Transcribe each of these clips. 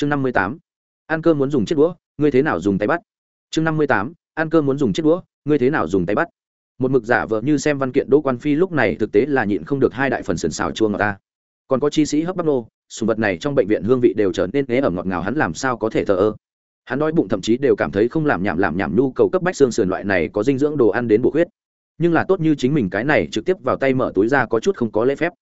chương năm mươi tám. Ăn cơm muốn dùng chiếc đũa, ngươi thế nào dùng tay bắt? Chương năm mươi tám. Ăn cơm muốn dùng chiếc đũa, ngươi thế nào dùng tay bắt? Một mực giả vờ như xem văn kiện đỗ quan phi lúc này thực tế là nhịn không được hai đại phần sườn xào chua ngọt ta. Còn có chi sĩ hấp bắp nô, sùng vật này trong bệnh viện hương vị đều trở nên ế ẩm ngọt ngào, hắn làm sao có thể thờ ơ? Hắn đói bụng thậm chí đều cảm thấy không làm nhảm làm nhảm nhu cầu cấp bách xương sườn loại này có dinh dưỡng đồ ăn đến bổ huyết nhưng là tốt như chính mình cái này trực tiếp vào tay mở túi ra có chút không có lễ phép.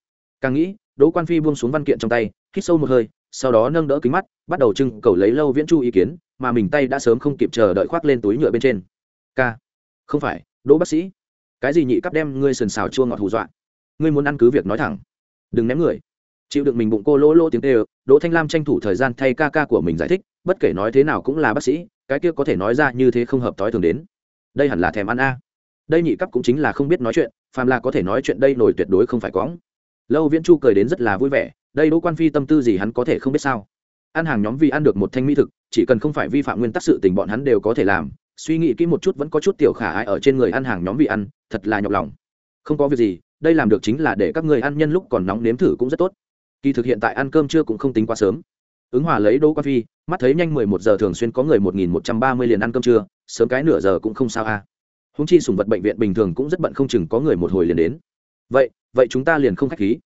Càng nghĩ, đỗ quan phi buông xuống văn kiện trong tay, hít sâu một hơi sau đó nâng đỡ kính mắt, bắt đầu trưng cầu lấy lâu viễn chu ý kiến, mà mình tay đã sớm không kịp chờ đợi khoác lên túi nhựa bên trên. K không phải, đỗ bác sĩ, cái gì nhị cắp đem ngươi sườn xào chua ngọt hù dọa? Ngươi muốn ăn cứ việc nói thẳng. Đừng ném người. Chịu đựng mình bụng cô lỗ lỗ tiếng tê đỗ thanh lam tranh thủ thời gian thay ca ca của mình giải thích, bất kể nói thế nào cũng là bác sĩ, cái kia có thể nói ra như thế không hợp thói thường đến. Đây hẳn là thèm ăn a. Đây nhị cấp cũng chính là không biết nói chuyện, phàm là có thể nói chuyện đây nổi tuyệt đối không phải quõng. Lâu viễn chu cười đến rất là vui vẻ đây đỗ quan phi tâm tư gì hắn có thể không biết sao? Ăn hàng nhóm vì ăn được một thanh mỹ thực, chỉ cần không phải vi phạm nguyên tắc sự tình bọn hắn đều có thể làm. Suy nghĩ kỹ một chút vẫn có chút tiểu khả ai ở trên người ăn hàng nhóm vì ăn, thật là nhọc lòng. Không có việc gì, đây làm được chính là để các người ăn nhân lúc còn nóng nếm thử cũng rất tốt. Kỳ thực hiện tại ăn cơm trưa cũng không tính quá sớm. Ứng hòa lấy đỗ quan phi, mắt thấy nhanh mười một giờ thường xuyên có người một nghìn một trăm ba mươi liền ăn cơm trưa, sớm cái nửa giờ cũng không sao a à. húng chi sùng vật bệnh viện bình thường cũng rất bận không chừng có người một hồi liền đến. Vậy vậy chúng ta liền không khách khí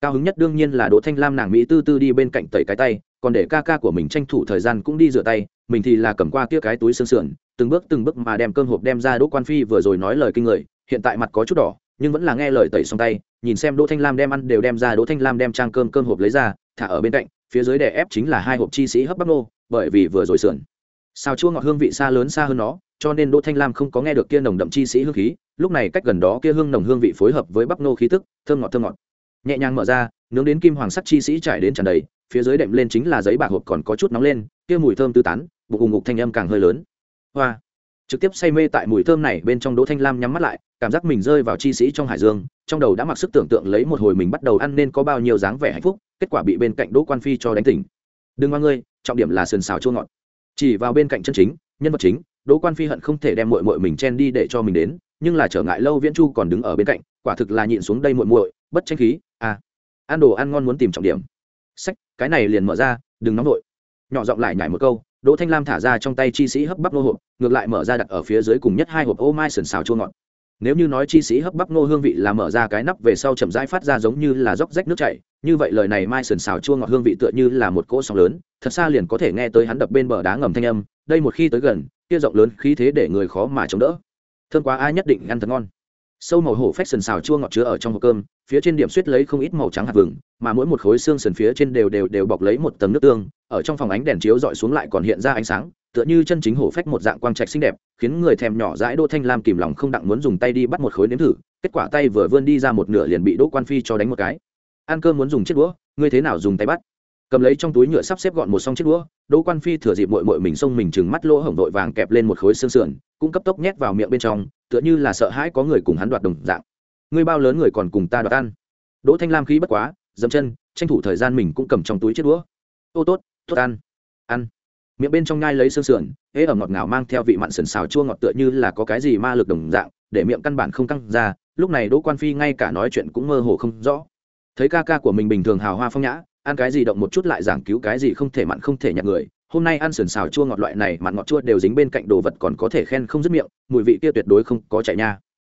cao hứng nhất đương nhiên là đỗ thanh lam nàng mỹ tư tư đi bên cạnh tẩy cái tay, còn để ca ca của mình tranh thủ thời gian cũng đi rửa tay, mình thì là cầm qua kia cái túi xương sườn, từng bước từng bước mà đem cơm hộp đem ra đỗ quan phi vừa rồi nói lời kinh người, hiện tại mặt có chút đỏ, nhưng vẫn là nghe lời tẩy xong tay, nhìn xem đỗ thanh lam đem ăn đều đem ra, đỗ thanh lam đem trang cơm cơm hộp lấy ra, thả ở bên cạnh, phía dưới đè ép chính là hai hộp chi sĩ hấp bắp nô, bởi vì vừa rồi sườn. Xào chua ngọt hương vị xa lớn xa hơn nó, cho nên đỗ thanh lam không có nghe được kia nồng đậm chi sĩ hương khí, lúc này cách gần đó kia hương nồng hương vị phối hợp với bắp nô khí tức, thơm ngọt thơm ngọt nhẹ nhàng mở ra, nướng đến kim hoàng sắc chi sĩ trải đến tràn đầy, phía dưới đệm lên chính là giấy bạc hộp còn có chút nóng lên, kia mùi thơm tư tán, bụng ùng ngục thanh âm càng hơi lớn. Hoa! Trực tiếp say mê tại mùi thơm này bên trong đỗ thanh lam nhắm mắt lại, cảm giác mình rơi vào chi sĩ trong hải dương, trong đầu đã mặc sức tưởng tượng lấy một hồi mình bắt đầu ăn nên có bao nhiêu dáng vẻ hạnh phúc, kết quả bị bên cạnh đỗ quan phi cho đánh tỉnh. Đừng ngoan ngươi, trọng điểm là sườn xào chua ngọt. Chỉ vào bên cạnh chân chính, nhân vật chính, đỗ quan phi hận không thể đem muội muội mình chen đi để cho mình đến, nhưng là trở ngại lâu viễn chu còn đứng ở bên cạnh, quả thực là nhịn xuống đây muội muội bất tranh khí à ăn đồ ăn ngon muốn tìm trọng điểm. Sách, cái này liền mở ra, đừng nóng vội. Nhỏ giọng lại nhảy một câu, đỗ thanh lam thả ra trong tay chi sĩ hấp bắp nô hộp, ngược lại mở ra đặt ở phía dưới cùng nhất hai hộp ô mai sườn xào chua ngọt. Nếu như nói chi sĩ hấp bắp nô hương vị là mở ra cái nắp về sau chậm rãi phát ra giống như là róc rách nước chảy, như vậy lời này mai sườn xào chua ngọt hương vị tựa như là một cỗ sóng lớn, thật xa liền có thể nghe tới hắn đập bên bờ đá ngầm thanh âm, đây một khi tới gần, kia rộng lớn khí thế để người khó mà chống đỡ. Thương quá, ai nhất định ăn thật ngon sâu màu hổ phách sần xào chua ngọt chứa ở trong hộp cơm, phía trên điểm suýt lấy không ít màu trắng hạt vừng, mà mỗi một khối xương sần phía trên đều đều đều bọc lấy một tầng nước tương, ở trong phòng ánh đèn chiếu dọi xuống lại còn hiện ra ánh sáng, tựa như chân chính hổ phách một dạng quang trạch xinh đẹp, khiến người thèm nhỏ dãi đỗ thanh lam kìm lòng không đặng muốn dùng tay đi bắt một khối nếm thử, kết quả tay vừa vươn đi ra một nửa liền bị đỗ quan phi cho đánh một cái. Ăn cơm muốn dùng chiếc đũa, ngươi thế nào dùng tay bắt? Cầm lấy trong túi nhựa sắp xếp gọn một xong chiếc đũa, đỗ quan phi thừa dịp mội mội mình xông mình chừng mắt lỗ hổng vội vàng kẹp lên một khối xương sườn, cũng cấp tốc nhét vào miệng bên trong tựa như là sợ hãi có người cùng hắn đoạt đồng dạng. Ngươi bao lớn người còn cùng ta đoạt ăn. Đỗ thanh lam khí bất quá dẫm chân, tranh thủ thời gian mình cũng cầm trong túi chiếc đũa. Ô tốt tốt ăn ăn. Miệng bên trong nhai lấy xương sườn hễ ở ngọt ngào mang theo vị mặn sườn xào chua ngọt tựa như là có cái gì ma lực đồng dạng, để miệng căn bản không căng ra, lúc này đỗ quan phi ngay cả nói chuyện cũng mơ hồ không rõ. Thấy ca ca của mình bình thường hào hoa phong nhã, ăn cái gì động một chút lại giảng cứu cái gì không thể mặn không thể nhặt người hôm nay ăn sườn xào chua ngọt loại này mặn ngọt chua đều dính bên cạnh đồ vật còn có thể khen không dứt miệng, mùi vị kia tuyệt đối không có chạy nha.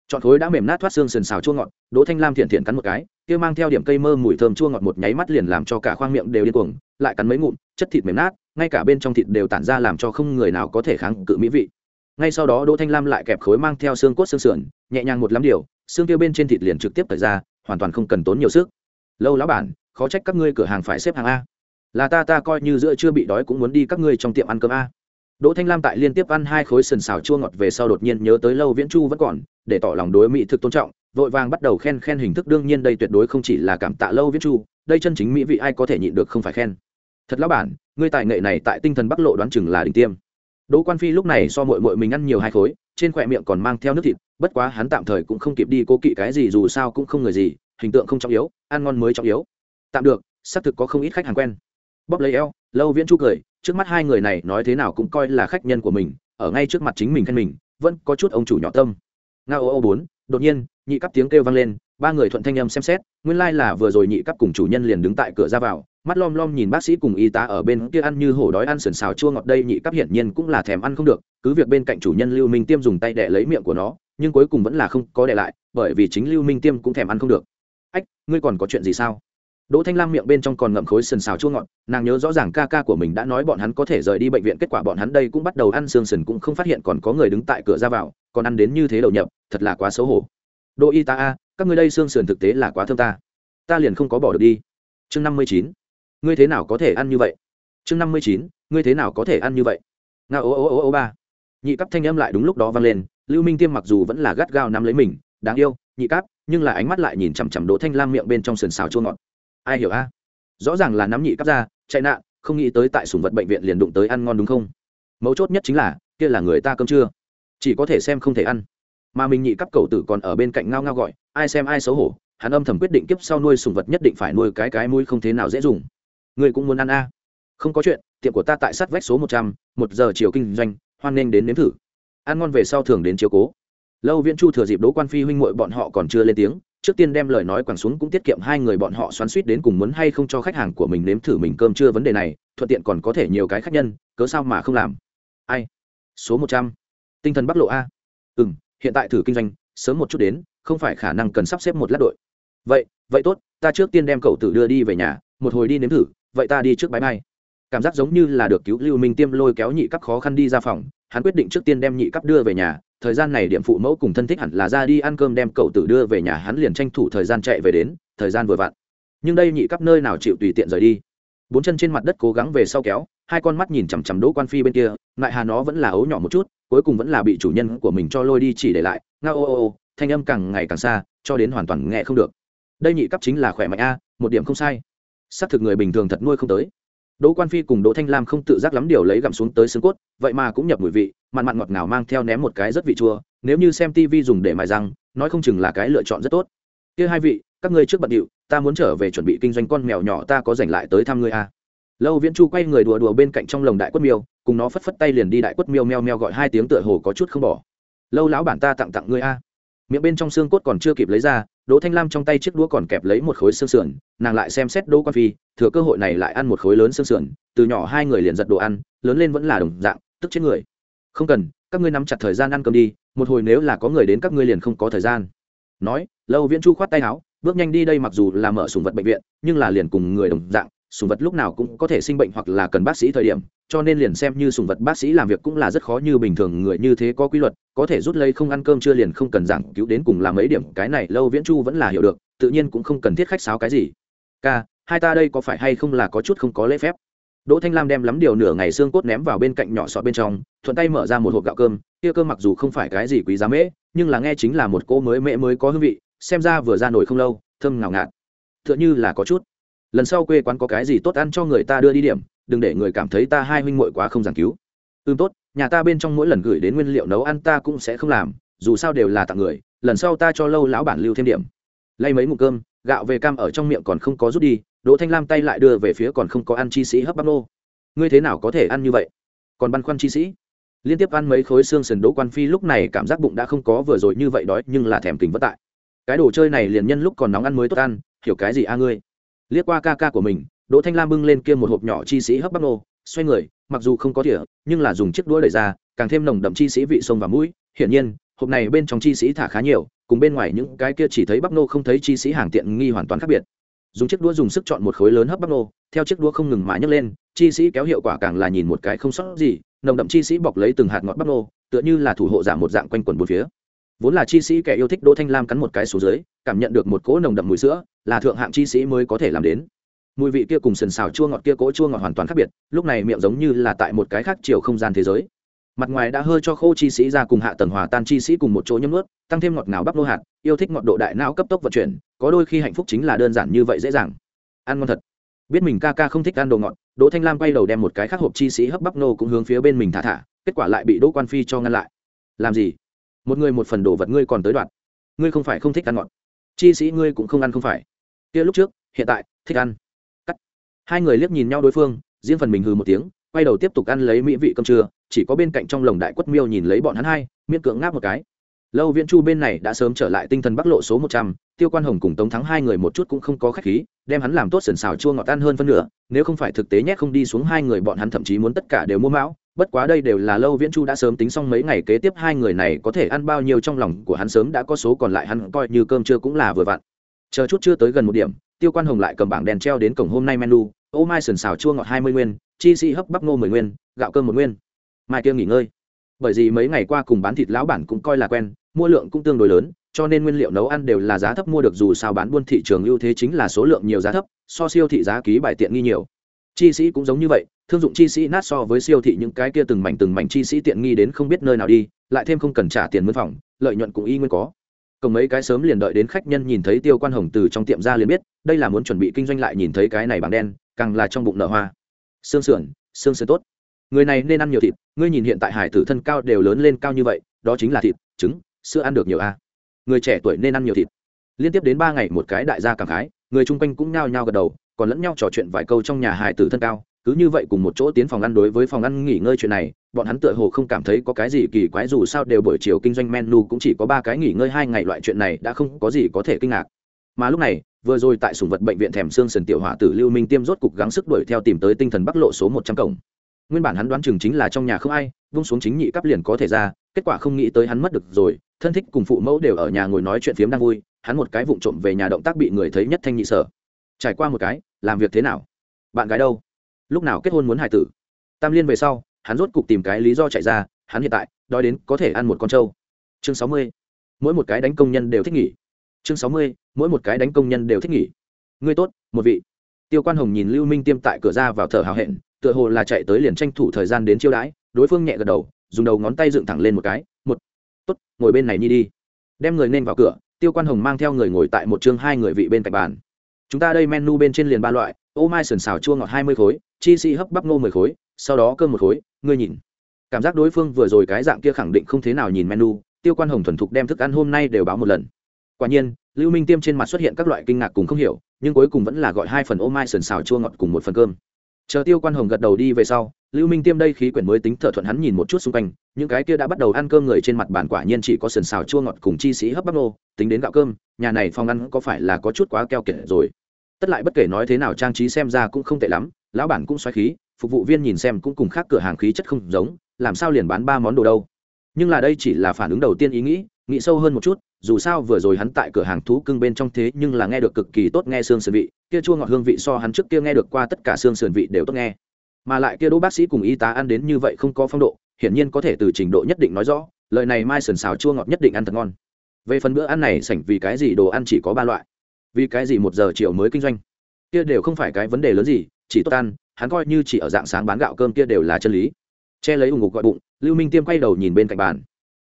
Chọn khối đã mềm nát thoát xương sườn xào chua ngọt, đỗ thanh lam thiện thiện cắn một cái, kia mang theo điểm cây mơ mùi thơm chua ngọt một nháy mắt liền làm cho cả khoang miệng đều điên cuồng, lại cắn mấy ngụm, chất thịt mềm nát, ngay cả bên trong thịt đều tản ra làm cho không người nào có thể kháng cự mỹ vị. Ngay sau đó đỗ thanh lam lại kẹp khối mang theo xương cốt xương sườn, nhẹ nhàng một lắm điều, xương kia bên trên thịt liền trực tiếp thời ra, hoàn toàn không cần tốn nhiều sức. Lâu lão bản, khó trách các ngươi cửa hàng phải xếp hàng a là ta ta coi như giữa chưa bị đói cũng muốn đi các ngươi trong tiệm ăn cơm a. Đỗ thanh lam tại liên tiếp ăn hai khối sườn xào chua ngọt về sau đột nhiên nhớ tới lâu viễn chu vẫn còn, để tỏ lòng đối mỹ thực tôn trọng, vội vàng bắt đầu khen khen hình thức. Đương nhiên đây tuyệt đối không chỉ là cảm tạ lâu viễn chu, đây chân chính mỹ vị ai có thể nhịn được không phải khen. Thật lão bản, ngươi tài nghệ này tại tinh thần bắc lộ đoán chừng là đỉnh tiêm. Đỗ quan phi lúc này so mội mội mình ăn nhiều hai khối, trên khỏe miệng còn mang theo nước thịt, bất quá hắn tạm thời cũng không kịp đi cố kỵ cái gì, dù sao cũng không người gì, hình tượng không trọng yếu, ăn ngon mới trọng yếu. Tạm được, xác thực có không ít khách hàng quen bóp lấy eo, lâu viễn chu cười, trước mắt hai người này nói thế nào cũng coi là khách nhân của mình, ở ngay trước mặt chính mình khen mình, vẫn có chút ông chủ nhỏ tâm. Nga ô ô bốn, đột nhiên, nhị cấp tiếng kêu vang lên, ba người thuận thanh âm xem xét, nguyên lai là vừa rồi nhị cấp cùng chủ nhân liền đứng tại cửa ra vào, mắt lom lom nhìn bác sĩ cùng y tá ở bên kia ăn như hổ đói ăn sườn xào chua ngọt đây, nhị cấp hiển nhiên cũng là thèm ăn không được, cứ việc bên cạnh chủ nhân lưu minh tiêm dùng tay đẻ lấy miệng của nó, nhưng cuối cùng vẫn là không có đẻ lại, bởi vì chính lưu minh tiêm cũng thèm ăn không được. Ách, ngươi còn có chuyện gì sao? Đỗ thanh lam miệng bên trong còn ngậm khối sườn xào chua ngọt, nàng nhớ rõ ràng ca ca của mình đã nói bọn hắn có thể rời đi bệnh viện, kết quả bọn hắn đây cũng bắt đầu ăn xương sườn cũng không phát hiện còn có người đứng tại cửa ra vào, còn ăn đến như thế đầu nhập, thật là quá xấu hổ. Đỗ y ta a, các ngươi đây xương sườn thực tế là quá thơm ta. Ta liền không có bỏ được đi. Chương năm mươi chín, ngươi thế nào có thể ăn như vậy? Chương năm mươi chín, ngươi thế nào có thể ăn như vậy? Nga ô ô ô ô, ba. Nhị cấp thanh âm lại đúng lúc đó vang lên, lưu minh tiêm mặc dù vẫn là gắt gao nắm lấy mình, đáng yêu, nhị cấp nhưng là ánh mắt lại nhìn chằm chằm đỗ thanh lam miệng bên trong sườn xào chua ngọt ai hiểu a? Rõ ràng là nắm nhị cắp ra chạy nạn không nghĩ tới tại sùng vật bệnh viện liền đụng tới ăn ngon đúng không? Mấu chốt nhất chính là kia là người ta cơm chưa, chỉ có thể xem không thể ăn. Mà mình nhị cắp cầu tử còn ở bên cạnh ngao ngao gọi ai xem ai xấu hổ hắn âm thầm quyết định kiếp sau nuôi sùng vật nhất định phải nuôi cái cái mũi không thế nào dễ dùng. Người cũng muốn ăn a. Không có chuyện tiệm của ta tại sát vách số một trăm một giờ chiều kinh doanh hoan nghênh đến nếm thử. Ăn ngon về sau thường đến chiều cố. Lâu viễn chu thừa dịp đỗ quan phi huynh muội bọn họ còn chưa lên tiếng trước tiên đem lời nói quẳng xuống cũng tiết kiệm hai người bọn họ xoắn suýt đến cùng muốn hay không cho khách hàng của mình nếm thử mình cơm chưa vấn đề này, thuận tiện còn có thể nhiều cái khách nhân, cớ sao mà không làm? Ai? Số một trăm. Tinh thần bắc lộ a. Ừ m hiện tại thử kinh doanh, sớm một chút đến, không phải khả năng cần sắp xếp một lát đội. Vậy vậy tốt, ta trước tiên đem cậu tử đưa đi về nhà, một hồi đi nếm thử, vậy ta đi trước bãi bay cảm giác giống như là được cứu lưu minh tiêm lôi kéo nhị cấp khó khăn đi ra phòng, hắn quyết định trước tiên đem nhị cấp đưa về nhà thời gian này điểm phụ mẫu cùng thân thích hẳn là ra đi ăn cơm đem cậu tử đưa về nhà hắn liền tranh thủ thời gian chạy về đến, thời gian vừa vặn. Nhưng đây nhị cấp nơi nào chịu tùy tiện rời đi. Bốn chân trên mặt đất cố gắng về sau kéo, hai con mắt nhìn chằm chằm đỗ quan phi bên kia lại hà nó vẫn là ấu nhỏ một chút, cuối cùng vẫn là bị chủ nhân của mình cho lôi đi chỉ để lại nga ô ô ô, thanh âm càng ngày càng xa, cho đến hoàn toàn nghe không được. Đây nhị cấp chính là khỏe mạnh a, một điểm không sai. Xác thực người bình thường thật nuôi không tới đỗ quan phi cùng đỗ thanh lam không tự giác lắm điều lấy gặm xuống tới xương cốt, vậy mà cũng nhập mùi vị, mặn mặn ngọt ngào mang theo ném một cái rất vị chua, nếu như xem tv dùng để mài răng, nói không chừng là cái lựa chọn rất tốt. Kia hai vị, các ngươi trước bận điệu, ta muốn trở về chuẩn bị kinh doanh con mèo nhỏ ta có dành lại tới thăm ngươi a. Lâu viễn chu quay người đùa đùa bên cạnh trong lồng đại quất miêu, cùng nó phất phất tay liền đi đại quất miêu meo meo gọi hai tiếng tựa hồ có chút không bỏ. Lâu lão bản ta tặng tặng ngươi a. Miệng bên trong xương cốt còn chưa kịp lấy ra đỗ thanh lam trong tay chiếc đũa còn kẹp lấy một khối xương sườn, nàng lại xem xét đỗ quan phi, thừa cơ hội này lại ăn một khối lớn xương sườn, từ nhỏ hai người liền giật đồ ăn, lớn lên vẫn là đồng dạng, tức chết người. Không cần, các ngươi nắm chặt thời gian ăn cơm đi, một hồi nếu là có người đến các ngươi liền không có thời gian. Nói, lâu viễn chu khoát tay áo, bước nhanh đi đây mặc dù là mở sùng vật bệnh viện, nhưng là liền cùng người đồng dạng sùng vật lúc nào cũng có thể sinh bệnh hoặc là cần bác sĩ thời điểm, cho nên liền xem như sùng vật bác sĩ làm việc cũng là rất khó như bình thường người như thế có quy luật, có thể rút lây không ăn cơm chưa liền không cần giảng cứu đến cùng làm mấy điểm, cái này lâu viễn chu vẫn là hiểu được, tự nhiên cũng không cần thiết khách sáo cái gì. Ca, hai ta đây có phải hay không là có chút không có lễ phép? Đỗ thanh lam đem lắm điều nửa ngày xương cốt ném vào bên cạnh nhỏ sọt bên trong, thuận tay mở ra một hộp gạo cơm, kia cơm mặc dù không phải cái gì quý giá mễ, nhưng là nghe chính là một cô mới mễ mới có hương vị, xem ra vừa ra nổi không lâu, thơm ngào ngạt. T h ư ợ n h ư là có chút lần sau quê quán có cái gì tốt ăn cho người ta đưa đi điểm, đừng để người cảm thấy ta hai huynh muội quá không giảng cứu. Ưm tốt, nhà ta bên trong mỗi lần gửi đến nguyên liệu nấu ăn ta cũng sẽ không làm, dù sao đều là tặng người, lần sau ta cho lâu lão bản lưu thêm điểm. Lay mấy mục cơm, gạo về cam ở trong miệng còn không có rút đi, đỗ thanh lam tay lại đưa về phía còn không có ăn chi sĩ hấp bắp nô. Ngươi thế nào có thể ăn như vậy? Còn băn khoăn chi sĩ? Liên tiếp ăn mấy khối xương sườn đỗ quan phi lúc này cảm giác bụng đã không có vừa rồi như vậy đói, nhưng là thèm kính vất tại. Cái đồ chơi này liền nhân lúc còn nóng ăn mới tốt ăn, hiểu cái gì a ngươi? Liếc qua ca ca của mình, đỗ thanh lam bưng lên kia một hộp nhỏ chi sĩ hấp bắp nô, xoay người, mặc dù không có thìa, nhưng là dùng chiếc đũa đẩy ra, càng thêm nồng đậm chi sĩ vị sông và mũi. Hiển nhiên, hộp này bên trong chi sĩ thả khá nhiều, cùng bên ngoài những cái kia chỉ thấy bắp nô không thấy chi sĩ hàng tiện nghi hoàn toàn khác biệt. Dùng chiếc đũa dùng sức chọn một khối lớn hấp bắp nô, theo chiếc đũa không ngừng mà nhấc lên, chi sĩ kéo hiệu quả càng là nhìn một cái không sót gì, nồng đậm chi sĩ bọc lấy từng hạt ngọt bắp nô, tựa như là thủ hộ giả một dạng quanh quần bốn phía vốn là chi sĩ kẻ yêu thích đỗ thanh lam cắn một cái xuống dưới, cảm nhận được một cỗ nồng đậm mùi sữa là thượng hạng chi sĩ mới có thể làm đến. Mùi vị kia cùng sần xào chua ngọt kia cỗ chua ngọt hoàn toàn khác biệt, lúc này miệng giống như là tại một cái khác chiều không gian thế giới. Mặt ngoài đã hơi cho khô chi sĩ ra cùng hạ tầng hòa tan chi sĩ cùng một chỗ nhấm ướt tăng thêm ngọt ngào bắp nô hạt, yêu thích ngọt độ đại não cấp tốc vận chuyển, có đôi khi hạnh phúc chính là đơn giản như vậy dễ dàng. Ăn ngon thật. Biết mình ca ca không thích ăn đồ ngọt, đỗ thanh lam quay đầu đem một cái khác hộp chi sĩ hấp bắp nô cũng hướng phía bên mình thả thả, kết quả lại bị đỗ quan phi cho ngăn lại. Làm gì? Một người một phần đồ vật ngươi còn tới đoạn ngươi không phải không thích ăn ngọt. Chi sĩ ngươi cũng không ăn không phải. Kia lúc trước, hiện tại, thích ăn. Cắt. Hai người liếc nhìn nhau đối phương, riêng phần mình hừ một tiếng, quay đầu tiếp tục ăn lấy mỹ vị cơm trưa, chỉ có bên cạnh trong lồng đại quất miêu nhìn lấy bọn hắn hai miễn cưỡng ngáp một cái. Lâu viễn chu bên này đã sớm trở lại tinh thần bắc lộ số một trăm, tiêu quan hồng cùng tống thắng hai người một chút cũng không có khách khí, đem hắn làm tốt sần xào chua ngọt ăn hơn phân nửa, nếu không phải thực tế nhét không đi xuống hai người bọn hắn thậm chí muốn tất cả đều mua mão bất quá đây đều là lâu viễn chu đã sớm tính xong mấy ngày kế tiếp hai người này có thể ăn bao nhiêu trong lòng của hắn sớm đã có số còn lại hắn coi như cơm trưa cũng là vừa vặn. Chờ chút chưa tới gần một điểm, tiêu quan hồng lại cầm bảng đèn treo đến cổng hôm nay menu, ô mai sườn xào chua ngọt hai mươi nguyên, chi sĩ hấp bắp ngô mười nguyên, gạo cơm một nguyên. Mai kia nghỉ ngơi. Bởi vì mấy ngày qua cùng bán thịt lão bản cũng coi là quen, mua lượng cũng tương đối lớn, cho nên nguyên liệu nấu ăn đều là giá thấp mua được dù sao bán buôn thị trường ưu thế chính là số lượng nhiều giá thấp, so siêu thị giá ký bài tiện nghi nhiều. Chi sĩ cũng giống như vậy thương dụng chi sĩ nát so với siêu thị những cái kia từng mảnh từng mảnh chi sĩ tiện nghi đến không biết nơi nào đi, lại thêm không cần trả tiền mướn phòng, lợi nhuận cũng y nguyên có. Cộng mấy cái sớm liền đợi đến khách nhân nhìn thấy tiêu quan hồng từ trong tiệm ra liền biết, đây là muốn chuẩn bị kinh doanh lại nhìn thấy cái này bằng đen, càng là trong bụng nợ hoa. Xương sườn xương sườn tốt. Người này nên ăn nhiều thịt, ngươi nhìn hiện tại hải tử thân cao đều lớn lên cao như vậy, đó chính là thịt, trứng, sữa ăn được nhiều a người trẻ tuổi nên ăn nhiều thịt. Liên tiếp đến ba ngày một cái đại gia cảm khái, người chung quanh cũng nhao nhao gật đầu, còn lẫn nhau trò chuyện vài câu trong nhà hải tử thân cao cứ như vậy cùng một chỗ tiến phòng ăn đối với phòng ăn nghỉ ngơi chuyện này, bọn hắn tựa hồ không cảm thấy có cái gì kỳ quái dù sao đều buổi chiều kinh doanh menu cũng chỉ có ba cái nghỉ ngơi hai ngày loại chuyện này đã không có gì có thể kinh ngạc. Mà lúc này, vừa rồi tại sùng vật bệnh viện thèm xương sần tiểu hỏa tử lưu minh tiêm rốt cục gắng sức đuổi theo tìm tới tinh thần bắc lộ số một trăm cổng. Nguyên bản hắn đoán chừng chính là trong nhà không ai, vung xuống chính nhị cấp liền có thể ra, kết quả không nghĩ tới hắn mất được rồi, thân thích cùng phụ mẫu đều ở nhà ngồi nói chuyện phiếm đang vui, hắn một cái vụng trộm về nhà động tác bị người thấy nhất thanh nhị sở. Trải qua một cái, làm việc thế nào? Bạn gái đâu? Lúc nào kết hôn muốn hài tử? Tam liên về sau, hắn rốt cục tìm cái lý do chạy ra, hắn hiện tại, đói đến có thể ăn một con trâu. Chương sáu mươi, mỗi một cái đánh công nhân đều thích nghỉ. Chương sáu mươi, mỗi một cái đánh công nhân đều thích nghỉ. Ngươi tốt, một vị. Tiêu quan hồng nhìn lưu minh tiêm tại cửa ra vào thở hào hẹn, tựa hồ là chạy tới liền tranh thủ thời gian đến chiêu đãi, đối phương nhẹ gật đầu, dùng đầu ngón tay dựng thẳng lên một cái, một, tốt, ngồi bên này nhi đi. Đem người nên vào cửa, tiêu quan hồng mang theo người ngồi tại một chương hai người vị bên cạnh bàn chúng ta đây menu bên trên liền ba loại, ô mai sườn xào chua ngọt hai mươi khối, chi sĩ hấp bắp ngô mười khối, sau đó cơm một khối, ngươi nhìn. Cảm giác đối phương vừa rồi cái dạng kia khẳng định không thế nào nhìn menu, tiêu quan hồng thuần thục đem thức ăn hôm nay đều báo một lần. Quả nhiên, lưu minh tiêm trên mặt xuất hiện các loại kinh ngạc cùng không hiểu, nhưng cuối cùng vẫn là gọi hai phần ô mai sườn xào chua ngọt cùng một phần cơm. Chờ tiêu quan hồng gật đầu đi về sau lưu minh tiêm đây khí quyển mới tính thở thuận hắn nhìn một chút xung quanh, những cái kia đã bắt đầu ăn cơm người trên mặt bàn quả nhiên chỉ có sườn xào chua ngọt cùng chi sĩ hấp bắp nô, tính đến gạo cơm, nhà này phòng ăn có phải là có chút quá keo kiệt rồi. Tất lại bất kể nói thế nào trang trí xem ra cũng không tệ lắm, lão bản cũng xoáy khí, phục vụ viên nhìn xem cũng cùng khác cửa hàng khí chất không giống, làm sao liền bán ba món đồ đâu. Nhưng là đây chỉ là phản ứng đầu tiên ý nghĩ nghĩ sâu hơn một chút, dù sao vừa rồi hắn tại cửa hàng thú cưng bên trong thế nhưng là nghe được cực kỳ tốt nghe xương sườn vị, kia chua ngọt hương vị so hắn trước kia nghe được qua tất cả xương sườn vị đều tốt nghe mà lại kia đỗ bác sĩ cùng y tá ăn đến như vậy không có phong độ, hiển nhiên có thể từ trình độ nhất định nói rõ, lời này mai sườn xào chua ngọt nhất định ăn thật ngon. Về phần bữa ăn này sảnh vì cái gì đồ ăn chỉ có ba loại? Vì cái gì một giờ chiều mới kinh doanh? Kia đều không phải cái vấn đề lớn gì, chỉ tốt ăn, hắn coi như chỉ ở dạng sáng bán gạo cơm kia đều là chân lý. Che lấy ủng ngục gọi bụng, lưu minh tiêm quay đầu nhìn bên cạnh bàn.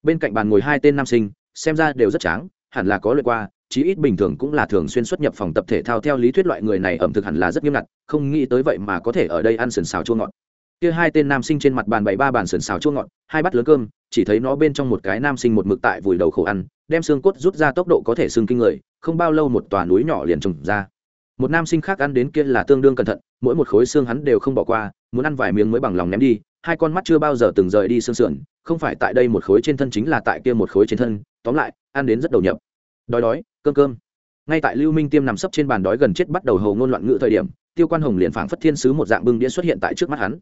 Bên cạnh bàn ngồi hai tên nam sinh, xem ra đều rất tráng, hẳn là có luyện qua chí ít bình thường cũng là thường xuyên xuất nhập phòng tập thể thao theo lý thuyết loại người này ẩm thực hẳn là rất nghiêm ngặt, không nghĩ tới vậy mà có thể ở đây ăn sườn xào chua ngọt. Kia hai tên nam sinh trên mặt bàn bày ba bàn sườn xào chua ngọt, hai bát lớn cơm, chỉ thấy nó bên trong một cái nam sinh một mực tại vùi đầu khổ ăn, đem xương cốt rút ra tốc độ có thể xương kinh người, không bao lâu một tòa núi nhỏ liền trồng ra. Một nam sinh khác ăn đến kia là tương đương cẩn thận, mỗi một khối xương hắn đều không bỏ qua, muốn ăn vài miếng mới bằng lòng ném đi, hai con mắt chưa bao giờ từng rời đi xương sườn, không phải tại đây một khối trên thân chính là tại kia một khối trên thân, tóm lại, ăn đến rất đầu nhập đói đói, cơm cơm. Ngay tại lưu minh tiêm nằm sấp trên bàn đói gần chết bắt đầu hầu ngôn loạn ngữ thời điểm, tiêu quan hồng liền phảng phất thiên sứ một dạng bưng đĩa xuất hiện tại trước mắt hắn.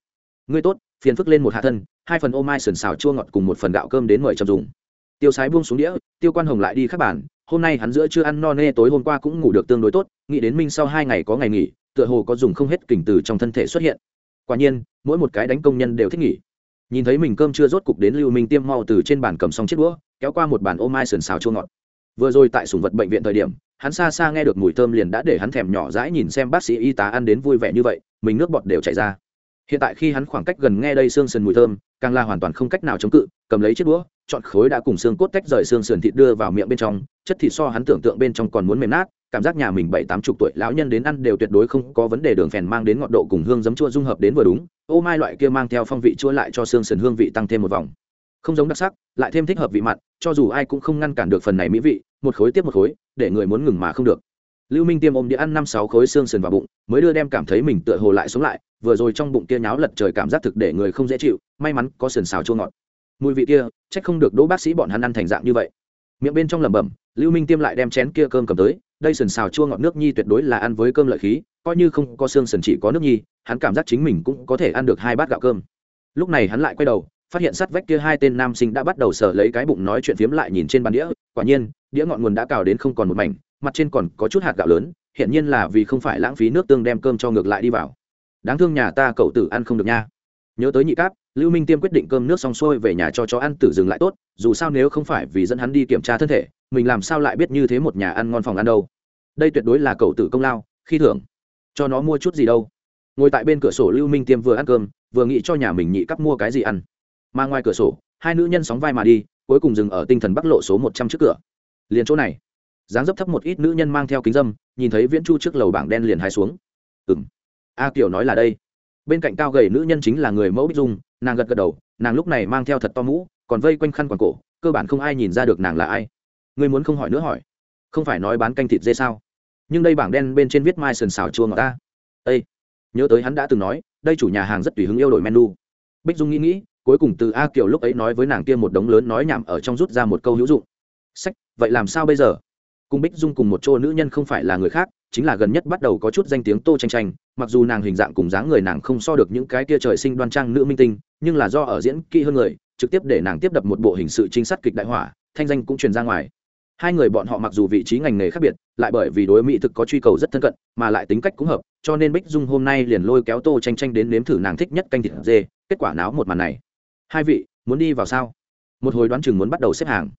Ngươi tốt, phiền phức lên một hạ thân, hai phần ô mai sườn xào chua ngọt cùng một phần gạo cơm đến mời chồng dùng. Tiêu sái buông xuống đĩa, tiêu quan hồng lại đi khắc bàn. Hôm nay hắn giữa chưa ăn no nê, tối hôm qua cũng ngủ được tương đối tốt, nghĩ đến minh sau hai ngày có ngày nghỉ, tựa hồ có dùng không hết kình từ trong thân thể xuất hiện. Quả nhiên, mỗi một cái đánh công nhân đều thích nghỉ. Nhìn thấy mình cơm chưa rốt cục đến lưu minh tiêm mau từ trên bàn cầm xong chiếc đũa, kéo qua một bàn ô mai sườn xào chua ngọt vừa rồi tại sùng vật bệnh viện thời điểm, hắn xa xa nghe được mùi thơm liền đã để hắn thèm nhỏ rãi nhìn xem bác sĩ y tá ăn đến vui vẻ như vậy, mình nước bọt đều chảy ra. Hiện tại khi hắn khoảng cách gần nghe đây xương sườn mùi thơm, càng là hoàn toàn không cách nào chống cự, cầm lấy chiếc đũa, chọn khối đã cùng xương cốt tách rời xương sườn thịt đưa vào miệng bên trong, chất thịt so hắn tưởng tượng bên trong còn muốn mềm nát, cảm giác nhà mình bảy tám chục tuổi lão nhân đến ăn đều tuyệt đối không có vấn đề đường phèn mang đến ngọn độ cùng hương giấm chua dung hợp đến vừa đúng, ô mai loại kia mang theo phong vị chua lại cho xương sườn hương vị tăng thêm một vòng. Không giống đặc sắc, lại thêm thích hợp vị mặn cho dù ai cũng không ngăn cản được phần này mỹ vị, một khối tiếp một khối, để người muốn ngừng mà không được. Lưu minh tiêm ôm đĩa ăn năm sáu khối xương sườn vào bụng, mới đưa đem cảm thấy mình tựa hồ lại sống lại, vừa rồi trong bụng kia nháo lật trời cảm giác thực để người không dễ chịu, may mắn có sườn xào chua ngọt. Mùi vị kia trách không được đỗ bác sĩ bọn hắn ăn thành dạng như vậy. Miệng bên trong lẩm bẩm, lưu minh tiêm lại đem chén kia cơm cầm tới, đây sườn xào chua ngọt nước nhi tuyệt đối là ăn với cơm lợi khí, coi như không có xương sườn chỉ có nước nhi, hắn cảm giác chính mình cũng có thể ăn được hai bát gạo cơm. Lúc này hắn lại quay đầu phát hiện sát vách kia hai tên nam sinh đã bắt đầu sở lấy cái bụng nói chuyện phiếm lại nhìn trên bàn đĩa. Quả nhiên, đĩa ngọn nguồn đã cào đến không còn một mảnh, mặt trên còn có chút hạt gạo lớn hiện nhiên là vì không phải lãng phí nước tương đem cơm cho ngược lại đi vào. Đáng thương nhà ta cậu tử ăn không được nha. Nhớ tới nhị cáp, lưu minh tiêm quyết định cơm nước xong xuôi về nhà cho chó ăn tử dừng lại tốt, dù sao nếu không phải vì dẫn hắn đi kiểm tra thân thể, mình làm sao lại biết như thế một nhà ăn ngon phòng ăn đâu. Đây tuyệt đối là cậu tử công lao, khi thưởng. Cho nó mua chút gì đâu. Ngồi tại bên cửa sổ lưu minh tiêm vừa ăn cơm, vừa nghĩ cho nhà mình nhị cắp mua cái gì ăn mà ngoài cửa sổ, hai nữ nhân sóng vai mà đi, cuối cùng dừng ở tinh thần bắc lộ số một trăm trước cửa. Liền chỗ này, dáng dấp thấp một ít nữ nhân mang theo kính dâm, nhìn thấy viễn chu trước lầu bảng đen liền hai xuống. Ừ m a kiểu nói là đây. Bên cạnh cao gầy nữ nhân chính là người mẫu bích dung, nàng gật gật đầu, nàng lúc này mang theo thật to mũ, còn vây quanh khăn quàng cổ, cơ bản không ai nhìn ra được nàng là ai. Người muốn không hỏi nữa hỏi. Không phải nói bán canh thịt dê sao? Nhưng đây bảng đen bên trên viết mai sần xào chua ngọt ta. Ây nhớ tới hắn đã từng nói, đây chủ nhà hàng rất tùy hứng yêu đổi menu. Bích dung nghĩ nghĩ cuối cùng từ a kiều lúc ấy nói với nàng kia một đống lớn nói nhảm ở trong rút ra một câu hữu dụng. Sách, vậy làm sao bây giờ? Cùng bích dung cùng một chỗ nữ nhân không phải là người khác, chính là gần nhất bắt đầu có chút danh tiếng tô tranh tranh mặc dù nàng hình dạng cùng dáng người nàng không so được những cái kia trời sinh đoan trang nữ minh tinh, nhưng là do ở diễn kỹ hơn người, trực tiếp để nàng tiếp đập một bộ hình sự trinh sát kịch đại hỏa, thanh danh cũng truyền ra ngoài. Hai người bọn họ mặc dù vị trí ngành nghề khác biệt, lại bởi vì đối mỹ thực có truy cầu rất thân cận, mà lại tính cách cũng hợp, cho nên bích dung hôm nay liền lôi kéo tô tranh tranh đến nếm thử nàng thích nhất canh thịt dê, kết quả náo một màn này hai vị, muốn đi vào sao? Một hồi đoán chừng muốn bắt đầu xếp hàng.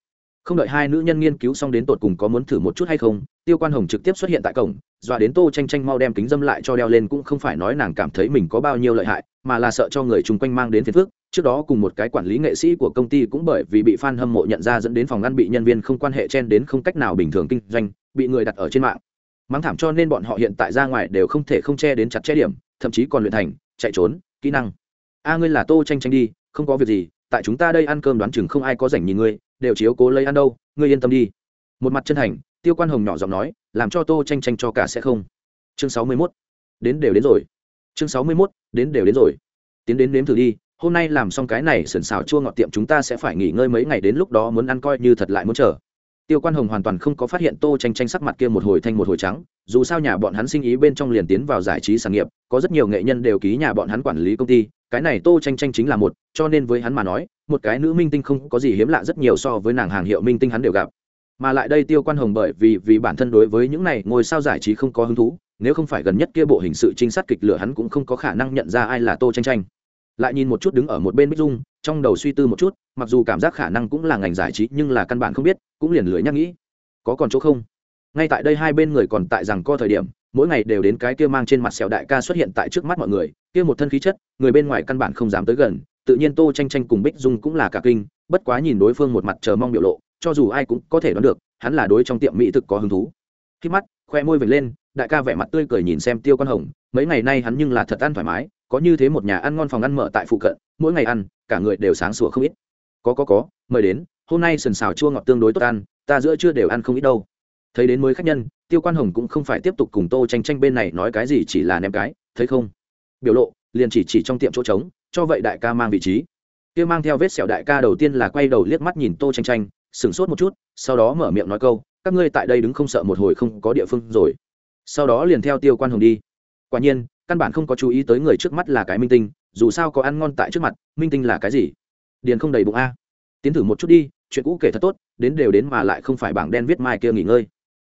Không đợi hai nữ nhân nghiên cứu xong đến tột cùng có muốn thử một chút hay không, tiêu quan hồng trực tiếp xuất hiện tại cổng, dọa đến tô tranh tranh mau đem kính dâm lại cho đeo lên cũng không phải nói nàng cảm thấy mình có bao nhiêu lợi hại, mà là sợ cho người chung quanh mang đến phiền phước trước đó cùng một cái quản lý nghệ sĩ của công ty cũng bởi vì bị f a n hâm mộ nhận ra dẫn đến phòng ngăn bị nhân viên không quan hệ chen đến không cách nào bình thường kinh doanh, bị người đặt ở trên mạng. Mắng thảm cho nên bọn họ hiện tại ra ngoài đều không thể không che đến chặt che điểm, thậm chí còn luyện thành, chạy trốn, kỹ năng. A, ngươi là tô tranh tranh đi không có việc gì, tại chúng ta đây ăn cơm đoán chừng không ai có rảnh nhìn ngươi, đều chiếu cố lấy ăn đâu, ngươi yên tâm đi. Một mặt chân thành, tiêu quan hồng nhỏ giọng nói, làm cho tô tranh tranh cho cả sẽ không. Chương sáu mươi mốt. Đến đều đến rồi. Chương sáu mươi mốt, đến đều đến rồi. Tiến đến nếm thử đi, hôm nay làm xong cái này sườn xào chua ngọt tiệm chúng ta sẽ phải nghỉ ngơi mấy ngày đến lúc đó muốn ăn coi như thật lại muốn chờ tiêu quan hồng hoàn toàn không có phát hiện tô tranh tranh sắc mặt kia một hồi thanh một hồi trắng, dù sao nhà bọn hắn sinh ý bên trong liền tiến vào giải trí sản nghiệp, có rất nhiều nghệ nhân đều ký nhà bọn hắn quản lý công ty, cái này tô tranh tranh chính là một, cho nên với hắn mà nói, một cái nữ minh tinh không có gì hiếm lạ rất nhiều so với nàng hàng hiệu minh tinh hắn đều gặp. Mà lại đây tiêu quan hồng bởi vì vì bản thân đối với những này ngôi sao giải trí không có hứng thú, nếu không phải gần nhất kia bộ hình sự trinh sát kịch lửa hắn cũng không có khả năng nhận ra ai là tô tranh tranh lại nhìn một chút đứng ở một bên bích dung, trong đầu suy tư một chút, mặc dù cảm giác khả năng cũng là ngành giải trí, nhưng là căn bản không biết, cũng liền lưỡi nhắc nghĩ. Có còn chỗ không? Ngay tại đây hai bên người còn tại rằng co thời điểm, mỗi ngày đều đến cái kia mang trên mặt sẹo đại ca xuất hiện tại trước mắt mọi người, kia một thân khí chất, người bên ngoài căn bản không dám tới gần, tự nhiên tô tranh tranh cùng bích dung cũng là cả kinh, bất quá nhìn đối phương một mặt chờ mong biểu lộ, cho dù ai cũng có thể đoán được, hắn là đối trong tiệm mỹ thực có hứng thú. Khi mắt, khoe môi vệt lên, đại ca vẻ mặt tươi cười nhìn xem tiêu con hồng, mấy ngày nay hắn nhưng là thật ăn thoải mái có như thế một nhà ăn ngon phòng ăn mở tại phụ cận, mỗi ngày ăn, cả người đều sáng sủa không ít. Có có có, mời đến, hôm nay sần xào chua ngọt tương đối tốt ăn, ta giữa chưa đều ăn không ít đâu. Thấy đến mới khách nhân, tiêu quan hồng cũng không phải tiếp tục cùng tô tranh tranh bên này nói cái gì chỉ là ném cái, thấy không? Biểu lộ, liền chỉ chỉ trong tiệm chỗ trống, cho vậy đại ca mang vị trí. Kia mang theo vết sẹo đại ca đầu tiên là quay đầu liếc mắt nhìn tô tranh tranh sửng sốt một chút, sau đó mở miệng nói câu, các ngươi tại đây đứng không sợ một hồi không có địa phương rồi. Sau đó liền theo tiêu quan hồng đi. Quả nhiên căn bản không có chú ý tới người trước mắt là cái minh tinh, dù sao có ăn ngon tại trước mặt, minh tinh là cái gì? Điền không đầy bụng a. Tiến thử một chút đi, chuyện cũ kể thật tốt, đến đều đến mà lại không phải bảng đen viết mai kia nghỉ ngơi.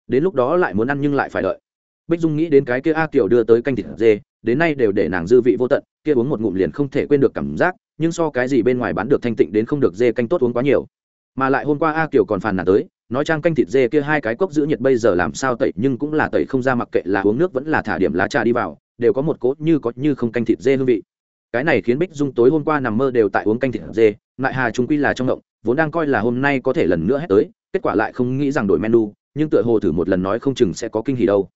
Đến lúc đó lại muốn ăn nhưng lại phải đợi. Bích dung nghĩ đến cái kia a kiểu đưa tới canh thịt dê, đến nay đều để nàng dư vị vô tận, kia uống một ngụm liền không thể quên được cảm giác, nhưng so cái gì bên ngoài bán được thanh tịnh đến không được dê canh tốt uống quá nhiều. Mà lại hôm qua a kiểu còn phàn nàn tới, nói trang canh thịt dê kia hai cái cốc giữ nhiệt bây giờ làm sao tẩy, nhưng cũng là tẩy không ra mặc kệ là uống nước vẫn là thả điểm lá trà đi vào đều có một cốt như có như không canh thịt dê hương vị. Cái này khiến bích dung tối hôm qua nằm mơ đều tại uống canh thịt dê lại hà trung quy là trong động vốn đang coi là hôm nay có thể lần nữa hết tới, kết quả lại không nghĩ rằng đổi menu, nhưng tựa hồ thử một lần nói không chừng sẽ có kinh hỉ đâu.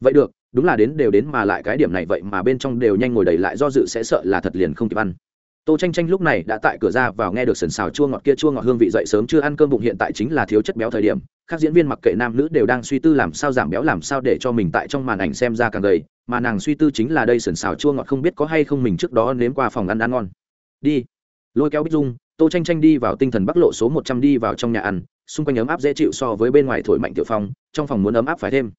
Vậy được, đúng là đến đều đến mà lại cái điểm này vậy mà bên trong đều nhanh ngồi đầy lại do dự sẽ sợ là thật liền không kịp ăn. Tô tranh tranh lúc này đã tại cửa ra vào nghe được sần xào chua ngọt kia chua ngọt hương vị dậy sớm chưa ăn cơm bụng hiện tại chính là thiếu chất béo thời điểm, các diễn viên mặc kệ nam nữ đều đang suy tư làm sao giảm béo làm sao để cho mình tại trong màn ảnh xem ra càng gầy mà nàng suy tư chính là đây sườn xào chua ngọt không biết có hay không mình trước đó nếm qua phòng ăn ăn ngon. Đi. Lôi kéo bích dung, tô tranh tranh đi vào tinh thần bắc lộ số một trăm đi vào trong nhà ăn, xung quanh ấm áp dễ chịu so với bên ngoài thổi mạnh tiểu phong, trong phòng muốn ấm áp phải thêm.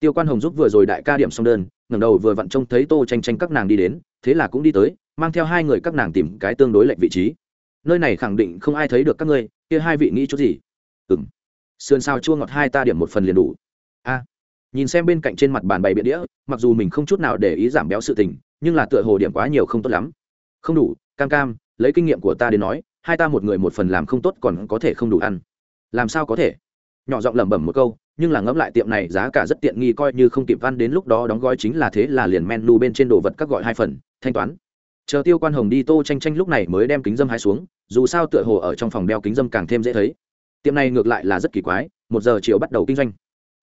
Tiêu quan hồng giúp vừa rồi đại ca điểm xong đơn, ngẩng đầu vừa vặn trông thấy tô tranh tranh các nàng đi đến, thế là cũng đi tới, mang theo hai người các nàng tìm cái tương đối lệch vị trí. Nơi này khẳng định không ai thấy được các ngươi, kia hai vị nghĩ chút gì? Ừ m sườn xào chua ngọt hai ta điểm một phần liền đủ. A nhìn xem bên cạnh trên mặt bàn bày biện đĩa, mặc dù mình không chút nào để ý giảm béo sự tình, nhưng là tựa hồ điểm quá nhiều không tốt lắm. Không đủ, cam cam, lấy kinh nghiệm của ta đến nói, hai ta một người một phần làm không tốt còn có thể không đủ ăn. Làm sao có thể? Nhỏ giọng lẩm bẩm một câu, nhưng là ngẫm lại tiệm này giá cả rất tiện nghi coi như không kịp ăn đến lúc đó đóng gói chính là thế là liền menu bên trên đồ vật các gọi hai phần, thanh toán. Chờ tiêu quan hồng đi tô tranh tranh lúc này mới đem kính dâm hai xuống, dù sao tựa hồ ở trong phòng đeo kính dâm càng thêm dễ thấy. Tiệm này ngược lại là rất kỳ quái, một giờ chiều bắt đầu kinh doanh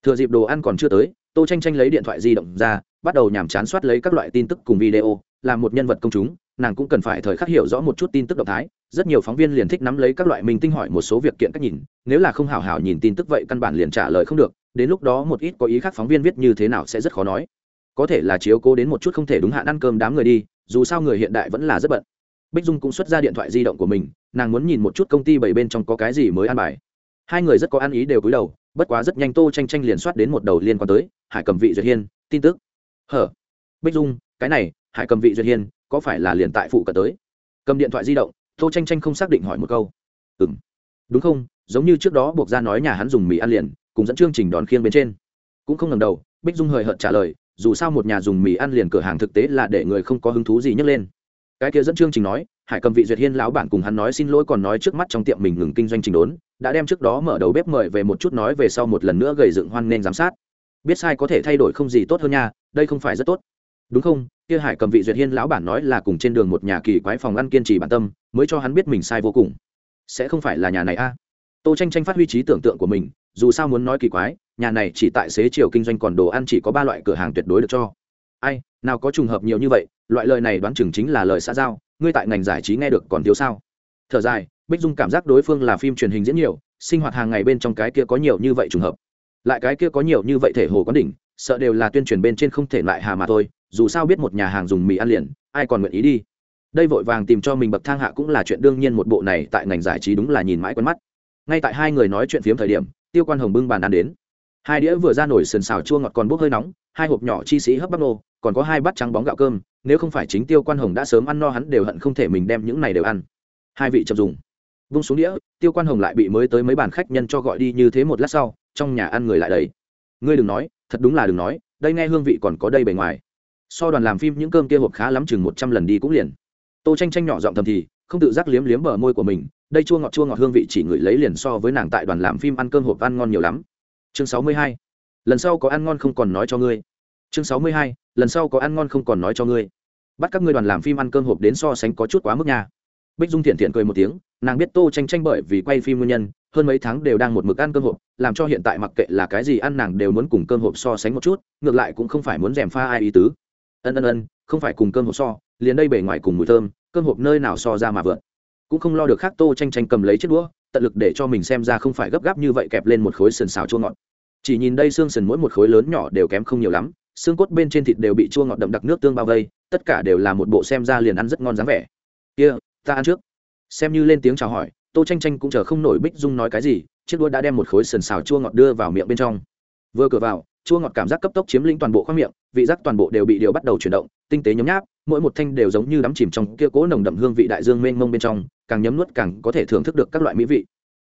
thừa dịp đồ ăn còn chưa tới, tô tranh tranh lấy điện thoại di động ra, bắt đầu nhàm chán soát lấy các loại tin tức cùng video. Làm một nhân vật công chúng, nàng cũng cần phải thời khắc hiểu rõ một chút tin tức động thái. Rất nhiều phóng viên liền thích nắm lấy các loại mình tinh hỏi một số việc kiện cách nhìn. Nếu là không hào hào nhìn tin tức vậy căn bản liền trả lời không được. Đến lúc đó một ít có ý khác phóng viên viết như thế nào sẽ rất khó nói. Có thể là chiếu cố đến một chút không thể đúng hạn ăn cơm đám người đi, dù sao người hiện đại vẫn là rất bận. Bích dung cũng xuất ra điện thoại di động của mình, nàng muốn nhìn một chút công ty bảy bên trong có cái gì mới ăn bài hai người rất có ăn ý đều cúi đầu, bất quá rất nhanh tô tranh tranh liền soát đến một đầu liên quan tới, hải cầm vị duyệt hiên, tin tức. Hở? Bích dung, cái này, hải cầm vị duyệt hiên, có phải là liền tại phụ cận tới? Cầm điện thoại di động, tô tranh tranh không xác định hỏi một câu. Ừ m đúng không? Giống như trước đó buộc ra nói nhà hắn dùng mì ăn liền, cùng dẫn chương trình đón khiêng bên trên. Cũng không ngần đầu, bích dung hời hợt trả lời, dù sao một nhà dùng mì ăn liền cửa hàng thực tế là để người không có hứng thú gì nhấc lên. Cái kia dẫn chương trình nói hải cầm vị duyệt hiên lão bản cùng hắn nói xin lỗi còn nói trước mắt trong tiệm mình ngừng kinh doanh trình đốn, đã đem trước đó mở đầu bếp mời về một chút nói về sau một lần nữa gầy dựng hoan nên giám sát. Biết sai có thể thay đổi không gì tốt hơn nha, đây không phải rất tốt. Đúng không? Kia hải cầm vị duyệt hiên lão bản nói là cùng trên đường một nhà kỳ quái phòng ăn kiên trì bản tâm, mới cho hắn biết mình sai vô cùng. Sẽ không phải là nhà này a. Tô tranh tranh phát huy trí tưởng tượng của mình, dù sao muốn nói kỳ quái, nhà này chỉ tại xế chiều kinh doanh còn đồ ăn chỉ có ba loại cửa hàng tuyệt đối được cho. Ai, nào có trùng hợp nhiều như vậy, loại lời này đoán chừng chính là lời xã giao ngươi tại ngành giải trí nghe được còn thiếu sao? Thở dài, bích dung cảm giác đối phương là phim truyền hình diễn nhiều, sinh hoạt hàng ngày bên trong cái kia có nhiều như vậy trùng hợp. Lại cái kia có nhiều như vậy thể hồ quán đỉnh, sợ đều là tuyên truyền bên trên không thể lại hà mà thôi, dù sao biết một nhà hàng dùng mì ăn liền, ai còn nguyện ý đi? Đây vội vàng tìm cho mình bậc thang hạ cũng là chuyện đương nhiên một bộ này tại ngành giải trí đúng là nhìn mãi quen mắt. Ngay tại hai người nói chuyện phiếm thời điểm, tiêu quan hồng bưng bàn ăn đến. Hai đĩa vừa ra nổi sườn xào chua ngọt còn bốc hơi nóng, hai hộp nhỏ chi sĩ hấp bắp nô, còn có hai bát trắng bóng gạo cơm nếu không phải chính tiêu quan hồng đã sớm ăn no hắn đều hận không thể mình đem những này đều ăn. Hai vị chậm dùng. Vung xuống đĩa, tiêu quan hồng lại bị mới tới mấy bàn khách nhân cho gọi đi như thế một lát sau, trong nhà ăn người lại đầy. Ngươi đừng nói, thật đúng là đừng nói, đây nghe hương vị còn có đây bề ngoài. So đoàn làm phim những cơm kia hộp khá lắm chừng một trăm lần đi cũng liền. Tô tranh tranh nhỏ giọng thầm thì, không tự giác liếm liếm bờ môi của mình, đây chua ngọt chua ngọt hương vị chỉ ngửi lấy liền so với nàng tại đoàn làm phim ăn cơm hộp ăn ngon nhiều lắm. Chương sáu mươi hai. Lần sau có ăn ngon không còn nói cho ngươi chương sáu mươi hai, lần sau có ăn ngon không còn nói cho ngươi. Bắt các ngươi đoàn làm phim ăn cơm hộp đến so sánh có chút quá mức nha. Bích dung thiện thiện cười một tiếng, nàng biết tô tranh tranh bởi vì quay phim nguyên nhân, hơn mấy tháng đều đang một mực ăn cơm hộp, làm cho hiện tại mặc kệ là cái gì ăn nàng đều muốn cùng cơm hộp so sánh một chút, ngược lại cũng không phải muốn rèm pha ai ý tứ. Ân ân ân, không phải cùng cơm hộp so, liền đây bề ngoài cùng mùi thơm, cơm hộp nơi nào so ra mà vượt cũng không lo được khác tô tranh tranh cầm lấy chiếc đũa, tận lực để cho mình xem ra không phải gấp gáp như vậy kẹp lên một khối sườn xào chua ngọt. Chỉ nhìn đây xương sườn mỗi một khối lớn nhỏ đều kém không nhiều lắm xương cốt bên trên thịt đều bị chua ngọt đậm đặc nước tương bao vây tất cả đều là một bộ xem ra liền ăn rất ngon dáng vẻ. Kia、yeah, ta ăn trước. Xem như lên tiếng chào hỏi tô tranh tranh cũng chờ không nổi bích dung nói cái gì chiếc đua đã đem một khối sườn xào chua ngọt đưa vào miệng bên trong. Vừa cửa vào chua ngọt cảm giác cấp tốc chiếm lĩnh toàn bộ khoang miệng vị giác toàn bộ đều bị điều bắt đầu chuyển động tinh tế nhấm nháp mỗi một thanh đều giống như đắm chìm trong kia cố nồng đậm hương vị đại dương mênh mông bên trong càng nhấm nuốt càng có thể thưởng thức được các loại mỹ vị.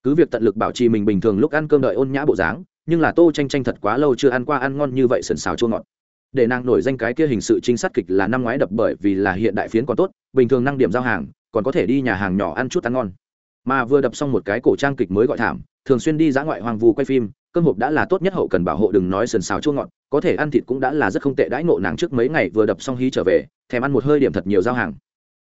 Cứ việc tận lực bảo trì mình bình thường lúc ăn cơm đợi ôn nhã bộ dáng nhưng là tô tranh tranh thật quá lâu chưa ăn qua ăn ngon như vậy sần xào chua ngọt để nàng nổi danh cái kia hình sự trinh sát kịch là năm ngoái đập bởi vì là hiện đại phiến còn tốt, bình thường năng điểm giao hàng, còn có thể đi nhà hàng nhỏ ăn chút ăn ngon. Mà vừa đập xong một cái cổ trang kịch mới gọi thảm, thường xuyên đi dã ngoại hoàng vu quay phim, cơm hộp đã là tốt nhất hậu cần bảo hộ đừng nói sần xào chua ngọt, có thể ăn thịt cũng đã là rất không tệ đãi ngộ nàng trước mấy ngày vừa đập xong hí trở về, thèm ăn một hơi điểm thật nhiều giao hàng.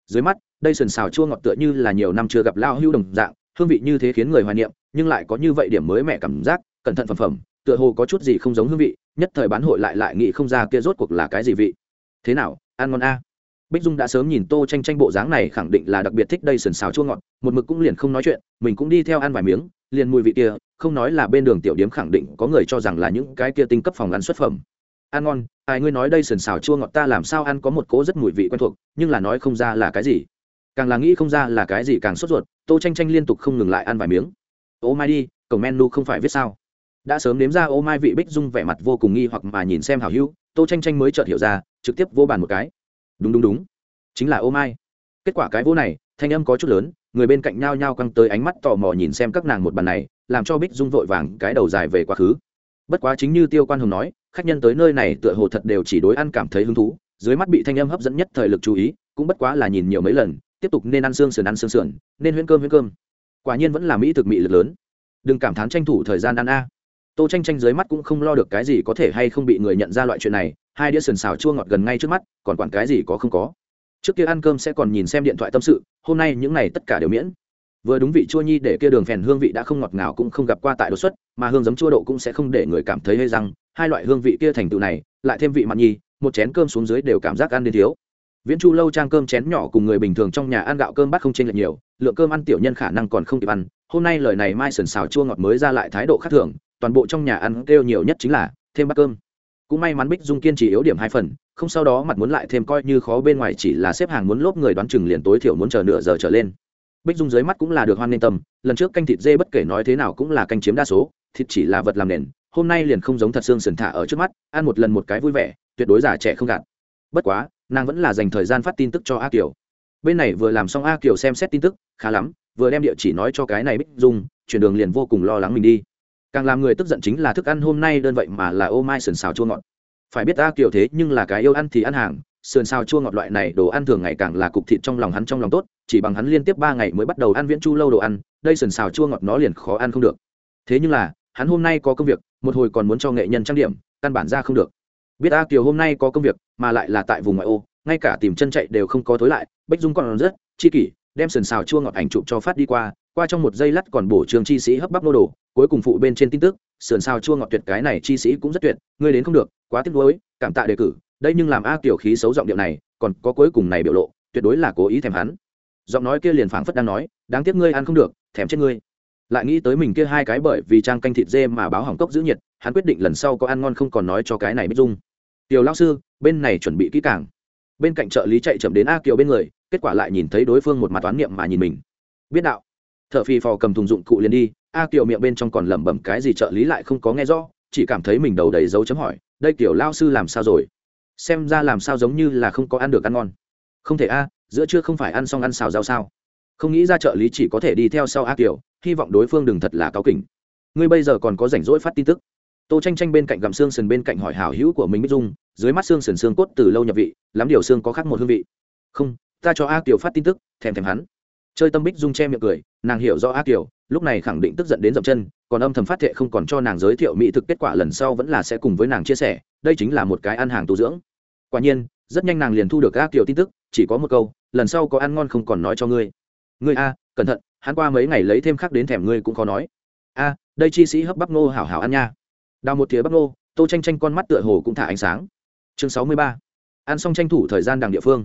Dưới mắt, đây sần xào chua ngọt tựa như là nhiều năm chưa gặp lao hưu đồng dạng, hương vị như thế khiến người hoài niệm, nhưng lại có như vậy điểm mới mẻ cảm giác, cẩn thận phẩm phẩm tựa hồ có chút gì không giống hương vị, nhất thời bán hội lại lại nghĩ không ra kia rốt cuộc là cái gì vị. Thế nào, ăn ngon a? Bích dung đã sớm nhìn tô tranh tranh bộ dáng này khẳng định là đặc biệt thích đây sần xào chua ngọt, một mực cũng liền không nói chuyện, mình cũng đi theo ăn vài miếng, liền mùi vị kia, không nói là bên đường tiểu điếm khẳng định có người cho rằng là những cái kia tinh cấp phòng ăn xuất phẩm. Ăn ngon, ai ngươi nói đây sần xào chua ngọt ta làm sao ăn có một cố rất mùi vị quen thuộc, nhưng là nói không ra là cái gì. Càng là nghĩ không ra là cái gì càng sốt ruột, tô tranh tranh liên tục không ngừng lại ăn vài miếng. Ô mai đi, cổng menu không phải viết sao? Đã sớm nếm ra ô mai vị bích dung vẻ mặt vô cùng nghi hoặc mà nhìn xem hảo hữu, tô tranh tranh mới chợt hiểu ra, trực tiếp vô bàn một cái. Đúng đúng đúng, chính là ô mai. Kết quả cái vô này, thanh âm có chút lớn, người bên cạnh nhao nhao căng tới ánh mắt tò mò nhìn xem các nàng một bàn này, làm cho bích dung vội vàng cái đầu dài về quá khứ. Bất quá chính như tiêu quan hồng nói, khách nhân tới nơi này tựa hồ thật đều chỉ đối ăn cảm thấy hứng thú, dưới mắt bị thanh âm hấp dẫn nhất thời lực chú ý, cũng bất quá là nhìn nhiều mấy lần, tiếp tục nên ăn xương sườn ăn xương sườn, nên huyễn cơm huyễn cơm. Quả nhiên vẫn là mỹ thực mỹ lực lớn. Đừng cảm thán tranh thủ thời gian ăn a tô tranh tranh dưới mắt cũng không lo được cái gì có thể hay không bị người nhận ra loại chuyện này, hai đĩa sườn xào chua ngọt gần ngay trước mắt, còn quản cái gì có không có. Trước kia ăn cơm sẽ còn nhìn xem điện thoại tâm sự, hôm nay những này tất cả đều miễn. Vừa đúng vị chua nhi để kia đường phèn hương vị đã không ngọt ngào cũng không gặp qua tại đột xuất, mà hương giấm chua độ cũng sẽ không để người cảm thấy hơi rằng hai loại hương vị kia thành tựu này, lại thêm vị mặn nhi, một chén cơm xuống dưới đều cảm giác ăn đến thiếu viễn chu lâu trang cơm chén nhỏ cùng người bình thường trong nhà ăn gạo cơm bắt không chênh lệch nhiều, lượng cơm ăn tiểu nhân khả năng còn không kịp ăn. Hôm nay lời này mai sần xào chua ngọt mới ra lại thái độ khác thường, toàn bộ trong nhà ăn kêu nhiều nhất chính là thêm bát cơm. Cũng may mắn bích dung kiên chỉ yếu điểm hai phần, không sau đó mặt muốn lại thêm coi như khó bên ngoài chỉ là xếp hàng muốn lốp người đoán chừng liền tối thiểu muốn chờ nửa giờ trở lên. Bích dung dưới mắt cũng là được hoan nên tâm, lần trước canh thịt dê bất kể nói thế nào cũng là canh chiếm đa số, thịt chỉ là vật làm nền, hôm nay liền không giống thật xương sườn thả ở trước mắt, ăn một lần một cái vui vẻ, tuyệt đối giả trẻ không gạt. Bất quá nàng vẫn là dành thời gian phát tin tức cho a kiều. Bên này vừa làm xong a kiều xem xét tin tức, khá lắm, vừa đem địa chỉ nói cho cái này bích dung, chuyển đường liền vô cùng lo lắng mình đi. Càng làm người tức giận chính là thức ăn hôm nay đơn vậy mà là ô mai sườn xào chua ngọt. Phải biết a kiều thế nhưng là cái yêu ăn thì ăn hàng, sườn xào chua ngọt loại này đồ ăn thường ngày càng là cục thịt trong lòng hắn trong lòng tốt, chỉ bằng hắn liên tiếp ba ngày mới bắt đầu ăn viễn chu lâu đồ ăn, đây sườn xào chua ngọt nó liền khó ăn không được. Thế nhưng là, hắn hôm nay có công việc, một hồi còn muốn cho nghệ nhân trang điểm, căn bản ra không được biết a kiều hôm nay có công việc, mà lại là tại vùng ngoại ô, ngay cả tìm chân chạy đều không có thối lại, bách dung còn rất chi kỷ, đem sườn xào chua ngọt ảnh chụp cho phát đi qua qua trong một giây lát còn bổ trường chi sĩ hấp bắp nô đồ, cuối cùng phụ bên trên tin tức, sườn xào chua ngọt tuyệt cái này chi sĩ cũng rất tuyệt, ngươi đến không được, quá tiếc nuối, cảm tạ đề cử, đây nhưng làm a tiểu khí xấu giọng điệu này, còn có cuối cùng này biểu lộ, tuyệt đối là cố ý thèm hắn. Giọng nói kia liền phảng phất đang nói, đáng tiếc ngươi ăn không được, thèm chết ngươi. Lại nghĩ tới mình kia hai cái bởi vì trang canh thịt dê mà báo hỏng cốc giữ nhiệt, hắn quyết định lần sau có ăn ngon không còn nói cho cái này biết dung tiểu lao sư, bên này chuẩn bị kỹ càng. Bên cạnh trợ lý chạy chậm đến a kiều bên người, kết quả lại nhìn thấy đối phương một mặt toán niệm mà nhìn mình. Biết đạo. T h ở phì phò cầm thùng dụng cụ liền đi, a kiều miệng bên trong còn lẩm bẩm cái gì trợ lý lại không có nghe rõ, chỉ cảm thấy mình đầu đầy dấu chấm hỏi, đây kiểu lao sư làm sao rồi? Xem ra làm sao giống như là không có ăn được ăn ngon. Không thể a, giữa trưa không phải ăn xong ăn xào rau sao? Không nghĩ ra trợ lý chỉ có thể đi theo sau a kiều, hy vọng đối phương đừng thật là cáo kỉnh. Ngươi bây giờ còn có rảnh rỗi phát tin tức tô tranh tranh bên cạnh gặm xương sườn bên cạnh hỏi hảo hữu của mình bích dung, dưới mắt xương sườn xương cốt từ lâu nhập vị, lắm điều xương có khác một hương vị. Không, ta cho a kiều phát tin tức, thèm thèm hắn. Chơi tâm bích dung che miệng cười, nàng hiểu do a kiều, lúc này khẳng định tức giận đến dậm chân, còn âm thầm phát thệ không còn cho nàng giới thiệu mỹ thực, kết quả lần sau vẫn là sẽ cùng với nàng chia sẻ, đây chính là một cái ăn hàng tu dưỡng. Quả nhiên, rất nhanh nàng liền thu được a kiều tin tức, chỉ có một câu, lần sau có ăn ngon không còn nói cho ngươi. Ngươi a, cẩn thận, hắn qua mấy ngày lấy thêm khác đến thèm ngươi cũng khó nói. A, đây chi sĩ hấp bắp nô hảo hảo ăn nha đào một thìa bắp nô, tô tranh tranh con mắt tựa hồ cũng thả ánh sáng. Chương sáu mươi ba. Ăn xong tranh thủ thời gian đằng địa phương.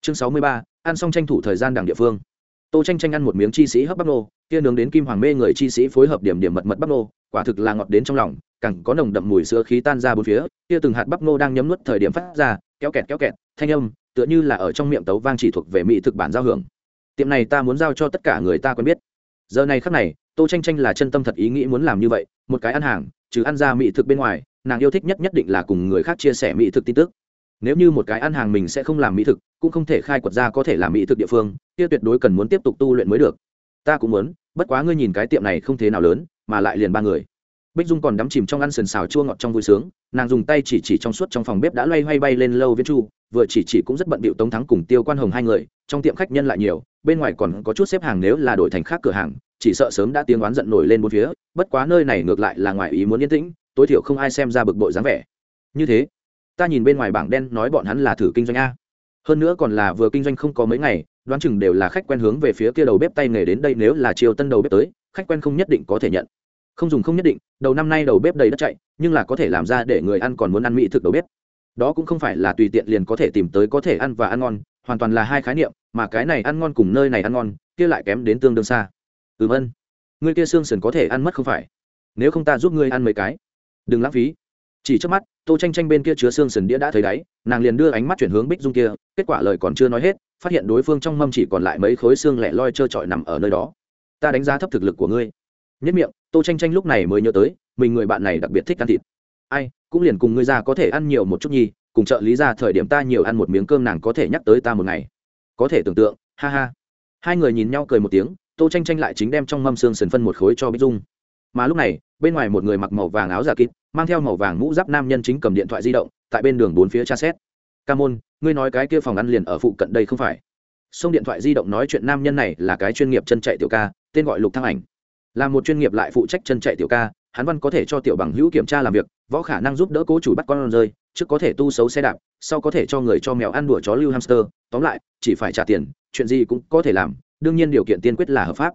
Chương sáu mươi ba. Ăn xong tranh thủ thời gian đằng địa phương. Tô tranh tranh ăn một miếng chi sĩ hấp bắp nô, kia nướng đến kim hoàng mê người chi sĩ phối hợp điểm điểm mật mật bắp nô, quả thực là ngọt đến trong lòng cẳng có nồng đậm mùi sữa khí tan ra bốn phía, kia từng hạt bắp nô đang nhấm nuốt thời điểm phát ra, kéo kẹt kéo kẹt, thanh âm, tựa như là ở trong miệng tấu vang chỉ thuộc về mỹ thực bản giao hưởng. Tiệm này ta muốn giao cho tất cả người ta quen biết. Giờ này khắc này, tô tranh tranh là chân tâm thật ý nghĩ muốn làm như vậy, một cái ăn hàng trừ ăn ra mỹ thực bên ngoài, nàng yêu thích nhất nhất định là cùng người khác chia sẻ mỹ thực tin tức. Nếu như một cái ăn hàng mình sẽ không làm mỹ thực, cũng không thể khai quật ra có thể làm mỹ thực địa phương, kia tuyệt đối cần muốn tiếp tục tu luyện mới được. Ta cũng muốn, bất quá ngươi nhìn cái tiệm này không thế nào lớn, mà lại liền ba người. Bích dung còn đắm chìm trong ăn sần xào chua ngọt trong vui sướng, nàng dùng tay chỉ chỉ trong suốt trong phòng bếp đã loay hoay bay lên lâu viễn chu, vừa chỉ chỉ cũng rất bận bịu tống thắng cùng tiêu quan hồng hai người, trong tiệm khách nhân lại nhiều, bên ngoài còn có chút xếp hàng nếu là đổi thành khác cửa hàng chỉ sợ sớm đã tiếng oán giận nổi lên bốn phía, bất quá nơi này ngược lại là ngoài ý muốn yên tĩnh, tối thiểu không ai xem ra bực bội dáng vẻ. Như thế, ta nhìn bên ngoài bảng đen nói bọn hắn là thử kinh doanh a. Hơn nữa còn là vừa kinh doanh không có mấy ngày, đoán chừng đều là khách quen hướng về phía kia đầu bếp tay nghề đến đây nếu là chiều tân đầu bếp tới, khách quen không nhất định có thể nhận. Không dùng không nhất định, đầu năm nay đầu bếp đầy đất chạy, nhưng là có thể làm ra để người ăn còn muốn ăn mỹ thực đầu bếp. Đó cũng không phải là tùy tiện liền có thể tìm tới có thể ăn và ăn ngon, hoàn toàn là hai khái niệm, mà cái này ăn ngon cùng nơi này ăn ngon, kia lại kém đến tương đương xa ừm ân ngươi kia xương sườn có thể ăn mất không phải? Nếu không ta giúp ngươi ăn mấy cái. Đừng lãng phí. Chỉ trước mắt, tô tranh tranh bên kia chứa xương sườn đĩa đã thấy đáy, nàng liền đưa ánh mắt chuyển hướng bích dung kia, kết quả lời còn chưa nói hết, phát hiện đối phương trong mâm chỉ còn lại mấy khối xương lẻ loi trơ trọi nằm ở nơi đó. Ta đánh giá thấp thực lực của ngươi. Nhất miệng, tô tranh tranh lúc này mới nhớ tới, mình người bạn này đặc biệt thích ăn thịt. Ai, cũng liền cùng ngươi ra có thể ăn nhiều một chút nhi cùng trợ lý ra thời điểm ta nhiều ăn một miếng cơm nàng có thể nhắc tới ta một ngày. Có thể tưởng tượng, ha ha. Hai người nhìn nhau cười một tiếng tô tranh tranh lại chính đem trong mâm xương sần phân một khối cho bích dung mà lúc này bên ngoài một người mặc màu vàng áo giả kín mang theo màu vàng mũ giáp nam nhân chính cầm điện thoại di động tại bên đường bốn phía tra xét ca môn ngươi nói cái kia phòng ăn liền ở phụ cận đây không phải xông điện thoại di động nói chuyện nam nhân này là cái chuyên nghiệp chân chạy tiểu ca tên gọi lục thăng ảnh là một chuyên nghiệp lại phụ trách chân chạy tiểu ca hắn văn có thể cho tiểu bằng hữu kiểm tra làm việc võ khả năng giúp đỡ cố chủ bắt con rơi trước có thể tu xấu xe đạp sau có thể cho người cho mèo ăn đùa chó lưu hamster tóm lại chỉ phải trả tiền chuyện gì cũng có thể làm đương nhiên điều kiện tiên quyết là hợp pháp.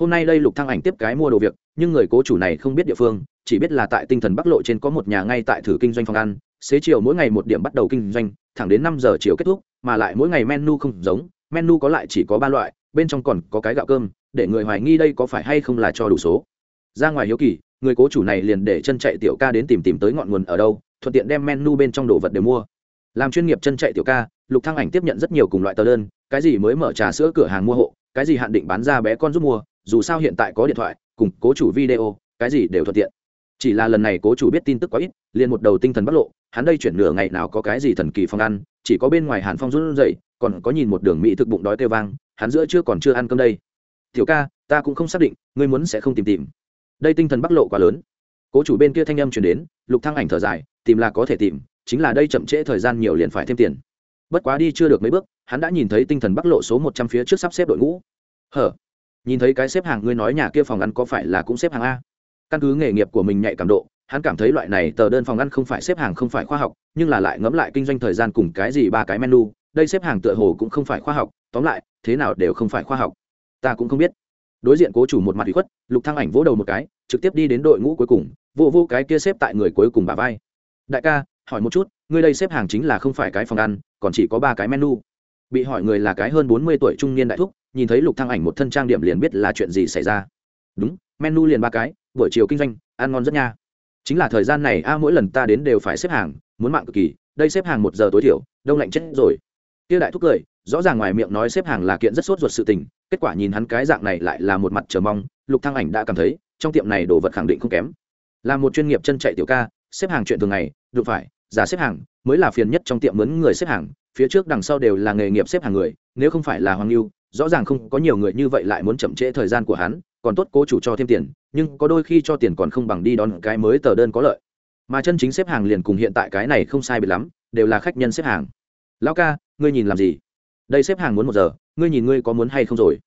Hôm nay đây lục thăng ảnh tiếp cái mua đồ việc, nhưng người cố chủ này không biết địa phương, chỉ biết là tại tinh thần bắc lộ trên có một nhà ngay tại thử kinh doanh phòng ăn, xế chiều mỗi ngày một điểm bắt đầu kinh doanh, thẳng đến năm giờ chiều kết thúc, mà lại mỗi ngày menu không giống, menu có lại chỉ có ba loại, bên trong còn có cái gạo cơm, để người hoài nghi đây có phải hay không là cho đủ số. Ra ngoài hiếu kỳ, người cố chủ này liền để chân chạy tiểu ca đến tìm tìm tới ngọn nguồn ở đâu, thuận tiện đem menu bên trong đồ vật để mua. Làm chuyên nghiệp chân chạy tiểu ca, lục thăng ảnh tiếp nhận rất nhiều cùng loại tờ đơn, cái gì mới mở trà sữa cửa hàng mua hộ cái gì hạn định bán ra bé con giúp mua, dù sao hiện tại có điện thoại, cùng cố chủ video, cái gì đều thuận tiện. Chỉ là lần này cố chủ biết tin tức quá ít, liền một đầu tinh thần bắt lộ, hắn đây chuyển nửa ngày nào có cái gì thần kỳ phong ăn, chỉ có bên ngoài hàn phong run rẩy, còn có nhìn một đường mỹ thực bụng đói kêu vang, hắn giữa chưa còn chưa ăn cơm đây. Tiểu ca, ta cũng không xác định, ngươi muốn sẽ không tìm tìm. Đây tinh thần bắc lộ quá lớn. Cố chủ bên kia thanh âm chuyển đến, lục thăng ảnh thở dài, tìm là có thể tìm, chính là đây chậm trễ thời gian nhiều liền phải thêm tiền. Bất quá đi chưa được mấy bước hắn đã nhìn thấy tinh thần bắc lộ số một trăm phía trước sắp xếp đội ngũ. Hở? Nhìn thấy cái xếp hàng ngươi nói nhà kia phòng ăn có phải là cũng xếp hàng a? Căn cứ nghề nghiệp của mình nhạy cảm độ, hắn cảm thấy loại này tờ đơn phòng ăn không phải xếp hàng không phải khoa học, nhưng là lại ngẫm lại kinh doanh thời gian cùng cái gì ba cái menu, đây xếp hàng tựa hồ cũng không phải khoa học, tóm lại, thế nào đều không phải khoa học. Ta cũng không biết. Đối diện cố chủ một mặt bị khuất, lục thăng ảnh vỗ đầu một cái, trực tiếp đi đến đội ngũ cuối cùng, vô vô cái kia xếp tại người cuối cùng bà vai. Đại ca, hỏi một chút, ngươi đây xếp hàng chính là không phải cái phòng ăn, còn chỉ có ba cái menu bị hỏi người là cái hơn bốn mươi tuổi trung niên đại thúc, nhìn thấy lục thăng ảnh một thân trang điểm liền biết là chuyện gì xảy ra. Đúng, menu liền ba cái, buổi chiều kinh doanh, ăn ngon rất nha. Chính là thời gian này, a, mỗi lần ta đến đều phải xếp hàng, muốn mạng cực kỳ, đây xếp hàng một giờ tối thiểu, đông lạnh chết rồi. Kia đại thúc cười, rõ ràng ngoài miệng nói xếp hàng là kiện rất sốt ruột sự tình, kết quả nhìn hắn cái dạng này lại là một mặt chờ mong, lục thăng ảnh đã cảm thấy, trong tiệm này đồ vật khẳng định không kém. Là một chuyên nghiệp chân chạy tiểu ca, xếp hàng chuyện thường ngày được phải giả xếp hàng, mới là phiền nhất trong tiệm mướn người xếp hàng, phía trước đằng sau đều là nghề nghiệp xếp hàng người, nếu không phải là hoàng lưu rõ ràng không có nhiều người như vậy lại muốn chậm trễ thời gian của hắn, còn tốt cố chủ cho thêm tiền, nhưng có đôi khi cho tiền còn không bằng đi đón cái mới tờ đơn có lợi. Mà chân chính xếp hàng liền cùng hiện tại cái này không sai biệt lắm, đều là khách nhân xếp hàng. Lão ca, ngươi nhìn làm gì? Đây xếp hàng muốn một giờ, ngươi nhìn ngươi có muốn hay không rồi?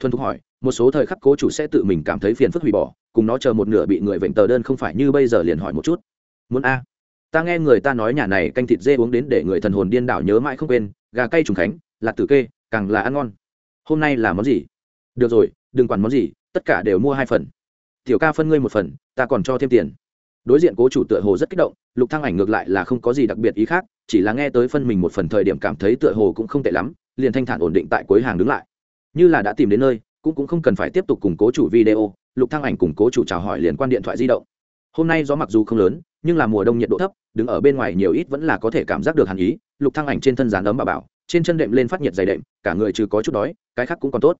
Thuần thục hỏi, một số thời khắc cố chủ sẽ tự mình cảm thấy phiền phức hủy bỏ, cùng nó chờ một nửa bị người vệnh tờ đơn không phải như bây giờ liền hỏi một chút. Muốn a ta nghe người ta nói nhà này canh thịt dê uống đến để người thần hồn điên đảo nhớ mãi không quên, gà cay trùng khánh lạc tử kê, càng là ăn ngon. Hôm nay là món gì? Được rồi, đừng quản món gì, tất cả đều mua hai phần. Tiểu ca phân ngươi một phần, ta còn cho thêm tiền. Đối diện cố chủ tựa hồ rất kích động, lục thăng ảnh ngược lại là không có gì đặc biệt ý khác, chỉ là nghe tới phân mình một phần thời điểm cảm thấy tựa hồ cũng không tệ lắm, liền thanh thản ổn định tại cuối hàng đứng lại. Như là đã tìm đến nơi, cũng cũng không cần phải tiếp tục cùng cố chủ video, lục thăng ảnh cùng cố chủ chào hỏi liền quan điện thoại di động hôm nay gió mặc dù không lớn, nhưng là mùa đông nhiệt độ thấp, đứng ở bên ngoài nhiều ít vẫn là có thể cảm giác được hàn ý. Lục thăng ảnh trên thân dán ấm bà bảo, trên chân đệm lên phát nhiệt dày đệm, cả người trừ có chút đói, cái khác cũng còn tốt.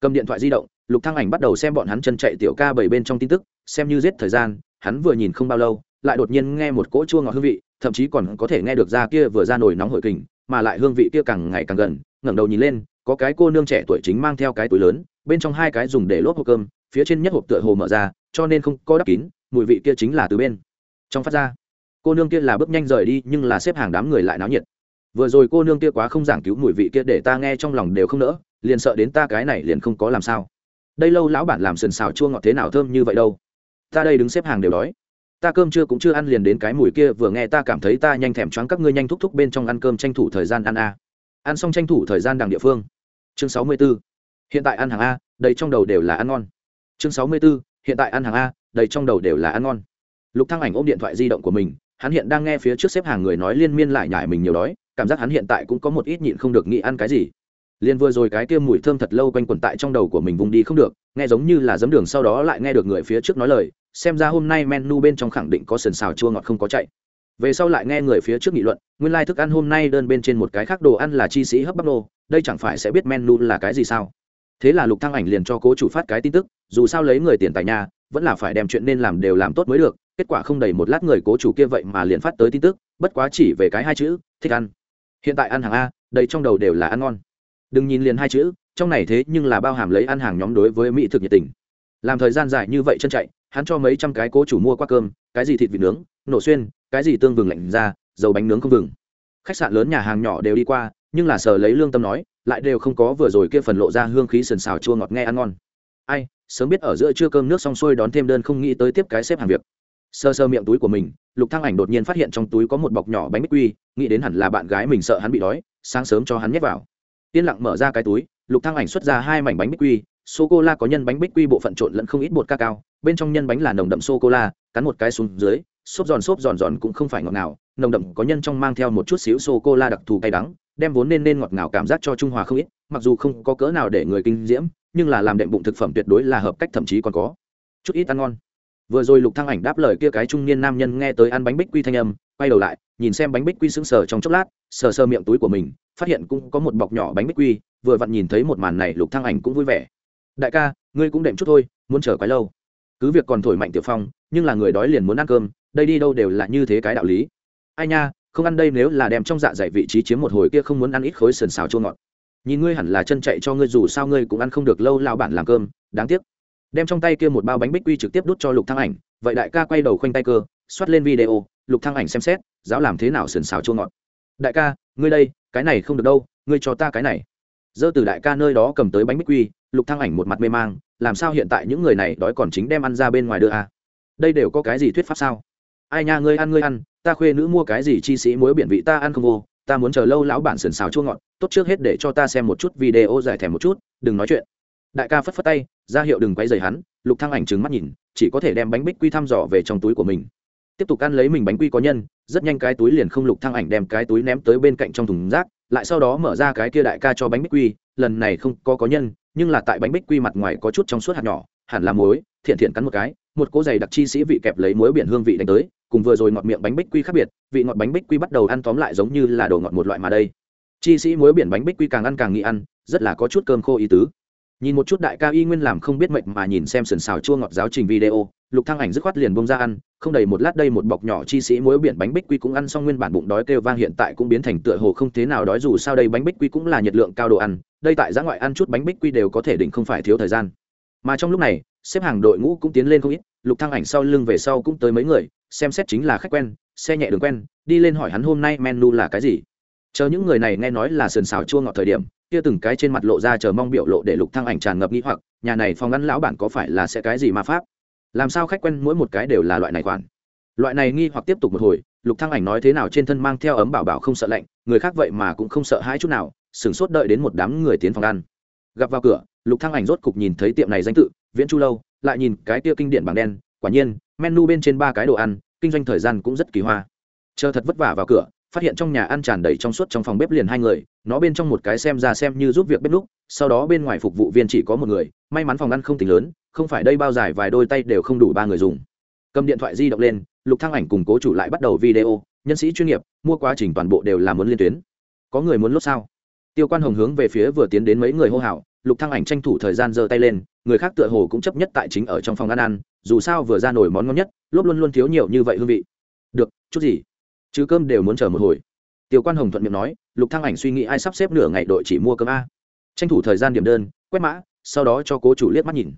Cầm điện thoại di động, lục thăng ảnh bắt đầu xem bọn hắn chân chạy tiểu ca bảy bên trong tin tức, xem như giết thời gian, hắn vừa nhìn không bao lâu, lại đột nhiên nghe một cỗ chua ngọt hương vị, thậm chí còn có thể nghe được ra kia vừa ra nổi nóng hội kình, mà lại hương vị kia càng ngày càng gần, ngẩng đầu nhìn lên, có cái cô nương trẻ tuổi chính mang theo cái túi lớn, bên trong hai cái dùng để lốp hộp cơm, phía trên nhất hộp tựa hồ mở ra, cho nên không có đắp kín mùi vị kia chính là từ bên trong phát ra. Cô nương kia là bước nhanh rời đi, nhưng là xếp hàng đám người lại náo nhiệt. Vừa rồi cô nương kia quá không giảng cứu mùi vị kia để ta nghe trong lòng đều không nỡ, liền sợ đến ta cái này liền không có làm sao. Đây lâu lão bản làm sườn xào chua ngọt thế nào thơm như vậy đâu. Ta đây đứng xếp hàng đều đói. Ta cơm chưa cũng chưa ăn liền đến cái mùi kia, vừa nghe ta cảm thấy ta nhanh thèm choáng các ngươi nhanh thúc thúc bên trong ăn cơm tranh thủ thời gian ăn a. Ăn xong tranh thủ thời gian đằng địa phương. Chương sáu mươi 64. hiện tại ăn hàng a, đây trong đầu đều là ăn ngon. Chương sáu mươi 64. hiện tại ăn hàng a đầy trong đầu đều là ăn ngon. Lục thăng ảnh ôm điện thoại di động của mình, hắn hiện đang nghe phía trước xếp hàng người nói liên miên lại nhải mình nhiều đói, cảm giác hắn hiện tại cũng có một ít nhịn không được nghĩ ăn cái gì. Liền vừa rồi cái kia mùi thơm thật lâu quanh quẩn tại trong đầu của mình vùng đi không được, nghe giống như là giấm đường sau đó lại nghe được người phía trước nói lời, xem ra hôm nay menu bên trong khẳng định có sườn xào chua ngọt không có chạy. Về sau lại nghe người phía trước nghị luận, nguyên lai thức ăn hôm nay đơn bên trên một cái khác đồ ăn là chi sĩ hấp bắp nô, đây chẳng phải sẽ biết menu là cái gì sao? Thế là lục thăng ảnh liền cho cố chủ phát cái tin tức, dù sao lấy người tiền tài nhà vẫn là phải đem chuyện nên làm đều làm tốt mới được, kết quả không đầy một lát người cố chủ kia vậy mà liền phát tới tin tức, bất quá chỉ về cái hai chữ, thích ăn. Hiện tại ăn hàng a, đầy trong đầu đều là ăn ngon. Đừng nhìn liền hai chữ, trong này thế nhưng là bao hàm lấy ăn hàng nhóm đối với mỹ thực nhiệt tình. Làm thời gian dài như vậy chân chạy, hắn cho mấy trăm cái cố chủ mua qua cơm, cái gì thịt vịt nướng, nổ xuyên, cái gì tương vừng lạnh ra, dầu bánh nướng không vừng. Khách sạn lớn nhà hàng nhỏ đều đi qua, nhưng là sờ lấy lương tâm nói, lại đều không có vừa rồi kia phần lộ ra hương khí sần xào chua ngọt nghe ăn ngon. Ai sớm biết ở giữa trưa cơm nước xong xuôi đón thêm đơn không nghĩ tới tiếp cái xếp hàng việc. Sơ sơ miệng túi của mình, lục thăng ảnh đột nhiên phát hiện trong túi có một bọc nhỏ bánh bích quy, nghĩ đến hẳn là bạn gái mình sợ hắn bị đói, sáng sớm cho hắn nhét vào. Yên lặng mở ra cái túi, lục thăng ảnh xuất ra hai mảnh bánh bích quy sô cô la có nhân bánh bích quy bộ phận trộn lẫn không ít bột ca cao, bên trong nhân bánh là nồng đậm sô cô la cắn một cái xuống dưới, xốp giòn xốp giòn giòn cũng không phải ngọt ngào, nồng đậm có nhân trong mang theo một chút xíu sô cô la đặc thù cay đắng, đem vốn nên nên ngọt ngào cảm giác cho trung hòa không ít, mặc dù không có cỡ nào để người kinh diễm nhưng là làm đệm bụng thực phẩm tuyệt đối là hợp cách thậm chí còn có. Chút ít ăn ngon. Vừa rồi lục thăng ảnh đáp lời kia cái trung niên nam nhân nghe tới ăn bánh bích quy thanh âm, quay đầu lại, nhìn xem bánh bích quy sững sờ trong chốc lát, sờ sờ miệng túi của mình, phát hiện cũng có một bọc nhỏ bánh bích quy, vừa vặn nhìn thấy một màn này lục thăng ảnh cũng vui vẻ. Đại ca, ngươi cũng đệm chút thôi, muốn chờ quái lâu. Cứ việc còn thổi mạnh tiểu phong, nhưng là người đói liền muốn ăn cơm, đây đi đâu đều là như thế cái đạo lý. Ai nha, không ăn đây nếu là đem trong dạ dày vị trí chiếm một hồi kia không muốn ăn ít khối sườn xào chua ngọt nhìn ngươi hẳn là chân chạy cho ngươi dù sao ngươi cũng ăn không được lâu lao bản làm cơm, đáng tiếc. Đem trong tay kia một bao bánh bích quy trực tiếp đút cho lục thăng ảnh, vậy đại ca quay đầu khoanh tay cơ xoát lên video, lục thăng ảnh xem xét, giáo làm thế nào sườn xào chua ngọt. Đại ca, ngươi đây, cái này không được đâu, ngươi cho ta cái này. Dơ từ đại ca nơi đó cầm tới bánh bích quy, lục thăng ảnh một mặt mê mang, làm sao hiện tại những người này đói còn chính đem ăn ra bên ngoài đưa à? đây đều có cái gì thuyết pháp sao? Ai nha, ngươi ăn ngươi ăn, ta khuê nữ mua cái gì chi sĩ muối biển vị ta ăn không vô ta muốn chờ lâu lão bản sườn xào chua ngọt, tốt trước hết để cho ta xem một chút video giải thèm một chút, đừng nói chuyện. Đại ca phất phất tay, ra hiệu đừng quay dày hắn, lục thăng ảnh trừng mắt nhìn, chỉ có thể đem bánh bích quy thăm dò về trong túi của mình. Tiếp tục ăn lấy mình bánh quy có nhân, rất nhanh cái túi liền không lục thăng ảnh đem cái túi ném tới bên cạnh trong thùng rác, lại sau đó mở ra cái kia đại ca cho bánh bích quy, lần này không có có nhân, nhưng là tại bánh bích quy mặt ngoài có chút trong suốt hạt nhỏ, hẳn là muối, thiện thiện cắn một cái, một cỗ giày đặc chi sĩ vị kẹp lấy muối biển hương vị đánh tới cùng vừa rồi ngọt miệng bánh bích quy khác biệt, vị ngọt bánh bích quy bắt đầu ăn tóm lại giống như là đồ ngọt một loại mà đây. Chi sĩ muối biển bánh bích quy càng ăn càng nghĩ ăn, rất là có chút cơm khô ý tứ. Nhìn một chút đại ca y nguyên làm không biết mệnh mà nhìn xem sườn xào chua ngọt giáo trình video, lục thăng ảnh dứt khoát liền bông ra ăn, không đầy một lát đây một bọc nhỏ chi sĩ muối biển bánh bích quy cũng ăn xong nguyên bản bụng đói kêu vang hiện tại cũng biến thành tựa hồ không thế nào đói dù sao đây bánh bích quy cũng là nhiệt lượng cao đồ ăn, đây tại giã ngoại ăn chút bánh bích quy đều có thể định không phải thiếu thời gian. Mà trong lúc này, xếp hàng đội ngũ cũng tiến lên không ít, lục thăng ảnh sau lưng về sau cũng tới mấy người xem xét chính là khách quen, xe nhẹ đường quen, đi lên hỏi hắn hôm nay menu là cái gì. Chờ những người này nghe nói là sườn xào chua ngọt thời điểm, kia từng cái trên mặt lộ ra chờ mong biểu lộ để lục thăng ảnh tràn ngập nghĩ hoặc, nhà này phòng ngăn lão bản có phải là sẽ cái gì mà pháp? Làm sao khách quen mỗi một cái đều là loại này khoản? Loại này nghi hoặc tiếp tục một hồi, lục thăng ảnh nói thế nào trên thân mang theo ấm bảo bảo không sợ lạnh, người khác vậy mà cũng không sợ hãi chút nào sửng sốt đợi đến một đám người tiến phòng ăn. Gặp vào cửa, lục thăng ảnh rốt cục nhìn thấy tiệm này danh tự, viễn chu lâu, lại nhìn cái tia kinh điển bảng đen, quả nhiên menu bên trên ba cái đồ ăn, kinh doanh thời gian cũng rất kỳ hoa. Chờ thật vất vả vào cửa, phát hiện trong nhà ăn tràn đầy trong suốt trong phòng bếp liền hai người, nó bên trong một cái xem ra xem như giúp việc bếp lúc sau đó bên ngoài phục vụ viên chỉ có một người, may mắn phòng ăn không tính lớn, không phải đây bao dài vài đôi tay đều không đủ ba người dùng. Cầm điện thoại di động lên, lục thăng ảnh cùng cố chủ lại bắt đầu video, nhân sĩ chuyên nghiệp, mua quá trình toàn bộ đều là muốn liên tuyến. Có người muốn lốt sao? Tiêu quan hồng hướng về phía vừa tiến đến mấy người hô hào, lục thăng ảnh tranh thủ thời gian giơ tay lên, người khác tựa hồ cũng chấp nhất tại chính ở trong phòng ăn ăn dù sao vừa ra nổi món ngon nhất, lốp luôn luôn thiếu nhiều như vậy hương vị. Được, chút gì? Chứ cơm đều muốn chờ một hồi. Tiểu quan hồng thuận miệng nói, lục thăng ảnh suy nghĩ ai sắp xếp nửa ngày đội chỉ mua cơm a. Tranh thủ thời gian điểm đơn, quét mã, sau đó cho cố chủ liếc mắt nhìn.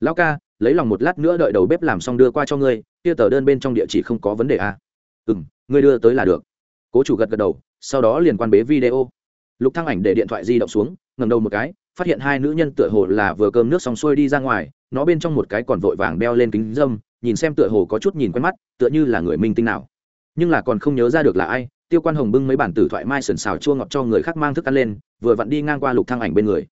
Lão ca, lấy lòng một lát nữa đợi đầu bếp làm xong đưa qua cho ngươi, kia tờ đơn bên trong địa chỉ không có vấn đề a. Ừ m ngươi đưa tới là được. Cố chủ gật gật đầu, sau đó liền quan bế video. Lục thăng ảnh để điện thoại di động xuống ngầm đầu một cái phát hiện hai nữ nhân tựa hồ là vừa cơm nước xong xuôi đi ra ngoài, nó bên trong một cái còn vội vàng đeo lên kính dâm, nhìn xem tựa hồ có chút nhìn quen mắt, tựa như là người minh tinh nào. Nhưng là còn không nhớ ra được là ai, tiêu quan hồng bưng mấy bản tử thoại mai sần xào chua ngọt cho người khác mang thức ăn lên, vừa vặn đi ngang qua lục thang ảnh bên người.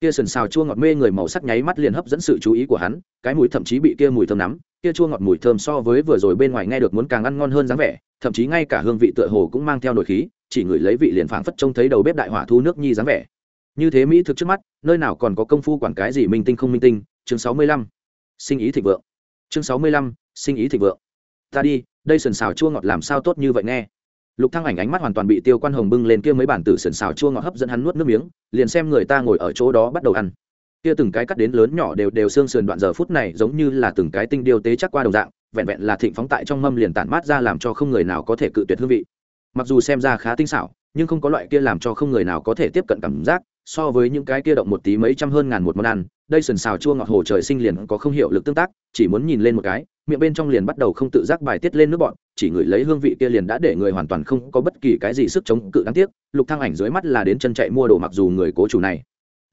Kia sần xào chua ngọt mê người màu sắc nháy mắt liền hấp dẫn sự chú ý của hắn, cái mùi thậm chí bị kia mùi thơm nắm, kia chua ngọt mùi thơm so với vừa rồi bên ngoài nghe được muốn càng ăn ngon hơn dáng vẻ, thậm chí ngay cả hương vị tựa hồ cũng mang theo nồi khí, chỉ ngửi lấy vị liền phảng phất trông thấy đầu bếp đại hỏa thu nước nhi dáng vẻ như thế mỹ thực trước mắt, nơi nào còn có công phu quản cái gì minh tinh không minh tinh, chương sáu mươi lăm. Sinh ý thịnh vượng. Chương sáu mươi lăm, sinh ý thịnh vượng. Ta đi, đây sần xào chua ngọt làm sao tốt như vậy nghe? Lục thăng ảnh ánh mắt hoàn toàn bị tiêu quan hồng bưng lên kia mấy bản tử sần xào chua ngọt hấp dẫn hắn nuốt nước miếng, liền xem người ta ngồi ở chỗ đó bắt đầu ăn. Kia từng cái cắt đến lớn nhỏ đều đều xương sườn đoạn giờ phút này giống như là từng cái tinh điêu tế chắc qua đồng dạng, vẹn vẹn là thịnh phóng tại trong mâm liền tản mát ra làm cho không người nào có thể cự tuyệt hương vị. Mặc dù xem ra khá tinh xảo, nhưng không có loại kia làm cho không người nào có thể tiếp cận cảm giác so với những cái kia động một tí mấy trăm hơn ngàn một món ăn, đây sườn xào chua ngọt hồ trời sinh liền có không hiệu lực tương tác, chỉ muốn nhìn lên một cái, miệng bên trong liền bắt đầu không tự giác bài tiết lên nước bọn chỉ ngửi lấy hương vị kia liền đã để người hoàn toàn không có bất kỳ cái gì sức chống cự đáng tiếc, lục thăng ảnh dưới mắt là đến chân chạy mua đồ mặc dù người cố chủ này.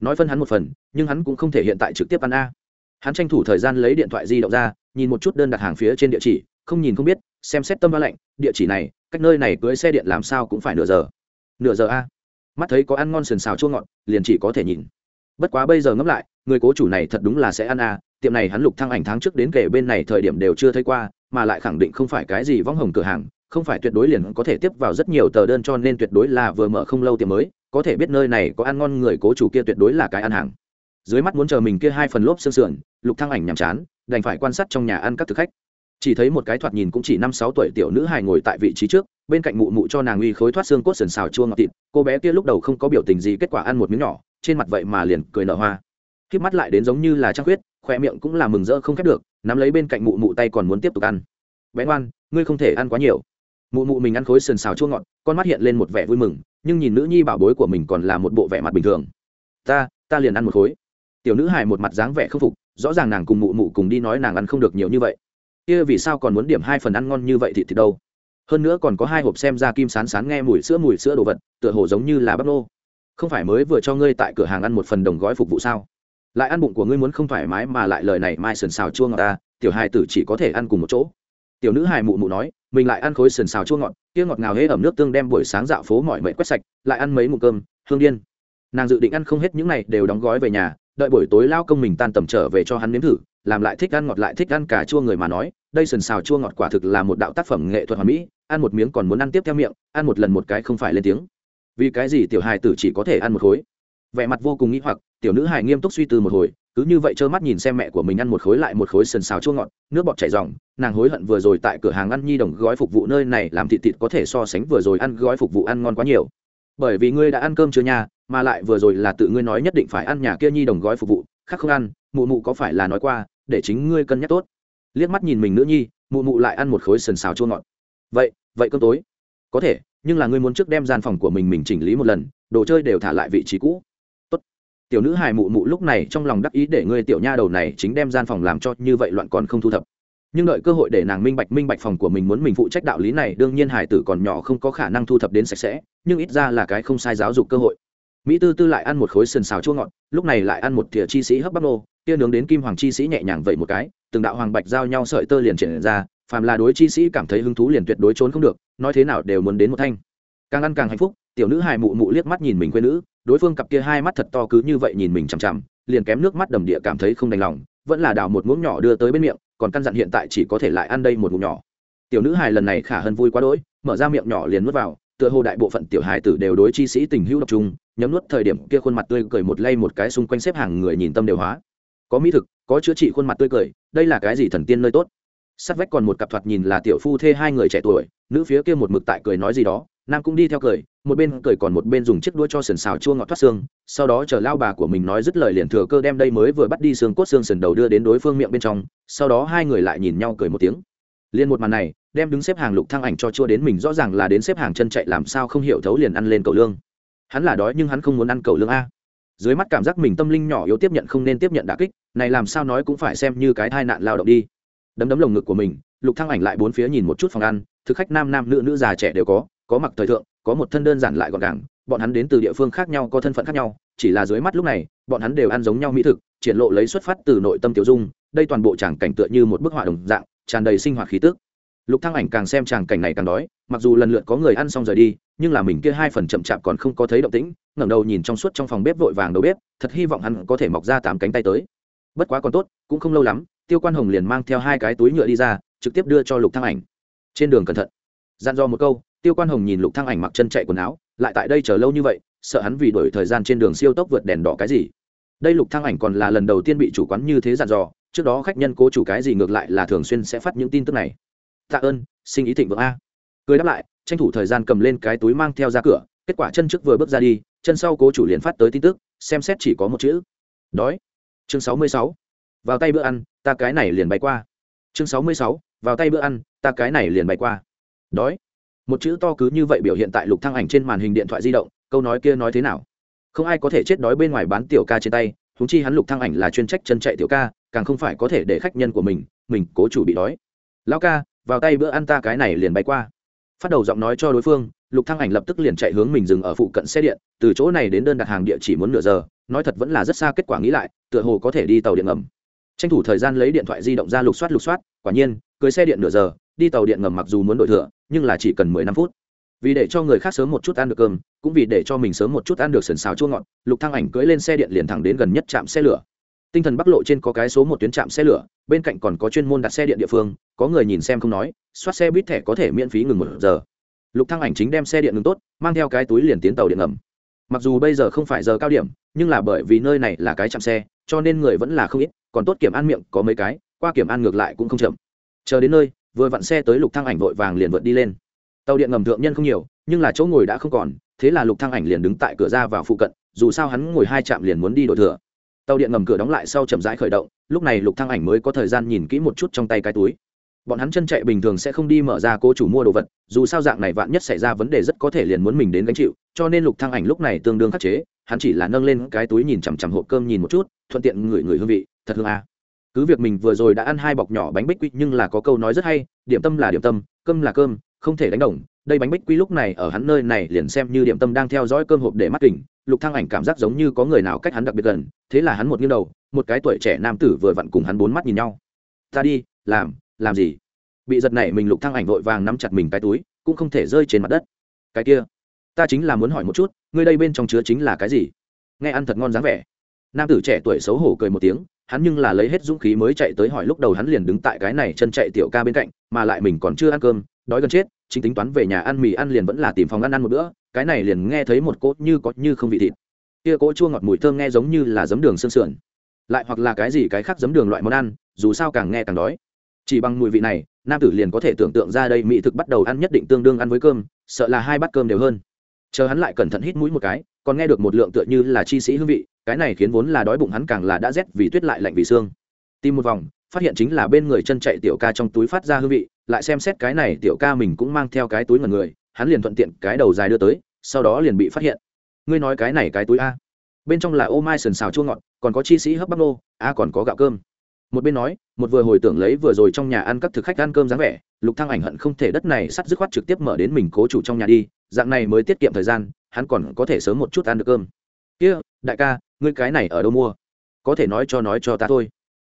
Nói phân hắn một phần, nhưng hắn cũng không thể hiện tại trực tiếp ăn a. Hắn tranh thủ thời gian lấy điện thoại di động ra, nhìn một chút đơn đặt hàng phía trên địa chỉ, không nhìn không biết, xem xét tâm ba lạnh địa chỉ này, cách nơi này cưới xe điện làm sao cũng phải nửa giờ. Nửa giờ a mắt thấy có ăn ngon sườn xào chua ngọt, liền chỉ có thể nhìn bất quá bây giờ ngẫm lại, người cố chủ này thật đúng là sẽ ăn à? tiệm này hắn lục thăng ảnh tháng trước đến kể bên này thời điểm đều chưa thấy qua, mà lại khẳng định không phải cái gì võng hồng cửa hàng, không phải tuyệt đối liền có thể tiếp vào rất nhiều tờ đơn cho nên tuyệt đối là vừa mở không lâu tiệm mới, có thể biết nơi này có ăn ngon người cố chủ kia tuyệt đối là cái ăn hàng dưới mắt muốn chờ mình kia hai phần lốp xương sườn, lục thăng ảnh nhàm chán, đành phải quan sát trong nhà ăn các thực khách chỉ thấy một cái thoạt nhìn cũng chỉ năm sáu tuổi tiểu nữ hài ngồi tại vị trí trước, bên cạnh mụ mụ cho nàng uy khối thoát xương cốt sườn xào chua ngọt thịt, cô bé kia lúc đầu không có biểu tình gì, kết quả ăn một miếng nhỏ, trên mặt vậy mà liền cười nở hoa. Khi mắt lại đến giống như là trăng huyết khoe miệng cũng là mừng rỡ không khép được, nắm lấy bên cạnh mụ mụ tay còn muốn tiếp tục ăn. Bé ngoan, ngươi không thể ăn quá nhiều. Mụ mụ mình ăn khối sườn xào chua ngọt, con mắt hiện lên một vẻ vui mừng, nhưng nhìn nữ nhi bảo bối của mình còn là một bộ vẻ mặt bình thường. Ta ta liền ăn một khối. Tiểu nữ hài một mặt dáng vẻ không phục, rõ ràng nàng cùng mụ mụ cùng đi nói nàng ăn không được nhiều như vậy kia vì sao còn muốn điểm hai phần ăn ngon như vậy thì thì đâu? Hơn nữa còn có hai hộp xem ra kim sán sán nghe mùi sữa mùi sữa đồ vật, tựa hồ giống như là bắp nô. Không phải mới vừa cho ngươi tại cửa hàng ăn một phần đồng gói phục vụ sao? Lại ăn bụng của ngươi muốn không thoải mái mà lại lời này mai sườn xào chua ngọt ta tiểu hài tử chỉ có thể ăn cùng một chỗ. Tiểu nữ hài mụ mụ nói, mình lại ăn khối sườn xào chua ngọt, kia ngọt ngào hễ ẩm nước tương đem buổi sáng dạo phố mọi mệnh quét sạch, lại ăn mấy mụ cơm, hương điên. Nàng dự định ăn không hết những này đều đóng gói về nhà đợi buổi tối lao công mình tan tầm trở về cho hắn nếm thử, làm lại thích ăn ngọt lại thích ăn cà chua người mà nói, đây sườn xào chua ngọt quả thực là một đạo tác phẩm nghệ thuật hoàn mỹ, ăn một miếng còn muốn ăn tiếp theo miệng, ăn một lần một cái không phải lên tiếng. Vì cái gì tiểu hài tử chỉ có thể ăn một khối? Vẻ mặt vô cùng nghĩ hoặc, tiểu nữ hài nghiêm túc suy tư một hồi, cứ như vậy trơ mắt nhìn xem mẹ của mình ăn một khối lại một khối sườn xào chua ngọt, nước bọt chảy ròng, nàng hối hận vừa rồi tại cửa hàng ăn nhi đồng gói phục vụ nơi này làm thịt thịt có thể so sánh vừa rồi ăn gói phục vụ ăn ngon quá nhiều bởi vì ngươi đã ăn cơm chưa nha, mà lại vừa rồi là tự ngươi nói nhất định phải ăn nhà kia nhi đồng gói phục vụ, khác không ăn, mụ mụ có phải là nói qua, để chính ngươi cân nhắc tốt. Liếc mắt nhìn mình nữ nhi, mụ mụ lại ăn một khối sườn xào chua ngọt. Vậy vậy cơm tối. Có thể, nhưng là ngươi muốn trước đem gian phòng của mình mình chỉnh lý một lần, đồ chơi đều thả lại vị trí cũ. Tốt. Tiểu nữ hài mụ mụ lúc này trong lòng đắc ý để ngươi tiểu nha đầu này chính đem gian phòng làm cho như vậy loạn còn không thu thập. Nhưng đợi cơ hội để nàng minh bạch minh bạch phòng của mình muốn mình phụ trách đạo lý này, đương nhiên hải tử còn nhỏ không có khả năng thu thập đến sạch sẽ nhưng ít ra là cái không sai giáo dục cơ hội. Mỹ tư tư lại ăn một khối sườn xào chua ngọt, lúc này lại ăn một thìa chi sĩ hấp bắp nô tia nướng đến kim hoàng chi sĩ nhẹ nhàng vậy một cái, từng đạo hoàng bạch giao nhau sợi tơ liền triển ra, phàm là đối chi sĩ cảm thấy hứng thú liền tuyệt đối trốn không được, nói thế nào đều muốn đến một thanh. Càng ăn càng hạnh phúc, tiểu nữ hài mụ mụ liếc mắt nhìn mình quê nữ, đối phương cặp kia hai mắt thật to cứ như vậy nhìn mình chằm chằm, liền kém nước mắt đầm địa cảm thấy không đành lòng, vẫn là đào một muỗng nhỏ đưa tới bên miệng, còn căn dặn hiện tại chỉ có thể lại ăn đây một muỗng nhỏ. Tiểu nữ hài lần này khả hơn vui quá đỗi, mở ra miệng nhỏ liền nuốt vào tựa hồ đại bộ phận tiểu hài tử đều đối chi sĩ tình hữu độc trung nhấm nuốt thời điểm kia khuôn mặt tươi cười một lay một cái xung quanh xếp hàng người nhìn tâm đều hóa. Có mỹ thực, có chữa trị khuôn mặt tươi cười, đây là cái gì thần tiên nơi tốt? Sát vách còn một cặp thoạt nhìn là tiểu phu thê hai người trẻ tuổi, nữ phía kia một mực tại cười nói gì đó, nam cũng đi theo cười, một bên cười còn một bên dùng chiếc đũa cho sườn xào chua ngọt thoát xương, sau đó chờ lao bà của mình nói dứt lời liền thừa cơ đem đây mới vừa bắt đi xương cốt xương sườn đầu đưa đến đối phương miệng bên trong, sau đó hai người lại nhìn nhau cười một tiếng. Liên một màn này đem đứng xếp hàng lục thăng ảnh cho chua đến mình rõ ràng là đến xếp hàng chân chạy làm sao không hiểu thấu liền ăn lên cầu lương. Hắn là đói nhưng hắn không muốn ăn cầu lương a. Dưới mắt cảm giác mình tâm linh nhỏ yếu tiếp nhận không nên tiếp nhận đả kích, này làm sao nói cũng phải xem như cái tai nạn lao động đi. Đấm đấm lồng ngực của mình, lục thăng ảnh lại bốn phía nhìn một chút phòng ăn, thực khách nam nam nữ nữ già trẻ đều có có mặc thời thượng, có một thân đơn giản lại gọn gàng, bọn hắn đến từ địa phương khác nhau, có thân phận khác nhau, chỉ là dưới mắt lúc này, bọn hắn đều ăn giống nhau mỹ thực, triển lộ lấy xuất phát từ nội tâm tiểu dung, đây toàn bộ tràng cảnh tựa như một bức họa đồng dạng, tràn đầy sinh hoạt khí tức lục thăng ảnh càng xem tràng cảnh này càng đói, mặc dù lần lượt có người ăn xong rời đi, nhưng là mình kia hai phần chậm chạp còn không có thấy động tĩnh, ngẩng đầu nhìn trong suốt trong phòng bếp vội vàng đầu bếp, thật hy vọng hắn có thể mọc ra tám cánh tay tới. Bất quá còn tốt, cũng không lâu lắm, tiêu quan hồng liền mang theo hai cái túi nhựa đi ra, trực tiếp đưa cho lục thăng ảnh. Trên đường cẩn thận, dặn dò một câu, tiêu quan hồng nhìn lục thăng ảnh mặc chân chạy quần áo, lại tại đây chờ lâu như vậy, sợ hắn vì đổi thời gian trên đường siêu tốc vượt đèn đỏ cái gì. Đây lục thăng ảnh còn là lần đầu tiên bị chủ quán như thế dặn dò, trước đó khách nhân cố chủ cái gì ngược lại là thường xuyên sẽ phát những tin tức này tạ ơn sinh ý thịnh vượng a. Cười đáp lại, tranh thủ thời gian cầm lên cái túi mang theo ra cửa, kết quả chân trước vừa bước ra đi, chân sau cố chủ liền phát tới tin tức, xem xét chỉ có một chữ. Đói. Chương sáu mươi sáu. Vào tay bữa ăn, ta cái này liền bay qua. Chương sáu mươi sáu. Vào tay bữa ăn, ta cái này liền bay qua. Đói. Một chữ to cứ như vậy biểu hiện tại lục thăng ảnh trên màn hình điện thoại di động, câu nói kia nói thế nào? Không ai có thể chết đói bên ngoài bán tiểu ca trên tay thúng chi hắn lục thăng ảnh là chuyên trách chân chạy tiểu ca, càng không phải có thể để khách nhân của mình mình cố chủ bị đói. Lão ca vào tay bữa ăn ta cái này liền bay qua. Phát đầu giọng nói cho đối phương, lục thăng ảnh lập tức liền chạy hướng mình dừng ở phụ cận xe điện, từ chỗ này đến đơn đặt hàng địa chỉ muốn nửa giờ, nói thật vẫn là rất xa kết quả nghĩ lại, tựa hồ có thể đi tàu điện ngầm. Tranh thủ thời gian lấy điện thoại di động ra lục soát lục soát, quả nhiên, cưới xe điện nửa giờ, đi tàu điện ngầm mặc dù muốn đổi thừa nhưng là chỉ cần mười năm phút. Vì để cho người khác sớm một chút ăn được cơm, cũng vì để cho mình sớm một chút ăn được sườn xào chua ngọt, lục thăng ảnh cưới lên xe điện liền thẳng đến gần nhất trạm xe lửa tinh thần bắc lộ trên có cái số một tuyến trạm xe lửa, bên cạnh còn có chuyên môn đặt xe điện địa phương, có người nhìn xem không nói, soát xe buýt thẻ có thể miễn phí ngừng một giờ. Lục thăng ảnh chính đem xe điện ngừng tốt, mang theo cái túi liền tiến tàu điện ngầm. Mặc dù bây giờ không phải giờ cao điểm, nhưng là bởi vì nơi này là cái chạm xe, cho nên người vẫn là không ít, còn tốt kiểm ăn miệng có mấy cái, qua kiểm ăn ngược lại cũng không chậm. Chờ đến nơi, vừa vặn xe tới lục thăng ảnh vội vàng liền vượt đi lên. Tàu điện ngầm thượng nhân không nhiều, nhưng là chỗ ngồi đã không còn, thế là lục thăng ảnh liền đứng tại cửa ra vào phụ cận, dù sao hắn ngồi hai chạm liền muốn đi đổi thừa tàu điện ngầm cửa đóng lại sau chậm rãi khởi động, lúc này lục thăng ảnh mới có thời gian nhìn kỹ một chút trong tay cái túi bọn hắn chân chạy bình thường sẽ không đi mở ra cố chủ mua đồ vật, dù sao dạng này vạn nhất xảy ra vấn đề rất có thể liền muốn mình đến gánh chịu, cho nên lục thăng ảnh lúc này tương đương khắc chế, hắn chỉ là nâng lên cái túi nhìn chằm chằm hộp cơm nhìn một chút, thuận tiện ngửi ngửi hương vị, thật hương à. cứ việc mình vừa rồi đã ăn hai bọc nhỏ bánh bích quy, nhưng là có câu nói rất hay, điểm tâm là điểm tâm, cơm là cơm, không thể đánh đồng, đây bánh bích quy lúc này ở hắn nơi này liền xem như điểm tâm đang theo dõi cơm hộp để mắt kỉnh lục thăng ảnh cảm giác giống như có người nào cách hắn đặc biệt gần, thế là hắn một nghiêng đầu, một cái tuổi trẻ nam tử vừa vặn cùng hắn bốn mắt nhìn nhau. Ta đi, làm làm gì? Bị giật này mình lục thăng ảnh vội vàng nắm chặt mình cái túi, cũng không thể rơi trên mặt đất. Cái kia, ta chính là muốn hỏi một chút, ngươi đây bên trong chứa chính là cái gì? Nghe ăn thật ngon dáng vẻ. Nam tử trẻ tuổi xấu hổ cười một tiếng, hắn nhưng là lấy hết dũng khí mới chạy tới hỏi lúc đầu hắn liền đứng tại cái này chân chạy tiểu ca bên cạnh, mà lại mình còn chưa ăn cơm, đói gần chết, chính tính toán về nhà ăn mì ăn liền vẫn là tìm phòng ăn ăn một bữa cái này liền nghe thấy một cốt như có như không vị thịt. Kia cỗ chua ngọt mùi thơm nghe giống như là giấm đường sương sườn. Lại hoặc là cái gì cái khác giấm đường loại món ăn, dù sao càng nghe càng đói. Chỉ bằng mùi vị này, nam tử liền có thể tưởng tượng ra đây mỹ thực bắt đầu ăn nhất định tương đương ăn với cơm, sợ là hai bát cơm đều hơn. Chờ hắn lại cẩn thận hít mũi một cái, còn nghe được một lượng tựa như là chi sĩ hương vị, cái này khiến vốn là đói bụng hắn càng là đã rét vì tuyết lại lạnh vì xương. Tìm một vòng, phát hiện chính là bên người chân chạy tiểu ca trong túi phát ra hương vị, lại xem xét cái này tiểu ca mình cũng mang theo cái túi ngần người hắn liền thuận tiện cái đầu dài đưa tới, sau đó liền bị phát hiện. Ngươi nói cái này cái túi a. Bên trong là ô mai sần xào chua ngọt, còn có chi sĩ hấp bắp nô, a còn có gạo cơm. Một bên nói, một vừa hồi tưởng lấy vừa rồi trong nhà ăn các thực khách ăn cơm dáng vẻ, lục thăng ảnh hận không thể đất này sắt dứt khoát trực tiếp mở đến mình cố chủ trong nhà đi, dạng này mới tiết kiệm thời gian, hắn còn có thể sớm một chút ăn được cơm. Kia, đại ca, ngươi cái này ở đâu mua? Có thể nói cho nói cho ta thôi.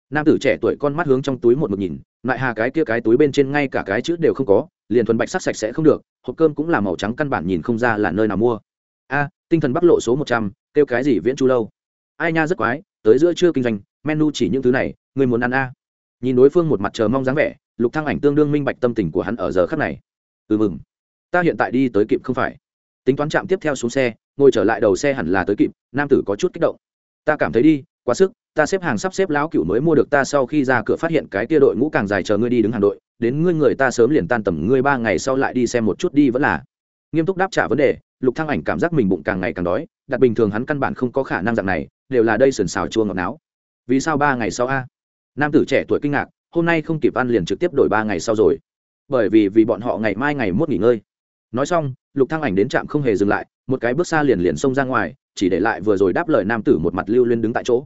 Nam tử trẻ tuổi con mắt hướng trong túi một một nhìn lại hà cái kia cái túi bên trên ngay cả cái chữ đều không có liền thuần bạch sắc sạch sẽ không được, hộp cơm cũng là màu trắng căn bản nhìn không ra là nơi nào mua. A, tinh thần bắc lộ số một trăm, kêu cái gì viễn chu lâu? Ai nha rất quái, tới giữa trưa kinh doanh, menu chỉ những thứ này, người muốn ăn a. Nhìn đối phương một mặt chờ mong dáng vẻ, lục thăng ảnh tương đương minh bạch tâm tình của hắn ở giờ khắc này. Ừ mừng. Ta hiện tại đi tới kịp không phải. Tính toán chạm tiếp theo xuống xe, ngồi trở lại đầu xe hẳn là tới kịp, nam tử có chút kích động. Ta cảm thấy đi quá sức, ta xếp hàng sắp xếp lão cựu mới mua được ta sau khi ra cửa phát hiện cái tia đội ngũ càng dài chờ ngươi đi đứng hàng đội, đến ngươi người ta sớm liền tan tầm ngươi ba ngày sau lại đi xem một chút đi vẫn là. Nghiêm túc đáp trả vấn đề, lục thăng ảnh cảm giác mình bụng càng ngày càng đói, đặt bình thường hắn căn bản không có khả năng dạng này, đều là đây sườn xào chua ngọt não vì sao ba ngày sau a? Nam tử trẻ tuổi kinh ngạc, hôm nay không kịp ăn liền trực tiếp đổi ba ngày sau rồi. Bởi vì vì bọn họ ngày mai ngày mốt nghỉ ngơi. Nói xong, lục thăng ảnh đến trạm không hề dừng lại, một cái bước xa liền liền xông ra ngoài, chỉ để lại vừa rồi đáp lời nam tử một mặt lưu lên đứng tại chỗ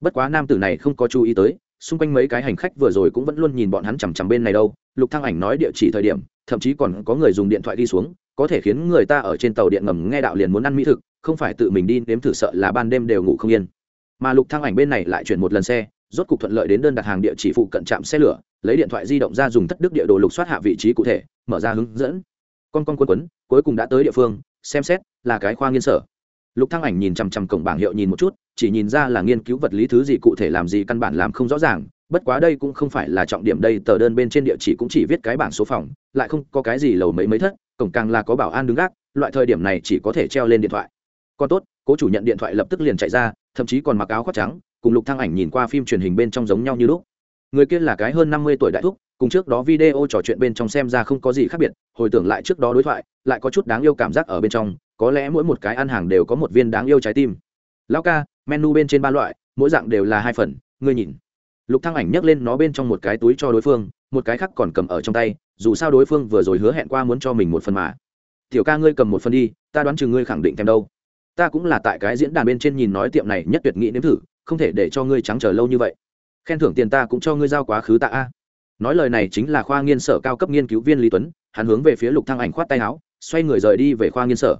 bất quá nam tử này không có chú ý tới, xung quanh mấy cái hành khách vừa rồi cũng vẫn luôn nhìn bọn hắn chằm chằm bên này đâu. Lục thăng ảnh nói địa chỉ thời điểm, thậm chí còn có người dùng điện thoại đi xuống, có thể khiến người ta ở trên tàu điện ngầm nghe đạo liền muốn ăn mỹ thực, không phải tự mình đi nếm thử sợ là ban đêm đều ngủ không yên. Mà lục thăng ảnh bên này lại chuyển một lần xe, rốt cục thuận lợi đến đơn đặt hàng địa chỉ phụ cận trạm xe lửa, lấy điện thoại di động ra dùng thất đức địa đồ lục soát hạ vị trí cụ thể, mở ra hướng dẫn. Con con quân quấn cuối cùng đã tới địa phương, xem xét là cái khoa nghiên sở lục thăng ảnh nhìn chằm chằm cổng bảng hiệu nhìn một chút, chỉ nhìn ra là nghiên cứu vật lý thứ gì cụ thể làm gì căn bản làm không rõ ràng. Bất quá đây cũng không phải là trọng điểm đây, tờ đơn bên trên địa chỉ cũng chỉ viết cái bảng số phòng, lại không có cái gì lầu mấy mấy thất, cổng càng là có bảo an đứng gác, loại thời điểm này chỉ có thể treo lên điện thoại. Còn tốt, cố chủ nhận điện thoại lập tức liền chạy ra, thậm chí còn mặc áo khoác trắng, cùng lục thăng ảnh nhìn qua phim truyền hình bên trong giống nhau như lúc. Người kia là cái hơn năm mươi tuổi đại thúc, cùng trước đó video trò chuyện bên trong xem ra không có gì khác biệt, hồi tưởng lại trước đó đối thoại, lại có chút đáng yêu cảm giác ở bên trong có lẽ mỗi một cái ăn hàng đều có một viên đáng yêu trái tim. Lão ca, menu bên trên ba loại, mỗi dạng đều là hai phần, ngươi nhìn. Lục thăng ảnh nhấc lên nó bên trong một cái túi cho đối phương, một cái khác còn cầm ở trong tay, dù sao đối phương vừa rồi hứa hẹn qua muốn cho mình một phần mà. Tiểu ca ngươi cầm một phần đi, ta đoán chừng ngươi khẳng định thèm đâu. Ta cũng là tại cái diễn đàn bên trên nhìn nói tiệm này nhất tuyệt nghĩ nếm thử, không thể để cho ngươi trắng chờ lâu như vậy. Khen thưởng tiền ta cũng cho ngươi giao quá khứ tạ a. Nói lời này chính là khoa nghiên sở cao cấp nghiên cứu viên lý tuấn, hắn hướng về phía lục thăng ảnh khoát tay áo, xoay người rời đi về khoa nghiên sở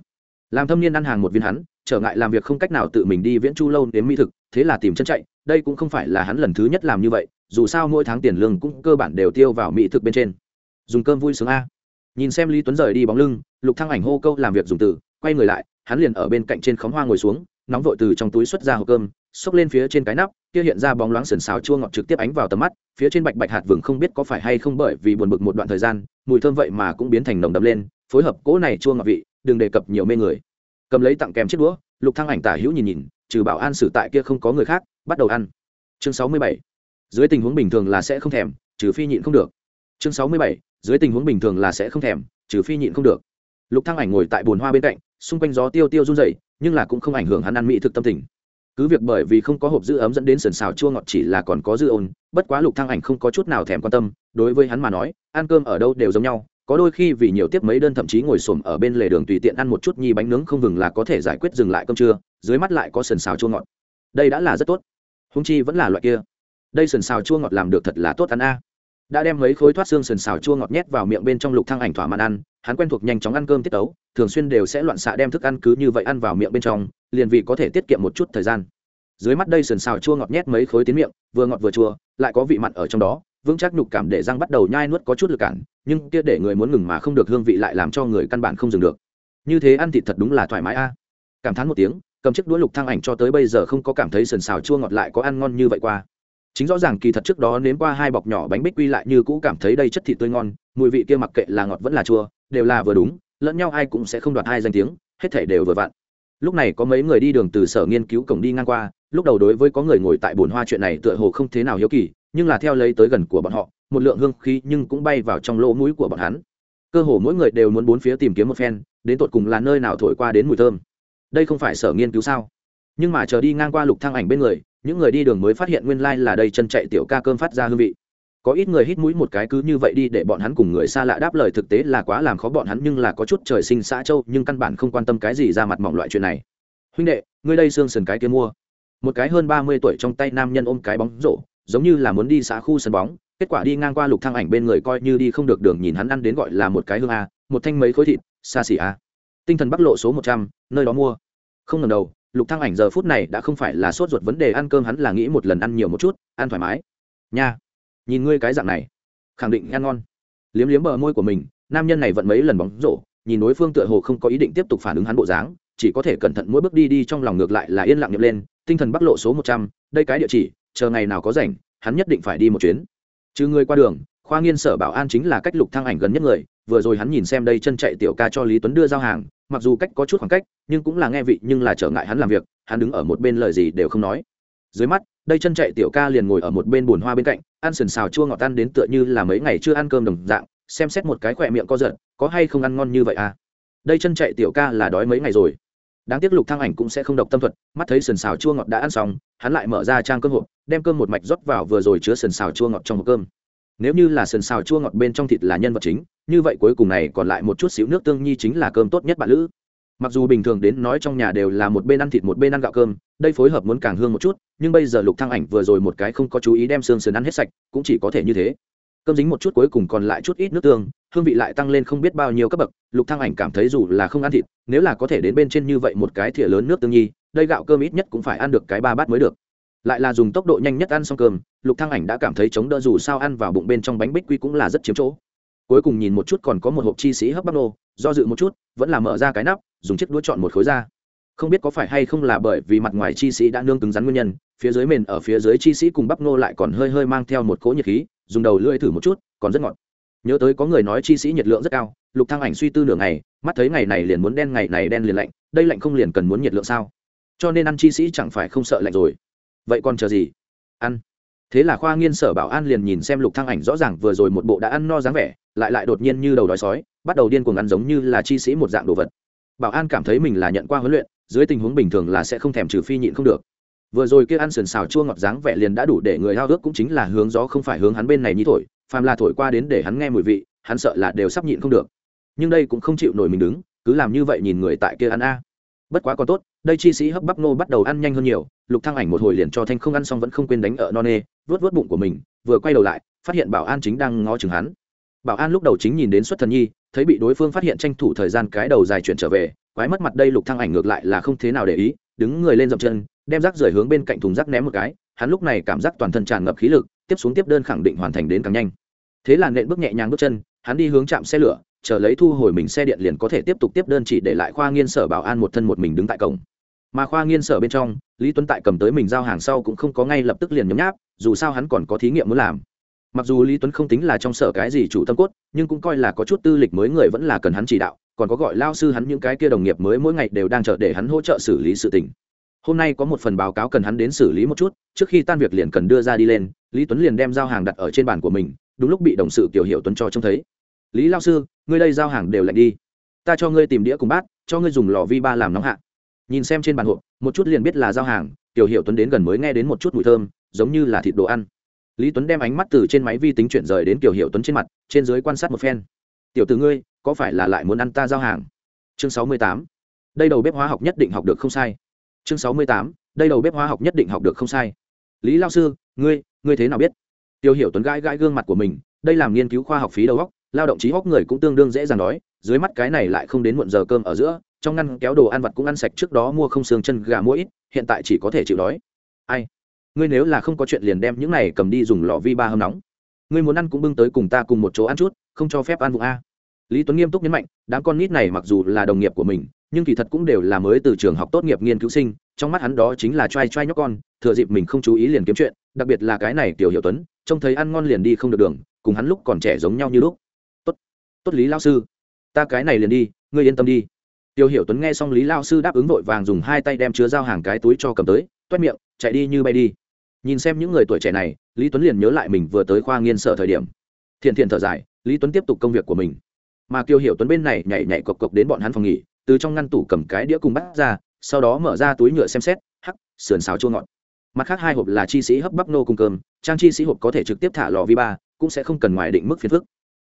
làm thâm niên ăn hàng một viên hắn, trở ngại làm việc không cách nào tự mình đi viễn chu lâu đến mỹ thực, thế là tìm chân chạy, đây cũng không phải là hắn lần thứ nhất làm như vậy, dù sao mỗi tháng tiền lương cũng cơ bản đều tiêu vào mỹ thực bên trên. Dùng cơm vui sướng a. Nhìn xem lý tuấn rời đi bóng lưng, lục thăng ảnh hô câu làm việc dùng từ, quay người lại, hắn liền ở bên cạnh trên khóm hoa ngồi xuống, nóng vội từ trong túi xuất ra hộp cơm, xốc lên phía trên cái nắp, kia hiện ra bóng loáng sần xào chua ngọt trực tiếp ánh vào tầm mắt, phía trên bạch bạch hạt vừng không biết có phải hay không bởi vì buồn bực một đoạn thời gian, mùi thơm vậy mà cũng biến thành nồng đậm lên, phối hợp cỗ này chua ngọt vị đừng đề cập nhiều mê người. Cầm lấy tặng kèm chiếc đũa, lục thăng ảnh tả hữu nhìn nhìn, trừ bảo an xử tại kia không có người khác, bắt đầu ăn. Chương sáu mươi bảy. Dưới tình huống bình thường là sẽ không thèm, trừ phi nhịn không được. Chương sáu mươi bảy. Dưới tình huống bình thường là sẽ không thèm, trừ phi nhịn không được. Lục thăng ảnh ngồi tại bồn hoa bên cạnh, xung quanh gió tiêu tiêu run dày nhưng là cũng không ảnh hưởng hắn ăn mỹ thực tâm tình. Cứ việc bởi vì không có hộp giữ ấm dẫn đến sườn xào chua ngọt chỉ là còn có dư ôn, bất quá lục thăng ảnh không có chút nào thèm quan tâm, đối với hắn mà nói, ăn cơm ở đâu đều giống nhau có đôi khi vì nhiều tiếp mấy đơn thậm chí ngồi xổm ở bên lề đường tùy tiện ăn một chút nhi bánh nướng không vừng là có thể giải quyết dừng lại cơm trưa, dưới mắt lại có sườn xào chua ngọt. Đây đã là rất tốt. Húng chi vẫn là loại kia. Đây sườn xào chua ngọt làm được thật là tốt ăn a. Đã đem mấy khối thoát xương sườn xào chua ngọt nhét vào miệng bên trong lục thăng ảnh thỏa mãn ăn, hắn quen thuộc nhanh chóng ăn cơm tiết tấu, thường xuyên đều sẽ loạn xạ đem thức ăn cứ như vậy ăn vào miệng bên trong, liền vì có thể tiết kiệm một chút thời gian. Dưới mắt đây sườn xào chua ngọt nhét mấy khối tiến miệng, vừa ngọt vừa chua, lại có vị mặn ở trong đó vững chắc nhục cảm để răng bắt đầu nhai nuốt có chút lực cản, nhưng kia để người muốn ngừng mà không được hương vị lại làm cho người căn bản không dừng được. Như thế ăn thịt thật đúng là thoải mái a. Cảm thán một tiếng, cầm chiếc đũa lục thăng ảnh cho tới bây giờ không có cảm thấy sườn xào chua ngọt lại có ăn ngon như vậy qua. Chính rõ ràng kỳ thật trước đó nếm qua hai bọc nhỏ bánh bích quy lại như cũ cảm thấy đây chất thịt tươi ngon, mùi vị kia mặc kệ là ngọt vẫn là chua, đều là vừa đúng, lẫn nhau ai cũng sẽ không đoạt hai danh tiếng, hết thể đều vừa vặn. Lúc này có mấy người đi đường từ sở nghiên cứu cổng đi ngang qua lúc đầu đối với có người ngồi tại bồn hoa chuyện này tựa hồ không thế nào hiếu kỳ, nhưng là theo lấy tới gần của bọn họ, một lượng hương khí nhưng cũng bay vào trong lỗ mũi của bọn hắn. Cơ hồ mỗi người đều muốn bốn phía tìm kiếm một phen, đến tột cùng là nơi nào thổi qua đến mùi thơm. Đây không phải sở nghiên cứu sao? Nhưng mà chờ đi ngang qua lục thăng ảnh bên người, những người đi đường mới phát hiện nguyên lai là đây chân chạy tiểu ca cơm phát ra hương vị. Có ít người hít mũi một cái cứ như vậy đi để bọn hắn cùng người xa lạ đáp lời thực tế là quá làm khó bọn hắn nhưng là có chút trời sinh xã châu nhưng căn bản không quan tâm cái gì ra mặt mỏng loại chuyện này. Huynh đệ, ngươi đây xương sần cái kia mua một cái hơn ba mươi tuổi trong tay nam nhân ôm cái bóng rổ, giống như là muốn đi xã khu sân bóng, kết quả đi ngang qua lục thăng ảnh bên người coi như đi không được đường nhìn hắn ăn đến gọi là một cái hương a, một thanh mấy khối thịt, xa xỉ a. Tinh thần bắc lộ số một trăm, nơi đó mua. Không ngần đầu, lục thăng ảnh giờ phút này đã không phải là sốt ruột vấn đề ăn cơm, hắn là nghĩ một lần ăn nhiều một chút, ăn thoải mái. Nha, nhìn ngươi cái dạng này, khẳng định ăn ngon. Liếm liếm bờ môi của mình, nam nhân này vận mấy lần bóng rổ, nhìn đối phương tựa hồ không có ý định tiếp tục phản ứng hắn bộ dáng, chỉ có thể cẩn thận mỗi bước đi đi trong lòng ngược lại là yên lặng nhập lên tinh thần bắc lộ số một trăm đây cái địa chỉ chờ ngày nào có rảnh hắn nhất định phải đi một chuyến. Chứ người qua đường khoa nghiên sở bảo an chính là cách lục thăng ảnh gần nhất người vừa rồi hắn nhìn xem đây chân chạy tiểu ca cho lý tuấn đưa giao hàng mặc dù cách có chút khoảng cách nhưng cũng là nghe vị nhưng là trở ngại hắn làm việc hắn đứng ở một bên lời gì đều không nói. Dưới mắt đây chân chạy tiểu ca liền ngồi ở một bên bùn hoa bên cạnh ăn sần xào chua ngọt ăn đến tựa như là mấy ngày chưa ăn cơm đồng dạng xem xét một cái khỏe miệng có giật, có hay không ăn ngon như vậy à? Đây chân chạy tiểu ca là đói mấy ngày rồi? Đáng tiếc lục thăng ảnh cũng sẽ không độc tâm thuật, mắt thấy sườn xào chua ngọt đã ăn xong, hắn lại mở ra trang cơm hộp, đem cơm một mạch rót vào vừa rồi chứa sườn xào chua ngọt trong hộp cơm. Nếu như là sườn xào chua ngọt bên trong thịt là nhân vật chính, như vậy cuối cùng này còn lại một chút xíu nước tương nhi chính là cơm tốt nhất bạn lữ. Mặc dù bình thường đến nói trong nhà đều là một bên ăn thịt một bên ăn gạo cơm, đây phối hợp muốn càng hương một chút, nhưng bây giờ lục thăng ảnh vừa rồi một cái không có chú ý đem xương sườn ăn hết sạch, cũng chỉ có thể như thế cơm dính một chút cuối cùng còn lại chút ít nước tương, hương vị lại tăng lên không biết bao nhiêu cấp bậc, lục thăng ảnh cảm thấy dù là không ăn thịt, nếu là có thể đến bên trên như vậy một cái thìa lớn nước tương nhi, đây gạo cơm ít nhất cũng phải ăn được cái ba bát mới được. Lại là dùng tốc độ nhanh nhất ăn xong cơm, lục thăng ảnh đã cảm thấy chống đỡ dù sao ăn vào bụng bên trong bánh bích quy cũng là rất chiếm chỗ. Cuối cùng nhìn một chút còn có một hộp chi sĩ hấp bắp nô, do dự một chút, vẫn là mở ra cái nắp, dùng chiếc đũa chọn một khối ra. Không biết có phải hay không là bởi vì mặt ngoài chi sĩ đã nương cứng rắn nguyên nhân, phía dưới mền ở phía dưới chi sĩ cùng bắp nô lại còn hơi hơi mang theo một cỗ nhiệt khí dùng đầu lưỡi thử một chút, còn rất ngọt. Nhớ tới có người nói chi sĩ nhiệt lượng rất cao, lục thăng ảnh suy tư nửa ngày, mắt thấy ngày này liền muốn đen, ngày này đen liền lạnh, đây lạnh không liền cần muốn nhiệt lượng sao? Cho nên ăn chi sĩ chẳng phải không sợ lạnh rồi. Vậy còn chờ gì? Ăn. Thế là khoa nghiên sở bảo an liền nhìn xem lục thăng ảnh rõ ràng vừa rồi một bộ đã ăn no dáng vẻ, lại lại đột nhiên như đầu đói sói, bắt đầu điên cuồng ăn giống như là chi sĩ một dạng đồ vật. Bảo an cảm thấy mình là nhận qua huấn luyện, dưới tình huống bình thường là sẽ không thèm trừ phi nhịn không được vừa rồi kia ăn sườn xào chua ngọt dáng vẻ liền đã đủ để người hao ước cũng chính là hướng gió không phải hướng hắn bên này như thổi, phàm là thổi qua đến để hắn nghe mùi vị, hắn sợ là đều sắp nhịn không được. Nhưng đây cũng không chịu nổi mình đứng, cứ làm như vậy nhìn người tại kia ăn a. Bất quá còn tốt, đây chi sĩ hấp bắp nô bắt đầu ăn nhanh hơn nhiều, lục thăng ảnh một hồi liền cho thanh không ăn xong vẫn không quên đánh ở non nê vớt vớt bụng của mình, vừa quay đầu lại, phát hiện bảo an chính đang ngó chừng hắn. Bảo an lúc đầu chính nhìn đến xuất thần nhi, thấy bị đối phương phát hiện tranh thủ thời gian cái đầu dài chuyển trở về, quái mất mặt đây lục thăng ảnh ngược lại là không thế nào để ý, đứng người lên dậm chân đem rác rời hướng bên cạnh thùng rác ném một cái, hắn lúc này cảm giác toàn thân tràn ngập khí lực, tiếp xuống tiếp đơn khẳng định hoàn thành đến càng nhanh. Thế là nện bước nhẹ nhàng bước chân, hắn đi hướng chạm xe lửa, chờ lấy thu hồi mình xe điện liền có thể tiếp tục tiếp đơn chỉ để lại khoa nghiên sở bảo an một thân một mình đứng tại cổng. Mà khoa nghiên sở bên trong, lý tuấn tại cầm tới mình giao hàng sau cũng không có ngay lập tức liền nhấm nháp, dù sao hắn còn có thí nghiệm muốn làm. Mặc dù lý tuấn không tính là trong sở cái gì chủ tâm cốt, nhưng cũng coi là có chút tư lịch mới người vẫn là cần hắn chỉ đạo, còn có gọi lao sư hắn những cái kia đồng nghiệp mới mỗi ngày đều đang chờ để hắn hỗ trợ xử lý sự tình hôm nay có một phần báo cáo cần hắn đến xử lý một chút, trước khi tan việc liền cần đưa ra đi lên, lý tuấn liền đem giao hàng đặt ở trên bàn của mình, đúng lúc bị đồng sự kiểu hiệu tuấn cho trông thấy. Lý lao sư, ngươi đây giao hàng đều lạnh đi. Ta cho ngươi tìm đĩa cùng bát, cho ngươi dùng lò vi ba làm nóng hạ. Nhìn xem trên bàn hộp, một chút liền biết là giao hàng tiểu hiệu tuấn đến gần mới nghe đến một chút mùi thơm, giống như là thịt đồ ăn. Lý tuấn đem ánh mắt từ trên máy vi tính chuyển rời đến kiểu hiệu tuấn trên mặt, trên dưới quan sát một phen. Tiểu t ngươi, có phải là lại muốn ăn ta giao hàng? Chương sáu mươi tám. Đây đầu bếp hóa học nhất định học được không sai chương sáu mươi tám, đây đầu bếp hóa học nhất định học được không sai. Lý lao sư, ngươi ngươi thế nào biết? Tiêu hiểu tuấn gãi gãi gương mặt của mình, đây làm nghiên cứu khoa học phí đầu óc, lao động trí óc người cũng tương đương dễ dàng đói, dưới mắt cái này lại không đến muộn giờ cơm ở giữa, trong ngăn kéo đồ ăn vặt cũng ăn sạch trước đó mua không xương chân gà mỗi ít, hiện tại chỉ có thể chịu đói. Ai? Ngươi nếu là không có chuyện liền đem những này cầm đi dùng lò vi ba hâm nóng. Ngươi muốn ăn cũng bưng tới cùng ta cùng một chỗ ăn chút, không cho phép ăn vụ a lý tuấn nghiêm túc nhấn mạnh, đám con nít này mặc dù là đồng nghiệp của mình, nhưng kỳ thật cũng đều là mới từ trường học tốt nghiệp nghiên cứu sinh, trong mắt hắn đó chính là t r a i t r a i nhóc con, thừa dịp mình không chú ý liền kiếm chuyện, đặc biệt là cái này tiểu hiệu tuấn, trông thấy ăn ngon liền đi không được đường, cùng hắn lúc còn trẻ giống nhau như lúc. Tốt tốt lý lao sư, ta cái này liền đi, ngươi yên tâm đi. Tiểu hiệu tuấn nghe xong lý lao sư đáp ứng vội vàng dùng hai tay đem chứa giao hàng cái túi cho cầm tới, toét miệng, chạy đi như bay đi. Nhìn xem những người tuổi trẻ này, lý tuấn liền nhớ lại mình vừa tới khoa nghiên sở thời điểm. Thiện thiện thở dài, lý tuấn tiếp tục công việc của mình mà kiều hiểu tuấn bên này nhảy nhảy cộc cộc đến bọn hắn phòng nghỉ, từ trong ngăn tủ cầm cái đĩa cùng bắt ra, sau đó mở ra túi nhựa xem xét, hắc, sườn xào chua ngọt. Mặt khác hai hộp là chi sĩ hấp bắp nô cùng cơm, trang chi sĩ hộp có thể trực tiếp thả lò vi ba, cũng sẽ không cần ngoài định mức phiền phức.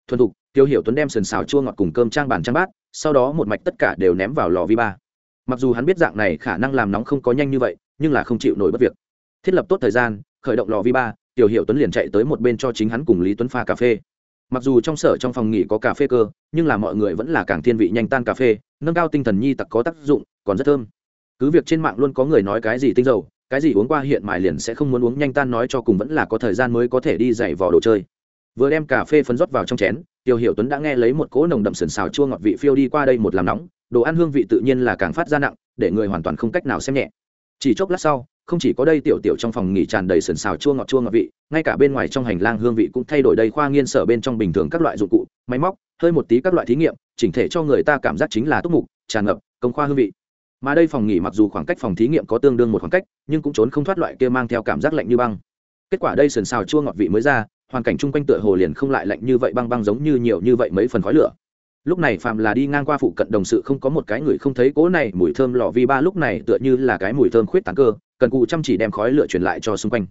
Thuần thục tiêu hiểu tuấn đem sườn xào chua ngọt cùng cơm trang bàn trang bát, sau đó một mạch tất cả đều ném vào lò vi ba. Mặc dù hắn biết dạng này khả năng làm nóng không có nhanh như vậy, nhưng là không chịu nổi bất việc. Thiết lập tốt thời gian, khởi động lò vi ba tiểu Hiểu tuấn liền chạy tới một bên cho chính hắn cùng lý tuấn pha cà phê mặc dù trong sở trong phòng nghỉ có cà phê cơ, nhưng là mọi người vẫn là càng thiên vị nhanh tan cà phê, nâng cao tinh thần nhi tặc có tác dụng, còn rất thơm. Cứ việc trên mạng luôn có người nói cái gì tinh dầu, cái gì uống qua hiện mài liền sẽ không muốn uống nhanh tan nói cho cùng vẫn là có thời gian mới có thể đi dày vò đồ chơi. Vừa đem cà phê phấn rót vào trong chén, tiêu hiệu tuấn đã nghe lấy một cỗ nồng đậm sườn xào chua ngọt vị phiêu đi qua đây một làm nóng, đồ ăn hương vị tự nhiên là càng phát ra nặng, để người hoàn toàn không cách nào xem nhẹ. Chỉ chốc lát sau không chỉ có đây tiểu tiểu trong phòng nghỉ tràn đầy sần xào chua ngọt chua ngọt vị, ngay cả bên ngoài trong hành lang hương vị cũng thay đổi đầy khoa nghiên sở bên trong bình thường các loại dụng cụ, máy móc, hơi một tí các loại thí nghiệm, chỉnh thể cho người ta cảm giác chính là túc mục, tràn ngập, công khoa hương vị. Mà đây phòng nghỉ mặc dù khoảng cách phòng thí nghiệm có tương đương một khoảng cách, nhưng cũng trốn không thoát loại kia mang theo cảm giác lạnh như băng. Kết quả đây sần xào chua ngọt vị mới ra, hoàn cảnh chung quanh tựa hồ liền không lại lạnh như vậy băng băng giống như nhiều như vậy mấy phần khói lửa. Lúc này phạm là đi ngang qua phụ cận đồng sự không có một cái người không thấy cố này, mùi thơm lò vi ba lúc này tựa như là cái mùi thơm khuyết tán cơ cần cụ chăm chỉ đem khói lửa truyền lại cho xung quanh.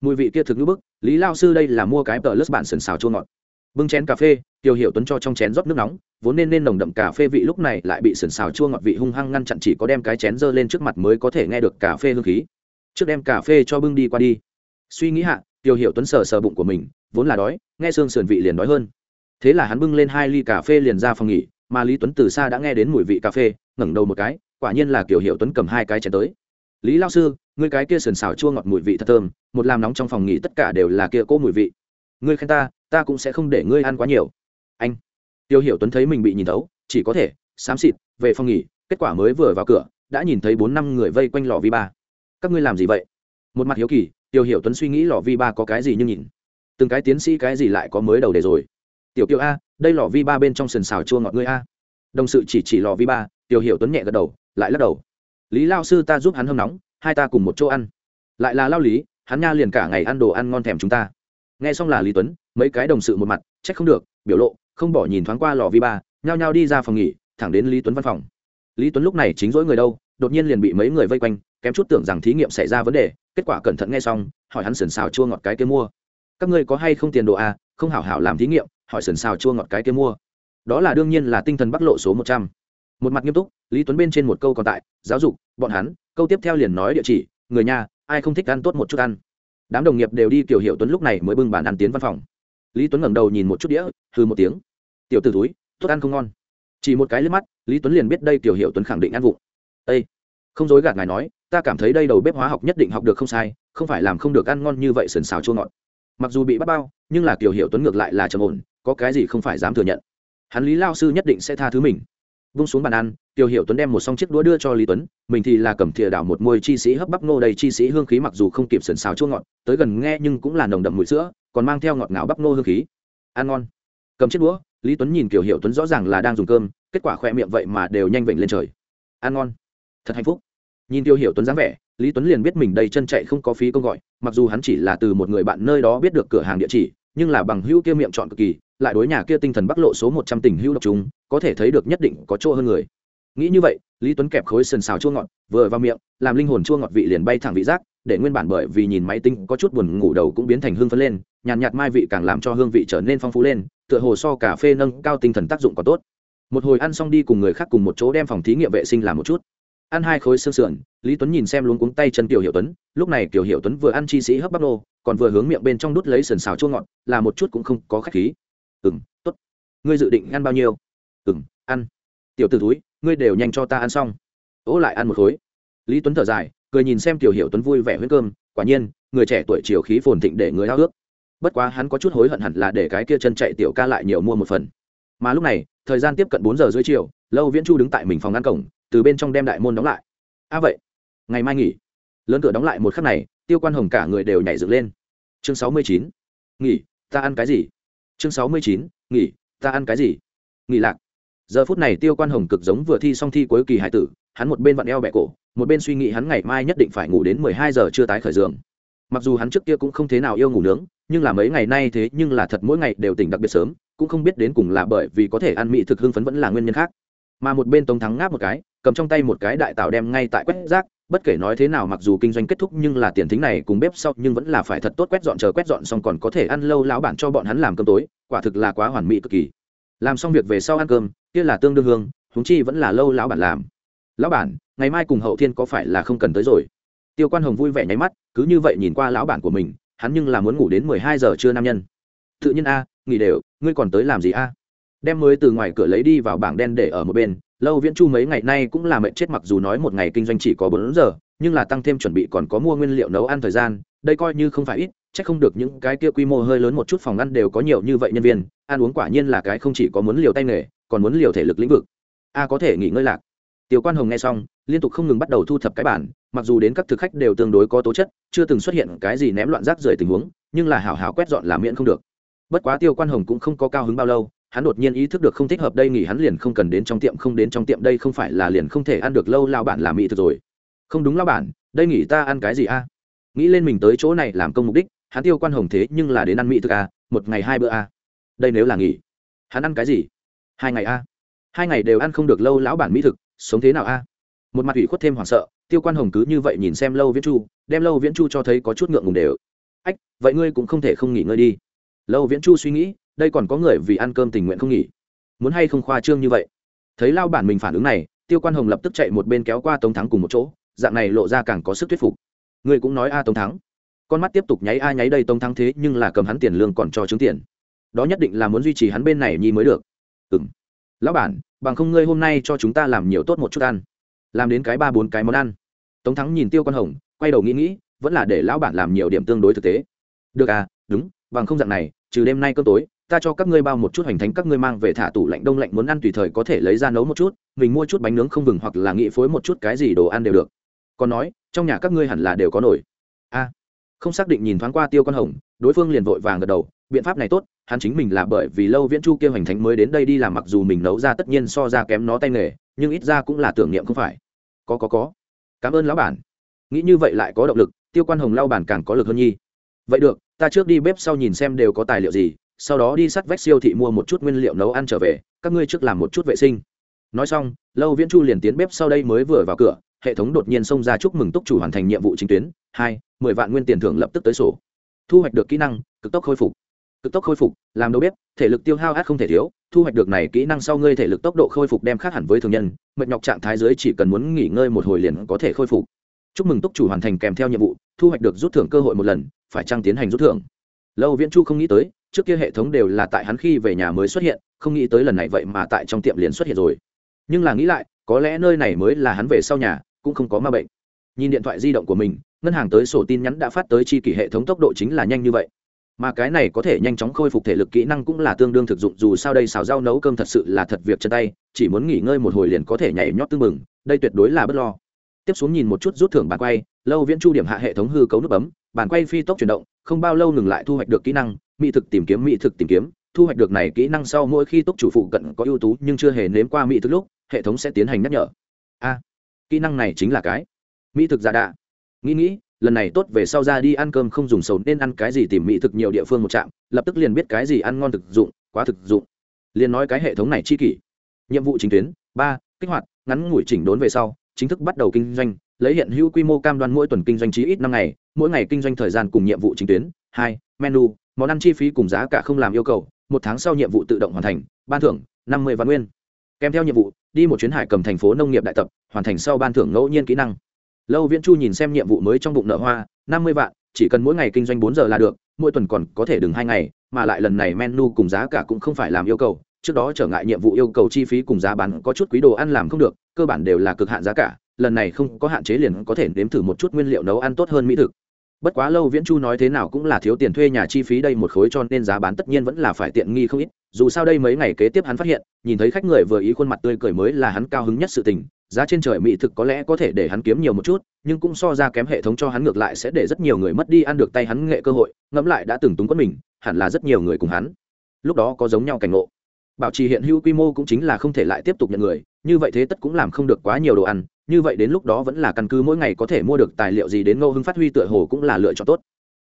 Mùi vị kia thực như bức, lý lao sư đây là mua cái tờ lướt bản sần xào chua ngọt. Bưng chén cà phê, tiêu hiểu tuấn cho trong chén rót nước nóng, vốn nên nên nồng đậm cà phê vị lúc này lại bị sần xào chua ngọt vị hung hăng ngăn chặn chỉ có đem cái chén dơ lên trước mặt mới có thể nghe được cà phê hương khí. Trước đem cà phê cho bưng đi qua đi. Suy nghĩ hạ, tiêu hiểu tuấn sờ sờ bụng của mình, vốn là đói, nghe xương sườn vị liền đói hơn. Thế là hắn bưng lên hai ly cà phê liền ra phòng nghỉ, mà lý tuấn từ xa đã nghe đến mùi vị cà phê, ngẩng đầu một cái, quả nhiên là kiểu hiệu tuấn cầm hai cái chén tới lý lao sư, ngươi cái kia sườn xào chua ngọt mùi vị thật thơm, một làm nóng trong phòng nghỉ tất cả đều là kia cỗ mùi vị. Ngươi khen ta ta cũng sẽ không để ngươi ăn quá nhiều. Anh, tiêu hiểu tuấn thấy mình bị nhìn thấu, chỉ có thể, xám xịt, về phòng nghỉ, kết quả mới vừa vào cửa, đã nhìn thấy bốn năm người vây quanh lò vi ba. Các ngươi làm gì vậy? Một mặt hiếu kỳ, tiêu hiểu tuấn suy nghĩ lò vi ba có cái gì nhưng nhìn. Từng cái tiến sĩ cái gì lại có mới đầu đề rồi. Tiểu kiều a, đây lò vi ba bên trong sườn xào chua ngọt ngươi a. Đồng sự chỉ chỉ lò vi ba, Tiêu hiểu tuấn nhẹ gật đầu, lại lắc đầu lý lao sư ta giúp hắn hâm nóng, hai ta cùng một chỗ ăn. Lại là lao lý, hắn nha liền cả ngày ăn đồ ăn ngon thèm chúng ta. Nghe xong là lý tuấn, mấy cái đồng sự một mặt, trách không được, biểu lộ, không bỏ nhìn thoáng qua lò vi ba, nhao nhao đi ra phòng nghỉ, thẳng đến lý tuấn văn phòng. Lý tuấn lúc này chính dỗi người đâu, đột nhiên liền bị mấy người vây quanh, kém chút tưởng rằng thí nghiệm xảy ra vấn đề, kết quả cẩn thận nghe xong, hỏi hắn sườn xào chua ngọt cái kia mua. Các ngươi có hay không tiền đồ à không hảo hảo làm thí nghiệm, hỏi sườn xào chua ngọt cái kia mua. Đó là đương nhiên là tinh thần bắc lộ số một trăm một mặt nghiêm túc, lý tuấn bên trên một câu còn tại, giáo dục, bọn hắn, câu tiếp theo liền nói địa chỉ, người nhà, ai không thích ăn tốt một chút ăn. Đám đồng nghiệp đều đi kiểu hiệu tuấn lúc này mới bưng bàn ăn tiến văn phòng. Lý tuấn ngẩng đầu nhìn một chút đĩa hư một tiếng. Tiểu t ử túi tốt ăn không ngon. Chỉ một cái lên mắt, lý tuấn liền biết đây tiểu hiệu tuấn khẳng định ăn vụng. Ây không dối gạt ngài nói, ta cảm thấy đây đầu bếp hóa học nhất định học được không sai, không phải làm không được ăn ngon như vậy sần xào chua ngọt. Mặc dù bị bắt bao, nhưng là tiểu hiệu tuấn ngược lại là trầm ổn, có cái gì không phải dám thừa nhận. Hắn lý lao sư nhất định sẽ tha thứ mình vung xuống bàn ăn Tiêu hiệu tuấn đem một xong chiếc đũa đưa cho lý tuấn, mình thì là cầm thìa đảo một môi chi sĩ hấp bắp nô đầy chi sĩ hương khí mặc dù không kịp sườn xào chua ngọt, tới gần nghe nhưng cũng là nồng đậm mùi sữa, còn mang theo ngọt ngào bắp nô hương khí. Ăn ngon. Cầm chiếc đũa, lý tuấn nhìn kiểu hiệu tuấn rõ ràng là đang dùng cơm, kết quả khoe miệng vậy mà đều nhanh vểnh lên trời. Ăn ngon. Thật hạnh phúc. Nhìn tiêu hiểu tuấn dáng vẻ, lý tuấn liền biết mình đây chân chạy không có phí công gọi, mặc dù hắn chỉ là từ một người bạn nơi đó biết được cửa hàng địa chỉ, nhưng là bằng hữu kia miệng chọn cực kỳ lại đối nhà kia tinh thần bắc lộ số một trăm tình hữu độc chúng có thể thấy được nhất định có chỗ hơn người. Nghĩ như vậy lý tuấn kẹp khối sần xào chua ngọt vừa vào miệng làm linh hồn chua ngọt vị liền bay thẳng vị giác để nguyên bản bởi vì nhìn máy tính có chút buồn ngủ đầu cũng biến thành hương phấn lên nhàn nhạt, nhạt mai vị càng làm cho hương vị trở nên phong phú lên tựa hồ so cà phê nâng cao tinh thần tác dụng còn tốt. Một hồi ăn xong đi cùng người khác cùng một chỗ đem phòng thí nghiệm vệ sinh làm một chút. Ăn hai khối xương sườn lý tuấn nhìn xem luống cuống tay chân tiểu hiệu tuấn lúc này tiểu hiệu tuấn vừa ăn chi sĩ hấp bắp nô còn vừa hướng miệng bên trong đút lấy sườn xào chua ngọt là một chút cũng không có khách khí ừng tốt. T ố t ngươi dự định ăn bao nhiêu? Ừng ăn. Tiểu t ử túi ngươi đều nhanh cho ta ăn xong. Ố lại ăn một khối. Lý tuấn thở dài, cười nhìn xem tiểu hiệu tuấn vui vẻ huyết cơm, quả nhiên, người trẻ tuổi chiều khí phồn thịnh để người háo ước. Bất quá hắn có chút hối hận hẳn là để cái kia chân chạy tiểu ca lại nhiều mua một phần. Mà lúc này, thời gian tiếp cận bốn giờ dưới chiều, lâu viễn chu đứng tại mình phòng ngăn cổng, từ bên trong đem đại môn đóng lại. A à vậy, ngày mai nghỉ. Lớn cửa đóng lại một khắc này, tiêu quan hồng cả người đều nhảy dựng lên. Chương sáu mươi chín, nghỉ, ta ăn cái gì? Chương sáu mươi chín, nghỉ, ta ăn cái gì? Nghỉ lạc. Giờ phút này tiêu quan hồng cực giống vừa thi xong thi cuối kỳ hải tử, hắn một bên vặn eo bẹ cổ, một bên suy nghĩ hắn ngày mai nhất định phải ngủ đến mười hai giờ chưa tái khởi giường. Mặc dù hắn trước kia cũng không thế nào yêu ngủ nướng, nhưng là mấy ngày nay thế nhưng là thật mỗi ngày đều tỉnh đặc biệt sớm, cũng không biết đến cùng là bởi vì có thể ăn mỹ thực hưng phấn vẫn là nguyên nhân khác. Mà một bên tống thắng ngáp một cái, cầm trong tay một cái đại tạo đem ngay tại quét rác bất kể nói thế nào mặc dù kinh doanh kết thúc nhưng là tiền thính này cùng bếp sau nhưng vẫn là phải thật tốt quét dọn chờ quét dọn xong còn có thể ăn lâu lão bản cho bọn hắn làm cơm tối, quả thực là quá hoàn mỹ cực kỳ. Làm xong việc về sau ăn cơm, kia là tương đương hương húng chi vẫn là lâu lão bản làm. Lão bản, ngày mai cùng hậu thiên có phải là không cần tới rồi? Tiêu quan hồng vui vẻ nháy mắt, cứ như vậy nhìn qua lão bản của mình, hắn nhưng là muốn ngủ đến mười hai giờ trưa nam nhân. Tự nhiên a, nghỉ đều, ngươi còn tới làm gì a? Đem mới từ ngoài cửa lấy đi vào bảng đen để ở một bên lâu viễn chu mấy ngày nay cũng là mệnh chết mặc dù nói một ngày kinh doanh chỉ có bốn giờ, nhưng là tăng thêm chuẩn bị còn có mua nguyên liệu nấu ăn thời gian, đây coi như không phải ít, chắc không được những cái kia quy mô hơi lớn một chút phòng ăn đều có nhiều như vậy nhân viên, ăn uống quả nhiên là cái không chỉ có muốn liều tay nghề, còn muốn liều thể lực lĩnh vực. A à, có thể nghỉ ngơi lạc. Tiểu quan hồng nghe xong, liên tục không ngừng bắt đầu thu thập cái bản, mặc dù đến các thực khách đều tương đối có tố chất, chưa từng xuất hiện cái gì ném loạn rác rời tình huống, nhưng là hảo hảo quét dọn là miễn không được. Bất quá tiêu quan hồng cũng không có cao hứng bao lâu hắn đột nhiên ý thức được không thích hợp đây nghỉ hắn liền không cần đến trong tiệm, không đến trong tiệm, đây không phải là liền không thể ăn được lâu, lao bản làm mỹ thực rồi. Không đúng, lao bản, đây nghỉ ta ăn cái gì a? Nghĩ lên mình tới chỗ này làm công mục đích, hắn tiêu quan hồng thế nhưng là đến ăn mỹ thực a, một ngày hai bữa a. Đây nếu là nghỉ, hắn ăn cái gì? Hai ngày a. Hai ngày đều ăn không được lâu, lão bản mỹ thực, sống thế nào a? Một mặt ủy khuất thêm hoảng sợ, tiêu quan hồng cứ như vậy nhìn xem lâu viễn chu, đem lâu viễn chu cho thấy có chút ngượng ngùng đều. Ách, vậy ngươi cũng không thể không nghỉ ngơi đi. Lâu viễn chu suy nghĩ đây còn có người vì ăn cơm tình nguyện không nghỉ. Muốn hay không khoa trương như vậy? Thấy lao bản mình phản ứng này, tiêu quan hồng lập tức chạy một bên kéo qua tống thắng cùng một chỗ, dạng này lộ ra càng có sức thuyết phục. Người cũng nói, a, tống thắng. Con mắt tiếp tục nháy, a, nháy đây, tống thắng thế nhưng là cầm hắn tiền lương còn cho trứng tiền. Đó nhất định là muốn duy trì hắn bên này nhi mới được. Ừ m lão bản, bằng không ngươi hôm nay cho chúng ta làm nhiều tốt một chút ăn. Làm đến cái ba bốn cái món ăn. Tống thắng nhìn tiêu quan hồng, quay đầu nghĩ nghĩ, vẫn là để lão bản làm nhiều điểm tương đối thực tế. Được à đúng, bằng không dạng này, trừ đêm nay cơm tối ta cho các ngươi bao một chút hoành thánh, các ngươi mang về thả tủ lạnh đông lạnh, muốn ăn tùy thời có thể lấy ra nấu một chút, mình mua chút bánh nướng không vừng hoặc là nghị phối một chút cái gì đồ ăn đều được. Còn nói, trong nhà các ngươi hẳn là đều có nổi. A. Không xác định nhìn thoáng qua tiêu con hồng, đối phương liền vội vàng gật đầu, biện pháp này tốt, hắn chính mình là bởi vì lâu viễn chu kêu hành thánh mới đến đây đi làm, mặc dù mình nấu ra tất nhiên so ra kém nó tay nghề, nhưng ít ra cũng là tưởng niệm không phải. Có có có. Cảm ơn lão bản. Nghĩ như vậy lại có động lực, tiêu quan hồng lao bản càng có lực hơn nhi. Vậy được, ta trước đi bếp sau nhìn xem đều có tài liệu gì sau đó đi sắt vách siêu thị mua một chút nguyên liệu nấu ăn trở về, các ngươi trước làm một chút vệ sinh. Nói xong, lâu viễn chu liền tiến bếp sau đây mới vừa vào cửa, hệ thống đột nhiên xông ra chúc mừng túc chủ hoàn thành nhiệm vụ chính tuyến, hai, mười vạn nguyên tiền thưởng lập tức tới sổ. Thu hoạch được kỹ năng, cực tốc khôi phục. Cực tốc khôi phục, làm đầu bếp, thể lực tiêu hao át không thể thiếu, thu hoạch được này kỹ năng sau ngươi thể lực tốc độ khôi phục đem khác hẳn với thường nhân, mệt nhọc trạng thái dưới chỉ cần muốn nghỉ ngơi một hồi liền có thể khôi phục. Chúc mừng túc chủ hoàn thành kèm theo nhiệm vụ, thu hoạch được rút thưởng cơ hội một lần, phải trăng tiến hành rút thưởng? Lâu viễn chu không nghĩ tới trước kia hệ thống đều là tại hắn khi về nhà mới xuất hiện, không nghĩ tới lần này vậy mà tại trong tiệm liền xuất hiện rồi. Nhưng là nghĩ lại, có lẽ nơi này mới là hắn về sau nhà, cũng không có ma bệnh. Nhìn điện thoại di động của mình, ngân hàng tới sổ tin nhắn đã phát tới chi kỷ hệ thống tốc độ chính là nhanh như vậy. Mà cái này có thể nhanh chóng khôi phục thể lực kỹ năng cũng là tương đương thực dụng, dù sao đây xào rau nấu cơm thật sự là thật việc chân tay, chỉ muốn nghỉ ngơi một hồi liền có thể nhảy nhót tư mừng đây tuyệt đối là bất lo. Tiếp xuống nhìn một chút rút thưởng bàn quay, lâu viễn chu điểm hạ hệ thống hư cấu nút bấm, bàn quay phi tốc chuyển động, không bao lâu ngừng lại thu hoạch được kỹ năng mỹ thực tìm kiếm, mỹ thực tìm kiếm. Thu hoạch được này kỹ năng sau mỗi khi túc chủ phụ cận có ưu tú nhưng chưa hề nếm qua mỹ thực lúc, hệ thống sẽ tiến hành nhắc nhở. A, kỹ năng này chính là cái. Mỹ thực giả đạ. Nghĩ nghĩ, lần này tốt về sau ra đi ăn cơm không dùng sầu nên ăn cái gì tìm mỹ thực nhiều địa phương một chạm lập tức liền biết cái gì ăn ngon thực dụng, quá thực dụng. Liền nói cái hệ thống này chi kỷ. Nhiệm vụ chính tuyến, ba, kích hoạt, ngắn ngủi chỉnh đốn về sau, chính thức bắt đầu kinh doanh, lấy hiện hữu quy mô cam đoan mỗi tuần kinh doanh chí ít năm ngày, mỗi ngày kinh doanh thời gian cùng nhiệm vụ chính tuyến. Hai, menu món ăn chi phí cùng giá cả không làm yêu cầu, một tháng sau nhiệm vụ tự động hoàn thành, ban thưởng năm mươi vạn nguyên. Kèm theo nhiệm vụ, đi một chuyến hải cầm thành phố nông nghiệp đại tập, hoàn thành sau ban thưởng ngẫu nhiên kỹ năng. Lâu viễn chu nhìn xem nhiệm vụ mới trong bụng nợ hoa, năm mươi vạn, chỉ cần mỗi ngày kinh doanh bốn giờ là được, mỗi tuần còn có thể đừng hai ngày, mà lại lần này menu cùng giá cả cũng không phải làm yêu cầu, trước đó trở ngại nhiệm vụ yêu cầu chi phí cùng giá bán có chút quý đồ ăn làm không được, cơ bản đều là cực hạn giá cả, lần này không có hạn chế liền có thể nếm thử một chút nguyên liệu nấu ăn tốt hơn mỹ thực bất quá lâu viễn chu nói thế nào cũng là thiếu tiền thuê nhà chi phí đây một khối cho nên giá bán tất nhiên vẫn là phải tiện nghi không ít. Dù sao đây mấy ngày kế tiếp hắn phát hiện, nhìn thấy khách người vừa ý khuôn mặt tươi cười mới là hắn cao hứng nhất sự tình. Giá trên trời mỹ thực có lẽ có thể để hắn kiếm nhiều một chút, nhưng cũng so ra kém hệ thống cho hắn ngược lại sẽ để rất nhiều người mất đi ăn được tay hắn nghệ cơ hội, ngẫm lại đã từng túng quất mình, hẳn là rất nhiều người cùng hắn. Lúc đó có giống nhau cảnh ngộ. Bảo trì hiện hữu quy mô cũng chính là không thể lại tiếp tục nhận người, như vậy thế tất cũng làm không được quá nhiều đồ ăn như vậy đến lúc đó vẫn là căn cứ mỗi ngày có thể mua được tài liệu gì đến ngô hưng phát huy tựa hồ cũng là lựa chọn tốt.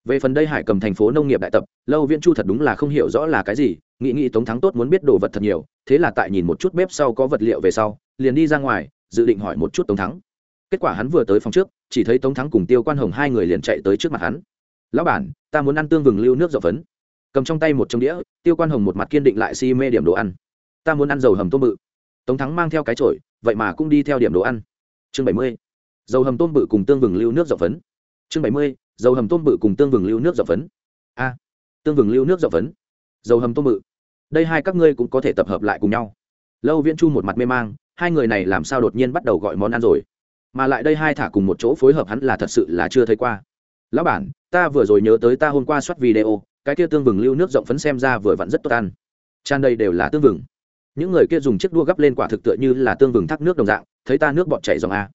Về phần đây hải cầm thành phố nông nghiệp đại tập, lâu viễn chu thật đúng là không hiểu rõ là cái gì, nghĩ nghĩ tống thắng tốt muốn biết đồ vật thật nhiều, thế là tại nhìn một chút bếp sau có vật liệu về sau, liền đi ra ngoài, dự định hỏi một chút tống thắng. Kết quả hắn vừa tới phòng trước, chỉ thấy tống thắng cùng tiêu quan hồng hai người liền chạy tới trước mặt hắn. Lão bản, ta muốn ăn tương vừng lưu nước dầu phấn. Cầm trong tay một trong đĩa, tiêu quan hồng một mặt kiên định lại si mê điểm đồ ăn. Ta muốn ăn dầu hầm tôm bự. Tống thắng mang theo cái chổi, vậy mà cũng đi theo điểm đồ ăn chương bảy mươi, dầu hầm tôm bự cùng tương vừng lưu nước dậu phấn. Chương bảy mươi, dầu hầm tôm bự cùng tương vừng lưu nước dậu phấn. A, tương vừng lưu nước dậu phấn. Dầu hầm tôm bự. Đây hai các ngươi cũng có thể tập hợp lại cùng nhau. Lâu viễn chu một mặt mê mang, hai người này làm sao đột nhiên bắt đầu gọi món ăn rồi? Mà lại đây hai thả cùng một chỗ phối hợp hắn là thật sự là chưa thấy qua. Lão bản, ta vừa rồi nhớ tới ta hôm qua soát video, cái kia tương vừng lưu nước rộng phấn xem ra vừa vặn rất tốt ăn. Tràn đây đều là tương vừng. Những người kia dùng chiếc đua gấp lên quả thực tựa như là tương vừng thác nước đồng dạng thấy ta nước bọt chảy dòng a.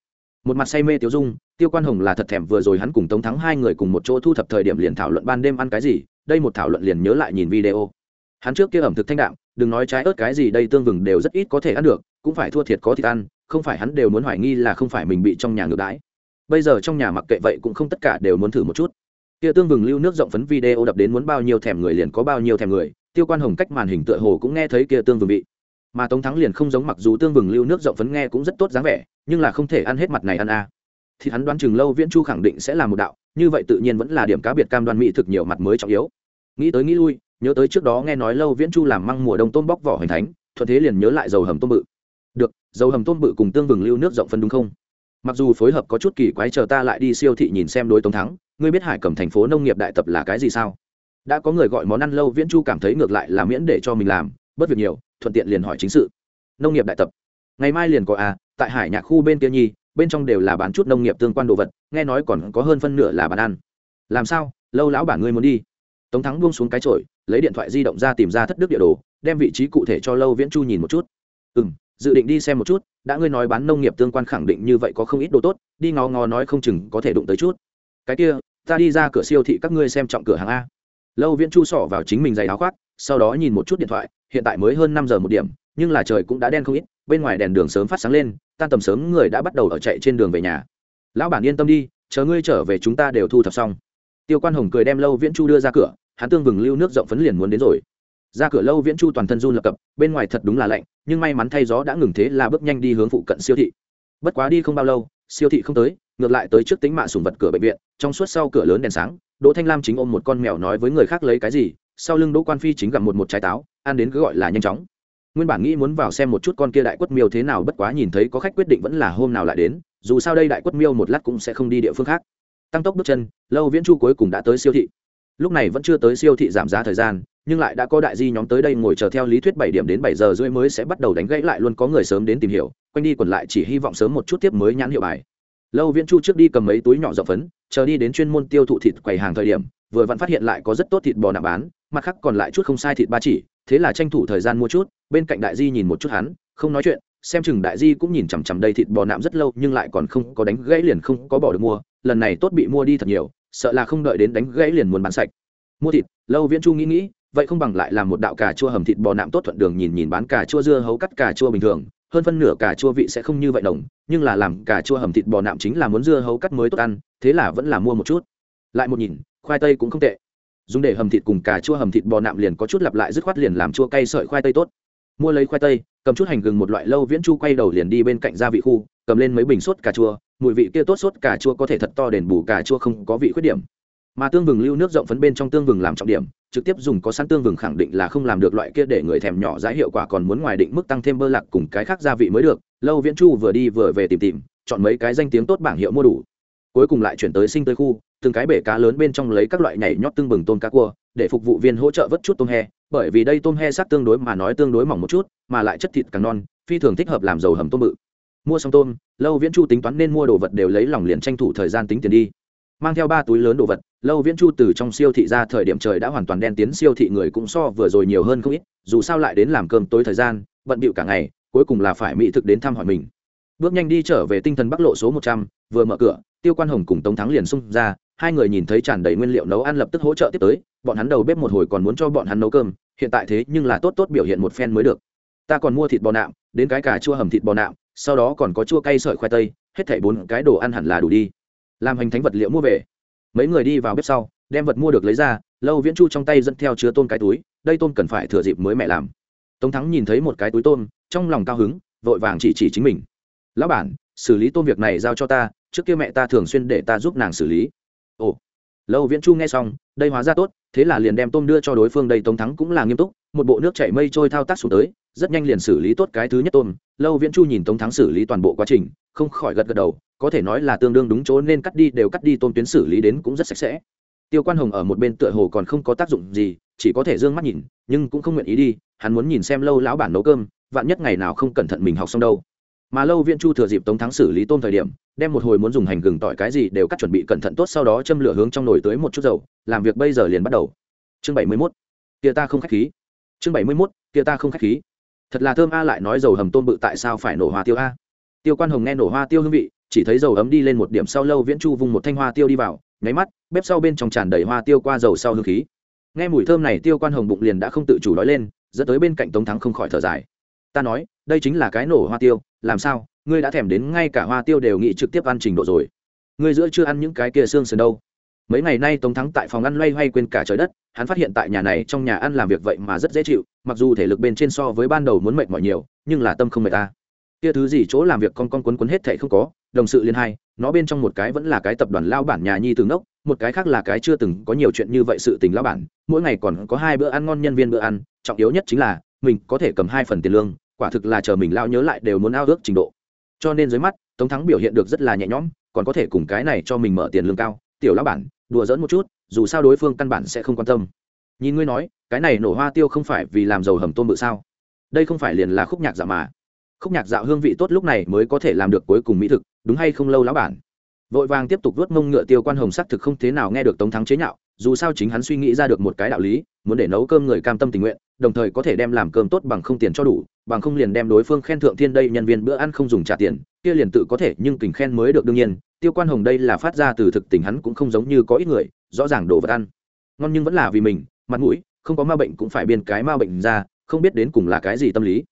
Một mặt say mê tiêu dung, tiêu quan hồng là thật thèm vừa rồi hắn cùng tống thắng hai người cùng một chỗ thu thập thời điểm liền thảo luận ban đêm ăn cái gì, đây một thảo luận liền nhớ lại nhìn video. Hắn trước kia ẩm thực thanh đạm, đừng nói trái ớt cái gì đây tương vừng đều rất ít có thể ăn được, cũng phải thua thiệt có thịt ăn, không phải hắn đều muốn hoài nghi là không phải mình bị trong nhà ngược đãi. Bây giờ trong nhà mặc kệ vậy cũng không tất cả đều muốn thử một chút. Kia tương vừng lưu nước rộng phấn video đập đến muốn bao nhiêu thèm người liền có bao nhiêu thèm người, tiêu quan hồng cách màn hình tựa hồ cũng nghe thấy kia tương vừng vị mà tống thắng liền không giống mặc dù tương vừng lưu nước rộng phấn nghe cũng rất tốt dáng vẻ, nhưng là không thể ăn hết mặt này ăn a à. thì hắn đoán chừng lâu viễn chu khẳng định sẽ là một đạo, như vậy tự nhiên vẫn là điểm cá biệt cam đoan mỹ thực nhiều mặt mới trọng yếu. Nghĩ tới nghĩ lui, nhớ tới trước đó nghe nói lâu viễn chu làm măng mùa đông tôm bóc vỏ hoành thánh, thuận thế liền nhớ lại dầu hầm tôm bự. Được, dầu hầm tôm bự cùng tương vừng lưu nước rộng phân đúng không? Mặc dù phối hợp có chút kỳ quái chờ ta lại đi siêu thị nhìn xem đối tống thắng, ngươi biết hải cầm thành phố nông nghiệp đại tập là cái gì sao? Đã có người gọi món ăn lâu viễn chu cảm thấy ngược lại là miễn để cho mình làm bất việc nhiều thuận tiện liền hỏi chính sự. Nông nghiệp đại tập. Ngày mai liền có à tại hải nhạc khu bên kia nhi bên trong đều là bán chút nông nghiệp tương quan đồ vật, nghe nói còn có hơn phân nửa là bán ăn. Làm sao, lâu lão bản ngươi muốn đi? Tống thắng buông xuống cái trội lấy điện thoại di động ra tìm ra thất đức địa đồ, đem vị trí cụ thể cho lâu viễn chu nhìn một chút. Ừ m dự định đi xem một chút, đã ngươi nói bán nông nghiệp tương quan khẳng định như vậy có không ít đồ tốt, đi ngó ngó nói không chừng có thể đụng tới chút. Cái kia, ta đi ra cửa siêu thị các ngươi xem trọng cửa hàng a. Lâu viễn chu sỏ vào chính mình giày áo khoác sau đó nhìn một chút điện thoại, hiện tại mới hơn năm giờ một điểm, nhưng là trời cũng đã đen không ít, bên ngoài đèn đường sớm phát sáng lên, tan tầm sớm người đã bắt đầu ở chạy trên đường về nhà. Lão bản yên tâm đi, chờ ngươi trở về chúng ta đều thu thập xong. Tiêu quan hồng cười đem lâu viễn chu đưa ra cửa, hắn tương vừng lưu nước rộng phấn liền muốn đến rồi. Ra cửa lâu viễn chu toàn thân run lập cập, bên ngoài thật đúng là lạnh, nhưng may mắn thay gió đã ngừng thế là bước nhanh đi hướng phụ cận siêu thị. Bất quá đi không bao lâu, siêu thị không tới, ngược lại tới trước tính mạ sùng vật cửa bệnh viện, trong suốt sau cửa lớn đèn sáng, đỗ thanh lam chính ôm một con mèo nói với người khác lấy cái gì sau lưng đỗ quan phi chính gặm một một trái táo, ăn đến cứ gọi là nhanh chóng. Nguyên bản nghĩ muốn vào xem một chút con kia đại quất miêu thế nào, bất quá nhìn thấy có khách quyết định vẫn là hôm nào lại đến, dù sao đây đại quất miêu một lát cũng sẽ không đi địa phương khác. Tăng tốc bước chân, lâu viễn chu cuối cùng đã tới siêu thị. Lúc này vẫn chưa tới siêu thị giảm giá thời gian, nhưng lại đã có đại di nhóm tới đây ngồi chờ theo lý thuyết bảy điểm đến bảy giờ rưỡi mới sẽ bắt đầu đánh gãy lại luôn có người sớm đến tìm hiểu, quanh đi còn lại chỉ hy vọng sớm một chút tiếp mới nhãn hiệu bài. Lâu viễn chu trước đi cầm mấy túi nhỏ rộng phấn, chờ đi đến chuyên môn tiêu thụ thịt quầy hàng thời điểm vừa vặn phát hiện lại có rất tốt thịt bò nạm bán, mặt khác còn lại chút không sai thịt ba chỉ, thế là tranh thủ thời gian mua chút, bên cạnh đại di nhìn một chút hắn, không nói chuyện, xem chừng đại di cũng nhìn chằm chằm đây thịt bò nạm rất lâu nhưng lại còn không có đánh gãy liền không có bỏ được mua, lần này tốt bị mua đi thật nhiều, sợ là không đợi đến đánh gãy liền muốn bán sạch. Mua thịt, lâu viễn chu nghĩ nghĩ, vậy không bằng lại làm một đạo cà chua hầm thịt bò nạm tốt thuận đường nhìn nhìn bán cà chua dưa hấu cắt cà chua bình thường, hơn phân nửa cà chua vị sẽ không như vậy đồng nhưng là làm cà chua hầm thịt bò nạm chính là muốn dưa hấu cắt mới tốt ăn, thế là vẫn là mua một chút. Lại một nhìn khoai tây cũng không tệ. Dùng để hầm thịt cùng cà chua hầm thịt bò nạm liền có chút lặp lại dứt khoát liền làm chua cay sợi khoai tây tốt. Mua lấy khoai tây, cầm chút hành gừng một loại lâu viễn chu quay đầu liền đi bên cạnh gia vị khu, cầm lên mấy bình sốt cà chua, mùi vị kia tốt sốt cà chua có thể thật to đền bù cà chua không có vị khuyết điểm. Mà tương vừng lưu nước rộng phấn bên trong tương vừng làm trọng điểm, trực tiếp dùng có sẵn tương vừng khẳng định là không làm được loại kia để người thèm nhỏ giá hiệu quả còn muốn ngoài định mức tăng thêm bơ lạc cùng cái khác gia vị mới được. Lâu viễn chu vừa đi vừa về tìm tìm, chọn mấy cái danh tiếng tốt bảng hiệu mua đủ. Cuối cùng lại chuyển tới sinh tới khu từng cái bể cá lớn bên trong lấy các loại nhảy nhót tương bừng tôm cá cua, để phục vụ viên hỗ trợ vớt chút tôm he, bởi vì đây tôm he sát tương đối mà nói tương đối mỏng một chút, mà lại chất thịt càng non, phi thường thích hợp làm dầu hầm tôm bự. Mua xong tôm, lâu viễn chu tính toán nên mua đồ vật đều lấy lòng liền tranh thủ thời gian tính tiền đi. Mang theo ba túi lớn đồ vật, lâu viễn chu từ trong siêu thị ra thời điểm trời đã hoàn toàn đen tiến, siêu thị người cũng so vừa rồi nhiều hơn không ít, dù sao lại đến làm cơm tối thời gian, bận bịu cả ngày, cuối cùng là phải mỹ thực đến thăm hỏi mình bước nhanh đi trở về tinh thần bắc lộ số một trăm, vừa mở cửa, tiêu quan hồng cùng tống thắng liền xung ra, hai người nhìn thấy tràn đầy nguyên liệu nấu ăn lập tức hỗ trợ tiếp tới, bọn hắn đầu bếp một hồi còn muốn cho bọn hắn nấu cơm, hiện tại thế nhưng là tốt tốt biểu hiện một phen mới được. Ta còn mua thịt bò nạm, đến cái cà chua hầm thịt bò nạm, sau đó còn có chua cay sợi khoai tây, hết thảy bốn cái đồ ăn hẳn là đủ đi. Làm hành thánh vật liệu mua về. Mấy người đi vào bếp sau, đem vật mua được lấy ra, lâu viễn chu trong tay dẫn theo chứa tôm cái túi, đây tôm cần phải thừa dịp mới mẹ làm. Tống thắng nhìn thấy một cái túi tôm, trong lòng cao hứng, vội vàng chỉ chỉ chính mình lão bản, xử lý tôm việc này giao cho ta, trước kia mẹ ta thường xuyên để ta giúp nàng xử lý. Ồ, lâu viễn chu nghe xong, đây hóa ra tốt, thế là liền đem tôm đưa cho đối phương đây tống thắng cũng là nghiêm túc, một bộ nước chảy mây trôi thao tác xuống tới, rất nhanh liền xử lý tốt cái thứ nhất tôm. Lâu viễn chu nhìn tống thắng xử lý toàn bộ quá trình, không khỏi gật gật đầu, có thể nói là tương đương đúng chỗ nên cắt đi đều cắt đi tôm tuyến xử lý đến cũng rất sạch sẽ. Tiêu quan hồng ở một bên tựa hồ còn không có tác dụng gì, chỉ có thể d ư ơ n g mắt nhìn, nhưng cũng không nguyện ý đi, hắn muốn nhìn xem lâu lão bản nấu cơm, vạn nhất ngày nào không cẩn thận mình học xong đâu mà lâu viễn chu thừa dịp tống thắng xử lý tôm thời điểm, đem một hồi muốn dùng hành gừng tỏi cái gì đều cắt chuẩn bị cẩn thận tốt sau đó châm lửa hướng trong nồi tới một chút dầu, làm việc bây giờ liền bắt đầu. Chương bảy mươi mốt tia ta không k h á c h khí. Chương bảy mươi mốt tia ta không k h á c h khí. Thật là thơm a, lại nói dầu hầm tôm bự tại sao phải nổ hoa tiêu a? Tiêu quan hồng nghe nổ hoa tiêu hương vị, chỉ thấy dầu ấm đi lên một điểm sau lâu viễn chu vung một thanh hoa tiêu đi vào, nháy mắt, bếp sau bên trong tràn đầy hoa tiêu qua dầu sau hương khí. Nghe mùi thơm này tiêu quan hồng bụng liền đã không tự chủ đói lên, dẫn tới bên cạnh tống thắng không khỏi thở dài. Ta nói, đây chính là cái nổ hoa tiêu làm sao? Ngươi đã thèm đến ngay cả hoa tiêu đều nghĩ trực tiếp ăn trình độ rồi. Ngươi giữa chưa ăn những cái kia xương sườn đâu. Mấy ngày nay tống thắng tại phòng ăn loay hoay quên cả trời đất, hắn phát hiện tại nhà này trong nhà ăn làm việc vậy mà rất dễ chịu, mặc dù thể lực bên trên so với ban đầu muốn mệt mỏi nhiều, nhưng là tâm không mệt ta kia thứ gì chỗ làm việc con con quấn quấn hết thệ không có, đồng sự liên hai, nó bên trong một cái vẫn là cái tập đoàn lao bản nhà nhi từ ngốc, một cái khác là cái chưa từng có nhiều chuyện như vậy sự tình lao bản, mỗi ngày còn có hai bữa ăn ngon nhân viên bữa ăn, trọng yếu nhất chính là mình có thể cầm hai phần tiền lương quả thực là chờ mình lao nhớ lại đều muốn ao ước trình độ. Cho nên dưới mắt, tống thắng biểu hiện được rất là nhẹ nhõm, còn có thể cùng cái này cho mình mở tiền lương cao. Tiểu lao bản, đùa dẫn một chút, dù sao đối phương căn bản sẽ không quan tâm. Nhìn ngươi nói, cái này nổ hoa tiêu không phải vì làm dầu hầm tôm bự sao? Đây không phải liền là khúc nhạc dạ mà. Khúc nhạc dạo hương vị tốt lúc này mới có thể làm được cuối cùng mỹ thực, đúng hay không lâu lão bản? Vội vàng tiếp tục vuốt mông ngựa tiêu quan hồng sắc thực không thế nào nghe được tống thắng chế nhạo, dù sao chính hắn suy nghĩ ra được một cái đạo lý, muốn để nấu cơm người cam tâm tình nguyện, đồng thời có thể đem làm cơm tốt bằng không tiền cho đủ, bằng không liền đem đối phương khen thượng thiên đây nhân viên bữa ăn không dùng trả tiền, kia liền tự có thể, nhưng tình khen mới được đương nhiên, tiêu quan hồng đây là phát ra từ thực tình hắn cũng không giống như có ít người, rõ ràng đồ vật ăn. Ngon nhưng vẫn là vì mình, mặt mũi, không có ma bệnh cũng phải biên cái ma bệnh ra, không biết đến cùng là cái gì tâm lý.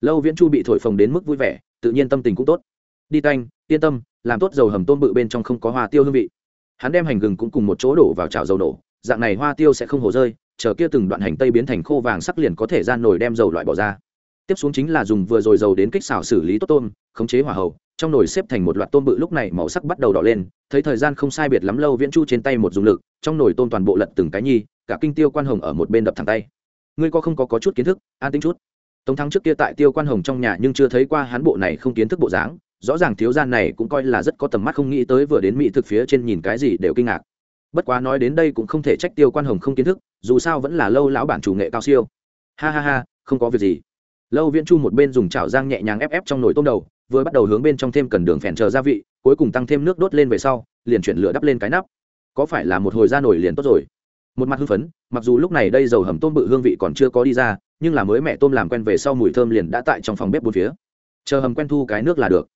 Lâu viễn chu bị thổi phồng đến mức vui vẻ, tự nhiên tâm tình cũng tốt. Đi tanh, yên tâm làm tốt dầu hầm tôm bự bên trong không có hoa tiêu hương vị. Hắn đem hành gừng cũng cùng một chỗ đổ vào chảo dầu nổ dạng này hoa tiêu sẽ không hồ rơi chờ kia từng đoạn hành tây biến thành khô vàng sắc liền có thể ra nồi đem dầu loại bỏ ra. Tiếp xuống chính là dùng vừa rồi dầu đến kích xào xử lý tốt tôm khống chế hỏa hậu trong nồi xếp thành một loạt tôm bự lúc này màu sắc bắt đầu đỏ lên thấy thời gian không sai biệt lắm lâu viễn chu trên tay một dùng lực trong nồi tôm toàn bộ lật từng cái nhi cả kinh tiêu quan hồng ở một bên đập thẳng tay. Ngươi có không có, có chút kiến thức? An tính chút. Tống thắng trước kia tại tiêu quan hồng trong nhà nhưng chưa thấy qua hắn bộ này không kiến thức bộ dáng rõ ràng thiếu gian này cũng coi là rất có tầm mắt, không nghĩ tới vừa đến mỹ thực phía trên nhìn cái gì đều kinh ngạc. Bất quá nói đến đây cũng không thể trách tiêu quan hồng không kiến thức, dù sao vẫn là lâu lão bản chủ nghệ cao siêu. Ha ha ha, không có việc gì. Lâu viễn chu một bên dùng chảo giang nhẹ nhàng ép ép trong nồi tôm đầu, vừa bắt đầu hướng bên trong thêm cần đường phèn chờ gia vị, cuối cùng tăng thêm nước đốt lên về sau, liền chuyển lửa đắp lên cái nắp. Có phải là một hồi ra nổi liền tốt rồi? Một mặt hưng phấn, mặc dù lúc này đây dầu hầm tôm bự hương vị còn chưa có đi ra, nhưng là mới mẹ tôm làm quen về sau mùi thơm liền đã tại trong phòng bếp bốn phía. Chờ hầm quen thu cái nước là được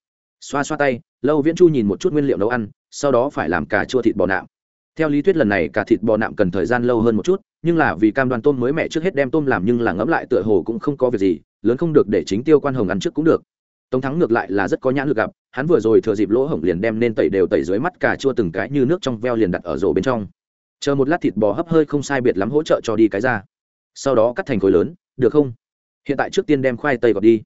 xoa xoa tay, lâu viễn chu nhìn một chút nguyên liệu nấu ăn, sau đó phải làm cà chua thịt bò nạm. Theo lý thuyết lần này cả thịt bò nạm cần thời gian lâu hơn một chút, nhưng là vì cam đoàn tôm mới mẹ trước hết đem tôm làm nhưng là ngẫm lại tựa hồ cũng không có việc gì, lớn không được để chính tiêu quan hồng ăn trước cũng được. Tống thắng ngược lại là rất có nhãn lực gặp, hắn vừa rồi thừa dịp lỗ hổng liền đem nên tẩy đều tẩy dưới mắt cà chua từng cái như nước trong veo liền đặt ở rổ bên trong. Chờ một lát thịt bò hấp hơi không sai biệt lắm hỗ trợ cho đi cái ra. Sau đó cắt thành khối lớn, được không? Hiện tại trước tiên đem khoai tây gọt đi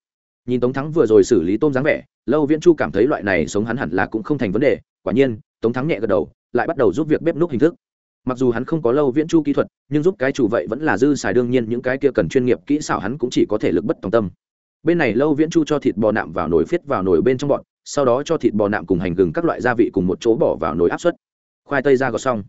nhìn tống thắng vừa rồi xử lý tôm dáng vẻ, lâu viễn chu cảm thấy loại này sống hắn hẳn là cũng không thành vấn đề, quả nhiên, tống thắng nhẹ gật đầu, lại bắt đầu giúp việc bếp núc hình thức. Mặc dù hắn không có lâu viễn chu kỹ thuật, nhưng giúp cái chủ vậy vẫn là dư xài đương nhiên những cái kia cần chuyên nghiệp kỹ xảo hắn cũng chỉ có thể lực bất tòng tâm. Bên này lâu viễn chu cho thịt bò nạm vào nồi phiết vào nồi bên trong bọn, sau đó cho thịt bò nạm cùng hành gừng các loại gia vị cùng một chỗ bỏ vào nồi áp suất. Khoai tây ra gọt xong.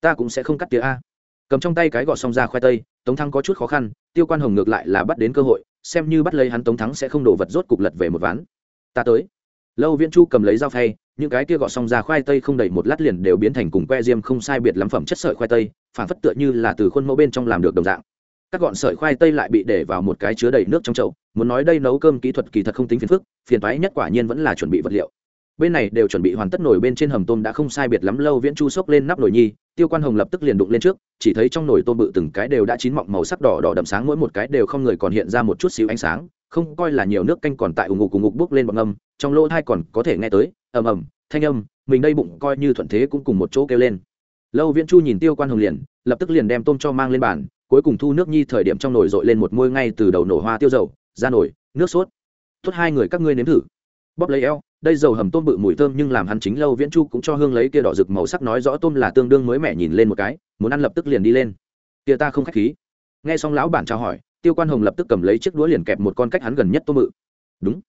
Ta cũng sẽ không cắt tía a. Cầm trong tay cái gọt xong ra khoai tây, tống thắng có chút khó khăn, tiêu quan hồng ngược lại là bắt đến cơ hội xem như bắt lấy hắn tống thắng sẽ không đổ vật rốt cục lật về một ván. Ta tới. Lâu viễn chu cầm lấy dao phay, những cái kia gọt xong ra khoai tây không đầy một lát liền đều biến thành cùng que diêm không sai biệt lắm phẩm chất sợi khoai tây phản phất tựa như là từ khuôn mẫu bên trong làm được đồng dạng. Các gọn sợi khoai tây lại bị để vào một cái chứa đầy nước trong chậu, muốn nói đây nấu cơm kỹ thuật kỳ thật không tính phiền phức, phiền toái nhất quả nhiên vẫn là chuẩn bị vật liệu bên này đều chuẩn bị hoàn tất nồi bên trên hầm tôm đã không sai biệt lắm, lâu viễn chu sốc lên nắp nồi nhi, tiêu quan hồng lập tức liền đụng lên trước, chỉ thấy trong nồi tôm bự từng cái đều đã chín mọng màu sắc đỏ đỏ đậm sáng, mỗi một cái đều không người còn hiện ra một chút xíu ánh sáng, không coi là nhiều nước canh còn tại ủng ngục cùng ngục bốc lên bằng âm trong lỗ thai còn có thể nghe tới ầm ầm, thanh âm, mình đây bụng coi như thuận thế cũng cùng một chỗ kêu lên. Lâu viễn chu nhìn tiêu quan hồng liền, lập tức liền đem tôm cho mang lên bàn, cuối cùng thu nước nhi thời điểm trong nồi dội lên một môi ngay từ đầu nổ hoa tiêu dầu, ra nồi, nước sốt. Tốt hai người các ngươi nếm thử. Bóp lấy eo đây dầu hầm tôm bự mùi thơm nhưng làm hắn chính lâu viễn chu cũng cho hương lấy kia đỏ rực màu sắc nói rõ tôm là tương đương mới mẻ nhìn lên một cái, muốn ăn lập tức liền đi lên. Kia ta không khách khí. Nghe xong lão bản chào hỏi, tiêu quan hồng lập tức cầm lấy chiếc đũa liền kẹp một con cách hắn gần nhất tôm bự. Đúng,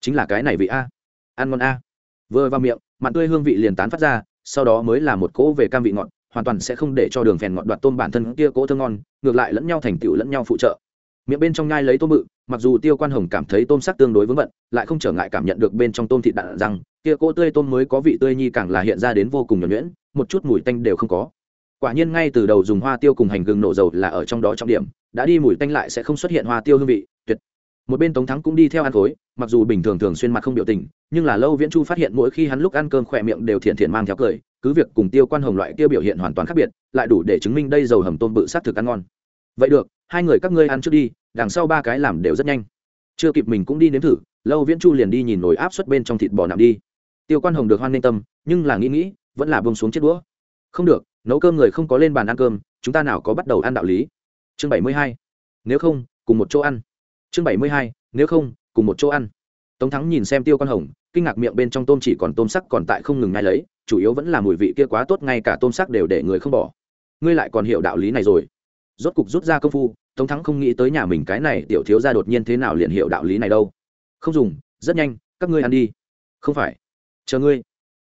chính là cái này vị a. Ăn ngon a. Vừa vào miệng, mặn tươi hương vị liền tán phát ra, sau đó mới là một cỗ về cam vị ngọt, hoàn toàn sẽ không để cho đường phèn ngọt đoạt tôm bản thân kia cỗ thơm ngon, ngược lại lẫn nhau thành tựu lẫn nhau phụ trợ. Miệng bên trong nhai lấy tôm bự mặc dù tiêu quan hồng cảm thấy tôm sắc tương đối vững bận, lại không trở ngại cảm nhận được bên trong tôm thịt đạn rằng kia cỗ tươi tôm mới có vị tươi nhi càng là hiện ra đến vô cùng nhuẩn nhuyễn, một chút mùi tanh đều không có. Quả nhiên ngay từ đầu dùng hoa tiêu cùng hành gừng nổ dầu là ở trong đó trọng điểm, đã đi mùi tanh lại sẽ không xuất hiện hoa tiêu hương vị, tuyệt. Một bên tống thắng cũng đi theo ăn khối, mặc dù bình thường thường xuyên mặt không biểu tình, nhưng là lâu viễn chu phát hiện mỗi khi hắn lúc ăn cơm khỏe miệng đều thiện thiện mang theo cười, cứ việc cùng tiêu quan hồng loại kia biểu hiện hoàn toàn khác biệt, lại đủ để chứng minh đây dầu hầm tôm bự s á t thực ăn ngon. Vậy được, hai người các ngươi ăn trước đi đằng sau ba cái làm đều rất nhanh. Chưa kịp mình cũng đi nếm thử, lâu viễn chu liền đi nhìn nồi áp suất bên trong thịt bò nằm đi. Tiêu quan hồng được hoan nghênh tâm, nhưng là nghĩ nghĩ, vẫn là bông xuống chiếc đũa. Không được, nấu cơm người không có lên bàn ăn cơm, chúng ta nào có bắt đầu ăn đạo lý. Chương bảy mươi hai, nếu không, cùng một chỗ ăn. Chương bảy mươi hai, nếu không, cùng một chỗ ăn. Tống thắng nhìn xem tiêu quan hồng, kinh ngạc miệng bên trong tôm chỉ còn tôm sắc còn tại không ngừng ngay lấy, chủ yếu vẫn là mùi vị kia quá tốt, ngay cả tôm sắc đều để người không bỏ. Ngươi lại còn hiểu đạo lý này rồi rốt cục rút ra công phu, tống thắng không nghĩ tới nhà mình cái này tiểu thiếu ra đột nhiên thế nào liền hiểu đạo lý này đâu. Không dùng, rất nhanh, các ngươi ăn đi. Không phải. Chờ ngươi.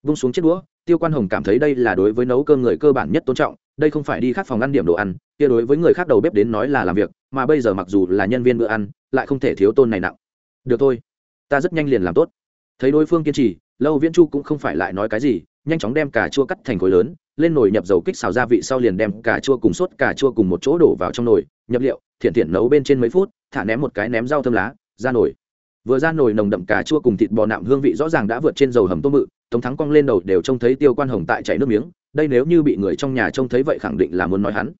Vung xuống chiếc đũa, tiêu quan hồng cảm thấy đây là đối với nấu cơm người cơ bản nhất tôn trọng, đây không phải đi khác phòng ăn điểm đồ ăn, kia đối với người khác đầu bếp đến nói là làm việc, mà bây giờ mặc dù là nhân viên bữa ăn, lại không thể thiếu tôn này nặng. Được thôi, ta rất nhanh liền làm tốt. Thấy đối phương kiên trì, lâu viễn chu cũng không phải lại nói cái gì, nhanh chóng đem cà chua cắt thành khối lớn lên nồi nhập dầu kích xào gia vị sau liền đem cà chua cùng sốt cà chua cùng một chỗ đổ vào trong nồi, nhập liệu, thiện thiện nấu bên trên mấy phút, thả ném một cái ném rau thơm lá, ra nồi. Vừa ra nồi nồng đậm cà chua cùng thịt bò nạm hương vị rõ ràng đã vượt trên dầu hầm tôm mự, tống thắng cong lên đầu đều trông thấy tiêu quan hồng tại chảy nước miếng, đây nếu như bị người trong nhà trông thấy vậy khẳng định là muốn nói hắn.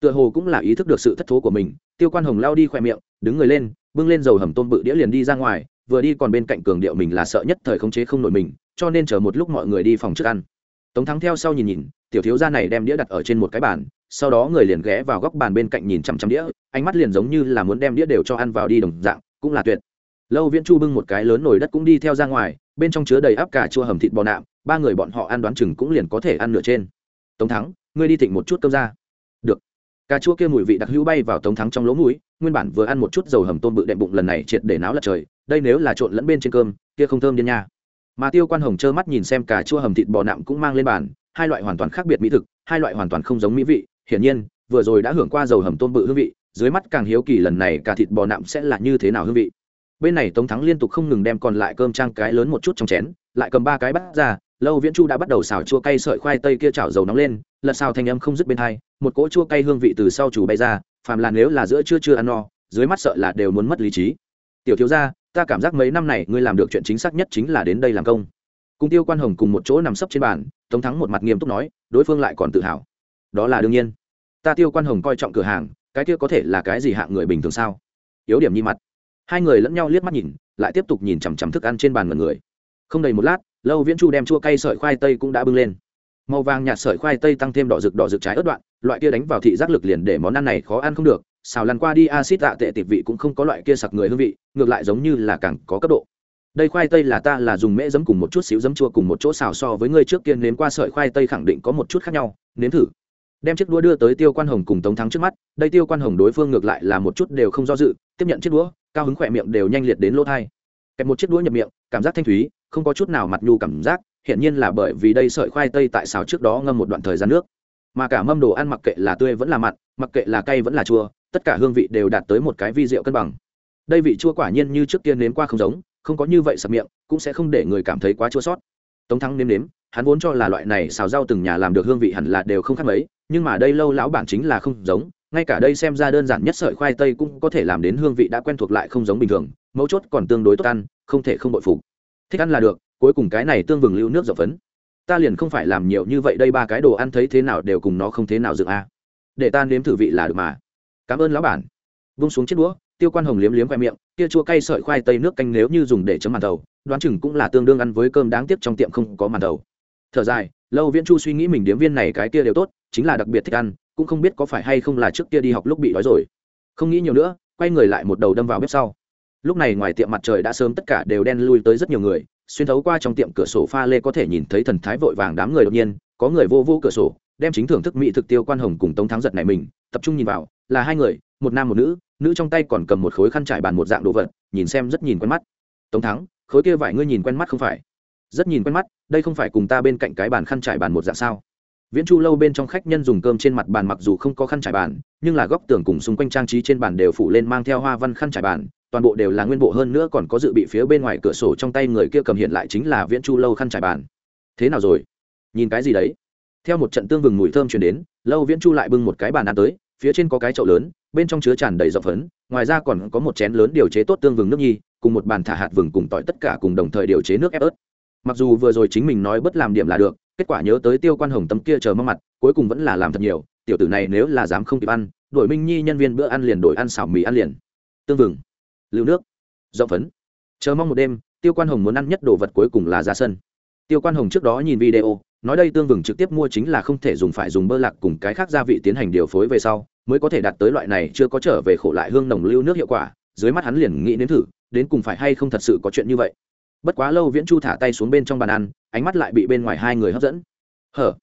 Tựa hồ cũng là ý thức được sự thất thố của mình, tiêu quan hồng lao đi khoe miệng, đứng người lên, bưng lên dầu hầm tôm bự đĩa liền đi ra ngoài, vừa đi còn bên cạnh cường điệu mình là sợ nhất thời khống chế không nổi mình, cho nên chờ một lúc mọi người đi phòng trước ăn. Tống thắng theo sau nhìn nhìn tiểu thiếu gia này đem đĩa đặt ở trên một cái bàn, sau đó người liền ghé vào góc bàn bên cạnh nhìn chằm chằm đĩa, ánh mắt liền giống như là muốn đem đĩa đều cho ăn vào đi đồng dạng, cũng là tuyệt. Lâu viễn chu bưng một cái lớn nồi đất cũng đi theo ra ngoài, bên trong chứa đầy áp cà chua hầm thịt bò nạm, ba người bọn họ ăn đoán chừng cũng liền có thể ăn nửa trên. Tống thắng, ngươi đi thịnh một chút cơm ra. Được. Cà chua kia mùi vị đặc hữu bay vào tống thắng trong lỗ mũi, nguyên bản vừa ăn một chút dầu hầm tôm bự đệm bụng lần này triệt để náo lật trời, đây nếu là trộn lẫn bên trên cơm, kia không thơm điên nha. Mà tiêu quan hồng trơ mắt nhìn xem cà chua hầm thịt bò nạm cũng mang lên bàn hai loại hoàn toàn khác biệt mỹ thực, hai loại hoàn toàn không giống mỹ vị. Hiển nhiên, vừa rồi đã hưởng qua dầu hầm tôm bự hương vị, dưới mắt càng hiếu kỳ lần này cả thịt bò nạm sẽ là như thế nào hương vị. Bên này tống thắng liên tục không ngừng đem còn lại cơm trang cái lớn một chút trong chén, lại cầm ba cái bắt ra, lâu viễn chu đã bắt đầu xào chua cay sợi khoai tây kia chảo dầu nóng lên, lật xào thanh âm không dứt bên hai, một cỗ chua cay hương vị từ sau chủ bay ra, phàm là nếu là giữa chưa chưa ăn no, dưới mắt sợ là đều muốn mất lý trí. Tiểu thiếu gia, ta cảm giác mấy năm này ngươi làm được chuyện chính xác nhất chính là đến đây làm công cùng tiêu quan hồng cùng một chỗ nằm sấp trên bàn, tống thắng một mặt nghiêm túc nói, đối phương lại còn tự hào. Đó là đương nhiên. Ta tiêu quan hồng coi trọng cửa hàng, cái kia có thể là cái gì hạng người bình thường sao? Yếu điểm nhi mặt. Hai người lẫn nhau liếc mắt nhìn, lại tiếp tục nhìn chằm chằm thức ăn trên bàn ngần người. Không đầy một lát, lâu viễn chu đem chua cay sợi khoai tây cũng đã bưng lên. Màu vàng nhạt sợi khoai tây tăng thêm đỏ rực đỏ rực trái ớt đoạn, loại kia đánh vào thị giác lực liền để món ăn này khó ăn không được. Xào lăn qua đi acid tạ tệ tịp vị cũng không có loại kia sặc người hương vị, ngược lại giống như là càng có cấp độ đây khoai tây là ta là dùng mễ giấm cùng một chút xíu giấm chua cùng một chỗ xào so với ngươi trước kia, nếm qua sợi khoai tây khẳng định có một chút khác nhau, nếm thử. Đem chiếc đũa đưa tới tiêu quan hồng cùng tống thắng trước mắt, đây tiêu quan hồng đối phương ngược lại là một chút đều không do dự, tiếp nhận chiếc đũa, cao hứng khỏe miệng đều nhanh liệt đến lỗ thai. Kẹp một chiếc đũa nhập miệng, cảm giác thanh thúy, không có chút nào mặt nhu cảm giác hiện nhiên là bởi vì đây sợi khoai tây tại xào trước đó ngâm một đoạn thời gian nước. Mà cả mâm đồ ăn mặc kệ là tươi vẫn là mặn, mặc kệ là cay vẫn là chua, tất cả hương vị đều đạt tới một cái vi rượu cân bằng. Đây vị chua quả nhiên như trước kia nếm qua không giống không có như vậy sập miệng, cũng sẽ không để người cảm thấy quá chua sót. Tống thắng nếm nếm, hắn vốn cho là loại này xào rau từng nhà làm được hương vị hẳn là đều không khác mấy, nhưng mà đây lâu lão bản chính là không giống, ngay cả đây xem ra đơn giản nhất sợi khoai tây cũng có thể làm đến hương vị đã quen thuộc lại không giống bình thường, mấu chốt còn tương đối tốt ăn, không thể không bội phục. Thích ăn là được, cuối cùng cái này tương vừng lưu nước dọc phấn. Ta liền không phải làm nhiều như vậy đây ba cái đồ ăn thấy thế nào đều cùng nó không thế nào dựng a. Để ta nếm thử vị là được mà. Cảm ơn lão bản. Vung xuống chiếc đũa tiêu quan hồng liếm liếm khoe miệng, kia chua cay sợi khoai tây nước canh nếu như dùng để chấm màn thầu, đoán chừng cũng là tương đương ăn với cơm đáng tiếc trong tiệm không có màn thầu. Thở dài, lâu viễn chu suy nghĩ mình điếm viên này cái kia đều tốt, chính là đặc biệt thích ăn, cũng không biết có phải hay không là trước kia đi học lúc bị đói rồi. Không nghĩ nhiều nữa, quay người lại một đầu đâm vào bếp sau. Lúc này ngoài tiệm mặt trời đã sớm tất cả đều đen lui tới rất nhiều người, xuyên thấu qua trong tiệm cửa sổ pha lê có thể nhìn thấy thần thái vội vàng đám người đột nhiên, có người vô vô cửa sổ, đem chính thưởng thức mỹ thực tiêu quan hồng cùng tống thắng giật này mình, tập trung nhìn vào, là hai người, một nam một nữ nữ trong tay còn cầm một khối khăn trải bàn một dạng đồ vật, nhìn xem rất nhìn quen mắt. Tống thắng, khối kia vải ngươi nhìn quen mắt không phải? Rất nhìn quen mắt, đây không phải cùng ta bên cạnh cái bàn khăn trải bàn một dạng sao? Viễn chu lâu bên trong khách nhân dùng cơm trên mặt bàn mặc dù không có khăn trải bàn, nhưng là góc tường cùng xung quanh trang trí trên bàn đều phủ lên mang theo hoa văn khăn trải bàn, toàn bộ đều là nguyên bộ hơn nữa còn có dự bị phía bên ngoài cửa sổ trong tay người kia cầm hiện lại chính là viễn chu lâu khăn trải bàn. Thế nào rồi? Nhìn cái gì đấy? Theo một trận tương vừng mùi thơm chuyển đến, lâu viễn chu lại bưng một cái bàn ăn tới phía trên có cái chậu lớn, bên trong chứa tràn đầy dọc phấn, ngoài ra còn có một chén lớn điều chế tốt tương vừng nước nhi, cùng một bàn thả hạt vừng cùng tỏi tất cả cùng đồng thời điều chế nước ép ớt. Mặc dù vừa rồi chính mình nói bất làm điểm là được, kết quả nhớ tới tiêu quan hồng tấm kia chờ mong mặt, cuối cùng vẫn là làm thật nhiều, tiểu tử này nếu là dám không kịp ăn, đổi minh nhi nhân viên bữa ăn liền đổi ăn xào mì ăn liền. Tương vừng, lưu nước dọc phấn. Chờ mong một đêm, tiêu quan hồng muốn ăn nhất đồ vật cuối cùng là ra sân. Tiêu quan hồng trước đó nhìn video, nói đây tương vừng trực tiếp mua chính là không thể dùng phải dùng bơ lạc cùng cái khác gia vị tiến hành điều phối về sau mới có thể đạt tới loại này chưa có trở về khổ lại hương nồng lưu nước hiệu quả, dưới mắt hắn liền nghĩ đến thử, đến cùng phải hay không thật sự có chuyện như vậy. Bất quá lâu viễn chu thả tay xuống bên trong bàn ăn, ánh mắt lại bị bên ngoài hai người hấp dẫn. Hở,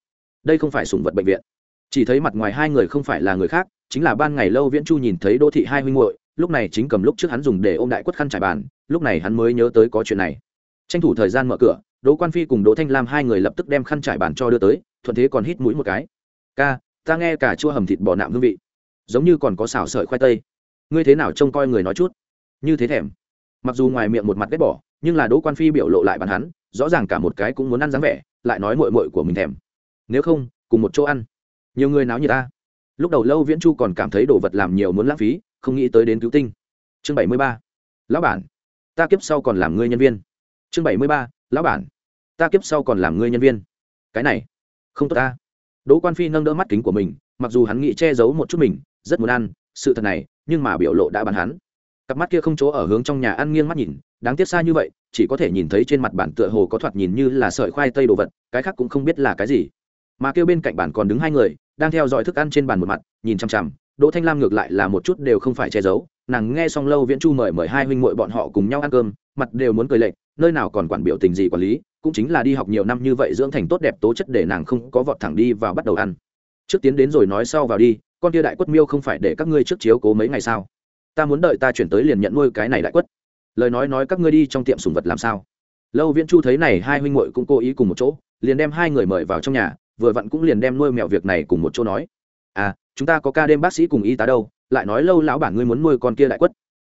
đây không phải sùng vật bệnh viện. Chỉ thấy mặt ngoài hai người không phải là người khác, chính là ban ngày lâu viễn chu nhìn thấy đô thị hai huynh hội lúc này chính cầm lúc trước hắn dùng để ôm đại quất khăn trải bàn, lúc này hắn mới nhớ tới có chuyện này. Tranh thủ thời gian mở cửa, đỗ quan phi cùng đỗ thanh lam hai người lập tức đem khăn trải bàn cho đưa tới, thuận thế còn hít mũi một cái. Ca, ta nghe cả chua hầm thịt bò nạm hương vị giống như còn có xào sợi khoai tây. Ngươi thế nào trông coi người nói chút? Như thế thèm. Mặc dù ngoài miệng một mặt ghét bỏ, nhưng là đỗ quan phi biểu lộ lại bàn hắn, rõ ràng cả một cái cũng muốn ăn dáng vẻ, lại nói mội mội của mình thèm. Nếu không, cùng một chỗ ăn. Nhiều người náo như ta. Lúc đầu lâu viễn chu còn cảm thấy đồ vật làm nhiều muốn lãng phí, không nghĩ tới đến cứu tinh. Chương bảy mươi ba. Lão bản. Ta kiếp sau còn làm ngươi nhân viên. Chương bảy mươi ba. Lão bản. Ta kiếp sau còn làm ngươi nhân viên. Cái này, không tốt ta. Đỗ quan phi nâng đỡ mắt kính của mình, mặc dù hắn nghĩ che giấu một chút mình rất muốn ăn, sự thật này, nhưng mà biểu lộ đã bàn hắn. Cặp mắt kia không chỗ ở hướng trong nhà ăn nghiêng mắt nhìn, đáng tiếc xa như vậy, chỉ có thể nhìn thấy trên mặt bản tựa hồ có thoạt nhìn như là sợi khoai tây đồ vật, cái khác cũng không biết là cái gì. Mà kêu bên cạnh bản còn đứng hai người, đang theo dõi thức ăn trên bàn một mặt, nhìn chằm chằm, đỗ thanh lam ngược lại là một chút đều không phải che giấu, nàng nghe xong lâu viễn chu mời mời hai huynh muội bọn họ cùng nhau ăn cơm, mặt đều muốn cười lệch, nơi nào còn quản biểu tình gì quản lý, cũng chính là đi học nhiều năm như vậy dưỡng thành tốt đẹp tố chất để nàng không có vọt thẳng đi vào bắt đầu ăn. Trước tiến đến rồi nói sau vào đi con kia đại quất miêu không phải để các ngươi trước chiếu cố mấy ngày sao? Ta muốn đợi ta chuyển tới liền nhận nuôi cái này đại quất. Lời nói nói các ngươi đi trong tiệm sùng vật làm sao? Lâu viễn chu thấy này, hai huynh muội cũng cố ý cùng một chỗ, liền đem hai người mời vào trong nhà, vừa vặn cũng liền đem nuôi mèo việc này cùng một chỗ nói. À chúng ta có ca đêm bác sĩ cùng y tá đâu, lại nói lâu lão bản ngươi muốn nuôi con kia đại quất.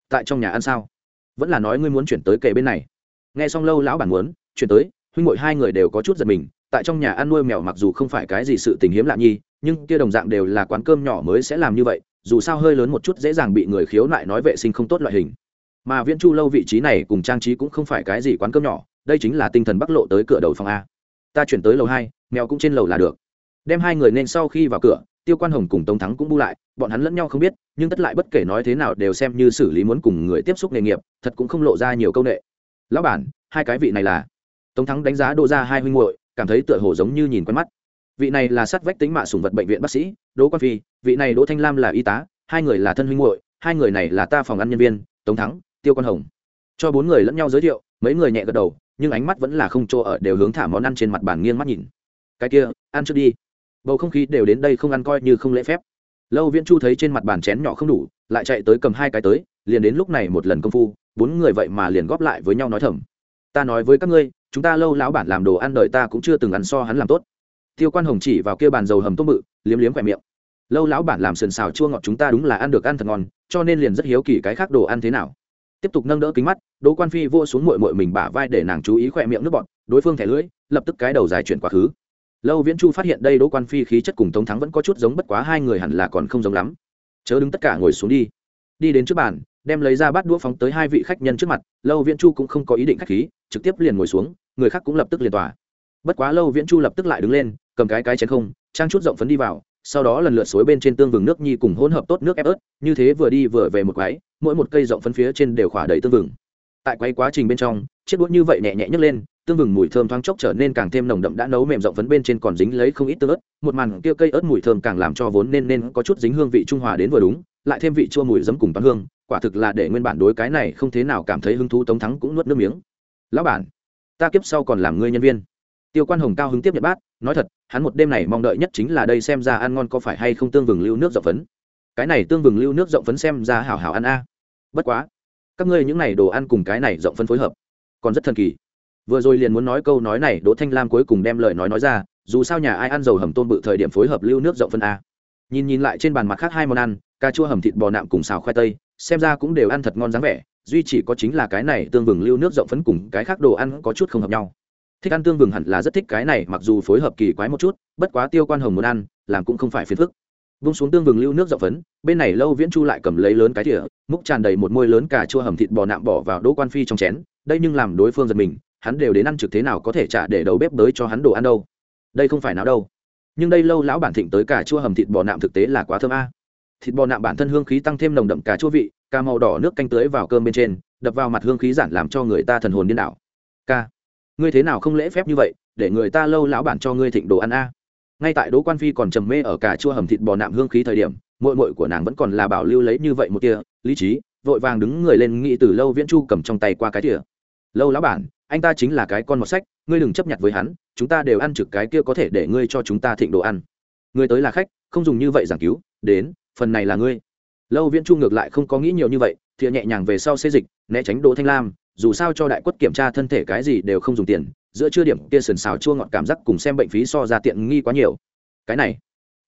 Tại trong nhà ăn sao? Vẫn là nói ngươi muốn chuyển tới kề bên này. Nghe xong lâu lão bản muốn, chuyển tới, huynh muội hai người đều có chút giật mình, tại trong nhà ăn nuôi mèo mặc dù không phải cái gì sự tình hiếm lạ nhi nhưng kia đồng dạng đều là quán cơm nhỏ mới sẽ làm như vậy, dù sao hơi lớn một chút dễ dàng bị người khiếu nại nói vệ sinh không tốt loại hình. Mà viễn chu lâu vị trí này cùng trang trí cũng không phải cái gì quán cơm nhỏ, đây chính là tinh thần bắc lộ tới cửa đầu phòng a. Ta chuyển tới lầu hai, mèo cũng trên lầu là được. Đem hai người nên sau khi vào cửa, tiêu quan hồng cùng tống thắng cũng bu lại, bọn hắn lẫn nhau không biết, nhưng tất lại bất kể nói thế nào đều xem như xử lý muốn cùng người tiếp xúc nghề nghiệp, thật cũng không lộ ra nhiều công nghệ lão bản, hai cái vị này là. Tống thắng đánh giá đỗ ra hai huynh muội, cảm thấy tựa hồ giống như nhìn quen mắt vị này là sát vách tính mạ sùng vật bệnh viện bác sĩ, đỗ quang phi, vị này đỗ thanh lam là y tá, hai người là thân huynh muội, hai người này là ta phòng ăn nhân viên, tống thắng, tiêu quan hồng. Cho bốn người lẫn nhau giới thiệu, mấy người nhẹ gật đầu, nhưng ánh mắt vẫn là không chỗ ở đều hướng thả món ăn trên mặt bàn nghiêng mắt nhìn. Cái kia, ăn trước đi. Bầu không khí đều đến đây không ăn coi như không lễ phép. Lâu viễn chu thấy trên mặt bàn chén nhỏ không đủ, lại chạy tới cầm hai cái tới, liền đến lúc này một lần công phu, bốn người vậy mà liền góp lại với nhau nói thầm. Ta nói với các ngươi, chúng ta lâu lão bản làm đồ ăn đời ta cũng chưa từng ăn so hắn làm tốt tiêu quan hồng chỉ vào kia bàn dầu hầm tôm bự, liếm liếm khỏe miệng. Lâu lão bản làm sườn xào chua ngọt chúng ta đúng là ăn được ăn thật ngon, cho nên liền rất hiếu kỳ cái khác đồ ăn thế nào. Tiếp tục nâng đỡ kính mắt, đỗ quan phi vô xuống mội mội mình bả vai để nàng chú ý khỏe miệng nước bọn đối phương thẻ lưỡi, lập tức cái đầu dài chuyển quá khứ. Lâu viễn chu phát hiện đây đỗ quan phi khí chất cùng tống thắng vẫn có chút giống, bất quá hai người hẳn là còn không giống lắm. Chớ đứng tất cả ngồi xuống đi. Đi đến trước bàn, đem lấy ra bát đũa phóng tới hai vị khách nhân trước mặt, lâu viễn chu cũng không có ý định khách khí, trực tiếp liền ngồi xuống, người khác cũng lập tức liền tỏa bất quá lâu viễn chu lập tức lại đứng lên, cầm cái cái chén không, trang chút rộng phấn đi vào, sau đó lần lượt xối bên trên tương vừng nước nhi cùng hỗn hợp tốt nước ép ớt, như thế vừa đi vừa về một quái, mỗi một cây rộng phấn phía trên đều khỏa đầy tương vừng. Tại quay quá trình bên trong, chiếc đũa như vậy nhẹ nhẹ nhấc lên, tương vừng mùi thơm thoáng chốc trở nên càng thêm nồng đậm đã nấu mềm rộng phấn bên trên còn dính lấy không ít tương ớt, một màn kia cây ớt mùi thơm càng làm cho vốn nên nên có chút dính hương vị trung hòa đến vừa đúng, lại thêm vị chua mùi giấm cùng toán hương, quả thực là để nguyên bản đối cái này không thế nào cảm thấy hứng thú tống thắng cũng nuốt nước miếng. Lão bản, ta kiếp sau còn làm ngươi nhân viên tiêu quan hồng cao hứng tiếp nhận bát, nói thật, hắn một đêm này mong đợi nhất chính là đây xem ra ăn ngon có phải hay không tương vừng lưu nước rộng phấn. Cái này tương vừng lưu nước rộng phấn xem ra hảo hảo ăn a. Bất quá, các ngươi những này đồ ăn cùng cái này rộng phấn phối hợp, còn rất thần kỳ. Vừa rồi liền muốn nói câu nói này, đỗ thanh lam cuối cùng đem lời nói nói ra, dù sao nhà ai ăn dầu hầm tôm bự thời điểm phối hợp lưu nước rộng phân a. Nhìn nhìn lại trên bàn mặt khác hai món ăn, cà chua hầm thịt bò nạm cùng xào khoai tây, xem ra cũng đều ăn thật ngon dáng vẻ, duy chỉ có chính là cái này tương vừng lưu nước rộng phấn cùng cái khác đồ ăn có chút không hợp nhau thích ăn tương vừng hẳn là rất thích cái này, mặc dù phối hợp kỳ quái một chút, bất quá tiêu quan hồng muốn ăn, làm cũng không phải phiền phức. Vung xuống tương vừng lưu nước dọc phấn, bên này lâu viễn chu lại cầm lấy lớn cái thỉa múc tràn đầy một môi lớn cà chua hầm thịt bò nạm bỏ vào đỗ quan phi trong chén, đây nhưng làm đối phương giật mình, hắn đều đến ăn trực thế nào có thể trả để đầu bếp tới cho hắn đồ ăn đâu. Đây không phải nào đâu. Nhưng đây lâu lão bản thịnh tới cà chua hầm thịt bò nạm thực tế là quá thơm a. Thịt bò nạm bản thân hương khí tăng thêm nồng đậm cà chua vị, cà màu đỏ nước canh tưới vào cơm bên trên, đập vào mặt hương khí giản làm cho người ta thần hồn điên đảo. Ca ngươi thế nào không lễ phép như vậy, để người ta lâu lão bản cho ngươi thịnh đồ ăn a. Ngay tại đỗ quan phi còn trầm mê ở cả chua hầm thịt bò nạm hương khí thời điểm mội mội của nàng vẫn còn là bảo lưu lấy như vậy một tia, lý trí, vội vàng đứng người lên nghĩ từ lâu viễn chu cầm trong tay qua cái tỉa lâu lão bản, anh ta chính là cái con một sách, ngươi đừng chấp nhận với hắn, chúng ta đều ăn trực cái kia có thể để ngươi cho chúng ta thịnh đồ ăn. Ngươi tới là khách, không dùng như vậy giảng cứu, đến, phần này là ngươi. Lâu viễn chu ngược lại không có nghĩ nhiều như vậy, thìa nhẹ nhàng về sau xê dịch, né tránh đỗ thanh lam dù sao cho đại quất kiểm tra thân thể cái gì đều không dùng tiền, giữa chưa điểm kia sần xào chua ngọt cảm giác cùng xem bệnh phí so ra tiện nghi quá nhiều. Cái này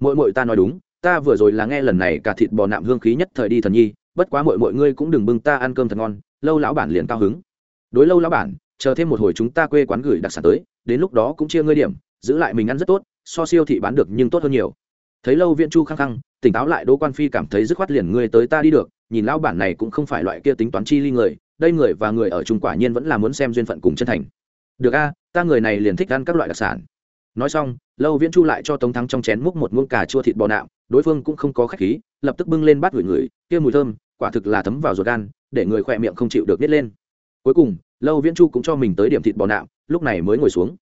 mỗi mỗi ta nói đúng, ta vừa rồi là nghe lần này cả thịt bò nạm hương khí nhất thời đi thần nhi, bất quá mỗi mỗi ngươi cũng đừng bưng ta ăn cơm thật ngon, lâu lão bản liền cao hứng. Đối lâu lão bản, chờ thêm một hồi chúng ta quê quán gửi đặc sản tới, đến lúc đó cũng chia ngươi điểm, giữ lại mình ăn rất tốt, so siêu thị bán được nhưng tốt hơn nhiều. Thấy lâu viện chu khăng khăng tỉnh táo lại đỗ quan phi cảm thấy dứt khoát liền ngươi tới ta đi được, nhìn lão bản này cũng không phải loại kia tính toán chi ly người đây người và người ở chung quả nhiên vẫn là muốn xem duyên phận cùng chân thành. Được a, ta người này liền thích ăn các loại đặc sản. Nói xong, lâu viễn chu lại cho tống thắng trong chén múc một muỗng cà chua thịt bò nạm, đối phương cũng không có khách khí, lập tức bưng lên bát gửi người, kia mùi thơm, quả thực là thấm vào ruột gan, để người khỏe miệng không chịu được biết lên. Cuối cùng, lâu viễn chu cũng cho mình tới điểm thịt bò nạm, lúc này mới ngồi xuống.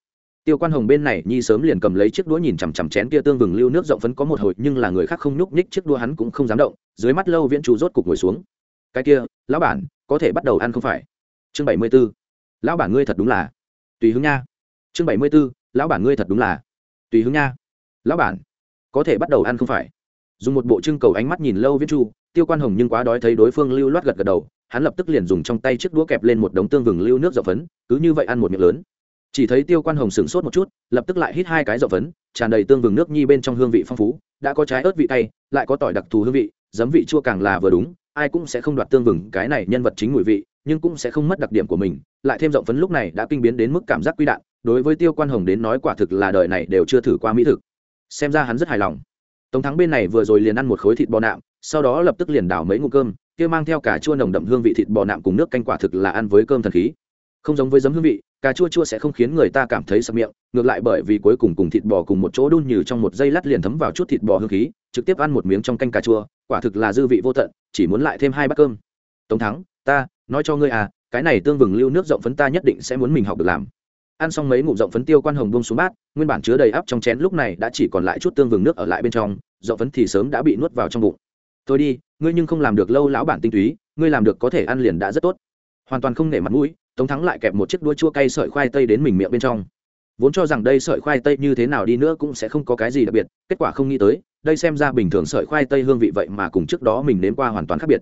Tiêu quan hồng bên này nhi sớm liền cầm lấy chiếc đũa nhìn chằm chằm chén kia tương vừng lưu nước rộng phấn có một hồi, nhưng là người khác không nhúc nhích chiếc đũa hắn cũng không dám động, dưới mắt lâu viễn chu rốt cục ngồi xuống. Cái kia, lão bản có thể bắt đầu ăn không phải? Chương bảy mươi b ố lão bản ngươi thật đúng là. Tùy hướng nha. Chương bảy mươi b ố lão bản ngươi thật đúng là. Tùy hướng nha. Lão bản, có thể bắt đầu ăn không phải? Dùng một bộ trưng cầu ánh mắt nhìn lâu viễn chu, tiêu quan hồng nhưng quá đói thấy đối phương lưu loát gật gật đầu, hắn lập tức liền dùng trong tay chiếc đũa kẹp lên một đống tương vừng lưu nước rộng phấn, cứ như vậy ăn một miệng lớn. Chỉ thấy tiêu quan hồng sửng sốt một chút, lập tức lại hít hai cái rộng phấn, tràn đầy tương vừng nước nhi bên trong hương vị phong phú, đã có trái ớt vị tay lại có tỏi đặc thù hương vị, giấm vị chua càng là vừa đúng ai cũng sẽ không đoạt tương vừng cái này nhân vật chính mùi vị, nhưng cũng sẽ không mất đặc điểm của mình. Lại thêm rộng phấn lúc này đã kinh biến đến mức cảm giác quy đạn, đối với tiêu quan hồng đến nói quả thực là đời này đều chưa thử qua mỹ thực. Xem ra hắn rất hài lòng. Tống thắng bên này vừa rồi liền ăn một khối thịt bò nạm, sau đó lập tức liền đảo mấy ngụ cơm, kia mang theo cả chua nồng đậm hương vị thịt bò nạm cùng nước canh quả thực là ăn với cơm thần khí. Không giống với giấm hương vị cà chua chua sẽ không khiến người ta cảm thấy sặc miệng, ngược lại bởi vì cuối cùng cùng thịt bò cùng một chỗ đun như trong một giây lát liền thấm vào chút thịt bò hương khí, trực tiếp ăn một miếng trong canh cà chua, quả thực là dư vị vô tận, chỉ muốn lại thêm hai bát cơm. Tống thắng, ta, nói cho ngươi à cái này tương vừng lưu nước rộng phấn ta nhất định sẽ muốn mình học được làm. Ăn xong mấy ngụm rộng phấn tiêu quan hồng bông xuống bát, nguyên bản chứa đầy ắp trong chén lúc này đã chỉ còn lại chút tương vừng nước ở lại bên trong, rộng phấn thì sớm đã bị nuốt vào trong bụng. Thôi đi, ngươi nhưng không làm được lâu lão bản tinh túy, ngươi làm được có thể ăn liền đã rất tốt. Hoàn toàn không nể mặt mũi tống thắng lại kẹp một chiếc đuôi chua cay sợi khoai tây đến mình miệng bên trong. Vốn cho rằng đây sợi khoai tây như thế nào đi nữa cũng sẽ không có cái gì đặc biệt, kết quả không nghĩ tới, đây xem ra bình thường sợi khoai tây hương vị vậy mà cùng trước đó mình nếm qua hoàn toàn khác biệt.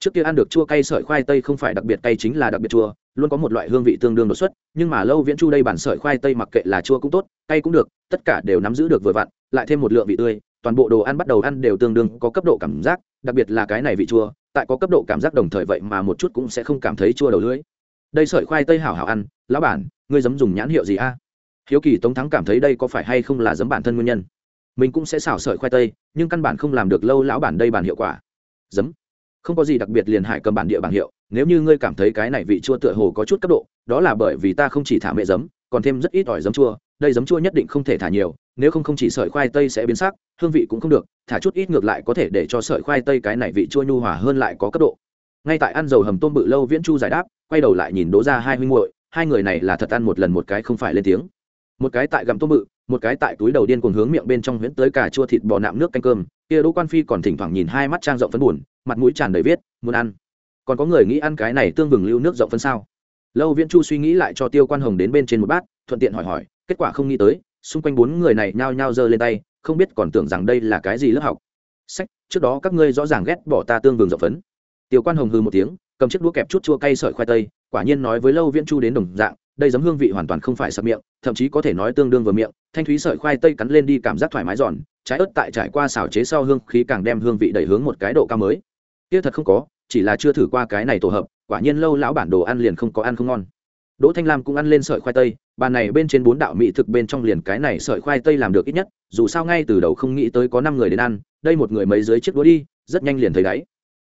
Trước kia ăn được chua cay sợi khoai tây không phải đặc biệt cay chính là đặc biệt chua, luôn có một loại hương vị tương đương đột xuất, nhưng mà lâu viễn chu đây bản sợi khoai tây mặc kệ là chua cũng tốt, cay cũng được, tất cả đều nắm giữ được vừa vặn, lại thêm một lượng vị tươi, toàn bộ đồ ăn bắt đầu ăn đều tương đương, có cấp độ cảm giác, đặc biệt là cái này vị chua, tại có cấp độ cảm giác đồng thời vậy mà một chút cũng sẽ không cảm thấy chua đầu lưỡi đây sợi khoai tây hảo hảo ăn, lão bản, ngươi dám dùng nhãn hiệu gì a? Hiếu kỳ tống thắng cảm thấy đây có phải hay không là giấm bản thân nguyên nhân. Mình cũng sẽ xào sợi khoai tây, nhưng căn bản không làm được lâu lão bản đây bản hiệu quả. Giấm không có gì đặc biệt liền hải cầm bản địa bản hiệu, nếu như ngươi cảm thấy cái này vị chua tựa hồ có chút cấp độ, đó là bởi vì ta không chỉ thả mẹ giấm còn thêm rất ít ỏi giấm chua, đây giấm chua nhất định không thể thả nhiều, nếu không không chỉ sợi khoai tây sẽ biến sắc, hương vị cũng không được, thả chút ít ngược lại có thể để cho sợi khoai tây cái này vị chua nhu hòa hơn lại có cấp độ ngay tại ăn dầu hầm tôm bự lâu viễn chu giải đáp, quay đầu lại nhìn đố ra hai huynh muội, hai người này là thật ăn một lần một cái không phải lên tiếng. Một cái tại gặm tôm bự, một cái tại túi đầu điên cuồng hướng miệng bên trong huyễn tới cà chua thịt bò nạm nước canh cơm. Kia đỗ quan phi còn thỉnh thoảng nhìn hai mắt trang rộng phấn buồn, mặt mũi tràn đầy viết, muốn ăn. Còn có người nghĩ ăn cái này tương vừng lưu nước rộng phân sao? Lâu viễn chu suy nghĩ lại cho tiêu quan hồng đến bên trên một bát, thuận tiện hỏi hỏi, kết quả không nghĩ tới, xung quanh bốn người này nhao nhao giơ lên tay, không biết còn tưởng rằng đây là cái gì lớp học. Sách, trước đó các ngươi rõ ràng ghét bỏ ta tương vừng rộng phấn tiêu quan hồng hư một tiếng, cầm chiếc đũa kẹp chút chua cay sợi khoai tây, quả nhiên nói với lâu viễn chu đến đồng dạng, đây giấm hương vị hoàn toàn không phải sập miệng, thậm chí có thể nói tương đương vừa miệng, thanh thúy sợi khoai tây cắn lên đi cảm giác thoải mái giòn, trái ớt tại trải qua xào chế sau hương khí càng đem hương vị đẩy hướng một cái độ cao mới. Kia thật không có, chỉ là chưa thử qua cái này tổ hợp, quả nhiên lâu lão bản đồ ăn liền không có ăn không ngon. Đỗ thanh lam cũng ăn lên sợi khoai tây bàn này bên trên bốn đạo mỹ thực bên trong liền cái này sợi khoai tây làm được ít nhất, dù sao ngay từ đầu không nghĩ tới có năm người đến ăn, đây một người mấy dưới chiếc đũa đi, rất nhanh liền thấy đáy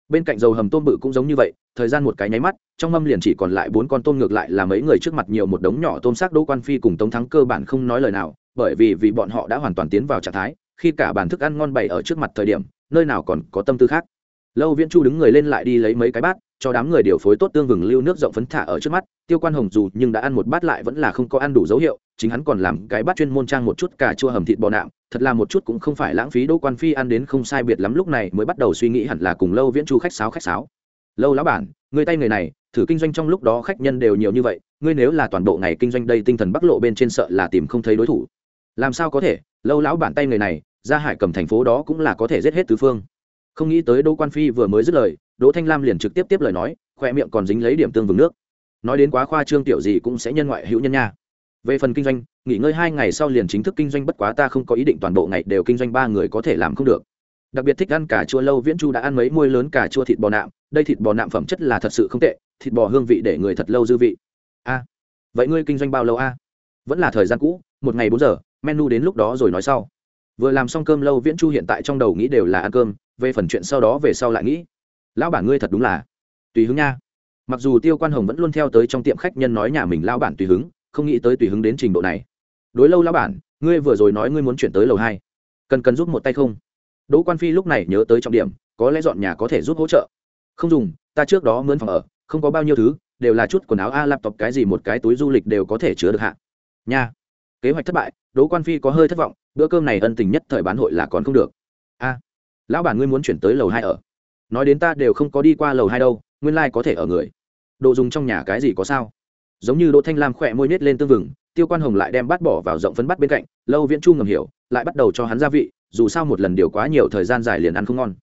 bên cạnh dầu hầm tôm bự cũng giống như vậy, thời gian một cái nháy mắt, trong mâm liền chỉ còn lại bốn con tôm ngược lại là mấy người trước mặt nhiều một đống nhỏ tôm xác đỗ quan phi cùng tống thắng cơ bản không nói lời nào, bởi vì vì bọn họ đã hoàn toàn tiến vào trạng thái, khi cả bàn thức ăn ngon bày ở trước mặt thời điểm, nơi nào còn có tâm tư khác. Lâu viễn chu đứng người lên lại đi lấy mấy cái bát, cho đám người điều phối tốt tương vừng lưu nước rộng phấn thả ở trước mắt, tiêu quan hồng dù nhưng đã ăn một bát lại vẫn là không có ăn đủ dấu hiệu chính hắn còn làm cái bát chuyên môn trang một chút cà chua hầm thịt bò nạm, thật là một chút cũng không phải lãng phí đỗ quan phi ăn đến không sai biệt lắm lúc này mới bắt đầu suy nghĩ hẳn là cùng lâu viễn chu khách sáo khách sáo. Lâu lão bản, người tay người này, thử kinh doanh trong lúc đó khách nhân đều nhiều như vậy, ngươi nếu là toàn bộ ngày kinh doanh đây tinh thần bắc lộ bên trên sợ là tìm không thấy đối thủ. Làm sao có thể, lâu lão bản tay người này, ra hải cầm thành phố đó cũng là có thể giết hết tứ phương. Không nghĩ tới đỗ quan phi vừa mới dứt lời, đỗ thanh lam liền trực tiếp tiếp lời nói, khoe miệng còn dính lấy điểm tương vừng nước. Nói đến quá khoa trương tiểu gì cũng sẽ nhân ngoại hữu nhân nha về phần kinh doanh, nghỉ ngơi hai ngày sau liền chính thức kinh doanh, bất quá ta không có ý định toàn bộ ngày đều kinh doanh, ba người có thể làm không được. Đặc biệt thích ăn cà chua lâu, viễn chu đã ăn mấy muôi lớn cà chua thịt bò nạm. Đây thịt bò nạm phẩm chất là thật sự không tệ, thịt bò hương vị để người thật lâu dư vị. A, vậy ngươi kinh doanh bao lâu a? Vẫn là thời gian cũ, một ngày bốn giờ, menu đến lúc đó rồi nói sau. Vừa làm xong cơm lâu, viễn chu hiện tại trong đầu nghĩ đều là ăn cơm, về phần chuyện sau đó về sau lại nghĩ. Lão bản ngươi thật đúng là tùy hứng nha. Mặc dù tiêu quan hồng vẫn luôn theo tới trong tiệm khách nhân nói nhà mình lão bản tùy hứng không nghĩ tới tùy hứng đến trình độ này. Đối lâu lão bản ngươi vừa rồi nói ngươi muốn chuyển tới lầu hai. Cần cần giúp một tay không? Đỗ quan phi lúc này nhớ tới trọng điểm, có lẽ dọn nhà có thể giúp hỗ trợ. Không dùng, ta trước đó mướn phòng ở, không có bao nhiêu thứ, đều là chút quần áo, a, laptop, cái gì một cái túi du lịch đều có thể chứa được hạ. Nha. Kế hoạch thất bại, đỗ quan phi có hơi thất vọng, bữa cơm này ân tình nhất thời bán hội là còn không được. A. Lão bản ngươi muốn chuyển tới lầu hai ở. Nói đến ta đều không có đi qua lầu hai đâu, nguyên lai có thể ở người. Đồ dùng trong nhà cái gì có sao? Giống như đỗ thanh lam khỏe môi nết lên tương vừng tiêu quan hồng lại đem bát bỏ vào rộng phấn bắt bên cạnh lâu viễn chu ngầm hiểu lại bắt đầu cho hắn gia vị dù sao một lần điều quá nhiều thời gian dài liền ăn không ngon.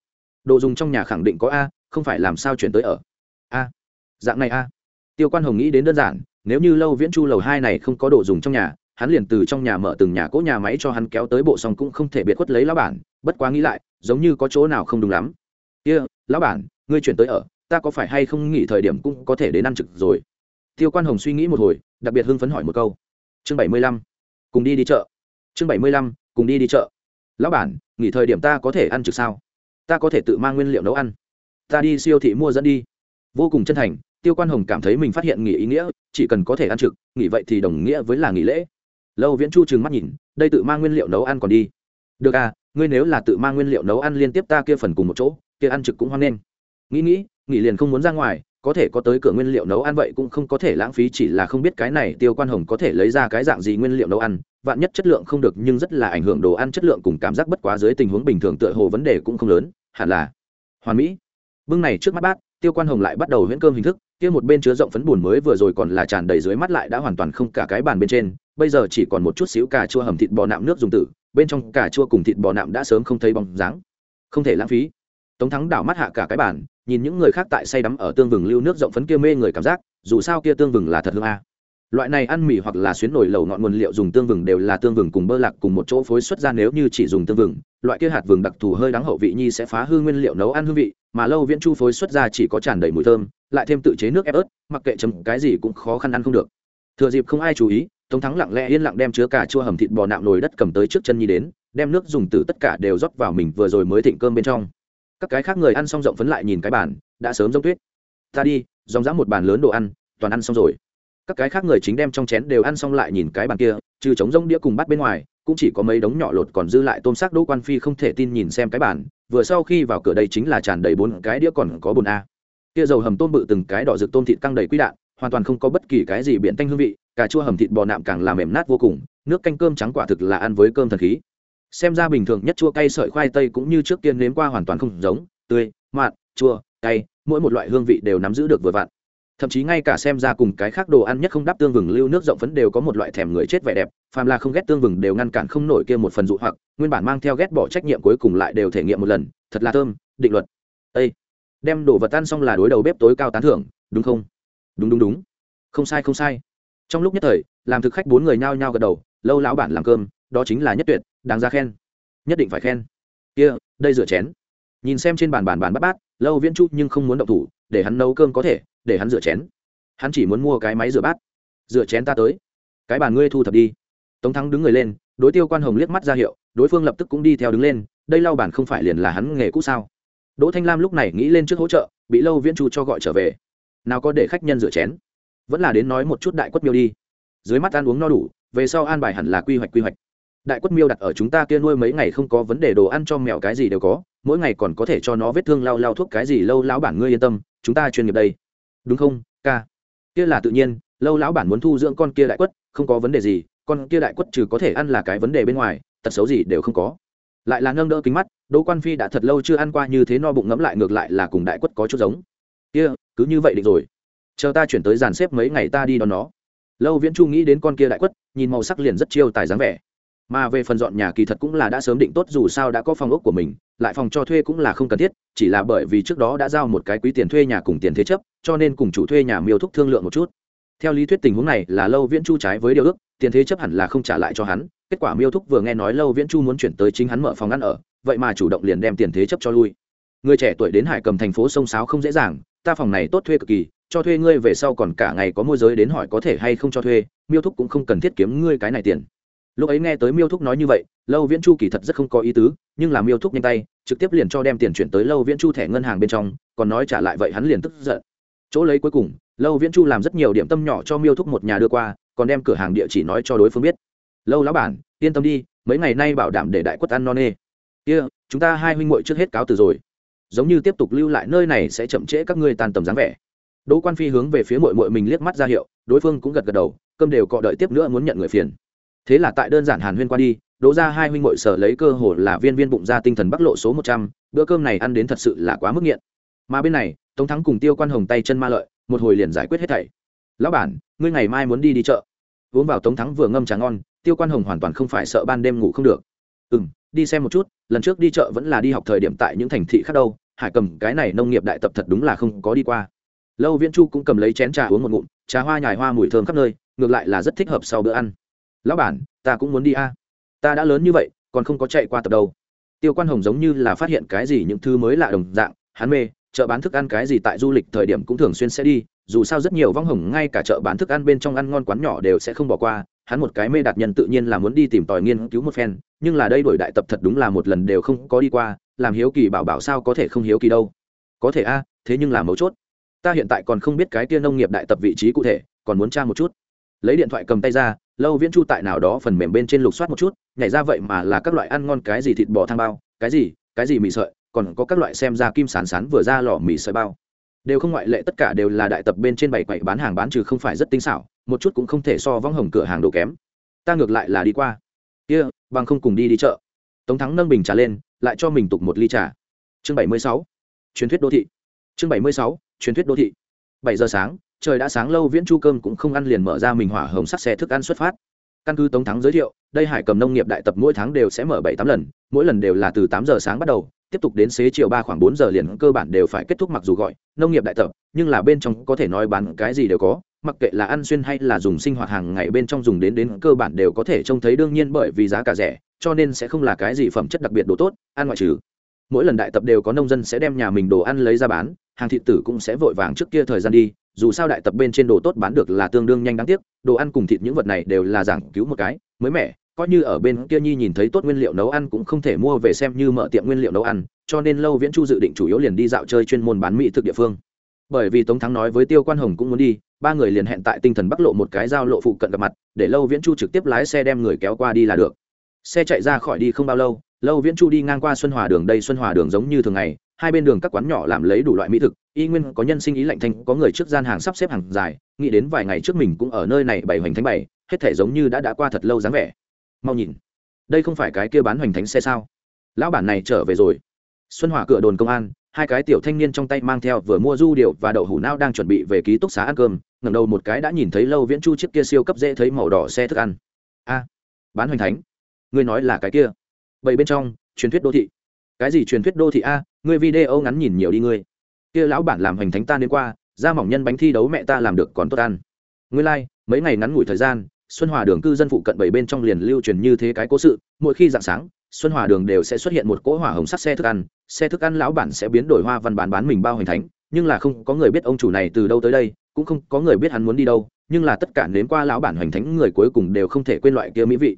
Đồ dùng trong nhà khẳng định có a không phải làm sao chuyển tới ở. A dạng này a. Tiêu quan hồng nghĩ đến đơn giản nếu như lâu viễn chu lầu hai này không có đồ dùng trong nhà hắn liền từ trong nhà mở từng nhà cỗ nhà máy cho hắn kéo tới bộ xong cũng không thể biệt khuất lấy lão bản bất quá nghĩ lại giống như có chỗ nào không đúng lắm. Kia、yeah, lão bản ngươi chuyển tới ở ta có phải hay không nghỉ thời điểm cũng có thể đến ăn trực rồi? Tiêu quan hồng suy nghĩ một hồi, đặc biệt hưng phấn hỏi một câu. Chương bảy mươi lăm, cùng đi đi chợ. Chương bảy mươi lăm, cùng đi đi chợ. Lão bản, nghỉ thời điểm ta có thể ăn trực sao? Ta có thể tự mang nguyên liệu nấu ăn. Ta đi siêu thị mua dẫn đi. Vô cùng chân thành, tiêu quan hồng cảm thấy mình phát hiện nghỉ ý nghĩa, chỉ cần có thể ăn trực, nghỉ vậy thì đồng nghĩa với là nghỉ lễ. Lâu viễn chu trừng mắt nhìn, đây tự mang nguyên liệu nấu ăn còn đi. Được à ngươi nếu là tự mang nguyên liệu nấu ăn liên tiếp ta kia phần cùng một chỗ, kia ăn trực cũng hoan nghênh. Nghĩ nghĩ, nghỉ liền không muốn ra ngoài có thể có tới cửa nguyên liệu nấu ăn vậy cũng không có thể lãng phí, chỉ là không biết cái này tiêu quan hồng có thể lấy ra cái dạng gì nguyên liệu nấu ăn. Vạn nhất chất lượng không được, nhưng rất là ảnh hưởng đồ ăn chất lượng cùng cảm giác bất quá dưới tình huống bình thường tựa hồ vấn đề cũng không lớn. Hẳn là hoàn mỹ. Bưng này trước mắt bác tiêu quan hồng lại bắt đầu huyễn cơm hình thức. Kia một bên chứa rộng phấn bùn mới vừa rồi còn là tràn đầy dưới mắt lại đã hoàn toàn không cả cái bàn bên trên. Bây giờ chỉ còn một chút xíu cà chua hầm thịt bò nạm nước dùng tử, bên trong cà chua cùng thịt bò nạm đã sớm không thấy bóng dáng. Không thể lãng phí tống thắng đảo mắt hạ cả cái bàn, nhìn những người khác tại say đắm ở tương vừng lưu nước rộng phấn kia mê người cảm giác, dù sao kia tương vừng là thật hương a. Loại này ăn mì hoặc là xuyến nổi lẩu ngọn nguồn liệu dùng tương vừng đều là tương vừng cùng bơ lạc cùng một chỗ phối xuất ra nếu như chỉ dùng tương vừng, loại kia hạt vừng đặc thù hơi đắng hậu vị nhi sẽ phá hư nguyên liệu nấu ăn hương vị, mà lâu viễn chu phối xuất ra chỉ có tràn đầy mùi thơm, lại thêm tự chế nước ép ớt, mặc kệ chấm cái gì cũng khó khăn ăn không được. Thừa dịp không ai chú ý, tống thắng lặng lẽ yên lặng đem chứa cả chua hầm thịt bò nạm nồi đất cầm tới trước chân nhi đến, đem nước dùng từ tất cả đều rót vào mình vừa rồi mới thịnh cơm bên trong các cái khác người ăn xong rộng phấn lại nhìn cái bàn, đã sớm giống tuyết. Ta đi, dòng dã một bàn lớn đồ ăn, toàn ăn xong rồi. Các cái khác người chính đem trong chén đều ăn xong lại nhìn cái bàn kia, trừ trống rông đĩa cùng bắt bên ngoài, cũng chỉ có mấy đống nhỏ lột còn dư lại tôm xác đỗ quan phi không thể tin nhìn xem cái bàn, vừa sau khi vào cửa đây chính là tràn đầy bốn cái đĩa còn có bồn a. Kia dầu hầm tôm bự từng cái đỏ rực tôm thịt căng đầy quý đạn, hoàn toàn không có bất kỳ cái gì biện tanh hương vị, cà chua hầm thịt bò nạm càng làm mềm nát vô cùng, nước canh cơm trắng quả thực là ăn với cơm thần khí xem ra bình thường nhất chua cay sợi khoai tây cũng như trước tiên nếm qua hoàn toàn không giống, tươi mặn chua, cay, mỗi một loại hương vị đều nắm giữ được vừa vặn. Thậm chí ngay cả xem ra cùng cái khác đồ ăn nhất không đáp tương vừng lưu nước rộng phấn đều có một loại thèm người chết vẻ đẹp, phàm là không ghét tương vừng đều ngăn cản không nổi kia một phần dụ hoặc, nguyên bản mang theo ghét bỏ trách nhiệm cuối cùng lại đều thể nghiệm một lần, thật là thơm, định luật. Ây đem đồ vật ăn xong là đối đầu bếp tối cao tán thưởng, đúng không? Đúng đúng đúng. Không sai không sai. Trong lúc nhất thời, làm thực khách bốn người nhao nhao gật đầu, lâu lão bản làm cơm đó chính là nhất tuyệt, đáng ra khen. Nhất định phải khen. Kia, đây rửa chén. Nhìn xem trên bàn bàn bàn bát bát, lâu viễn chút nhưng không muốn động thủ, để hắn nấu cơm có thể, để hắn rửa chén. Hắn chỉ muốn mua cái máy rửa bát. Rửa chén ta tới. Cái bàn ngươi thu thập đi. Tống thắng đứng người lên, đối tiêu quan hồng liếc mắt ra hiệu, đối phương lập tức cũng đi theo đứng lên, đây lau bàn không phải liền là hắn nghề cũ sao? Đỗ thanh lam lúc này nghĩ lên trước hỗ trợ, bị lâu viễn chu cho gọi trở về. Nào có để khách nhân rửa chén? Vẫn là đến nói một chút đại quất miêu đi. Dưới mắt ăn uống no đủ, về sau an bài hẳn là quy hoạch quy hoạch đại quất miêu đặt ở chúng ta kia nuôi mấy ngày không có vấn đề đồ ăn cho mèo cái gì đều có, mỗi ngày còn có thể cho nó vết thương lao lao thuốc cái gì, lâu lão bản ngươi yên tâm, chúng ta chuyên nghiệp đây. Đúng không, ca? Kia là tự nhiên, lâu lão bản muốn thu dưỡng con kia đại quất, không có vấn đề gì, con kia đại quất trừ có thể ăn là cái vấn đề bên ngoài, tật xấu gì đều không có. Lại là nâng đỡ kính mắt, đỗ quan phi đã thật lâu chưa ăn qua như thế no bụng ngẫm lại ngược lại là cùng đại quất có chút giống. Kia, cứ như vậy định rồi. Chờ ta chuyển tới dàn xếp mấy ngày ta đi đón nó. Lâu viễn chu nghĩ đến con kia đại quất, nhìn màu sắc liền rất chiêu tài dáng vẻ mà về phần dọn nhà kỳ thật cũng là đã sớm định tốt, dù sao đã có phòng ốc của mình, lại phòng cho thuê cũng là không cần thiết, chỉ là bởi vì trước đó đã giao một cái quý tiền thuê nhà cùng tiền thế chấp, cho nên cùng chủ thuê nhà miêu thúc thương lượng một chút. Theo lý thuyết tình huống này là lâu viễn chu trái với điều ước, tiền thế chấp hẳn là không trả lại cho hắn, kết quả miêu thúc vừa nghe nói lâu viễn chu muốn chuyển tới chính hắn mở phòng ăn ở, vậy mà chủ động liền đem tiền thế chấp cho lui. Người trẻ tuổi đến hải cầm thành phố sông sáo không dễ dàng, ta phòng này tốt thuê cực kỳ, cho thuê ngươi về sau còn cả ngày có môi giới đến hỏi có thể hay không cho thuê, miêu thúc cũng không cần thiết kiếm ngươi cái này tiền lúc ấy nghe tới miêu thúc nói như vậy lâu viễn chu kỳ thật rất không có ý tứ nhưng là miêu thúc nhanh tay trực tiếp liền cho đem tiền chuyển tới lâu viễn chu thẻ ngân hàng bên trong còn nói trả lại vậy hắn liền tức giận. Chỗ lấy cuối cùng lâu viễn chu làm rất nhiều điểm tâm nhỏ cho miêu thúc một nhà đưa qua còn đem cửa hàng địa chỉ nói cho đối phương biết. Lâu lão bản yên tâm đi mấy ngày nay bảo đảm để đại quất ăn no nê. Kia、yeah, chúng ta hai huynh muội trước hết cáo từ rồi. Giống như tiếp tục lưu lại nơi này sẽ chậm trễ các ngươi tan tầm dáng vẻ. Đỗ quan phi hướng về phía muội muội mình liếc mắt ra hiệu đối phương cũng gật gật đầu cơm đều cọ đợi tiếp nữa muốn nhận người phiền thế là tại đơn giản hàn huyên qua đi đỗ ra hai huynh ngội sở lấy cơ hồ là viên viên bụng ra tinh thần bắc lộ số một trăm, bữa cơm này ăn đến thật sự là quá mức nghiện. Mà bên này, tống thắng cùng tiêu quan hồng tay chân ma lợi, một hồi liền giải quyết hết thảy. Lão bản, ngươi ngày mai muốn đi đi chợ. Uống vào tống thắng vừa ngâm trà ngon, tiêu quan hồng hoàn toàn không phải sợ ban đêm ngủ không được. Ừ m đi xem một chút, lần trước đi chợ vẫn là đi học thời điểm tại những thành thị khác đâu, hải cầm, cái này nông nghiệp đại tập thật đúng là không có đi qua. Lâu viễn chu cũng cầm lấy chén trà uống một ngụm, trà hoa nhài hoa mùi thơm khắp nơi, ngược lại là rất thích hợp sau bữa ăn lão bản, ta cũng muốn đi a. Ta đã lớn như vậy, còn không có chạy qua tập đâu. Tiêu quan hồng giống như là phát hiện cái gì những thứ mới lạ đồng dạng, hắn mê, chợ bán thức ăn cái gì tại du lịch thời điểm cũng thường xuyên sẽ đi, dù sao rất nhiều vong hồng ngay cả chợ bán thức ăn bên trong ăn ngon quán nhỏ đều sẽ không bỏ qua, hắn một cái mê đạt nhân tự nhiên là muốn đi tìm tòi nghiên cứu một phen, nhưng là đây đổi đại tập thật đúng là một lần đều không có đi qua, làm hiếu kỳ bảo bảo sao có thể không hiếu kỳ đâu. Có thể a, thế nhưng là mấu chốt. Ta hiện tại còn không biết cái tia nông nghiệp đại tập vị trí cụ thể, còn muốn tra một chút. Lấy điện thoại cầm tay ra lâu viễn chu tại nào đó phần mềm bên trên lục soát một chút nhảy ra vậy mà là các loại ăn ngon cái gì thịt bò thang bao cái gì cái gì mì sợi còn có các loại xem ra kim sán sán vừa ra lò mì sợi bao. Đều không ngoại lệ tất cả đều là đại tập bên trên bảy quậy bán hàng bán trừ không phải rất tinh xảo một chút cũng không thể so vong hồng cửa hàng đồ kém. Ta ngược lại là đi qua. Kia、yeah, bằng không cùng đi đi chợ. Tống thắng nâng bình trà lên lại cho mình tục một ly trà. Chương bảy mươi sáu. Truyền thuyết đô thị. Chương bảy mươi sáu. Truyền thuyết đô thị. Bảy giờ sáng trời đã sáng lâu viễn chu cơm cũng không ăn liền mở ra mình hỏa hồng sắc xe thức ăn xuất phát. Căn cứ tống thắng giới thiệu, đây hải cầm nông nghiệp đại tập mỗi tháng đều sẽ mở bảy tám lần, mỗi lần đều là từ tám giờ sáng bắt đầu, tiếp tục đến xế chiều ba khoảng bốn giờ liền cơ bản đều phải kết thúc mặc dù gọi nông nghiệp đại tập, nhưng là bên trong có thể nói bán cái gì đều có, mặc kệ là ăn xuyên hay là dùng sinh hoạt hàng ngày bên trong dùng đến đến cơ bản đều có thể trông thấy đương nhiên bởi vì giá cả rẻ, cho nên sẽ không là cái gì phẩm chất đặc biệt đồ tốt, ăn ngoại trừ. Mỗi lần đại tập đều có nông dân sẽ đem nhà mình đồ ăn lấy ra bán, hàng thị tử cũng sẽ vội vàng trước kia thời gian đi dù sao đại tập bên trên đồ tốt bán được là tương đương nhanh đáng tiếc, đồ ăn cùng thịt những vật này đều là giảng cứu một cái, mới mẻ, coi như ở bên kia nhi nhìn thấy tốt nguyên liệu nấu ăn cũng không thể mua về xem như mở tiệm nguyên liệu nấu ăn, cho nên lâu viễn chu dự định chủ yếu liền đi dạo chơi chuyên môn bán mỹ thực địa phương. Bởi vì tống thắng nói với tiêu quan hồng cũng muốn đi, ba người liền hẹn tại tinh thần bắc lộ một cái giao lộ phụ cận gặp mặt, để lâu viễn chu trực tiếp lái xe đem người kéo qua đi là được. Xe chạy ra khỏi đi không bao lâu lâu viễn chu đi ngang qua xuân hòa đường, đây xuân hòa đường giống như thường ngày hai bên đường các quán nhỏ làm lấy đủ loại mỹ thực, y nguyên có nhân sinh ý lạnh thanh, có người trước gian hàng sắp xếp hàng dài, nghĩ đến vài ngày trước mình cũng ở nơi này bày hoành thánh bày, hết thể giống như đã đã qua thật lâu dáng vẻ. Mau nhìn, đây không phải cái kia bán hoành thánh xe sao? Lão bản này trở về rồi. Xuân hòa cửa đồn công an, hai cái tiểu thanh niên trong tay mang theo vừa mua du điệu và đậu hủ nao đang chuẩn bị về ký túc xá ăn cơm, ngẩng đầu một cái đã nhìn thấy lâu viễn chu chiếc kia siêu cấp dễ thấy màu đỏ xe thức ăn. A, bán hoành thánh. Ngươi nói là cái kia. Bậy bên trong, truyền thuyết đô thị cái gì truyền thuyết đô thị a ngươi video ngắn nhìn nhiều đi ngươi. Kia lão bản làm hoành thánh ta đến qua ra mỏng nhân bánh thi đấu mẹ ta làm được còn tốt ăn. Ngươi lai、like, mấy ngày ngắn ngủi thời gian xuân hòa đường cư dân phụ cận bảy bên trong liền lưu truyền như thế cái cố sự mỗi khi dạng sáng xuân hòa đường đều sẽ xuất hiện một cỗ hỏa hồng sắt xe thức ăn xe thức ăn lão bản sẽ biến đổi hoa văn bán bán mình bao hoành thánh nhưng là không có người biết ông chủ này từ đâu tới đây cũng không có người biết hắn muốn đi đâu nhưng là tất cả nếm qua lão bản hoành thánh người cuối cùng đều không thể quên loại kia mỹ vị.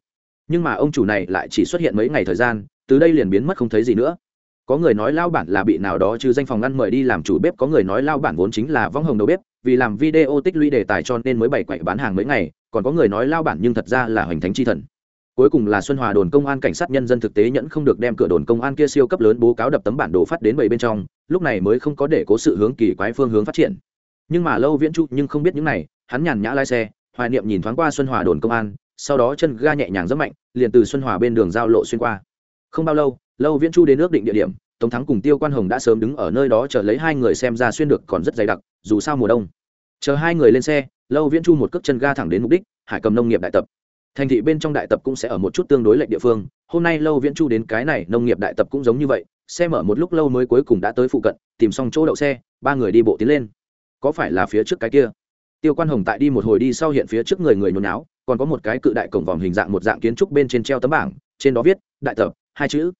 Nhưng mà ông chủ này lại chỉ xuất hiện mấy ngày thời gian từ đây liền biến mất không thấy gì nữa. Có người nói lao bản là bị nào đó chứ danh phòng ngăn mời đi làm chủ bếp, có người nói lao bản vốn chính là vong hồng đầu bếp, vì làm video tích lũy đề tài cho nên mới bày quậy bán hàng mấy ngày, còn có người nói lao bản nhưng thật ra là hoành thánh chi thần. Cuối cùng là xuân hòa đồn công an cảnh sát nhân dân thực tế nhẫn không được đem cửa đồn công an kia siêu cấp lớn bố cáo đập tấm bản đồ phát đến bảy bên trong, lúc này mới không có để cố sự hướng kỳ quái phương hướng phát triển. Nhưng mà lâu viễn trụ nhưng không biết những này, hắn nhàn nhã lái xe, hoài niệm nhìn thoáng qua xuân hòa đồn công an, sau đó chân ga nhẹ nhàng rất mạnh, liền từ xuân hòa bên đường giao lộ xuyên qua không bao lâu lâu viễn chu đến ước định địa điểm, tống thắng cùng tiêu quan hồng đã sớm đứng ở nơi đó chờ lấy hai người xem ra xuyên được còn rất dày đặc, dù sao mùa đông. Chờ hai người lên xe, lâu viễn chu một cước chân ga thẳng đến mục đích, hải cầm nông nghiệp đại tập. Thành thị bên trong đại tập cũng sẽ ở một chút tương đối lệch địa phương, hôm nay lâu viễn chu đến cái này, nông nghiệp đại tập cũng giống như vậy, xe mở một lúc lâu mới cuối cùng đã tới phụ cận, tìm xong chỗ đậu xe, ba người đi bộ tiến lên. Có phải là phía trước cái kia? Tiêu quan hồng tại đi một hồi đi sau hiện phía trước người người nhốn náo, còn có một cái cự đại cổng vòm hình dạng một dạng kiến trúc bên trên treo tấm bảng, trên đó viết, đại tập hai chữ.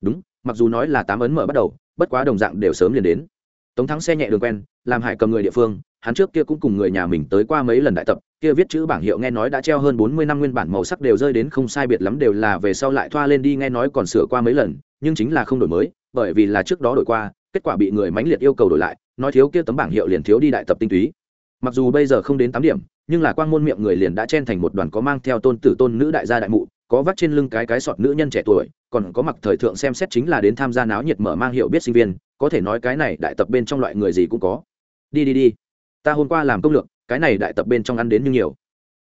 Đúng, mặc dù nói là tám ấn mở bắt đầu, bất quá đồng dạng đều sớm liền đến. Tống thắng xe nhẹ đường quen, làm hải cầm người địa phương, hắn trước kia cũng cùng người nhà mình tới qua mấy lần đại tập, kia viết chữ bảng hiệu nghe nói đã treo hơn bốn mươi năm nguyên bản màu sắc đều rơi đến không sai biệt lắm đều là về sau lại thoa lên đi nghe nói còn sửa qua mấy lần, nhưng chính là không đổi mới, bởi vì là trước đó đổi qua, kết quả bị người mãnh liệt yêu cầu đổi lại, nói thiếu kia tấm bảng hiệu liền thiếu đi đại tập tinh túy. Mặc dù bây giờ không đến tám điểm, nhưng là quang môn miệng người liền đã chen thành một đoàn có mang theo tôn tử tôn nữ đại gia đại mụ có vắt trên lưng cái cái sọt nữ nhân trẻ tuổi, còn có mặc thời thượng xem xét chính là đến tham gia náo nhiệt mở mang hiệu biết sinh viên, có thể nói cái này đại tập bên trong loại người gì cũng có. Đi đi đi. Ta hôm qua làm công lược, cái này đại tập bên trong ăn đến như nhiều.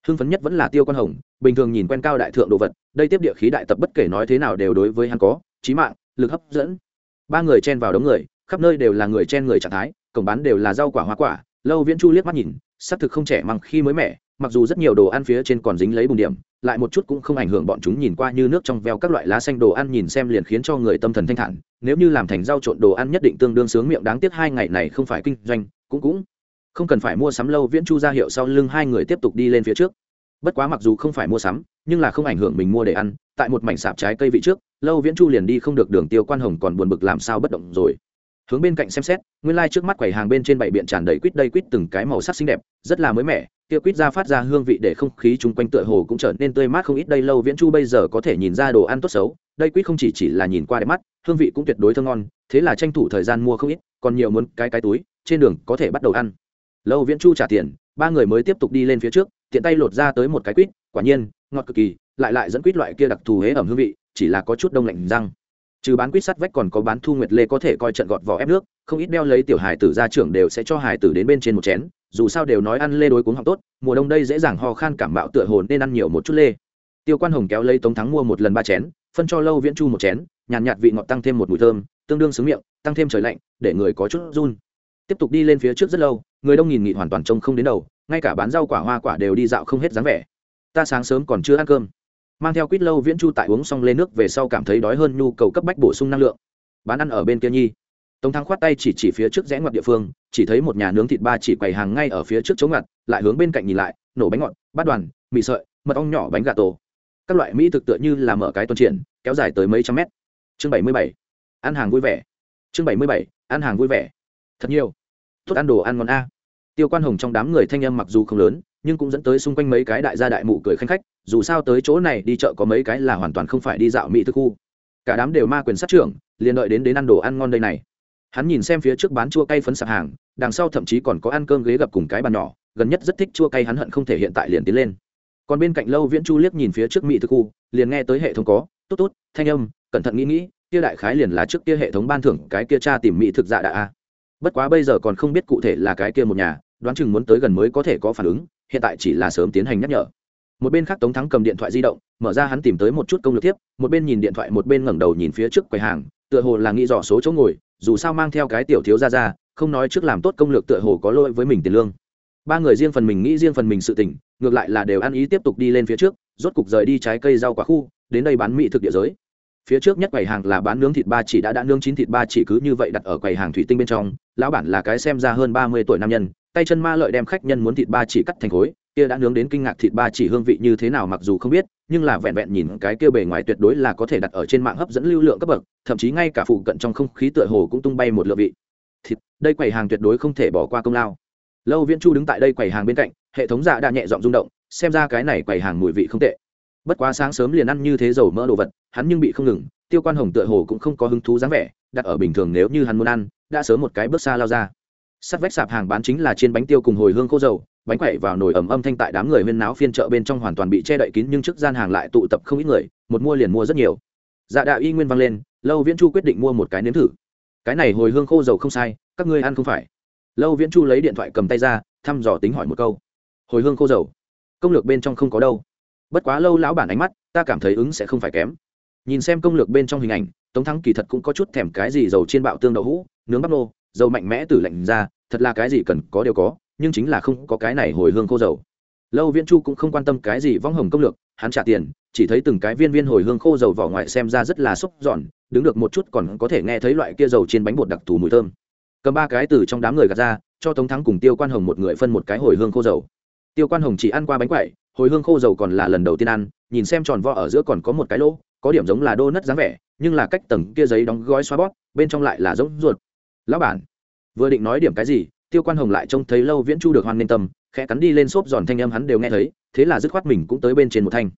Hưng phấn nhất vẫn là tiêu quan hồng, bình thường nhìn quen cao đại thượng đồ vật, đây tiếp địa khí đại tập bất kể nói thế nào đều đối với hắn có trí mạng, lực hấp dẫn. Ba người chen vào đống người, khắp nơi đều là người chen người trạng thái, cổng bán đều là rau quả hoa quả, lâu viễn chu liếc mắt nhìn, xác thực không trẻ măng khi mới mẻ, mặc dù rất nhiều đồ ăn phía trên còn dính lấy bùn điểm lại một chút cũng không ảnh hưởng bọn chúng nhìn qua như nước trong veo các loại lá xanh đồ ăn nhìn xem liền khiến cho người tâm thần thanh thản. Nếu như làm thành rau trộn đồ ăn nhất định tương đương sướng miệng đáng tiếc hai ngày này không phải kinh doanh, cũng cũng không cần phải mua sắm lâu viễn chu ra hiệu sau lưng hai người tiếp tục đi lên phía trước. Bất quá mặc dù không phải mua sắm, nhưng là không ảnh hưởng mình mua để ăn, tại một mảnh sạp trái cây vị trước, lâu viễn chu liền đi không được đường tiêu quan hồng còn buồn bực làm sao bất động rồi. Hướng bên cạnh xem xét, nguyên lai trước mắt quầy hàng bên trên bảy biện tràn đầy quýt đây quýt từng cái màu sắc xinh đẹp, rất là mới mẻ kia quýt ra phát ra hương vị để không khí chung quanh tựa hồ cũng trở nên tươi mát không ít. Đây lâu viễn chu bây giờ có thể nhìn ra đồ ăn tốt xấu. Đây quýt không chỉ chỉ là nhìn qua đẹp mắt, hương vị cũng tuyệt đối thơm ngon, thế là tranh thủ thời gian mua không ít, còn nhiều muốn cái cái túi, trên đường có thể bắt đầu ăn. Lâu viễn chu trả tiền, ba người mới tiếp tục đi lên phía trước, tiện tay lột ra tới một cái quýt, quả nhiên, ngọt cực kỳ, lại lại dẫn quýt loại kia đặc thù hế ẩm hương vị, chỉ là có chút đông lạnh răng. Trừ bán quýt sắt vách còn có bán thu nguyệt lê có thể coi trận gọt vỏ ép nước, không ít đeo lấy tiểu hài tử ra trưởng đều sẽ cho hài tử đến bên trên một chén dù sao đều nói ăn lê đối cuống học tốt mùa đông đây dễ dàng ho khan cảm bạo tựa hồn nên ăn nhiều một chút lê. Tiêu quan hồng kéo lấy tống thắng mua một lần ba chén phân cho lâu viễn chu một chén nhàn nhạt, nhạt vị ngọt tăng thêm một mùi thơm tương đương xứng miệng tăng thêm trời lạnh để người có chút run. Tiếp tục đi lên phía trước rất lâu người đông nghìn nghị hoàn toàn trông không đến đầu ngay cả bán rau quả hoa quả đều đi dạo không hết dáng vẻ. Ta sáng sớm còn chưa ăn cơm. Mang theo quýt lâu viễn chu tại uống xong lên nước về sau cảm thấy đói hơn nhu cầu cấp bách bổ sung năng lượng. Bán ăn ở bên kia nhi tống thắng khoát tay chỉ chỉ phía trước rẽ ngoặt địa phương, chỉ thấy một nhà nướng thịt ba chỉ quầy hàng ngay ở phía trước chống ngặt lại hướng bên cạnh nhìn lại, nổ bánh ngọt, bát đoàn, mì sợi, mật ong nhỏ bánh gà tổ. Các loại mỹ thực tựa như là mở cái tuần triển, kéo dài tới mấy trăm mét. Chương bảy mươi bảy, ăn hàng vui vẻ. Chương bảy mươi bảy, ăn hàng vui vẻ. Thật nhiều. Tốt ăn đồ ăn ngon a. Tiêu quan hồng trong đám người thanh âm mặc dù không lớn, nhưng cũng dẫn tới xung quanh mấy cái đại gia đại mụ cười khanh khách, dù sao tới chỗ này đi chợ có mấy cái là hoàn toàn không phải đi dạo mỹ thực khu. Cả đám đều ma quyền sát trưởng, liền đợi đến đến ăn đồ ăn ngon đây này hắn nhìn xem phía trước bán chua cay phấn sạp hàng, đằng sau thậm chí còn có ăn cơm ghế gặp cùng cái bàn nhỏ, gần nhất rất thích chua cay hắn hận không thể hiện tại liền tiến lên. Còn bên cạnh lâu viễn chu liếc nhìn phía trước mỹ thức khu, liền nghe tới hệ thống có, tốt tốt, thanh âm, cẩn thận nghĩ nghĩ, kia đại khái liền là trước kia hệ thống ban thưởng cái kia cha tìm mỹ thực dạ đã a. Bất quá bây giờ còn không biết cụ thể là cái kia một nhà, đoán chừng muốn tới gần mới có thể có phản ứng, hiện tại chỉ là sớm tiến hành nhắc nhở. Một bên khác tống thắng cầm điện thoại di động, mở ra hắn tìm tới một chút công lược tiếp một bên nhìn điện thoại một bên ngẩng đầu nhìn phía trước quầy hàng, tựa hồ là nghĩ dò số chỗ ngồi dù sao mang theo cái tiểu thiếu ra ra không nói trước làm tốt công lược tựa hồ có lỗi với mình tiền lương. Ba người riêng phần mình nghĩ riêng phần mình sự tỉnh ngược lại là đều ăn ý tiếp tục đi lên phía trước, rốt cục rời đi trái cây rau quả khu, đến đây bán mỹ thực địa giới. Phía trước nhất quầy hàng là bán nướng thịt ba chỉ đã đã nướng chín thịt ba chỉ cứ như vậy đặt ở quầy hàng thủy tinh bên trong, lão bản là cái xem ra hơn ba mươi tuổi nam nhân, tay chân ma lợi đem khách nhân muốn thịt ba chỉ cắt thành khối kia đã nướng đến kinh ngạc thịt ba chỉ hương vị như thế nào mặc dù không biết, nhưng là vẹn vẹn nhìn cái kia bề ngoài tuyệt đối là có thể đặt ở trên mạng hấp dẫn lưu lượng cấp bậc, thậm chí ngay cả phụ cận trong không khí tựa hồ cũng tung bay một lượng vị. Thịt, đây quầy hàng tuyệt đối không thể bỏ qua công lao. Lâu viễn chu đứng tại đây quầy hàng bên cạnh, hệ thống dạ đã nhẹ giọng rung động, xem ra cái này quầy hàng mùi vị không tệ. Bất quá sáng sớm liền ăn như thế dầu mỡ đồ vật, hắn nhưng bị không ngừng, tiêu quan hồng tựa hồ cũng không có hứng thú dáng vẻ, đặt ở bình thường nếu như hắn muốn ăn, đã sớm một cái bước xa lao ra. Sắt vách sạp hàng bán chính là trên bánh tiêu cùng hồi hương khô dầu bánh quậy vào nồi ẩm âm thanh tại đám người huyên náo phiên chợ bên trong hoàn toàn bị che đậy kín nhưng trước gian hàng lại tụ tập không ít người, một mua liền mua rất nhiều. Dạ đạo y nguyên vang lên, lâu viễn chu quyết định mua một cái nếm thử. Cái này hồi hương khô dầu không sai, các ngươi ăn không phải. Lâu viễn chu lấy điện thoại cầm tay ra, thăm dò tính hỏi một câu. Hồi hương khô dầu. Công lược bên trong không có đâu. Bất quá lâu lão bản ánh mắt, ta cảm thấy ứng sẽ không phải kém. Nhìn xem công lược bên trong hình ảnh, tống thắng kỳ thật cũng có chút thèm cái gì dầu chiên bạo tương đậu hũ, nướng bắp nô, dầu mạnh mẽ từ lạnh ra, thật là cái gì cần có đều có nhưng chính là không có cái này hồi hương khô dầu. Lâu viễn chu cũng không quan tâm cái gì vong hồng công lược, hắn trả tiền, chỉ thấy từng cái viên viên hồi hương khô dầu vỏ ngoài xem ra rất là xúc giòn, đứng được một chút còn có thể nghe thấy loại kia dầu trên bánh bột đặc thù mùi thơm. Cầm ba cái từ trong đám người gạt ra, cho tống thắng cùng tiêu quan hồng một người phân một cái hồi hương khô dầu. Tiêu quan hồng chỉ ăn qua bánh quậy, hồi hương khô dầu còn là lần đầu tiên ăn, nhìn xem tròn vo ở giữa còn có một cái lỗ, có điểm giống là đô nất dáng vẻ, nhưng là cách tầng kia giấy đóng gói xoa bóp, bên trong lại là giống ruột. Lão bản, vừa định nói điểm cái gì tiêu quan hồng lại trông thấy lâu viễn chu được hoan nên tâm, khẽ cắn đi lên xốp giòn thanh âm hắn đều nghe thấy, thế là dứt khoát mình cũng tới bên trên một thanh.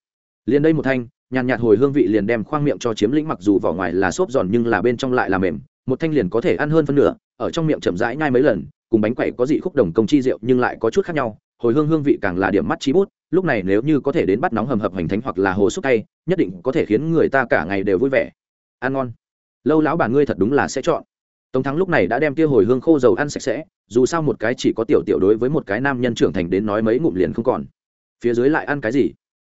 Liền đây một thanh, nhàn nhạt hồi hương vị liền đem khoang miệng cho chiếm lĩnh mặc dù vỏ ngoài là xốp giòn nhưng là bên trong lại là mềm, một thanh liền có thể ăn hơn phân nửa, ở trong miệng chậm rãi nhai mấy lần, cùng bánh quẩy có dị khúc đồng công chi rượu nhưng lại có chút khác nhau, hồi hương hương vị càng là điểm mắt trí bút, lúc này nếu như có thể đến bắt nóng hầm hập hành thánh hoặc là hồ xúc tay nhất định có thể khiến người ta cả ngày đều vui vẻ. Ăn ngon. Lâu lão bà ngươi thật đúng là sẽ chọn tống thắng lúc này đã đem kia hồi hương khô dầu ăn sạch sẽ, dù sao một cái chỉ có tiểu tiểu đối với một cái nam nhân trưởng thành đến nói mấy ngụm liền không còn. Phía dưới lại ăn cái gì?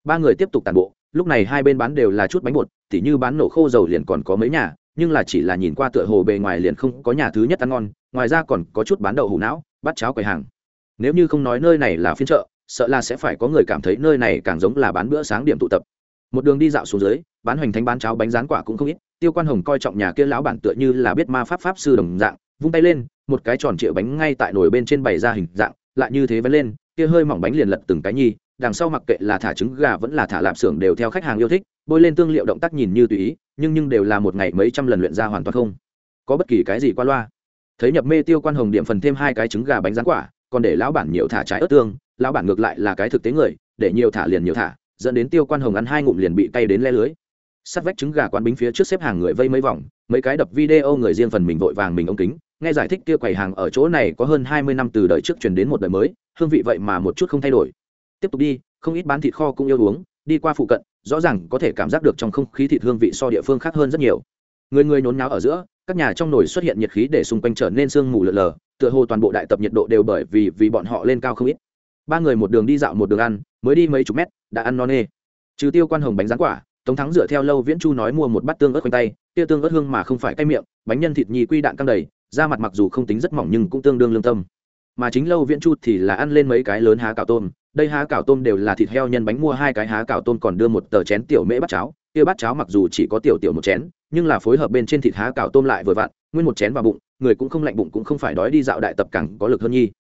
Ba người tiếp tục tàn bộ, lúc này hai bên bán đều là chút bánh bột, tỉ như bán nổ khô dầu liền còn có mấy nhà, nhưng là chỉ là nhìn qua tựa hồ bề ngoài liền không có nhà thứ nhất ăn ngon, ngoài ra còn có chút bán đậu hủ não bắt cháo quầy hàng. Nếu như không nói nơi này là phiên chợ, sợ là sẽ phải có người cảm thấy nơi này càng giống là bán bữa sáng điểm tụ tập. Một đường đi dạo xuống dưới, bán hoành thánh bán cháo bánh rán quả cũng không ít tiêu quan hồng coi trọng nhà kia lão bản tựa như là biết ma pháp pháp sư đồng dạng, vung tay lên, một cái tròn trịa bánh ngay tại nồi bên trên bày ra hình dạng, lại như thế vẫn lên, kia hơi mỏng bánh liền lật từng cái nhi đằng sau mặc kệ là thả trứng gà vẫn là thả lạp xưởng đều theo khách hàng yêu thích, bôi lên tương liệu động tác nhìn như tùy ý, nhưng nhưng đều là một ngày mấy trăm lần luyện ra hoàn toàn không có bất kỳ cái gì qua loa. Thấy nhập mê tiêu quan hồng điểm phần thêm hai cái trứng gà bánh rán quả, còn để lão bản nhiều thả trái ớt tương, lão bản ngược lại là cái thực tế người, để nhiều thả liền nhiều thả, dẫn đến tiêu quan hồng ăn hai ngụm liền bị cay đến le lưới sát vách trứng gà quán bính phía trước xếp hàng người vây mấy vòng, mấy cái đập video người riêng phần mình vội vàng mình ống kính. Nghe giải thích kia quầy hàng ở chỗ này có hơn hai mươi năm từ đời trước truyền đến một đời mới, hương vị vậy mà một chút không thay đổi. Tiếp tục đi, không ít bán thịt kho cũng yêu uống, đi qua phụ cận, rõ ràng có thể cảm giác được trong không khí thịt hương vị so địa phương khác hơn rất nhiều. Người người nhốn náo ở giữa, các nhà trong nồi xuất hiện nhiệt khí để xung quanh trở nên sương mù lờ lờ, tựa hồ toàn bộ đại tập nhiệt độ đều bởi vì vì bọn họ lên cao không ít. Ba người một đường đi dạo một đường ăn, mới đi mấy chục mét, đã ăn no nê. Trừ tiêu quan hồng bánh rán quả tống thắng dựa theo lâu viễn chu nói mua một bát tương ớt quanh tay tiêu tương ớt hương mà không phải cay miệng, bánh nhân thịt nhì quy đạn căng đầy, da mặt mặc dù không tính rất mỏng nhưng cũng tương đương lương tâm. Mà chính lâu viễn chu thì là ăn lên mấy cái lớn há cảo tôm, đây há cảo tôm đều là thịt heo nhân bánh mua hai cái há cảo tôm còn đưa một tờ chén tiểu mễ bát cháo, kia bát cháo mặc dù chỉ có tiểu tiểu một chén, nhưng là phối hợp bên trên thịt há cảo tôm lại vừa vặn, nguyên một chén vào bụng, người cũng không lạnh bụng cũng không phải đói đi dạo đại tập càng có lực hơn nhi.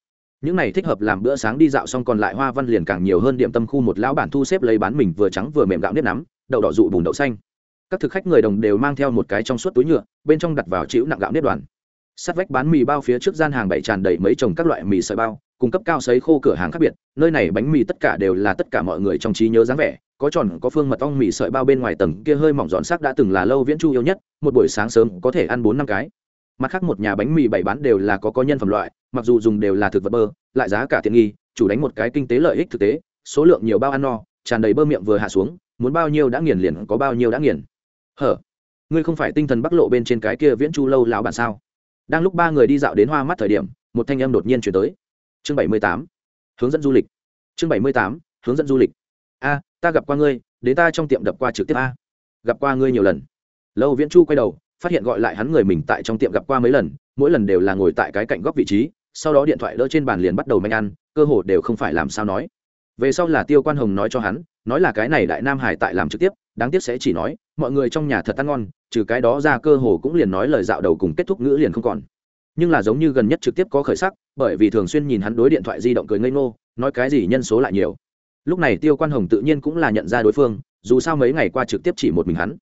Những này thích hợp làm bữa sáng đi dạo xong còn lại hoa văn liền càng nhiều hơn điểm tâm khu một lão bản thu xếp lấy bán mình vừa trắng vừa mềm gạo nếp nắm đậu đỏ dụ bùn đậu xanh. Các thực khách người đồng đều mang theo một cái trong suốt túi nhựa, bên trong đặt vào chữ nặng gạo nếp đoàn sát vách bán mì bao phía trước gian hàng bày tràn đầy mấy chồng các loại mì sợi bao, cung cấp cao sấy khô cửa hàng khác biệt, nơi này bánh mì tất cả đều là tất cả mọi người trong trí nhớ dáng vẻ, có tròn, có phương mật ong mì sợi bao bên ngoài tầng kia hơi mỏng giòn sắc đã từng là lâu viễn chu yêu nhất, một buổi sáng sớm có thể ăn bốn năm cái. Mặt khác một nhà bánh mì bảy bán đều là có có nhân phẩm loại, mặc dù dùng đều là thực vật bơ, lại giá cả tiện nghi, chủ đánh một cái kinh tế lợi ích thực tế, số lượng nhiều bao ăn no, tràn đầy bơ miệng vừa hạ xuống muốn bao nhiêu đã nghiền liền có bao nhiêu đã nghiền. Hở? Ngươi không phải tinh thần bắc lộ bên trên cái kia viễn chu lâu lão bản sao? Đang lúc ba người đi dạo đến hoa mắt thời điểm, một thanh âm đột nhiên chuyển tới. Chương bảy mươi tám. Hướng dẫn du lịch. Chương bảy mươi tám, hướng dẫn du lịch. A, ta gặp qua ngươi đến ta trong tiệm đập qua trực tiếp a. Gặp qua ngươi nhiều lần. Lâu viễn chu quay đầu, phát hiện gọi lại hắn người mình tại trong tiệm gặp qua mấy lần, mỗi lần đều là ngồi tại cái cạnh góc vị trí, sau đó điện thoại đỡ trên bàn liền bắt đầu manh ăn, cơ hồ đều không phải làm sao nói. Về sau là tiêu quan hồng nói cho hắn nói là cái này đại nam hải tại làm trực tiếp, đáng tiếc sẽ chỉ nói, mọi người trong nhà thật ăn ngon, trừ cái đó ra cơ hồ cũng liền nói lời dạo đầu cùng kết thúc ngữ liền không còn. Nhưng là giống như gần nhất trực tiếp có khởi sắc, bởi vì thường xuyên nhìn hắn đối điện thoại di động cười ngây ngô, nói cái gì nhân số lại nhiều. Lúc này tiêu quan hồng tự nhiên cũng là nhận ra đối phương, dù sao mấy ngày qua trực tiếp chỉ một mình hắn.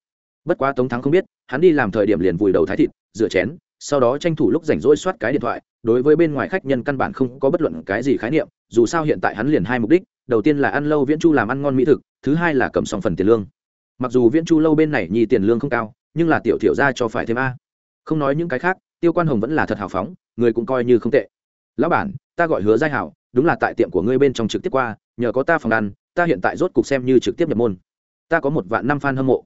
Bất quá tống thắng không biết, hắn đi làm thời điểm liền vùi đầu thái thịt, rửa chén, sau đó tranh thủ lúc rảnh rỗi soát cái điện thoại đối với bên ngoài khách nhân căn bản không có bất luận cái gì khái niệm, dù sao hiện tại hắn liền hai mục đích, đầu tiên là ăn lâu viễn chu làm ăn ngon mỹ thực, thứ hai là cầm xong phần tiền lương. Mặc dù viễn chu lâu bên này nhì tiền lương không cao, nhưng là tiểu thiểu ra cho phải thêm a. Không nói những cái khác, tiêu quan hồng vẫn là thật hào phóng, người cũng coi như không tệ. Lão bản, ta gọi hứa giai hảo, đúng là tại tiệm của ngươi bên trong trực tiếp qua, nhờ có ta phòng ăn, ta hiện tại rốt cục xem như trực tiếp nhập môn. Ta có một vạn năm fan hâm mộ.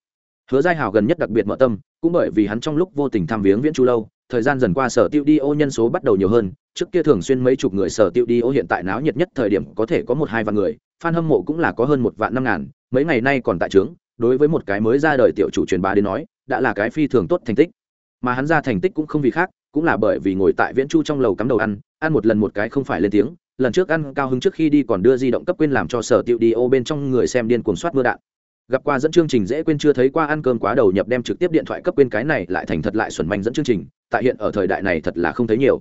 Hứa giai hảo gần nhất đặc biệt mở tâm, cũng bởi vì hắn trong lúc vô tình tham viếng viễn chu lâu thời gian dần qua sở tiêu đi ô nhân số bắt đầu nhiều hơn, trước kia thường xuyên mấy chục người sở tiêu đi ô hiện tại náo nhiệt nhất thời điểm có thể có một hai vạn người, fan hâm mộ cũng là có hơn một vạn năm ngàn, mấy ngày nay còn tại trướng, đối với một cái mới ra đời tiểu chủ truyền bá đến nói, đã là cái phi thường tốt thành tích. Mà hắn ra thành tích cũng không vì khác, cũng là bởi vì ngồi tại viễn chu trong lầu cắm đầu ăn ăn một lần một cái không phải lên tiếng, lần trước ăn cao hứng trước khi đi còn đưa di động cấp quên làm cho sở tiêu đi ô bên trong người xem điên cuồng soát mưa đạn. Gặp qua dẫn chương trình dễ quên chưa thấy qua ăn cơm quá đầu nhập đem trực tiếp điện thoại cấp quên cái này lại thành thật lại xuẩn manh dẫn chương trình tại hiện ở thời đại này thật là không thấy nhiều.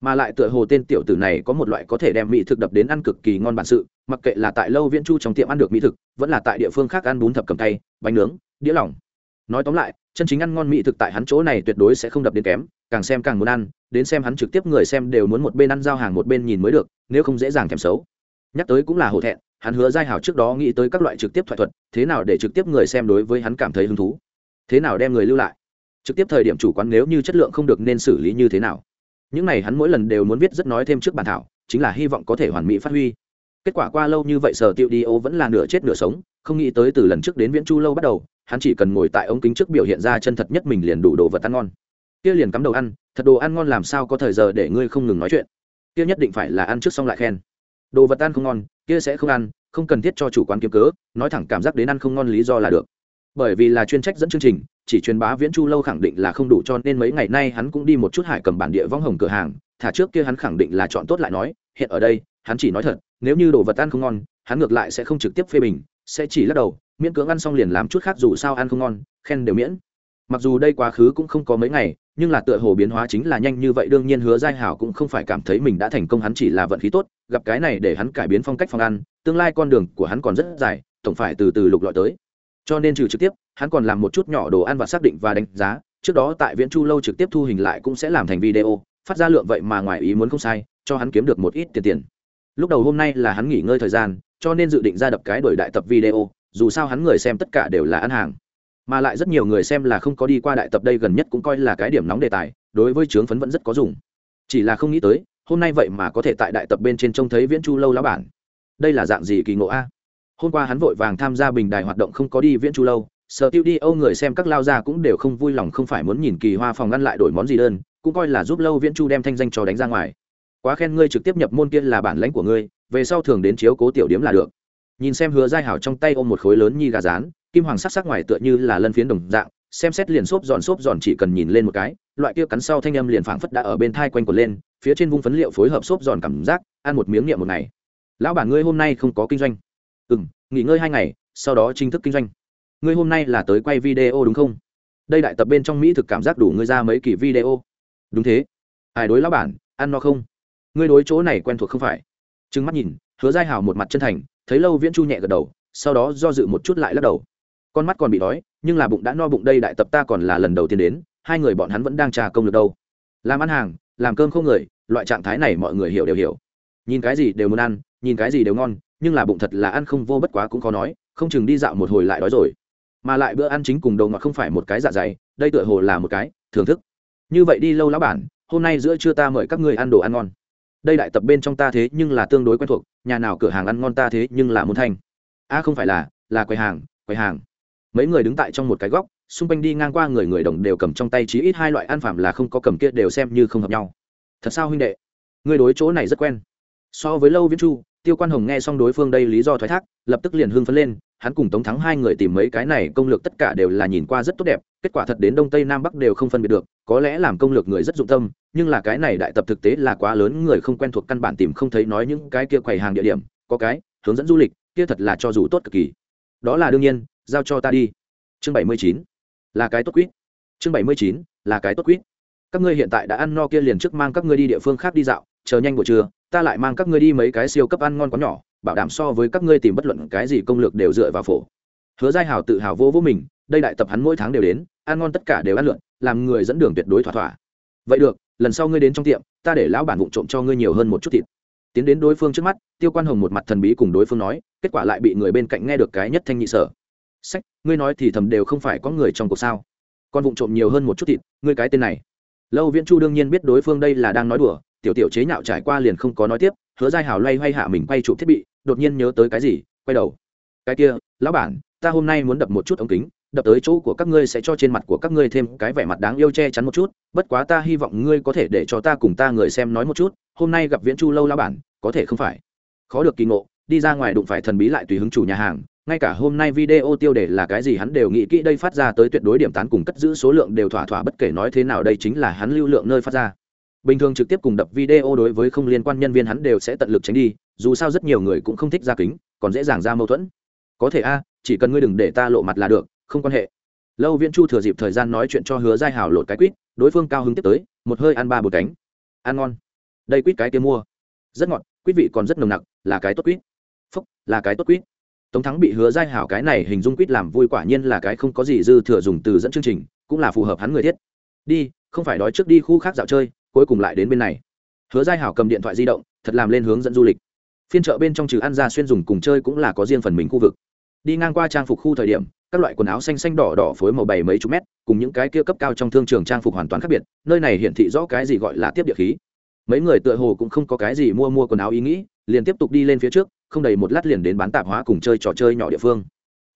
Mà lại tựa hồ tên tiểu tử này có một loại có thể đem mỹ thực đập đến ăn cực kỳ ngon bản sự, mặc kệ là tại lâu viễn chu trong tiệm ăn được mỹ thực, vẫn là tại địa phương khác ăn bún thập cầm tay, bánh nướng, đĩa lỏng. Nói tóm lại, chân chính ăn ngon mỹ thực tại hắn chỗ này tuyệt đối sẽ không đập đến kém, càng xem càng muốn ăn, đến xem hắn trực tiếp người xem đều muốn một bên ăn giao hàng một bên nhìn mới được, nếu không dễ dàng thèm xấu. Nhắc tới cũng là hổ thẹn, hắn hứa giai hảo trước đó nghĩ tới các loại trực tiếp thoại thuật, thế nào để trực tiếp người xem đối với hắn cảm thấy hứng thú? Thế nào đem người lưu lại? Trực tiếp thời điểm chủ quán nếu như chất lượng không được nên xử lý như thế nào. Những này hắn mỗi lần đều muốn viết rất nói thêm trước bản thảo, chính là hy vọng có thể hoàn mỹ phát huy. Kết quả qua lâu như vậy sở tiệu đi ô vẫn là nửa chết nửa sống, không nghĩ tới từ lần trước đến viễn chu lâu bắt đầu, hắn chỉ cần ngồi tại ống kính trước biểu hiện ra chân thật nhất mình liền đủ đồ vật ăn ngon. Kia liền cắm đầu ăn, thật đồ ăn ngon làm sao có thời giờ để ngươi không ngừng nói chuyện. Kia nhất định phải là ăn trước xong lại khen. Đồ vật ăn không ngon, kia sẽ không ăn, không cần thiết cho chủ quán kiếm cớ, nói thẳng cảm giác đến ăn không ngon lý do là được. Bởi vì là chuyên trách dẫn chương trình chỉ truyền bá viễn chu lâu khẳng định là không đủ cho nên mấy ngày nay hắn cũng đi một chút hải cầm bản địa vong hồng cửa hàng, thả trước kia hắn khẳng định là chọn tốt lại nói, hiện ở đây, hắn chỉ nói thật, nếu như đồ vật ăn không ngon, hắn ngược lại sẽ không trực tiếp phê bình, sẽ chỉ lắc đầu, miễn cưỡng ăn xong liền làm chút khác dù sao ăn không ngon, khen đều miễn. Mặc dù đây quá khứ cũng không có mấy ngày, nhưng là tựa hồ biến hóa chính là nhanh như vậy, đương nhiên hứa giai hảo cũng không phải cảm thấy mình đã thành công, hắn chỉ là vận khí tốt, gặp cái này để hắn cải biến phong cách phòng ăn, tương lai con đường của hắn còn rất dài, tổng phải từ từ lục lọi tới cho nên trừ trực tiếp, hắn còn làm một chút nhỏ đồ ăn và xác định và đánh giá. Trước đó tại viễn chu lâu trực tiếp thu hình lại cũng sẽ làm thành video, phát ra lượng vậy mà ngoài ý muốn không sai, cho hắn kiếm được một ít tiền tiền. Lúc đầu hôm nay là hắn nghỉ ngơi thời gian, cho nên dự định ra đập cái đổi đại tập video, dù sao hắn người xem tất cả đều là ăn hàng. Mà lại rất nhiều người xem là không có đi qua đại tập đây gần nhất cũng coi là cái điểm nóng đề tài, đối với trướng phấn vẫn rất có dùng. Chỉ là không nghĩ tới, hôm nay vậy mà có thể tại đại tập bên trên trông thấy viễn chu lâu lá bản. Đây là dạng gì kỳ ngộ a? Hôm qua hắn vội vàng tham gia bình đài hoạt động không có đi viễn chu lâu, sở tiêu đi, âu người xem các lao gia cũng đều không vui lòng, không phải muốn nhìn kỳ hoa phòng ngăn lại đổi món gì đơn, cũng coi là giúp lâu viễn chu đem thanh danh cho đánh ra ngoài. Quá khen ngươi trực tiếp nhập môn kia là bản lãnh của ngươi, về sau thường đến chiếu cố tiểu điếm là được. Nhìn xem hứa giai hảo trong tay ôm một khối lớn như gà rán, kim hoàng sắc sắc ngoài tựa như là lân phiến đồng dạng, xem xét liền xốp giòn xốp giòn chỉ cần nhìn lên một cái, loại kia cắn sau thanh âm liền phảng phất đã ở bên thai quanh quần lên, phía trên vung phấn liệu phối hợp xốp giòn cảm giác, ăn một miếng niệm một ngày. Lão bản ngươi hôm nay không có kinh doanh ừ m nghỉ ngơi hai ngày, sau đó chính thức kinh doanh. Ngươi hôm nay là tới quay video đúng không? Đây đại tập bên trong mỹ thực cảm giác đủ ngươi ra mấy kỳ video. Đúng thế. Ai đối lão bản, ăn no không? Ngươi đối chỗ này quen thuộc không phải? Trừng mắt nhìn, hứa giai hào một mặt chân thành, thấy lâu viễn chu nhẹ gật đầu, sau đó do dự một chút lại lắc đầu. Con mắt còn bị đói, nhưng là bụng đã no bụng đây đại tập ta còn là lần đầu tiên đến, hai người bọn hắn vẫn đang trà công được đâu. Làm ăn hàng, làm cơm không người, loại trạng thái này mọi người hiểu đều hiểu. Nhìn cái gì đều muốn ăn, nhìn cái gì đều ngon nhưng là bụng thật là ăn không vô bất quá cũng khó nói, không chừng đi dạo một hồi lại đói rồi. Mà lại bữa ăn chính cùng đầu ngọt không phải một cái dạ dày, đây tựa hồ là một cái thưởng thức. Như vậy đi lâu lão bản, hôm nay giữa trưa ta mời các ngươi ăn đồ ăn ngon. Đây đại tập bên trong ta thế nhưng là tương đối quen thuộc, nhà nào cửa hàng ăn ngon ta thế nhưng là muốn thanh a à, không phải là là quầy hàng quầy hàng. Mấy người đứng tại trong một cái góc, xung quanh đi ngang qua người người đồng đều cầm trong tay chí ít hai loại ăn phạm là không có cầm kia đều xem như không hợp nhau. Thật sao huynh đệ? Người đối chỗ này rất quen. So với lâu viễn chu tiêu quan hồng nghe xong đối phương đây lý do thoái thác, lập tức liền hưng phấn lên, hắn cùng tống thắng hai người tìm mấy cái này công lược tất cả đều là nhìn qua rất tốt đẹp, kết quả thật đến đông tây nam bắc đều không phân biệt được, có lẽ làm công lược người rất dụng tâm, nhưng là cái này đại tập thực tế là quá lớn, người không quen thuộc căn bản tìm không thấy nói những cái kia quầy hàng địa điểm, có cái, hướng dẫn du lịch, kia thật là cho dù tốt cực kỳ. Đó là đương nhiên, giao cho ta đi. Chương bảy mươi chín, là cái tốt quýt. Chương bảy mươi chín, là cái tốt quýt. Các ngươi hiện tại đã ăn no kia liền trước mang các ngươi đi địa phương khác đi dạo, chờ nhanh buổi trưa ta lại mang các ngươi đi mấy cái siêu cấp ăn ngon quá nhỏ, bảo đảm so với các ngươi tìm bất luận cái gì công lược đều dựa vào phổ. Hứa giai hào tự hào vô vô mình, đây đại tập hắn mỗi tháng đều đến, ăn ngon tất cả đều ăn lượn, làm người dẫn đường tuyệt đối thỏa thỏa. Vậy được, lần sau ngươi đến trong tiệm, ta để lão bản vụng trộm cho ngươi nhiều hơn một chút thịt. Tiến đến đối phương trước mắt, tiêu quan hồng một mặt thần bí cùng đối phương nói, kết quả lại bị người bên cạnh nghe được cái nhất thanh nhị sở. Sách, ngươi nói thì thầm đều không phải có người trong cuộc sao? Con vụng trộm nhiều hơn một chút thịt, ngươi cái tên này. Lâu viễn chu đương nhiên biết đối phương đây là đang nói đùa tiểu tiểu chế nhạo trải qua liền không có nói tiếp, hứa giai hào loay hoay hạ mình quay chụp thiết bị, đột nhiên nhớ tới cái gì, quay đầu. Cái kia, lão bản, ta hôm nay muốn đập một chút ống kính, đập tới chỗ của các ngươi sẽ cho trên mặt của các ngươi thêm cái vẻ mặt đáng yêu che chắn một chút, bất quá ta hy vọng ngươi có thể để cho ta cùng ta người xem nói một chút, hôm nay gặp viễn chu lâu lão bản, có thể không phải. Khó được kỳ ngộ, đi ra ngoài đụng phải thần bí lại tùy hứng chủ nhà hàng, ngay cả hôm nay video tiêu đề là cái gì hắn đều nghĩ kỹ đây phát ra tới tuyệt đối điểm tán cùng cất giữ số lượng đều thỏa thỏa bất kể nói thế nào đây chính là hắn lưu lượng nơi phát ra bình thường trực tiếp cùng đập video đối với không liên quan nhân viên hắn đều sẽ tận lực tránh đi, dù sao rất nhiều người cũng không thích ra kính, còn dễ dàng ra mâu thuẫn. Có thể a, chỉ cần ngươi đừng để ta lộ mặt là được, không quan hệ. Lâu viễn chu thừa dịp thời gian nói chuyện cho hứa giai Hảo lột cái quýt, đối phương cao hứng tiếp tới, một hơi ăn ba bột cánh. Ăn ngon. Đây quýt cái kia mua. Rất ngọt, quýt vị còn rất nồng nặc, là cái tốt quýt. Phúc, là cái tốt quýt. Tống thắng bị hứa giai hảo cái này hình dung quýt làm vui quả nhiên là cái không có gì dư thừa dùng từ dẫn chương trình, cũng là phù hợp hắn người thiết. Đi, không phải đói trước đi khu khác dạo chơi cuối cùng lại đến bên này. Hứa giai hảo cầm điện thoại di động, thật làm lên hướng dẫn du lịch. Phiên chợ bên trong trừ ăn ra xuyên dùng cùng chơi cũng là có riêng phần mình khu vực. Đi ngang qua trang phục khu thời điểm, các loại quần áo xanh xanh đỏ đỏ phối màu bảy mấy chục mét, cùng những cái kia cấp cao trong thương trường trang phục hoàn toàn khác biệt, nơi này hiển thị rõ cái gì gọi là tiếp địa khí. Mấy người tựa hồ cũng không có cái gì mua mua quần áo ý nghĩ, liền tiếp tục đi lên phía trước, không đầy một lát liền đến bán tạp hóa cùng chơi trò chơi nhỏ địa phương.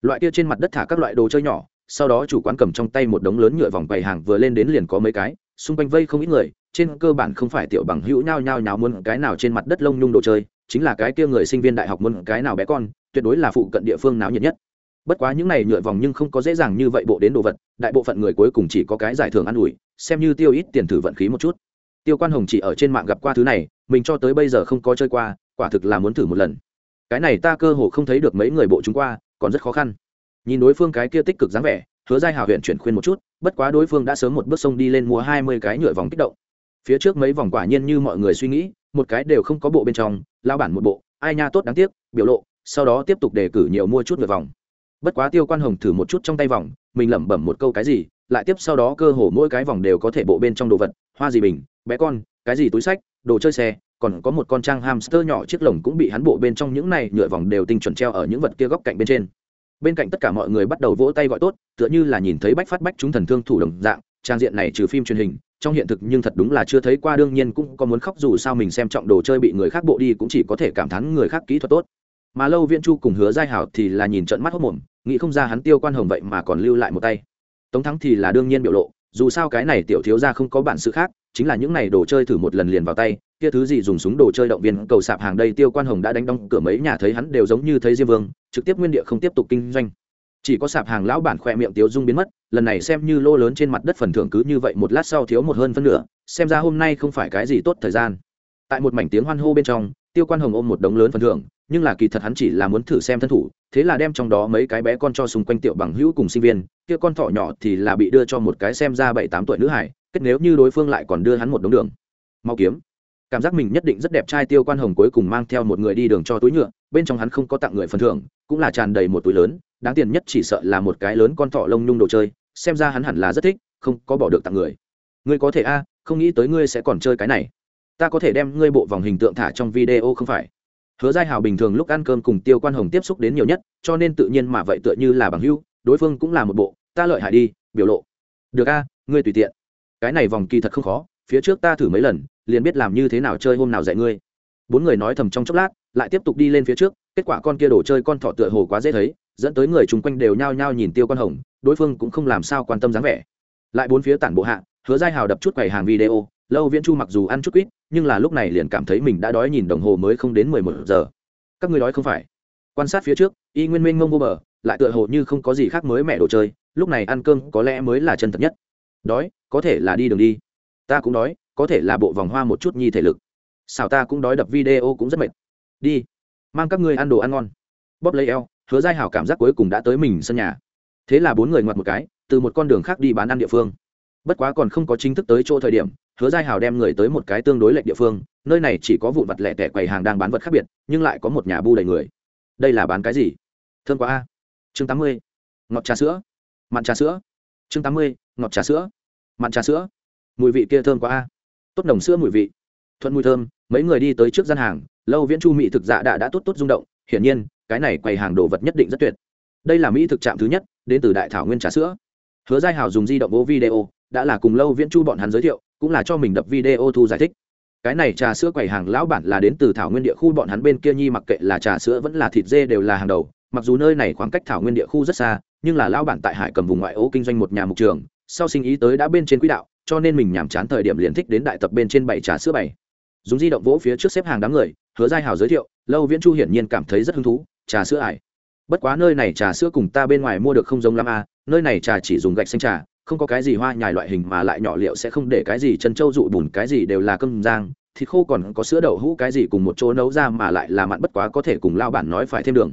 Loại kia trên mặt đất thả các loại đồ chơi nhỏ, sau đó chủ quán cầm trong tay một đống lớn nhựa vòng quầy hàng vừa lên đến liền có mấy cái, xung quanh vây không ít người trên cơ bản không phải tiểu bằng hữu nhao nhao nháo muốn cái nào trên mặt đất lông nhung đồ chơi, chính là cái kia người sinh viên đại học muốn cái nào bé con, tuyệt đối là phụ cận địa phương náo nhiệt nhất. Bất quá những này nhựa vòng nhưng không có dễ dàng như vậy bộ đến đồ vật, đại bộ phận người cuối cùng chỉ có cái giải thưởng ăn ủi, xem như tiêu ít tiền thử vận khí một chút. Tiêu quan hồng chỉ ở trên mạng gặp qua thứ này, mình cho tới bây giờ không có chơi qua, quả thực là muốn thử một lần. Cái này ta cơ hồ không thấy được mấy người bộ chúng qua, còn rất khó khăn. Nhìn đối phương cái kia tích cực dáng vẻ, hứa giai hào huyện chuyển khuyên một chút, bất quá đối phương đã sớm một bước sông đi lên mua hai mươi cái nhựa vòng kích động phía trước mấy vòng quả nhiên như mọi người suy nghĩ, một cái đều không có bộ bên trong lao bản một bộ, ai nha tốt đáng tiếc, biểu lộ, sau đó tiếp tục đề cử nhiều mua chút nhựa vòng. Bất quá tiêu quan hồng thử một chút trong tay vòng, mình lẩm bẩm một câu cái gì, lại tiếp sau đó cơ hồ mỗi cái vòng đều có thể bộ bên trong đồ vật, hoa gì bình, bé con, cái gì túi sách, đồ chơi xe, còn có một con trang hamster nhỏ chiếc lồng cũng bị hắn bộ bên trong những này nhựa vòng đều tinh chuẩn treo ở những vật kia góc cạnh bên trên. Bên cạnh tất cả mọi người bắt đầu vỗ tay gọi tốt, tựa như là nhìn thấy bách phát bách chúng thần thương thủ đồng dạng, trang diện này trừ phim truyền hình trong hiện thực nhưng thật đúng là chưa thấy qua, đương nhiên cũng có muốn khóc dù sao mình xem trọng đồ chơi bị người khác bộ đi cũng chỉ có thể cảm thán người khác kỹ thuật tốt. Mà lâu viễn chu cùng hứa giai hảo thì là nhìn trận mắt hốc mồm, nghĩ không ra hắn tiêu quan hồng vậy mà còn lưu lại một tay. Tống thắng thì là đương nhiên biểu lộ, dù sao cái này tiểu thiếu ra không có bản sự khác, chính là những này đồ chơi thử một lần liền vào tay, kia thứ gì dùng súng đồ chơi động viên cầu sạp hàng đây, tiêu quan hồng đã đánh đóng cửa mấy nhà thấy hắn đều giống như thấy diêm vương, trực tiếp nguyên địa không tiếp tục kinh doanh chỉ có sạp hàng lão bản khoe miệng tiếu dung biến mất, lần này xem như lô lớn trên mặt đất phần thưởng cứ như vậy một lát sau thiếu một hơn phân nửa, xem ra hôm nay không phải cái gì tốt thời gian. Tại một mảnh tiếng hoan hô bên trong, tiêu quan hồng ôm một đống lớn phần thưởng, nhưng là kỳ thật hắn chỉ là muốn thử xem thân thủ, thế là đem trong đó mấy cái bé con cho xung quanh tiểu bằng hữu cùng sinh viên, kia con thỏ nhỏ thì là bị đưa cho một cái xem ra bảy tám tuổi nữ hải, kết nếu như đối phương lại còn đưa hắn một đống đường. Mau kiếm. Cảm giác mình nhất định rất đẹp trai, tiêu quan hồng cuối cùng mang theo một người đi đường cho túi nhựa, bên trong hắn không có tặng người phần thưởng, cũng là tràn đầy một túi lớn đáng tiền nhất chỉ sợ là một cái lớn con thỏ lông nhung đồ chơi, xem ra hắn hẳn là rất thích, không có bỏ được tặng người. Ngươi có thể a, không nghĩ tới ngươi sẽ còn chơi cái này. Ta có thể đem ngươi bộ vòng hình tượng thả trong video không phải? Hứa giai hào bình thường lúc ăn cơm cùng tiêu quan hồng tiếp xúc đến nhiều nhất, cho nên tự nhiên mà vậy tựa như là bằng hưu đối phương cũng là một bộ, ta lợi hại đi, biểu lộ. Được a, ngươi tùy tiện. Cái này vòng kỳ thật không khó, phía trước ta thử mấy lần, liền biết làm như thế nào chơi hôm nào dạy ngươi. Bốn người nói thầm trong chốc lát, lại tiếp tục đi lên phía trước, kết quả con kia đồ chơi con thọ tựa hồ quá dễ thấy dẫn tới người chung quanh đều nhao nhao nhìn tiêu Quan hồng, đối phương cũng không làm sao quan tâm dáng vẻ. Lại bốn phía tản bộ hạ, hứa giai hào đập chút quầy hàng video, lâu viễn chu mặc dù ăn chút quýt, nhưng là lúc này liền cảm thấy mình đã đói nhìn đồng hồ mới không đến mười một giờ. Các người đói không phải? Quan sát phía trước, y nguyên minh mông vô bờ, lại tựa hồ như không có gì khác mới mẹ đồ chơi, lúc này ăn cơm có lẽ mới là chân thật nhất. Đói, có thể là đi đường đi. Ta cũng đói, có thể là bộ vòng hoa một chút nhi thể lực. Xào ta cũng đói, đập video cũng rất mệt. Đi, mang các ngươi ăn đồ ăn ngon. Bóp lấy eo hứa giai hảo cảm giác cuối cùng đã tới mình sân nhà. Thế là bốn người ngoặt một cái, từ một con đường khác đi bán ăn địa phương. Bất quá còn không có chính thức tới chỗ thời điểm, hứa giai hảo đem người tới một cái tương đối lệch địa phương, nơi này chỉ có vụn vặt lẻ tẻ quầy hàng đang bán vật khác biệt, nhưng lại có một nhà bu đầy người. Đây là bán cái gì? Thương quá a. Chương tám mươi. Ngọt trà sữa. Mặn trà sữa. Chương tám mươi. Ngọt trà sữa. Mặn trà sữa. Mùi vị kia thơm quá a. Tốt nồng sữa mùi vị. Thuận mùi thơm, mấy người đi tới trước gian hàng, lâu viễn chu Mị thực dạ đã đã tốt tốt rung động, hiển nhiên cái này quầy hàng đồ vật nhất định rất tuyệt. Đây là mỹ thực trạm thứ nhất, đến từ đại thảo nguyên trà sữa. Hứa giai hào dùng di động vô video, đã là cùng lâu viễn chu bọn hắn giới thiệu, cũng là cho mình đập video thu giải thích. Cái này trà sữa quầy hàng lão bản là đến từ thảo nguyên địa khu, bọn hắn bên kia nhi mặc kệ là trà sữa vẫn là thịt dê đều là hàng đầu, mặc dù nơi này khoảng cách thảo nguyên địa khu rất xa, nhưng là lão bản tại hải cầm vùng ngoại ô kinh doanh một nhà mục trường, sau sinh ý tới đã bên trên quỹ đạo, cho nên mình nhàm chán thời điểm liền thích đến đại tập bên trên bảy trà sữa bảy. Dùng di động vỗ phía trước xếp hàng đám người, hứa giai hào giới thiệu, lâu viễn chu hiển nhiên cảm thấy rất hứng thú trà sữa ải. Bất quá nơi này trà sữa cùng ta bên ngoài mua được không giống lắm à, nơi này trà chỉ dùng gạch xanh trà không có cái gì hoa nhài loại hình mà lại nhỏ liệu sẽ không để cái gì chân trâu dụ bùn cái gì đều là cơm giang thịt khô còn có sữa đậu hũ cái gì cùng một chỗ nấu ra mà lại là mặn bất quá có thể cùng lao bản nói phải thêm đường.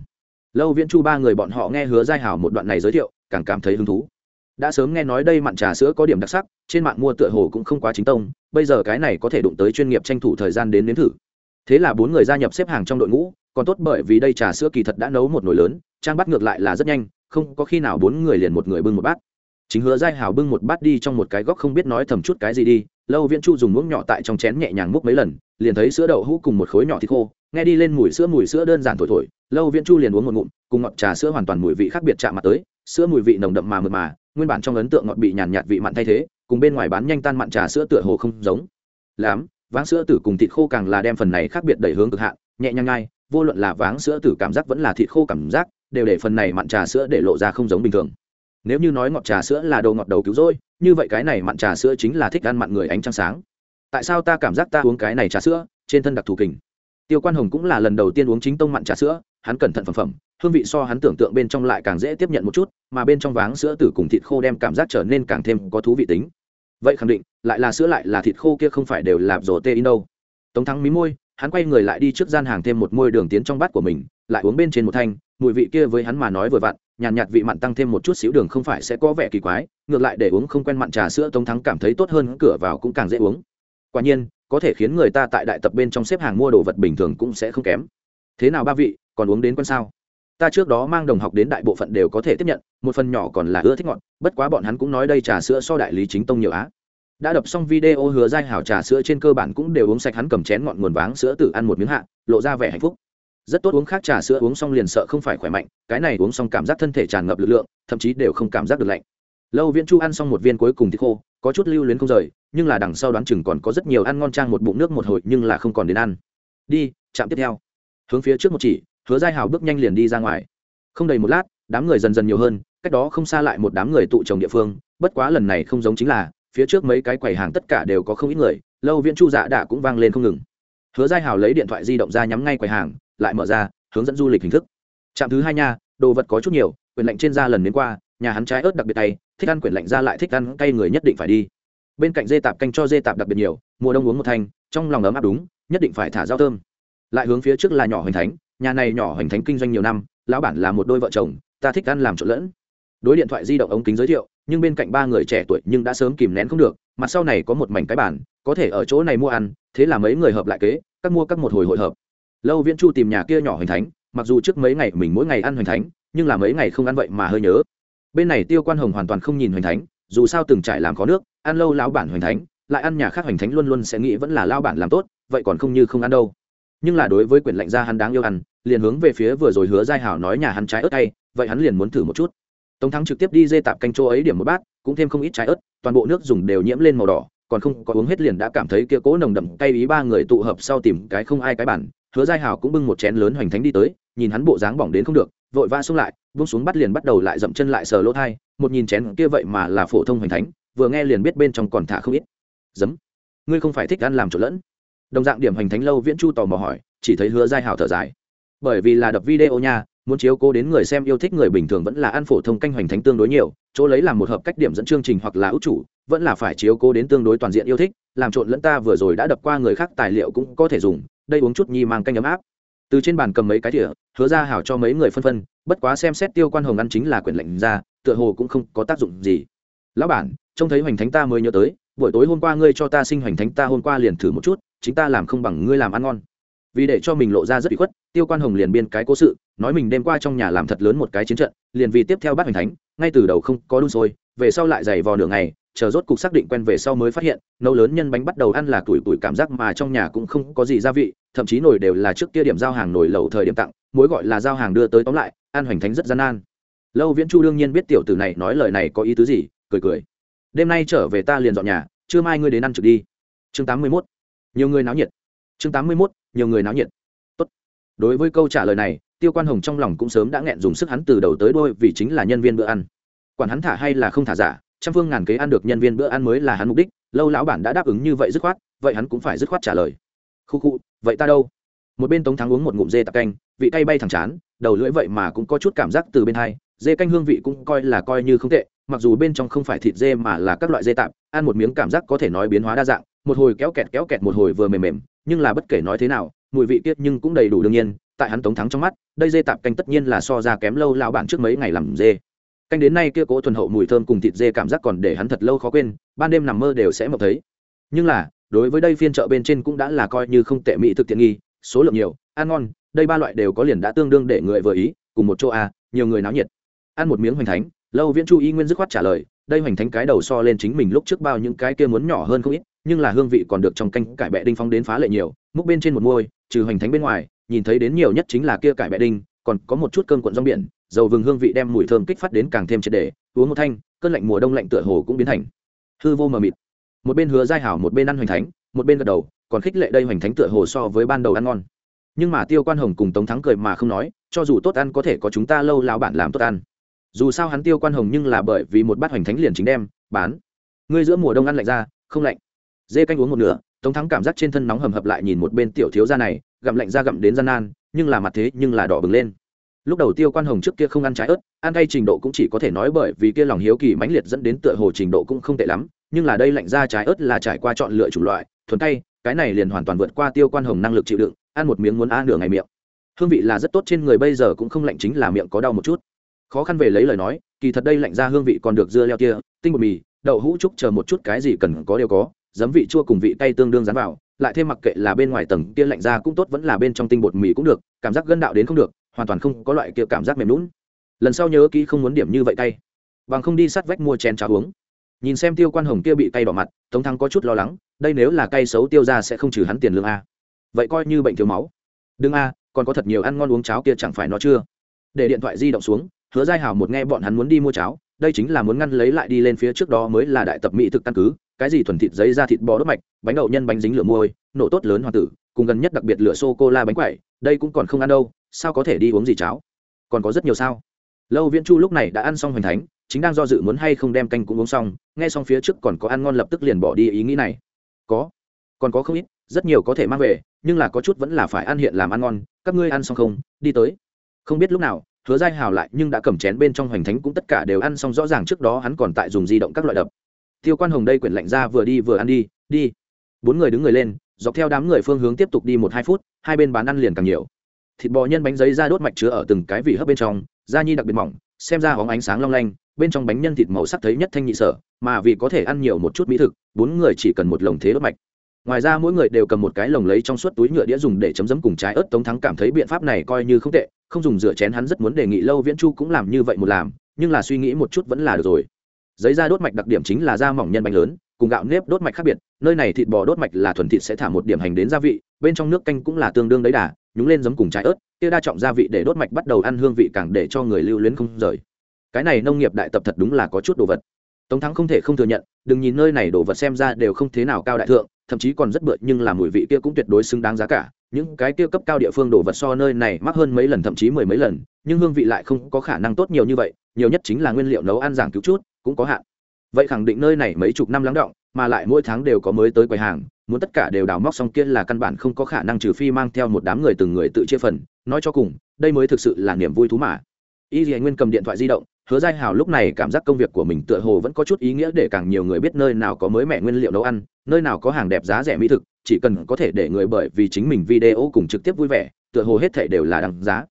Lâu viễn chu ba người bọn họ nghe hứa giai hảo một đoạn này giới thiệu càng cảm thấy hứng thú. Đã sớm nghe nói đây mặn trà sữa có điểm đặc sắc trên mạng mua tựa hồ cũng không quá chính tông bây giờ cái này có thể đụng tới chuyên nghiệp tranh thủ thời gian đến nếm thử. Thế là bốn người gia nhập xếp hàng trong đội ngũ còn tốt bởi vì đây trà sữa kỳ thật đã nấu một nồi lớn, trang bắt ngược lại là rất nhanh, không có khi nào bốn người liền một người bưng một bát. Chính hứa giai hào bưng một bát đi trong một cái góc không biết nói thầm chút cái gì đi, lâu viễn chu dùng muỗng nhỏ tại trong chén nhẹ nhàng múc mấy lần, liền thấy sữa đậu hũ cùng một khối nhỏ thịt khô, nghe đi lên mùi sữa mùi sữa đơn giản thổi thổi, lâu viễn chu liền uống một ngụm, cùng ngọt trà sữa hoàn toàn mùi vị khác biệt chạm mặt tới, sữa mùi vị nồng đậm mà mượt mà, nguyên bản trong ấn tượng ngọt bị nhàn nhạt vị mặn thay thế, cùng bên ngoài bán nhanh tan mặn trà sữa tựa hồ không giống. Lắm, váng sữa tử cùng thịt khô càng là đem phần này khác biệt đẩy hướng cực hạn, nhẹ nhàng ngay vô luận là váng sữa tử cảm giác vẫn là thịt khô cảm giác, đều để phần này mặn trà sữa để lộ ra không giống bình thường. Nếu như nói ngọt trà sữa là đồ ngọt đầu cứu rỗi, như vậy cái này mặn trà sữa chính là thích ăn mặn người ánh trăng sáng. Tại sao ta cảm giác ta uống cái này trà sữa, trên thân đặc thù kình? Tiêu quan hồng cũng là lần đầu tiên uống chính tông mặn trà sữa, hắn cẩn thận phẩm phẩm, hương vị so hắn tưởng tượng bên trong lại càng dễ tiếp nhận một chút, mà bên trong váng sữa tử cùng thịt khô đem cảm giác trở nên càng thêm có thú vị tính. Vậy khẳng định, lại là sữa lại là thịt khô kia không phải đều là rổ tê in đâu. Tống thắng mí môi hắn quay người lại đi trước gian hàng thêm một môi đường tiến trong bát của mình lại uống bên trên một thanh mùi vị kia với hắn mà nói vừa vặn nhàn nhạt, nhạt vị mặn tăng thêm một chút xíu đường không phải sẽ có vẻ kỳ quái ngược lại để uống không quen mặn trà sữa tống thắng cảm thấy tốt hơn cửa vào cũng càng dễ uống. Quả nhiên có thể khiến người ta tại đại tập bên trong xếp hàng mua đồ vật bình thường cũng sẽ không kém. Thế nào ba vị còn uống đến con sao? Ta trước đó mang đồng học đến đại bộ phận đều có thể tiếp nhận một phần nhỏ còn là ưa thích ngọt bất quá bọn hắn cũng nói đây trà sữa so đại lý chính tông nhiều á đã đập xong video hứa giai hảo trà sữa trên cơ bản cũng đều uống sạch, hắn cầm chén ngọn nguồn váng sữa tự ăn một miếng hạ, lộ ra vẻ hạnh phúc. Rất tốt, uống khác trà sữa uống xong liền sợ không phải khỏe mạnh, cái này uống xong cảm giác thân thể tràn ngập lực lượng, thậm chí đều không cảm giác được lạnh. Lâu viễn chu ăn xong một viên cuối cùng thì khô, có chút lưu luyến không rời, nhưng là đằng sau đoán chừng còn có rất nhiều ăn ngon trang một bụng nước một hồi nhưng là không còn đến ăn. Đi chạm tiếp theo. Hướng phía trước một chỉ, hứa giai hào bước nhanh liền đi ra ngoài. Không đầy một lát, đám người dần dần nhiều hơn, cách đó không xa lại một đám người tụ trồng địa phương, bất quá lần này không giống chính là phía trước mấy cái quầy hàng tất cả đều có không ít người, lâu viễn chu dạ đạ cũng vang lên không ngừng. Hứa giai hào lấy điện thoại di động ra nhắm ngay quầy hàng, lại mở ra, hướng dẫn du lịch hình thức. Trạm thứ hai nha, đồ vật có chút nhiều, quyển lạnh trên da lần đến qua, nhà hắn trái ớt đặc biệt tay, thích ăn quyển lạnh ra lại thích ăn cay người nhất định phải đi. Bên cạnh dê tạp canh cho dê tạp đặc biệt nhiều, mùa đông uống một thanh, trong lòng ấm áp đúng, nhất định phải thả rau thơm. Lại hướng phía trước là nhỏ hoành thánh, nhà này nhỏ hoành thánh kinh doanh nhiều năm, lão bản là một đôi vợ chồng, ta thích ăn làm trộn lẫn đối điện thoại di động ống kính giới thiệu, nhưng bên cạnh ba người trẻ tuổi nhưng đã sớm kìm nén không được mặt sau này có một mảnh cái bản có thể ở chỗ này mua ăn, thế là mấy người hợp lại kế, các mua các một hồi hội hợp. Lâu viễn chu tìm nhà kia nhỏ hoành thánh, mặc dù trước mấy ngày mình mỗi ngày ăn hoành thánh, nhưng là mấy ngày không ăn vậy mà hơi nhớ. Bên này tiêu quan hồng hoàn toàn không nhìn hoành thánh, dù sao từng trải làm có nước, ăn lâu lão bản hoành thánh, lại ăn nhà khác hoành thánh luôn luôn sẽ nghĩ vẫn là lao bản làm tốt, vậy còn không như không ăn đâu. Nhưng là đối với quyển lệnh gia hắn đáng yêu ăn, liền hướng về phía vừa rồi hứa giai hảo nói nhà hắn trái ớt tay vậy hắn liền muốn thử một chút tống thắng trực tiếp đi dê tạp canh chỗ ấy điểm một bát, cũng thêm không ít trái ớt, toàn bộ nước dùng đều nhiễm lên màu đỏ, còn không có uống hết liền đã cảm thấy kia cố nồng đậm cay ý ba người tụ hợp sau tìm cái không ai cái bản, hứa giai hào cũng bưng một chén lớn hoành thánh đi tới, nhìn hắn bộ dáng bỏng đến không được, vội vã xuống lại, buông xuống bắt liền bắt đầu lại dậm chân lại sờ lỗ thai, một nhìn chén kia vậy mà là phổ thông hoành thánh, vừa nghe liền biết bên trong còn thả không ít. Giấm, ngươi không phải thích ăn làm trộn lẫn. Đồng dạng điểm hoành thánh lâu viễn chu tò mò hỏi, chỉ thấy hứa giai hào thở dài. Bởi vì là đập video nha muốn chiếu cố đến người xem yêu thích người bình thường vẫn là ăn phổ thông canh hoành thánh tương đối nhiều, chỗ lấy làm một hợp cách điểm dẫn chương trình hoặc là ưu chủ, vẫn là phải chiếu cố đến tương đối toàn diện yêu thích, làm trộn lẫn ta vừa rồi đã đập qua người khác tài liệu cũng có thể dùng, đây uống chút nhi mang canh ấm áp. Từ trên bàn cầm mấy cái thỉa hứa ra hảo cho mấy người phân phân, bất quá xem xét tiêu quan hồng ăn chính là quyền lệnh ra, tựa hồ cũng không có tác dụng gì. Lão bản, trông thấy hoành thánh ta mới nhớ tới, buổi tối hôm qua ngươi cho ta sinh hoành thánh ta hôm qua liền thử một chút, chính ta làm không bằng ngươi làm ăn ngon vì để cho mình lộ ra rất bị khuất, tiêu quan hồng liền biên cái cố sự, nói mình đêm qua trong nhà làm thật lớn một cái chiến trận, liền vì tiếp theo bắt hoành thánh, ngay từ đầu không có đun sôi, về sau lại dày vò nửa ngày, chờ rốt cục xác định quen về sau mới phát hiện, nấu lớn nhân bánh bắt đầu ăn là tuổi tuổi cảm giác mà trong nhà cũng không có gì gia vị, thậm chí nồi đều là trước kia điểm giao hàng nồi lẩu thời điểm tặng mối gọi là giao hàng đưa tới tóm lại, ăn hoành thánh rất gian nan. Lâu viễn chu đương nhiên biết tiểu tử này nói lời này có ý tứ gì, cười cười. Đêm nay trở về ta liền dọn nhà chưa mai ngươi đến ăn trực đi. Chương tám mươi 81. nhiều người náo nhiệt chương tám mươi 81. nhiều người náo nhiệt Tốt. đối với câu trả lời này, tiêu quan hồng trong lòng cũng sớm đã nghẹn dùng sức hắn từ đầu tới đôi vì chính là nhân viên bữa ăn quản hắn thả hay là không thả giả, trăm phương ngàn kế ăn được nhân viên bữa ăn mới là hắn mục đích, lâu lão bản đã đáp ứng như vậy dứt khoát, vậy hắn cũng phải dứt khoát trả lời khu khu, vậy ta đâu một bên tống thắng uống một ngụm dê tạp canh, vị cay bay thẳng chán, đầu lưỡi vậy mà cũng có chút cảm giác từ bên hai, dê canh hương vị cũng coi là coi như không tệ mặc dù bên trong không phải thịt dê mà là các loại dê tạp, ăn một miếng cảm giác có thể nói biến hóa đa dạng, một hồi kéo kẹt kéo kẹt một hồi vừa mềm mềm, nhưng là bất kể nói thế nào, mùi vị tiết nhưng cũng đầy đủ đương nhiên, tại hắn tống thắng trong mắt, đây dê tạp canh tất nhiên là so ra kém lâu lão bản trước mấy ngày làm dê. Canh đến nay kia cố thuần hậu mùi thơm cùng thịt dê cảm giác còn để hắn thật lâu khó quên, ban đêm nằm mơ đều sẽ mộng thấy. Nhưng là, đối với đây phiên chợ bên trên cũng đã là coi như không tệ mỹ thực tiện nghi, số lượng nhiều, ăn ngon, đây ba loại đều có liền đã tương đương để người vừa ý, cùng một chỗ a nhiều người náo nhiệt. Ăn một miếng hoành thánh lâu viễn chu y nguyên dứt khoát trả lời, đây hoành thánh cái đầu so lên chính mình lúc trước bao những cái kia muốn nhỏ hơn không ít, nhưng là hương vị còn được trong canh cải bẹ đinh phong đến phá lệ nhiều, múc bên trên một môi, trừ hoành thánh bên ngoài, nhìn thấy đến nhiều nhất chính là kia cải bẹ đinh, còn có một chút cơm cuộn rong biển, dầu vừng hương vị đem mùi thơm kích phát đến càng thêm triệt để, uống một thanh, cơn lạnh mùa đông lạnh tựa hồ cũng biến thành. Hư vô mờ mịt. Một bên hứa giai hảo, một bên ăn hoành thánh, một bên gật đầu, còn khích lệ đây hoành thánh tựa hồ so với ban đầu ăn ngon. Nhưng mà tiêu quan hồng cùng tống thắng cười mà không nói, cho dù tốt ăn có thể có chúng ta lâu lão bản làm tốt ăn dù sao hắn tiêu quan hồng nhưng là bởi vì một bát hoành thánh liền chính đem, bán. Ngươi giữa mùa đông ăn lạnh ra, không lạnh. Dê canh uống một nửa, tống thắng cảm giác trên thân nóng hầm hập lại nhìn một bên tiểu thiếu gia này, gặm lạnh ra gặm đến gian nan, nhưng là mặt thế nhưng là đỏ bừng lên. Lúc đầu tiêu quan hồng trước kia không ăn trái ớt, ăn cay trình độ cũng chỉ có thể nói bởi vì kia lòng hiếu kỳ mãnh liệt dẫn đến tựa hồ trình độ cũng không tệ lắm, nhưng là đây lạnh ra trái ớt là trải qua chọn lựa chủng loại, thuần cay, cái này liền hoàn toàn vượt qua tiêu quan hồng năng lực chịu đựng, ăn một miếng muốn a nửa ngày miệng. Hương vị là rất tốt trên người bây giờ cũng không lạnh chính là miệng có đau một chút khó khăn về lấy lời nói, kỳ thật đây lạnh ra hương vị còn được dưa leo kia, tinh bột mì, đậu hũ trúc chờ một chút cái gì cần có đều có, giấm vị chua cùng vị cay tương đương dán vào, lại thêm mặc kệ là bên ngoài tầng kia lạnh ra cũng tốt vẫn là bên trong tinh bột mì cũng được, cảm giác gân đạo đến không được, hoàn toàn không có loại kia cảm giác mềm lún lần sau nhớ kỹ không muốn điểm như vậy cay. Bằng không đi sát vách mua chén cháo uống. Nhìn xem tiêu quan hồng kia bị cay đỏ mặt, tống thắng có chút lo lắng, đây nếu là cay xấu tiêu ra sẽ không trừ hắn tiền lương a. Vậy coi như bệnh thiếu máu. Đương a, còn có thật nhiều ăn ngon uống cháo kia chẳng phải nó chưa? Để điện thoại di động xuống hứa giai hảo một nghe bọn hắn muốn đi mua cháo, đây chính là muốn ngăn lấy lại đi lên phía trước đó mới là đại tập mỹ thực căn cứ, cái gì thuần thịt giấy ra thịt bò đốt mạch, bánh đậu nhân bánh dính lửa môi, nổ tốt lớn hoàng tử, cùng gần nhất đặc biệt lửa sô cô la bánh quẩy, đây cũng còn không ăn đâu, sao có thể đi uống gì cháo? Còn có rất nhiều sao? Lâu viễn chu lúc này đã ăn xong hoành thánh, chính đang do dự muốn hay không đem canh cũng uống xong, nghe xong phía trước còn có ăn ngon lập tức liền bỏ đi ý nghĩ này. Có. Còn có không ít, rất nhiều có thể mang về, nhưng là có chút vẫn là phải ăn hiện làm ăn ngon, các ngươi ăn xong không, đi tới. Không biết lúc nào hứa giai hào lại nhưng đã cầm chén bên trong hoành thánh cũng tất cả đều ăn xong, rõ ràng trước đó hắn còn tại dùng di động các loại đập. Tiêu quan hồng đây quyển lạnh ra vừa đi vừa ăn đi đi. Bốn người đứng người lên, dọc theo đám người phương hướng tiếp tục đi một hai phút, hai bên bán ăn liền càng nhiều. Thịt bò nhân bánh giấy ra đốt mạch chứa ở từng cái vị hấp bên trong, da nhi đặc biệt mỏng, xem ra hóng ánh sáng long lanh, bên trong bánh nhân thịt màu sắc thấy nhất thanh nhị sở, mà vì có thể ăn nhiều một chút mỹ thực, bốn người chỉ cần một lồng thế đốt mạch ngoài ra mỗi người đều cầm một cái lồng lấy trong suốt túi nhựa đĩa dùng để chấm dấm cùng trái ớt tống thắng cảm thấy biện pháp này coi như không tệ, không dùng rửa chén hắn rất muốn đề nghị lâu viễn chu cũng làm như vậy một làm, nhưng là suy nghĩ một chút vẫn là được rồi. Giấy da đốt mạch đặc điểm chính là da mỏng nhân bánh lớn, cùng gạo nếp đốt mạch khác biệt, nơi này thịt bò đốt mạch là thuần thịt sẽ thả một điểm hành đến gia vị, bên trong nước canh cũng là tương đương đấy đà, nhúng lên giấm cùng trái ớt, kia đa trọng gia vị để đốt mạch bắt đầu ăn hương vị càng để cho người lưu luyến không rời. Cái này nông nghiệp đại tập thật đúng là có chút đồ vật. Tống thắng không thể không thừa nhận, đừng nhìn nơi này đồ vật xem ra đều không thế nào cao đại thượng thậm chí còn rất bựa, nhưng là mùi vị kia cũng tuyệt đối xứng đáng giá cả. Những cái kia cấp cao địa phương đồ vật so nơi này mắc hơn mấy lần, thậm chí mười mấy lần, nhưng hương vị lại không có khả năng tốt nhiều như vậy, nhiều nhất chính là nguyên liệu nấu ăn giảng cứu chút, cũng có hạn. Vậy khẳng định nơi này mấy chục năm lắng động, mà lại mỗi tháng đều có mới tới quầy hàng, muốn tất cả đều đào móc xong kia là căn bản không có khả năng trừ phi mang theo một đám người từng người tự chia phần. Nói cho cùng, đây mới thực sự là niềm vui thú mà. Y dì nguyên cầm điện thoại di động hứa giai hào lúc này cảm giác công việc của mình tựa hồ vẫn có chút ý nghĩa để càng nhiều người biết nơi nào có mới mẹ nguyên liệu nấu ăn, nơi nào có hàng đẹp giá rẻ mỹ thực, chỉ cần có thể để người bởi vì chính mình video cùng trực tiếp vui vẻ, tựa hồ hết thể đều là đằng giá.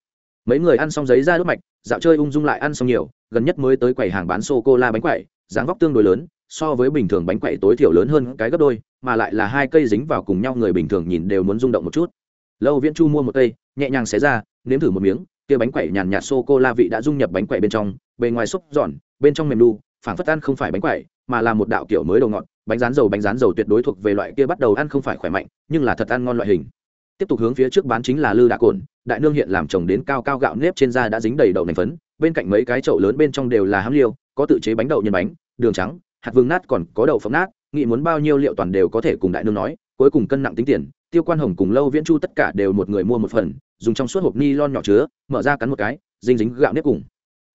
Mấy người ăn xong giấy ra đốt mạch, dạo chơi ung dung lại ăn xong nhiều, gần nhất mới tới quầy hàng bán sô cô la bánh quẩy, dáng vóc tương đối lớn, so với bình thường bánh quẩy tối thiểu lớn hơn cái gấp đôi, mà lại là hai cây dính vào cùng nhau người bình thường nhìn đều muốn rung động một chút. Lâu viễn chu mua một cây, nhẹ nhàng xé ra, nếm thử một miếng, kia bánh quẩy nhàn nhạt sô cô la vị đã dung nhập bánh quẩy bên trong bề ngoài xúc giòn, bên trong mềm đu phản phất ăn không phải bánh quẩy, mà là một đạo kiểu mới đầu ngọt, bánh rán dầu bánh rán dầu tuyệt đối thuộc về loại kia bắt đầu ăn không phải khỏe mạnh, nhưng là thật ăn ngon loại hình. Tiếp tục hướng phía trước bán chính là lư đạ cồn đại nương hiện làm trồng đến cao cao gạo nếp trên da đã dính đầy đậu nành phấn, bên cạnh mấy cái chậu lớn bên trong đều là hám liêu, có tự chế bánh đậu nhân bánh, đường trắng, hạt vương nát còn có đậu phộng nát, nghĩ muốn bao nhiêu liệu toàn đều có thể cùng đại nương nói, cuối cùng cân nặng tính tiền, tiêu quan hồng cùng lâu viễn chu tất cả đều một người mua một phần, dùng trong suốt hộp ni lon nhỏ chứa, mở ra cắn một cái dinh dính gạo nếp cùng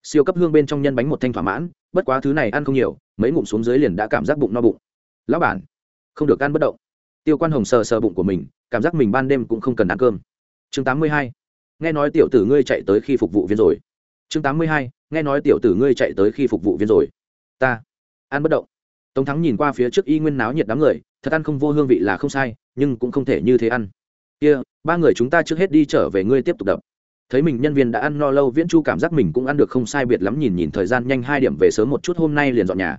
siêu cấp hương bên trong nhân bánh một thanh thỏa mãn, bất quá thứ này ăn không nhiều, mấy ngụm xuống dưới liền đã cảm giác bụng no bụng. Lão bản, không được ăn bất động. Tiêu quan hồng sờ sờ bụng của mình, cảm giác mình ban đêm cũng không cần ăn cơm. Chương tám mươi hai, nghe nói tiểu tử ngươi chạy tới khi phục vụ viên rồi. Chương tám mươi hai, nghe nói tiểu tử ngươi chạy tới khi phục vụ viên rồi. Ta, ăn bất động. Tống thắng nhìn qua phía trước y nguyên náo nhiệt đám người, thật ăn không vô hương vị là không sai, nhưng cũng không thể như thế ăn. Kia, ba người chúng ta trước hết đi trở về, ngươi tiếp tục đập thấy mình nhân viên đã ăn no lâu, viễn chu cảm giác mình cũng ăn được không sai biệt lắm, nhìn nhìn thời gian nhanh hai điểm về sớm một chút, hôm nay liền dọn nhà.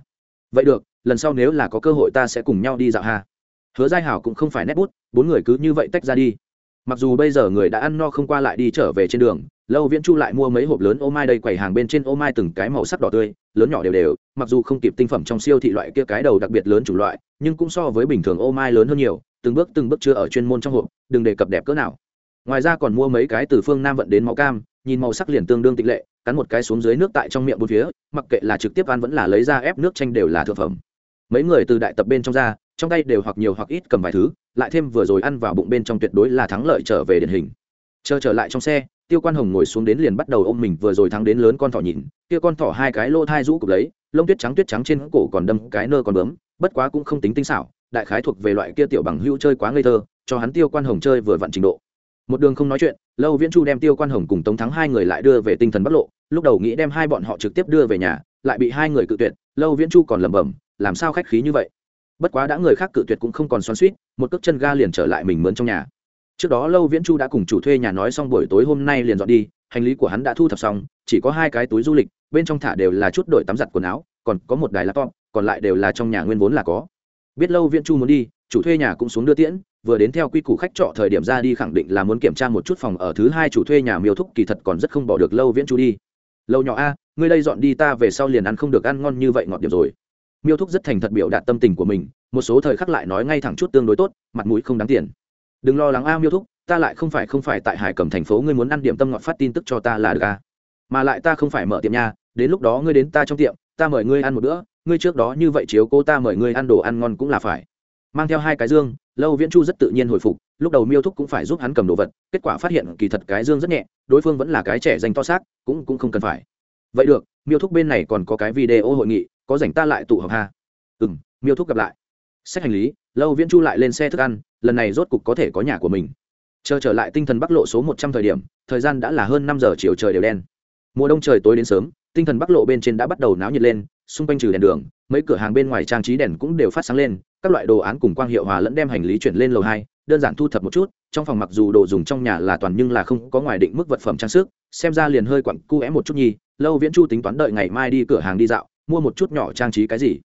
Vậy được, lần sau nếu là có cơ hội ta sẽ cùng nhau đi dạo hà hứa giai hảo cũng không phải nét bút, bốn người cứ như vậy tách ra đi. Mặc dù bây giờ người đã ăn no không qua lại đi trở về trên đường, lâu viễn chu lại mua mấy hộp lớn ô mai đây, quầy hàng bên trên ô mai từng cái màu sắc đỏ tươi, lớn nhỏ đều đều, mặc dù không kịp tinh phẩm trong siêu thị loại kia cái đầu đặc biệt lớn chủng loại, nhưng cũng so với bình thường ô mai lớn hơn nhiều, từng bước từng bước chưa ở chuyên môn trong hộp, đừng đề cập đẹp cỡ nào ngoài ra còn mua mấy cái từ phương nam vận đến máu cam, nhìn màu sắc liền tương đương tịch lệ, cắn một cái xuống dưới nước tại trong miệng bốn phía, mặc kệ là trực tiếp ăn vẫn là lấy ra ép nước chanh đều là thực phẩm. Mấy người từ đại tập bên trong ra, trong tay đều hoặc nhiều hoặc ít cầm vài thứ, lại thêm vừa rồi ăn vào bụng bên trong tuyệt đối là thắng lợi trở về điển hình. Chờ trở lại trong xe, tiêu quan hồng ngồi xuống đến liền bắt đầu ôm mình vừa rồi thắng đến lớn con thỏ nhìn, kia con thỏ hai cái lô thai rũ cục lấy, lông tuyết trắng tuyết trắng trên cổ còn đâm cái nơ còn bướm, bất quá cũng không tính tinh xảo, đại khái thuộc về loại kia tiểu bằng hữu chơi quá ngây thơ, cho hắn tiêu quan hồng chơi vừa vặn trình độ một đường không nói chuyện, lâu viễn chu đem tiêu quan hồng cùng tống thắng hai người lại đưa về tinh thần bắc lộ, lúc đầu nghĩ đem hai bọn họ trực tiếp đưa về nhà, lại bị hai người cự tuyệt, lâu viễn chu còn lẩm bẩm, làm sao khách khí như vậy? Bất quá đã người khác cự tuyệt cũng không còn xoắn suýt một cước chân ga liền trở lại mình mướn trong nhà. Trước đó lâu viễn chu đã cùng chủ thuê nhà nói xong buổi tối hôm nay liền dọn đi, hành lý của hắn đã thu thập xong, chỉ có hai cái túi du lịch, bên trong thả đều là chút đổi tắm giặt quần áo, còn có một đài laptop, còn lại đều là trong nhà nguyên vốn là có. Biết lâu viễn chu muốn đi, chủ thuê nhà cũng xuống đưa tiễn vừa đến theo quy củ khách trọ thời điểm ra đi khẳng định là muốn kiểm tra một chút phòng ở thứ hai chủ thuê nhà miêu thúc, kỳ thật còn rất không bỏ được lâu viễn chu đi. Lâu nhỏ a, ngươi đây dọn đi, ta về sau liền ăn không được ăn ngon như vậy ngọt điểm rồi. Miêu thúc rất thành thật biểu đạt tâm tình của mình, một số thời khắc lại nói ngay thẳng chút tương đối tốt, mặt mũi không đáng tiền. Đừng lo lắng a miêu thúc, ta lại không phải không phải tại hải cầm thành phố, ngươi muốn ăn điểm tâm ngọt phát tin tức cho ta là được a. Mà lại ta không phải mở tiệm nhà đến lúc đó ngươi đến ta trong tiệm, ta mời ngươi ăn một bữa, ngươi trước đó như vậy chiếu cô ta mời ngươi ăn đồ ăn ngon cũng là phải mang theo hai cái dương, lâu viễn chu rất tự nhiên hồi phục, lúc đầu miêu thúc cũng phải giúp hắn cầm đồ vật, kết quả phát hiện kỳ thật cái dương rất nhẹ, đối phương vẫn là cái trẻ dành to xác, cũng cũng không cần phải. Vậy được, miêu thúc bên này còn có cái video hội nghị, có dành ta lại tụ họp ha. Ừ m miêu thúc gặp lại. Sách hành lý, lâu viễn chu lại lên xe thức ăn, lần này rốt cục có thể có nhà của mình. Chờ trở lại tinh thần bắc lộ số một trăm thời điểm, thời gian đã là hơn năm giờ chiều trời đều đen. Mùa đông trời tối đến sớm, tinh thần bắc lộ bên trên đã bắt đầu náo nhiệt lên xung quanh trừ đèn đường, mấy cửa hàng bên ngoài trang trí đèn cũng đều phát sáng lên, các loại đồ án cùng quang hiệu hòa lẫn đem hành lý chuyển lên lầu hai, đơn giản thu thập một chút, trong phòng mặc dù đồ dùng trong nhà là toàn nhưng là không có ngoài định mức vật phẩm trang sức, xem ra liền hơi quặn cu é một chút nhi lâu viễn chu tính toán đợi ngày mai đi cửa hàng đi dạo, mua một chút nhỏ trang trí cái gì.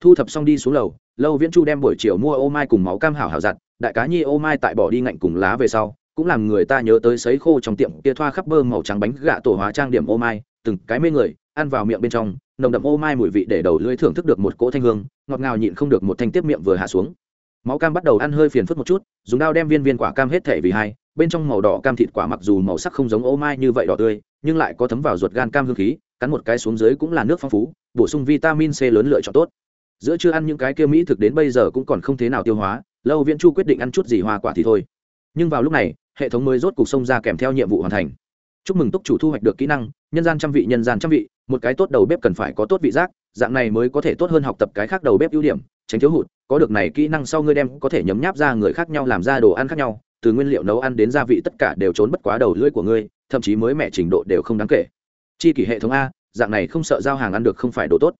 Thu thập xong đi xuống lầu, lâu viễn chu đem buổi chiều mua ô mai cùng máu cam hảo hảo giặt, đại cá nhi ô mai tại bỏ đi ngạnh cùng lá về sau, cũng làm người ta nhớ tới sấy khô trong tiệm kia thoa khắp bơ màu trắng bánh gạ tổ hóa trang điểm ô mai, từng cái mê người ăn vào miệng bên trong, nồng đậm ô mai mùi vị để đầu lưỡi thưởng thức được một cỗ thanh hương, ngọt ngào nhịn không được một thanh tiếp miệng vừa hạ xuống. Máu cam bắt đầu ăn hơi phiền phức một chút, dùng dao đem viên viên quả cam hết thể vì hai, bên trong màu đỏ cam thịt quả mặc dù màu sắc không giống ô mai như vậy đỏ tươi, nhưng lại có thấm vào ruột gan cam hương khí, cắn một cái xuống dưới cũng là nước phong phú, bổ sung vitamin c lớn lựa chọn tốt. Giữa chưa ăn những cái kia mỹ thực đến bây giờ cũng còn không thế nào tiêu hóa, lâu viễn chu quyết định ăn chút gì hoa quả thì thôi. Nhưng vào lúc này, hệ thống mới rốt cục xông ra kèm theo nhiệm vụ hoàn thành. Chúc mừng túc chủ thu hoạch được kỹ năng nhân gian trăm vị, nhân gian trăm vị, một cái tốt đầu bếp cần phải có tốt vị giác, dạng này mới có thể tốt hơn học tập cái khác đầu bếp ưu điểm, tránh thiếu hụt, có được này kỹ năng sau ngươi đem có thể nhấm nháp ra người khác nhau, làm ra đồ ăn khác nhau, từ nguyên liệu nấu ăn đến gia vị tất cả đều trốn bất quá đầu lưỡi của ngươi, thậm chí mới mẹ trình độ đều không đáng kể. Chi kỷ hệ thống a, dạng này không sợ giao hàng ăn được không phải đồ tốt.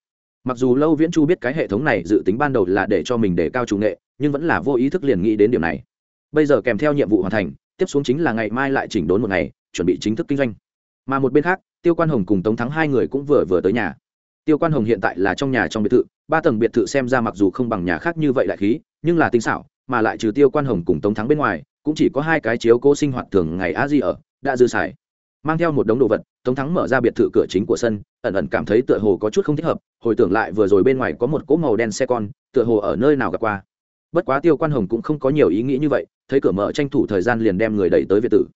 Mặc dù lâu viễn chu biết cái hệ thống này dự tính ban đầu là để cho mình để cao chủ nghệ, nhưng vẫn là vô ý thức liền nghĩ đến điểm này. Bây giờ kèm theo nhiệm vụ hoàn thành, tiếp xuống chính là ngày mai lại chỉnh đốn một ngày, chuẩn bị chính thức kinh doanh. Mà một bên khác tiêu quan hồng cùng tống thắng hai người cũng vừa vừa tới nhà. Tiêu quan hồng hiện tại là trong nhà trong biệt thự, ba tầng biệt thự xem ra mặc dù không bằng nhà khác như vậy đại khí, nhưng là tinh xảo, mà lại trừ tiêu quan hồng cùng tống thắng bên ngoài, cũng chỉ có hai cái chiếu cố sinh hoạt thường ngày a di ở, đã dư xài. Mang theo một đống đồ vật, tống thắng mở ra biệt thự cửa chính của sân, ẩn ẩn cảm thấy tựa hồ có chút không thích hợp, hồi tưởng lại vừa rồi bên ngoài có một cỗ màu đen xe con, tựa hồ ở nơi nào gặp qua. Bất quá tiêu quan hồng cũng không có nhiều ý nghĩ như vậy, thấy cửa mở tranh thủ thời gian liền đem người đẩy tới việt tử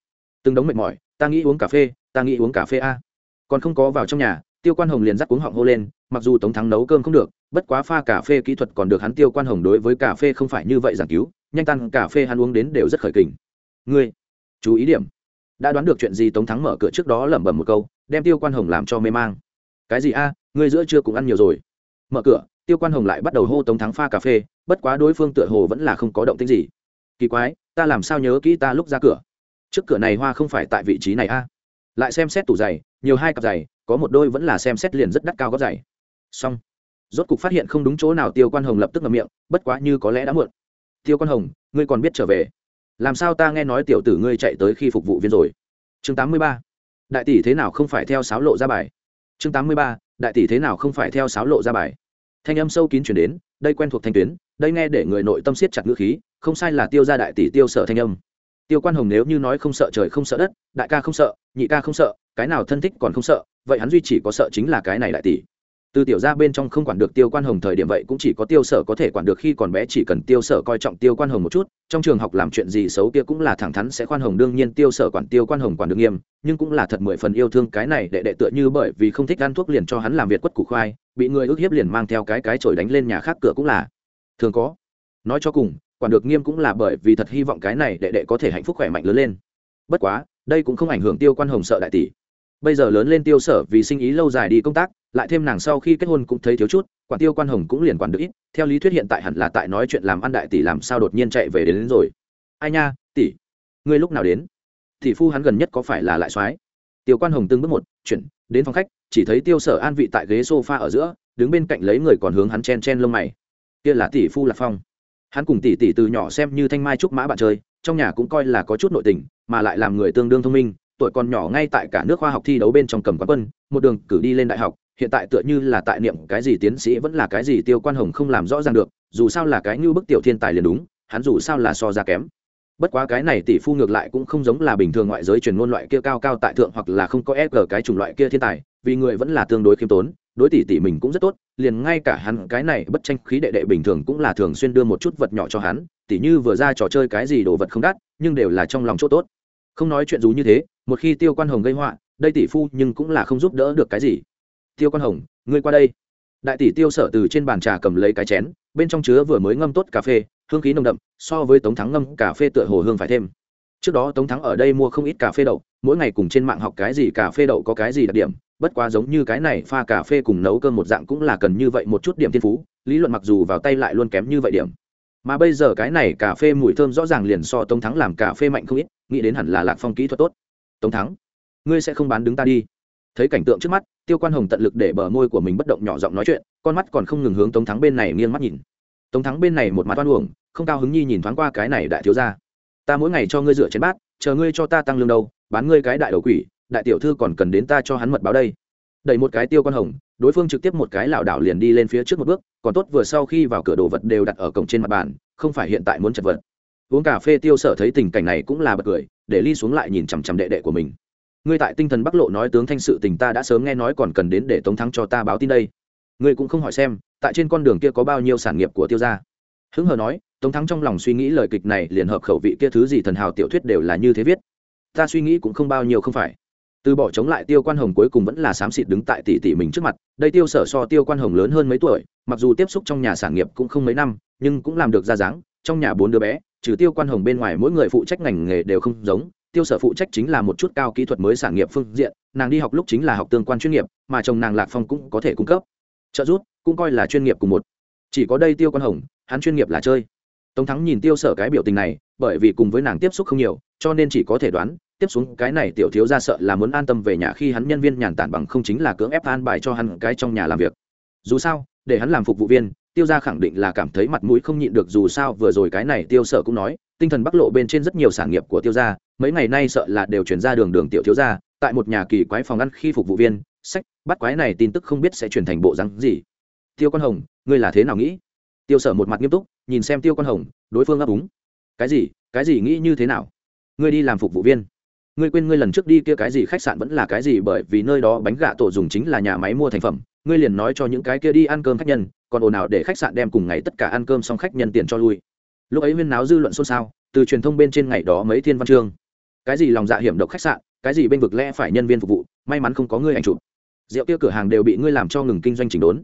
từng đống mệt mỏi, ta nghĩ uống cà phê, ta nghĩ uống cà phê a còn không có vào trong nhà, tiêu quan hồng liền dắt cuống họng hô lên, mặc dù tống thắng nấu cơm không được, bất quá pha cà phê kỹ thuật còn được hắn tiêu quan hồng đối với cà phê không phải như vậy giảng cứu, nhanh tan cà phê hắn uống đến đều rất khởi kình. Ngươi, chú ý điểm. Đã đoán được chuyện gì tống thắng mở cửa trước đó lẩm bẩm một câu, đem tiêu quan hồng làm cho mê mang. Cái gì a, ngươi giữa trưa cũng ăn nhiều rồi. Mở cửa, tiêu quan hồng lại bắt đầu hô tống thắng pha cà phê, bất quá đối phương tựa hồ vẫn là không có động tính gì. Kỳ quái, ta làm sao nhớ kỹ ta lúc ra cửa? Trước cửa này hoa không phải tại vị trí này a lại xem xét tủ giày, nhiều hai cặp giày, có một đôi vẫn là xem xét liền rất đắt cao gót giày. Xong, rốt cục phát hiện không đúng chỗ nào tiêu quan hồng lập tức ngậm miệng, bất quá như có lẽ đã muộn. Tiêu quan hồng, ngươi còn biết trở về. Làm sao ta nghe nói tiểu tử ngươi chạy tới khi phục vụ viên rồi? Chương tám mươi ba. Đại tỷ thế nào không phải theo sáo lộ ra bài? Chương tám mươi ba. Đại tỷ thế nào không phải theo sáo lộ ra bài? Thanh âm sâu kín chuyển đến, đây quen thuộc thanh tuyến, đây nghe để người nội tâm siết chặt ngữ khí, không sai là tiêu ra đại tỷ tiêu sợ thanh âm tiêu quan hồng nếu như nói không sợ trời không sợ đất, đại ca không sợ, nhị ca không sợ, cái nào thân thích còn không sợ, vậy hắn duy chỉ có sợ chính là cái này đại tỷ. Từ tiểu ra bên trong không quản được tiêu quan hồng thời điểm vậy cũng chỉ có tiêu sở có thể quản được khi còn bé chỉ cần tiêu sở coi trọng tiêu quan hồng một chút, trong trường học làm chuyện gì xấu kia cũng là thẳng thắn sẽ khoan hồng, đương nhiên tiêu sở quản tiêu quan hồng quản được nghiêm, nhưng cũng là thật mười phần yêu thương cái này đệ đệ tựa như bởi vì không thích ăn thuốc liền cho hắn làm việc quất củ khoai, bị người ức hiếp liền mang theo cái cái chổi đánh lên nhà khác cửa cũng là. Thường có. Nói cho cùng quản được nghiêm cũng là bởi vì thật hy vọng cái này đệ đệ có thể hạnh phúc khỏe mạnh lớn lên. Bất quá đây cũng không ảnh hưởng tiêu quan hồng sợ đại tỷ. Bây giờ lớn lên tiêu sở vì sinh ý lâu dài đi công tác lại thêm nàng sau khi kết hôn cũng thấy thiếu chút quản tiêu quan hồng cũng liền quản được ít. Theo lý thuyết hiện tại hẳn là tại nói chuyện làm ăn đại tỷ làm sao đột nhiên chạy về đến, đến rồi. Ai nha tỷ ngươi lúc nào đến? Tỷ phu hắn gần nhất có phải là lại soái? Tiêu quan hồng từng bước một chuyển đến phòng khách chỉ thấy tiêu sở an vị tại ghế sofa ở giữa đứng bên cạnh lấy người còn hướng hắn chen chen lông mày. Kia là tỷ phu lạc phong hắn cùng tỷ tỷ từ nhỏ xem như thanh mai trúc mã bạn chơi, trong nhà cũng coi là có chút nội tình, mà lại làm người tương đương thông minh, tuổi còn nhỏ ngay tại cả nước khoa học thi đấu bên trong cầm quán quân, một đường cử đi lên đại học, hiện tại tựa như là tại niệm cái gì tiến sĩ vẫn là cái gì tiêu quan hồng không làm rõ ràng được, dù sao là cái như bức tiểu thiên tài liền đúng, hắn dù sao là so ra kém. Bất quá cái này tỷ phu ngược lại cũng không giống là bình thường ngoại giới truyền ngôn loại kia cao cao tại thượng hoặc là không có e ép ở cái chủng loại kia thiên tài, vì người vẫn là tương đối khiêm tốn đối tỷ tỷ mình cũng rất tốt, liền ngay cả hắn cái này bất tranh khí đệ đệ bình thường cũng là thường xuyên đưa một chút vật nhỏ cho hắn, tỷ như vừa ra trò chơi cái gì đồ vật không đắt, nhưng đều là trong lòng chỗ tốt. Không nói chuyện dù như thế, một khi tiêu quan hồng gây họa, đây tỷ phu nhưng cũng là không giúp đỡ được cái gì. Tiêu quan hồng, ngươi qua đây. Đại tỷ tiêu sở từ trên bàn trà cầm lấy cái chén, bên trong chứa vừa mới ngâm tốt cà phê, hương khí nồng đậm, so với tống thắng ngâm cà phê tựa hồ hương phải thêm. Trước đó tống thắng ở đây mua không ít cà phê đậu, mỗi ngày cùng trên mạng học cái gì cà phê đậu có cái gì đặc điểm bất quá giống như cái này pha cà phê cùng nấu cơm một dạng cũng là cần như vậy một chút điểm thiên phú, lý luận mặc dù vào tay lại luôn kém như vậy điểm. Mà bây giờ cái này cà phê mùi thơm rõ ràng liền so tống thắng làm cà phê mạnh không ít, nghĩ đến hẳn là lạc phong kỹ thuật tốt. Tống thắng, ngươi sẽ không bán đứng ta đi. Thấy cảnh tượng trước mắt, tiêu quan hồng tận lực để bờ môi của mình bất động nhỏ giọng nói chuyện, con mắt còn không ngừng hướng tống thắng bên này nghiêng mắt nhìn. Tống thắng bên này một mặt oan uổng, không cao hứng nhi nhìn thoáng qua cái này đại thiếu ra ta mỗi ngày cho ngươi rửa chén bát, chờ ngươi cho ta tăng lương đâu, bán ngươi cái đại đầu quỷ đại tiểu thư còn cần đến ta cho hắn mật báo đây. Đẩy một cái tiêu con hồng, đối phương trực tiếp một cái lảo đảo liền đi lên phía trước một bước, còn tốt vừa sau khi vào cửa đồ vật đều đặt ở cổng trên mặt bàn, không phải hiện tại muốn chật vật. Uống cà phê tiêu sở thấy tình cảnh này cũng là bật cười, để ly xuống lại nhìn chằm chằm đệ đệ của mình. Ngươi tại tinh thần bắc lộ nói tướng thanh sự tình ta đã sớm nghe nói còn cần đến để tống thắng cho ta báo tin đây. Ngươi cũng không hỏi xem, tại trên con đường kia có bao nhiêu sản nghiệp của tiêu gia. Hứng hờ nói, tống thắng trong lòng suy nghĩ lời kịch này liền hợp khẩu vị kia thứ gì thần hào tiểu thuyết đều là như thế viết. Ta suy nghĩ cũng không bao nhiêu không phải từ bỏ chống lại tiêu quan hồng cuối cùng vẫn là xám xịt đứng tại tỷ tỷ mình trước mặt, đây tiêu sở so tiêu quan hồng lớn hơn mấy tuổi, mặc dù tiếp xúc trong nhà sản nghiệp cũng không mấy năm, nhưng cũng làm được ra dáng, trong nhà bốn đứa bé, trừ tiêu quan hồng bên ngoài mỗi người phụ trách ngành nghề đều không giống, tiêu sở phụ trách chính là một chút cao kỹ thuật mới sản nghiệp phương diện, nàng đi học lúc chính là học tương quan chuyên nghiệp, mà chồng nàng lạc phong cũng có thể cung cấp. Trợ giúp cũng coi là chuyên nghiệp cùng một. Chỉ có đây tiêu quan hồng, hắn chuyên nghiệp là chơi. Tống thắng nhìn tiêu sở cái biểu tình này, bởi vì cùng với nàng tiếp xúc không nhiều, cho nên chỉ có thể đoán tiếp xuống cái này tiểu thiếu ra sợ là muốn an tâm về nhà khi hắn nhân viên nhàn tản bằng không chính là cưỡng ép an bài cho hắn cái trong nhà làm việc. Dù sao, để hắn làm phục vụ viên, tiêu ra khẳng định là cảm thấy mặt mũi không nhịn được dù sao vừa rồi cái này tiêu sở cũng nói, tinh thần bắc lộ bên trên rất nhiều sản nghiệp của tiêu gia, mấy ngày nay sợ là đều chuyển ra đường đường tiểu thiếu gia, tại một nhà kỳ quái phòng ăn khi phục vụ viên, sách, bắt quái này tin tức không biết sẽ chuyển thành bộ rắn gì. Tiêu con hồng, ngươi là thế nào nghĩ? Tiêu sở một mặt nghiêm túc, nhìn xem tiêu con hồng, đối phương ấp úng. Cái gì? Cái gì nghĩ như thế nào? Ngươi đi làm phục vụ viên ngươi quên ngươi lần trước đi kia cái gì khách sạn vẫn là cái gì, bởi vì nơi đó bánh gà tổ dùng chính là nhà máy mua thành phẩm. Ngươi liền nói cho những cái kia đi ăn cơm khách nhân, còn ồn ào để khách sạn đem cùng ngày tất cả ăn cơm xong khách nhân tiền cho lui. Lúc ấy huyên náo dư luận xôn xao, từ truyền thông bên trên ngày đó mấy thiên văn chương. Cái gì lòng dạ hiểm độc khách sạn, cái gì bên vực lẽ phải nhân viên phục vụ, may mắn không có ngươi ảnh chụp. Rượu kia cửa hàng đều bị ngươi làm cho ngừng kinh doanh chỉnh đốn.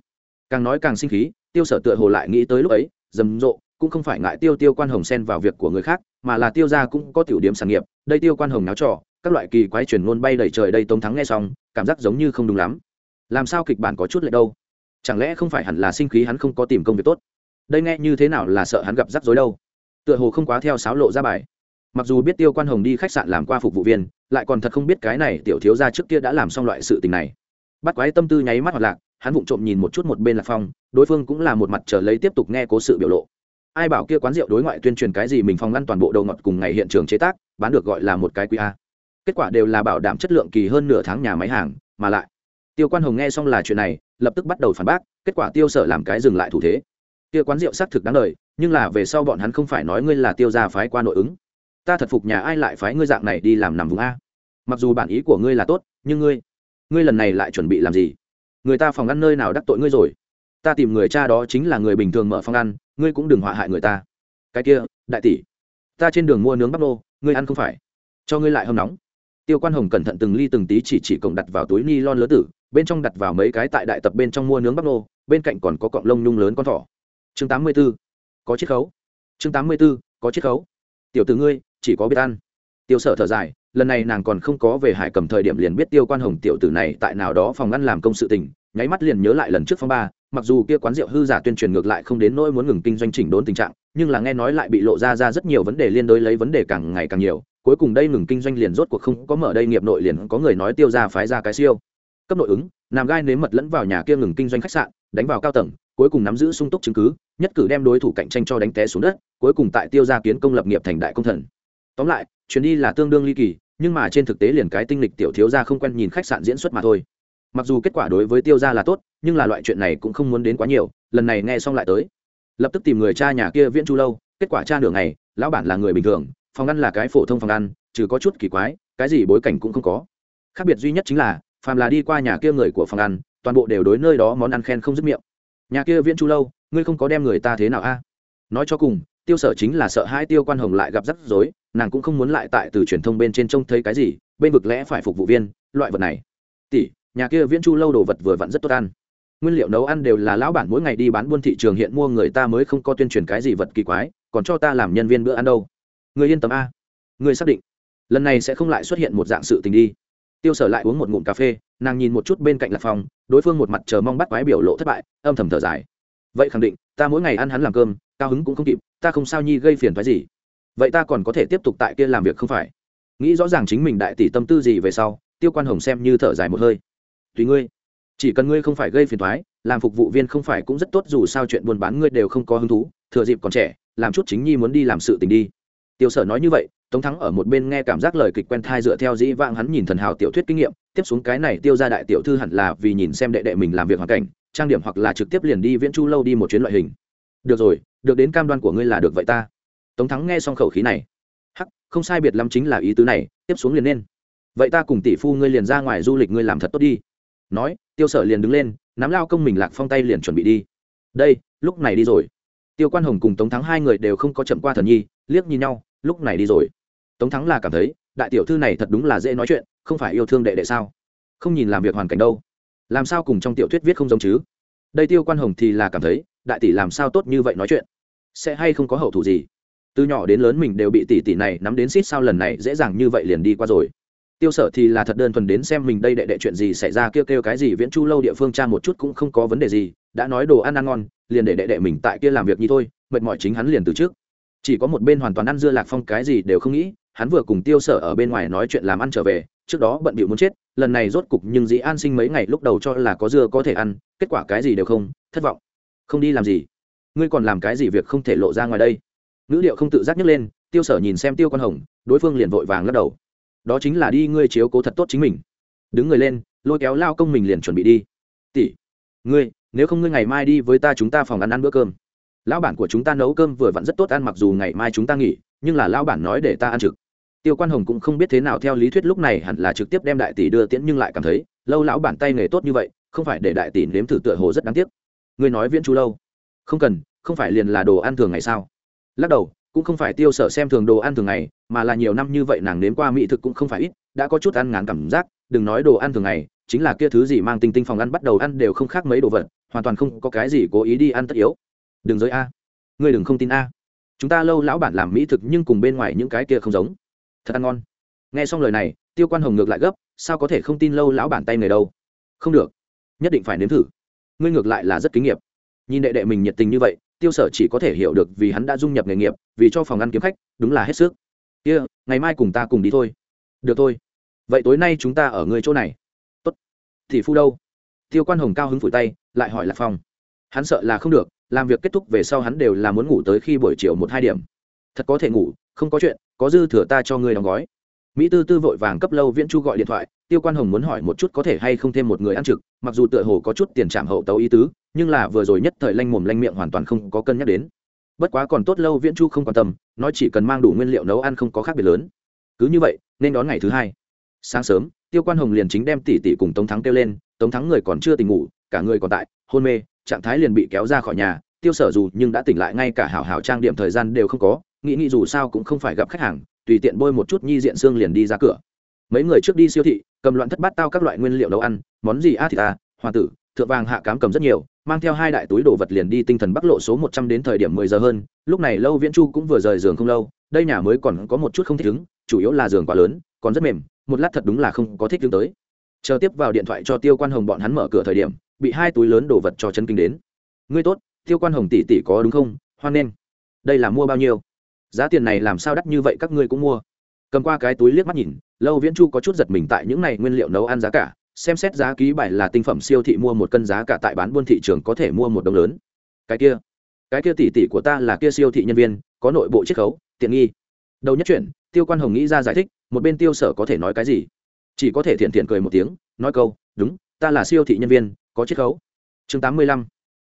Càng nói càng sinh khí, tiêu sở tựa hồ lại nghĩ tới lúc ấy, rầm rộ cũng không phải ngại tiêu tiêu quan hồng xen vào việc của người khác, mà là tiêu ra cũng có tiểu điểm sản nghiệp, đây tiêu quan hồng náo trò, các loại kỳ quái truyền ngôn bay đầy trời đây tống thắng nghe xong, cảm giác giống như không đúng lắm. Làm sao kịch bản có chút lệ đâu? Chẳng lẽ không phải hẳn là sinh khí hắn không có tìm công việc tốt? Đây nghe như thế nào là sợ hắn gặp rắc rối đâu? Tựa hồ không quá theo sáo lộ ra bài. Mặc dù biết tiêu quan hồng đi khách sạn làm qua phục vụ viên, lại còn thật không biết cái này tiểu thiếu ra trước kia đã làm xong loại sự tình này. Bắt quái tâm tư nháy mắt hoạt lạc, hắn vụng trộm nhìn một chút một bên lạc phong, đối phương cũng là một mặt chờ lấy tiếp tục nghe cố sự biểu lộ ai bảo kia quán rượu đối ngoại tuyên truyền cái gì mình phong ngăn toàn bộ đầu ngọt cùng ngày hiện trường chế tác, bán được gọi là một cái quý a. Kết quả đều là bảo đảm chất lượng kỳ hơn nửa tháng nhà máy hàng, mà lại, tiêu quan hồng nghe xong là chuyện này, lập tức bắt đầu phản bác, kết quả tiêu sở làm cái dừng lại thủ thế. Kia quán rượu xác thực đáng lời, nhưng là về sau bọn hắn không phải nói ngươi là tiêu gia phái qua nội ứng. Ta thật phục nhà ai lại phái ngươi dạng này đi làm nằm vùng a? Mặc dù bản ý của ngươi là tốt, nhưng ngươi ngươi lần này lại chuẩn bị làm gì? Người ta phòng ăn nơi nào đắc tội ngươi rồi? Ta tìm người cha đó chính là người bình thường mở phòng ăn ngươi cũng đừng họa hại người ta. Cái kia, đại tỷ, ta trên đường mua nướng bắp nô, ngươi ăn không phải. Cho ngươi lại hâm nóng. Tiêu quan hồng cẩn thận từng ly từng tí chỉ chỉ cổng đặt vào túi ni lon lớn tử, bên trong đặt vào mấy cái tại đại tập bên trong mua nướng bắp nô, bên cạnh còn có cọng lông nhung lớn con thỏ. Chương tám mươi b ố có chiết khấu. Chương tám mươi b ố có chiết khấu. Tiểu t ử ngươi, chỉ có biết ăn. Tiêu sở thở dài, lần này nàng còn không có về hải cầm thời điểm liền biết tiêu quan hồng tiểu tử này tại nào đó phòng ngăn làm công sự tình, nháy mắt liền nhớ lại lần trước phong ba mặc dù kia quán rượu hư giả tuyên truyền ngược lại không đến nỗi muốn ngừng kinh doanh chỉnh đốn tình trạng, nhưng là nghe nói lại bị lộ ra ra rất nhiều vấn đề liên đối lấy vấn đề càng ngày càng nhiều, cuối cùng đây ngừng kinh doanh liền rốt cuộc không có mở đây nghiệp nội liền có người nói tiêu ra phái ra cái siêu. Cấp nội ứng làm gai nếm mật lẫn vào nhà kia ngừng kinh doanh khách sạn, đánh vào cao tầng, cuối cùng nắm giữ sung túc chứng cứ, nhất cử đem đối thủ cạnh tranh cho đánh té xuống đất, cuối cùng tại tiêu gia kiến công lập nghiệp thành đại công thần. Tóm lại, chuyến đi là tương đương ly kỳ, nhưng mà trên thực tế liền cái tinh lịch tiểu thiếu gia không quen nhìn khách sạn diễn xuất mà thôi mặc dù kết quả đối với tiêu gia là tốt, nhưng là loại chuyện này cũng không muốn đến quá nhiều, lần này nghe xong lại tới. Lập tức tìm người cha nhà kia viễn chu lâu, kết quả cha nửa ngày, lão bản là người bình thường, phòng ăn là cái phổ thông phòng ăn, trừ có chút kỳ quái, cái gì bối cảnh cũng không có. Khác biệt duy nhất chính là, phàm là đi qua nhà kia người của phòng ăn, toàn bộ đều đối nơi đó món ăn khen không dứt miệng. Nhà kia viễn chu lâu, ngươi không có đem người ta thế nào a? Nói cho cùng, tiêu sở chính là sợ hai tiêu quan hồng lại gặp rắc rối, nàng cũng không muốn lại tại từ truyền thông bên trên trông thấy cái gì, bên vực lẽ phải phục vụ viên, loại vật này. Tỷ nhà kia viễn chu lâu đồ vật vừa vặn rất tốt ăn. Nguyên liệu nấu ăn đều là lão bản mỗi ngày đi bán buôn thị trường, hiện mua người ta mới không có tuyên truyền cái gì vật kỳ quái, còn cho ta làm nhân viên bữa ăn đâu. Người yên tâm a. Người xác định. Lần này sẽ không lại xuất hiện một dạng sự tình đi. Tiêu sở lại uống một ngụm cà phê, nàng nhìn một chút bên cạnh lạc phòng đối phương một mặt chờ mong bắt quái biểu lộ thất bại, âm thầm thở dài. Vậy khẳng định, ta mỗi ngày ăn hắn làm cơm, cao hứng cũng không kịp, ta không sao nhi gây phiền phái gì. Vậy ta còn có thể tiếp tục tại kia làm việc không phải? Nghĩ rõ ràng chính mình đại tỷ tâm tư gì về sau, tiêu quan hồng xem như thở dài một hơi tùy ngươi. Chỉ cần ngươi không phải gây phiền thoái làm phục vụ viên không phải cũng rất tốt dù sao chuyện buôn bán ngươi đều không có hứng thú, thừa dịp còn trẻ, làm chút chính nhi muốn đi làm sự tình đi. Tiêu sở nói như vậy, tống thắng ở một bên nghe cảm giác lời kịch quen thai dựa theo dĩ vãng hắn nhìn thần hào tiểu thuyết kinh nghiệm, tiếp xuống cái này tiêu ra đại tiểu thư hẳn là vì nhìn xem đệ đệ mình làm việc hoàn cảnh, trang điểm hoặc là trực tiếp liền đi viễn chu lâu đi một chuyến loại hình. Được rồi, được đến cam đoan của ngươi là được vậy ta. Tống thắng nghe xong khẩu khí này. Hắc, không sai biệt lắm chính là ý tứ này, tiếp xuống liền nên. Vậy ta cùng tỷ phu ngươi liền ra ngoài du lịch ngươi làm thật tốt đi nói, tiêu sở liền đứng lên, nắm lao công mình lạc phong tay liền chuẩn bị đi. Đây, lúc này đi rồi. Tiêu quan hồng cùng tống thắng hai người đều không có chậm qua thần nhi, liếc nhìn nhau, lúc này đi rồi. Tống thắng là cảm thấy, đại tiểu thư này thật đúng là dễ nói chuyện, không phải yêu thương đệ đệ sao? Không nhìn làm việc hoàn cảnh đâu. Làm sao cùng trong tiểu thuyết viết không giống chứ? Đây tiêu quan hồng thì là cảm thấy, đại tỷ làm sao tốt như vậy nói chuyện? Sẽ hay không có hậu thủ gì? Từ nhỏ đến lớn mình đều bị tỷ tỷ này nắm đến xít sao lần này dễ dàng như vậy liền đi qua rồi tiêu sở thì là thật đơn thuần đến xem mình đây đệ đệ chuyện gì xảy ra, kêu kêu cái gì, viễn chu lâu địa phương cha một chút cũng không có vấn đề gì, đã nói đồ ăn ăn ngon, liền để đệ đệ mình tại kia làm việc như thôi, mệt mỏi chính hắn liền từ trước. Chỉ có một bên hoàn toàn ăn dưa lạc phong cái gì đều không nghĩ, hắn vừa cùng tiêu sở ở bên ngoài nói chuyện làm ăn trở về, trước đó bận bịu muốn chết, lần này rốt cục nhưng dĩ an sinh mấy ngày lúc đầu cho là có dưa có thể ăn, kết quả cái gì đều không, thất vọng. Không đi làm gì. Ngươi còn làm cái gì việc không thể lộ ra ngoài đây? Ngữ liệu không tự giác nhấc lên, tiêu sở nhìn xem tiêu con hồng, đối phương liền vội vàng lắc đầu đó chính là đi ngươi chiếu cố thật tốt chính mình. Đứng người lên, lôi kéo lao công mình liền chuẩn bị đi. Tỷ, ngươi, nếu không ngươi ngày mai đi với ta chúng ta phòng ăn ăn bữa cơm. Lão bản của chúng ta nấu cơm vừa vặn rất tốt ăn mặc dù ngày mai chúng ta nghỉ, nhưng là lão bản nói để ta ăn trực. Tiêu quan hồng cũng không biết thế nào theo lý thuyết lúc này hẳn là trực tiếp đem đại tỷ đưa tiễn nhưng lại cảm thấy, lâu lão bản tay nghề tốt như vậy, không phải để đại tỷ nếm thử tựa hồ rất đáng tiếc. Ngươi nói viễn chu lâu. Không cần, không phải liền là đồ ăn thường ngày sao? Lắc đầu cũng không phải tiêu sở xem thường đồ ăn thường ngày, mà là nhiều năm như vậy nàng nếm qua mỹ thực cũng không phải ít, đã có chút ăn ngán cảm giác, đừng nói đồ ăn thường ngày, chính là kia thứ gì mang tinh tinh phòng ăn bắt đầu ăn đều không khác mấy đồ vật, hoàn toàn không có cái gì cố ý đi ăn tất yếu. Đừng giới a. Ngươi đừng không tin a. Chúng ta lâu lão bản làm mỹ thực nhưng cùng bên ngoài những cái kia không giống. Thật ăn ngon. Nghe xong lời này, tiêu quan hồng ngược lại gấp, sao có thể không tin lâu lão bản tay người đâu? Không được. Nhất định phải nếm thử. Ngươi ngược lại là rất kinh nghiệm. Nhìn đệ đệ mình nhiệt tình như vậy tiêu sở chỉ có thể hiểu được vì hắn đã dung nhập nghề nghiệp vì cho phòng ăn kiếm khách đúng là hết sức. Kia、yeah, ngày mai cùng ta cùng đi thôi. Được thôi. Vậy tối nay chúng ta ở người chỗ này. Tốt. Thì phu đâu? Tiêu quan hồng cao hứng phủi tay lại hỏi lạc phong. Hắn sợ là không được làm việc kết thúc về sau hắn đều là muốn ngủ tới khi buổi chiều một hai điểm. Thật có thể ngủ không có chuyện có dư thừa ta cho ngươi đóng gói. Mỹ tư tư vội vàng cấp lâu viễn chu gọi điện thoại tiêu quan hồng muốn hỏi một chút có thể hay không thêm một người ăn trực, mặc dù tựa hồ có chút tiền trạm hậu tấu ý tứ, nhưng là vừa rồi nhất thời lanh mồm lanh miệng hoàn toàn không có cân nhắc đến. Bất quá còn tốt lâu viễn chu không quan tâm, nói chỉ cần mang đủ nguyên liệu nấu ăn không có khác biệt lớn. Cứ như vậy, nên đón ngày thứ hai. Sáng sớm, tiêu quan hồng liền chính đem tỷ tỷ cùng tống thắng kêu lên, tống thắng người còn chưa tỉnh ngủ, cả người còn tại, hôn mê, trạng thái liền bị kéo ra khỏi nhà, tiêu sở dù nhưng đã tỉnh lại ngay cả hảo hảo trang điểm thời gian đều không có, nghĩ nghĩ dù sao cũng không phải gặp khách hàng, tùy tiện bôi một chút nhi diện xương liền đi ra cửa mấy người trước đi siêu thị, cầm loạn thất bát tao các loại nguyên liệu nấu ăn, món gì? A thì ta à, hoa tử, thượng vàng hạ cám cầm rất nhiều, mang theo hai đại túi đồ vật liền đi tinh thần bắc lộ số một trăm đến thời điểm mười giờ hơn, lúc này lâu viễn chu cũng vừa rời giường không lâu, đây nhà mới còn có một chút không thích ứng, chủ yếu là giường quá lớn, còn rất mềm, một lát thật đúng là không có thích ứng tới. Chờ tiếp vào điện thoại cho tiêu quan hồng bọn hắn mở cửa thời điểm, bị hai túi lớn đồ vật cho chân kinh đến. Ngươi tốt, tiêu quan hồng tỷ tỷ có đúng không? Hoan nghênh. Đây là mua bao nhiêu? Giá tiền này làm sao đắt như vậy các ngươi cũng mua? Cầm qua cái túi liếc mắt nhìn, lâu viễn chu có chút giật mình tại những này nguyên liệu nấu ăn giá cả, xem xét giá ký bài là tinh phẩm siêu thị mua một cân giá cả tại bán buôn thị trường có thể mua một đồng lớn. Cái kia cái kia tỷ tỷ của ta là kia siêu thị nhân viên, có nội bộ chiết khấu, tiện nghi. Đầu nhất chuyện, tiêu quan hồng nghĩ ra giải thích, một bên tiêu sở có thể nói cái gì? Chỉ có thể thiện thiện cười một tiếng, nói câu, đúng, ta là siêu thị nhân viên, có chiết khấu. Chương tám mươi lăm,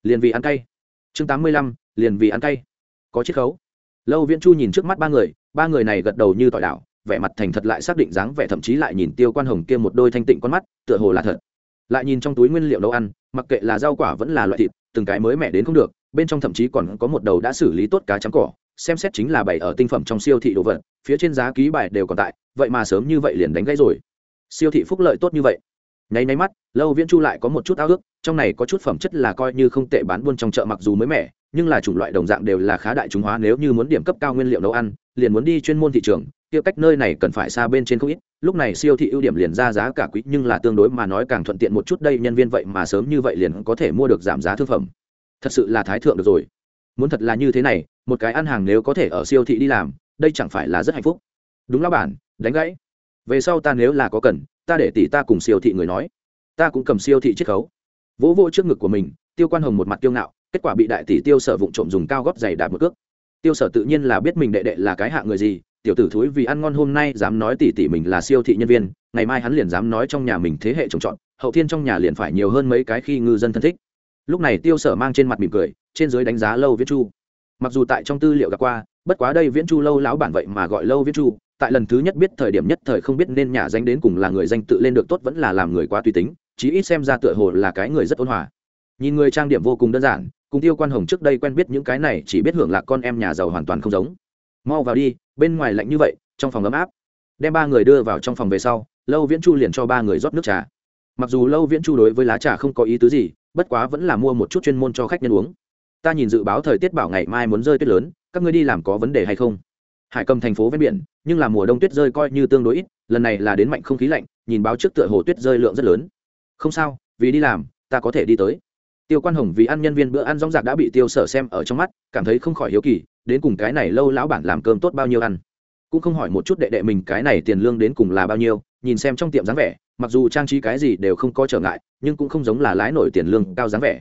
liền vì ăn cay. Chương tám mươi lăm, liền vì ăn cay. Có chiết khấu. Lâu viễn chu nhìn trước mắt ba người ba người này gật đầu như tỏi đảo vẻ mặt thành thật lại xác định dáng vẻ thậm chí lại nhìn tiêu quan hồng kia một đôi thanh tịnh con mắt, tựa hồ là thật. Lại nhìn trong túi nguyên liệu nấu ăn, mặc kệ là rau quả vẫn là loại thịt, từng cái mới mẻ đến không được, bên trong thậm chí còn có một đầu đã xử lý tốt cá trắng cỏ, xem xét chính là bày ở tinh phẩm trong siêu thị đồ vật, phía trên giá ký bài đều còn tại, vậy mà sớm như vậy liền đánh gãy rồi. Siêu thị phúc lợi tốt như vậy. Nháy nháy mắt, lâu viễn chu lại có một chút ao ước, trong này có chút phẩm chất là coi như không tệ bán buôn trong chợ mặc dù mới mẻ, nhưng là chủng loại đồng dạng đều là khá đại chúng hóa, nếu như muốn điểm cấp cao nguyên liệu nấu ăn, liền muốn đi chuyên môn thị trường kia cách nơi này cần phải xa bên trên không ít, lúc này siêu thị ưu điểm liền ra giá cả quý nhưng là tương đối mà nói càng thuận tiện một chút, đây nhân viên vậy mà sớm như vậy liền có thể mua được giảm giá thương phẩm. Thật sự là thái thượng được rồi. Muốn thật là như thế này, một cái ăn hàng nếu có thể ở siêu thị đi làm, đây chẳng phải là rất hạnh phúc. Đúng lão bản, đánh gãy. Về sau ta nếu là có cần, ta để tỷ ta cùng siêu thị người nói. Ta cũng cầm siêu thị chiết khấu. Vỗ vỗ trước ngực của mình, tiêu quan hồng một mặt tiêu ngạo, kết quả bị đại tỷ tiêu sở vụng trộm dùng cao góp giày đạp một cước. Tiêu sở tự nhiên là biết mình đệ đệ là cái hạ người gì tiểu tử thúi vì ăn ngon hôm nay dám nói tỷ tỷ mình là siêu thị nhân viên, ngày mai hắn liền dám nói trong nhà mình thế hệ trồng trọt, hậu thiên trong nhà liền phải nhiều hơn mấy cái khi ngư dân thân thích. Lúc này tiêu sở mang trên mặt mỉm cười, trên dưới đánh giá lâu viễn chu. Mặc dù tại trong tư liệu gặp qua, bất quá đây viễn chu lâu lão bản vậy mà gọi lâu viễn chu, tại lần thứ nhất biết thời điểm nhất thời không biết nên nhà danh đến cùng là người danh tự lên được tốt vẫn là làm người quá tùy tính, chí ít xem ra tựa hồ là cái người rất ôn hòa. Nhìn người trang điểm vô cùng đơn giản, cùng tiêu quan hồng trước đây quen biết những cái này chỉ biết hưởng lạc con em nhà giàu hoàn toàn không giống. Mau vào đi bên ngoài lạnh như vậy, trong phòng ấm áp. Đem ba người đưa vào trong phòng về sau, lâu viễn chu liền cho ba người rót nước trà. Mặc dù lâu viễn chu đối với lá trà không có ý tứ gì, bất quá vẫn là mua một chút chuyên môn cho khách nhân uống. Ta nhìn dự báo thời tiết bảo ngày mai muốn rơi tuyết lớn, các ngươi đi làm có vấn đề hay không? Hải cầm thành phố ven biển, nhưng là mùa đông tuyết rơi coi như tương đối ít, lần này là đến mạnh không khí lạnh, nhìn báo trước tựa hồ tuyết rơi lượng rất lớn. Không sao, vì đi làm, ta có thể đi tới tiêu quan hồng vì ăn nhân viên bữa ăn rong rạc đã bị tiêu sở xem ở trong mắt, cảm thấy không khỏi hiếu kỳ, đến cùng cái này lâu lão bản làm cơm tốt bao nhiêu ăn. Cũng không hỏi một chút đệ đệ mình cái này tiền lương đến cùng là bao nhiêu, nhìn xem trong tiệm dáng vẻ, mặc dù trang trí cái gì đều không có trở ngại, nhưng cũng không giống là lái nổi tiền lương cao dáng vẻ.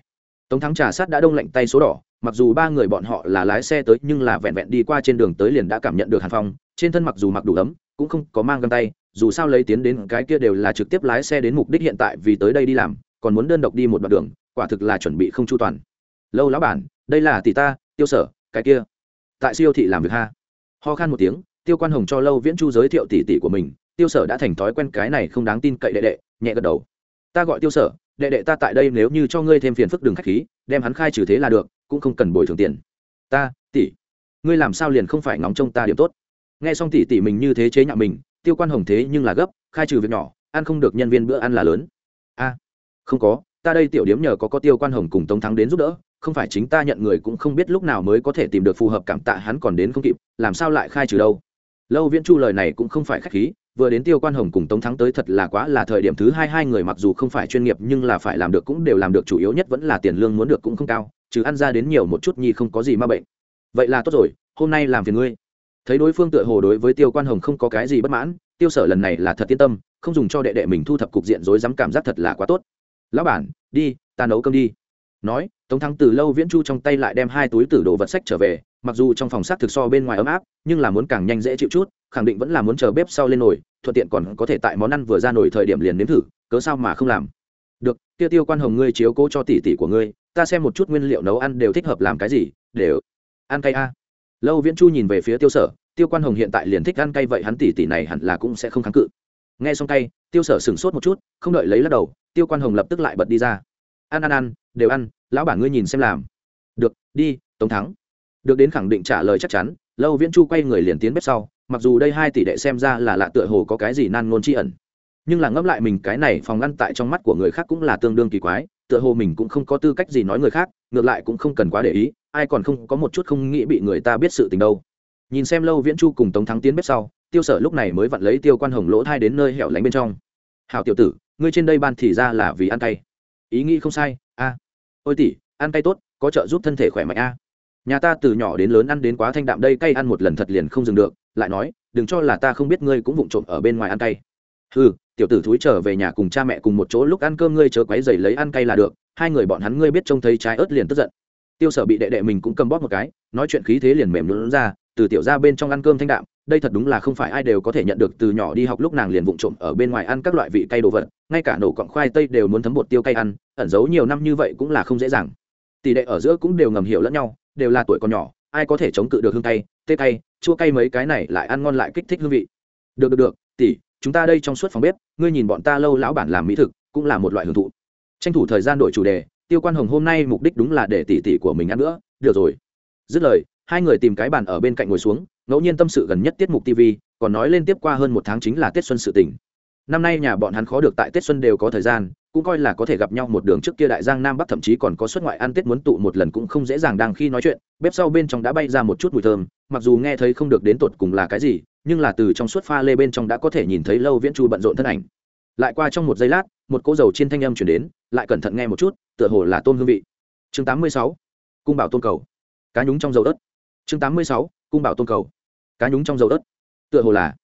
Tống thắng trà sát đã đông lạnh tay số đỏ, mặc dù ba người bọn họ là lái xe tới, nhưng là vẹn vẹn đi qua trên đường tới liền đã cảm nhận được hàn phong, trên thân mặc dù mặc đủ ấm, cũng không có mang găng tay, dù sao lấy tiến đến cái kia đều là trực tiếp lái xe đến mục đích hiện tại vì tới đây đi làm, còn muốn đơn độc đi một đoạn đường quả thực là chuẩn bị không chu toàn. Lâu lão bản, đây là tỷ ta, tiêu sở, cái kia. Tại siêu thị làm việc ha. Ho khan một tiếng, tiêu quan hồng cho lâu viễn chu giới thiệu tỷ tỷ của mình. Tiêu sở đã thành thói quen cái này không đáng tin cậy đệ đệ, nhẹ gật đầu. Ta gọi tiêu sở, đệ đệ ta tại đây nếu như cho ngươi thêm phiền phức đường khách khí, đem hắn khai trừ thế là được, cũng không cần bồi thường tiền. Ta, tỷ, ngươi làm sao liền không phải ngóng trông ta điểm tốt? Nghe xong tỷ tỷ mình như thế chế nhạo mình, tiêu quan hồng thế nhưng là gấp, khai trừ việc nhỏ, ăn không được nhân viên bữa ăn là lớn. A, không có ta đây tiểu điếm nhờ có có tiêu quan hồng cùng tống thắng đến giúp đỡ, không phải chính ta nhận người cũng không biết lúc nào mới có thể tìm được phù hợp cảm tạ hắn còn đến không kịp, làm sao lại khai trừ đâu. Lâu viễn chu lời này cũng không phải khách khí, vừa đến tiêu quan hồng cùng tống thắng tới thật là quá là thời điểm thứ hai hai người mặc dù không phải chuyên nghiệp nhưng là phải làm được cũng đều làm được, chủ yếu nhất vẫn là tiền lương muốn được cũng không cao chứ ăn ra đến nhiều một chút nhi không có gì ma bệnh. Vậy là tốt rồi, hôm nay làm phiền ngươi. Thấy đối phương tựa hồ đối với tiêu quan hồng không có cái gì bất mãn, tiêu sở lần này là thật yên tâm, không dùng cho đệ đệ mình thu thập cục diện rối dám cảm giác thật là quá tốt lão bản, đi, ta nấu cơm đi. Nói, tống thắng từ lâu viễn chu trong tay lại đem hai túi tử đồ vật sách trở về, mặc dù trong phòng xác thực so bên ngoài ấm áp, nhưng là muốn càng nhanh dễ chịu chút, khẳng định vẫn là muốn chờ bếp sau lên nồi, thuận tiện còn có thể tại món ăn vừa ra nồi thời điểm liền nếm thử, cớ sao mà không làm. Được tiêu tiêu quan hồng ngươi chiếu cố cho tỷ tỷ của ngươi, ta xem một chút nguyên liệu nấu ăn đều thích hợp làm cái gì để. ăn cay a. Lâu viễn chu nhìn về phía tiêu sở, tiêu quan hồng hiện tại liền thích ăn cay vậy hắn tỷ tỷ này hẳn là cũng sẽ không kháng cự nghe xong cay, tiêu sở sửng sốt một chút, không đợi lấy lắc đầu, tiêu quan hồng lập tức lại bật đi ra. Ăn ăn ăn, đều ăn, lão bản ngươi nhìn xem làm. Được, đi, tống thắng. Được đến khẳng định trả lời chắc chắn, lâu viễn chu quay người liền tiến bếp sau, mặc dù đây hai tỷ đệ xem ra là lạ tựa hồ có cái gì nan ngôn tri ẩn, nhưng là ngẫm lại mình cái này phòng ngăn tại trong mắt của người khác cũng là tương đương kỳ quái, tựa hồ mình cũng không có tư cách gì nói người khác, ngược lại cũng không cần quá để ý, ai còn không có một chút không nghĩ bị người ta biết sự tình đâu. Nhìn xem lâu viễn chu cùng tống thắng tiến bếp sau tiêu sở lúc này mới vặn lấy tiêu quan hồng lỗ thai đến nơi hẻo lánh bên trong. Hào tiểu tử, ngươi trên đây ban thì ra là vì ăn cay. Ý nghĩ không sai, a. Ôi tỷ, ăn cay tốt, có trợ giúp thân thể khỏe mạnh a. Nhà ta từ nhỏ đến lớn ăn đến quá thanh đạm đây cay ăn một lần thật liền không dừng được, lại nói, đừng cho là ta không biết ngươi cũng vụng trộm ở bên ngoài ăn cay. Ừ tiểu tử thúi trở về nhà cùng cha mẹ cùng một chỗ lúc ăn cơm ngươi chớ quấy dày lấy ăn cay là được, hai người bọn hắn ngươi biết trông thấy trái ớt liền tức giận. Tiêu sở bị đệ đệ mình cũng cầm bóp một cái, nói chuyện khí thế liền mềm lún ra từ tiểu ra bên trong ăn cơm thanh đạm, đây thật đúng là không phải ai đều có thể nhận được, từ nhỏ đi học lúc nàng liền vụng trộm ở bên ngoài ăn các loại vị cay đồ vật, ngay cả nổ cọng khoai tây đều muốn thấm bột tiêu cay ăn, ẩn giấu nhiều năm như vậy cũng là không dễ dàng. Tỷ đệ ở giữa cũng đều ngầm hiểu lẫn nhau, đều là tuổi còn nhỏ, ai có thể chống cự được hương cay, tê cay, chua cay mấy cái này lại ăn ngon lại kích thích hương vị. Được được được, tỷ, chúng ta đây trong suốt phòng bếp, ngươi nhìn bọn ta lâu lão bản làm mỹ thực, cũng là một loại hưởng thụ. Tranh thủ thời gian đổi chủ đề, tiêu quan hồng hôm nay mục đích đúng là để tỷ tỷ của mình ăn nữa, được rồi. Dứt lời hai người tìm cái bàn ở bên cạnh ngồi xuống, ngẫu nhiên tâm sự gần nhất tiết mục tv còn nói lên tiếp qua hơn một tháng chính là tết xuân sự tỉnh năm nay nhà bọn hắn khó được tại tết xuân đều có thời gian, cũng coi là có thể gặp nhau một đường trước kia đại giang nam bắc thậm chí còn có xuất ngoại ăn tết muốn tụ một lần cũng không dễ dàng đang khi nói chuyện, bếp sau bên trong đã bay ra một chút mùi thơm, mặc dù nghe thấy không được đến tột cùng là cái gì, nhưng là từ trong suốt pha lê bên trong đã có thể nhìn thấy lâu viễn chu bận rộn thân ảnh. Lại qua trong một giây lát, một cỗ dầu trên thanh âm chuyển đến, lại cẩn thận nghe một chút, tựa hồ là tôm hương vị. Chương 86. cung bảo tôn cầu. Cá nhúng trong dầu đất chương 86. cung bảo tôm cầu. Cá nhúng trong dầu đất. Tựa hồ là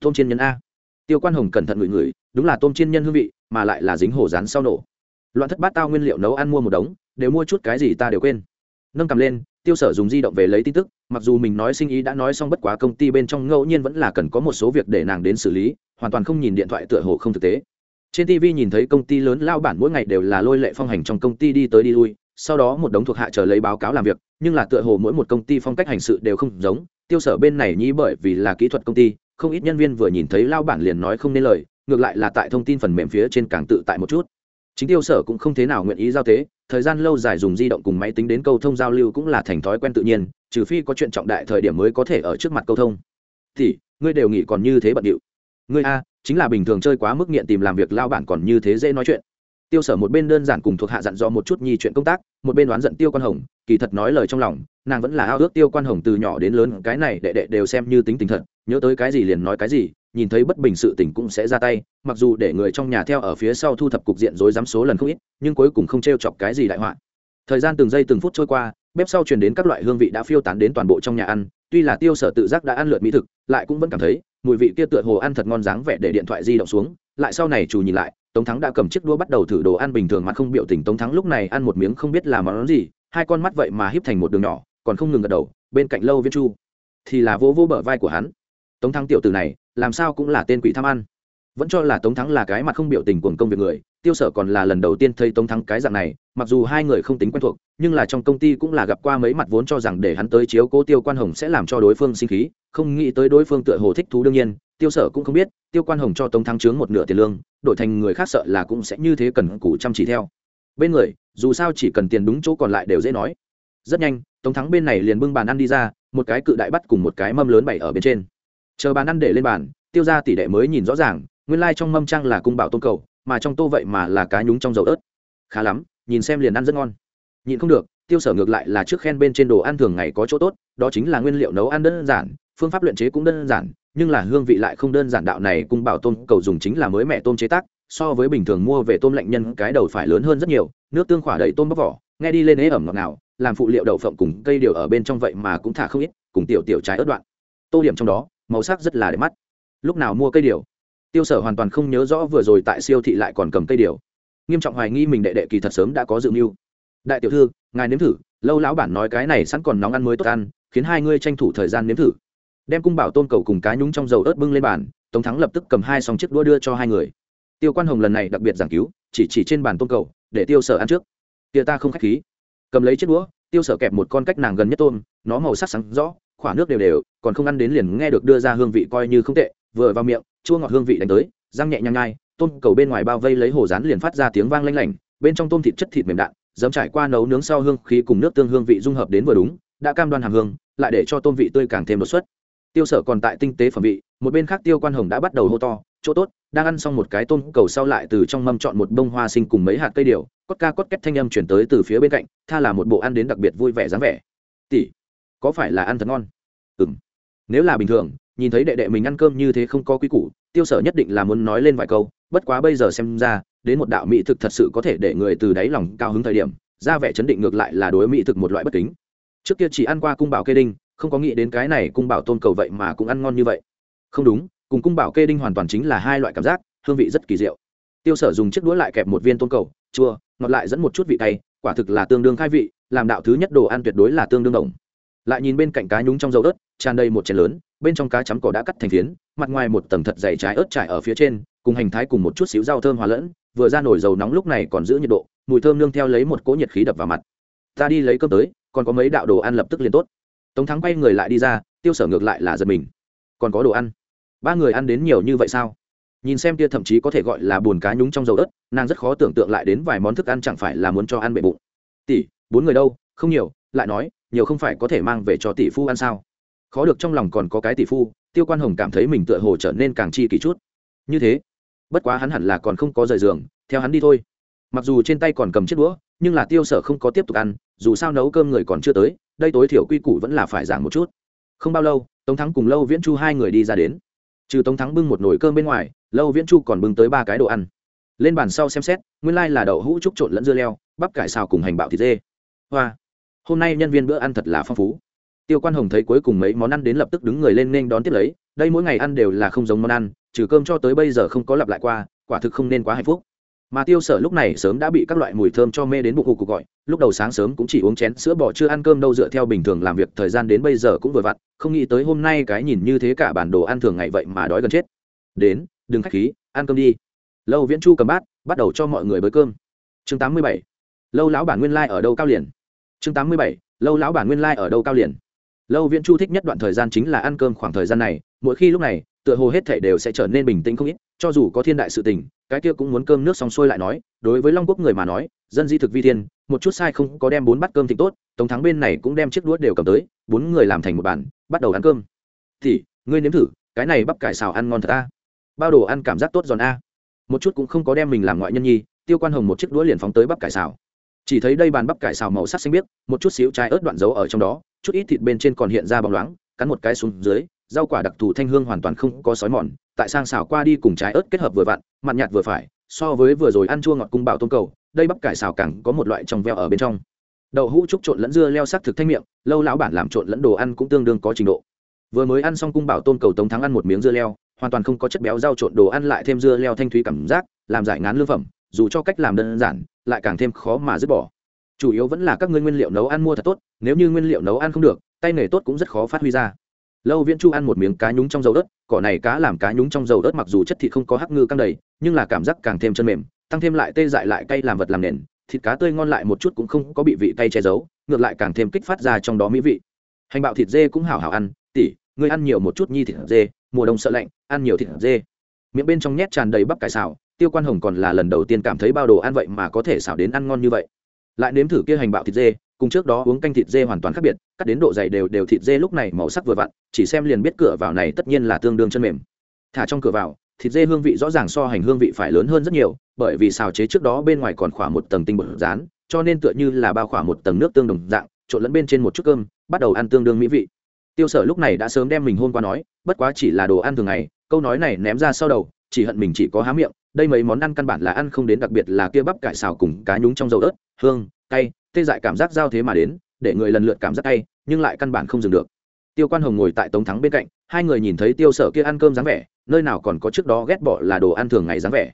tôm chiên nhân a. Tiêu quan hồng cẩn thận ngửi ngửi, đúng là tôm chiên nhân hương vị, mà lại là dính hồ rán sau nổ. Loạn thất bát tao nguyên liệu nấu ăn mua một đống, đều mua chút cái gì ta đều quên. Nâng cầm lên, tiêu sở dùng di động về lấy tin tức, mặc dù mình nói sinh ý đã nói xong bất quá công ty bên trong ngẫu nhiên vẫn là cần có một số việc để nàng đến xử lý, hoàn toàn không nhìn điện thoại tựa hồ không thực tế. Trên tv nhìn thấy công ty lớn lao bản mỗi ngày đều là lôi lệ phong hành trong công ty đi tới đi lui sau đó một đống thuộc hạ chờ lấy báo cáo làm việc, nhưng là tựa hồ mỗi một công ty phong cách hành sự đều không giống, tiêu sở bên này nhi bởi vì là kỹ thuật công ty, không ít nhân viên vừa nhìn thấy lao bản liền nói không nên lời, ngược lại là tại thông tin phần mềm phía trên càng tự tại một chút. Chính tiêu sở cũng không thế nào nguyện ý giao tế, thời gian lâu dài dùng di động cùng máy tính đến câu thông giao lưu cũng là thành thói quen tự nhiên, trừ phi có chuyện trọng đại thời điểm mới có thể ở trước mặt câu thông. Thì, ngươi đều nghĩ còn như thế bận điệu. Ngươi a, chính là bình thường chơi quá mức nghiện tìm làm việc, lao bản còn như thế dễ nói chuyện tiêu sở một bên đơn giản cùng thuộc hạ dặn dò một chút nhi chuyện công tác, một bên đoán giận tiêu quan hồng, kỳ thật nói lời trong lòng, nàng vẫn là ao ước tiêu quan hồng từ nhỏ đến lớn, cái này đệ đệ đều xem như tính tình thật, nhớ tới cái gì liền nói cái gì, nhìn thấy bất bình sự tình cũng sẽ ra tay, mặc dù để người trong nhà theo ở phía sau thu thập cục diện rối rắm số lần không ít, nhưng cuối cùng không t r e o chọc cái gì đại họa. Thời gian từng giây từng phút trôi qua, bếp sau truyền đến các loại hương vị đã phiêu tán đến toàn bộ trong nhà ăn, tuy là tiêu sở tự giác đã ăn lượt mỹ thực, lại cũng vẫn cảm thấy mùi vị kia tựa hồ ăn thật ngon dáng vẻ để điện thoại di động xuống lại sau này chủ nhìn lại, tống thắng đã cầm chiếc đũa bắt đầu thử đồ ăn bình thường mà không biểu tình. Tống thắng lúc này ăn một miếng không biết là món gì, hai con mắt vậy mà híp thành một đường nhỏ, còn không ngừng gật đầu, bên cạnh lâu viên chu, thì là vô vô bờ vai của hắn. Tống thắng tiểu tử này, làm sao cũng là tên quỷ tham ăn. Vẫn cho là tống thắng là cái mặt không biểu tình cuồng công việc người, tiêu sở còn là lần đầu tiên thấy tống thắng cái dạng này, mặc dù hai người không tính quen thuộc, nhưng là trong công ty cũng là gặp qua mấy mặt vốn cho rằng để hắn tới chiếu cố tiêu quan hồng sẽ làm cho đối phương sinh khí, không nghĩ tới đối phương tựa hồ thích thú đương nhiên tiêu sở cũng không biết, tiêu quan hồng cho tống thắng trướng một nửa tiền lương, đổi thành người khác sợ là cũng sẽ như thế cần cù chăm chỉ theo. Bên người, dù sao chỉ cần tiền đúng chỗ còn lại đều dễ nói. Rất nhanh, tống thắng bên này liền bưng bàn ăn đi ra, một cái cự đại bắt cùng một cái mâm lớn bày ở bên trên. Chờ bàn ăn để lên bàn, tiêu ra tỷ đệ mới nhìn rõ ràng, nguyên lai、like、trong mâm trang là cung bảo tôn cầu, mà trong tô vậy mà là cá nhúng trong dầu ớt. Khá lắm, nhìn xem liền ăn rất ngon. Nhịn không được, tiêu sở ngược lại là trước khen bên trên đồ ăn thường ngày có chỗ tốt, đó chính là nguyên liệu nấu ăn đơn giản, phương pháp luyện chế cũng đơn giản nhưng là hương vị lại không đơn giản đạo này cung bảo tôm cầu dùng chính là mới mẹ tôm chế tác, so với bình thường mua về tôm lạnh nhân cái đầu phải lớn hơn rất nhiều, nước tương khỏa đầy tôm bóc vỏ, nghe đi lên ế ẩm ngọt ngào, làm phụ liệu đậu phộng cùng cây điều ở bên trong vậy mà cũng thả không ít, cùng tiểu tiểu trái ớt đoạn. Tô điểm trong đó, màu sắc rất là đẹp mắt. Lúc nào mua cây điều? Tiêu sở hoàn toàn không nhớ rõ vừa rồi tại siêu thị lại còn cầm cây điều. Nghiêm trọng hoài nghi mình đệ đệ kỳ thật sớm đã có dự mưu. Đại tiểu thư, ngài nếm thử, lâu lão bản nói cái này sẵn còn nóng ăn mới tốt ăn, khiến hai ngươi tranh thủ thời gian nếm thử đem cung bảo tôm cầu cùng cá nhúng trong dầu ớt bưng lên bàn, tống thắng lập tức cầm hai song chiếc đũa đưa cho hai người. Tiêu quan hồng lần này đặc biệt giảng cứu, chỉ chỉ trên bàn tôm cầu, để tiêu sở ăn trước. Tia ta không k h á c h khí. Cầm lấy chiếc đũa, tiêu sở kẹp một con cách nàng gần nhất tôm, nó màu sắc sáng rõ khỏa nước đều đều, còn không ăn đến liền nghe được đưa ra hương vị coi như không tệ, vừa vào miệng, chua ngọt hương vị đánh tới, răng nhẹ nhàng ngai tôm cầu bên ngoài bao vây lấy hồ rán liền phát ra tiếng vang lanh lảnh, bên trong tôm thịt chất thịt mềm đạn dấm trải qua nấu nướng sau hương khí cùng nước tương hương vị dung hợp đến vừa đúng, đã cam đoan hàm hương, lại để cho tôm vị tươi càng thêm đột xuất tiêu sở còn tại tinh tế phẩm vị một bên khác tiêu quan hồng đã bắt đầu hô to chỗ tốt đang ăn xong một cái tôm cầu sau lại từ trong mâm chọn một bông hoa sinh cùng mấy hạt cây điều. Cốt ca cốt két thanh âm chuyển tới từ phía bên cạnh tha là một bộ ăn đến đặc biệt vui vẻ dáng vẻ. Tỷ có phải là ăn thật ngon? Ừm, nếu là bình thường nhìn thấy đệ đệ mình ăn cơm như thế không có quy củ tiêu sở nhất định là muốn nói lên vài câu bất quá bây giờ xem ra đến một đạo mỹ thực thật sự có thể để người từ đáy lòng cao hứng thời điểm ra vẻ chấn định ngược lại là đối mỹ thực một loại bất kính. Trước kia chỉ ăn qua cung bảo kê đinh không có nghĩ đến cái này cung bảo tôn cầu vậy mà cũng ăn ngon như vậy. Không đúng, cùng cung bảo kê đinh hoàn toàn chính là hai loại cảm giác, hương vị rất kỳ diệu. Tiêu sở dùng chiếc đũa lại kẹp một viên tôn cầu, chua, ngọt lại dẫn một chút vị tay quả thực là tương đương khai vị, làm đạo thứ nhất đồ ăn tuyệt đối là tương đương đồng. Lại nhìn bên cạnh cá nhúng trong dầu đất tràn đầy một chén lớn, bên trong cá chấm cỏ đã cắt thành phiến, mặt ngoài một tầng thật dày trái ớt trải ở phía trên, cùng hành thái cùng một chút xíu rau thơm hòa lẫn, vừa ra nổi dầu nóng lúc này còn giữ nhiệt độ, mùi thơm nương theo lấy một cỗ nhiệt khí đập vào mặt. Ta đi lấy cơm tới, còn có mấy đạo đồ ăn lập tức liền tốt tống thắng quay người lại đi ra tiêu sở ngược lại là giật mình còn có đồ ăn ba người ăn đến nhiều như vậy sao nhìn xem kia thậm chí có thể gọi là bùn cá nhúng trong dầu đất nàng rất khó tưởng tượng lại đến vài món thức ăn chẳng phải là muốn cho ăn bệ bụng tỷ, bốn người đâu? không nhiều, lại nói, nhiều không phải có thể mang về cho tỷ phu ăn sao? khó được trong lòng còn có cái tỷ phu, tiêu quan hồng cảm thấy mình tựa hồ trở nên càng chi kỳ chút. như thế, bất quá hắn hẳn là còn không có rời giường, theo hắn đi thôi. mặc dù trên tay còn cầm chiếc đũa, nhưng là tiêu sở không có tiếp tục ăn, dù sao nấu cơm người còn chưa tới đây tối thiểu quy củ vẫn là phải giảng một chút. Không bao lâu, tống thắng cùng lâu viễn chu hai người đi ra đến. Trừ tống thắng bưng một nồi cơm bên ngoài, lâu viễn chu còn bưng tới ba cái đồ ăn. Lên bàn sau xem xét, nguyên lai là đậu hũ trúc trộn lẫn dưa leo, bắp cải xào cùng hành bạo thịt dê. Hoa! Hôm nay nhân viên bữa ăn thật là phong phú. Tiêu quan hồng thấy cuối cùng mấy món ăn đến lập tức đứng người lên nên đón tiếp lấy, đây mỗi ngày ăn đều là không giống món ăn, trừ cơm cho tới bây giờ không có lặp lại qua, quả thực không nên quá hạnh phúc mà tiêu sở lúc này sớm đã bị các loại mùi thơm cho mê đến bụng hụ cục gọi, lúc đầu sáng sớm cũng chỉ uống chén sữa bò chưa ăn cơm đâu dựa theo bình thường làm việc, thời gian đến bây giờ cũng vừa vặn, không nghĩ tới hôm nay cái nhìn như thế cả bản đồ ăn thường ngày vậy mà đói gần chết. Đến, đừng khách khí, ăn cơm đi. Lâu viễn chu cầm bát, bắt đầu cho mọi người bới cơm. Chương 87. lâu lão bản nguyên lai ở đâu cao liền. Chương 87. lâu lão bản nguyên lai ở đâu cao liền. Lâu viễn chu thích nhất đoạn thời gian chính là ăn cơm khoảng thời gian này, mỗi khi lúc này, tựa hồ hết thể đều sẽ trở nên bình tĩnh không ít, cho dù có thiên đại sự tình cái kia cũng muốn cơm nước xong xuôi lại nói, đối với long quốc người mà nói, dân di thực vi thiên, một chút sai không có đem bốn bát cơm thịnh tốt, tống thắng bên này cũng đem chiếc đũa đều cầm tới, bốn người làm thành một bàn, bắt đầu ăn cơm. Thì ngươi nếm thử, cái này bắp cải xào ăn ngon thật a. Bao đồ ăn cảm giác tốt giòn a. Một chút cũng không có đem mình làm ngoại nhân nhi, tiêu quan hồng một chiếc đũa liền phóng tới bắp cải xào. Chỉ thấy đây bàn bắp cải xào màu sắc xanh biếc, một chút xíu trái ớt đoạn dấu ở trong đó, chút ít thịt bên trên còn hiện ra bóng loáng, cắn một cái xuống dưới rau quả đặc thù thanh hương hoàn toàn không có sói mòn, tại sang xào qua đi cùng trái ớt kết hợp vừa vặn, mặn nhạt vừa phải, so với vừa rồi ăn chua ngọt cung bảo tôm cầu, đây bắp cải xào càng có một loại trong veo ở bên trong. Đậu hũ trúc trộn lẫn dưa leo sắc thực thanh miệng, lâu lão bản làm trộn lẫn đồ ăn cũng tương đương có trình độ. Vừa mới ăn xong cung bảo tôm cầu tống thắng ăn một miếng dưa leo, hoàn toàn không có chất béo rau trộn đồ ăn lại thêm dưa leo thanh thúy cảm giác, làm giải ngán lương phẩm, dù cho cách làm đơn giản, lại càng thêm khó mà dứt bỏ. Chủ yếu vẫn là các ngươi nguyên liệu nấu ăn mua thật tốt, nếu như nguyên liệu nấu ăn không được, tay nghề tốt cũng rất khó phát huy ra lâu viễn chu ăn một miếng cá nhúng trong dầu đất, cỏ này cá làm cá nhúng trong dầu đất mặc dù chất thịt không có hắc ngư căng đầy, nhưng là cảm giác càng thêm chân mềm, tăng thêm lại tê dại lại cay làm vật làm nền, thịt cá tươi ngon lại một chút cũng không có bị vị cay che giấu, ngược lại càng thêm kích phát ra trong đó mỹ vị. Hành bạo thịt dê cũng hảo hảo ăn tỉ ngươi ăn nhiều một chút nhi thịt dê, mùa đông sợ lạnh, ăn nhiều thịt dê. Miệng bên trong nhét tràn đầy bắp cải xào, tiêu quan hồng còn là lần đầu tiên cảm thấy bao đồ ăn vậy mà có thể xào đến ăn ngon như vậy. Lại nếm thử kia hành bạo thịt dê cùng trước đó uống canh thịt dê hoàn toàn khác biệt, cắt đến độ dày đều đều thịt dê lúc này màu sắc vừa vặn, chỉ xem liền biết cửa vào này tất nhiên là tương đương chân mềm. Thả trong cửa vào, thịt dê hương vị rõ ràng so hành hương vị phải lớn hơn rất nhiều, bởi vì xào chế trước đó bên ngoài còn khoảng một tầng tinh bột rán, cho nên tựa như là bao khoảng một tầng nước tương đồng dạng, trộn lẫn bên trên một chút cơm, bắt đầu ăn tương đương mỹ vị. Tiêu sở lúc này đã sớm đem mình hôn qua nói, bất quá chỉ là đồ ăn thường ngày, câu nói này ném ra sau đầu, chỉ hận mình chỉ có há miệng, đây mấy món ăn căn bản là ăn không đến, đặc biệt là kia bắp cải xào cùng cá nhúng trong dầu ớt, hương, cay tê dại cảm giác giao thế mà đến, để người lần lượt cảm giác tay nhưng lại căn bản không dừng được. Tiêu quan hồng ngồi tại tống thắng bên cạnh, hai người nhìn thấy tiêu sở kia ăn cơm dáng vẻ, nơi nào còn có trước đó ghét bỏ là đồ ăn thường ngày dáng vẻ.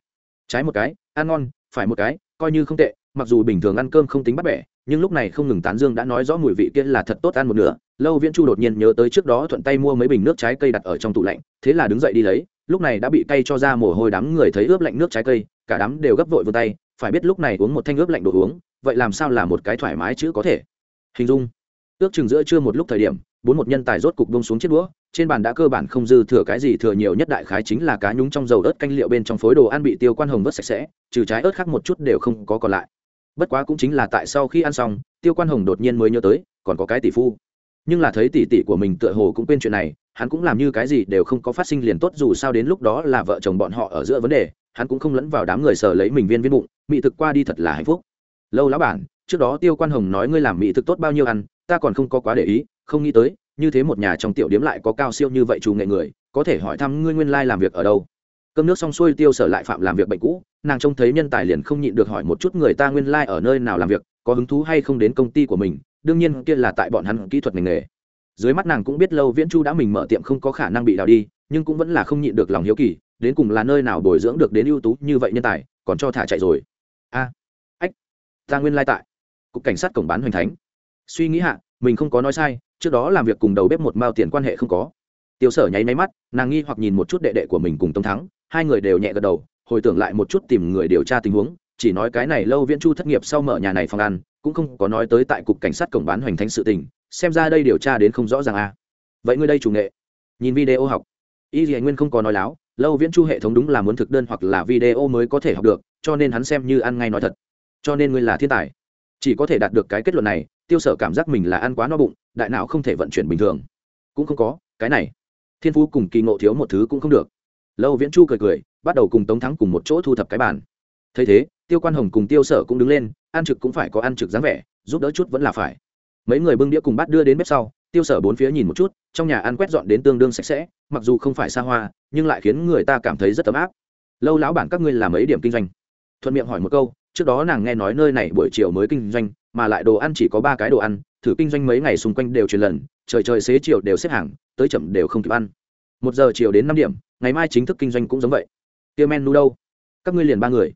Trái một cái, ăn ngon, phải một cái, coi như không tệ, mặc dù bình thường ăn cơm không tính bắt bẻ, nhưng lúc này không ngừng tán dương đã nói rõ mùi vị kia là thật tốt ăn một nửa. Lâu viễn chu đột nhiên nhớ tới trước đó thuận tay mua mấy bình nước trái cây đặt ở trong tủ lạnh, thế là đứng dậy đi lấy, lúc này đã bị cay cho ra mồ hôi đám người thấy ướp lạnh nước trái cây, cả đám đều gấp vội vươn tay phải biết lúc này uống một thanh ướp lạnh đồ uống, vậy làm sao là một cái thoải mái chứ có thể? Hình dung. Ước chừng giữa trưa một lúc thời điểm, bốn một nhân tài rốt cục bông xuống chiếc đũa, trên bàn đã cơ bản không dư thừa cái gì thừa nhiều nhất đại khái chính là cá nhúng trong dầu ớt canh liệu bên trong phối đồ ăn bị tiêu quan hồng vớt sạch sẽ, trừ trái ớt khác một chút đều không có còn lại. Bất quá cũng chính là tại sau khi ăn xong, tiêu quan hồng đột nhiên mới nhớ tới, còn có cái tỷ phu. Nhưng là thấy tỷ tỷ của mình tựa hồ cũng quên chuyện này, hắn cũng làm như cái gì đều không có phát sinh liền tốt dù sao đến lúc đó là vợ chồng bọn họ ở giữa vấn đề, hắn cũng không lẫn vào đám người sờ lấy mình viên viên bụng mỹ thực qua đi thật là hạnh phúc. Lâu lão bản, trước đó tiêu quan hồng nói ngươi làm mỹ thực tốt bao nhiêu ăn, ta còn không có quá để ý, không nghĩ tới, như thế một nhà trong tiểu điếm lại có cao siêu như vậy chủ nghệ người, có thể hỏi thăm ngươi nguyên lai làm việc ở đâu. Cơm nước xong xuôi tiêu sở lại phạm làm việc bệnh cũ, nàng trông thấy nhân tài liền không nhịn được hỏi một chút người ta nguyên lai ở nơi nào làm việc, có hứng thú hay không đến công ty của mình, đương nhiên kia là tại bọn hắn kỹ thuật ngành nghề. Dưới mắt nàng cũng biết lâu viễn chu đã mình mở tiệm không có khả năng bị đào đi, nhưng cũng vẫn là không nhịn được lòng hiếu kỳ, đến cùng là nơi nào bồi dưỡng được đến ưu tú như vậy nhân tài, còn cho thả chạy rồi a. Ách, ta nguyên lai tại. Cục cảnh sát cổng bán hoành thánh. Suy nghĩ hạ, mình không có nói sai, trước đó làm việc cùng đầu bếp một mao tiền quan hệ không có. Tiêu sở nháy máy mắt, nàng nghi hoặc nhìn một chút đệ đệ của mình cùng tống thắng, hai người đều nhẹ gật đầu, hồi tưởng lại một chút tìm người điều tra tình huống, chỉ nói cái này lâu viễn chu thất nghiệp sau mở nhà này phòng ăn, cũng không có nói tới tại cục cảnh sát cổng bán hoành thánh sự tình, xem ra đây điều tra đến không rõ ràng à vậy ngươi đây chủ nghệ? Nhìn video học. Y dì nguyên không có nói láo, lâu viễn chu hệ thống đúng là muốn thực đơn hoặc là video mới có thể học được cho nên hắn xem như ăn ngay nói thật. Cho nên ngươi là thiên tài. Chỉ có thể đạt được cái kết luận này, tiêu sở cảm giác mình là ăn quá no bụng, đại não không thể vận chuyển bình thường. Cũng không có, cái này. Thiên phú cùng kỳ ngộ thiếu một thứ cũng không được. Lâu viễn chu cười cười, bắt đầu cùng tống thắng cùng một chỗ thu thập cái bàn. Thấy thế, tiêu quan hồng cùng tiêu sở cũng đứng lên, ăn trực cũng phải có ăn trực dáng vẻ, giúp đỡ chút vẫn là phải. Mấy người bưng đĩa cùng bắt đưa đến bếp sau, tiêu sở bốn phía nhìn một chút, trong nhà ăn quét dọn đến tương đương sạch sẽ, mặc dù không phải xa hoa, nhưng lại khiến người ta cảm thấy rất ấm áp. Lâu lão bản các ngươi làm mấy điểm kinh doanh? Thuận miệng hỏi một câu, trước đó nàng nghe nói nơi này buổi chiều mới kinh doanh, mà lại đồ ăn chỉ có ba cái đồ ăn, thử kinh doanh mấy ngày xung quanh đều truyền lần, trời trời xế chiều đều xếp hàng, tới chậm đều không kịp ăn. Một giờ chiều đến năm điểm, ngày mai chính thức kinh doanh cũng giống vậy. Kia menu đâu? Các ngươi liền ba người.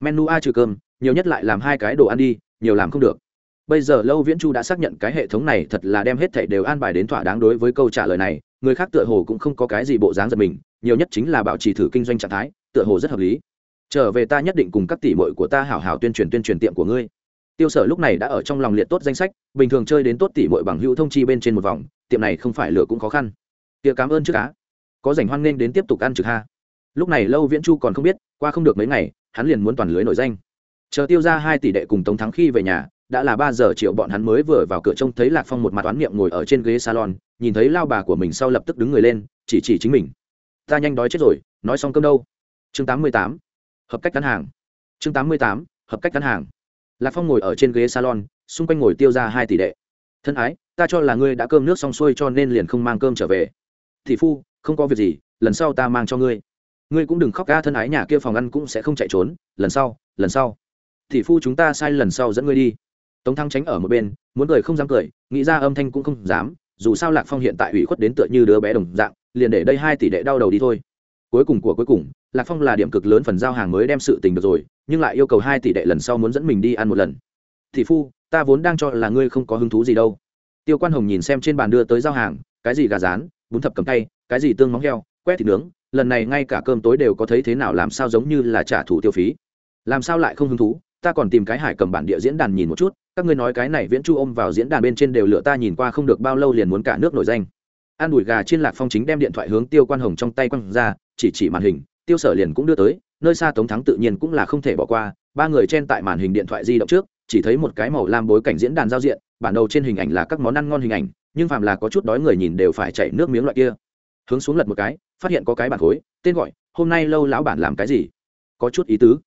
Menu a trừ cơm, nhiều nhất lại làm hai cái đồ ăn đi, nhiều làm không được. Bây giờ lâu viễn chu đã xác nhận cái hệ thống này thật là đem hết thảy đều an bài đến thỏa đáng đối với câu trả lời này, người khác tựa hồ cũng không có cái gì bộ dáng giật mình, nhiều nhất chính là bảo trì thử kinh doanh trạng thái, tựa hồ rất hợp lý trở về ta nhất định cùng các tỷ muội của ta hảo hảo tuyên truyền tuyên truyền tiệm của ngươi. Tiêu sở lúc này đã ở trong lòng liệt tốt danh sách, bình thường chơi đến tốt tỷ muội bằng hữu thông chi bên trên một vòng, tiệm này không phải lửa cũng khó khăn. Tiệc cảm ơn trước cá có rảnh hoan nghênh đến tiếp tục ăn trực ha. Lúc này lâu viễn chu còn không biết, qua không được mấy ngày, hắn liền muốn toàn lưới nổi danh. Chờ tiêu ra hai tỷ đệ cùng tống thắng khi về nhà, đã là ba giờ chiều bọn hắn mới vừa vào cửa trông thấy lạc phong một mặt oán niệm ngồi ở trên ghế salon, nhìn thấy lao bà của mình sau lập tức đứng người lên, chỉ chỉ chính mình. Ta nhanh đói chết rồi, nói xong cơm đâu? Chương tám mươi tám hợp cách cắn hàng. Chương tám mươi tám, hợp cách cắn hàng. Lạc phong ngồi ở trên ghế salon, xung quanh ngồi tiêu ra hai tỷ đệ. Thân ái, ta cho là ngươi đã cơm nước xong xuôi cho nên liền không mang cơm trở về. Thị phu, không có việc gì, lần sau ta mang cho ngươi. Ngươi cũng đừng khóc ca thân ái nhà kia phòng ăn cũng sẽ không chạy trốn, lần sau lần sau. Thị phu chúng ta sai lần sau dẫn ngươi đi. Tống thăng tránh ở một bên, muốn cười không dám cười, nghĩ ra âm thanh cũng không dám, dù sao lạc phong hiện tại ủy khuất đến tựa như đứa bé đồng dạng, liền để đây hai tỷ đệ đau đầu đi thôi. Cuối cùng của cuối cùng lạc phong là điểm cực lớn phần giao hàng mới đem sự tình được rồi, nhưng lại yêu cầu hai tỷ đệ lần sau muốn dẫn mình đi ăn một lần. Thị phu, ta vốn đang cho là ngươi không có hứng thú gì đâu. Tiêu quan hồng nhìn xem trên bàn đưa tới giao hàng, cái gì gà rán, bún thập cầm tay, cái gì tương móng heo, quét thịt nướng, lần này ngay cả cơm tối đều có thấy thế nào làm sao giống như là trả thù tiêu phí. Làm sao lại không hứng thú, ta còn tìm cái hải cầm bản địa diễn đàn nhìn một chút, các ngươi nói cái này viễn chu ôm vào diễn đàn bên trên đều lựa ta nhìn qua không được bao lâu liền muốn cả nước nổi danh. An đùi gà trên lạc phong chính đem điện thoại hướng tiêu quan hồng trong tay quăng ra, chỉ chỉ màn hình tiêu sở liền cũng đưa tới, nơi xa tống thắng tự nhiên cũng là không thể bỏ qua, ba người trên tại màn hình điện thoại di động trước, chỉ thấy một cái màu lam bối cảnh diễn đàn giao diện, bản đầu trên hình ảnh là các món ăn ngon hình ảnh, nhưng phàm là có chút đói người nhìn đều phải chảy nước miếng loại kia. Hướng xuống lật một cái, phát hiện có cái bản khối, tên gọi, hôm nay lâu lão bản làm cái gì? Có chút ý tứ.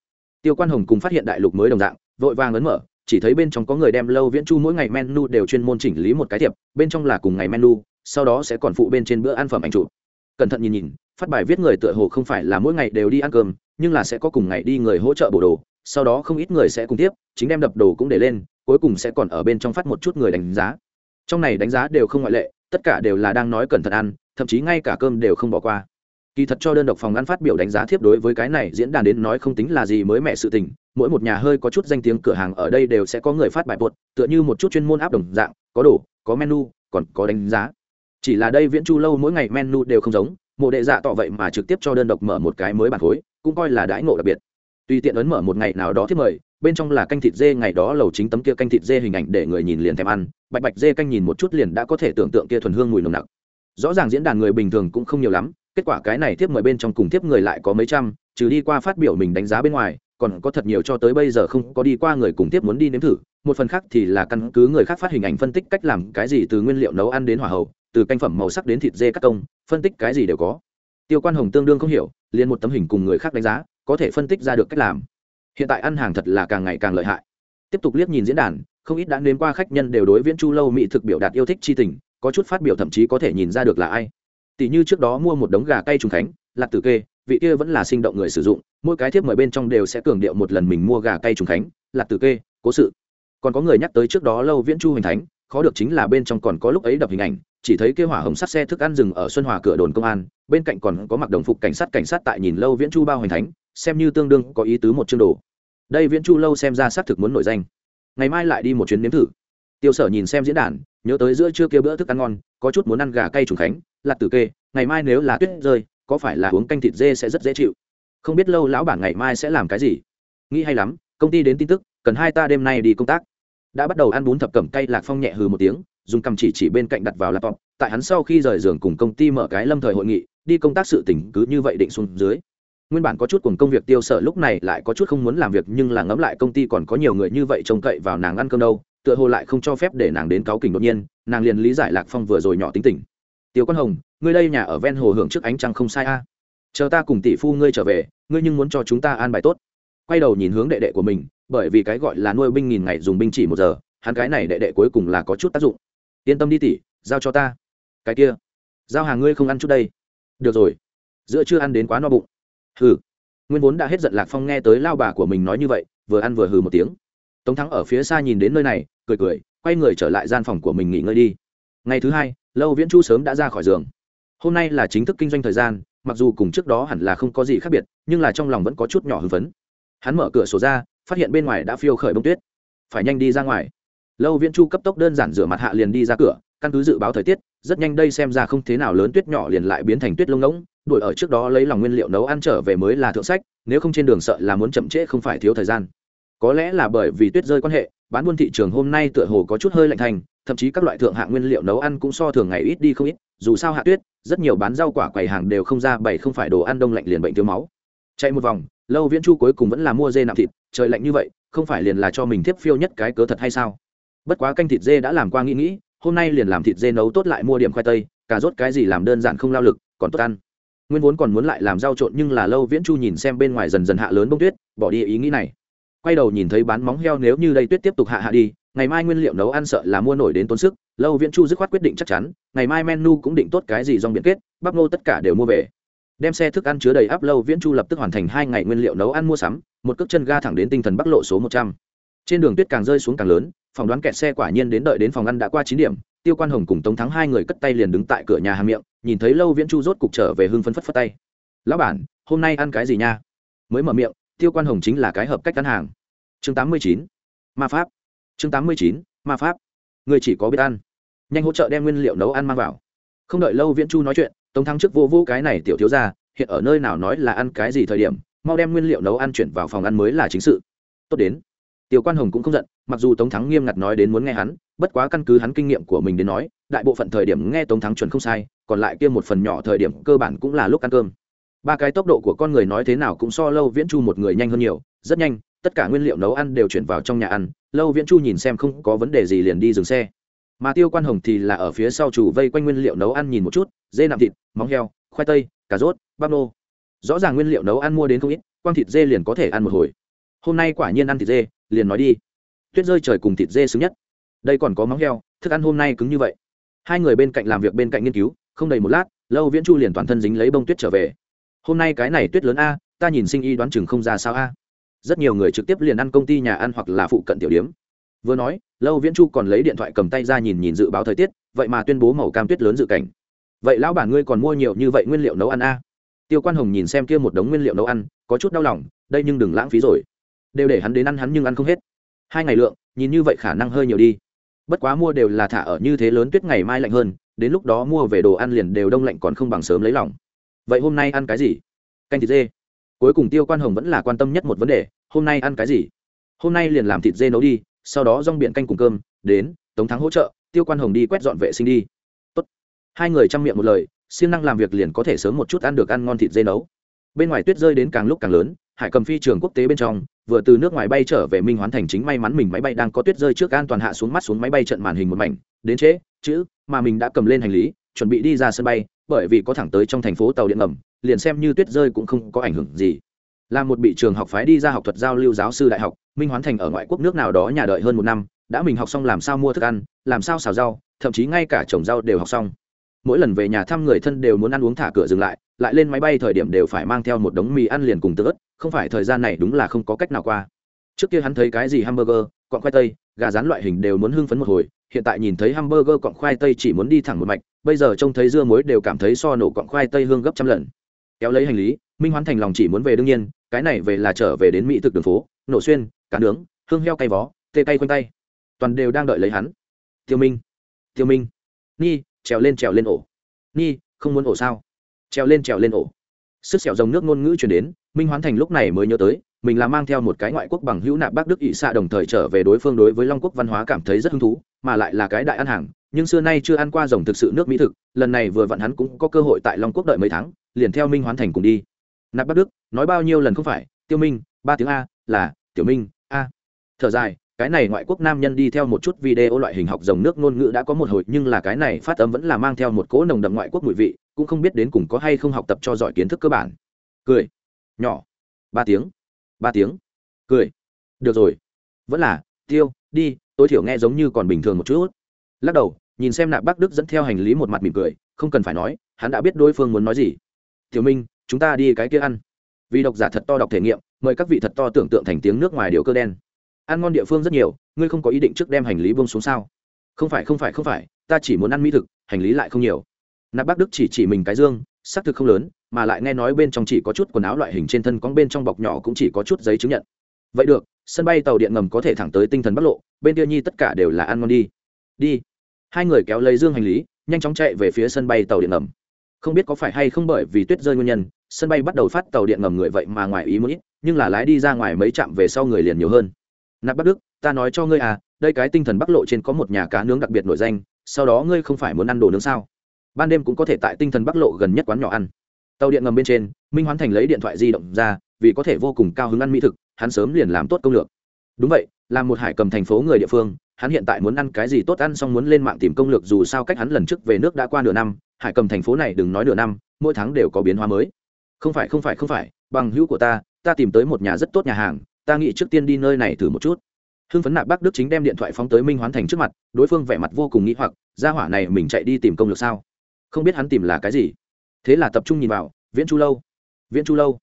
Tiêu quan hồng cùng phát hiện đại lục mới đồng dạng, vội vàng ấn mở, chỉ thấy bên trong có người đem lâu viễn chu mỗi ngày menu đều chuyên môn chỉnh lý một cái thiệp, bên trong là cùng ngày menu, sau đó sẽ còn phụ bên trên bữa ăn phẩm ảnh chụp. Cẩn thận nhìn nhìn phát bài viết người tựa hồ không phải là mỗi ngày đều đi ăn cơm, nhưng là sẽ có cùng ngày đi người hỗ trợ bổ đồ, sau đó không ít người sẽ cùng tiếp, chính đem đập đồ cũng để lên, cuối cùng sẽ còn ở bên trong phát một chút người đánh giá. Trong này đánh giá đều không ngoại lệ, tất cả đều là đang nói cẩn thận ăn, thậm chí ngay cả cơm đều không bỏ qua. Kỳ thật cho đơn độc phòng ăn phát biểu đánh giá thiếp đối với cái này diễn đàn đến nói không tính là gì mới mẹ sự tình, mỗi một nhà hơi có chút danh tiếng cửa hàng ở đây đều sẽ có người phát bài bột, tựa như một chút chuyên môn áp đồng dạng, có đồ, có menu, còn có đánh giá. Chỉ là đây viễn chu lâu mỗi ngày menu đều không giống mộ đệ dạ tỏ vậy mà trực tiếp cho đơn độc mở một cái mới bản khối, cũng coi là đãi ngộ đặc biệt. Tùy tiện ấn mở một ngày nào đó thiết mời, bên trong là canh thịt dê, ngày đó lầu chính tấm kia canh thịt dê hình ảnh để người nhìn liền thèm ăn, bạch bạch dê canh nhìn một chút liền đã có thể tưởng tượng kia thuần hương mùi nồng nặc. Rõ ràng diễn đàn người bình thường cũng không nhiều lắm, kết quả cái này tiếp mời bên trong cùng tiếp người lại có mấy trăm, trừ đi qua phát biểu mình đánh giá bên ngoài, còn có thật nhiều cho tới bây giờ không có đi qua người cùng tiếp muốn đi nếm thử một phần khác thì là căn cứ người khác phát hình ảnh phân tích cách làm cái gì từ nguyên liệu nấu ăn đến hỏa hậu, từ canh phẩm màu sắc đến thịt dê cắt công phân tích cái gì đều có. Tiêu quan hồng tương đương không hiểu, liền một tấm hình cùng người khác đánh giá, có thể phân tích ra được cách làm. Hiện tại ăn hàng thật là càng ngày càng lợi hại. Tiếp tục liếc nhìn diễn đàn, không ít đã nếm qua khách nhân đều đối viễn chu lâu mỹ thực biểu đạt yêu thích chi tình, có chút phát biểu thậm chí có thể nhìn ra được là ai. Tỷ như trước đó mua một đống gà cay trùng khánh, lạc tử kê, vị kia vẫn là sinh động người sử dụng, mỗi cái thiếp mời bên trong đều sẽ cường điệu một lần mình mua gà cay trùng khánh, lạc tử kê, cố sự còn có người nhắc tới trước đó lâu viễn chu hình thánh, khó được chính là bên trong còn có lúc ấy đập hình ảnh, chỉ thấy kêu hỏa hồng sắt xe thức ăn rừng ở xuân hòa cửa đồn công an, bên cạnh còn có mặc đồng phục cảnh sát cảnh sát tại nhìn lâu viễn chu bao hình thánh, xem như tương đương có ý tứ một chương đồ. Đây viễn chu lâu xem ra xác thực muốn nổi danh. Ngày mai lại đi một chuyến nếm thử. Tiêu sở nhìn xem diễn đàn, nhớ tới giữa trưa kia bữa thức ăn ngon, có chút muốn ăn gà cay trùng khánh, lạt tử kê, ngày mai nếu là tuyết rơi, có phải là uống canh thịt dê sẽ rất dễ chịu? Không biết lâu lão bản ngày mai sẽ làm cái gì? Nghĩ hay lắm, công ty đến tin tức cần hai ta đêm nay đi công tác. Đã bắt đầu ăn bún thập cẩm cay lạc phong nhẹ hừ một tiếng, dùng cầm chỉ chỉ bên cạnh đặt vào laptop. Tại hắn sau khi rời giường cùng công ty mở cái lâm thời hội nghị, đi công tác sự tỉnh cứ như vậy định xuống dưới. Nguyên bản có chút cùng công việc tiêu sợ lúc này lại có chút không muốn làm việc nhưng là ngẫm lại công ty còn có nhiều người như vậy trông cậy vào nàng ăn cơm đâu, tựa hồ lại không cho phép để nàng đến cáo kỉnh đột nhiên, nàng liền lý giải lạc phong vừa rồi nhỏ tính tình. Tiêu Quan hồng, ngươi đây nhà ở ven hồ hưởng trước ánh trăng không sai a. Chờ ta cùng tỷ phu ngươi trở về, ngươi nhưng muốn cho chúng ta an bài tốt. Quay đầu nhìn hướng đệ đệ của mình bởi vì cái gọi là nuôi binh nghìn ngày dùng binh chỉ một giờ, hắn cái này đệ đệ cuối cùng là có chút tác dụng. Yên tâm đi tỷ, giao cho ta. Cái kia, giao hàng ngươi không ăn chút đây. Được rồi. Giữa chưa ăn đến quá no bụng. Hừ. Nguyên vốn đã hết giận lạc phong nghe tới lao bà của mình nói như vậy, vừa ăn vừa hừ một tiếng. Tống thắng ở phía xa nhìn đến nơi này, cười cười, quay người trở lại gian phòng của mình nghỉ ngơi đi. Ngày thứ hai, lâu viễn chu sớm đã ra khỏi giường. Hôm nay là chính thức kinh doanh thời gian, mặc dù cùng trước đó hẳn là không có gì khác biệt, nhưng là trong lòng vẫn có chút nhỏ hưng phấn. Hắn mở cửa sổ ra phát hiện bên ngoài đã phiêu khởi bông tuyết. Phải nhanh đi ra ngoài. Lâu viễn chu cấp tốc đơn giản rửa mặt hạ liền đi ra cửa, căn cứ dự báo thời tiết, rất nhanh đây xem ra không thế nào lớn tuyết nhỏ liền lại biến thành tuyết lông ngỗng, đuổi ở trước đó lấy lòng nguyên liệu nấu ăn trở về mới là thượng sách, nếu không trên đường sợ là muốn chậm trễ không phải thiếu thời gian. Có lẽ là bởi vì tuyết rơi quan hệ, bán buôn thị trường hôm nay tựa hồ có chút hơi lạnh thành, thậm chí các loại thượng hạng nguyên liệu nấu ăn cũng so thường ngày ít đi không ít, dù sao hạ tuyết, rất nhiều bán rau quả quầy hàng đều không ra bày không phải đồ ăn đông lạnh liền bệnh thiếu máu. Chạy một vòng, lâu viễn chu cuối cùng vẫn là mua dê nạm thịt trời lạnh như vậy, không phải liền là cho mình tiếp phiêu nhất cái cớ thật hay sao? Bất quá canh thịt dê đã làm qua nghĩ nghĩ, hôm nay liền làm thịt dê nấu tốt lại mua điểm khoai tây, cà rốt cái gì làm đơn giản không lao lực, còn tốt ăn. Nguyên vốn còn muốn lại làm rau trộn nhưng là lâu viễn chu nhìn xem bên ngoài dần dần hạ lớn bông tuyết, bỏ đi ý nghĩ này. Quay đầu nhìn thấy bán móng heo nếu như đây tuyết tiếp tục hạ hạ đi, ngày mai nguyên liệu nấu ăn sợ là mua nổi đến tốn sức, lâu viễn chu dứt khoát quyết định chắc chắn, ngày mai menu cũng định tốt cái gì dòng biển kết, bắp nô tất cả đều mua về đem xe thức ăn chứa đầy áp lâu viễn chu lập tức hoàn thành hai ngày nguyên liệu nấu ăn mua sắm, một cước chân ga thẳng đến tinh thần bắc lộ số một trăm. Trên đường tuyết càng rơi xuống càng lớn phỏng đoán kẹt xe quả nhiên đến đợi đến phòng ăn đã qua chín điểm, tiêu quan hồng cùng tống thắng hai người cất tay liền đứng tại cửa nhà hàng miệng, nhìn thấy lâu viễn chu rốt cục trở về hưng phân phất phất tay. Lão bản, hôm nay ăn cái gì nha? Mới mở miệng, tiêu quan hồng chính là cái hợp cách ăn hàng. Chương tám mươi chín, ma pháp. Chương tám mươi chín, ma pháp. Người chỉ có biết ăn. Nhanh hỗ trợ đem nguyên liệu nấu ăn mang vào. Không đợi lâu viễn chu nói chuyện tống thắng trước vô vô cái này tiểu thiếu ra hiện ở nơi nào nói là ăn cái gì thời điểm, mau đem nguyên liệu nấu ăn chuyển vào phòng ăn mới là chính sự. Tốt đến. Tiểu quan hồng cũng không giận, mặc dù tống thắng nghiêm ngặt nói đến muốn nghe hắn, bất quá căn cứ hắn kinh nghiệm của mình đến nói, đại bộ phận thời điểm nghe tống thắng chuẩn không sai, còn lại kia một phần nhỏ thời điểm cơ bản cũng là lúc ăn cơm. Ba cái tốc độ của con người nói thế nào cũng so lâu viễn chu một người nhanh hơn nhiều, rất nhanh, tất cả nguyên liệu nấu ăn đều chuyển vào trong nhà ăn, lâu viễn chu nhìn xem không có vấn đề gì liền đi dừng xe mà tiêu quan hồng thì là ở phía sau chủ vây quanh nguyên liệu nấu ăn nhìn một chút, dê nạm thịt, móng heo, khoai tây, cà rốt, bắp nô. Rõ ràng nguyên liệu nấu ăn mua đến không ít, quang thịt dê liền có thể ăn một hồi. Hôm nay quả nhiên ăn thịt dê, liền nói đi. Tuyết rơi trời cùng thịt dê xứng nhất. Đây còn có móng heo, thức ăn hôm nay cứng như vậy. Hai người bên cạnh làm việc bên cạnh nghiên cứu, không đầy một lát, lâu viễn chu liền toàn thân dính lấy bông tuyết trở về. Hôm nay cái này tuyết lớn a, ta nhìn sinh y đoán chừng không ra sao a. Rất nhiều người trực tiếp liền ăn công ty nhà ăn hoặc là phụ cận tiểu điếm vừa nói, lâu viễn chu còn lấy điện thoại cầm tay ra nhìn nhìn dự báo thời tiết, vậy mà tuyên bố màu cam tuyết lớn dự cảnh. Vậy lão bản ngươi còn mua nhiều như vậy nguyên liệu nấu ăn a? Tiêu quan hồng nhìn xem kia một đống nguyên liệu nấu ăn, có chút đau lòng, đây nhưng đừng lãng phí rồi. Đều để hắn đến ăn hắn nhưng ăn không hết. Hai ngày lượng, nhìn như vậy khả năng hơi nhiều đi. Bất quá mua đều là thả ở như thế lớn tuyết ngày mai lạnh hơn, đến lúc đó mua về đồ ăn liền đều đông lạnh còn không bằng sớm lấy lòng. Vậy hôm nay ăn cái gì? Canh thịt dê. Cuối cùng tiêu quan hồng vẫn là quan tâm nhất một vấn đề, hôm nay ăn cái gì? Hôm nay liền làm thịt dê nấu đi sau đó rong biển canh cùng cơm, đến, tống thắng hỗ trợ, tiêu quan hồng đi quét dọn vệ sinh đi. Tốt. hai người chăm miệng một lời, siêng năng làm việc liền có thể sớm một chút ăn được ăn ngon thịt dê nấu. Bên ngoài tuyết rơi đến càng lúc càng lớn, hải cầm phi trường quốc tế bên trong, vừa từ nước ngoài bay trở về minh hoán thành chính may mắn mình máy bay đang có tuyết rơi trước an toàn hạ xuống mắt xuống máy bay trận màn hình một mảnh, đến trễ, chữ, mà mình đã cầm lên hành lý, chuẩn bị đi ra sân bay, bởi vì có thẳng tới trong thành phố tàu điện ngầm, liền xem như tuyết rơi cũng không có ảnh hưởng gì là một bị trường học phái đi ra học thuật giao lưu giáo sư đại học, minh hoán thành ở ngoại quốc nước nào đó nhà đợi hơn một năm, đã mình học xong làm sao mua thức ăn, làm sao xào rau, thậm chí ngay cả trồng rau đều học xong. Mỗi lần về nhà thăm người thân đều muốn ăn uống thả cửa dừng lại lại lên máy bay thời điểm đều phải mang theo một đống mì ăn liền cùng tớ ớt, không phải thời gian này đúng là không có cách nào qua. Trước kia hắn thấy cái gì hamburger, cọn khoai tây, gà rán loại hình đều muốn hưng phấn một hồi, hiện tại nhìn thấy hamburger cọn khoai tây chỉ muốn đi thẳng một mạch, bây giờ trông thấy dưa muối đều cảm thấy so nổ cọn khoai tây hương gấp trăm lần. Kéo lấy hành lý, minh hoán thành lòng chỉ muốn về đương nhiên cái này về là trở về đến mỹ thực đường phố, nổ xuyên, cá nướng, hương heo cay vó, tê tay quanh tay. Toàn đều đang đợi lấy hắn. Tiêu minh tiêu minh. Ni trèo lên trèo lên ổ. Ni không muốn ổ sao? Trèo lên trèo lên ổ. Sức sẹo dòng nước ngôn ngữ chuyển đến, minh hoán thành lúc này mới nhớ tới, mình là mang theo một cái ngoại quốc bằng hữu nạp bắc đức ỵ xạ đồng thời trở về đối phương đối với long quốc văn hóa cảm thấy rất hứng thú, mà lại là cái đại ăn hàng, nhưng xưa nay chưa ăn qua rồng thực sự nước mỹ thực, lần này vừa vặn hắn cũng có cơ hội tại long quốc đợi mấy tháng, liền theo minh hoán thành cùng đi nạp bắc đức, nói bao nhiêu lần không phải, tiêu minh, ba tiếng a, là, tiểu minh, a. Thở dài, cái này ngoại quốc nam nhân đi theo một chút video loại hình học dòng nước ngôn ngữ đã có một hồi, nhưng là cái này phát âm vẫn là mang theo một cỗ nồng đậm ngoại quốc mùi vị, cũng không biết đến cùng có hay không học tập cho giỏi kiến thức cơ bản. Cười. Nhỏ. Ba tiếng. Ba tiếng. Cười. Được rồi. Vẫn là, tiêu, đi, tối thiểu nghe giống như còn bình thường một chút. Lắc đầu, nhìn xem nạp bác đức dẫn theo hành lý một mặt mỉm cười, không cần phải nói, hắn đã biết đối phương muốn nói gì. Tiểu minh chúng ta đi cái kia ăn. Vì độc giả thật to đọc thể nghiệm, mời các vị thật to tưởng tượng thành tiếng nước ngoài điều cơ đen. Ăn ngon địa phương rất nhiều, ngươi không có ý định trước đem hành lý bông xuống sao? Không phải không phải không phải, ta chỉ muốn ăn mỹ thực, hành lý lại không nhiều. Nạp bác đức chỉ chỉ mình cái dương xác thực không lớn, mà lại nghe nói bên trong chỉ có chút quần áo loại hình trên thân cóng bên trong bọc nhỏ cũng chỉ có chút giấy chứng nhận. Vậy được, sân bay tàu điện ngầm có thể thẳng tới tinh thần bắc lộ, bên kia nhi tất cả đều là ăn ngon đi. Đi. Hai người kéo lấy dương hành lý, nhanh chóng chạy về phía sân bay tàu điện ngầm. Không biết có phải hay không bởi vì tuyết rơi nguyên nhân sân bay bắt đầu phát tàu điện ngầm người vậy mà ngoài ý muốn ít, nhưng là lái đi ra ngoài mấy trạm về sau người liền nhiều hơn. Nạp bắc đức, ta nói cho ngươi à đây cái tinh thần bắc lộ trên có một nhà cá nướng đặc biệt nổi danh, sau đó ngươi không phải muốn ăn đồ nướng sao? Ban đêm cũng có thể tại tinh thần bắc lộ gần nhất quán nhỏ ăn. Tàu điện ngầm bên trên, minh hoán thành lấy điện thoại di động ra, vì có thể vô cùng cao hứng ăn mỹ thực, hắn sớm liền làm tốt công lược. Đúng vậy, là một hải cầm thành phố người địa phương, hắn hiện tại muốn ăn cái gì tốt ăn xong muốn lên mạng tìm công lược dù sao cách hắn lần trước về nước đã qua nửa năm, hải cầm thành phố này đừng nói nửa năm, mỗi tháng đều có biến hóa mới không phải không phải không phải, bằng hữu của ta ta tìm tới một nhà rất tốt nhà hàng, ta nghĩ trước tiên đi nơi này thử một chút. Hưng phấn nạp bắc đức chính đem điện thoại phóng tới minh hoán thành trước mặt, đối phương vẻ mặt vô cùng nghĩ hoặc ra hỏa này mình chạy đi tìm công lược sao? Không biết hắn tìm là cái gì. Thế là tập trung nhìn vào, viễn chu lâu. Viễn chu lâu?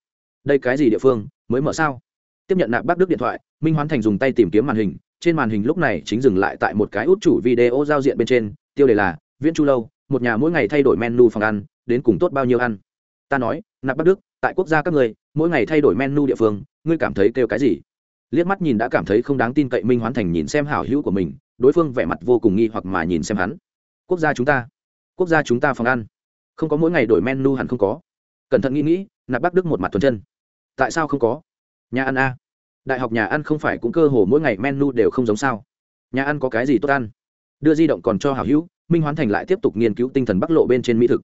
Đây cái gì địa phương, mới mở sao? Tiếp nhận nạp bắc đức điện thoại, minh hoán thành dùng tay tìm kiếm màn hình, trên màn hình lúc này chính dừng lại tại một cái út chủ video giao diện bên trên, tiêu đề là, viễn chu lâu, một nhà mỗi ngày thay đổi menu phòng ăn, đến cùng tốt bao nhiêu ăn? Ta nói nạp bắc đức, tại quốc gia các người, mỗi ngày thay đổi menu địa phương, ngươi cảm thấy kêu cái gì? Liếc mắt nhìn đã cảm thấy không đáng tin cậy minh hoán thành nhìn xem hảo hữu của mình, đối phương vẻ mặt vô cùng nghi hoặc mà nhìn xem hắn. Quốc gia chúng ta, quốc gia chúng ta phòng ăn. Không có mỗi ngày đổi menu hẳn không có. Cẩn thận nghĩ nghĩ, nạp bắc đức một mặt tuần chân. Tại sao không có? Nhà ăn a. Đại học nhà ăn không phải cũng cơ hồ mỗi ngày menu đều không giống sao. Nhà ăn có cái gì tốt ăn? Đưa di động còn cho hảo hữu, minh hoán thành lại tiếp tục nghiên cứu tinh thần bắc lộ bên trên mỹ thực.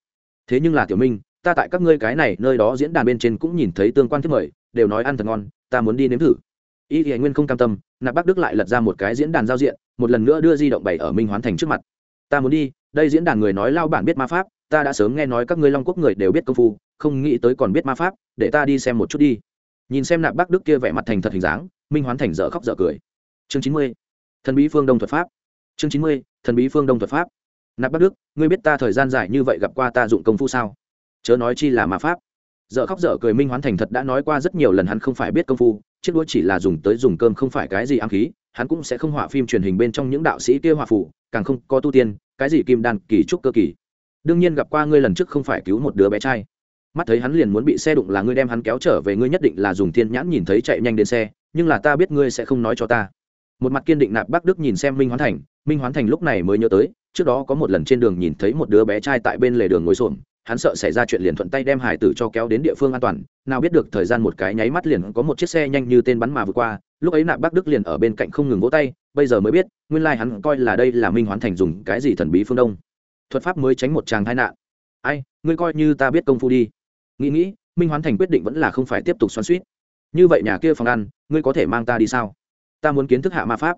Thế nhưng là tiểu minh ta tại các ngươi cái này nơi đó diễn đàn bên trên cũng nhìn thấy tương quan thiết mời, đều nói ăn thật ngon, ta muốn đi nếm thử. Y thì nguyên không cam tâm, nạp bắc đức lại lật ra một cái diễn đàn giao diện, một lần nữa đưa di động bày ở minh hoán thành trước mặt. Ta muốn đi, đây diễn đàn người nói lao bản biết ma pháp, ta đã sớm nghe nói các ngươi long quốc người đều biết công phu, không nghĩ tới còn biết ma pháp, để ta đi xem một chút đi. Nhìn xem nạp bắc đức kia vẻ mặt thành thật hình dáng, minh hoán thành dở khóc dở cười. Chương chín mươi, thần bí phương đông thuật pháp. Chương chín mươi, thần bí phương đông thuật pháp. Nạp bắc đức, ngươi biết ta thời gian dài như vậy gặp qua ta dụng công phu sao? Chớ nói chi là ma pháp. Dở khóc dở cười minh hoán thành thật đã nói qua rất nhiều lần hắn không phải biết công phu, chiếc đũa chỉ là dùng tới dùng cơm không phải cái gì ám khí, hắn cũng sẽ không họa phim truyền hình bên trong những đạo sĩ kia họa phủ càng không có tu tiên, cái gì kim đan, kỳ trúc cơ kỳ. Đương nhiên gặp qua ngươi lần trước không phải cứu một đứa bé trai. Mắt thấy hắn liền muốn bị xe đụng là ngươi đem hắn kéo trở về, ngươi nhất định là dùng thiên nhãn nhìn thấy chạy nhanh đến xe, nhưng là ta biết ngươi sẽ không nói cho ta. Một mặt kiên định nạp bắc đức nhìn xem minh hoán thành, minh hoán thành lúc này mới nhớ tới, trước đó có một lần trên đường nhìn thấy một đứa bé trai tại bên lề đường ngồi xổm hắn sợ xảy ra chuyện liền thuận tay đem hải tử cho kéo đến địa phương an toàn, nào biết được thời gian một cái nháy mắt liền có một chiếc xe nhanh như tên bắn mà vượt qua, lúc ấy nạp bắc đức liền ở bên cạnh không ngừng vỗ tay, bây giờ mới biết, nguyên lai、like、hắn coi là đây là minh hoán thành dùng cái gì thần bí phương đông. Thuật pháp mới tránh một chàng tai nạn. Ai, ngươi coi như ta biết công phu đi. Nghĩ nghĩ, minh hoán thành quyết định vẫn là không phải tiếp tục xoắn suýt như vậy nhà kia phòng ăn, ngươi có thể mang ta đi sao? Ta muốn kiến thức hạ ma pháp.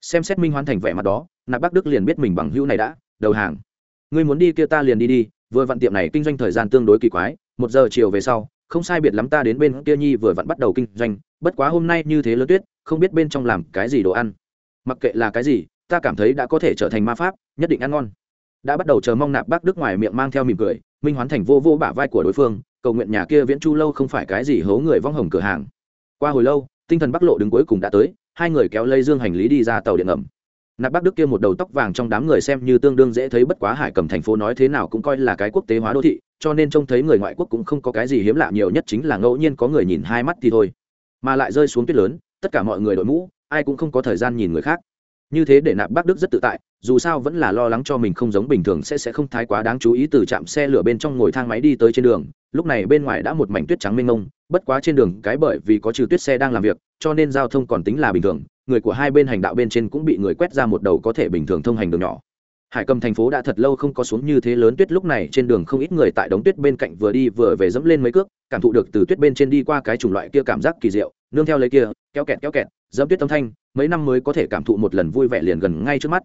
Xem xét minh hoán thành vẻ mặt đó, nạp bắc đức liền biết mình bằng hữu này đã, đầu hàng. Ngươi muốn đi kia ta liền đi đi vừa vặn tiệm này kinh doanh thời gian tương đối kỳ quái, một giờ chiều về sau, không sai biệt lắm ta đến bên kia nhi vừa vặn bắt đầu kinh doanh, bất quá hôm nay như thế lớn tuyết, không biết bên trong làm cái gì đồ ăn. Mặc kệ là cái gì, ta cảm thấy đã có thể trở thành ma pháp, nhất định ăn ngon. Đã bắt đầu chờ mong nạp bác đức ngoài miệng mang theo mỉm cười, minh hoán thành vô vô bả vai của đối phương, cầu nguyện nhà kia viễn chu lâu không phải cái gì hố người vong hồng cửa hàng. Qua hồi lâu, tinh thần bắc lộ đứng cuối cùng đã tới, hai người kéo lây dương hành lý đi ra tàu điện ngầm nạp bắc đức kia một đầu tóc vàng trong đám người xem như tương đương dễ thấy bất quá hải cầm thành phố nói thế nào cũng coi là cái quốc tế hóa đô thị, cho nên trông thấy người ngoại quốc cũng không có cái gì hiếm lạ nhiều nhất chính là ngẫu nhiên có người nhìn hai mắt thì thôi. Mà lại rơi xuống tuyết lớn, tất cả mọi người đội mũ, ai cũng không có thời gian nhìn người khác. Như thế để nạp bắc đức rất tự tại, dù sao vẫn là lo lắng cho mình không giống bình thường sẽ sẽ không thái quá đáng chú ý từ trạm xe lửa bên trong ngồi thang máy đi tới trên đường. Lúc này bên ngoài đã một mảnh tuyết trắng mênh mông, bất quá trên đường cái bởi vì có trừ tuyết xe đang làm việc, cho nên giao thông còn tính là bình thường người của hai bên hành đạo bên trên cũng bị người quét ra một đầu có thể bình thường thông hành đường nhỏ. Hải cầm thành phố đã thật lâu không có xuống như thế lớn tuyết lúc này trên đường không ít người tại đống tuyết bên cạnh vừa đi vừa về dẫm lên mấy cước, cảm thụ được từ tuyết bên trên đi qua cái chủng loại kia cảm giác kỳ diệu, nương theo lấy kia, kéo kẹt kéo kẹt, dẫm tuyết âm thanh, mấy năm mới có thể cảm thụ một lần vui vẻ liền gần ngay trước mắt.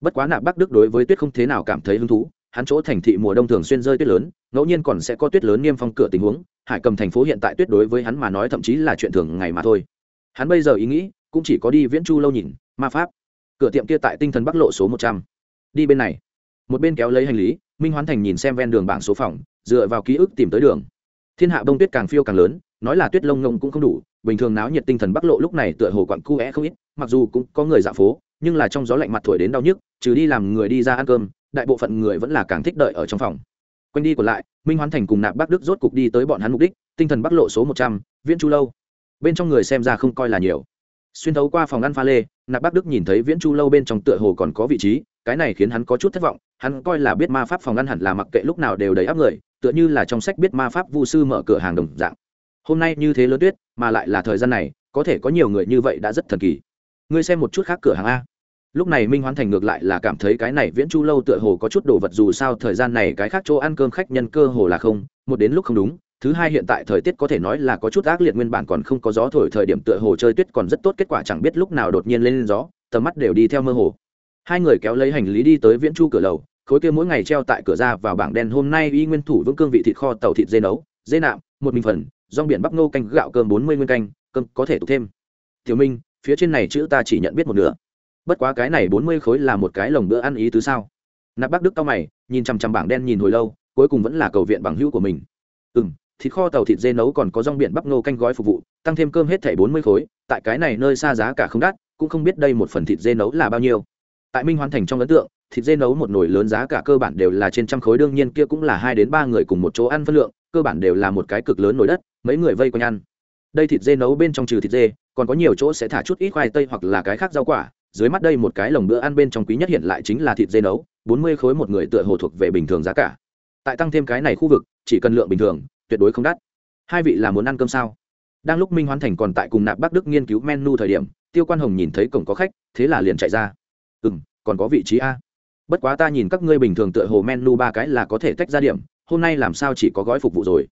Bất quá nạp bắc đức đối với tuyết không thế nào cảm thấy hứng thú, hắn chỗ thành thị mùa đông thường xuyên rơi tuyết lớn, ngẫu nhiên còn sẽ có tuyết lớn niêm phong cửa tình huống, hải cầm thành phố hiện tại tuyết đối với hắn mà nói thậm chí là chuyện thường ngày mà thôi. Hắn bây giờ ý nghĩ cũng chỉ có đi viễn chu lâu nhìn, ma pháp. Cửa tiệm kia tại tinh thần bắc lộ số một trăm. Đi bên này. Một bên kéo lấy hành lý, minh hoán thành nhìn xem ven đường bảng số phòng, dựa vào ký ức tìm tới đường. Thiên hạ bông tuyết càng phiêu càng lớn, nói là tuyết lông ngông cũng không đủ, bình thường náo nhiệt tinh thần bắc lộ lúc này tựa hồ quặn cu é không ít, mặc dù cũng có người dạ phố, nhưng là trong gió lạnh mặt thổi đến đau nhức, trừ đi làm người đi ra ăn cơm, đại bộ phận người vẫn là càng thích đợi ở trong phòng. Quanh đi còn lại, minh hoán thành cùng nạp bắc đức rốt cục đi tới bọn hắn mục đích, tinh thần bắc lộ số một trăm, viễn chu lâu. Bên trong người xem ra không coi là nhiều xuyên thấu qua phòng ăn pha lê, nạp bắc đức nhìn thấy viễn chu lâu bên trong tựa hồ còn có vị trí, cái này khiến hắn có chút thất vọng, hắn coi là biết ma pháp phòng ăn hẳn là mặc kệ lúc nào đều đầy áp người, tựa như là trong sách biết ma pháp vu sư mở cửa hàng đồng dạng. Hôm nay như thế lớn tuyết, mà lại là thời gian này, có thể có nhiều người như vậy đã rất thần kỳ. Ngươi xem một chút khác cửa hàng a. Lúc này minh hoán thành ngược lại là cảm thấy cái này viễn chu lâu tựa hồ có chút đồ vật dù sao thời gian này cái khác chỗ ăn cơm khách nhân cơ hồ là không, một đến lúc không đúng thứ hai hiện tại thời tiết có thể nói là có chút ác liệt, nguyên bản còn không có gió thổi, thời điểm tựa hồ chơi tuyết còn rất tốt, kết quả chẳng biết lúc nào đột nhiên lên gió, tầm mắt đều đi theo mơ hồ. Hai người kéo lấy hành lý đi tới viễn chu cửa lầu, khối kia mỗi ngày treo tại cửa ra vào bảng đen, hôm nay y nguyên thủ vững cương vị thịt kho, tàu thịt dê nấu, dê nạm, một mình phần, rong biển bắp ngô canh, gạo cơm bốn mươi nguyên canh, cơm có thể tục thêm. Thiếu minh, phía trên này chữ ta chỉ nhận biết một nửa. Bất quá cái này bốn mươi khối là một cái lồng bữa ăn ý tứ sao? Nạp bắc đức tao mày, nhìn chằm chằm bảng đen nhìn hồi lâu, cuối cùng vẫn là cầu viện bằng hữu của mình. Ừ m thịt kho tàu thịt dê nấu còn có rong biển bắp ngô canh gói phục vụ, tăng thêm cơm hết thẻ bốn mươi khối, tại cái này nơi xa giá cả không đắt, cũng không biết đây một phần thịt dê nấu là bao nhiêu. Tại minh hoàn thành trong ấn tượng, thịt dê nấu một nồi lớn giá cả cơ bản đều là trên trăm khối, đương nhiên kia cũng là hai đến ba người cùng một chỗ ăn phân lượng, cơ bản đều là một cái cực lớn nồi đất, mấy người vây quanh ăn. Đây thịt dê nấu bên trong trừ thịt dê, còn có nhiều chỗ sẽ thả chút ít khoai tây hoặc là cái khác rau quả, dưới mắt đây một cái lồng bữa ăn bên trong quý nhất hiện lại chính là thịt dê nấu, bốn mươi khối một người tựa hồ thuộc về bình thường giá cả. Tại tăng thêm cái này khu vực, chỉ cần lượng bình thường tuyệt đối không đắt. Hai vị là muốn ăn cơm sao? Đang lúc minh hoán thành còn tại cùng nạp bắc đức nghiên cứu menu thời điểm, tiêu quan hồng nhìn thấy cổng có khách, thế là liền chạy ra. Ừ m còn có vị trí a. Bất quá ta nhìn các ngươi bình thường tựa hồ menu ba cái là có thể tách ra điểm, hôm nay làm sao chỉ có gói phục vụ rồi?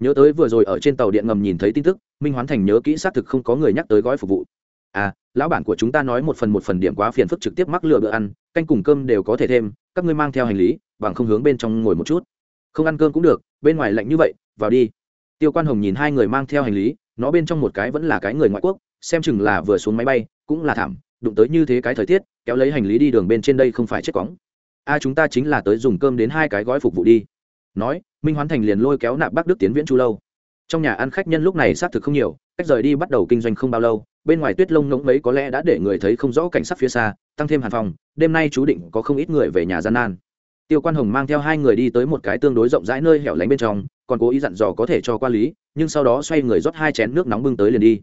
Nhớ tới vừa rồi ở trên tàu điện ngầm nhìn thấy tin tức, minh hoán thành nhớ kỹ xác thực không có người nhắc tới gói phục vụ. À lão bản của chúng ta nói một phần một phần điểm quá phiền phức trực tiếp mắc lựa bữa ăn, canh cùng cơm đều có thể thêm, các ngươi mang theo hành lý, bằng không hướng bên trong ngồi một chút. Không ăn cơm cũng được, bên ngoài lạnh như vậy vào đi. Tiêu quan hồng nhìn hai người mang theo hành lý, nó bên trong một cái vẫn là cái người ngoại quốc, xem chừng là vừa xuống máy bay, cũng là thảm, đụng tới như thế cái thời tiết, kéo lấy hành lý đi đường bên trên đây không phải chết cóng. A à, chúng ta chính là tới dùng cơm đến hai cái gói phục vụ đi. Nói, minh hoán thành liền lôi kéo nạp bác đức tiến viễn chu lâu. Trong nhà ăn khách nhân lúc này xác thực không nhiều, cách rời đi bắt đầu kinh doanh không bao lâu, bên ngoài tuyết lông ngỗng mấy có lẽ đã để người thấy không rõ cảnh sắc phía xa, tăng thêm hàn phòng, đêm nay chú định có không ít người về nhà gian nan. Tiêu quan hồng mang theo hai người đi tới một cái tương đối rộng rãi nơi hẻo lánh bên trong còn cố ý dặn dò có thể cho qua lý, nhưng sau đó xoay người rót hai chén nước nóng bưng tới liền đi.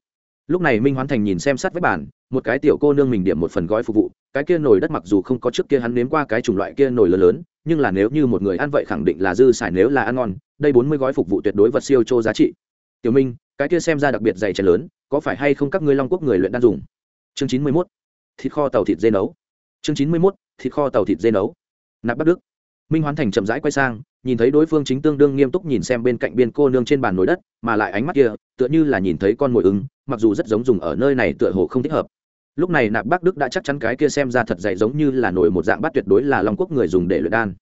Lúc này minh hoán thành nhìn xem sát với bản một cái tiểu cô nương mình điểm một phần gói phục vụ, cái kia nồi đất mặc dù không có trước kia hắn nếm qua cái chủng loại kia nồi lớn lớn, nhưng là nếu như một người ăn vậy khẳng định là dư xài nếu là ăn ngon, đây bốn mươi gói phục vụ tuyệt đối vật siêu chô giá trị. Tiểu minh, cái kia xem ra đặc biệt dày chén lớn, có phải hay không các ngươi long quốc người luyện đan dùng? Chương chín mươi mốt, thịt kho tàu thịt dê nấu. Chương chín mươi mốt, thịt kho tàu thịt dê nấu. Nạp bắt đức minh hoán thành chậm rãi quay sang, nhìn thấy đối phương chính tương đương nghiêm túc nhìn xem bên cạnh biên cô nương trên bàn nồi đất, mà lại ánh mắt kia, tựa như là nhìn thấy con mồi ứng, mặc dù rất giống dùng ở nơi này tựa hồ không thích hợp. Lúc này nạp bắc đức đã chắc chắn cái kia xem ra thật dạy giống như là nổi một dạng bát tuyệt đối là long quốc người dùng để luyện đan.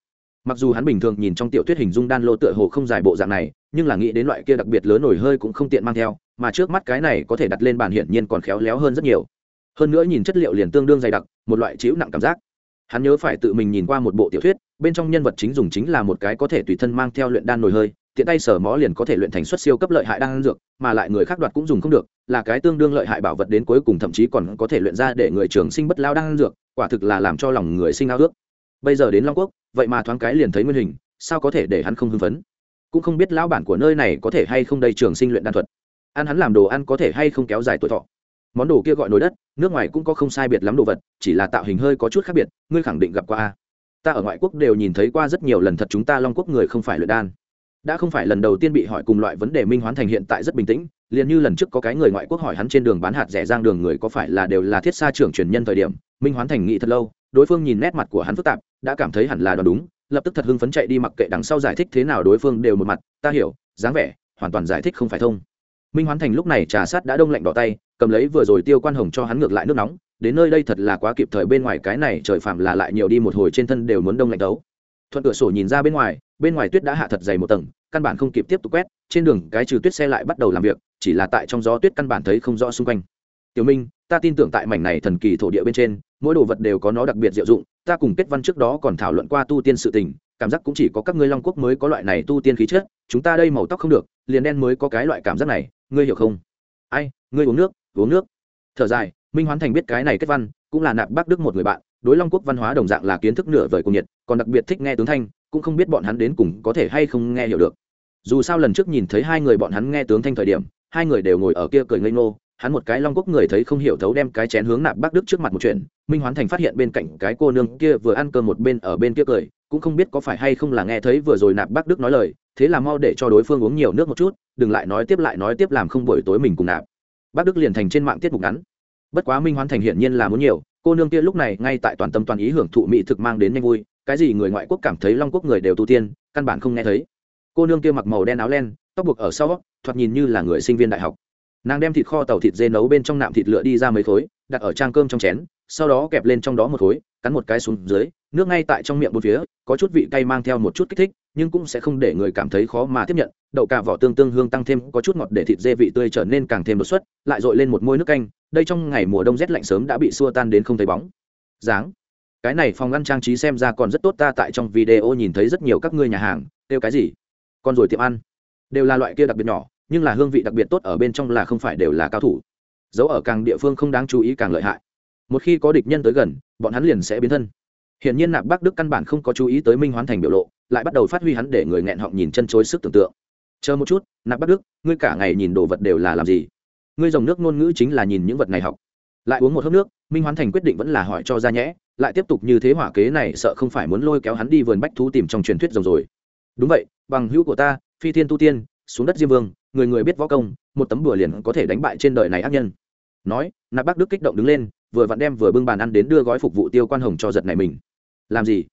Mặc dù hắn bình thường nhìn trong tiểu thuyết hình dung đan lô tựa hồ không dài bộ dạng này, nhưng là nghĩ đến loại kia đặc biệt lớn nổi hơi cũng không tiện mang theo, mà trước mắt cái này có thể đặt lên bàn hiển nhiên còn khéo léo hơn rất nhiều. Hơn nữa nhìn chất liệu liền tương đương dày đặc, một loại chịu nặng cảm giác hắn nhớ phải tự mình nhìn qua một bộ tiểu thuyết, bên trong nhân vật chính dùng chính là một cái có thể tùy thân mang theo luyện đan nồi hơi, tiện tay sở mó liền có thể luyện thành xuất siêu cấp lợi hại đan dược, mà lại người khác đoạt cũng dùng không được, là cái tương đương lợi hại bảo vật đến cuối cùng thậm chí còn có thể luyện ra để người trường sinh bất lao đan dược, quả thực là làm cho lòng người sinh ao ước. Bây giờ đến long quốc, vậy mà thoáng cái liền thấy nguyên hình, sao có thể để hắn không hưng phấn? Cũng không biết lão bản của nơi này có thể hay không đây trường sinh luyện đan thuật. Ăn hắn làm đồ ăn có thể hay không kéo dài tuổi thọ món đồ kia gọi nồi đất, nước ngoài cũng có không sai biệt lắm đồ vật, chỉ là tạo hình hơi có chút khác biệt, ngươi khẳng định gặp qua a. Ta ở ngoại quốc đều nhìn thấy qua rất nhiều lần thật chúng ta long quốc người không phải luyện đan. Đã không phải lần đầu tiên bị hỏi cùng loại vấn đề minh hoán thành hiện tại rất bình tĩnh, liền như lần trước có cái người ngoại quốc hỏi hắn trên đường bán hạt rẻ giang đường người có phải là đều là thiết xa trưởng truyền nhân thời điểm, minh hoán thành nghĩ thật lâu, đối phương nhìn nét mặt của hắn phức tạp, đã cảm thấy hẳn là đoán đúng, lập tức thật hưng phấn chạy đi mặc kệ đằng sau giải thích thế nào đối phương đều một mặt, ta hiểu, dáng vẻ, hoàn toàn giải thích không phải thông minh hoán thành lúc này trà sát đã đông lạnh đỏ tay, cầm lấy vừa rồi tiêu quan hồng cho hắn ngược lại nước nóng, đến nơi đây thật là quá kịp thời bên ngoài cái này trời phạm là lại nhiều đi một hồi trên thân đều muốn đông lạnh đấu. Thuận cửa sổ nhìn ra bên ngoài bên ngoài tuyết đã hạ thật dày một tầng, căn bản không kịp tiếp tục quét, trên đường cái trừ tuyết xe lại bắt đầu làm việc, chỉ là tại trong gió tuyết căn bản thấy không rõ xung quanh. Tiểu minh, ta tin tưởng tại mảnh này thần kỳ thổ địa bên trên, mỗi đồ vật đều có nó đặc biệt diệu dụng, ta cùng kết văn trước đó còn thảo luận qua tu tiên sự tình, cảm giác cũng chỉ có các ngươi long quốc mới có loại này tu tiên khí chất, chúng ta đây màu tóc không được, liền đen mới có cái loại cảm giác này ngươi hiểu không? Ai, ngươi uống nước uống nước. Thở dài, minh hoán thành biết cái này kết văn, cũng là nạp bác đức một người bạn, đối long quốc văn hóa đồng dạng là kiến thức nửa vời cùng nhiệt, còn đặc biệt thích nghe tướng thanh, cũng không biết bọn hắn đến cùng có thể hay không nghe hiểu được. Dù sao lần trước nhìn thấy hai người bọn hắn nghe tướng thanh thời điểm, hai người đều ngồi ở kia cười ngây ngô hắn một cái long quốc người thấy không hiểu thấu đem cái chén hướng nạp Bắc đức trước mặt một chuyện, minh hoán thành phát hiện bên cạnh cái cô nương kia vừa ăn cơm một bên ở bên kia cười, cũng không biết có phải hay không là nghe thấy vừa rồi nạp Bắc đức nói lời, thế là mau để cho đối phương uống nhiều nước một chút, đừng lại nói tiếp lại nói tiếp làm không buổi tối mình cùng nạp. Bắc đức liền thành trên mạng tiết mục ngắn. Bất quá minh hoán thành hiển nhiên là muốn nhiều, cô nương kia lúc này ngay tại toàn tâm toàn ý hưởng thụ mỹ thực mang đến nhanh vui, cái gì người ngoại quốc cảm thấy long quốc người đều tu tiên, căn bản không nghe thấy. Cô nương kia mặc màu đen áo len, tóc buộc ở sau, thoạt nhìn như là người sinh viên đại học nàng đem thịt kho tàu thịt dê nấu bên trong nạm thịt lựa đi ra mấy khối, đặt ở trang cơm trong chén, sau đó kẹp lên trong đó một khối, cắn một cái xuống dưới, nước ngay tại trong miệng bốn phía, có chút vị cay mang theo một chút kích thích, nhưng cũng sẽ không để người cảm thấy khó mà tiếp nhận. Đậu cà vỏ tương tương hương tăng thêm có chút ngọt để thịt dê vị tươi trở nên càng thêm đột xuất, lại dội lên một môi nước canh. Đây trong ngày mùa đông rét lạnh sớm đã bị xua tan đến không thấy bóng. Dáng cái này phòng ăn trang trí xem ra còn rất tốt, ta tại trong video nhìn thấy rất nhiều các ngươi nhà hàng. Kêu cái gì? Còn rồi tiệm ăn. Đều là loại kia đặc biệt nhỏ nhưng là hương vị đặc biệt tốt ở bên trong là không phải đều là cao thủ. Dấu ở càng địa phương không đáng chú ý càng lợi hại. Một khi có địch nhân tới gần, bọn hắn liền sẽ biến thân. Hiển nhiên nạp bắc đức căn bản không có chú ý tới minh hoán thành biểu lộ, lại bắt đầu phát huy hắn để người nghẹn họng nhìn chân chối sức tưởng tượng. Chờ một chút, nạp bắc đức, ngươi cả ngày nhìn đồ vật đều là làm gì? Ngươi dòng nước ngôn ngữ chính là nhìn những vật này học. Lại uống một hớp nước, minh hoán thành quyết định vẫn là hỏi cho ra nhẽ, lại tiếp tục như thế hỏa kế này sợ không phải muốn lôi kéo hắn đi vườn bách thú tìm trong truyền thuyết rồng rồi. Đúng vậy, bằng hữu của ta, phi thiên tu tiên, xuống đất diêm vương người người biết võ công, một tấm bừa liền có thể đánh bại trên đời này ác nhân. Nói, nạp bác đức kích động đứng lên, vừa vặn đem vừa bưng bàn ăn đến đưa gói phục vụ tiêu quan hồng cho giật này mình. Làm gì?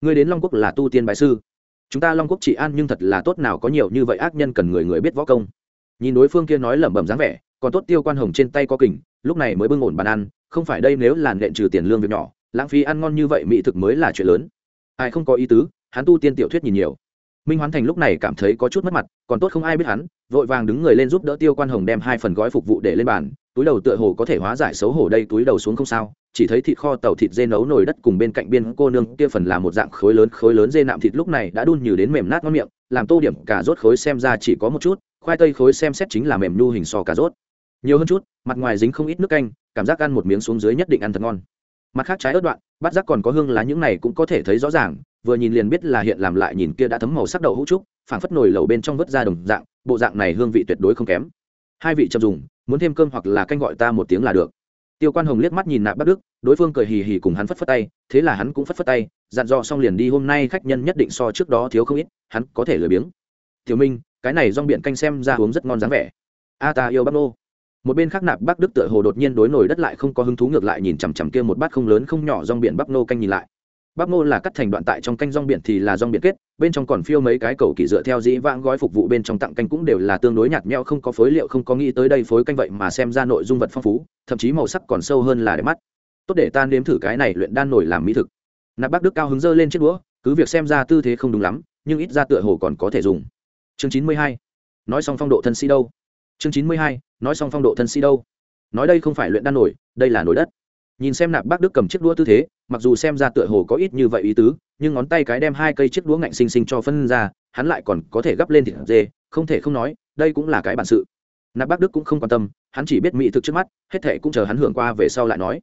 Ngươi đến long quốc là tu tiên bại sư. Chúng ta long quốc trị an nhưng thật là tốt nào có nhiều như vậy ác nhân cần người người biết võ công. Nhìn đối phương kia nói lẩm bẩm dáng vẻ, còn tốt tiêu quan hồng trên tay có kình, lúc này mới bưng ổn bàn ăn, không phải đây nếu làn nện trừ tiền lương việc nhỏ, lãng phí ăn ngon như vậy mỹ thực mới là chuyện lớn. Ai không có ý tứ, hắn tu tiên tiểu thuyết nhìn nhiều. Minh hoán thành lúc này cảm thấy có chút mất mặt, còn tốt không ai biết hắn vội vàng đứng người lên giúp đỡ tiêu quan hồng đem hai phần gói phục vụ để lên bàn, túi đầu tựa hồ có thể hóa giải xấu hổ đây túi đầu xuống không sao, chỉ thấy thịt kho tàu thịt dê nấu nồi đất cùng bên cạnh biên cô nương kia phần là một dạng khối lớn khối lớn dê nạm thịt lúc này đã đun nhừ đến mềm nát ngon miệng, làm tô điểm cả rốt khối xem ra chỉ có một chút, khoai tây khối xem xét chính là mềm nhu hình so cà rốt. Nhiều hơn chút, mặt ngoài dính không ít nước canh, cảm giác ăn một miếng xuống dưới nhất định ăn thật ngon. Mặt khác trái ớt đoạn, bát giác còn có hương lá, những này cũng có thể thấy rõ ràng, vừa nhìn liền biết là hiện làm lại nhìn kia đã thấm màu sắc đậu hũ trúc phảng phất nồi lẩu bên trong vớt ra đồng dạng, bộ dạng này hương vị tuyệt đối không kém. Hai vị chậm dùng, muốn thêm cơm hoặc là canh gọi ta một tiếng là được. Tiêu quan hồng liếc mắt nhìn nạp bắc đức, đối phương cười hì hì cùng hắn phất phất tay, thế là hắn cũng phất phất tay, dặn dò xong liền đi hôm nay khách nhân nhất định so trước đó thiếu không ít, hắn có thể lười biếng. Tiểu minh, cái này rong biển canh xem ra uống rất ngon dáng vẻ. A ta yêu bác nô. Một bên khác nạp bắc đức tựa hồ đột nhiên đối nổi đất lại không có hứng thú ngược lại nhìn chằm chằm kia một bát không lớn không nhỏ rong biển bắp nô canh nhìn lại bắc Ngô là cắt thành đoạn tại trong canh rong biển thì là rong biển kết, bên trong còn phiêu mấy cái cầu kỳ dựa theo dĩ vãng gói phục vụ bên trong tặng canh cũng đều là tương đối nhạt nhẽo, không có phối liệu, không có nghĩ tới đây phối canh vậy mà xem ra nội dung vật phong phú, thậm chí màu sắc còn sâu hơn là đẹp mắt. Tốt để ta nếm thử cái này luyện đan nổi làm mỹ thực. Nạp bắc đức cao hứng dơ lên chiếc đũa, cứ việc xem ra tư thế không đúng lắm, nhưng ít ra tựa hồ còn có thể dùng. Chương chín mươi hai, nói xong phong độ thân sĩ đâu? Chương chín mươi hai, nói xong phong độ thân sĩ đâu? Nói đây không phải luyện đan nổi, đây là nổi đất nhìn xem nạp bác đức cầm chiếc đũa tư thế, mặc dù xem ra tựa hồ có ít như vậy ý tứ, nhưng ngón tay cái đem hai cây chiếc đũa ngạnh xinh xinh cho phân ra, hắn lại còn có thể gắp lên thịt dê, không thể không nói, đây cũng là cái bản sự. Nạp bác đức cũng không quan tâm, hắn chỉ biết mỹ thực trước mắt, hết thệ cũng chờ hắn hưởng qua về sau lại nói.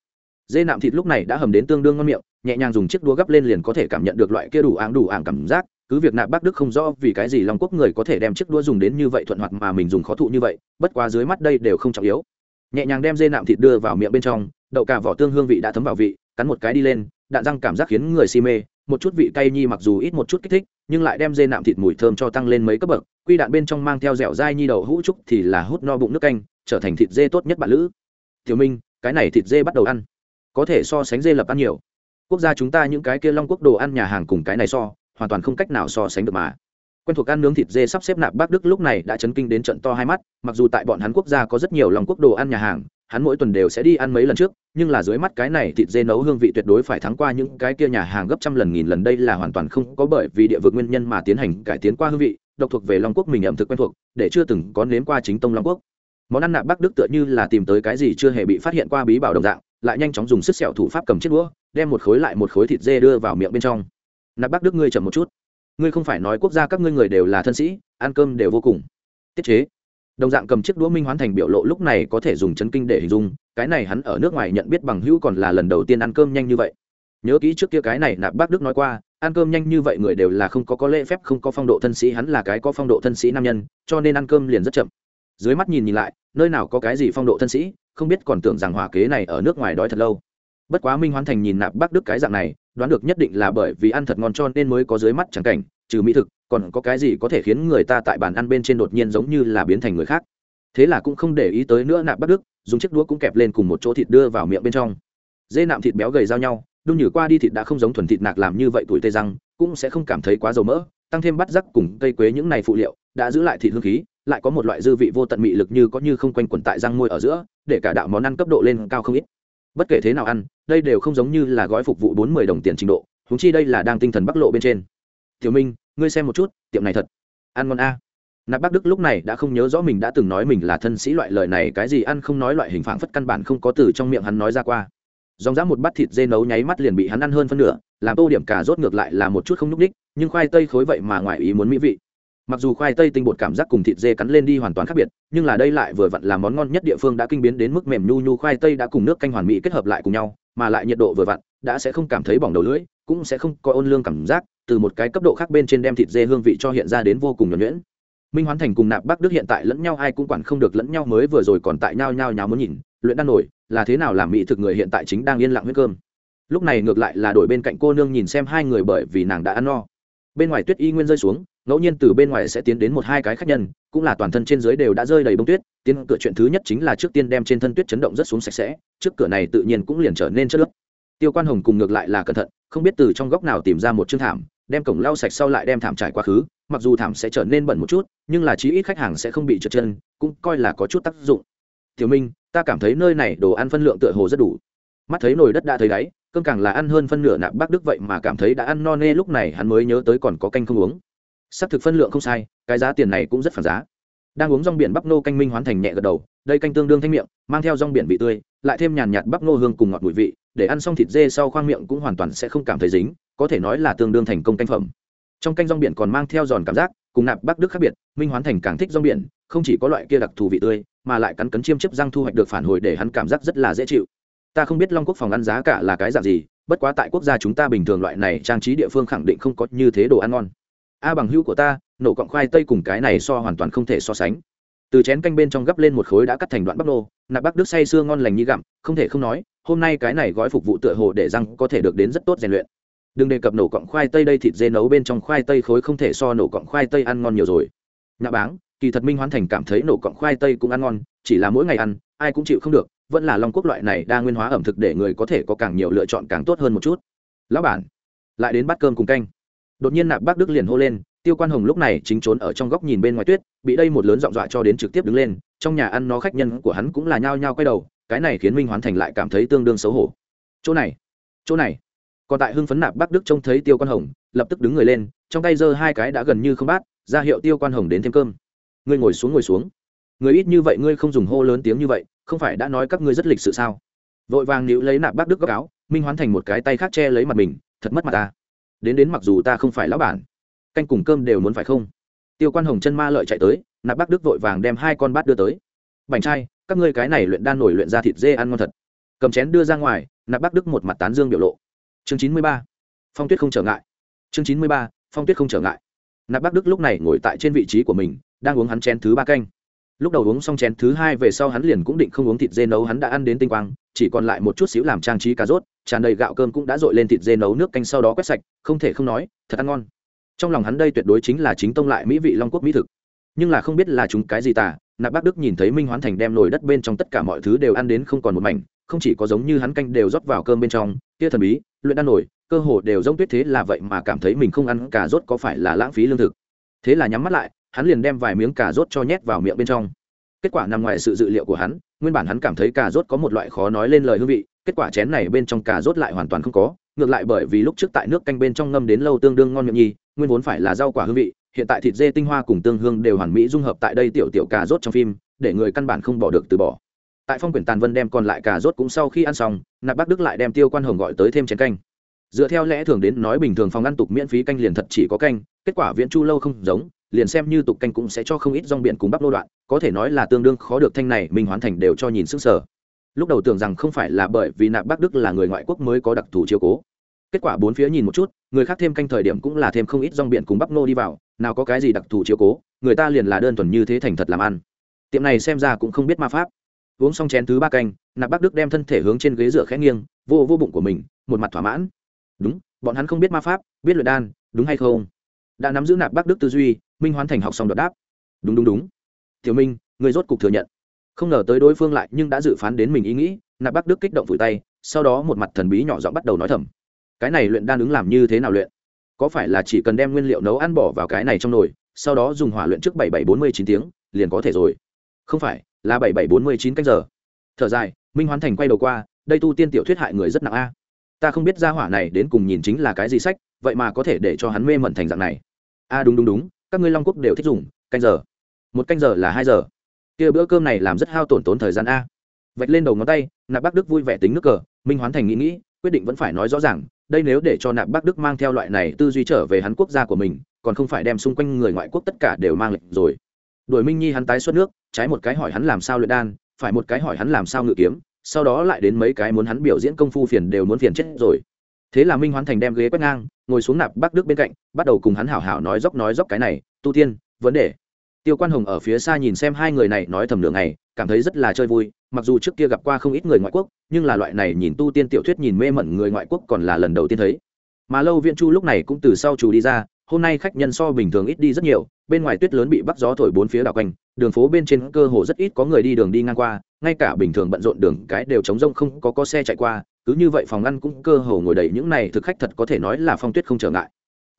Dê nạm thịt lúc này đã hầm đến tương đương ngon miệng, nhẹ nhàng dùng chiếc đũa gắp lên liền có thể cảm nhận được loại kia đủ áng đủ áng cảm giác, cứ việc nạp bác đức không rõ vì cái gì long quốc người có thể đem chiếc đũa dùng đến như vậy thuận hoạt mà mình dùng khó thụ như vậy, bất quá dưới mắt đây đều không trọng yếu. Nhẹ nhàng đem dê nạm thịt đưa vào miệng bên trong đậu cả vỏ tương hương vị đã thấm vào vị, cắn một cái đi lên, đạn răng cảm giác khiến người si mê, một chút vị cay nhi mặc dù ít một chút kích thích, nhưng lại đem dê nạm thịt mùi thơm cho tăng lên mấy cấp bậc, quy đạn bên trong mang theo dẻo dai nhi đậu hũ trúc thì là hút no bụng nước canh, trở thành thịt dê tốt nhất bạn lữ. Tiểu minh, cái này thịt dê bắt đầu ăn. Có thể so sánh dê lập ăn nhiều. Quốc gia chúng ta những cái kia long quốc đồ ăn nhà hàng cùng cái này so, hoàn toàn không cách nào so sánh được mà. Quen thuộc ăn nướng thịt dê sắp xếp nạp bác đức lúc này đã chấn kinh đến trận to hai mắt, mặc dù tại bọn hắn quốc gia có rất nhiều long quốc đồ ăn nhà hàng hắn mỗi tuần đều sẽ đi ăn mấy lần trước, nhưng là dưới mắt cái này thịt dê nấu hương vị tuyệt đối phải thắng qua những cái kia nhà hàng gấp trăm lần nghìn lần, đây là hoàn toàn không có bởi vì địa vực nguyên nhân mà tiến hành cải tiến qua hương vị, độc thuộc về long quốc mình ẩm thực quen thuộc, để chưa từng có nếm qua chính tông long quốc. Món ăn nạp bắc đức tựa như là tìm tới cái gì chưa hề bị phát hiện qua bí bảo đồng dạng, lại nhanh chóng dùng sức sẹo thủ pháp cầm chiếc đũa, đem một khối lại một khối thịt dê đưa vào miệng bên trong. Nạp bắc đức ngươi chậm một chút. Ngươi không phải nói quốc gia các ngươi người đều là thân sĩ, ăn cơm đều vô cùng. Tiết chế đồng dạng cầm chiếc đũa minh hoán thành biểu lộ lúc này có thể dùng chấn kinh để hình dung, cái này hắn ở nước ngoài nhận biết bằng hữu còn là lần đầu tiên ăn cơm nhanh như vậy. Nhớ kỹ trước kia cái này nạp bác đức nói qua, ăn cơm nhanh như vậy người đều là không có có lễ phép, không có phong độ thân sĩ, hắn là cái có phong độ thân sĩ nam nhân, cho nên ăn cơm liền rất chậm. Dưới mắt nhìn nhìn lại, nơi nào có cái gì phong độ thân sĩ, không biết còn tưởng rằng hòa kế này ở nước ngoài đói thật lâu. Bất quá minh hoán thành nhìn nạp bác đức cái dạng này, đoán được nhất định là bởi vì ăn thật ngon cho nên mới có dưới mắt chẳng cảnh, trừ mỹ thực còn có cái gì có thể khiến người ta tại bàn ăn bên trên đột nhiên giống như là biến thành người khác? Thế là cũng không để ý tới nữa nạp bắt đức, dùng chiếc đũa cũng kẹp lên cùng một chỗ thịt đưa vào miệng bên trong. Dê nạm thịt béo gầy giao nhau đun nhử qua đi thịt đã không giống thuần thịt nạc làm như vậy tuổi tê răng, cũng sẽ không cảm thấy quá dầu mỡ, tăng thêm bắt rắc cùng cây quế những này phụ liệu, đã giữ lại thịt hương khí, lại có một loại dư vị vô tận mị lực như có như không quanh quẩn tại răng môi ở giữa, để cả đạo món ăn cấp độ lên cao không ít. Bất kể thế nào ăn, đây đều không giống như là gói phục vụ bốn mươi đồng tiền trình độ húng chi đây là đang tinh thần bắc lộ bên trên. Tiểu minh ngươi xem một chút, tiệm này thật ăn ngon a. Nạp bắc đức lúc này đã không nhớ rõ mình đã từng nói mình là thân sĩ loại lời này, cái gì ăn không nói loại hình phảng phất căn bản không có từ trong miệng hắn nói ra qua. Dòng dã một bát thịt dê nấu nháy mắt liền bị hắn ăn hơn phân nửa, làm tô điểm cà rốt ngược lại là một chút không n ú c đích nhưng khoai tây khối vậy mà ngoài ý muốn mỹ vị. Mặc dù khoai tây tinh bột cảm giác cùng thịt dê cắn lên đi hoàn toàn khác biệt, nhưng là đây lại vừa vặn là món ngon nhất địa phương đã kinh biến đến mức mềm nhu nhu khoai tây đã cùng nước canh hoàn mỹ kết hợp lại cùng nhau, mà lại nhiệt độ vừa vặn, đã sẽ không cảm thấy bỏng đầu lưỡi, cũng sẽ không có ôn lương cảm giác từ một cái cấp độ khác bên trên đem thịt dê hương vị cho hiện ra đến vô cùng nhuẩn nhuyễn. Minh hoán thành cùng nạp bắc đức hiện tại lẫn nhau ai cũng quản không được lẫn nhau mới vừa rồi còn tại nhau nhau nháo muốn nhìn, luyện đan nổi, là thế nào làm mỹ thực người hiện tại chính đang yên lặng huyết cơm. Lúc này ngược lại là đổi bên cạnh cô nương nhìn xem hai người bởi vì nàng đã ăn no. Bên ngoài tuyết y nguyên rơi xuống, ngẫu nhiên từ bên ngoài sẽ tiến đến một hai cái khách nhân, cũng là toàn thân trên dưới đều đã rơi đầy bông tuyết, tiến cửa chuyện thứ nhất chính là trước tiên đem trên thân tuyết chấn động rất xuống sạch sẽ, trước cửa này tự nhiên cũng liền trở nên chất lớp tiêu quan hồng cùng ngược lại là cẩn thận, không biết từ trong góc nào tìm ra một chương thảm đem cổng lau sạch sau lại đem thảm trải quá khứ, mặc dù thảm sẽ trở nên bẩn một chút, nhưng là chí ít khách hàng sẽ không bị trượt chân, cũng coi là có chút tác dụng. Tiểu minh, ta cảm thấy nơi này đồ ăn phân lượng tựa hồ rất đủ. Mắt thấy nồi đất đã thấy đáy, cơm càng là ăn hơn phân nửa nạp bác đức vậy mà cảm thấy đã ăn no nê lúc này hắn mới nhớ tới còn có canh không uống. Xác thực phân lượng không sai, cái giá tiền này cũng rất phản giá. Đang uống rong biển bắp nô canh minh hoán thành nhẹ gật đầu, đây canh tương đương thanh miệng, mang theo rong biển vị tươi, lại thêm nhàn nhạt bắp nô hương cùng ngọt mùi vị, để ăn xong thịt dê sau khoang miệng cũng hoàn toàn sẽ không cảm thấy dính có thể nói là tương đương thành công canh phẩm. Trong canh rong biển còn mang theo giòn cảm giác, cùng nạp bắc đức khác biệt, minh hoán thành càng thích rong biển, không chỉ có loại kia đặc thù vị tươi, mà lại cắn cấn chiêm chiếp răng thu hoạch được phản hồi để hắn cảm giác rất là dễ chịu. Ta không biết long quốc phòng ăn giá cả là cái dạng gì, bất quá tại quốc gia chúng ta bình thường loại này trang trí địa phương khẳng định không có như thế đồ ăn ngon. A bằng hữu của ta, nổ cọng khoai tây cùng cái này so hoàn toàn không thể so sánh. Từ chén canh bên trong gấp lên một khối đã cắt thành đoạn bắp nô, nạp bắc đức say sưa ngon lành như gặm, không thể không nói, hôm nay cái này gói phục vụ tựa hồ để răng có thể được đến rất tốt rèn luyện đừng đề cập nổ cọng khoai tây đây, thịt dê nấu bên trong khoai tây khối không thể so nổ cọng khoai tây ăn ngon nhiều rồi. Nhà báng, kỳ thật minh hoán thành cảm thấy nổ cọng khoai tây cũng ăn ngon, chỉ là mỗi ngày ăn, ai cũng chịu không được, vẫn là long quốc loại này đa nguyên hóa ẩm thực để người có thể có càng nhiều lựa chọn càng tốt hơn một chút. Lão bản, lại đến bát cơm cùng canh. Đột nhiên nạp bác đức liền hô lên, tiêu quan hồng lúc này chính trốn ở trong góc nhìn bên ngoài tuyết, bị đây một lớn dọn dọa cho đến trực tiếp đứng lên, trong nhà ăn nó khách nhân của hắn cũng là nhao nhao quay đầu, cái này khiến minh hoán thành lại cảm thấy tương đương xấu hổ. Chỗ này chỗ này còn tại hưng phấn nạp bắc đức trông thấy tiêu quan hồng, lập tức đứng người lên, trong tay giơ hai cái đã gần như không bát, ra hiệu tiêu quan hồng đến thêm cơm. Ngươi ngồi xuống ngồi xuống. Người ít như vậy, ngươi không dùng hô lớn tiếng như vậy, không phải đã nói các ngươi rất lịch sự sao? Vội vàng níu lấy nạp bác đức góc áo, minh hoán thành một cái tay khác che lấy mặt mình, thật mất mặt ta. Đến đến mặc dù ta không phải lão bản, canh cùng cơm đều muốn phải không? Tiêu quan hồng chân ma lợi chạy tới, nạp bác đức vội vàng đem hai con bát đưa tới. Bành trai, các ngươi cái này luyện đan nổi luyện ra thịt dê ăn ngon thật. Cầm chén đưa ra ngoài, nạp bác đức một mặt tán dương biểu lộ chương chín mươi ba. Phong tuyết không trở ngại. Chương chín mươi ba, phong tuyết không trở ngại. Nạp bắc đức lúc này ngồi tại trên vị trí của mình, đang uống hắn chén thứ ba canh. Lúc đầu uống xong chén thứ hai về sau hắn liền cũng định không uống thịt dê nấu, hắn đã ăn đến tinh quang, chỉ còn lại một chút xíu làm trang trí cà rốt, tràn đầy gạo cơm cũng đã dội lên thịt dê nấu nước canh sau đó quét sạch, không thể không nói, thật ăn ngon. Trong lòng hắn đây tuyệt đối chính là chính tông lại mỹ vị long quốc mỹ thực. Nhưng là không biết là chúng cái gì tả nạp bác đức nhìn thấy minh hoán thành đem nồi đất bên trong tất cả mọi thứ đều ăn đến không còn một mảnh, không chỉ có giống như hắn canh đều rót vào cơm bên trong, kia thần bí luyện đan nổi, cơ hồ đều giống tuyết thế là vậy mà cảm thấy mình không ăn cà rốt có phải là lãng phí lương thực. Thế là nhắm mắt lại, hắn liền đem vài miếng cà rốt cho nhét vào miệng bên trong. Kết quả nằm ngoài sự dự liệu của hắn, nguyên bản hắn cảm thấy cà rốt có một loại khó nói lên lời hương vị, kết quả chén này bên trong cà rốt lại hoàn toàn không có, ngược lại bởi vì lúc trước tại nước canh bên trong ngâm đến lâu tương đương ngon miệng nhi nguyên vốn phải là rau quả hương vị, hiện tại thịt dê tinh hoa cùng tương hương đều hoàn mỹ dung hợp tại đây tiểu tiểu cà rốt trong phim, để người căn bản không bỏ được từ bỏ tại phong quyển tàn vân đem còn lại cà rốt cũng sau khi ăn xong, nạp bắc đức lại đem tiêu quan hồng gọi tới thêm chén canh. Dựa theo lẽ thường đến nói bình thường phòng ăn tục miễn phí canh liền thật chỉ có canh, kết quả viễn chu lâu không giống, liền xem như tục canh cũng sẽ cho không ít rong biển cùng bắp lô đoạn, có thể nói là tương đương khó được thanh này mình hoàn thành đều cho nhìn sức sở lúc đầu tưởng rằng không phải là bởi vì nạp bắc đức là người ngoại quốc mới có đặc thù chiếu cố. Kết quả bốn phía nhìn một chút, người khác thêm canh thời điểm cũng là thêm không ít rong biển cùng bắp nô đi vào, nào có cái gì đặc thù chiếu cố, người ta liền là đơn thuần như thế thành thật làm ăn. Tiệm này xem ra cũng không biết ma pháp uống xong chén thứ ba canh, nạp bắc đức đem thân thể hướng trên ghế dựa khẽ nghiêng, vô vô bụng của mình, một mặt thỏa mãn. Đúng, bọn hắn không biết ma pháp, biết luyện đan, đúng hay không? Đã nắm giữ nạp bắc đức tư duy, minh hoán thành học xong đột đáp. Đúng đúng đúng. Tiểu minh, người rốt cục thừa nhận. Không ngờ tới đối phương lại nhưng đã dự phán đến mình ý nghĩ, nạp bắc đức kích động vùi tay, sau đó một mặt thần bí nhỏ giọng bắt đầu nói thầm. Cái này luyện đan ứng làm như thế nào luyện? Có phải là chỉ cần đem nguyên liệu nấu ăn bỏ vào cái này trong nồi, sau đó dùng hỏa luyện trước bảy bảy bốn mươi chín tiếng, liền có thể rồi? Không phải là bảy bảy bốn mươi chín canh giờ. Thở dài, minh hoán thành quay đầu qua, đây tu tiên tiểu thuyết hại người rất nặng a. Ta không biết ra hỏa này đến cùng nhìn chính là cái gì sách, vậy mà có thể để cho hắn mê mẩn thành dạng này. A, đúng đúng đúng, các ngươi long quốc đều thích dùng, canh giờ. Một canh giờ là hai giờ. Kia bữa cơm này làm rất hao tổn tốn thời gian a. Vạch lên đầu ngón tay, nạp bắc đức vui vẻ tính nước cờ, minh hoán thành nghĩ nghĩ, quyết định vẫn phải nói rõ ràng, đây nếu để cho nạp bắc đức mang theo loại này tư duy trở về hắn quốc gia của mình, còn không phải đem xung quanh người ngoại quốc tất cả đều mang lệnh rồi đuổi minh nhi hắn tái xuất nước, trái một cái hỏi hắn làm sao luyện đan, phải một cái hỏi hắn làm sao ngự kiếm, sau đó lại đến mấy cái muốn hắn biểu diễn công phu phiền đều muốn phiền chết rồi. Thế là minh hoán thành đem ghế quét ngang, ngồi xuống nạp bắc đức bên cạnh, bắt đầu cùng hắn hảo hảo nói dốc nói dốc cái này, tu tiên, vấn đề. Tiêu quan hồng ở phía xa nhìn xem hai người này nói thầm lường này cảm thấy rất là chơi vui, mặc dù trước kia gặp qua không ít người ngoại quốc, nhưng là loại này nhìn tu tiên tiểu thuyết nhìn mê mẩn người ngoại quốc còn là lần đầu tiên thấy. Mà lâu viện chu lúc này cũng từ sau chủ đi ra, hôm nay khách nhân so bình thường ít đi rất nhiều bên ngoài tuyết lớn bị bắc gió thổi bốn phía đảo quanh, đường phố bên trên cơ hồ rất ít có người đi đường đi ngang qua, ngay cả bình thường bận rộn đường cái đều trống rông không có có xe chạy qua, cứ như vậy phòng ngăn cũng cơ hồ ngồi đầy, những này thực khách thật có thể nói là phong tuyết không trở ngại.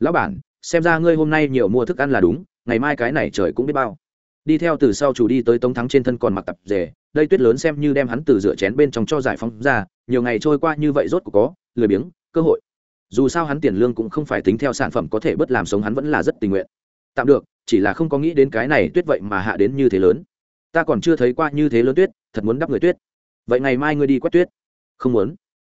Lão bản, xem ra ngươi hôm nay nhiều mua thức ăn là đúng, ngày mai cái này trời cũng biết bao. Đi theo từ sau chủ đi tới tống thắng trên thân còn mặc tập rề đây tuyết lớn xem như đem hắn từ rửa chén bên trong cho giải phóng ra, nhiều ngày trôi qua như vậy rốt cuộc có, lười biếng, cơ hội. Dù sao hắn tiền lương cũng không phải tính theo sản phẩm có thể bớt làm sống hắn vẫn là rất tình nguyện. Tạm được chỉ là không có nghĩ đến cái này tuyết vậy mà hạ đến như thế lớn. Ta còn chưa thấy qua như thế lớn tuyết, thật muốn đắp người tuyết. Vậy ngày mai ngươi đi quét tuyết. Không muốn.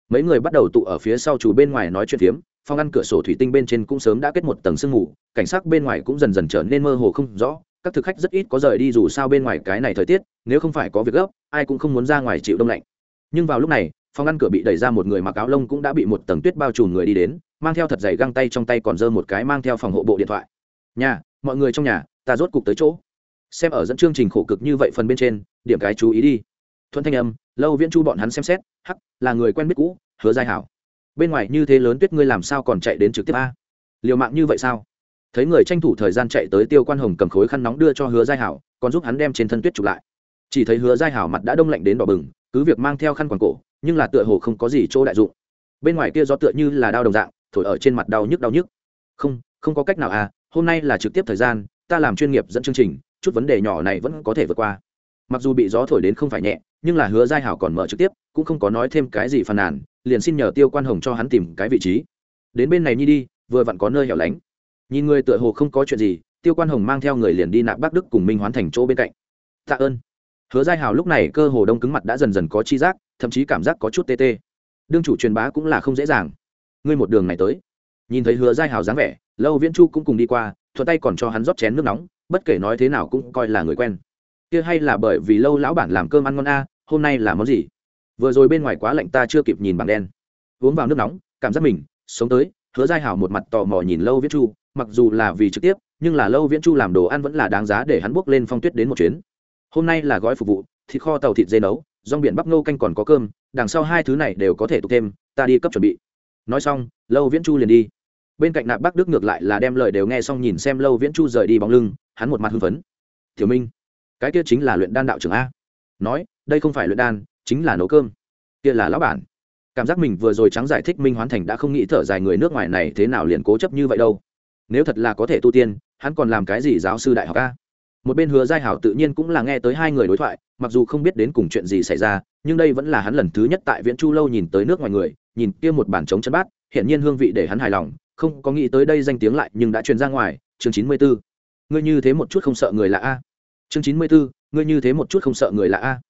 Mấy người bắt đầu tụ ở phía sau chủ bên ngoài nói chuyện phiếm phong ăn cửa sổ thủy tinh bên trên cũng sớm đã kết một tầng sương mù, cảnh sắc bên ngoài cũng dần dần trở nên mơ hồ không rõ, các thực khách rất ít có rời đi dù sao bên ngoài cái này thời tiết, nếu không phải có việc gấp, ai cũng không muốn ra ngoài chịu đông lạnh. Nhưng vào lúc này phong ăn cửa bị đẩy ra một người mặc áo lông cũng đã bị một tầng tuyết bao trùm người đi đến, mang theo thật dày găng tay trong tay còn giơ một cái mang theo phòng hộ bộ điện thoại. Nhà mọi người trong nhà, ta rốt cục tới chỗ. Xem ở dẫn chương trình khổ cực như vậy phần bên trên, điểm cái chú ý đi. Thuận thanh âm, lâu viễn chu bọn hắn xem xét, hắc, là người quen biết cũ, hứa giai hảo. Bên ngoài như thế lớn tuyết ngươi làm sao còn chạy đến trực tiếp a? Liều mạng như vậy sao? Thấy người tranh thủ thời gian chạy tới tiêu quan hồng cầm khối khăn nóng đưa cho hứa giai hảo, còn giúp hắn đem trên thân tuyết chụp lại. Chỉ thấy hứa giai hảo mặt đã đông lạnh đến đỏ bừng, cứ việc mang theo khăn quàng cổ, nhưng là tựa hồ không có gì chỗ đại dụng. Bên ngoài kia gió tựa như là đau đồng dạng, thổi ở trên mặt đau nhức đau nhức. Không không có cách nào à hôm nay là trực tiếp thời gian, ta làm chuyên nghiệp dẫn chương trình, chút vấn đề nhỏ này vẫn có thể vượt qua. Mặc dù bị gió thổi đến không phải nhẹ, nhưng là hứa giai hảo còn mở trực tiếp, cũng không có nói thêm cái gì phàn nàn, liền xin nhờ tiêu quan hồng cho hắn tìm cái vị trí. Đến bên này nhi đi, vừa vặn có nơi hẻo lánh. Nhìn người tựa hồ không có chuyện gì, tiêu quan hồng mang theo người liền đi nạp bắc đức cùng minh hoán thành chỗ bên cạnh. Tạ ơn. Hứa giai Hảo lúc này cơ hồ đông cứng mặt đã dần dần có chi giác, thậm chí cảm giác có chút tê tê. Đương chủ truyền bá cũng là không dễ dàng. Ngươi một đường này tới. Nhìn thấy hứa giai Hảo dáng vẻ lâu viễn chu cũng cùng đi qua, thuận tay còn cho hắn rót chén nước nóng, bất kể nói thế nào cũng coi là người quen. Kia hay là bởi vì lâu lão bản làm cơm ăn ngon a, hôm nay là món gì? Vừa rồi bên ngoài quá lạnh ta chưa kịp nhìn bảng đen. Uống vào nước nóng, cảm giác mình, sống tới, hứa giai hảo một mặt tò mò nhìn lâu viễn chu, mặc dù là vì trực tiếp, nhưng là lâu viễn chu làm đồ ăn vẫn là đáng giá để hắn bước lên phong tuyết đến một chuyến. Hôm nay là gói phục vụ, thịt kho tàu thịt dê nấu, rong biển bắp ngô canh còn có cơm, đằng sau hai thứ này đều có thể tục thêm, ta đi cấp chuẩn bị. Nói xong, lâu viễn chu liền đi bên cạnh nạp bắc đức ngược lại là đem lời đều nghe xong nhìn xem lâu viễn chu rời đi bóng lưng, hắn một mặt hưng phấn. Tiểu minh, cái kia chính là luyện đan đạo trưởng a. Nói, đây không phải luyện đan, chính là nấu cơm. Kia là lão bản. Cảm giác mình vừa rồi trắng giải thích minh hoán thành đã không nghĩ thở dài người nước ngoài này thế nào liền cố chấp như vậy đâu. Nếu thật là có thể tu tiên, hắn còn làm cái gì giáo sư đại học a? Một bên hứa giai hảo tự nhiên cũng là nghe tới hai người đối thoại, mặc dù không biết đến cùng chuyện gì xảy ra, nhưng đây vẫn là hắn lần thứ nhất tại viễn chu lâu nhìn tới nước ngoài người, nhìn kia một bản trống chân bát hiện nhiên hương vị để hắn hài lòng không có nghĩ tới đây danh tiếng lại nhưng đã truyền ra ngoài, chương chín mươi bốn ngươi như thế một chút không sợ người là a. Chương chín mươi bốn ngươi như thế một chút không sợ người là a.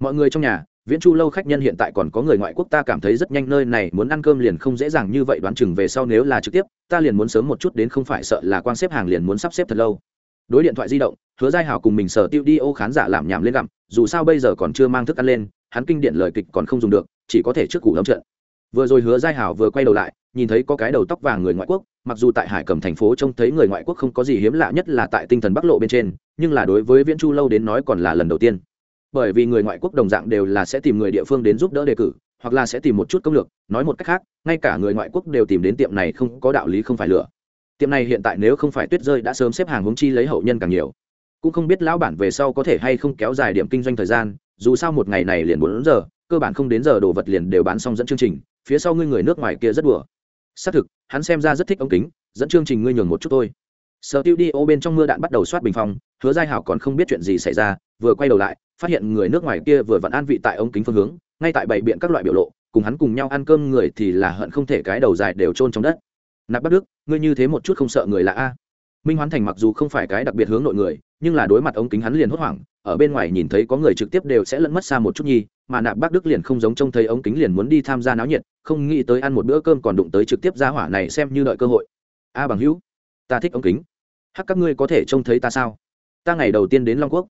Mọi người trong nhà, viễn chu lâu khách nhân hiện tại còn có người ngoại quốc ta cảm thấy rất nhanh nơi này muốn ăn cơm liền không dễ dàng như vậy đoán chừng về sau nếu là trực tiếp, ta liền muốn sớm một chút đến không phải sợ là quan xếp hàng liền muốn sắp xếp thật lâu. Đối điện thoại di động, hứa giai hảo cùng mình sở tiêu đi ô khán giả làm nhảm lên gặm, dù sao bây giờ còn chưa mang thức ăn lên, hắn kinh điện lời kịch còn không dùng được, chỉ có thể trước củ lâm trận. Vừa rồi hứa giai hảo vừa quay đầu lại nhìn thấy có cái đầu tóc vàng người ngoại quốc, mặc dù tại hải cầm thành phố trông thấy người ngoại quốc không có gì hiếm lạ nhất là tại tinh thần bắc lộ bên trên, nhưng là đối với viễn chu lâu đến nói còn là lần đầu tiên. Bởi vì người ngoại quốc đồng dạng đều là sẽ tìm người địa phương đến giúp đỡ đề cử, hoặc là sẽ tìm một chút công lược, nói một cách khác, ngay cả người ngoại quốc đều tìm đến tiệm này không có đạo lý không phải lựa. Tiệm này hiện tại nếu không phải tuyết rơi đã sớm xếp hàng hướng chi lấy hậu nhân càng nhiều. Cũng không biết lão bản về sau có thể hay không kéo dài điểm kinh doanh thời gian, dù sao một ngày này liền bốn giờ, cơ bản không đến giờ đồ vật liền đều bán xong dẫn chương trình, phía sau ngươi người nước ngoài kia rất đùa xác thực, hắn xem ra rất thích ống kính, dẫn chương trình ngươi nhường một chút thôi. Sở tiêu đi ô bên trong mưa đạn bắt đầu soát bình phong, hứa giai hảo còn không biết chuyện gì xảy ra, vừa quay đầu lại, phát hiện người nước ngoài kia vừa vẫn an vị tại ống kính phương hướng, ngay tại bảy biện các loại biểu lộ, cùng hắn cùng nhau ăn cơm người thì là hận không thể cái đầu dài đều trôn trong đất. Nạp bắt đức, ngươi như thế một chút không sợ người là a? Minh hoán thành mặc dù không phải cái đặc biệt hướng nội người, nhưng là đối mặt ống kính hắn liền hốt hoảng, ở bên ngoài nhìn thấy có người trực tiếp đều sẽ lẫn mất xa một chút nhi, mà nạp bác đức liền không giống trông thấy ống kính liền muốn đi tham gia náo nhiệt, không nghĩ tới ăn một bữa cơm còn đụng tới trực tiếp ra hỏa này xem như đợi cơ hội. A bằng hữu, ta thích ống kính. Hắc các ngươi có thể trông thấy ta sao? Ta ngày đầu tiên đến long quốc,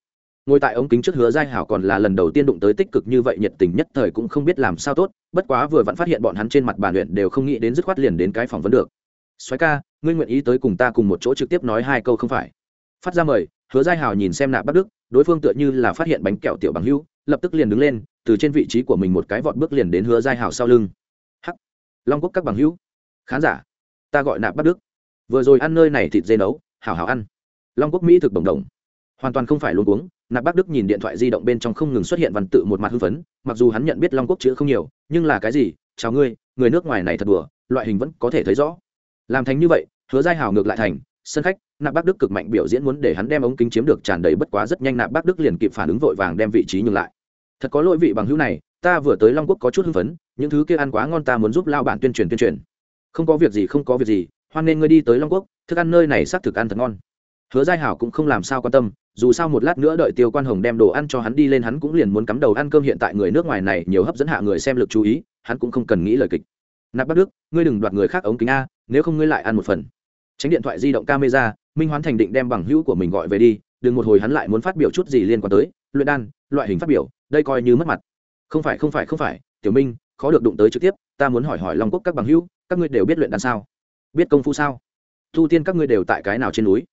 ngồi tại ống kính trước hứa giai hảo còn là lần đầu tiên đụng tới tích cực như vậy nhiệt tình nhất thời cũng không biết làm sao tốt, bất quá vừa vặn phát hiện bọn hắn trên mặt bàn luyện đều không nghĩ đến dứt khoát liền đến cái phỏng vấn được. Xoáy ca ngươi nguyện ý tới cùng ta cùng một chỗ trực tiếp nói hai câu không phải? Phát ra mời, hứa giai Hào nhìn xem nạp bắc đức, đối phương tựa như là phát hiện bánh kẹo tiểu bằng hữu, lập tức liền đứng lên, từ trên vị trí của mình một cái vọt bước liền đến hứa giai Hào sau lưng. Hắc! Long quốc các bằng hữu. Khán giả, ta gọi nạp bắc đức. Vừa rồi ăn nơi này thịt dê nấu, hảo hảo ăn. Long quốc mỹ thực đồng đồng. Hoàn toàn không phải luôn uống nạp bắc đức nhìn điện thoại di động bên trong không ngừng xuất hiện văn tự một mặt hưng phấn, mặc dù hắn nhận biết long quốc chữ không nhiều, nhưng là cái gì? Chào ngươi, người nước ngoài này thật đùa, loại hình vẫn có thể thấy rõ. Làm thành như vậy hứa giai hào ngược lại thành, sân khách, nạp bắc đức cực mạnh biểu diễn muốn để hắn đem ống kính chiếm được tràn đầy bất quá rất nhanh nạp bắc đức liền kịp phản ứng vội vàng đem vị trí nhường lại. Thật có lỗi vị bằng hữu này, ta vừa tới long quốc có chút hưng phấn, những thứ kia ăn quá ngon ta muốn giúp lao bản tuyên truyền tuyên truyền. Không có việc gì, không có việc gì, hoan nên ngươi đi tới long quốc, thức ăn nơi này xác thực ăn thật ngon. Hứa giai hảo cũng không làm sao quan tâm, dù sao một lát nữa đợi tiêu quan hồng đem đồ ăn cho hắn đi lên hắn cũng liền muốn cắm đầu ăn cơm hiện tại người nước ngoài này nhiều hấp dẫn hạ người xem lực chú ý, hắn cũng không cần nghĩ lời kịch. Nạp bắc đức, ngươi đừng đoạt người khác ống kính a nếu không ngươi lại ăn một phần. Tránh điện thoại di động camera, minh hoán thành định đem bằng hữu của mình gọi về đi, đừng một hồi hắn lại muốn phát biểu chút gì liên quan tới, luyện đan, loại hình phát biểu, đây coi như mất mặt. Không phải không phải không phải, tiểu minh, khó được đụng tới trực tiếp, ta muốn hỏi hỏi long quốc các bằng hữu, các ngươi đều biết luyện đan sao? Biết công phu sao? Thu tiên các ngươi đều tại cái nào trên núi?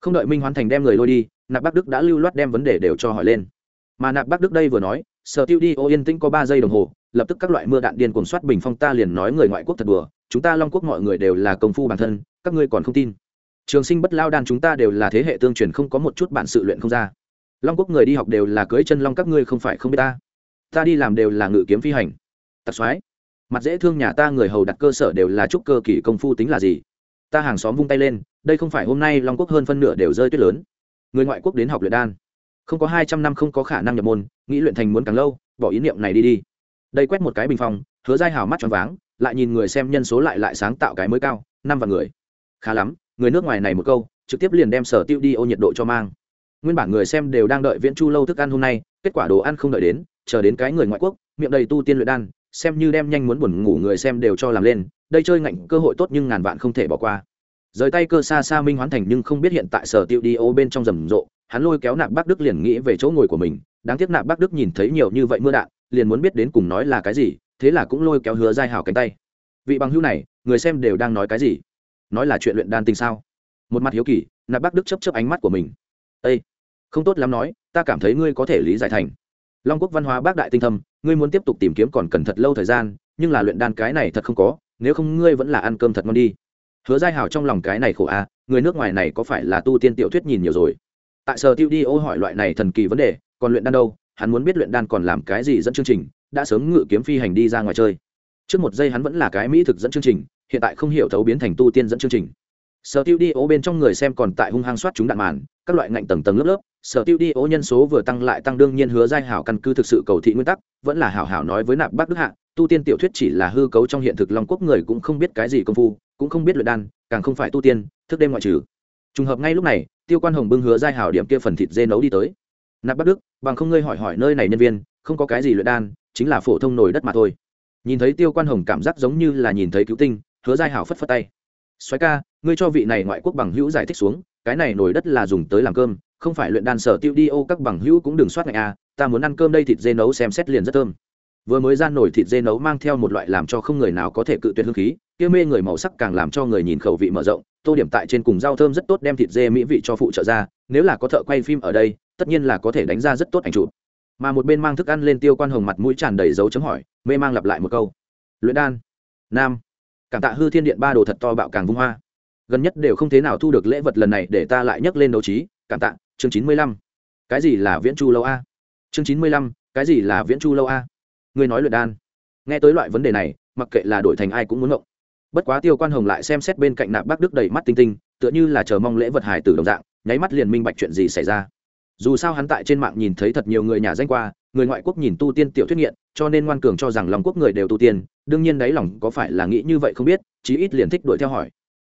Không đợi minh hoán thành đem người lôi đi, nạp bắc đức đã lưu loát đem vấn đề đều cho hỏi lên. Mà nạp bắc đức đây vừa nói, sở tiêu đi, ô yên tĩnh có ba giây đồng hồ, lập tức các loại mưa đạn điên cuồng soát bình phong ta liền nói người ngoại quốc thật đùa chúng ta long quốc mọi người đều là công phu bản thân, các ngươi còn không tin. Trường sinh bất lao đan chúng ta đều là thế hệ tương truyền không có một chút bản sự luyện không ra. Long quốc người đi học đều là cưới chân long các ngươi không phải không biết ta. Ta đi làm đều là ngự kiếm phi hành. Tạc soái, mặt dễ thương nhà ta người hầu đặt cơ sở đều là trúc cơ kỳ công phu tính là gì? Ta hàng xóm vung tay lên, đây không phải hôm nay long quốc hơn phân nửa đều rơi tuyết lớn. Người ngoại quốc đến học luyện đan. Không có hai trăm năm không có khả năng nhập môn, nghĩ luyện thành muốn càng lâu, bỏ ý niệm này đi đi. Đây quét một cái bình phong hứa dai hào mắt tròn váng lại nhìn người xem nhân số lại lại sáng tạo cái mới cao, năm vạn người. Khá lắm, người nước ngoài này một câu, trực tiếp liền đem sở tiêu đi ô nhiệt độ cho mang. Nguyên bản người xem đều đang đợi viễn chu lâu thức ăn hôm nay, kết quả đồ ăn không đợi đến, chờ đến cái người ngoại quốc, miệng đầy tu tiên luyện đan, xem như đem nhanh muốn buồn ngủ người xem đều cho làm lên, đây chơi ngạnh cơ hội tốt nhưng ngàn vạn không thể bỏ qua. Rời tay cơ xa xa minh hoán thành nhưng không biết hiện tại sở tiêu đi ô bên trong rầm rộ, hắn lôi kéo nạp bác đức liền nghĩ về chỗ ngồi của mình, đáng tiếc nạp bác đức nhìn thấy nhiều như vậy mưa đạn, liền muốn biết đến cùng nói là cái gì thế là cũng lôi kéo hứa giai hảo cánh tay. Vị bằng hữu này người xem đều đang nói cái gì? Nói là chuyện luyện đan tình sao? Một mặt hiếu kỳ nạp bác đức chấp chấp ánh mắt của mình. Ây không tốt lắm nói ta cảm thấy ngươi có thể lý giải thành. Long quốc văn hóa bác đại tinh thâm ngươi muốn tiếp tục tìm kiếm còn cần thật lâu thời gian nhưng là luyện đan cái này thật không có nếu không ngươi vẫn là ăn cơm thật ngon đi. Hứa giai hảo trong lòng cái này khổ a à, người nước ngoài này có phải là tu tiên tiểu thuyết nhìn nhiều rồi? Tại sở tiêu đi ô hỏi loại này thần kỳ vấn đề còn luyện đan đâu? Hắn muốn biết luyện đan còn làm cái gì dẫn chương trình đã sớm ngự kiếm phi hành đi ra ngoài chơi. Trước một giây hắn vẫn là cái mỹ thực dẫn chương trình, hiện tại không hiểu thấu biến thành tu tiên dẫn chương trình. Sở tiêu đi bên trong người xem còn tại hung hăng soát chúng đạn màn, các loại ngạnh tầng tầng lớp lớp, sở tiêu đi nhân số vừa tăng lại tăng đương nhiên hứa giai hảo căn cứ thực sự cầu thị nguyên tắc, vẫn là hảo hảo nói với nạp bác đức hạ, tu tiên tiểu thuyết chỉ là hư cấu trong hiện thực long quốc người cũng không biết cái gì công phu, cũng không biết luyện đan, càng không phải tu tiên, thức đêm ngoại trừ. Trùng hợp ngay lúc này, tiêu quan hồng bưng hứa giai hảo điểm kia phần thịt dê nấu đi tới. Nạp bác đức, bằng không ngươi hỏi hỏi nơi này nhân viên, không có cái gì luyện đan chính là phổ thông nồi đất mà thôi. Nhìn thấy tiêu quan hồng cảm giác giống như là nhìn thấy cứu tinh, hứa giai hảo phất phất tay. Xoáy ca, ngươi cho vị này ngoại quốc bằng hữu giải thích xuống, cái này nồi đất là dùng tới làm cơm, không phải luyện đan sở tiêu đi, ô, các bằng hữu cũng đừng soát ngạch a à, ta muốn ăn cơm đây thịt dê nấu xem xét liền rất thơm. Vừa mới ra nổi thịt dê nấu mang theo một loại làm cho không người nào có thể cự tuyệt hương khí, kia mê người màu sắc càng làm cho người nhìn khẩu vị mở rộng, tô điểm tại trên cùng rau thơm rất tốt đem thịt dê mỹ vị cho phụ trợ ra, nếu là có thợ quay phim ở đây, tất nhiên là có thể đánh ra rất tốt ảnh chụp mà một bên mang thức ăn lên tiêu quan hồng mặt mũi tràn đầy dấu chấm hỏi, mê mang lặp lại một câu. Luyện đan, nam. Cảm tạ hư thiên điện ba đồ thật to bạo càng vung hoa. Gần nhất đều không thế nào thu được lễ vật lần này, để ta lại nhắc lên đấu trí. Cảm tạ, chương chín mươi lăm. Cái gì là viễn chu lâu a? Chương chín mươi lăm, cái gì là viễn chu lâu a? Ngươi nói luyện đan. Nghe tới loại vấn đề này, mặc kệ là đổi thành ai cũng muốn ngộng. Bất quá tiêu quan hồng lại xem xét bên cạnh nạp bác đức đầy mắt tinh tinh, tựa như là chờ mong lễ vật hài tử đồng dạng, nháy mắt liền minh bạch chuyện gì xảy ra dù sao hắn tại trên mạng nhìn thấy thật nhiều người nhà danh qua, người ngoại quốc nhìn tu tiên tiểu thuyết nghiện, cho nên ngoan cường cho rằng long quốc người đều tu tiên, đương nhiên đáy lòng có phải là nghĩ như vậy không biết, chí ít liền thích đuổi theo hỏi.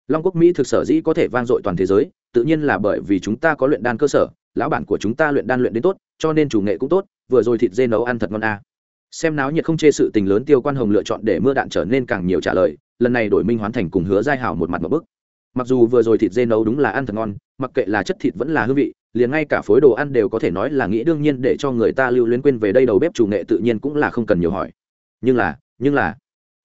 Long quốc mỹ thực sở dĩ có thể vang dội toàn thế giới, tự nhiên là bởi vì chúng ta có luyện đan cơ sở, lão bản của chúng ta luyện đan luyện đến tốt, cho nên chủ nghệ cũng tốt, vừa rồi thịt dê nấu ăn thật ngon a. À. Xem náo nhiệt không chê sự tình lớn, tiêu quan hồng lựa chọn để mưa đạn trở nên càng nhiều trả lời, lần này đổi minh hoán thành cùng hứa giai hảo một mặt một bức. Mặc dù vừa rồi thịt dê nấu đúng là ăn thật ngon mặc kệ là chất thịt vẫn là hương vị, liền ngay cả phối đồ ăn đều có thể nói là nghĩ đương nhiên để cho người ta lưu luyến quên về đây đầu bếp chủ nghệ tự nhiên cũng là không cần nhiều hỏi. Nhưng là nhưng là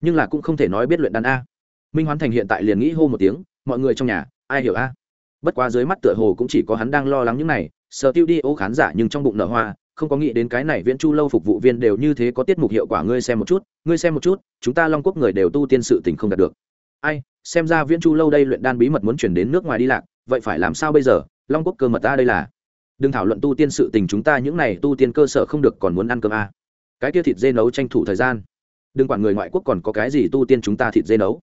nhưng là cũng không thể nói biết luyện đàn a. Minh hoán thành hiện tại liền nghĩ hô một tiếng, mọi người trong nhà, ai hiểu a? Bất quá dưới mắt tựa hồ cũng chỉ có hắn đang lo lắng những này sợ tiêu đi, ô khán giả nhưng trong bụng nở hoa, không có nghĩ đến cái này viễn chu lâu phục vụ viên đều như thế có tiết mục hiệu quả, ngươi xem một chút, ngươi xem một chút, chúng ta long quốc người đều tu tiên sự tình không đạt được. Ai, xem ra viễn chu lâu đây luyện đan bí mật muốn chuyển đến nước ngoài đi lạc vậy phải làm sao bây giờ? Long quốc cơ mật ta đây là. Đừng thảo luận tu tiên sự tình chúng ta những này tu tiên cơ sở không được còn muốn ăn cơm a à. cái kia thịt dê nấu tranh thủ thời gian. Đừng quản người ngoại quốc còn có cái gì tu tiên chúng ta thịt dê nấu.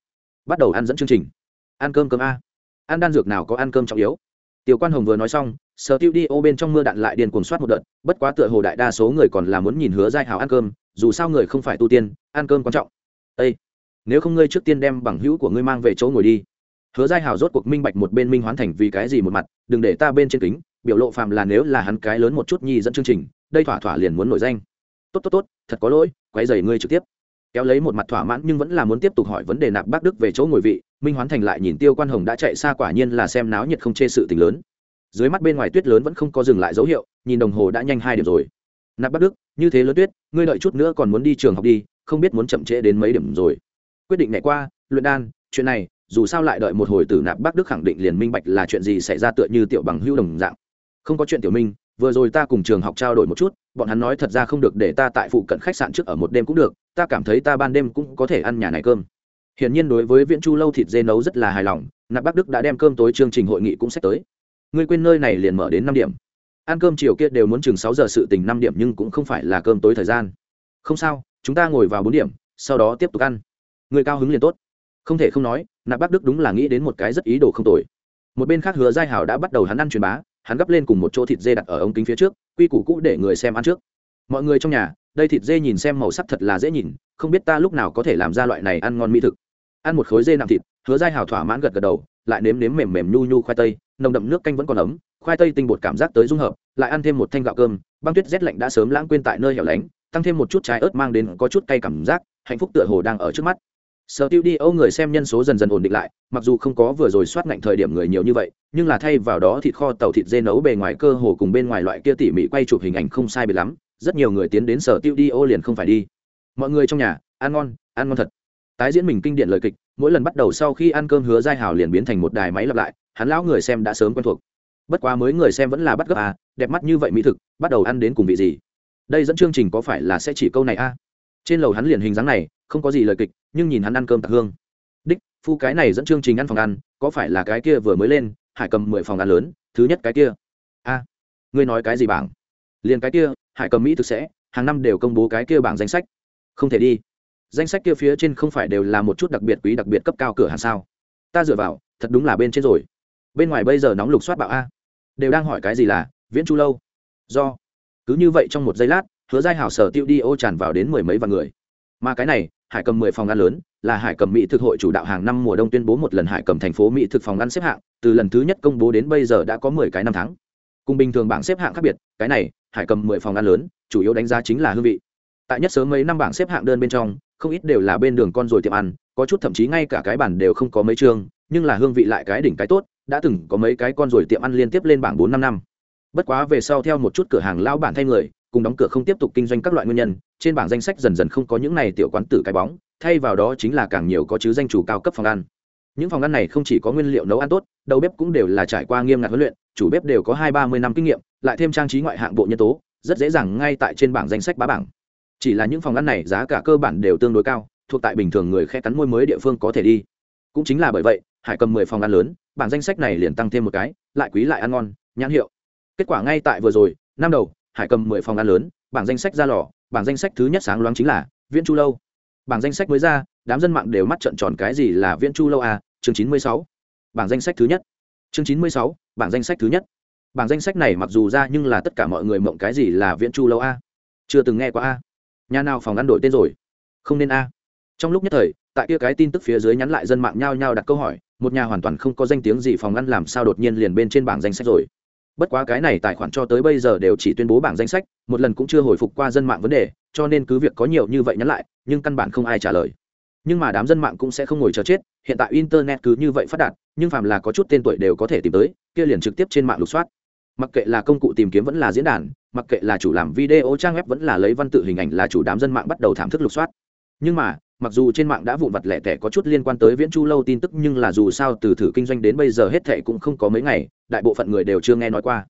Bắt đầu ăn dẫn chương trình. Ăn cơm cơm a. Ăn đan dược nào có ăn cơm trọng yếu. Tiểu quan hồng vừa nói xong, sở tiêu đi ô bên trong mưa đạn lại điền cuồng soát một đợt, bất quá tựa hồ đại đa số người còn là muốn nhìn hứa giai hào ăn cơm, dù sao người không phải tu tiên, ăn cơm quan trọng. Ây nếu không ngươi trước tiên đem bằng hữu của ngươi mang về chỗ ngồi đi hứa giai hào rốt cuộc minh bạch một bên minh hoán thành vì cái gì một mặt, đừng để ta bên trên kính, biểu lộ phàm là nếu là hắn cái lớn một chút nhi dẫn chương trình, đây thỏa thỏa liền muốn nổi danh. Tốt tốt tốt, thật có lỗi quay dày ngươi trực tiếp. Kéo lấy một mặt thỏa mãn nhưng vẫn là muốn tiếp tục hỏi vấn đề nạp bác đức về chỗ ngồi vị, minh hoán thành lại nhìn tiêu quan hồng đã chạy xa quả nhiên là xem náo nhiệt không chê sự tình lớn. Dưới mắt bên ngoài tuyết lớn vẫn không có dừng lại dấu hiệu, nhìn đồng hồ đã nhanh hai điểm rồi. Nạp bắc đức, như thế lớn tuyết, ngươi đợi chút nữa còn muốn đi trường học đi, không biết muốn chậm trễ đến mấy điểm rồi. Quyết định ngày qua, luyện đan, chuyện này dù sao lại đợi một hồi Tử nạp bắc đức khẳng định liền minh bạch là chuyện gì xảy ra tựa như tiểu bằng hưu đồng dạng. Không có chuyện tiểu minh, vừa rồi ta cùng trường học trao đổi một chút, bọn hắn nói thật ra không được để ta tại phụ cận khách sạn trước ở một đêm cũng được, ta cảm thấy ta ban đêm cũng có thể ăn nhà này cơm. Hiển nhiên đối với viễn chu lâu thịt dê nấu rất là hài lòng, nạp bắc đức đã đem cơm tối chương trình hội nghị cũng sắp tới. Ngươi quên nơi này liền mở đến năm điểm. Ăn cơm chiều kia đều muốn chừng sáu giờ sự tình năm điểm nhưng cũng không phải là cơm tối thời gian. Không sao, chúng ta ngồi vào bốn điểm, sau đó tiếp tục ăn. Người cao hứng liền tốt không thể không nói, nạp bác đức đúng là nghĩ đến một cái rất ý đồ không tồi. Một bên khác hứa giai hảo đã bắt đầu hắn ăn truyền bá, hắn gấp lên cùng một chỗ thịt dê đặt ở ống kính phía trước, quy củ cũ để người xem ăn trước. Mọi người trong nhà, đây thịt dê nhìn xem màu sắc thật là dễ nhìn, không biết ta lúc nào có thể làm ra loại này ăn ngon mỹ thực. Ăn một khối dê nặng thịt, hứa giai hảo thỏa mãn gật gật đầu, lại nếm nếm mềm mềm nhu nhu khoai tây, nồng đậm nước canh vẫn còn ấm, khoai tây tinh bột cảm giác tới dung hợp, lại ăn thêm một thanh gạo cơm, băng tuyết rét lạnh đã sớm lãng quên tại nơi hẻo lánh, tăng thêm một chút trái ớt mang đến có chút cay cảm giác, hạnh phúc tựa hồ đang ở trước mắt sở tiêu đi âu người xem nhân số dần dần ổn định lại, mặc dù không có vừa rồi soát ngạnh thời điểm người nhiều như vậy, nhưng là thay vào đó thịt kho tàu thịt dê nấu bề ngoài cơ hồ cùng bên ngoài loại kia tỉ mỉ quay chụp hình ảnh không sai biệt lắm, rất nhiều người tiến đến sở tiêu đi âu liền không phải đi. Mọi người trong nhà, ăn ngon ăn ngon thật. Tái diễn mình kinh điển lời kịch, mỗi lần bắt đầu sau khi ăn cơm hứa giai hào liền biến thành một đài máy lặp lại, hắn lão người xem đã sớm quen thuộc. Bất quá mới người xem vẫn là bắt gấp à đẹp mắt như vậy mỹ thực, bắt đầu ăn đến cùng vị gì? Đây dẫn chương trình có phải là sẽ chỉ câu này a à? trên lầu hắn liền hình dáng này không có gì lời kịch, nhưng nhìn hắn ăn cơm tạc hương. Đích, phu cái này dẫn chương trình ăn phòng ăn, có phải là cái kia vừa mới lên, hải cầm mười phòng ăn lớn, thứ nhất cái kia? A, ngươi nói cái gì bảng? Liền cái kia, hải cầm mỹ thực sẽ, hàng năm đều công bố cái kia bảng danh sách. Không thể đi. Danh sách kia phía trên không phải đều là một chút đặc biệt quý đặc biệt cấp cao cửa hàng sao? Ta dựa vào, thật đúng là bên trên rồi. Bên ngoài bây giờ nóng lục soát bạo a. Đều đang hỏi cái gì là, viễn chu lâu? Do. Cứ như vậy trong một giây lát, hứa giai hảo sở tiêu đi ô tràn vào đến mười mấy vạn người. Mà cái này hải cầm mười phòng ăn lớn, là hải cầm mỹ thực hội chủ đạo hàng năm mùa đông tuyên bố một lần hải cầm thành phố mỹ thực phòng ăn xếp hạng, từ lần thứ nhất công bố đến bây giờ đã có mười cái năm tháng. Cùng bình thường bảng xếp hạng khác biệt, cái này, hải cầm mười phòng ăn lớn, chủ yếu đánh giá chính là hương vị. Tại nhất sớm mấy năm bảng xếp hạng đơn bên trong, không ít đều là bên đường con rồi tiệm ăn, có chút thậm chí ngay cả cái bản đều không có mấy chương nhưng là hương vị lại cái đỉnh cái tốt, đã từng có mấy cái con rồi tiệm ăn liên tiếp lên bảng bốn năm năm. Bất quá về sau theo một chút cửa hàng lão bản thay người cùng đóng cửa không tiếp tục kinh doanh các loại nguyên nhân, trên bảng danh sách dần dần không có những này tiểu quán tử cái bóng, thay vào đó chính là càng nhiều có chứ danh chủ cao cấp phòng ăn. Những phòng ăn này không chỉ có nguyên liệu nấu ăn tốt, đầu bếp cũng đều là trải qua nghiêm ngặt huấn luyện, chủ bếp đều có hai ba mươi năm kinh nghiệm, lại thêm trang trí ngoại hạng bộ nhân tố, rất dễ dàng ngay tại trên bảng danh sách bá bảng. Chỉ là những phòng ăn này giá cả cơ bản đều tương đối cao, thuộc tại bình thường người khe cắn môi mới địa phương có thể đi. Cũng chính là bởi vậy, hải cầm mười phòng ăn lớn, bảng danh sách này liền tăng thêm một cái, lại quý lại ăn ngon, nhãn hiệu. Kết quả ngay tại vừa rồi, năm đầu hải cầm mười phòng ăn lớn, bảng danh sách ra lò, bảng danh sách thứ nhất sáng loáng chính là viễn chu lâu. Bảng danh sách mới ra, đám dân mạng đều mắt trợn tròn cái gì là viễn chu lâu à? Chương chín mươi sáu. Bảng danh sách thứ nhất. Chương chín mươi sáu, bảng danh sách thứ nhất. Bảng danh sách này mặc dù ra nhưng là tất cả mọi người mộng cái gì là viễn chu lâu a chưa từng nghe qua a nhà nào phòng ăn đổi tên rồi? Không nên a trong lúc nhất thời, tại kia cái tin tức phía dưới nhắn lại dân mạng nhao nhao đặt câu hỏi, một nhà hoàn toàn không có danh tiếng gì phòng ăn làm sao đột nhiên liền bên trên bảng danh sách rồi? Bất quá cái này tài khoản cho tới bây giờ đều chỉ tuyên bố bảng danh sách, một lần cũng chưa hồi phục qua dân mạng vấn đề, cho nên cứ việc có nhiều như vậy nhắn lại, nhưng căn bản không ai trả lời. Nhưng mà đám dân mạng cũng sẽ không ngồi chờ chết, hiện tại internet cứ như vậy phát đạt, nhưng phàm là có chút tên tuổi đều có thể tìm tới, kia liền trực tiếp trên mạng lục soát. Mặc kệ là công cụ tìm kiếm vẫn là diễn đàn, mặc kệ là chủ làm video trang web vẫn là lấy văn tự hình ảnh là chủ đám dân mạng bắt đầu thảm thức lục soát. Nhưng mà, mặc dù trên mạng đã vụn vặt lẻ tẻ có chút liên quan tới viễn chu lâu tin tức, nhưng là dù sao từ thử kinh doanh đến bây giờ hết thệ cũng không có mấy ngày đại bộ phận người đều chưa nghe nói qua.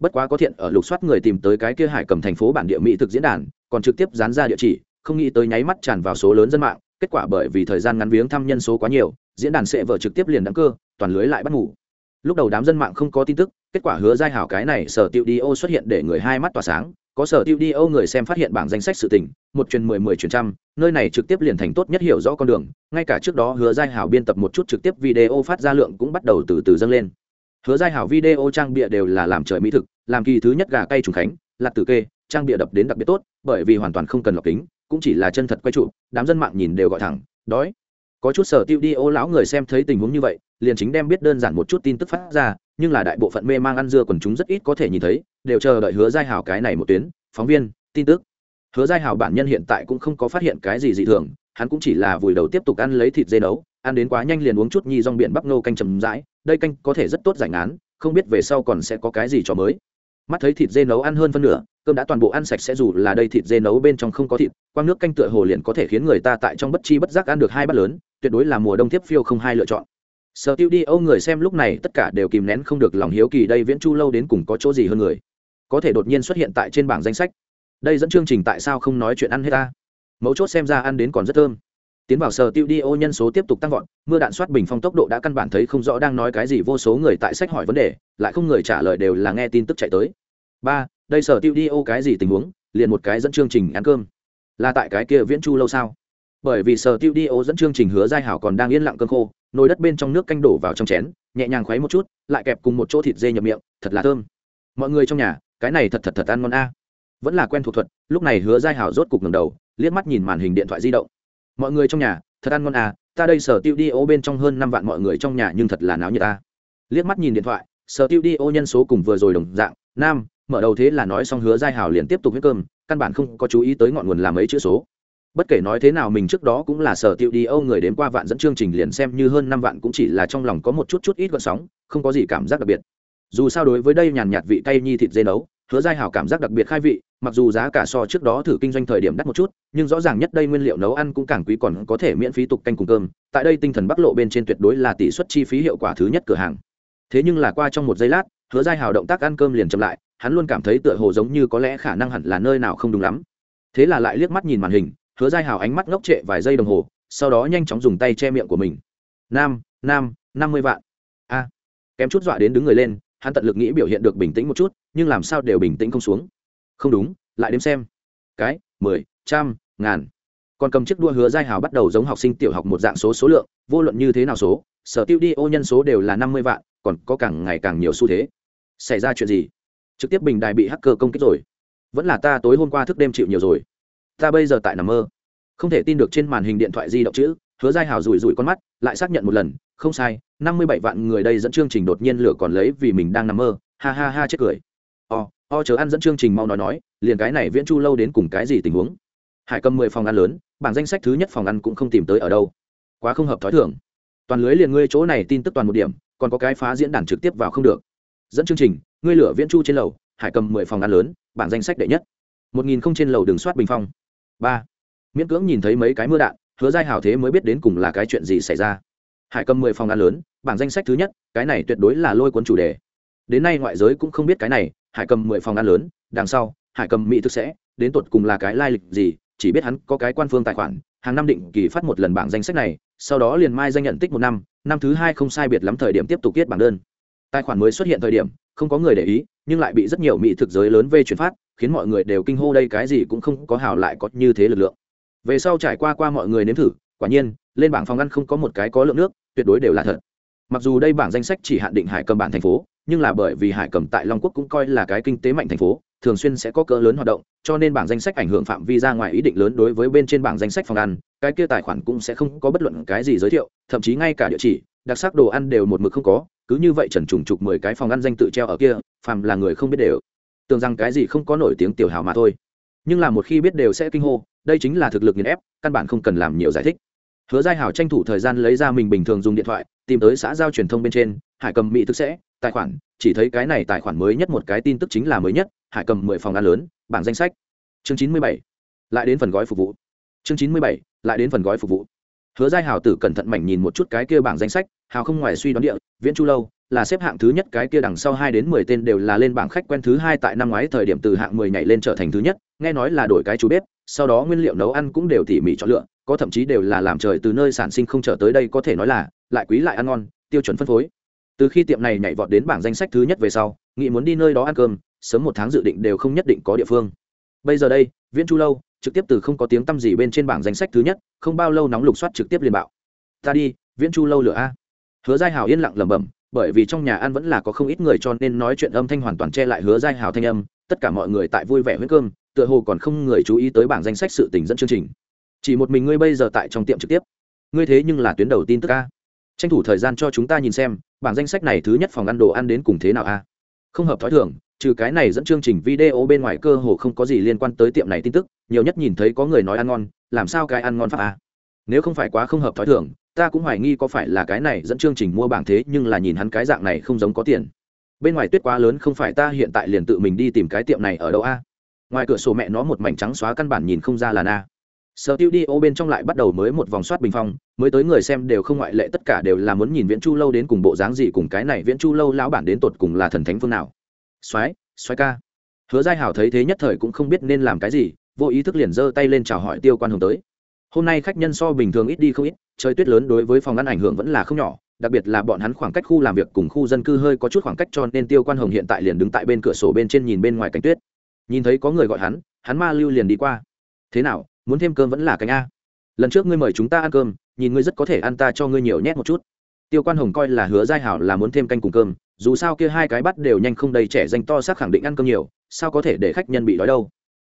Bất quá có thiện ở lục soát người tìm tới cái kia hải cầm thành phố bản địa mỹ thực diễn đàn, còn trực tiếp dán ra địa chỉ, không nghĩ tới nháy mắt tràn vào số lớn dân mạng, kết quả bởi vì thời gian ngắn viếng thăm nhân số quá nhiều, diễn đàn sẽ vợ trực tiếp liền đăng cơ, toàn lưới lại bắt ngủ. Lúc đầu đám dân mạng không có tin tức, kết quả hứa giai hảo cái này sở tiêu đi ô xuất hiện để người hai mắt tỏa sáng, có sở tiêu đi ô người xem phát hiện bảng danh sách sự tình, một truyền mười mười truyền trăm, nơi này trực tiếp liền thành tốt nhất hiểu rõ con đường, ngay cả trước đó hứa giai hảo biên tập một chút trực tiếp video phát ra lượng cũng bắt đầu từ từ dâng lên hứa giai hảo video trang bịa đều là làm trời mỹ thực, làm kỳ thứ nhất gà cây trùng khánh lạc tử kê, trang bịa đập đến đặc biệt tốt, bởi vì hoàn toàn không cần lọc kính, cũng chỉ là chân thật quay trụ đám dân mạng nhìn đều gọi thẳng, đói. Có chút sở tiêu đi ô lão người xem thấy tình huống như vậy, liền chính đem biết đơn giản một chút tin tức phát ra, nhưng là đại bộ phận mê mang ăn dưa quần chúng rất ít có thể nhìn thấy, đều chờ đợi hứa giai hảo cái này một tuyến, phóng viên, tin tức. Hứa giai hảo bản nhân hiện tại cũng không có phát hiện cái gì dị thường, hắn cũng chỉ là vùi đầu tiếp tục ăn lấy thịt dê nấu ăn đến quá nhanh liền uống chút nhi rong biển bắp nô canh chầm rãi, đây canh có thể rất tốt giải ngán, không biết về sau còn sẽ có cái gì cho mới. Mắt thấy thịt dê nấu ăn hơn phân nửa, cơm đã toàn bộ ăn sạch sẽ dù là đây thịt dê nấu bên trong không có thịt, quang nước canh tựa hồ liền có thể khiến người ta tại trong bất chi bất giác ăn được hai bát lớn, tuyệt đối là mùa đông tiếp phiêu không hai lựa chọn. Sở tiêu đi âu người xem lúc này tất cả đều kìm nén không được lòng hiếu kỳ đây viễn chu lâu đến cùng có chỗ gì hơn người. Có thể đột nhiên xuất hiện tại trên bảng danh sách. Đây dẫn chương trình tại sao không nói chuyện ăn hết ta? Mấu chốt xem ra ăn đến còn rất thơm tiến vào sở tiêu đi, ô nhân số tiếp tục tăng vọt, mưa đạn soát bình phong tốc độ đã căn bản thấy không rõ đang nói cái gì, vô số người tại sách hỏi vấn đề, lại không người trả lời đều là nghe tin tức chạy tới. Ba, đây sở tiêu đi, ô cái gì tình huống, liền một cái dẫn chương trình ăn cơm. Là tại cái kia viễn chu lâu sao? Bởi vì sở tiêu đi, ô dẫn chương trình hứa giai hảo còn đang yên lặng cơn khô, nồi đất bên trong nước canh đổ vào trong chén, nhẹ nhàng khuấy một chút, lại kẹp cùng một chỗ thịt dê nhập miệng, thật là thơm. Mọi người trong nhà, cái này thật thật thật ăn ngon a. Vẫn là quen thuộc thuật, lúc này hứa giai hảo rốt cục ngầm đầu, liếc mắt nhìn màn hình điện thoại di động mọi người trong nhà, thật ăn ngon à ta đây sở tiêu đi ô bên trong hơn năm vạn mọi người trong nhà nhưng thật là náo như ta. Liếc mắt nhìn điện thoại, sở tiêu đi ô nhân số cùng vừa rồi đồng dạng, nam, mở đầu thế là nói xong hứa giai hảo liền tiếp tục huyết cơm, căn bản không có chú ý tới ngọn nguồn làm ấy chữ số. Bất kể nói thế nào mình trước đó cũng là sở tiêu đi âu người đến qua vạn dẫn chương trình liền xem như hơn năm vạn cũng chỉ là trong lòng có một chút chút ít gợn sóng, không có gì cảm giác đặc biệt. Dù sao đối với đây nhàn nhạt vị cay nhi thịt dê nấu, hứa giai hảo cảm giác đặc biệt khai vị mặc dù giá cả so trước đó thử kinh doanh thời điểm đắt một chút, nhưng rõ ràng nhất đây nguyên liệu nấu ăn cũng càng quý còn có thể miễn phí tục canh cùng cơm. Tại đây tinh thần bắc lộ bên trên tuyệt đối là tỷ suất chi phí hiệu quả thứ nhất cửa hàng. Thế nhưng là qua trong một giây lát, hứa giai Hào động tác ăn cơm liền chậm lại, hắn luôn cảm thấy tựa hồ giống như có lẽ khả năng hẳn là nơi nào không đúng lắm. Thế là lại liếc mắt nhìn màn hình, hứa giai Hào ánh mắt ngốc trệ vài giây đồng hồ, sau đó nhanh chóng dùng tay che miệng của mình. Nam nam, năm mươi vạn. A. Kém chút dọa đến đứng người lên, hắn tận lực nghĩ biểu hiện được bình tĩnh một chút, nhưng làm sao đều bình tĩnh không xuống không đúng, lại đếm xem. Cái, mười, trăm, ngàn. Còn cầm chiếc đua hứa giai hào bắt đầu giống học sinh tiểu học một dạng số số lượng, vô luận như thế nào số, sở tiêu đi ô nhân số đều là năm mươi vạn, còn có càng ngày càng nhiều xu thế. Xảy ra chuyện gì? Trực tiếp bình đài bị hacker công kích rồi. Vẫn là ta tối hôm qua thức đêm chịu nhiều rồi. Ta bây giờ tại nằm mơ. Không thể tin được trên màn hình điện thoại di động chữ, hứa giai hào rủi rủi con mắt, lại xác nhận một lần, không sai, năm mươi bảy vạn người đây dẫn chương trình đột nhiên lửa còn lấy vì mình đang nằm mơ. Ha ha ha chết cười. O o chờ ăn dẫn chương trình mau nói nói, liền cái này viễn chu lâu đến cùng cái gì tình huống? Hải cầm mười phòng ăn lớn, bảng danh sách thứ nhất phòng ăn cũng không tìm tới ở đâu. Quá không hợp thói thường. Toàn lưới liền ngươi chỗ này tin tức toàn một điểm, còn có cái phá diễn đàn trực tiếp vào không được. Dẫn chương trình, ngươi lửa viễn chu trên lầu, hải cầm mười phòng ăn lớn, bảng danh sách đệ nhất. Một nghìn không trên lầu đường soát bình phong. Ba. Miễn cưỡng nhìn thấy mấy cái mưa đạn, hứa giai hào thế mới biết đến cùng là cái chuyện gì xảy ra. Hải cầm mười phòng ăn lớn, bảng danh sách thứ nhất, cái này tuyệt đối là lôi cuốn chủ đề đến nay ngoại giới cũng không biết cái này, hải cầm mười phòng ăn lớn, đằng sau, hải cầm mỹ thực sẽ, đến tột cùng là cái lai lịch gì, chỉ biết hắn có cái quan phương tài khoản, hàng năm định kỳ phát một lần bảng danh sách này, sau đó liền mai danh nhận tích một năm năm thứ hai không sai biệt lắm thời điểm tiếp tục viết bảng đơn. Tài khoản mới xuất hiện thời điểm, không có người để ý, nhưng lại bị rất nhiều mỹ thực giới lớn về chuyển phát, khiến mọi người đều kinh hô đây cái gì cũng không có hảo lại có như thế lực lượng. Về sau trải qua qua mọi người nếm thử, quả nhiên, lên bảng phòng ăn không có một cái có lượng nước, tuyệt đối đều là thật. Mặc dù đây bảng danh sách chỉ hạn định hải cầm bản thành phố nhưng là bởi vì hải cầm tại long quốc cũng coi là cái kinh tế mạnh thành phố, thường xuyên sẽ có cỡ lớn hoạt động, cho nên bảng danh sách ảnh hưởng phạm vi ra ngoài ý định lớn đối với bên trên bảng danh sách phòng ăn, cái kia tài khoản cũng sẽ không có bất luận cái gì giới thiệu, thậm chí ngay cả địa chỉ, đặc sắc đồ ăn đều một mực không có, cứ như vậy trần trùng trục mười cái phòng ăn danh tự treo ở kia, phàm là người không biết đều. Tưởng rằng cái gì không có nổi tiếng tiểu hào mà thôi. Nhưng là một khi biết đều sẽ kinh hô, đây chính là thực lực nghiền ép, căn bản không cần làm nhiều giải thích. Hứa giai hảo tranh thủ thời gian lấy ra mình bình thường dùng điện thoại, tìm tới xã giao truyền thông bên trên, hải cầm mỹ thực sẽ tài khoản, chỉ thấy cái này tài khoản mới nhất một cái tin tức chính là mới nhất, hải cầm mười phòng ăn lớn, bảng danh sách. Chương chín mươi bảy, lại đến phần gói phục vụ. Chương chín mươi bảy, lại đến phần gói phục vụ. Hứa giai hào tử cẩn thận mảnh nhìn một chút cái kia bảng danh sách, hào không ngoài suy đoán địa, viễn chu lâu, là xếp hạng thứ nhất, cái kia đằng sau hai đến mười tên đều là lên bảng khách quen thứ hai tại năm ngoái thời điểm từ hạng mười nhảy lên trở thành thứ nhất, nghe nói là đổi cái chú bếp, sau đó nguyên liệu nấu ăn cũng đều tỉ mỉ chọn lựa, có thậm chí đều là làm trời từ nơi sản sinh không trở tới đây có thể nói là, lại quý lại ăn ngon, tiêu chuẩn phân phối từ khi tiệm này nhảy vọt đến bảng danh sách thứ nhất về sau nghị muốn đi nơi đó ăn cơm, sớm một tháng dự định đều không nhất định có địa phương. Bây giờ đây, viễn chu lâu, trực tiếp từ không có tiếng tăm gì bên trên bảng danh sách thứ nhất, không bao lâu nóng lục soát trực tiếp liền bạo. Ta đi, viễn chu lâu lửa a. Hứa giai hào yên lặng lẩm bẩm, bởi vì trong nhà ăn vẫn là có không ít người cho nên nói chuyện âm thanh hoàn toàn che lại hứa giai hào thanh âm, tất cả mọi người tại vui vẻ huyết cơm, tựa hồ còn không người chú ý tới bảng danh sách sự tình dẫn chương trình. Chỉ một mình ngươi bây giờ tại trong tiệm trực tiếp. Ngươi thế nhưng là tuyến đầu tin tức a. Tranh thủ thời gian cho chúng ta nhìn xem bảng danh sách này thứ nhất phòng ăn đồ ăn đến cùng thế nào a? Không hợp thói thường, trừ cái này dẫn chương trình video bên ngoài cơ hồ không có gì liên quan tới tiệm này tin tức, nhiều nhất nhìn thấy có người nói ăn ngon, làm sao cái ăn ngon pháp a? Nếu không phải quá không hợp thói thường, ta cũng hoài nghi có phải là cái này dẫn chương trình mua bảng thế nhưng là nhìn hắn cái dạng này không giống có tiền. Bên ngoài tuyết quá lớn không phải ta hiện tại liền tự mình đi tìm cái tiệm này ở đâu a? Ngoài cửa sổ mẹ nó một mảnh trắng xóa căn bản nhìn không ra là na sở tiêu đi ô bên trong lại bắt đầu mới một vòng soát bình phong, mới tới người xem đều không ngoại lệ, tất cả đều là muốn nhìn viễn chu lâu đến cùng bộ dáng gì cùng cái này viễn chu lâu lão bản đến tột cùng là thần thánh phương nào. Soái soái ca. Hứa giai hảo thấy thế nhất thời cũng không biết nên làm cái gì, vô ý thức liền giơ tay lên chào hỏi tiêu quan hồng tới. Hôm nay khách nhân so bình thường ít đi không ít, trời tuyết lớn đối với phòng ăn ảnh hưởng vẫn là không nhỏ, đặc biệt là bọn hắn khoảng cách khu làm việc cùng khu dân cư hơi có chút khoảng cách cho nên tiêu quan hồng hiện tại liền đứng tại bên cửa sổ bên trên nhìn bên ngoài cánh tuyết. Nhìn thấy có người gọi hắn hắn ma lưu liền đi qua. Thế nào muốn thêm cơm vẫn là cánh a. Lần trước ngươi mời chúng ta ăn cơm nhìn ngươi rất có thể ăn ta cho ngươi nhiều nhét một chút. Tiêu quan hồng coi là hứa giai hảo là muốn thêm canh cùng cơm dù sao kia hai cái bắt đều nhanh không đầy trẻ danh to xác khẳng định ăn cơm nhiều sao có thể để khách nhân bị đói đâu.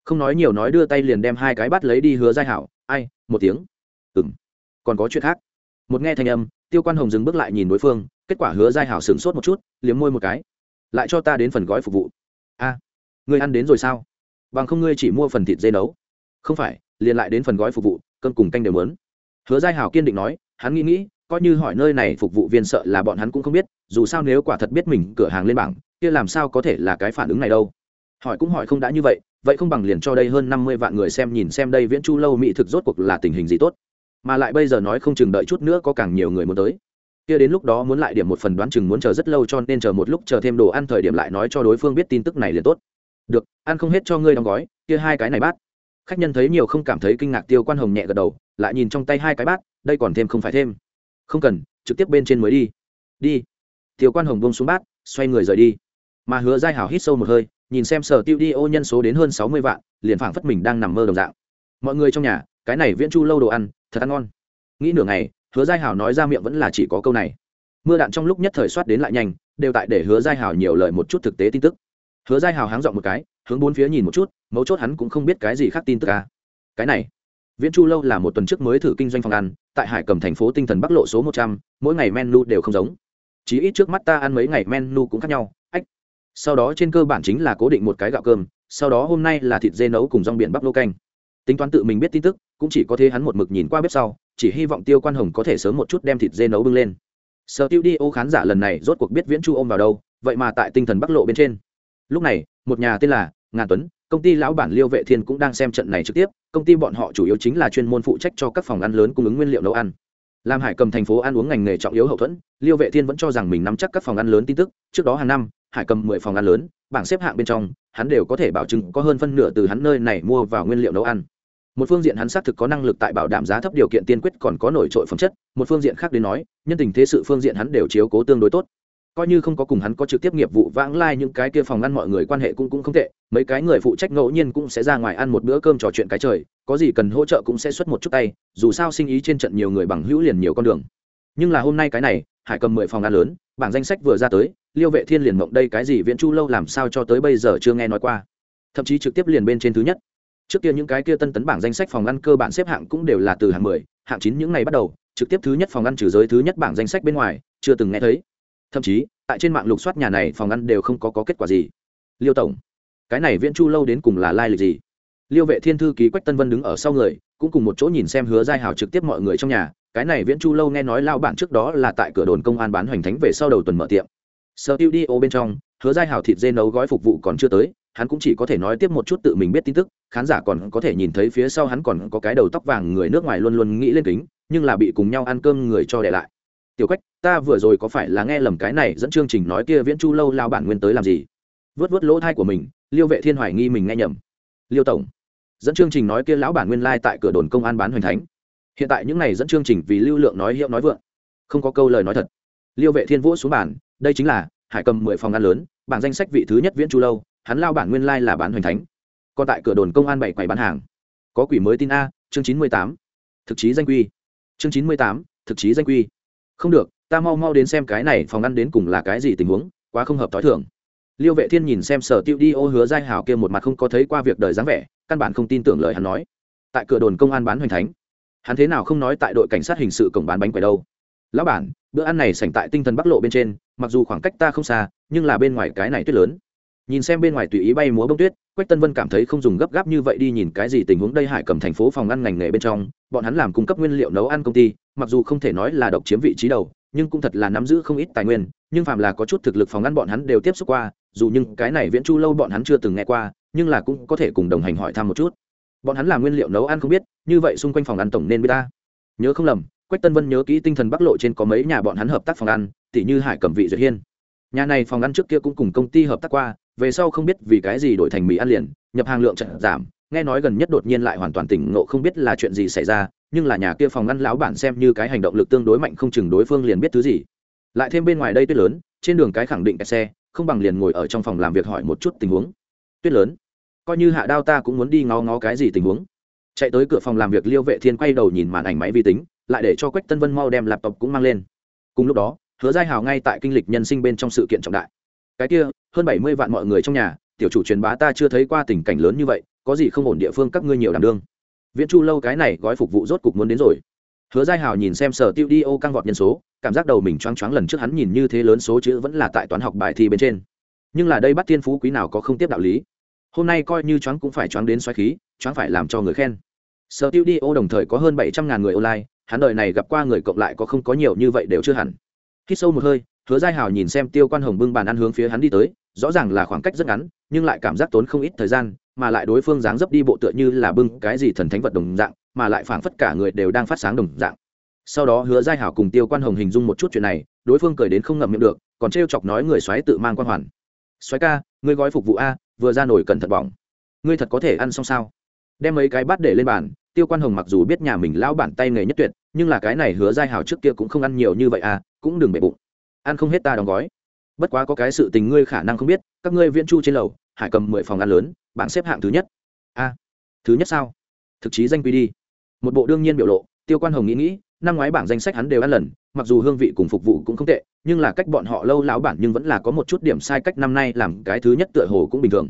Không nói nhiều nói đưa tay liền đem hai cái bắt lấy đi hứa giai hảo ai một tiếng. Ừng còn có chuyện khác. Một nghe thanh âm tiêu quan hồng dừng bước lại nhìn đối phương kết quả hứa giai hảo sửng sốt một chút liếm môi một cái. Lại cho ta đến phần gói phục vụ. A à, người ăn đến rồi sao? Bằng không ngươi chỉ mua phần thịt dê nấu. Không phải liền lại đến phần gói phục vụ, cơm cùng canh đều lớn hứa giai hảo kiên định nói, hắn nghĩ nghĩ, coi như hỏi nơi này phục vụ viên sợ là bọn hắn cũng không biết, dù sao nếu quả thật biết mình cửa hàng lên bảng, kia làm sao có thể là cái phản ứng này đâu. Hỏi cũng hỏi không đã như vậy vậy không bằng liền cho đây hơn năm mươi vạn người xem nhìn xem đây viễn chu lâu mỹ thực rốt cuộc là tình hình gì tốt. Mà lại bây giờ nói không chừng đợi chút nữa có càng nhiều người muốn tới. Kia đến lúc đó muốn lại điểm một phần đoán chừng muốn chờ rất lâu cho nên chờ một lúc chờ thêm đồ ăn thời điểm lại nói cho đối phương biết tin tức này liền tốt. Được, ăn không hết cho ngươi đóng gói, kia hai cái này bát khách nhân thấy nhiều không cảm thấy kinh ngạc tiêu quan hồng nhẹ gật đầu, lại nhìn trong tay hai cái bát, đây còn thêm không phải thêm. Không cần, trực tiếp bên trên mới đi. Đi. Tiêu quan hồng bông xuống bát, xoay người rời đi. Mà hứa giai hảo hít sâu một hơi, nhìn xem sở tiêu đi ô nhân số đến hơn sáu mươi vạn, liền phảng phất mình đang nằm mơ đồng dạng. Mọi người trong nhà, cái này viễn chu lâu đồ ăn, thật ăn ngon. Nghĩ nửa ngày, hứa giai hảo nói ra miệng vẫn là chỉ có câu này. Mưa đạn trong lúc nhất thời soát đến lại nhanh, đều tại để hứa giai hảo nhiều lời một chút thực tế tin tức. Hứa giai hảo háng dọn một cái hướng bốn phía nhìn một chút, mấu chốt hắn cũng không biết cái gì khác tin tức ca cái này, viễn chu lâu là một tuần trước mới thử kinh doanh phòng ăn, tại hải cầm thành phố tinh thần bắc lộ số một trăm, mỗi ngày menu đều không giống. Chỉ ít trước mắt ta ăn mấy ngày menu cũng khác nhau, ách. Sau đó trên cơ bản chính là cố định một cái gạo cơm, sau đó hôm nay là thịt dê nấu cùng rong biển bắc lô canh. Tính toán tự mình biết tin tức, cũng chỉ có thế hắn một mực nhìn qua bếp sau, chỉ hy vọng tiêu quan hồng có thể sớm một chút đem thịt dê nấu bưng lên. Sở tiêu đi ô khán giả lần này rốt cuộc biết viễn chu ôm vào đâu, vậy mà tại tinh thần bắc lộ bên trên lúc này, một nhà tên là ngàn tuấn, công ty lão bản liêu vệ thiên cũng đang xem trận này trực tiếp. Công ty bọn họ chủ yếu chính là chuyên môn phụ trách cho các phòng ăn lớn cung ứng nguyên liệu nấu ăn. Làm hải cầm thành phố ăn uống ngành nghề trọng yếu hậu thuẫn, liêu vệ thiên vẫn cho rằng mình nắm chắc các phòng ăn lớn tin tức. Trước đó hàng năm, hải cầm mười phòng ăn lớn, bảng xếp hạng bên trong, hắn đều có thể bảo chứng có hơn phân nửa từ hắn nơi này mua vào nguyên liệu nấu ăn. Một phương diện hắn xác thực có năng lực tại bảo đảm giá thấp điều kiện tiên quyết còn có nổi trội phẩm chất, một phương diện khác đến nói, nhân tình thế sự phương diện hắn đều chiếu cố tương đối tốt coi như không có cùng hắn có trực tiếp nghiệp vụ vãng lai, những cái kia phòng ăn mọi người quan hệ cũng cũng không tệ, mấy cái người phụ trách ngẫu nhiên cũng sẽ ra ngoài ăn một bữa cơm trò chuyện cái trời, có gì cần hỗ trợ cũng sẽ xuất một chút tay, dù sao sinh ý trên trận nhiều người bằng hữu liền nhiều con đường. Nhưng là hôm nay cái này, hải cầm mười phòng ăn lớn, bảng danh sách vừa ra tới, liêu vệ thiên liền mộng đây cái gì viễn chu lâu làm sao cho tới bây giờ chưa nghe nói qua. Thậm chí trực tiếp liền bên trên thứ nhất. Trước kia những cái kia tân tấn bảng danh sách phòng ăn cơ bản xếp hạng cũng đều là từ hạng mười, hạng chín những ngày bắt đầu, trực tiếp thứ nhất phòng ăn trừ giới thứ nhất bảng danh sách bên ngoài, chưa từng nghe thấy thậm chí tại trên mạng lục soát nhà này phòng ăn đều không có, có kết quả gì. Liêu tổng cái này viễn chu lâu đến cùng là lai lịch gì? Liêu vệ thiên thư ký quách tân vân đứng ở sau người cũng cùng một chỗ nhìn xem hứa giai hào trực tiếp mọi người trong nhà. Cái này viễn chu lâu nghe nói lao bản trước đó là tại cửa đồn công an bán hoành thánh về sau đầu tuần mở tiệm. Sơ tiêu đi ô bên trong hứa giai hào thịt dê nấu gói phục vụ còn chưa tới hắn cũng chỉ có thể nói tiếp một chút tự mình biết tin tức. Khán giả còn có thể nhìn thấy phía sau hắn còn có cái đầu tóc vàng người nước ngoài luôn luôn nghĩ lên kính nhưng là bị cùng nhau ăn cơm người cho để lại tiểu quách ta vừa rồi có phải là nghe lầm cái này dẫn chương trình nói kia viễn chu lâu lao bản nguyên tới làm gì? Vớt vớt lỗ thai của mình, liêu vệ thiên hoài nghi mình nghe nhầm. Liêu tổng, dẫn chương trình nói kia lão bản nguyên lai、like、tại cửa đồn công an bán hoành thánh. Hiện tại những này dẫn chương trình vì lưu lượng nói hiệu nói vượng. Không có câu lời nói thật. Liêu vệ thiên vỗ xuống bản đây chính là hải cầm mười phòng ăn lớn bảng danh sách vị thứ nhất viễn chu lâu, hắn lao bản nguyên lai、like、là bán hoành thánh. Còn tại cửa đồn công an bảy quầy bán hàng. Có quỷ mới tin a, chương chín mươi tám. Thực chí danh quy. Chương chín mươi tám, thực chí danh quy không được, ta mau mau đến xem cái này phòng ăn đến cùng là cái gì tình huống, quá không hợp t h i thường. Liêu vệ thiên nhìn xem sở tiêu đi, ô hứa giai hào kia một mặt không có thấy qua việc đời dáng vẻ, căn bản không tin tưởng lời hắn nói. Tại cửa đồn công an bán hoành thánh, hắn thế nào không nói tại đội cảnh sát hình sự cổng bán bánh quầy đâu. Lão bản, bữa ăn này sảnh tại tinh thần bắc lộ bên trên, mặc dù khoảng cách ta không xa, nhưng là bên ngoài cái này tuyết lớn nhìn xem bên ngoài tùy ý bay múa bông tuyết, quách tân vân cảm thấy không dùng gấp gáp như vậy đi nhìn cái gì tình huống đây hải cầm thành phố phòng ăn ngành nghề bên trong, bọn hắn làm cung cấp nguyên liệu nấu ăn công ty, mặc dù không thể nói là độc chiếm vị trí đầu, nhưng cũng thật là nắm giữ không ít tài nguyên, nhưng phạm là có chút thực lực phòng ăn bọn hắn đều tiếp xúc qua, dù nhưng cái này viễn chu lâu bọn hắn chưa từng nghe qua, nhưng là cũng có thể cùng đồng hành hỏi thăm một chút. Bọn hắn làm nguyên liệu nấu ăn không biết, như vậy xung quanh phòng ăn tổng nên biết ta. Nhớ không lầm, quách tân vân nhớ kỹ tinh thần bắc lộ trên có mấy nhà bọn hắn hợp tác phòng ăn tỷ như hải cầm vị duyệt hiên. Nhà này phòng ăn trước kia cũng cùng công ty hợp tác qua về sau không biết vì cái gì đổi thành mì ăn liền, nhập hàng lượng trận giảm, nghe nói gần nhất đột nhiên lại hoàn toàn tỉnh ngộ không biết là chuyện gì xảy ra, nhưng là nhà kia phòng ngăn lão bản xem như cái hành động lực tương đối mạnh không chừng đối phương liền biết thứ gì. Lại thêm bên ngoài đây tuyết lớn, trên đường cái khẳng định kẹt xe, không bằng liền ngồi ở trong phòng làm việc hỏi một chút tình huống. Tuyết lớn, coi như hạ đao ta cũng muốn đi ngó ngó cái gì tình huống. Chạy tới cửa phòng làm việc liêu vệ thiên quay đầu nhìn màn ảnh máy vi tính, lại để cho quách tân vân mau đem laptop cũng mang lên. Cùng lúc đó, hứa giai hào ngay tại kinh lịch nhân sinh bên trong sự kiện trọng đại cái kia, hơn bảy mươi vạn mọi người trong nhà, tiểu chủ truyền bá ta chưa thấy qua tình cảnh lớn như vậy, có gì không ổn địa phương các ngươi nhiều đảm đương. Viễn chu lâu cái này gói phục vụ rốt cục muốn đến rồi. Hứa giai hào nhìn xem sở tiêu đi ô căng vọt nhân số, cảm giác đầu mình choáng choáng lần trước hắn nhìn như thế lớn số chữ vẫn là tại toán học bài thi bên trên. Nhưng là đây bắt tiên phú quý nào có không tiếp đạo lý. Hôm nay coi như choáng cũng phải choáng đến xoáy khí, choáng phải làm cho người khen. Sở tiêu đi ô đồng thời có hơn bảy trăm ngàn người online, hắn đời này gặp qua người cộng lại có không có nhiều như vậy đều chưa hẳn. Khi sâu một hơi hứa giai hào nhìn xem tiêu quan hồng bưng bàn ăn hướng phía hắn đi tới, rõ ràng là khoảng cách rất ngắn, nhưng lại cảm giác tốn không ít thời gian, mà lại đối phương dáng dấp đi bộ tựa như là bưng cái gì thần thánh vật đồng dạng, mà lại phảng phất cả người đều đang phát sáng đồng dạng. Sau đó hứa giai hảo cùng tiêu quan hồng hình dung một chút chuyện này, đối phương cười đến không ngậm miệng được, còn t chọc nói người xoáy tự mang quan hoàn. Xoáy ca, ngươi gói phục vụ a, vừa ra nổi cẩn thận bỏng. Ngươi thật có thể ăn xong sao? Đem mấy cái bát để lên bàn, tiêu quan hồng mặc dù biết nhà mình lão bản tay nghề nhất tuyệt, nhưng là cái này hứa giai hảo trước kia cũng không ăn nhiều như vậy à cũng đừng bể bụng ăn không hết ta đóng gói. Bất quá có cái sự tình ngươi khả năng không biết, các ngươi viễn chu trên lầu, hải cầm mười phòng ăn lớn, bảng xếp hạng thứ nhất. A, thứ nhất sao? Thực chí danh quy đi. Một bộ đương nhiên biểu lộ, tiêu quan hồng nghĩ nghĩ, năm ngoái bảng danh sách hắn đều ăn lần, mặc dù hương vị cùng phục vụ cũng không tệ, nhưng là cách bọn họ lâu lão bản nhưng vẫn là có một chút điểm sai cách năm nay làm cái thứ nhất tựa hồ cũng bình thường.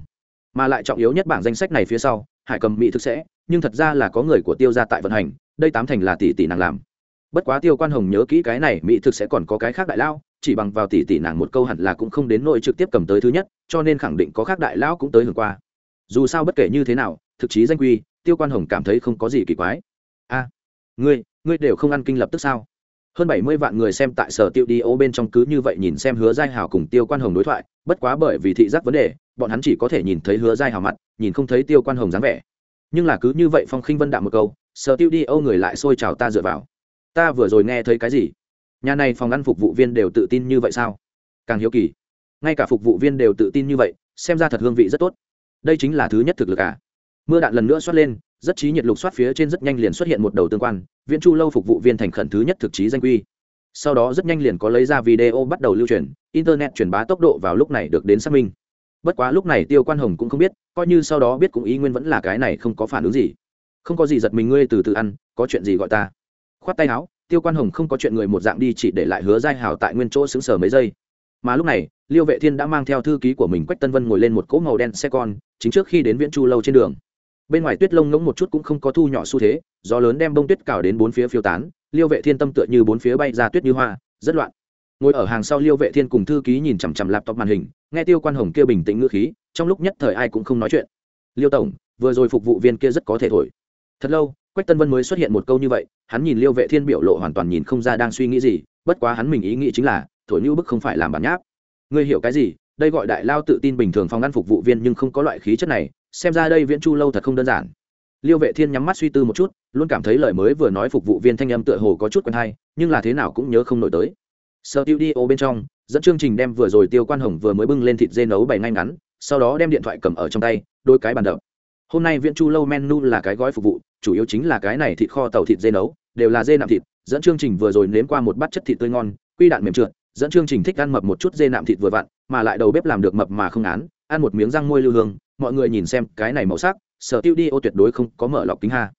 Mà lại trọng yếu nhất bảng danh sách này phía sau, hải cầm mỹ thực sẽ, nhưng thật ra là có người của tiêu ra tại vận hành, đây tám thành là tỷ tỷ nàng làm bất quá tiêu quan hồng nhớ kỹ cái này, mỹ thực sẽ còn có cái khác đại lao chỉ bằng vào tỷ tỷ nàng một câu hẳn là cũng không đến nỗi trực tiếp cầm tới thứ nhất, cho nên khẳng định có khác đại lão cũng tới hưởng qua. Dù sao bất kể như thế nào, thực chí danh quy, tiêu quan hồng cảm thấy không có gì kỳ quái. A, ngươi ngươi đều không ăn kinh lập tức sao? Hơn bảy mươi vạn người xem tại sở tiêu đi ô bên trong cứ như vậy nhìn xem hứa giai hào cùng tiêu quan hồng đối thoại, bất quá bởi vì thị giác vấn đề, bọn hắn chỉ có thể nhìn thấy hứa giai hào mặt, nhìn không thấy tiêu quan hồng dáng vẻ. Nhưng là cứ như vậy phong khinh vân đạm một câu, sở tiêu đi ô người lại xôi chào ta dựa vào ta vừa rồi nghe thấy cái gì? Nhà này phòng ăn phục vụ viên đều tự tin như vậy sao? Càng hiếu kỳ. Ngay cả phục vụ viên đều tự tin như vậy, xem ra thật hương vị rất tốt. Đây chính là thứ nhất thực lực à? Mưa đạn lần nữa xoát lên, rất trí nhiệt lục xoát phía trên rất nhanh liền xuất hiện một đầu tương quan, viễn chu lâu phục vụ viên thành khẩn thứ nhất thực chí danh quy. Sau đó rất nhanh liền có lấy ra video bắt đầu lưu truyền, internet truyền bá tốc độ vào lúc này được đến xác minh. Bất quá lúc này tiêu quan hồng cũng không biết, coi như sau đó biết cũng ý nguyên vẫn là cái này không có phản ứng gì. Không có gì giật mình ngươi từ từ ăn, có chuyện gì gọi ta? Khoát tay áo, tiêu quan hồng không có chuyện người một dạng đi chỉ để lại hứa giai hào tại nguyên chỗ xứng sở mấy giây. Mà lúc này, liêu vệ thiên đã mang theo thư ký của mình quách tân vân ngồi lên một cỗ màu đen xe con, chính trước khi đến viễn chu lâu trên đường. Bên ngoài tuyết lông ngỗng một chút cũng không có thu nhỏ xu thế, gió lớn đem bông tuyết cào đến bốn phía phiêu tán, liêu vệ thiên tâm tựa như bốn phía bay ra tuyết như hoa, rất loạn. Ngồi ở hàng sau liêu vệ thiên cùng thư ký nhìn chằm chằm laptop màn hình, nghe tiêu quan hồng kia bình tĩnh ngữ khí, trong lúc nhất thời ai cũng không nói chuyện. Liêu tổng, vừa rồi phục vụ viên kia rất có thể thổi. Thật lâu quách tân vân mới xuất hiện một câu như vậy, hắn nhìn liêu vệ thiên biểu lộ hoàn toàn nhìn không ra đang suy nghĩ gì, bất quá hắn mình ý nghĩ chính là, thổi như bức không phải làm bản nháp. Ngươi hiểu cái gì? Đây gọi đại lao tự tin bình thường phòng ăn phục vụ viên nhưng không có loại khí chất này, xem ra đây viễn chu lâu thật không đơn giản. Liêu vệ thiên nhắm mắt suy tư một chút, luôn cảm thấy lời mới vừa nói phục vụ viên thanh âm tựa hồ có chút quen hay, nhưng là thế nào cũng nhớ không nổi tới. Sơ tiêu đi ô bên trong, dẫn chương trình đem vừa rồi tiêu quan hồng vừa mới bưng lên thịt dê nấu bày ngay ngắn, sau đó đem điện thoại cầm ở trong tay, đôi cái bàn đập hôm nay viễn chu lâu menu là cái gói phục vụ, chủ yếu chính là cái này thịt kho tàu thịt dê nấu, đều là dê nạm thịt, dẫn chương trình vừa rồi nếm qua một bát chất thịt tươi ngon, quy đạn mềm trượt, dẫn chương trình thích ăn mập một chút dê nạm thịt vừa vặn, mà lại đầu bếp làm được mập mà không án, ăn một miếng răng môi lưu hương, mọi người nhìn xem cái này màu sắc, sở tiêu đi ô tuyệt đối không có mở lọc kính ha.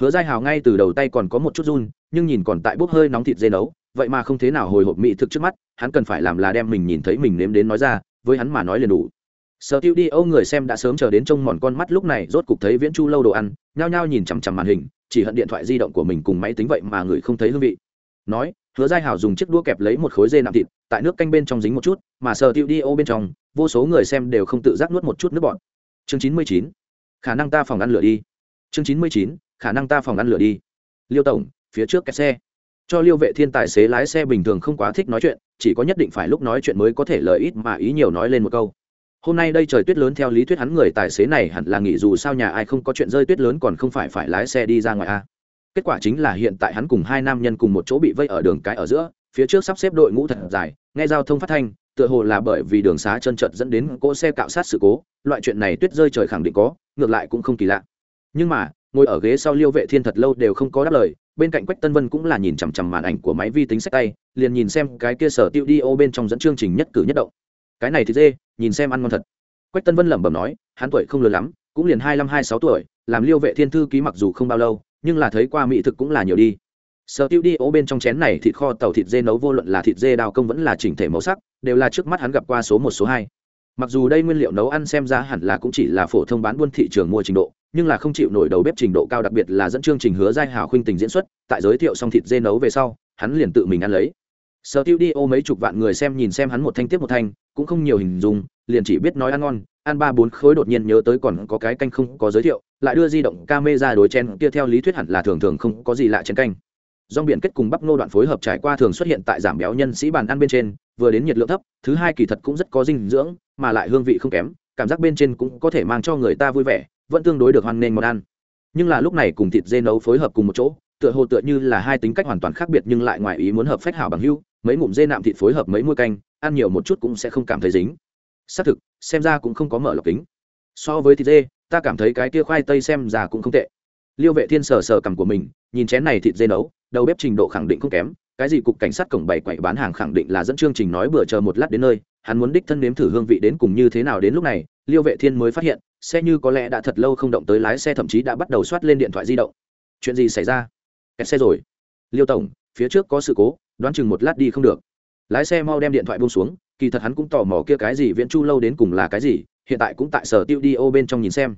Hứa giai hào ngay từ đầu tay còn có một chút run, nhưng nhìn còn tại bốc hơi nóng thịt dê nấu, vậy mà không thế nào hồi hộp mỹ thực trước mắt, hắn cần phải làm là đem mình nhìn thấy mình nếm đến nói ra, với hắn mà nói liền đủ sở tiêu đi âu người xem đã sớm chờ đến trông mòn con mắt lúc này, rốt cục thấy viễn chu lâu đồ ăn, nhao nhao nhìn chằm chằm màn hình, chỉ hận điện thoại di động của mình cùng máy tính vậy mà người không thấy hương vị. Nói, hứa giai Hảo dùng chiếc đũa kẹp lấy một khối dê nạm thịt, tại nước canh bên trong dính một chút, mà sở tiêu đi âu bên trong, vô số người xem đều không tự giác nuốt một chút nước bọt. Chương chín mươi chín, khả năng ta phòng ăn lửa đi. Chương chín mươi chín, khả năng ta phòng ăn lửa đi. Liêu tổng, phía trước kẹt xe. Cho liêu vệ thiên tài xế lái xe bình thường không quá thích nói chuyện, chỉ có nhất định phải lúc nói chuyện mới có thể lời ít mà ý nhiều nói lên một câu hôm nay đây trời tuyết lớn theo lý thuyết hắn người tài xế này hẳn là nghĩ dù sao nhà ai không có chuyện rơi tuyết lớn còn không phải phải lái xe đi ra ngoài a. Kết quả chính là hiện tại hắn cùng hai nam nhân cùng một chỗ bị vây ở đường cái ở giữa, phía trước sắp xếp đội ngũ thật dài, nghe giao thông phát thanh, tựa hồ là bởi vì đường xá chân trật dẫn đến cỗ xe cạo sát sự cố, loại chuyện này tuyết rơi trời khẳng định có, ngược lại cũng không kỳ lạ. Nhưng mà, ngồi ở ghế sau liêu vệ thiên thật lâu đều không có đáp lời, bên cạnh quách tân vân cũng là nhìn chằm chằm màn ảnh của máy vi tính sách tay, liền nhìn xem cái kia sở tiêu đi ô bên trong dẫn chương trình nhất cử nhất động. Cái này thì dê nhìn xem ăn ngon thật. Quách tân vân lẩm bẩm nói, hắn tuổi không lớn lắm, cũng liền hai mươi hai sáu tuổi, làm liêu vệ thiên thư ký mặc dù không bao lâu, nhưng là thấy qua mỹ thực cũng là nhiều đi. Sở tiêu đi ố bên trong chén này thịt kho, tàu thịt dê nấu vô luận là thịt dê đào công vẫn là chỉnh thể màu sắc, đều là trước mắt hắn gặp qua số một, số hai. Mặc dù đây nguyên liệu nấu ăn xem ra hẳn là cũng chỉ là phổ thông bán buôn thị trường mua trình độ, nhưng là không chịu nổi đầu bếp trình độ cao đặc biệt là dẫn chương trình hứa giai hào khuynh tình diễn xuất, tại giới thiệu xong thịt dê nấu về sau, hắn liền tự mình ăn lấy sở tiêu đi ô mấy chục vạn người xem nhìn xem hắn một thanh tiếp một thanh, cũng không nhiều hình dung, liền chỉ biết nói ăn ngon. Ăn ba bốn khối đột nhiên nhớ tới còn có cái canh không có giới thiệu, lại đưa di động ca mê ra đối chen kia theo lý thuyết hẳn là thường thường không có gì lạ chén canh. Rong biển kết cùng bắp nô đoạn phối hợp trải qua thường xuất hiện tại giảm béo nhân sĩ bàn ăn bên trên, vừa đến nhiệt lượng thấp, thứ hai kỳ thật cũng rất có dinh dưỡng, mà lại hương vị không kém, cảm giác bên trên cũng có thể mang cho người ta vui vẻ, vẫn tương đối được hoan nghênh món ăn. Nhưng là lúc này cùng thịt dê nấu phối hợp cùng một chỗ tựa hồ tựa như là hai tính cách hoàn toàn khác biệt nhưng lại ngoài ý muốn hợp phách hảo bằng hưu mấy ngụm dê nạm thịt phối hợp mấy muôi canh, ăn nhiều một chút cũng sẽ không cảm thấy dính. Xác thực, xem ra cũng không có mở lọc kính. So với thịt dê, ta cảm thấy cái tia khoai tây xem ra cũng không tệ. Liêu vệ thiên sờ sờ cằm của mình, nhìn chén này thịt dê nấu, đầu bếp trình độ khẳng định không kém, cái gì cục cảnh sát cổng bảy quậy bán hàng khẳng định là dẫn chương trình nói bữa chờ một lát đến nơi, hắn muốn đích thân nếm thử hương vị đến cùng như thế nào đến lúc này, liêu vệ thiên mới phát hiện, xe như có lẽ đã thật lâu không động tới lái xe thậm chí đã bắt đầu soát lên điện thoại di động. Chuyện gì xảy ra? Kẹt xe rồi. Liêu tổng, phía trước có sự cố, đoán chừng một lát đi không được. Lái xe mau đem điện thoại buông xuống, kỳ thật hắn cũng tò mò kia cái gì viễn chu lâu đến cùng là cái gì, hiện tại cũng tại sở tiêu đi ô bên trong nhìn xem.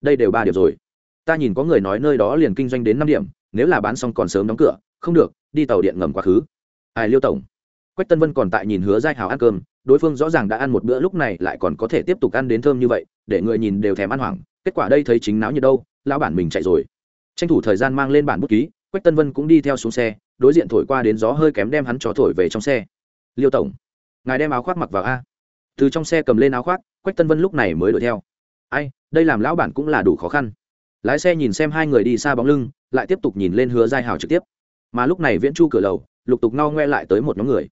Đây đều ba điểm rồi. Ta nhìn có người nói nơi đó liền kinh doanh đến năm điểm, nếu là bán xong còn sớm đóng cửa, không được, đi tàu điện ngầm quá khứ. Ai liêu tổng? Quách tân vân còn tại nhìn hứa giai hào ăn cơm, đối phương rõ ràng đã ăn một bữa lúc này lại còn có thể tiếp tục ăn đến thơm như vậy, để người nhìn đều thèm ăn hoảng, kết quả đây thấy chính náo như đâu, lão bản mình chạy rồi. Tranh thủ thời gian mang lên bản bút ký quách tân vân cũng đi theo xuống xe, đối diện thổi qua đến gió hơi kém đem hắn cho thổi về trong xe. Liêu tổng, ngài đem áo khoác mặc vào a. Từ trong xe cầm lên áo khoác, quách tân vân lúc này mới đuổi theo. Ai, đây làm lão bản cũng là đủ khó khăn. Lái xe nhìn xem hai người đi xa bóng lưng, lại tiếp tục nhìn lên hứa giai hào trực tiếp. Mà lúc này viễn chu cửa lầu, lục tục no ngoe lại tới một nhóm người.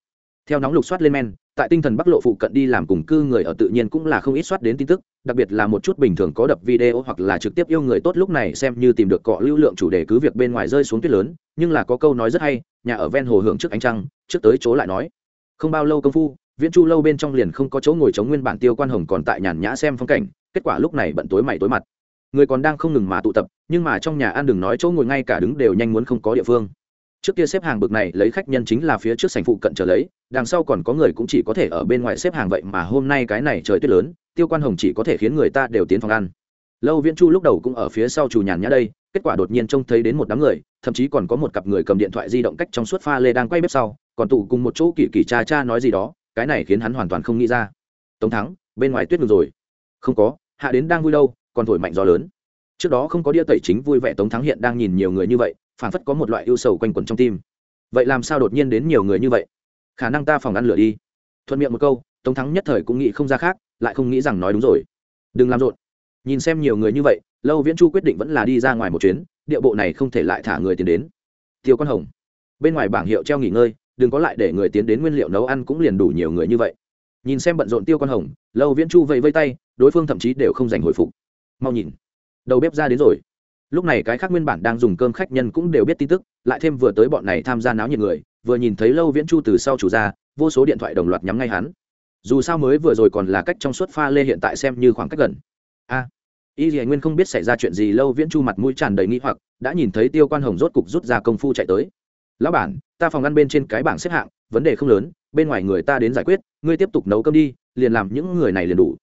Theo nóng lục soát lên men, tại tinh thần bắc lộ phụ cận đi làm cùng cư người ở tự nhiên cũng là không ít soát đến tin tức đặc biệt là một chút bình thường có đập video hoặc là trực tiếp yêu người tốt lúc này xem như tìm được cọ lưu lượng chủ đề cứ việc bên ngoài rơi xuống tuyết lớn, nhưng là có câu nói rất hay, nhà ở ven hồ hưởng trước ánh trăng, trước tới chỗ lại nói. Không bao lâu công phu, viễn chu lâu bên trong liền không có chỗ ngồi chống nguyên bản tiêu quan hồng còn tại nhàn nhã xem phong cảnh, kết quả lúc này bận tối mày tối mặt. Người còn đang không ngừng mà tụ tập, nhưng mà trong nhà ăn đừng nói chỗ ngồi ngay cả đứng đều nhanh muốn không có địa phương trước kia xếp hàng bực này, lấy khách nhân chính là phía trước sành phụ cận trở lấy, đằng sau còn có người cũng chỉ có thể ở bên ngoài xếp hàng vậy mà hôm nay cái này trời tuyết lớn, tiêu quan hồng chỉ có thể khiến người ta đều tiến phòng ăn. Lâu viễn chu lúc đầu cũng ở phía sau chủ nhàn nhã đây, kết quả đột nhiên trông thấy đến một đám người, thậm chí còn có một cặp người cầm điện thoại di động cách trong suốt pha lê đang quay bếp sau, còn tụ cùng một chỗ kỳ kỳ cha cha nói gì đó, cái này khiến hắn hoàn toàn không nghĩ ra. Tống thắng, bên ngoài tuyết ngừng rồi. Không có, hạ đến đang vui đâu, còn thổi mạnh gió lớn. Trước đó không có đĩa tẩy chính, vui vẻ tống thắng hiện đang nhìn nhiều người như vậy phản phất có một loại ưu sầu quanh quẩn trong tim. Vậy làm sao đột nhiên đến nhiều người như vậy? Khả năng ta phòng ăn lửa đi. Thuận miệng một câu, tống thắng nhất thời cũng nghĩ không ra khác, lại không nghĩ rằng nói đúng rồi. Đừng làm rộn. Nhìn xem nhiều người như vậy, lâu viễn chu quyết định vẫn là đi ra ngoài một chuyến, địa bộ này không thể lại thả người tiến đến. Tiêu con hồng. Bên ngoài bảng hiệu treo nghỉ ngơi, đừng có lại để người tiến đến nguyên liệu nấu ăn cũng liền đủ nhiều người như vậy. Nhìn xem bận rộn tiêu con hồng, lâu viễn chu vẫy vây tay, đối phương thậm chí đều không giành hồi phục. Mau nhìn. Đầu bếp ra đến rồi lúc này cái khác nguyên bản đang dùng cơm khách nhân cũng đều biết tin tức, lại thêm vừa tới bọn này tham gia náo nhiệt người, vừa nhìn thấy lâu viễn chu từ sau chủ ra, vô số điện thoại đồng loạt nhắm ngay hắn. Dù sao mới vừa rồi còn là cách trong suốt pha lê hiện tại xem như khoảng cách gần. A, y dì nguyên không biết xảy ra chuyện gì, lâu viễn chu mặt mũi tràn đầy nghĩ hoặc, đã nhìn thấy tiêu quan hồng rốt cục rút ra công phu chạy tới. Lão bản, ta phòng ăn bên trên cái bảng xếp hạng, vấn đề không lớn, bên ngoài người ta đến giải quyết, ngươi tiếp tục nấu cơm đi, liền làm những người này liền đủ.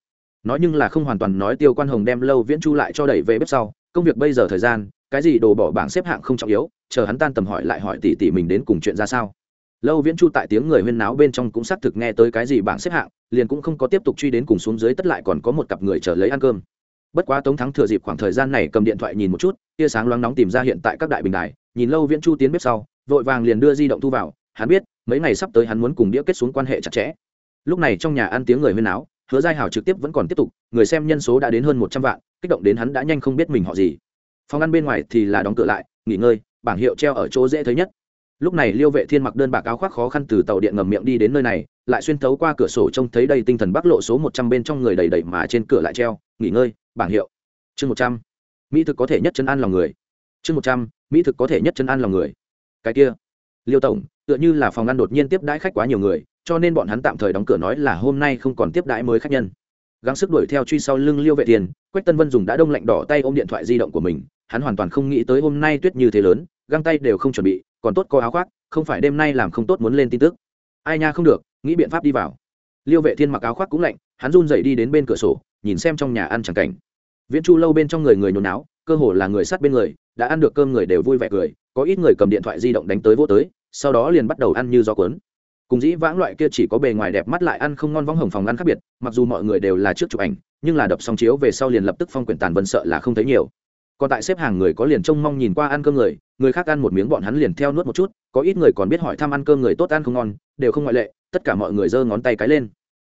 Nói nhưng là không hoàn toàn nói tiêu quan hồng đem lâu viễn chu lại cho đẩy về bếp sau công việc bây giờ thời gian, cái gì đồ bỏ bảng xếp hạng không trọng yếu, chờ hắn tan tầm hỏi lại hỏi tỉ tỉ mình đến cùng chuyện ra sao. Lâu viễn chu tại tiếng người huyên náo bên trong cũng xác thực nghe tới cái gì bảng xếp hạng, liền cũng không có tiếp tục truy đến cùng xuống dưới tất lại còn có một cặp người chờ lấy ăn cơm. Bất quá tống thắng thừa dịp khoảng thời gian này cầm điện thoại nhìn một chút, tia sáng loáng nóng tìm ra hiện tại các đại bình đài, nhìn lâu viễn chu tiến bếp sau, vội vàng liền đưa di động thu vào, hắn biết, mấy ngày sắp tới hắn muốn cùng đĩa kết xuống quan hệ chặt chẽ. Lúc này trong nhà ăn tiếng người huyên náo, hứa giai hảo trực tiếp vẫn còn tiếp tục, người xem nhân số đã đến hơn một trăm vạn kích động đến hắn đã nhanh không biết mình họ gì. Phòng ăn bên ngoài thì là đóng cửa lại, nghỉ ngơi, bảng hiệu treo ở chỗ dễ thấy nhất. Lúc này liêu vệ thiên mặc đơn bạc áo khoác khó khăn từ tàu điện ngầm miệng đi đến nơi này, lại xuyên thấu qua cửa sổ trông thấy đây tinh thần bắc lộ số một trăm bên trong người đầy đầy mà trên cửa lại treo, nghỉ ngơi, bảng hiệu. Chương một trăm. Mỹ thực có thể nhất chân ăn lòng người. Chương một trăm, mỹ thực có thể nhất chân ăn lòng người. Cái kia. Liêu tổng, tựa như là phòng ăn đột nhiên tiếp đãi khách quá nhiều người, cho nên bọn hắn tạm thời đóng cửa nói là hôm nay không còn tiếp đãi mới khách nhân gắng sức đuổi theo truy sau lưng liêu vệ tiền, quách tân vân dùng đã đông lạnh đỏ tay ôm điện thoại di động của mình, hắn hoàn toàn không nghĩ tới hôm nay tuyết như thế lớn, găng tay đều không chuẩn bị, còn tốt có áo khoác, không phải đêm nay làm không tốt muốn lên tin tức. Ai nha không được, nghĩ biện pháp đi vào. Liêu vệ thiên mặc áo khoác cũng lạnh, hắn run dậy đi đến bên cửa sổ, nhìn xem trong nhà ăn chẳng cảnh. Viễn chu lâu bên trong người người nhốn náo, cơ hồ là người sát bên người, đã ăn được cơm người đều vui vẻ cười, có ít người cầm điện thoại di động đánh tới vô tới, sau đó liền bắt đầu ăn như gió cuốn cùng dĩ vãng loại kia chỉ có bề ngoài đẹp mắt lại ăn không ngon võng hồng phòng ăn khác biệt, mặc dù mọi người đều là trước chụp ảnh, nhưng là đập xong chiếu về sau liền lập tức phong quyển tàn vân sợ là không thấy nhiều. Còn tại xếp hàng người có liền trông mong nhìn qua ăn cơm người người khác ăn một miếng bọn hắn liền theo nuốt một chút, có ít người còn biết hỏi thăm ăn cơm người tốt ăn không ngon, đều không ngoại lệ, tất cả mọi người giơ ngón tay cái lên.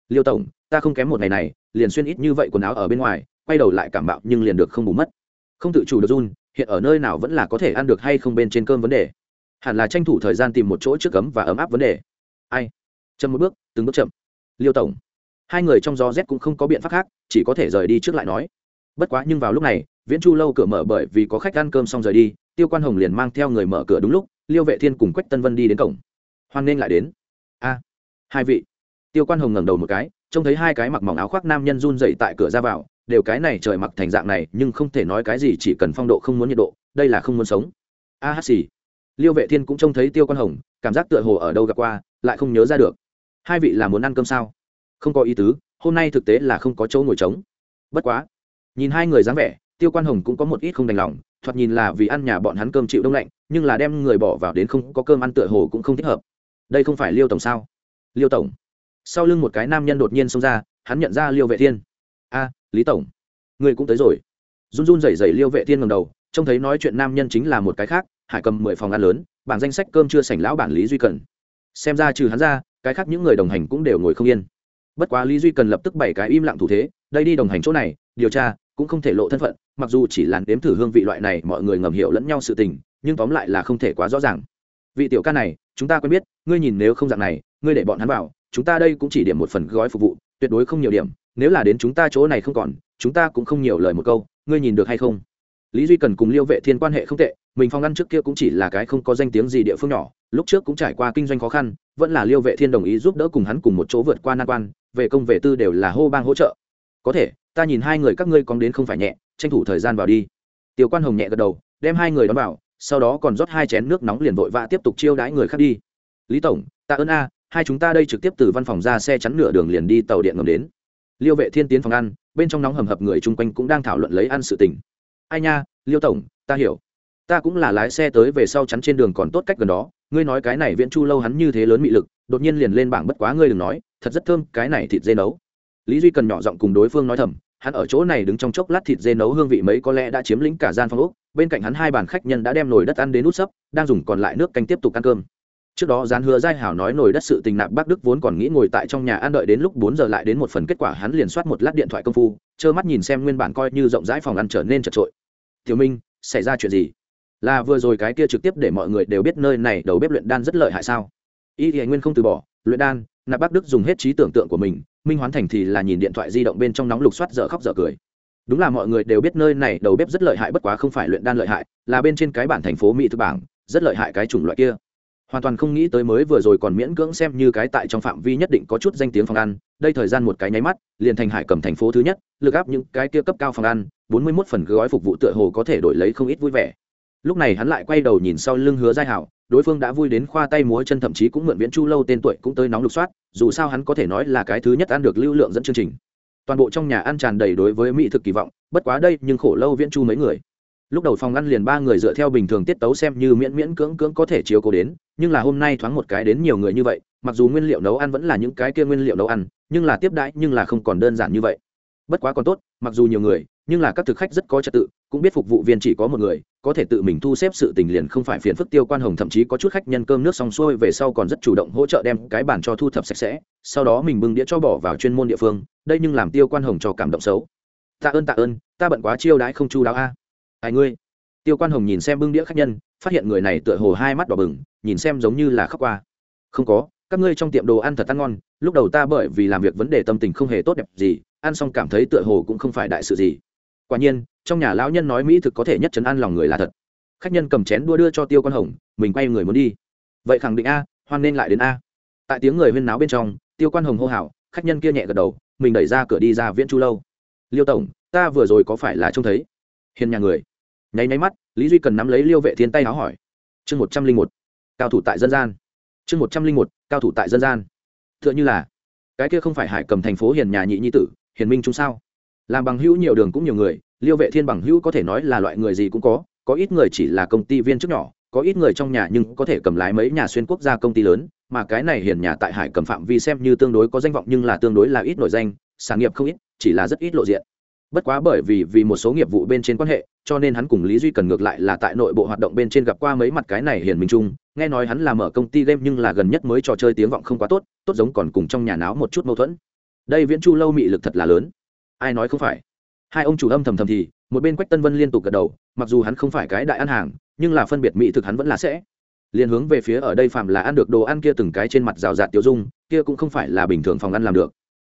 Liêu tổng, ta không kém một ngày này, liền xuyên ít như vậy quần áo ở bên ngoài, quay đầu lại cảm bạo nhưng liền được không bù mất. Không tự chủ được run, hiện ở nơi nào vẫn là có thể ăn được hay không bên trên cơm vấn đề. Hẳn là tranh thủ thời gian tìm một chỗ trước cấm và ấm áp vấn đề ai? Chậm một bước, từng bước chậm. Liêu tổng. Hai người trong gió rét cũng không có biện pháp khác, chỉ có thể rời đi trước lại nói. Bất quá nhưng vào lúc này, viễn chu lâu cửa mở bởi vì có khách ăn cơm xong rời đi, tiêu quan hồng liền mang theo người mở cửa đúng lúc, liêu vệ thiên cùng quách tân vân đi đến cổng. Hoan nên lại đến. A. Hai vị. Tiêu quan hồng ngẩng đầu một cái, trông thấy hai cái mặc mỏng áo khoác nam nhân run dậy tại cửa ra vào, đều cái này trời mặc thành dạng này, nhưng không thể nói cái gì, chỉ cần phong độ không muốn nhiệt độ, đây là không muốn sống. A hát xì. Liêu vệ thiên cũng trông thấy tiêu quan hồng, cảm giác tựa hồ ở đâu gặp qua lại không nhớ ra được. Hai vị là muốn ăn cơm sao? Không có ý tứ, hôm nay thực tế là không có chỗ ngồi trống. Bất quá, nhìn hai người dáng vẻ, tiêu quan hồng cũng có một ít không đành lòng, thoạt nhìn là vì ăn nhà bọn hắn cơm chịu đông lạnh, nhưng là đem người bỏ vào đến không có cơm ăn tựa hồ cũng không thích hợp. Đây không phải liêu tổng sao? Liêu tổng. Sau lưng một cái nam nhân đột nhiên xông ra, hắn nhận ra liêu vệ thiên. A, lý tổng. Người cũng tới rồi. Run run rẩy rẩy liêu vệ thiên ngầm đầu, trông thấy nói chuyện nam nhân chính là một cái khác, hải cầm mười phòng ăn lớn, bảng danh sách cơm chưa sành lão bản lý duy cần xem ra trừ hắn ra, cái khác những người đồng hành cũng đều ngồi không yên. Bất quá lý duy cần lập tức bảy cái im lặng thủ thế, đây đi đồng hành chỗ này, điều tra, cũng không thể lộ thân phận, mặc dù chỉ làn đếm thử hương vị loại này, mọi người ngầm hiểu lẫn nhau sự tình, nhưng tóm lại là không thể quá rõ ràng. Vị tiểu ca này, chúng ta quen biết, ngươi nhìn nếu không dạng này, ngươi để bọn hắn vào, chúng ta đây cũng chỉ điểm một phần gói phục vụ, tuyệt đối không nhiều điểm, nếu là đến chúng ta chỗ này không còn, chúng ta cũng không nhiều lời một câu, ngươi nhìn được hay không? Lý duy cần cùng liêu vệ thiên quan hệ không tệ, mình phòng ăn trước kia cũng chỉ là cái không có danh tiếng gì địa phương nhỏ, lúc trước cũng trải qua kinh doanh khó khăn, vẫn là liêu vệ thiên đồng ý giúp đỡ cùng hắn cùng một chỗ vượt qua nan quan, về công về tư đều là hô bang hỗ trợ. Có thể, ta nhìn hai người các ngươi còn đến không phải nhẹ, tranh thủ thời gian vào đi. Tiểu quan hồng nhẹ gật đầu, đem hai người đón vào, sau đó còn rót hai chén nước nóng liền vội vã tiếp tục chiêu đãi người khác đi. Lý tổng, tạ ơn a, hai chúng ta đây trực tiếp từ văn phòng ra xe chắn nửa đường liền đi tàu điện ngầm đến. Liêu vệ thiên tiến phòng ăn, bên trong nóng hầm hập người chung quanh cũng đang thảo luận lấy ăn sự tình ai nha, liêu tổng, ta hiểu. Ta cũng là lái xe tới về sau chắn trên đường còn tốt cách gần đó. Ngươi nói cái này viễn chu lâu hắn như thế lớn mị lực, đột nhiên liền lên bảng bất quá ngươi đừng nói, thật rất thơm, cái này thịt dê nấu. Lý duy cần nhỏ giọng cùng đối phương nói thầm, hắn ở chỗ này đứng trong chốc lát thịt dê nấu hương vị mấy có lẽ đã chiếm lĩnh cả gian phòng úc bên cạnh hắn hai bàn khách nhân đã đem nồi đất ăn đến nút sấp, đang dùng còn lại nước canh tiếp tục ăn cơm trước đó gián hứa giai hảo nói nổi đất sự tình nạp bác đức vốn còn nghĩ ngồi tại trong nhà ăn đợi đến lúc bốn giờ lại đến một phần kết quả, hắn liền soát một lát điện thoại công phu, trơ mắt nhìn xem nguyên bản coi như rộng rãi phòng ăn trở nên chật trội. Tiểu minh, xảy ra chuyện gì? Là vừa rồi cái kia trực tiếp để mọi người đều biết nơi này đầu bếp luyện đan rất lợi hại sao? Y thì nguyên không từ bỏ, luyện đan, nạp bác đức dùng hết trí tưởng tượng của mình, minh hoán thành thì là nhìn điện thoại di động bên trong nóng lục soát dở khóc dở cười. Đúng là mọi người đều biết nơi này đầu bếp rất lợi hại, bất quá không phải luyện đan lợi hại, là bên trên cái bản thành phố mỹ thực bảng, rất lợi hại cái chủng loại kia hoàn toàn không nghĩ tới mới vừa rồi còn miễn cưỡng xem như cái tại trong phạm vi nhất định có chút danh tiếng phòng ăn, đây thời gian một cái nháy mắt, liền thành hải cầm thành phố thứ nhất, lực áp những cái kia cấp cao phòng ăn, bốn mươi 41 phần gói phục vụ tựa hồ có thể đổi lấy không ít vui vẻ. Lúc này hắn lại quay đầu nhìn sau lưng hứa giai hảo, đối phương đã vui đến khoa tay múa chân thậm chí cũng mượn viễn chu lâu tên tuổi cũng tới nóng lục soát, dù sao hắn có thể nói là cái thứ nhất ăn được lưu lượng dẫn chương trình. Toàn bộ trong nhà ăn tràn đầy đối với mỹ thực kỳ vọng, bất quá đây nhưng khổ lâu viễn chu mấy người lúc đầu phòng ăn liền ba người dựa theo bình thường tiết tấu xem như miễn miễn cưỡng cưỡng có thể chiếu cố đến, nhưng là hôm nay thoáng một cái đến nhiều người như vậy, mặc dù nguyên liệu nấu ăn vẫn là những cái kia nguyên liệu nấu ăn, nhưng là tiếp đãi nhưng là không còn đơn giản như vậy. Bất quá còn tốt, mặc dù nhiều người, nhưng là các thực khách rất có trật tự, cũng biết phục vụ viên chỉ có một người, có thể tự mình thu xếp sự tình liền không phải phiền phức tiêu quan hồng, thậm chí có chút khách nhân cơm nước xong xuôi về sau còn rất chủ động hỗ trợ đem cái bàn cho thu thập sạch sẽ, sau đó mình bưng đĩa cho bỏ vào chuyên môn địa phương, đây nhưng làm tiêu quan hồng cho cảm động xấu. Tạ ơn tạ ơn, ta bận quá chiêu đãi không chu đáo a ai ngươi. Tiêu quan hồng nhìn xem bưng đĩa khách nhân, phát hiện người này tựa hồ hai mắt đỏ bừng, nhìn xem giống như là khóc qua. Không có, các ngươi trong tiệm đồ ăn thật ăn ngon, lúc đầu ta bởi vì làm việc vấn đề tâm tình không hề tốt đẹp gì, ăn xong cảm thấy tựa hồ cũng không phải đại sự gì. Quả nhiên, trong nhà lão nhân nói mỹ thực có thể nhất trấn an lòng người là thật. Khách nhân cầm chén đua đưa cho tiêu quan hồng, mình quay người muốn đi. Vậy khẳng định a, hoan nên lại đến a. Tại tiếng người huyên náo bên trong, tiêu quan hồng hô hào, khách nhân kia nhẹ gật đầu, mình đẩy ra cửa đi ra viễn chu lâu. Liêu tổng, ta vừa rồi có phải là trông thấy? Hiền nhà người nháy nháy mắt, lý duy cần nắm lấy liêu vệ thiên tay áo hỏi. Chương một trăm linh một, cao thủ tại dân gian. Chương một trăm linh một, cao thủ tại dân gian. T h ư ợ n h ư là, cái kia không phải hải cầm thành phố hiền nhà nhị nhi tử, hiền minh chúng sao? Làm bằng hữu nhiều đường cũng nhiều người, liêu vệ thiên bằng hữu có thể nói là loại người gì cũng có có ít người chỉ là công ty viên chức nhỏ, có ít người trong nhà nhưng có thể cầm lái mấy nhà xuyên quốc gia công ty lớn, mà cái này hiền nhà tại hải cầm phạm vi xem như tương đối có danh vọng nhưng là tương đối là ít nổi danh, sản nghiệp không ít, chỉ là rất ít lộ diện bất quá bởi vì vì một số nghiệp vụ bên trên quan hệ, cho nên hắn cùng lý duy cần ngược lại là tại nội bộ hoạt động bên trên gặp qua mấy mặt cái này hiền minh trung nghe nói hắn là mở công ty game nhưng là gần nhất mới trò chơi tiếng vọng không quá tốt tốt giống còn cùng trong nhà náo một chút mâu thuẫn. Đây viễn chu lâu mị lực thật là lớn. Ai nói không phải? Hai ông chủ âm thầm thầm thì, một bên quách tân vân liên tục gật đầu, mặc dù hắn không phải cái đại ăn hàng, nhưng là phân biệt mỹ thực hắn vẫn là sẽ. Liền hướng về phía ở đây phạm là ăn được đồ ăn kia từng cái trên mặt rào rạt tiêu dung, kia cũng không phải là bình thường phòng ăn làm được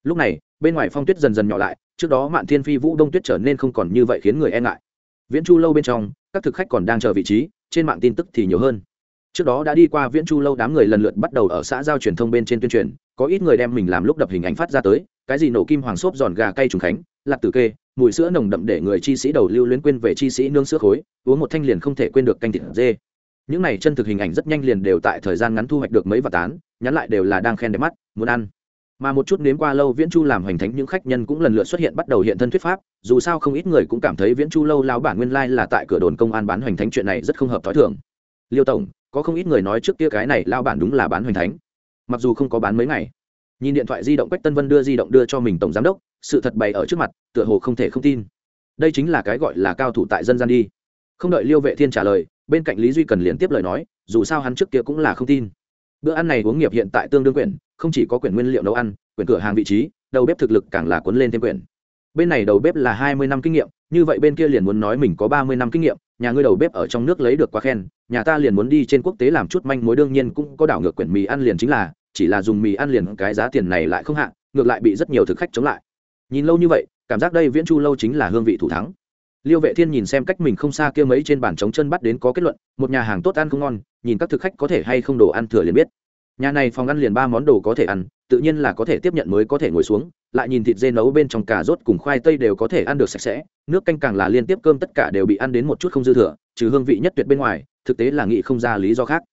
lúc này, bên ngoài phong tuyết dần dần nhỏ lại, trước đó mạn thiên phi vũ đông tuyết trở nên không còn như vậy khiến người e ngại. Viễn chu lâu bên trong, các thực khách còn đang chờ vị trí, trên mạng tin tức thì nhiều hơn. Trước đó đã đi qua viễn chu lâu đám người lần lượt bắt đầu ở xã giao truyền thông bên trên tuyên truyền, có ít người đem mình làm lúc đập hình ảnh phát ra tới, cái gì nổ kim hoàng xốp giòn gà cay trùng khánh, lạc tử kê, mùi sữa nồng đậm để người chi sĩ đầu lưu luyến quên về chi sĩ nương sữa khối, uống một thanh liền không thể quên được canh thịt dê. Những này chân thực hình ảnh rất nhanh liền đều tại thời gian ngắn thu hoạch được mấy và tán, nhắn lại đều là đang khen đẹp mắt, muốn ăn mà một chút nếm qua lâu viễn chu làm hoành thánh, những khách nhân cũng lần lượt xuất hiện bắt đầu hiện thân thuyết pháp. Dù sao không ít người cũng cảm thấy viễn chu lâu lao bản nguyên lai là tại cửa đồn công an bán hoành thánh, chuyện này rất không hợp t h ó i thường. Liêu tổng, có không ít người nói trước kia cái này lao bản đúng là bán hoành thánh. Mặc dù không có bán mấy ngày. Nhìn điện thoại di động quách tân vân đưa di động đưa cho mình tổng giám đốc, sự thật bày ở trước mặt, tựa hồ không thể không tin. Đây chính là cái gọi là cao thủ tại dân gian đi. Không đợi liêu vệ thiên trả lời, bên cạnh lý duy cần liên tiếp lời nói, dù sao hắn trước kia cũng là không tin. Bữa ăn này uống nghiệp hiện tại tương đương quyển không chỉ có quyển nguyên liệu nấu ăn, quyển cửa hàng vị trí, đầu bếp thực lực càng là cuốn lên thêm quyển. Bên này đầu bếp là hai mươi năm kinh nghiệm, như vậy bên kia liền muốn nói mình có ba mươi năm kinh nghiệm, nhà ngươi đầu bếp ở trong nước lấy được quá khen, nhà ta liền muốn đi trên quốc tế làm chút manh mối đương nhiên cũng có đảo ngược quyển mì ăn liền chính là, chỉ là dùng mì ăn liền cái giá tiền này lại không hạ, ngược lại bị rất nhiều thực khách chống lại. Nhìn lâu như vậy, cảm giác đây viễn chu lâu chính là hương vị thủ thắng. Liêu vệ thiên nhìn xem cách mình không xa kia mấy trên bàn trống chân bắt đến có kết luận, một nhà hàng tốt ăn không ngon, nhìn các thực khách có thể hay không đồ ăn thừa liền biết nhà này phòng ăn liền ba món đồ có thể ăn, tự nhiên là có thể tiếp nhận mới có thể ngồi xuống, lại nhìn thịt dê nấu bên trong cà rốt cùng khoai tây đều có thể ăn được sạch sẽ, nước canh càng là liên tiếp cơm tất cả đều bị ăn đến một chút không dư thừa, trừ hương vị nhất tuyệt bên ngoài, thực tế là nghĩ không ra lý do khác.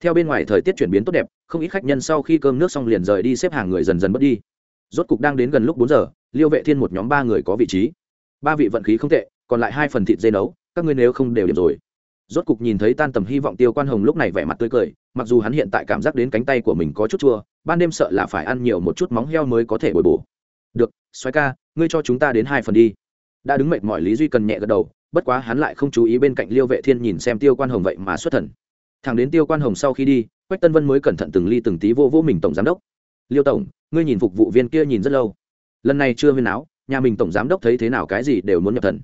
Theo bên ngoài thời tiết chuyển biến tốt đẹp, không ít khách nhân sau khi cơm nước xong liền rời đi xếp hàng người dần dần mất đi. Rốt cục đang đến gần lúc bốn giờ, liêu vệ thiên một nhóm ba người có vị trí. Ba vị vận khí không tệ, còn lại hai phần thịt dê nấu, các ngươi nếu không đều điểm rồi rốt cục nhìn thấy tan tầm hy vọng tiêu quan hồng lúc này vẻ mặt tươi cười, mặc dù hắn hiện tại cảm giác đến cánh tay của mình có chút chua, ban đêm sợ là phải ăn nhiều một chút móng heo mới có thể bồi bổ. Được xoáy ca, ngươi cho chúng ta đến hai phần đi. Đã đứng mệt mỏi lý duy cần nhẹ gật đầu, bất quá hắn lại không chú ý bên cạnh liêu vệ thiên nhìn xem tiêu quan hồng vậy mà xuất thần. Thằng đến tiêu quan hồng sau khi đi, quách tân vân mới cẩn thận từng ly từng tí vô vô mình tổng giám đốc. Liêu tổng, ngươi nhìn phục vụ viên kia nhìn rất lâu. Lần này chưa huyên áo, nhà mình tổng giám đốc thấy thế nào cái gì đều muốn nhập thần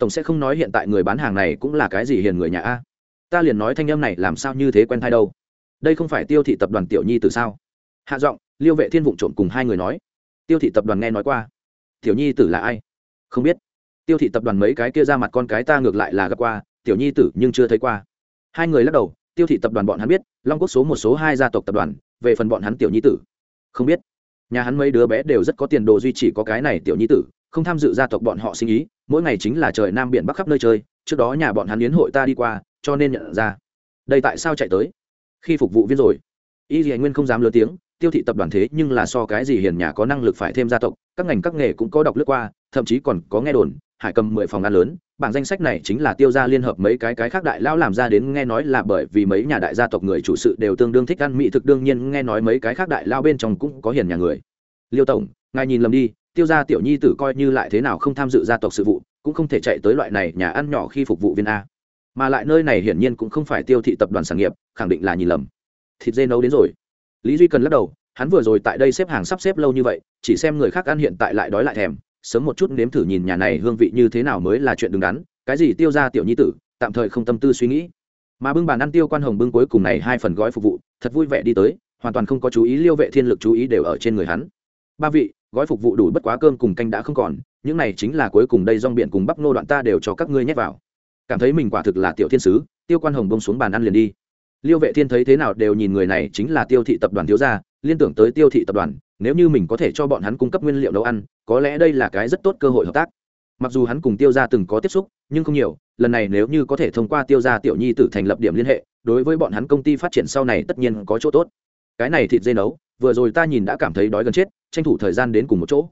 tổng sẽ không nói hiện tại người bán hàng này cũng là cái gì hiền người nhà a. Ta liền nói thanh âm này làm sao như thế quen thai đâu. Đây không phải tiêu thị tập đoàn tiểu nhi từ sao? Hạ giọng, liêu vệ thiên vụng trộm cùng hai người nói. Tiêu thị tập đoàn nghe nói qua. Tiểu nhi tử là ai? Không biết. Tiêu thị tập đoàn mấy cái kia ra mặt con cái ta ngược lại là gặp qua, tiểu nhi tử nhưng chưa thấy qua. Hai người lắc đầu, tiêu thị tập đoàn bọn hắn biết, long quốc số một số hai gia tộc tập đoàn, về phần bọn hắn tiểu nhi tử. Không biết. Nhà hắn mấy đứa bé đều rất có tiền đồ duy chỉ có cái này tiểu nhi tử không tham dự gia tộc bọn họ sinh ý, mỗi ngày chính là trời nam biển bắc khắp nơi chơi, trước đó nhà bọn hắn yến hội ta đi qua, cho nên nhận ra. Đây tại sao chạy tới? Khi phục vụ viên rồi. Y dì nguyên không dám lớn tiếng, tiêu thị tập đoàn thế nhưng là so cái gì hiền nhà có năng lực phải thêm gia tộc, các ngành các nghề cũng có đọc lướt qua, thậm chí còn có nghe đồn, hải cầm mười phòng ăn lớn, bảng danh sách này chính là tiêu gia liên hợp mấy cái cái khác đại lão làm ra đến nghe nói là bởi vì mấy nhà đại gia tộc người chủ sự đều tương đương thích ăn mỹ thực, đương nhiên nghe nói mấy cái khác đại lao bên trong cũng có hiền nhà người. Liêu tổng, ngài nhìn lầm đi tiêu gia tiểu nhi tử coi như lại thế nào không tham dự gia tộc sự vụ, cũng không thể chạy tới loại này nhà ăn nhỏ khi phục vụ viên a. Mà lại nơi này hiển nhiên cũng không phải tiêu thị tập đoàn sản nghiệp, khẳng định là nhìn lầm. Thịt dê nấu đến rồi. Lý duy cần lắc đầu, hắn vừa rồi tại đây xếp hàng sắp xếp lâu như vậy, chỉ xem người khác ăn hiện tại lại đói lại thèm, sớm một chút nếm thử nhìn nhà này hương vị như thế nào mới là chuyện đứng đắn, cái gì tiêu ra tiểu nhi tử, tạm thời không tâm tư suy nghĩ. Mà bưng bàn ăn tiêu quan hồng bưng cuối cùng này hai phần gói phục vụ, thật vui vẻ đi tới, hoàn toàn không có chú ý liêu vệ thiên lực chú ý đều ở trên người hắn ba vị, gói phục vụ đủ bất quá cơm cùng canh đã không còn, những này chính là cuối cùng đây rong biển cùng bắp nô đoạn ta đều cho các ngươi nhét vào. Cảm thấy mình quả thực là tiểu thiên sứ, tiêu quan hồng bông xuống bàn ăn liền đi. Liêu vệ thiên thấy thế nào đều nhìn người này chính là tiêu thị tập đoàn thiếu gia, liên tưởng tới tiêu thị tập đoàn, nếu như mình có thể cho bọn hắn cung cấp nguyên liệu nấu ăn, có lẽ đây là cái rất tốt cơ hội hợp tác. Mặc dù hắn cùng tiêu gia từng có tiếp xúc, nhưng không nhiều, lần này nếu như có thể thông qua tiêu gia tiểu nhi tử thành lập điểm liên hệ, đối với bọn hắn công ty phát triển sau này tất nhiên có chỗ tốt. Cái này thịt dê nấu, vừa rồi ta nhìn đã cảm thấy đói gần chết tranh thủ thời gian đến cùng một chỗ.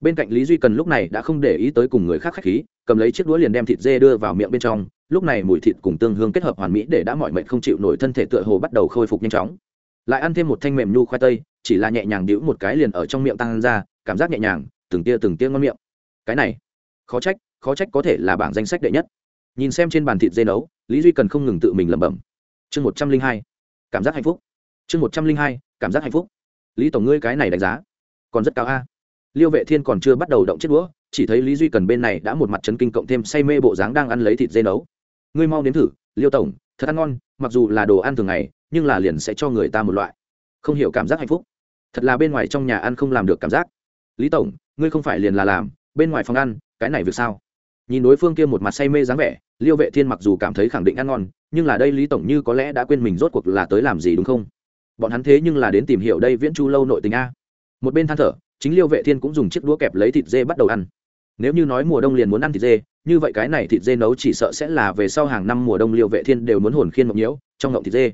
Bên cạnh lý duy cần lúc này đã không để ý tới cùng người khác khách khí, cầm lấy chiếc đũa liền đem thịt dê đưa vào miệng bên trong, lúc này mùi thịt cùng tương hương kết hợp hoàn mỹ để đã mọi mệnh không chịu nổi thân thể tựa hồ bắt đầu khôi phục nhanh chóng. Lại ăn thêm một thanh mềm nhu khoai tây, chỉ là nhẹ nhàng đĩu một cái liền ở trong miệng tăng ra, cảm giác nhẹ nhàng, từng tia từng tia ngon miệng. Cái này, khó trách khó trách có thể là bảng danh sách đệ nhất. Nhìn xem trên bàn thịt dê nấu, lý duy cần không ngừng tự mình lẩm bẩm. Chương một trăm linh hai, cảm giác hạnh phúc. Chương một trăm linh hai, cảm giác hạnh phúc. Lý tổng ngươi cái này đánh giá còn rất cao a. Liêu vệ thiên còn chưa bắt đầu động chiếc đũa, chỉ thấy lý duy cần bên này đã một mặt chấn kinh cộng thêm say mê bộ dáng đang ăn lấy thịt dê nấu. Ngươi mau đến thử, liêu tổng, thật ăn ngon, mặc dù là đồ ăn thường ngày, nhưng là liền sẽ cho người ta một loại. Không hiểu cảm giác hạnh phúc. Thật là bên ngoài trong nhà ăn không làm được cảm giác. Lý tổng, ngươi không phải liền là làm, bên ngoài phòng ăn, cái này việc sao? Nhìn đối phương kia một mặt say mê dáng vẻ, liêu vệ thiên mặc dù cảm thấy khẳng định ăn ngon, nhưng là đây lý tổng như có lẽ đã quên mình rốt cuộc là tới làm gì đúng không? Bọn hắn thế nhưng là đến tìm hiểu đây viễn chu lâu nội tình a một bên than thở, chính liêu vệ thiên cũng dùng chiếc đũa kẹp lấy thịt dê bắt đầu ăn. Nếu như nói mùa đông liền muốn ăn thịt dê, như vậy cái này thịt dê nấu chỉ sợ sẽ là về sau hàng năm mùa đông liêu vệ thiên đều muốn hồn khiên mộng nhiễu trong ngộng thịt dê.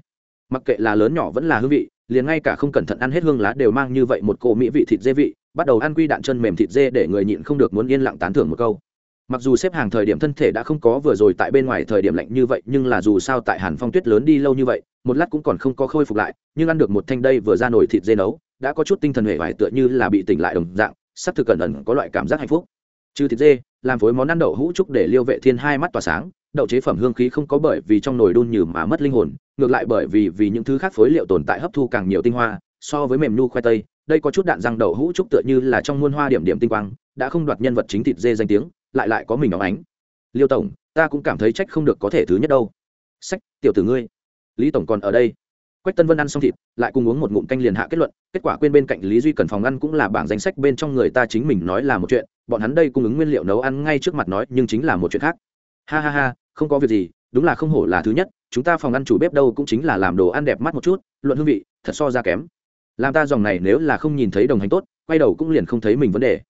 Mặc kệ là lớn nhỏ vẫn là hương vị, liền ngay cả không cẩn thận ăn hết hương lá đều mang như vậy một cỗ mỹ vị thịt dê vị, bắt đầu ăn quy đạn chân mềm thịt dê để người nhịn không được muốn yên lặng tán thưởng một câu. Mặc dù xếp hàng thời điểm thân thể đã không có vừa rồi tại bên ngoài thời điểm lạnh như vậy, nhưng là dù sao tại hàn phong tuyết lớn đi lâu như vậy, một lát cũng còn không có khôi phục lại, nhưng ăn được một thanh đây vừa ra nổi thịt dê nấu đã có chút tinh thần hệ vải tựa như là bị tỉnh lại đồng dạng, sắp thực cẩn ẩn có loại cảm giác hạnh phúc. Trừ thịt dê, làm phối món ăn đậu hũ trúc để liêu vệ thiên hai mắt tỏa sáng, đậu chế phẩm hương khí không có bởi vì trong nồi đun nhừ mà mất linh hồn, ngược lại bởi vì vì những thứ khác phối liệu tồn tại hấp thu càng nhiều tinh hoa, so với mềm nu khoai tây, đây có chút đạn răng đậu hũ trúc tựa như là trong muôn hoa điểm điểm tinh quang, đã không đoạt nhân vật chính thịt dê danh tiếng, lại lại có mình óng ánh. Liêu tổng, ta cũng cảm thấy trách không được có thể thứ nhất đâu. Sách, tiểu tử ngươi. Lý tổng còn ở đây quách tân vân ăn xong thịt, lại cùng uống một ngụm canh liền hạ kết luận, kết quả quên bên cạnh lý duy cần phòng ăn cũng là bảng danh sách bên trong người ta chính mình nói là một chuyện, bọn hắn đây cung ứng nguyên liệu nấu ăn ngay trước mặt nói, nhưng chính là một chuyện khác. Ha ha ha, không có việc gì, đúng là không hổ là thứ nhất, chúng ta phòng ăn chủ bếp đâu cũng chính là làm đồ ăn đẹp mắt một chút, luận hương vị, thật so ra kém. Làm ta dòng này nếu là không nhìn thấy đồng hành tốt, quay đầu cũng liền không thấy mình vấn đề.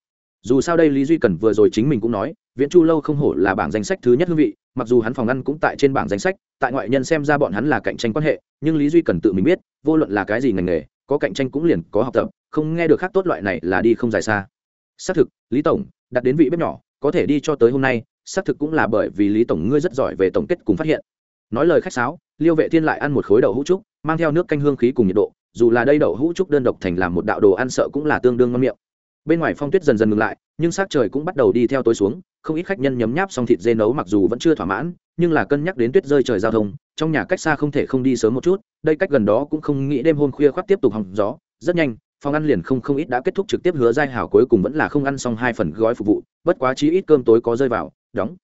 Dù sao đây lý duy cần vừa rồi chính mình cũng nói viễn chu lâu không hổ là bảng danh sách thứ nhất hương vị, mặc dù hắn phòng ăn cũng tại trên bảng danh sách, tại ngoại nhân xem ra bọn hắn là cạnh tranh quan hệ, nhưng lý duy cần tự mình biết, vô luận là cái gì ngành nghề, có cạnh tranh cũng liền có học tập, không nghe được khác tốt loại này là đi không dài xa. Xác thực, lý tổng, đặt đến vị bếp nhỏ, có thể đi cho tới hôm nay, xác thực cũng là bởi vì lý tổng ngươi rất giỏi về tổng kết cùng phát hiện. Nói lời khách sáo, liêu vệ thiên lại ăn một khối đậu hũ trúc, mang theo nước canh hương khí cùng nhiệt độ, dù là đây đậu hũ trúc đơn độc thành làm một đạo đồ ăn sợ cũng là tương đương ngon miệng bên ngoài phong tuyết dần dần ngừng lại, nhưng s trời cũng bắt đầu đi theo tối xuống, không ít khách nhân nhấm nháp xong thịt dê nấu mặc dù vẫn chưa thỏa mãn, nhưng là cân nhắc đến tuyết rơi trời giao thông, trong nhà cách xa không thể không đi sớm một chút, đây cách gần đó cũng không nghĩ đêm hôm khuya khoác tiếp tục hòng gió, rất nhanh, phòng ăn liền không không ít đã kết thúc trực tiếp hứa giai hảo cuối cùng vẫn là không ăn xong hai phần gói phục vụ, bất quá chí ít cơm tối có rơi vào, đóng.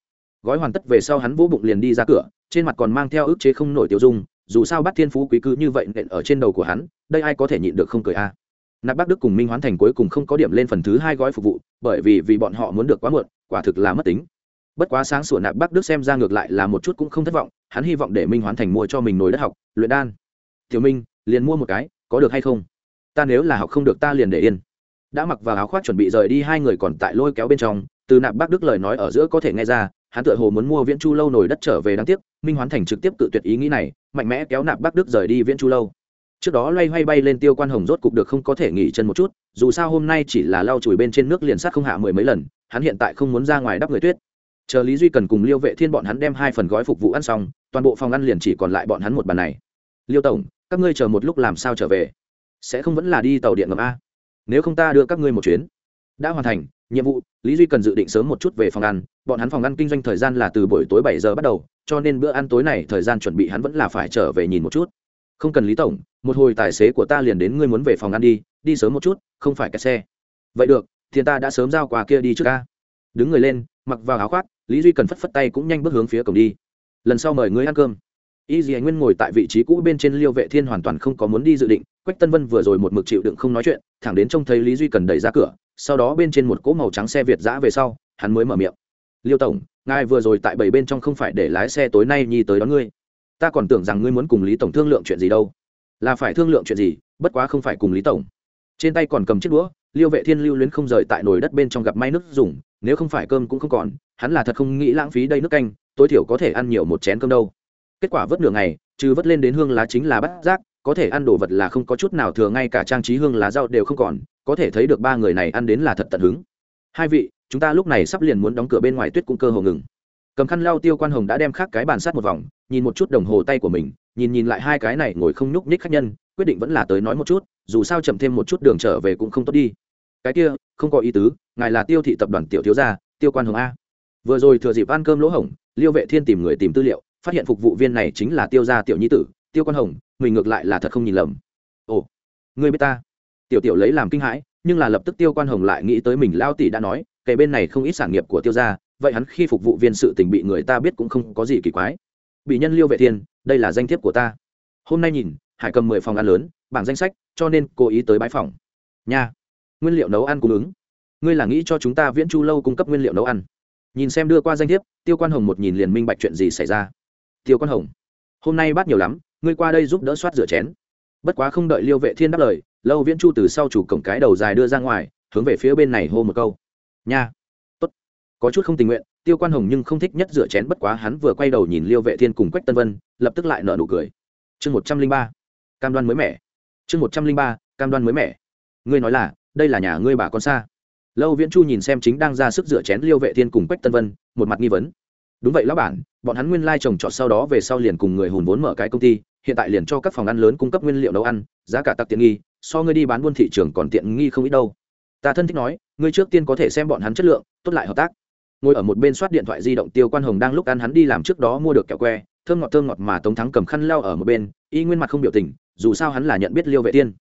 Gói hoàn tất về sau hắn vỗ bụng liền đi ra cửa, trên mặt còn mang theo ức chế không nổi tiêu dung, dù sao bắt thiên phú quý cứ như vậy nện ở trên đầu của hắn, đây ai có thể nhịn được không cười a? Nạp bắc đức cùng minh hoán thành cuối cùng không có điểm lên phần thứ hai gói phục vụ, bởi vì vì bọn họ muốn được quá muộn, quả thực là mất tính. Bất quá sáng sủa nạp bắc đức xem ra ngược lại là một chút cũng không thất vọng, hắn hy vọng để minh hoán thành mua cho mình nồi đất học, luyện đan. Tiểu minh, liền mua một cái, có được hay không? Ta nếu là học không được ta liền để yên. Đã mặc vào áo khoác chuẩn bị rời đi, hai người còn tại lôi kéo bên trong, từ nạp bắc đức lời nói ở giữa có thể nghe ra, hắn tựa hồ muốn mua viễn chu lâu nồi đất trở về đáng tiếc, minh hoán thành trực tiếp tự tuyệt ý nghĩ này, mạnh mẽ kéo nạp bắc đức rời đi viễn chu lâu trước đó loay hoay bay lên tiêu quan hồng rốt cục được không có thể nghỉ chân một chút, dù sao hôm nay chỉ là lau chùi bên trên nước liền sát không hạ mười mấy lần, hắn hiện tại không muốn ra ngoài đắp người tuyết. Chờ lý duy cần cùng liêu vệ thiên bọn hắn đem hai phần gói phục vụ ăn xong, toàn bộ phòng ăn liền chỉ còn lại bọn hắn một bàn này. Liêu tổng, các ngươi chờ một lúc làm sao trở về? Sẽ không vẫn là đi tàu điện ngầm a? Nếu không ta đưa các ngươi một chuyến. Đã hoàn thành, nhiệm vụ, lý duy cần dự định sớm một chút về phòng ăn, bọn hắn phòng ăn kinh doanh thời gian là từ buổi tối bảy giờ bắt đầu, cho nên bữa ăn tối này thời gian chuẩn bị hắn vẫn là phải trở về nhìn một chút không cần lý tổng, một hồi tài xế của ta liền đến ngươi muốn về phòng ăn đi đi sớm một chút, không phải kẹt xe. Vậy được, thì ta đã sớm giao quà kia đi trước ca. Đứng người lên, mặc vào áo khoác, lý duy cần phất phất tay cũng nhanh bước hướng phía cổng đi. Lần sau mời ngươi ăn cơm. Y dì nguyên ngồi tại vị trí cũ bên trên liêu vệ thiên hoàn toàn không có muốn đi dự định, quách tân vân vừa rồi một mực chịu đựng không nói chuyện, thẳng đến trông thấy lý duy cần đẩy ra cửa, sau đó bên trên một cỗ màu trắng xe việt giã về sau, hắn mới mở miệng. Liêu tổng, ngài vừa rồi tại bảy bên trong không phải để lái xe tối nay nhi tới đón ngươi ta còn tưởng rằng ngươi muốn cùng lý tổng thương lượng chuyện gì đâu. Là phải thương lượng chuyện gì, bất quá không phải cùng lý tổng. Trên tay còn cầm chiếc đũa, liêu vệ thiên lưu luyến không rời tại nồi đất bên trong gặp may nước dùng, nếu không phải cơm cũng không còn, hắn là thật không nghĩ lãng phí đây nước canh, tối thiểu có thể ăn nhiều một chén cơm đâu. Kết quả vớt nửa ngày, trừ vớt lên đến hương lá chính là bắt rác có thể ăn đồ vật là không có chút nào thừa ngay cả trang trí hương lá rau đều không còn, có thể thấy được ba người này ăn đến là thật tận hứng. Hai vị, chúng ta lúc này sắp liền muốn đóng cửa bên ngoài tuyết cũng cơ hồ ngừng. Cầm khăn lau tiêu quan hồng đã đem khác cái bàn sát một vòng nhìn một chút đồng hồ tay của mình, nhìn nhìn lại hai cái này ngồi không nhúc nhích khách nhân, quyết định vẫn là tới nói một chút, dù sao chậm thêm một chút đường trở về cũng không tốt đi. Cái kia, không có ý tứ, ngài là tiêu thị tập đoàn tiểu thiếu gia, tiêu quan hồng a. Vừa rồi thừa dịp ăn cơm lỗ hổng, liêu vệ thiên tìm người tìm tư liệu, phát hiện phục vụ viên này chính là tiêu gia tiểu nhi tử, tiêu quan hồng, mình ngược lại là thật không nhìn lầm. Ồ, người biết ta? Tiểu tiểu lấy làm kinh hãi, nhưng là lập tức tiêu quan hồng lại nghĩ tới mình lao tỷ đã nói kể bên này không ít sản nghiệp của tiêu gia, vậy hắn khi phục vụ viên sự tình bị người ta biết cũng không có gì kỳ quái bị nhân liêu vệ thiên, đây là danh thiếp của ta. Hôm nay nhìn, hải cầm mười phòng ăn lớn, bảng danh sách, cho nên cố ý tới bãi phòng. Nha, nguyên liệu nấu ăn cung ứng. Ngươi là nghĩ cho chúng ta viễn chu lâu cung cấp nguyên liệu nấu ăn. Nhìn xem đưa qua danh thiếp, tiêu quan hồng một nhìn liền minh bạch chuyện gì xảy ra. Tiêu quan hồng, hôm nay bắt nhiều lắm, ngươi qua đây giúp đỡ soát rửa chén. Bất quá không đợi liêu vệ thiên đáp lời, lâu viễn chu từ sau chủ cổng cái đầu dài đưa ra ngoài, hướng về phía bên này hô một câu. Nha, tốt. Có chút không tình nguyện tiêu quan hồng nhưng không thích nhất rửa chén, bất quá hắn vừa quay đầu nhìn liêu vệ thiên cùng quách tân vân, lập tức lại nở nụ cười. Chương một trăm linh ba, cam đoan mới mẻ. Chương một trăm linh ba, cam đoan mới mẻ. Ngươi nói là, đây là nhà ngươi bà con xa. Lâu viễn chu nhìn xem chính đang ra sức rửa chén liêu vệ thiên cùng quách tân vân, một mặt nghi vấn. Đúng vậy lão bản, bọn hắn nguyên lai trồng trọt sau đó về sau liền cùng người hùn vốn mở cái công ty, hiện tại liền cho các phòng ăn lớn cung cấp nguyên liệu nấu ăn, giá cả tặc tiện nghi, so ngươi đi bán buôn thị trường còn tiện nghi không ít đâu. Ta thân thích nói, ngươi trước tiên có thể xem bọn hắn chất lượng, tốt lại hợp tác ngồi ở một bên soát điện thoại di động tiêu quan hồng đang lúc ăn hắn đi làm trước đó mua được kẹo que, thơm ngọt thơm ngọt mà tống thắng cầm khăn leo ở một bên, y nguyên mặt không biểu tình, dù sao hắn là nhận biết liêu vệ thiên.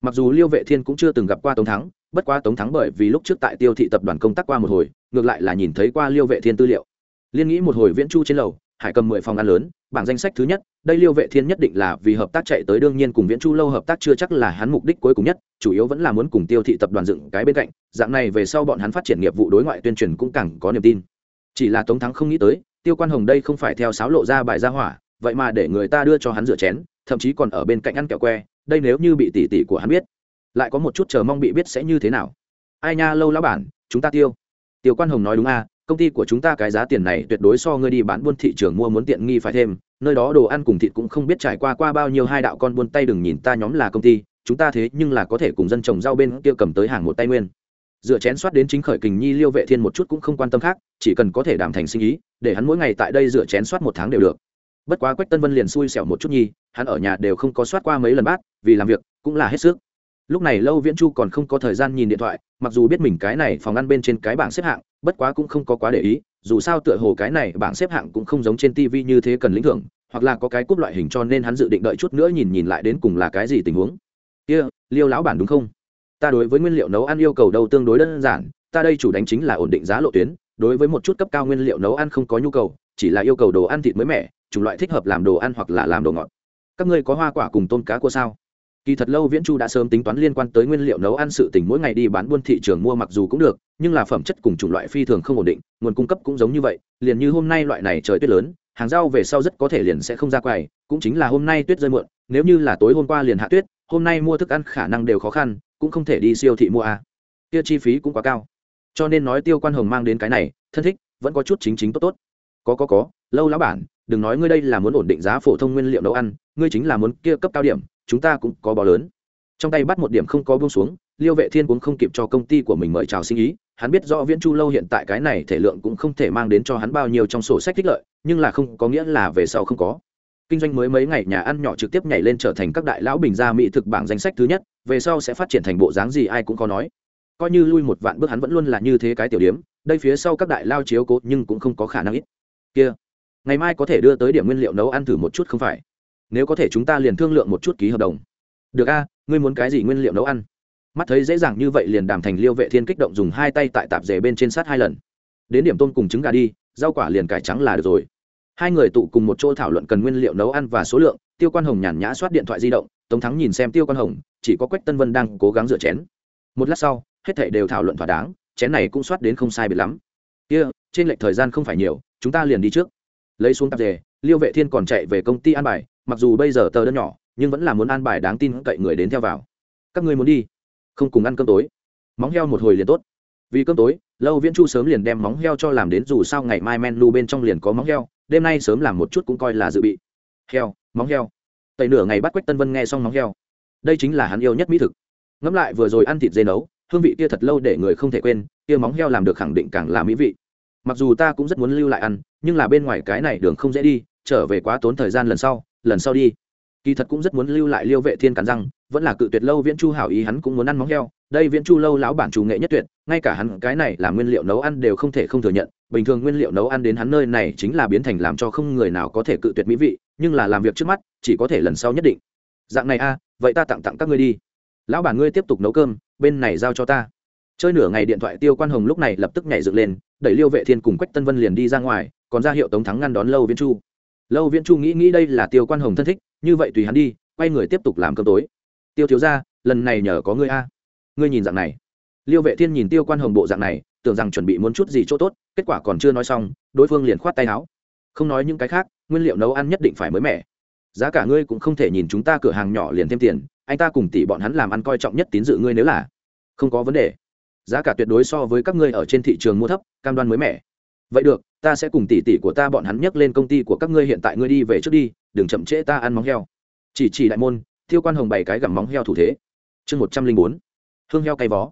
Mặc dù liêu vệ thiên cũng chưa từng gặp qua tống thắng, bất quá tống thắng bởi vì lúc trước tại tiêu thị tập đoàn công tác qua một hồi, ngược lại là nhìn thấy qua liêu vệ thiên tư liệu. Liên nghĩ một hồi viễn chu trên lầu, hải cầm mười phòng ăn lớn bảng danh sách thứ nhất, đây liêu vệ thiên nhất định là vì hợp tác chạy tới đương nhiên cùng viễn chu lâu hợp tác chưa chắc là hắn mục đích cuối cùng nhất, chủ yếu vẫn là muốn cùng tiêu thị tập đoàn dựng cái bên cạnh, dạng này về sau bọn hắn phát triển nghiệp vụ đối ngoại tuyên truyền cũng càng có niềm tin. Chỉ là tống thắng không nghĩ tới, tiêu quan hồng đây không phải theo sáo lộ ra bài ra hỏa, vậy mà để người ta đưa cho hắn rửa chén, thậm chí còn ở bên cạnh ăn kẹo que, đây nếu như bị tỷ tỷ của hắn biết, lại có một chút chờ mong bị biết sẽ như thế nào. Ai nha, lâu lão bản, chúng ta tiêu. Tiêu quan hồng nói đúng a công ty của chúng ta cái giá tiền này tuyệt đối so ngươi đi bán buôn thị trường mua muốn tiện nghi phải thêm, nơi đó đồ ăn cùng thịt cũng không biết trải qua qua bao nhiêu hai đạo con buôn tay đừng nhìn ta nhóm là công ty, chúng ta thế nhưng là có thể cùng dân trồng rau bên kia cầm tới hàng một tay nguyên. Dựa chén soát đến chính khởi kình nhi liêu vệ thiên một chút cũng không quan tâm khác, chỉ cần có thể đảm thành sinh ý, để hắn mỗi ngày tại đây dựa chén soát một tháng đều được. Bất quá quách tân vân liền xui xẻo một chút nhi, hắn ở nhà đều không có soát qua mấy lần bát, vì làm việc cũng là hết sức lúc này lâu viễn chu còn không có thời gian nhìn điện thoại mặc dù biết mình cái này phòng ăn bên trên cái bảng xếp hạng bất quá cũng không có quá để ý dù sao tựa hồ cái này bảng xếp hạng cũng không giống trên tv như thế cần lĩnh thưởng hoặc là có cái cúp loại hình cho nên hắn dự định đợi chút nữa nhìn nhìn lại đến cùng là cái gì tình huống. Kia、yeah, liêu lão bản đúng không? Ta đối với nguyên liệu nấu ăn yêu cầu đâu tương đối đơn giản ta đây chủ đánh chính là ổn định giá lộ tuyến đối với một chút cấp cao nguyên liệu nấu ăn không có nhu cầu chỉ là yêu cầu đồ ăn thịt mới mẻ chủng loại thích hợp làm đồ ăn hoặc là làm đồ ngọt. Các ngươi có hoa quả cùng tôm cá cua sao? Kỳ thật lâu viễn chu đã sớm tính toán liên quan tới nguyên liệu nấu ăn sự tình, mỗi ngày đi bán buôn thị trường mua mặc dù cũng được, nhưng là phẩm chất cùng chủng loại phi thường không ổn định, nguồn cung cấp cũng giống như vậy, liền như hôm nay loại này trời tuyết lớn, hàng rau về sau rất có thể liền sẽ không ra quầy, cũng chính là hôm nay tuyết rơi muộn, nếu như là tối hôm qua liền hạ tuyết, hôm nay mua thức ăn khả năng đều khó khăn, cũng không thể đi siêu thị mua à. kia chi phí cũng quá cao cho nên nói tiêu quan hồng mang đến cái này, thân thích, vẫn có chút chính chính tốt tốt có có có, lâu lão bản, đừng nói ngươi đây là muốn ổn định giá phổ thông nguyên liệu nấu ăn, ngươi chính là muốn kia cấp cao điểm chúng ta cũng có bò lớn. Trong tay bắt một điểm không có buông xuống, liêu vệ thiên cũng không kịp cho công ty của mình mời chào sinh ý, hắn biết rõ viễn chu lâu hiện tại cái này thể lượng cũng không thể mang đến cho hắn bao nhiêu trong sổ sách tích lợi, nhưng là không có nghĩa là về sau không có. Kinh doanh mới mấy ngày nhà ăn nhỏ trực tiếp nhảy lên trở thành các đại lão bình gia mỹ thực bảng danh sách thứ nhất, về sau sẽ phát triển thành bộ dáng gì ai cũng có nói. Coi như lui một vạn bước hắn vẫn luôn là như thế cái tiểu điểm, đây phía sau các đại lao chiếu cố nhưng cũng không có khả năng ít. Kia, ngày mai có thể đưa tới điểm nguyên liệu nấu ăn thử một chút không phải? Nếu có thể chúng ta liền thương lượng một chút ký hợp đồng. Được a, ngươi muốn cái gì nguyên liệu nấu ăn? Mắt thấy dễ dàng như vậy liền đàm thành liêu vệ thiên kích động dùng hai tay tại tạp dề bên trên sát hai lần. Đến điểm tôm cùng trứng gà đi, rau quả liền cải trắng là được rồi. Hai người tụ cùng một chỗ thảo luận cần nguyên liệu nấu ăn và số lượng, tiêu quan hồng nhàn nhã soát điện thoại di động, tống thắng nhìn xem tiêu quan hồng, chỉ có quách tân vân đang cố gắng rửa chén. Một lát sau, hết thảy đều thảo luận thỏa đáng, chén này cũng soát đến không sai biệt lắm. Kia, trên lệch thời gian không phải nhiều, chúng ta liền đi trước. Lấy xuống tạp dề, liêu vệ thiên còn chạy về công ty an bài mặc dù bây giờ tờ đơn nhỏ, nhưng vẫn là muốn an bài đáng tin cậy người đến theo vào. Các ngươi muốn đi, không cùng ăn cơm tối. Móng heo một hồi liền tốt. Vì cơm tối, lâu viễn chu sớm liền đem móng heo cho làm đến dù sao ngày mai menu bên trong liền có móng heo, đêm nay sớm làm một chút cũng coi là dự bị. Heo, móng heo. Tẩy nửa ngày bắt quách tân vân nghe xong móng heo. Đây chính là hắn yêu nhất mỹ thực. Ngẫm lại vừa rồi ăn thịt dê nấu, hương vị kia thật lâu để người không thể quên, kia móng heo làm được khẳng định càng là mỹ vị. Mặc dù ta cũng rất muốn lưu lại ăn, nhưng là bên ngoài cái này đường không dễ đi, trở về quá tốn thời gian lần sau lần sau đi. Kỳ thật cũng rất muốn lưu lại liêu vệ thiên cắn răng, vẫn là cự tuyệt lâu viễn chu hảo ý hắn cũng muốn ăn móng heo. Đây viễn chu lâu lão bản chủ nghệ nhất tuyệt, ngay cả hắn cái này là nguyên liệu nấu ăn đều không thể không thừa nhận. Bình thường nguyên liệu nấu ăn đến hắn nơi này chính là biến thành làm cho không người nào có thể cự tuyệt mỹ vị, nhưng là làm việc trước mắt, chỉ có thể lần sau nhất định. Dạng này a à, vậy ta tặng tặng các ngươi đi. Lão bản ngươi tiếp tục nấu cơm, bên này giao cho ta. Chơi nửa ngày điện thoại tiêu quan hồng lúc này lập tức nhảy dựng lên, đẩy liêu vệ thiên cùng quách tân vân liền đi ra ngoài, còn ra hiệu tống thắng ngăn đón lâu viễn chu lâu viễn chu nghĩ nghĩ đây là tiêu quan hồng thân thích, như vậy tùy hắn đi, quay người tiếp tục làm cơm tối. Tiêu thiếu ra lần này nhờ có ngươi a. Ngươi nhìn dạng này. Liêu vệ thiên nhìn tiêu quan hồng bộ dạng này, tưởng rằng chuẩn bị muốn chút gì chỗ tốt, kết quả còn chưa nói xong, đối phương liền khoát tay áo. Không nói những cái khác, nguyên liệu nấu ăn nhất định phải mới mẻ. Giá cả ngươi cũng không thể nhìn chúng ta cửa hàng nhỏ liền thêm tiền, anh ta cùng tỷ bọn hắn làm ăn coi trọng nhất tín dự ngươi nếu là. Không có vấn đề. Giá cả tuyệt đối so với các ngươi ở trên thị trường mua thấp, cam đoan mới mẻ vậy được, ta sẽ cùng tỷ tỷ của ta bọn hắn nhấc lên công ty của các ngươi hiện tại ngươi đi về trước đi, đừng chậm trễ ta ăn móng heo. Chỉ chỉ đại môn, Thiêu quan hồng bảy cái gặm móng heo thủ thế. Chương một trăm linh bốn, hương heo cay vó.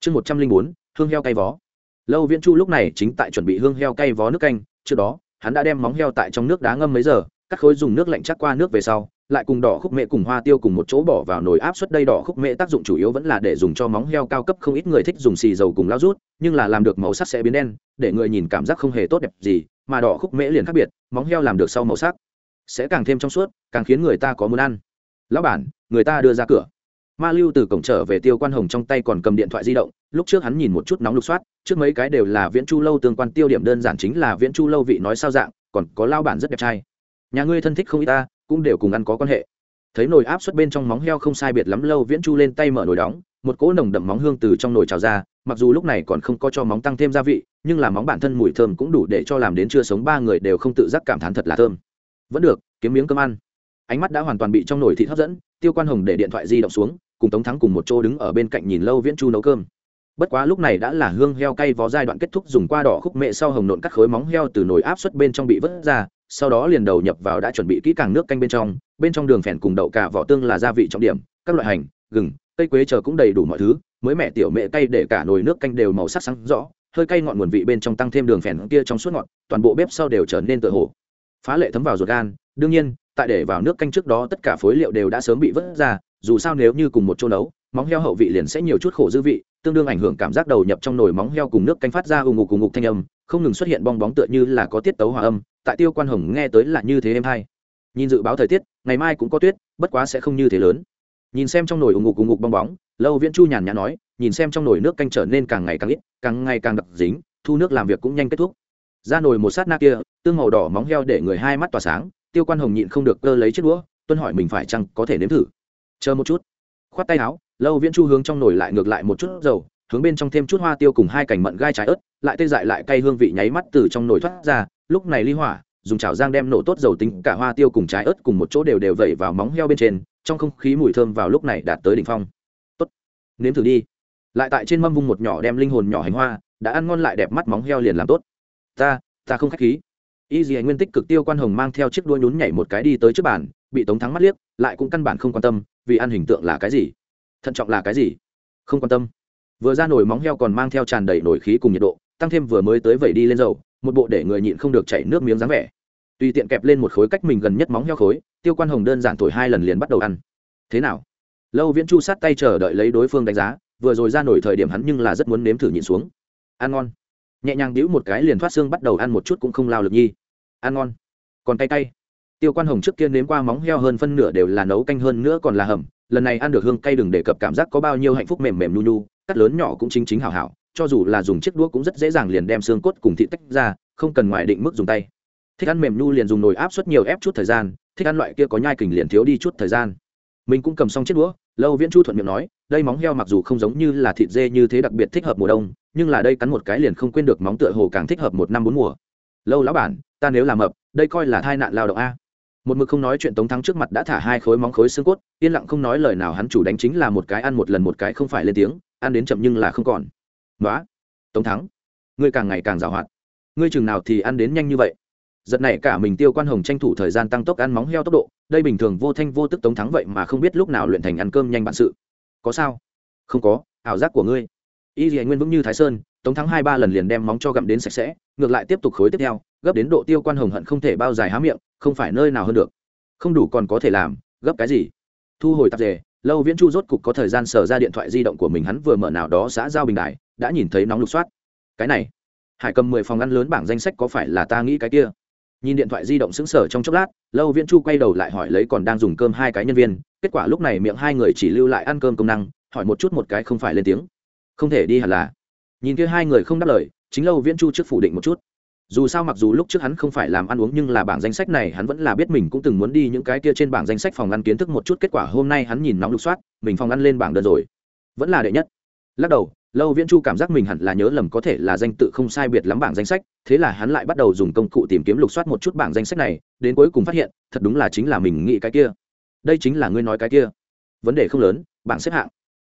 Chương một trăm linh bốn, hương heo cay vó. Lâu viễn chu lúc này chính tại chuẩn bị hương heo cay vó nước canh, trước đó, hắn đã đem móng heo tại trong nước đá ngâm mấy giờ cắt khối dùng nước lạnh chắc qua nước về sau, lại cùng đỏ khúc mễ cùng hoa tiêu cùng một chỗ bỏ vào nồi áp suất đây đỏ khúc mễ tác dụng chủ yếu vẫn là để dùng cho móng heo cao cấp, không ít người thích dùng xì dầu cùng lao rút, nhưng là làm được màu sắc sẽ biến đen, để người nhìn cảm giác không hề tốt đẹp gì, mà đỏ khúc mễ liền khác biệt, móng heo làm được sau màu sắc sẽ càng thêm trong suốt, càng khiến người ta có muốn ăn. Lão bản, người ta đưa ra cửa. Ma lưu từ cổng trở về tiêu quan hồng trong tay còn cầm điện thoại di động, lúc trước hắn nhìn một chút nóng lục soát, trước mấy cái đều là viễn chu lâu tương quan tiêu điểm, đơn giản chính là viễn chu lâu vị nói sao dạng, còn có lao bản rất đẹp trai nhà ngươi thân thích không ít ta, cũng đều cùng ăn có quan hệ. Thấy nồi áp suất bên trong móng heo không sai biệt lắm, lâu viễn chu lên tay mở nồi đóng, một cỗ nồng đậm móng hương từ trong nồi trào ra, mặc dù lúc này còn không có cho móng tăng thêm gia vị, nhưng là móng bản thân mùi thơm cũng đủ để cho làm đến chưa sống ba người đều không tự giác cảm thán thật là thơm. Vẫn được, kiếm miếng cơm ăn. Ánh mắt đã hoàn toàn bị trong nồi thịt hấp dẫn, tiêu quan hồng để điện thoại di động xuống, cùng tống thắng cùng một chỗ đứng ở bên cạnh nhìn lâu viễn chu nấu cơm. Bất quá lúc này đã là hương heo cay vó giai đoạn kết thúc dùng qua đỏ khúc mệ sau hồng nộn cắt khối móng heo từ nồi áp suất bên trong bị vớt ra sau đó liền đầu nhập vào đã chuẩn bị kỹ càng nước canh bên trong bên trong đường phèn cùng đậu cả vỏ tương là gia vị trọng điểm, các loại hành, gừng, cây quế chờ cũng đầy đủ mọi thứ, mới mẹ tiểu mẹ cay để cả nồi nước canh đều màu sắc sáng rõ, hơi cay ngọn nguồn vị bên trong tăng thêm đường phèn kia trong suốt ngọt, toàn bộ bếp sau đều trở nên tựa hồ phá lệ thấm vào ruột gan. Đương nhiên, tại để vào nước canh trước đó tất cả phối liệu đều đã sớm bị vớt ra, dù sao nếu như cùng một chỗ nấu, móng heo hậu vị liền sẽ nhiều chút khổ dư vị, tương đương ảnh hưởng cảm giác đầu nhập trong nồi móng heo cùng nước canh phát ra ù ngục ù ngục thanh âm không ngừng xuất hiện bong bóng tựa như là có tiết tấu hòa âm, tại tiêu quan hồng nghe tới là như thế em hay. Nhìn dự báo thời tiết, ngày mai cũng có tuyết, bất quá sẽ không như thế lớn. Nhìn xem trong nồi ủng ngục ủng ngục bong bóng, lâu viễn chu nhàn nhã nói, nhìn xem trong nồi nước canh trở nên càng ngày càng ít, càng ngày càng đặc dính, thu nước làm việc cũng nhanh kết thúc. Ra nồi một sát na kia, tương màu đỏ móng heo để người hai mắt tỏa sáng, tiêu quan hồng nhịn không được cơ lấy chiếc đũa, tuân hỏi mình phải chăng có thể nếm thử. Chờ một chút. Khoát tay áo, lâu viễn chu hướng trong nồi lại ngược lại một chút dầu hướng bên trong thêm chút hoa tiêu cùng hai cành mận gai trái ớt, lại tê dại lại cay hương vị nháy mắt từ trong nồi thoát ra, lúc này ly hỏa, dùng chảo giang đem nổ tốt dầu tính cả hoa tiêu cùng trái ớt cùng một chỗ đều đều vẩy vào móng heo bên trên, trong không khí mùi thơm vào lúc này đạt tới đỉnh phong. Tốt, nếm thử đi. Lại tại trên mâm vung một nhỏ đem linh hồn nhỏ hành hoa, đã ăn ngon lại đẹp mắt móng heo liền làm tốt. Ta ta không khách khí. Y dì nguyên tích cực tiêu quan hồng mang theo chiếc đuôi nhún nhảy một cái đi tới trước bàn, bị tống thắng mắt liếc, lại cũng căn bản không quan tâm, vì ăn hình tượng là cái gì? Thận trọng là cái gì? Không quan tâm vừa ra nổi móng heo còn mang theo tràn đầy nổi khí cùng nhiệt độ, tăng thêm vừa mới tới vẩy đi lên dầu, một bộ để người nhịn không được chảy nước miếng dáng vẻ. Tùy tiện kẹp lên một khối cách mình gần nhất móng heo khối, tiêu quan hồng đơn giản thổi hai lần liền bắt đầu ăn. Thế nào? Lâu viễn chu sát tay chờ đợi lấy đối phương đánh giá, vừa rồi ra nổi thời điểm hắn nhưng là rất muốn nếm thử nhịn xuống. Ăn ngon. Nhẹ nhàng đĩu một cái liền thoát xương bắt đầu ăn một chút cũng không lao lực nhi. Ăn ngon. Còn tay tay tiêu quan hồng trước kia nếm qua móng heo hơn phân nửa đều là nấu canh hơn nữa còn là hầm lần này ăn được hương cay đừng đề cập cảm giác có bao nhiêu hạnh phúc mềm mềm nu nu cắt lớn nhỏ cũng chính chính hảo hảo, cho dù là dùng chiếc đũa cũng rất dễ dàng liền đem xương cốt cùng thịt tách ra, không cần ngoài định mức dùng tay. Thích ăn mềm nu liền dùng nồi áp suất nhiều ép chút thời gian, thích ăn loại kia có nhai kình liền thiếu đi chút thời gian. Mình cũng cầm xong chiếc đũa, lâu viễn chu thuận miệng nói, đây móng heo mặc dù không giống như là thịt dê như thế đặc biệt thích hợp mùa đông, nhưng là đây cắn một cái liền không quên được móng tựa hồ càng thích hợp một năm bốn mùa. Lâu lão bản, ta nếu làm mập, đây coi là thai nạn lao động a một mực không nói chuyện tống thắng trước mặt đã thả hai khối móng khối xương cốt, yên lặng không nói lời nào hắn chủ đánh chính là một cái ăn một lần một cái không phải lên tiếng, ăn đến chậm nhưng là không còn. Nói tống thắng, ngươi càng ngày càng giàu hoạt. Ngươi chừng nào thì ăn đến nhanh như vậy? Giật này cả mình tiêu quan hồng tranh thủ thời gian tăng tốc ăn móng heo tốc độ, đây bình thường vô thanh vô tức tống thắng vậy mà không biết lúc nào luyện thành ăn cơm nhanh bản sự. Có sao? Không có, ảo giác của ngươi. Y dì nguyên vững như thái sơn, tống thắng hai ba lần liền đem móng cho gặm đến sạch sẽ, ngược lại tiếp tục khối tiếp theo, gấp đến độ tiêu quan hồng hận không thể bao dài há miệng không phải nơi nào hơn được. Không đủ còn có thể làm, gấp cái gì? Thu hồi tạp dề, lâu viễn chu rốt cục có thời gian sở ra điện thoại di động của mình, hắn vừa mở nào đó xã giao bình đại, đã nhìn thấy nóng lục soát. Cái này, hải cầm mười phòng ăn lớn bảng danh sách có phải là ta nghĩ cái kia? Nhìn điện thoại di động xứng sở trong chốc lát, lâu viễn chu quay đầu lại hỏi lấy còn đang dùng cơm hai cái nhân viên, kết quả lúc này miệng hai người chỉ lưu lại ăn cơm công năng, hỏi một chút một cái không phải lên tiếng. Không thể đi hẳn là. Nhìn kia hai người không đáp lời, chính lâu viễn chu trước phủ định một chút dù sao mặc dù lúc trước hắn không phải làm ăn uống nhưng là bảng danh sách này hắn vẫn là biết mình cũng từng muốn đi những cái kia trên bảng danh sách phòng ăn kiến thức một chút kết quả hôm nay hắn nhìn nóng lục soát, mình phòng ăn lên bảng đơn rồi. Vẫn là đệ nhất. Lắc đầu, lâu viễn chu cảm giác mình hẳn là nhớ lầm có thể là danh tự không sai biệt lắm bảng danh sách, thế là hắn lại bắt đầu dùng công cụ tìm kiếm lục soát một chút bảng danh sách này, đến cuối cùng phát hiện, thật đúng là chính là mình nghĩ cái kia. Đây chính là ngươi nói cái kia. Vấn đề không lớn, bảng xếp hạng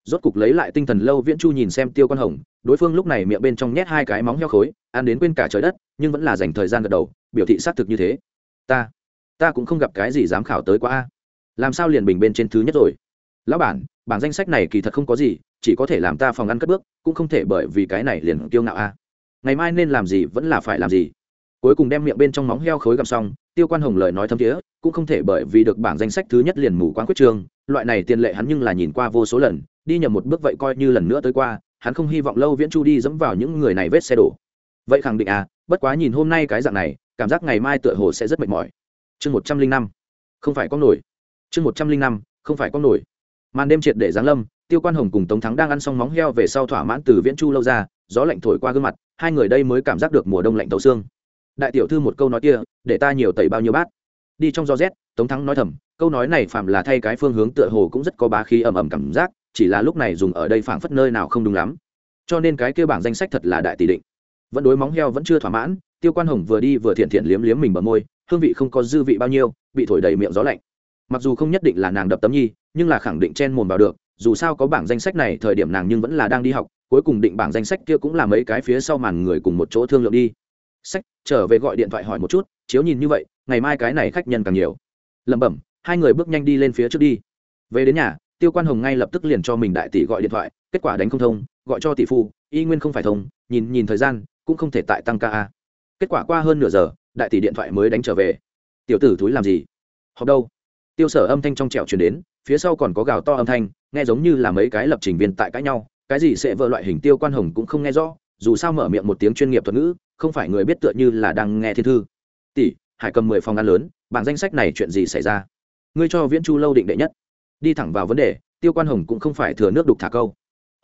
rốt cục lấy lại tinh thần lâu viễn chu nhìn xem tiêu Quan hồng đối phương lúc này miệng bên trong nhét hai cái móng heo khối ăn đến quên cả trời đất nhưng vẫn là dành thời gian gật đầu biểu thị xác thực như thế. Ta ta cũng không gặp cái gì dám khảo tới quá a. Làm sao liền bình bên trên thứ nhất rồi? Lão bản bảng danh sách này kỳ thật không có gì chỉ có thể làm ta phòng ăn cất bước cũng không thể bởi vì cái này liền tiêu ngạo a. Ngày mai nên làm gì vẫn là phải làm gì. Cuối cùng đem miệng bên trong móng heo khối gặm xong tiêu quan hồng lời nói thâm thiế cũng không thể bởi vì được bảng danh sách thứ nhất liền mù quán quyết trường, loại này tiền lệ hắn nhưng là nhìn qua vô số lần đi nhầm một bước vậy coi như lần nữa tới qua, hắn không hy vọng lâu viễn chu đi dẫm vào những người này vết xe đổ. Vậy khẳng định à bất quá nhìn hôm nay cái dạng này, cảm giác ngày mai tựa hồ sẽ rất mệt mỏi. Chương một trăm linh năm. Không phải có nổi. Chương một trăm linh năm, không phải có nổi. Màn đêm triệt để giáng lâm, tiêu quan hồng cùng tống thắng đang ăn xong móng heo về sau thỏa mãn từ viễn chu lâu ra, gió lạnh thổi qua gương mặt, hai người đây mới cảm giác được mùa đông lạnh tấu xương. Đại tiểu thư một câu nói kia, để ta nhiều tẩy bao nhiêu bát. Đi trong gió rét, tống thắng nói thầm, câu nói này phạm là thay cái phương hướng tựa hồ cũng rất có bá khí ầm ầm cảm giác chỉ là lúc này dùng ở đây phảng phất nơi nào không đúng lắm. Cho nên cái kêu bảng danh sách thật là đại tỷ định. Vẫn đối móng heo vẫn chưa thỏa mãn, tiêu quan hồng vừa đi vừa thiện thiện liếm liếm mình bờ môi, hương vị không có dư vị bao nhiêu, bị thổi đầy miệng gió lạnh. Mặc dù không nhất định là nàng đập tấm nhi, nhưng là khẳng định chen mồm vào được, dù sao có bảng danh sách này, thời điểm nàng nhưng vẫn là đang đi học, cuối cùng định bảng danh sách kia cũng là mấy cái phía sau màn người cùng một chỗ thương lượng đi. Sách, trở về gọi điện thoại hỏi một chút, chiếu nhìn như vậy, ngày mai cái này khách nhân càng nhiều. Lẩm bẩm, hai người bước nhanh đi lên phía trước đi. Về đến nhà tiêu quan hồng ngay lập tức liền cho mình đại tỷ gọi điện thoại, kết quả đánh không thông, gọi cho tỷ phu, y nguyên không phải thông, nhìn nhìn thời gian, cũng không thể tại tăng ca kết quả qua hơn nửa giờ, đại tỷ điện thoại mới đánh trở về. Tiểu tử thúi làm gì? Học đâu? Tiêu sở âm thanh trong trẻo chuyển đến, phía sau còn có gào to âm thanh, nghe giống như là mấy cái lập trình viên tại cãi nhau, cái gì sẽ vợ loại hình tiêu quan hồng cũng không nghe rõ, dù sao mở miệng một tiếng chuyên nghiệp thuật ngữ, không phải người biết tựa như là đang nghe thiên thư. Tỷ, hải cầm mười phòng ăn lớn, bảng danh sách này chuyện gì xảy ra? Ngươi cho viễn chu lâu định đệ nhất đi thẳng vào vấn đề, tiêu quan hồng cũng không phải thừa nước đục thả câu.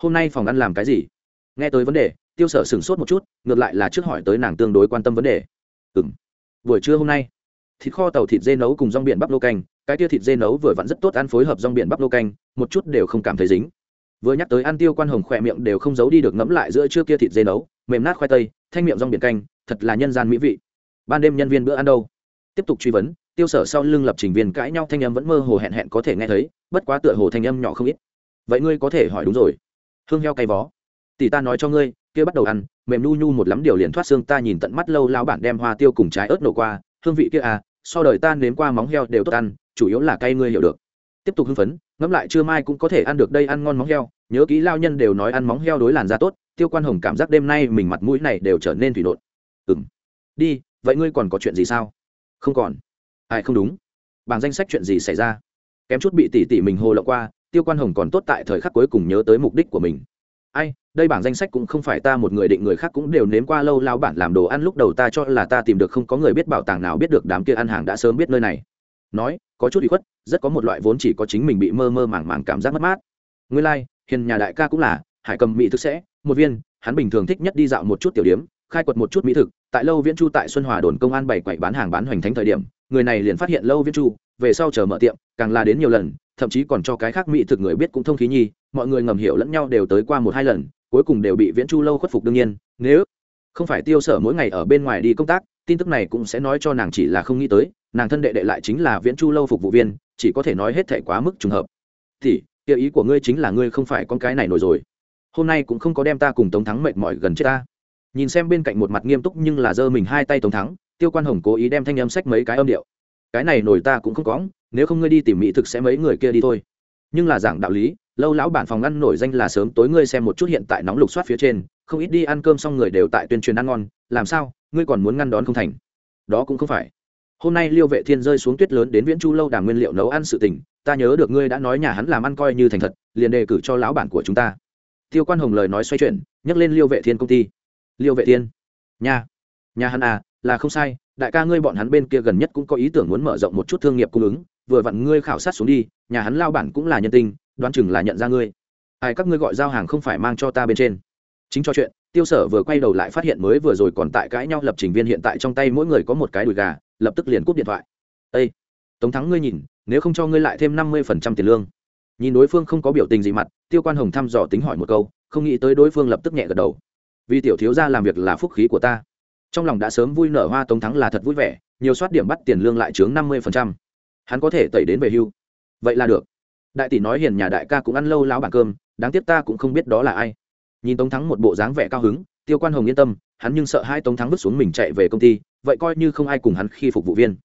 Hôm nay phòng ăn làm cái gì? Nghe tới vấn đề, tiêu sở sửng sốt một chút, ngược lại là trước hỏi tới nàng tương đối quan tâm vấn đề. Ừ m buổi trưa hôm nay, thịt kho tàu thịt dê nấu cùng rong biển bắp lô canh, cái tia thịt dê nấu vừa vặn rất tốt ăn phối hợp rong biển bắp lô canh, một chút đều không cảm thấy dính. Vừa nhắc tới ăn tiêu quan hồng khỏe miệng đều không giấu đi được ngẫm lại giữa trưa kia thịt dê nấu, mềm nát khoai tây, thanh miệng rong biển canh, thật là nhân gian mỹ vị. Ban đêm nhân viên bữa ăn đâu? Tiếp tục truy vấn tiêu sở sau lưng lập trình viên cãi nhau, thanh âm vẫn mơ hồ hẹn hẹn có thể nghe thấy, bất quá tựa hồ thanh âm nhỏ không ít. Vậy ngươi có thể hỏi đúng rồi. Hương heo cay vó. Tỷ ta nói cho ngươi, kia bắt đầu ăn, mềm nu nhu một lắm điều liền thoát xương, ta nhìn tận mắt lâu lao bản đem hoa tiêu cùng trái ớt nổ qua, hương vị kia à so đời ta nếm qua móng heo đều tốt ăn, chủ yếu là cay ngươi hiểu được. Tiếp tục hưng phấn, ngẫm lại chưa mai cũng có thể ăn được đây, ăn ngon móng heo, nhớ kỹ lao nhân đều nói ăn móng heo đối làn da tốt, tiêu quan hồng cảm giác đêm nay mình mặt mũi này đều trở nên thủy nộn. Ừng đi, vậy ngươi còn có chuyện gì sao? Không còn ai không đúng? Bảng danh sách chuyện gì xảy ra? Kém chút bị tỷ tỷ mình hồ lộ qua tiêu quan hồng còn tốt tại thời khắc cuối cùng nhớ tới mục đích của mình. Ai đây bảng danh sách cũng không phải ta một người định người khác cũng đều nếm qua lâu lao bản làm đồ ăn lúc đầu ta cho là ta tìm được không có người biết bảo tàng nào biết được đám kia ăn hàng đã sớm biết nơi này. Nói có chút bị khuất rất có một loại vốn chỉ có chính mình bị mơ mơ màng màng cảm giác mất mát. Nguyên lai、like, hiền nhà đại ca cũng là hải cầm mỹ thức sẽ một viên hắn bình thường thích nhất đi dạo một chút tiểu điếm khai quật một chút mỹ thực tại lâu viễn chu tại xuân hòa đồn công an bảy quậy bán hàng bán hoành thánh thời điểm người này liền phát hiện lâu viễn chu, về sau chờ mở tiệm, càng là đến nhiều lần, thậm chí còn cho cái khác mỹ thực người biết cũng thông khí nhi, mọi người ngầm hiểu lẫn nhau đều tới qua một hai lần, cuối cùng đều bị viễn chu lâu khuất phục đương nhiên, nếu không phải tiêu sở mỗi ngày ở bên ngoài đi công tác, tin tức này cũng sẽ nói cho nàng chỉ là không nghĩ tới, nàng thân đệ đệ lại chính là viễn chu lâu phục vụ viên, chỉ có thể nói hết thể quá mức trùng hợp. Thì, kia ý của ngươi chính là ngươi không phải con cái này nổi rồi. Hôm nay cũng không có đem ta cùng tống thắng mệt mỏi gần chết ta. Nhìn xem bên cạnh một mặt nghiêm túc nhưng là giơ mình hai tay tống thắng tiêu quan hồng cố ý đem thanh âm sách mấy cái âm điệu. Cái này nổi ta cũng không có nếu không ngươi đi tìm mỹ thực sẽ mấy người kia đi thôi. Nhưng là giảng đạo lý, lâu lão bản phòng ăn nổi danh là sớm tối ngươi xem một chút hiện tại nóng lục soát phía trên, không ít đi ăn cơm xong người đều tại tuyên truyền ăn ngon, làm sao, ngươi còn muốn ngăn đón không thành? Đó cũng không phải. Hôm nay liêu vệ thiên rơi xuống tuyết lớn đến viễn chu lâu đàm nguyên liệu nấu ăn sự tình, ta nhớ được ngươi đã nói nhà hắn làm ăn coi như thành thật, liền đề cử cho lão bản của chúng ta. Tiêu quan hồng lời nói xoay chuyển, nhắc lên liêu vệ thiên công ty. Liêu vệ thiên. Nhà. Nhà hắn à là không sai đại ca ngươi bọn hắn bên kia gần nhất cũng có ý tưởng muốn mở rộng một chút thương nghiệp cung ứng vừa vặn ngươi khảo sát xuống đi nhà hắn lao bản cũng là nhân tình, đoán chừng là nhận ra ngươi. Ai các ngươi gọi giao hàng không phải mang cho ta bên trên. Chính cho chuyện tiêu sở vừa quay đầu lại phát hiện mới vừa rồi còn tại cãi nhau lập trình viên hiện tại trong tay mỗi người có một cái đùi gà lập tức liền cúp điện thoại. Ây tống thắng ngươi nhìn nếu không cho ngươi lại thêm năm mươi phần trăm tiền lương. Nhìn đối phương không có biểu tình gì mặt tiêu quan hồng thăm dò tính hỏi một câu không nghĩ tới đối phương lập tức nhẹ gật đầu. Vì tiểu thiếu gia làm việc là phúc khí của ta trong lòng đã sớm vui nở hoa tống thắng là thật vui vẻ nhiều soát điểm bắt tiền lương lại chướng năm mươi phần trăm. Hắn có thể tẩy đến về hưu. Vậy là được. Đại tỷ nói hiền nhà đại ca cũng ăn lâu láo bảng cơm đáng tiếc ta cũng không biết đó là ai. Nhìn tống thắng một bộ dáng vẻ cao hứng tiêu quan hồng yên tâm hắn nhưng sợ hai tống thắng vứt xuống mình chạy về công ty vậy coi như không ai cùng hắn khi phục vụ viên.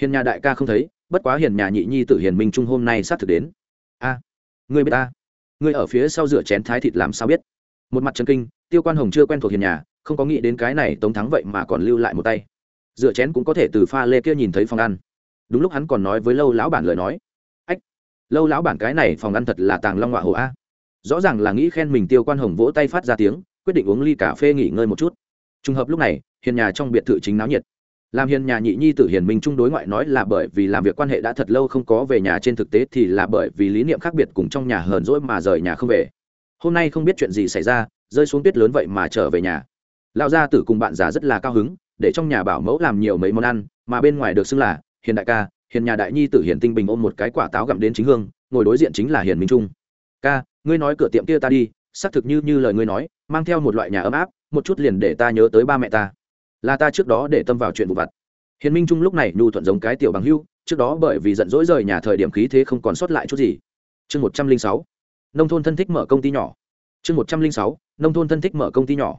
Hiền nhà đại ca không thấy bất quá hiền nhà nhị nhi tự hiền minh trung hôm nay sát thực đến. A à, người biết ta? Người ở phía sau rửa chén thái thịt làm sao biết? Một mặt trần kinh tiêu quan hồng chưa quen thuộc hiền nhà không có nghĩ đến cái này tống thắng vậy mà còn lưu lại một tay. Dựa chén cũng có thể từ pha lê kia nhìn thấy phòng ăn. Đúng lúc hắn còn nói với lâu lão bản lời nói. Ách, lâu lão bản cái này phòng ăn thật là tàng long họa hổ a. Rõ ràng là nghĩ khen mình tiêu quan hồng vỗ tay phát ra tiếng, quyết định uống ly cà phê nghỉ ngơi một chút. Trùng hợp lúc này, hiền nhà trong biệt thự chính náo nhiệt. Làm hiền nhà nhị nhi tử hiền minh trung đối ngoại nói là bởi vì làm việc quan hệ đã thật lâu không có về nhà trên thực tế thì là bởi vì lý niệm khác biệt cùng trong nhà hờn dỗi mà rời nhà không về. Hôm nay không biết chuyện gì xảy ra, rơi xuống tuyết lớn vậy mà trở về nhà lão gia tử cùng bạn già rất là cao hứng, để trong nhà bảo mẫu làm nhiều mấy món ăn, mà bên ngoài được xưng là hiền đại ca, hiền nhà đại nhi tử hiền tinh bình ôm một cái quả táo gặm đến chính hương, ngồi đối diện chính là hiền minh trung. Ca, ngươi nói cửa tiệm kia ta đi, xác thực như như lời ngươi nói, mang theo một loại nhà ấm áp, một chút liền để ta nhớ tới ba mẹ ta. Là ta trước đó để tâm vào chuyện vụ vặt. Hiền minh trung lúc này nhu thuận giống cái tiểu bằng hưu, trước đó bởi vì giận dỗi rời nhà thời điểm khí thế không còn sót lại chút gì. Chương một trăm linh sáu, nông thôn thân thích mở công ty nhỏ. Chương một trăm linh sáu, nông thôn thân thích mở công ty nhỏ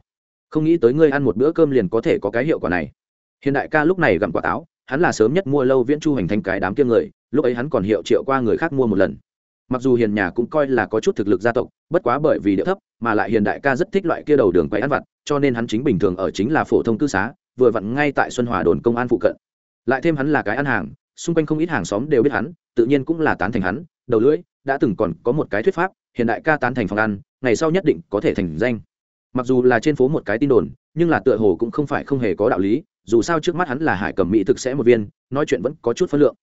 không nghĩ tới ngươi ăn một bữa cơm liền có thể có cái hiệu quả này. Hiện đại ca lúc này gặm quả táo, hắn là sớm nhất mua lâu viễn chu hành thành cái đám kia người, lúc ấy hắn còn hiệu triệu qua người khác mua một lần. Mặc dù hiền nhà cũng coi là có chút thực lực gia tộc, bất quá bởi vì địa thấp, mà lại hiền đại ca rất thích loại kia đầu đường quay ăn vặt, cho nên hắn chính bình thường ở chính là phổ thông cư xá, vừa vặn ngay tại xuân hòa đồn công an phụ cận. Lại thêm hắn là cái ăn hàng, xung quanh không ít hàng xóm đều biết hắn, tự nhiên cũng là tán thành hắn, đầu lưỡi, đã từng còn có một cái thuyết pháp hiện đại ca tán thành phòng ăn, ngày sau nhất định có thể thành danh mặc dù là trên phố một cái tin đồn, nhưng là tựa hồ cũng không phải không hề có đạo lý, dù sao trước mắt hắn là hải cầm mỹ thực sẽ một viên, nói chuyện vẫn có chút phân lượng.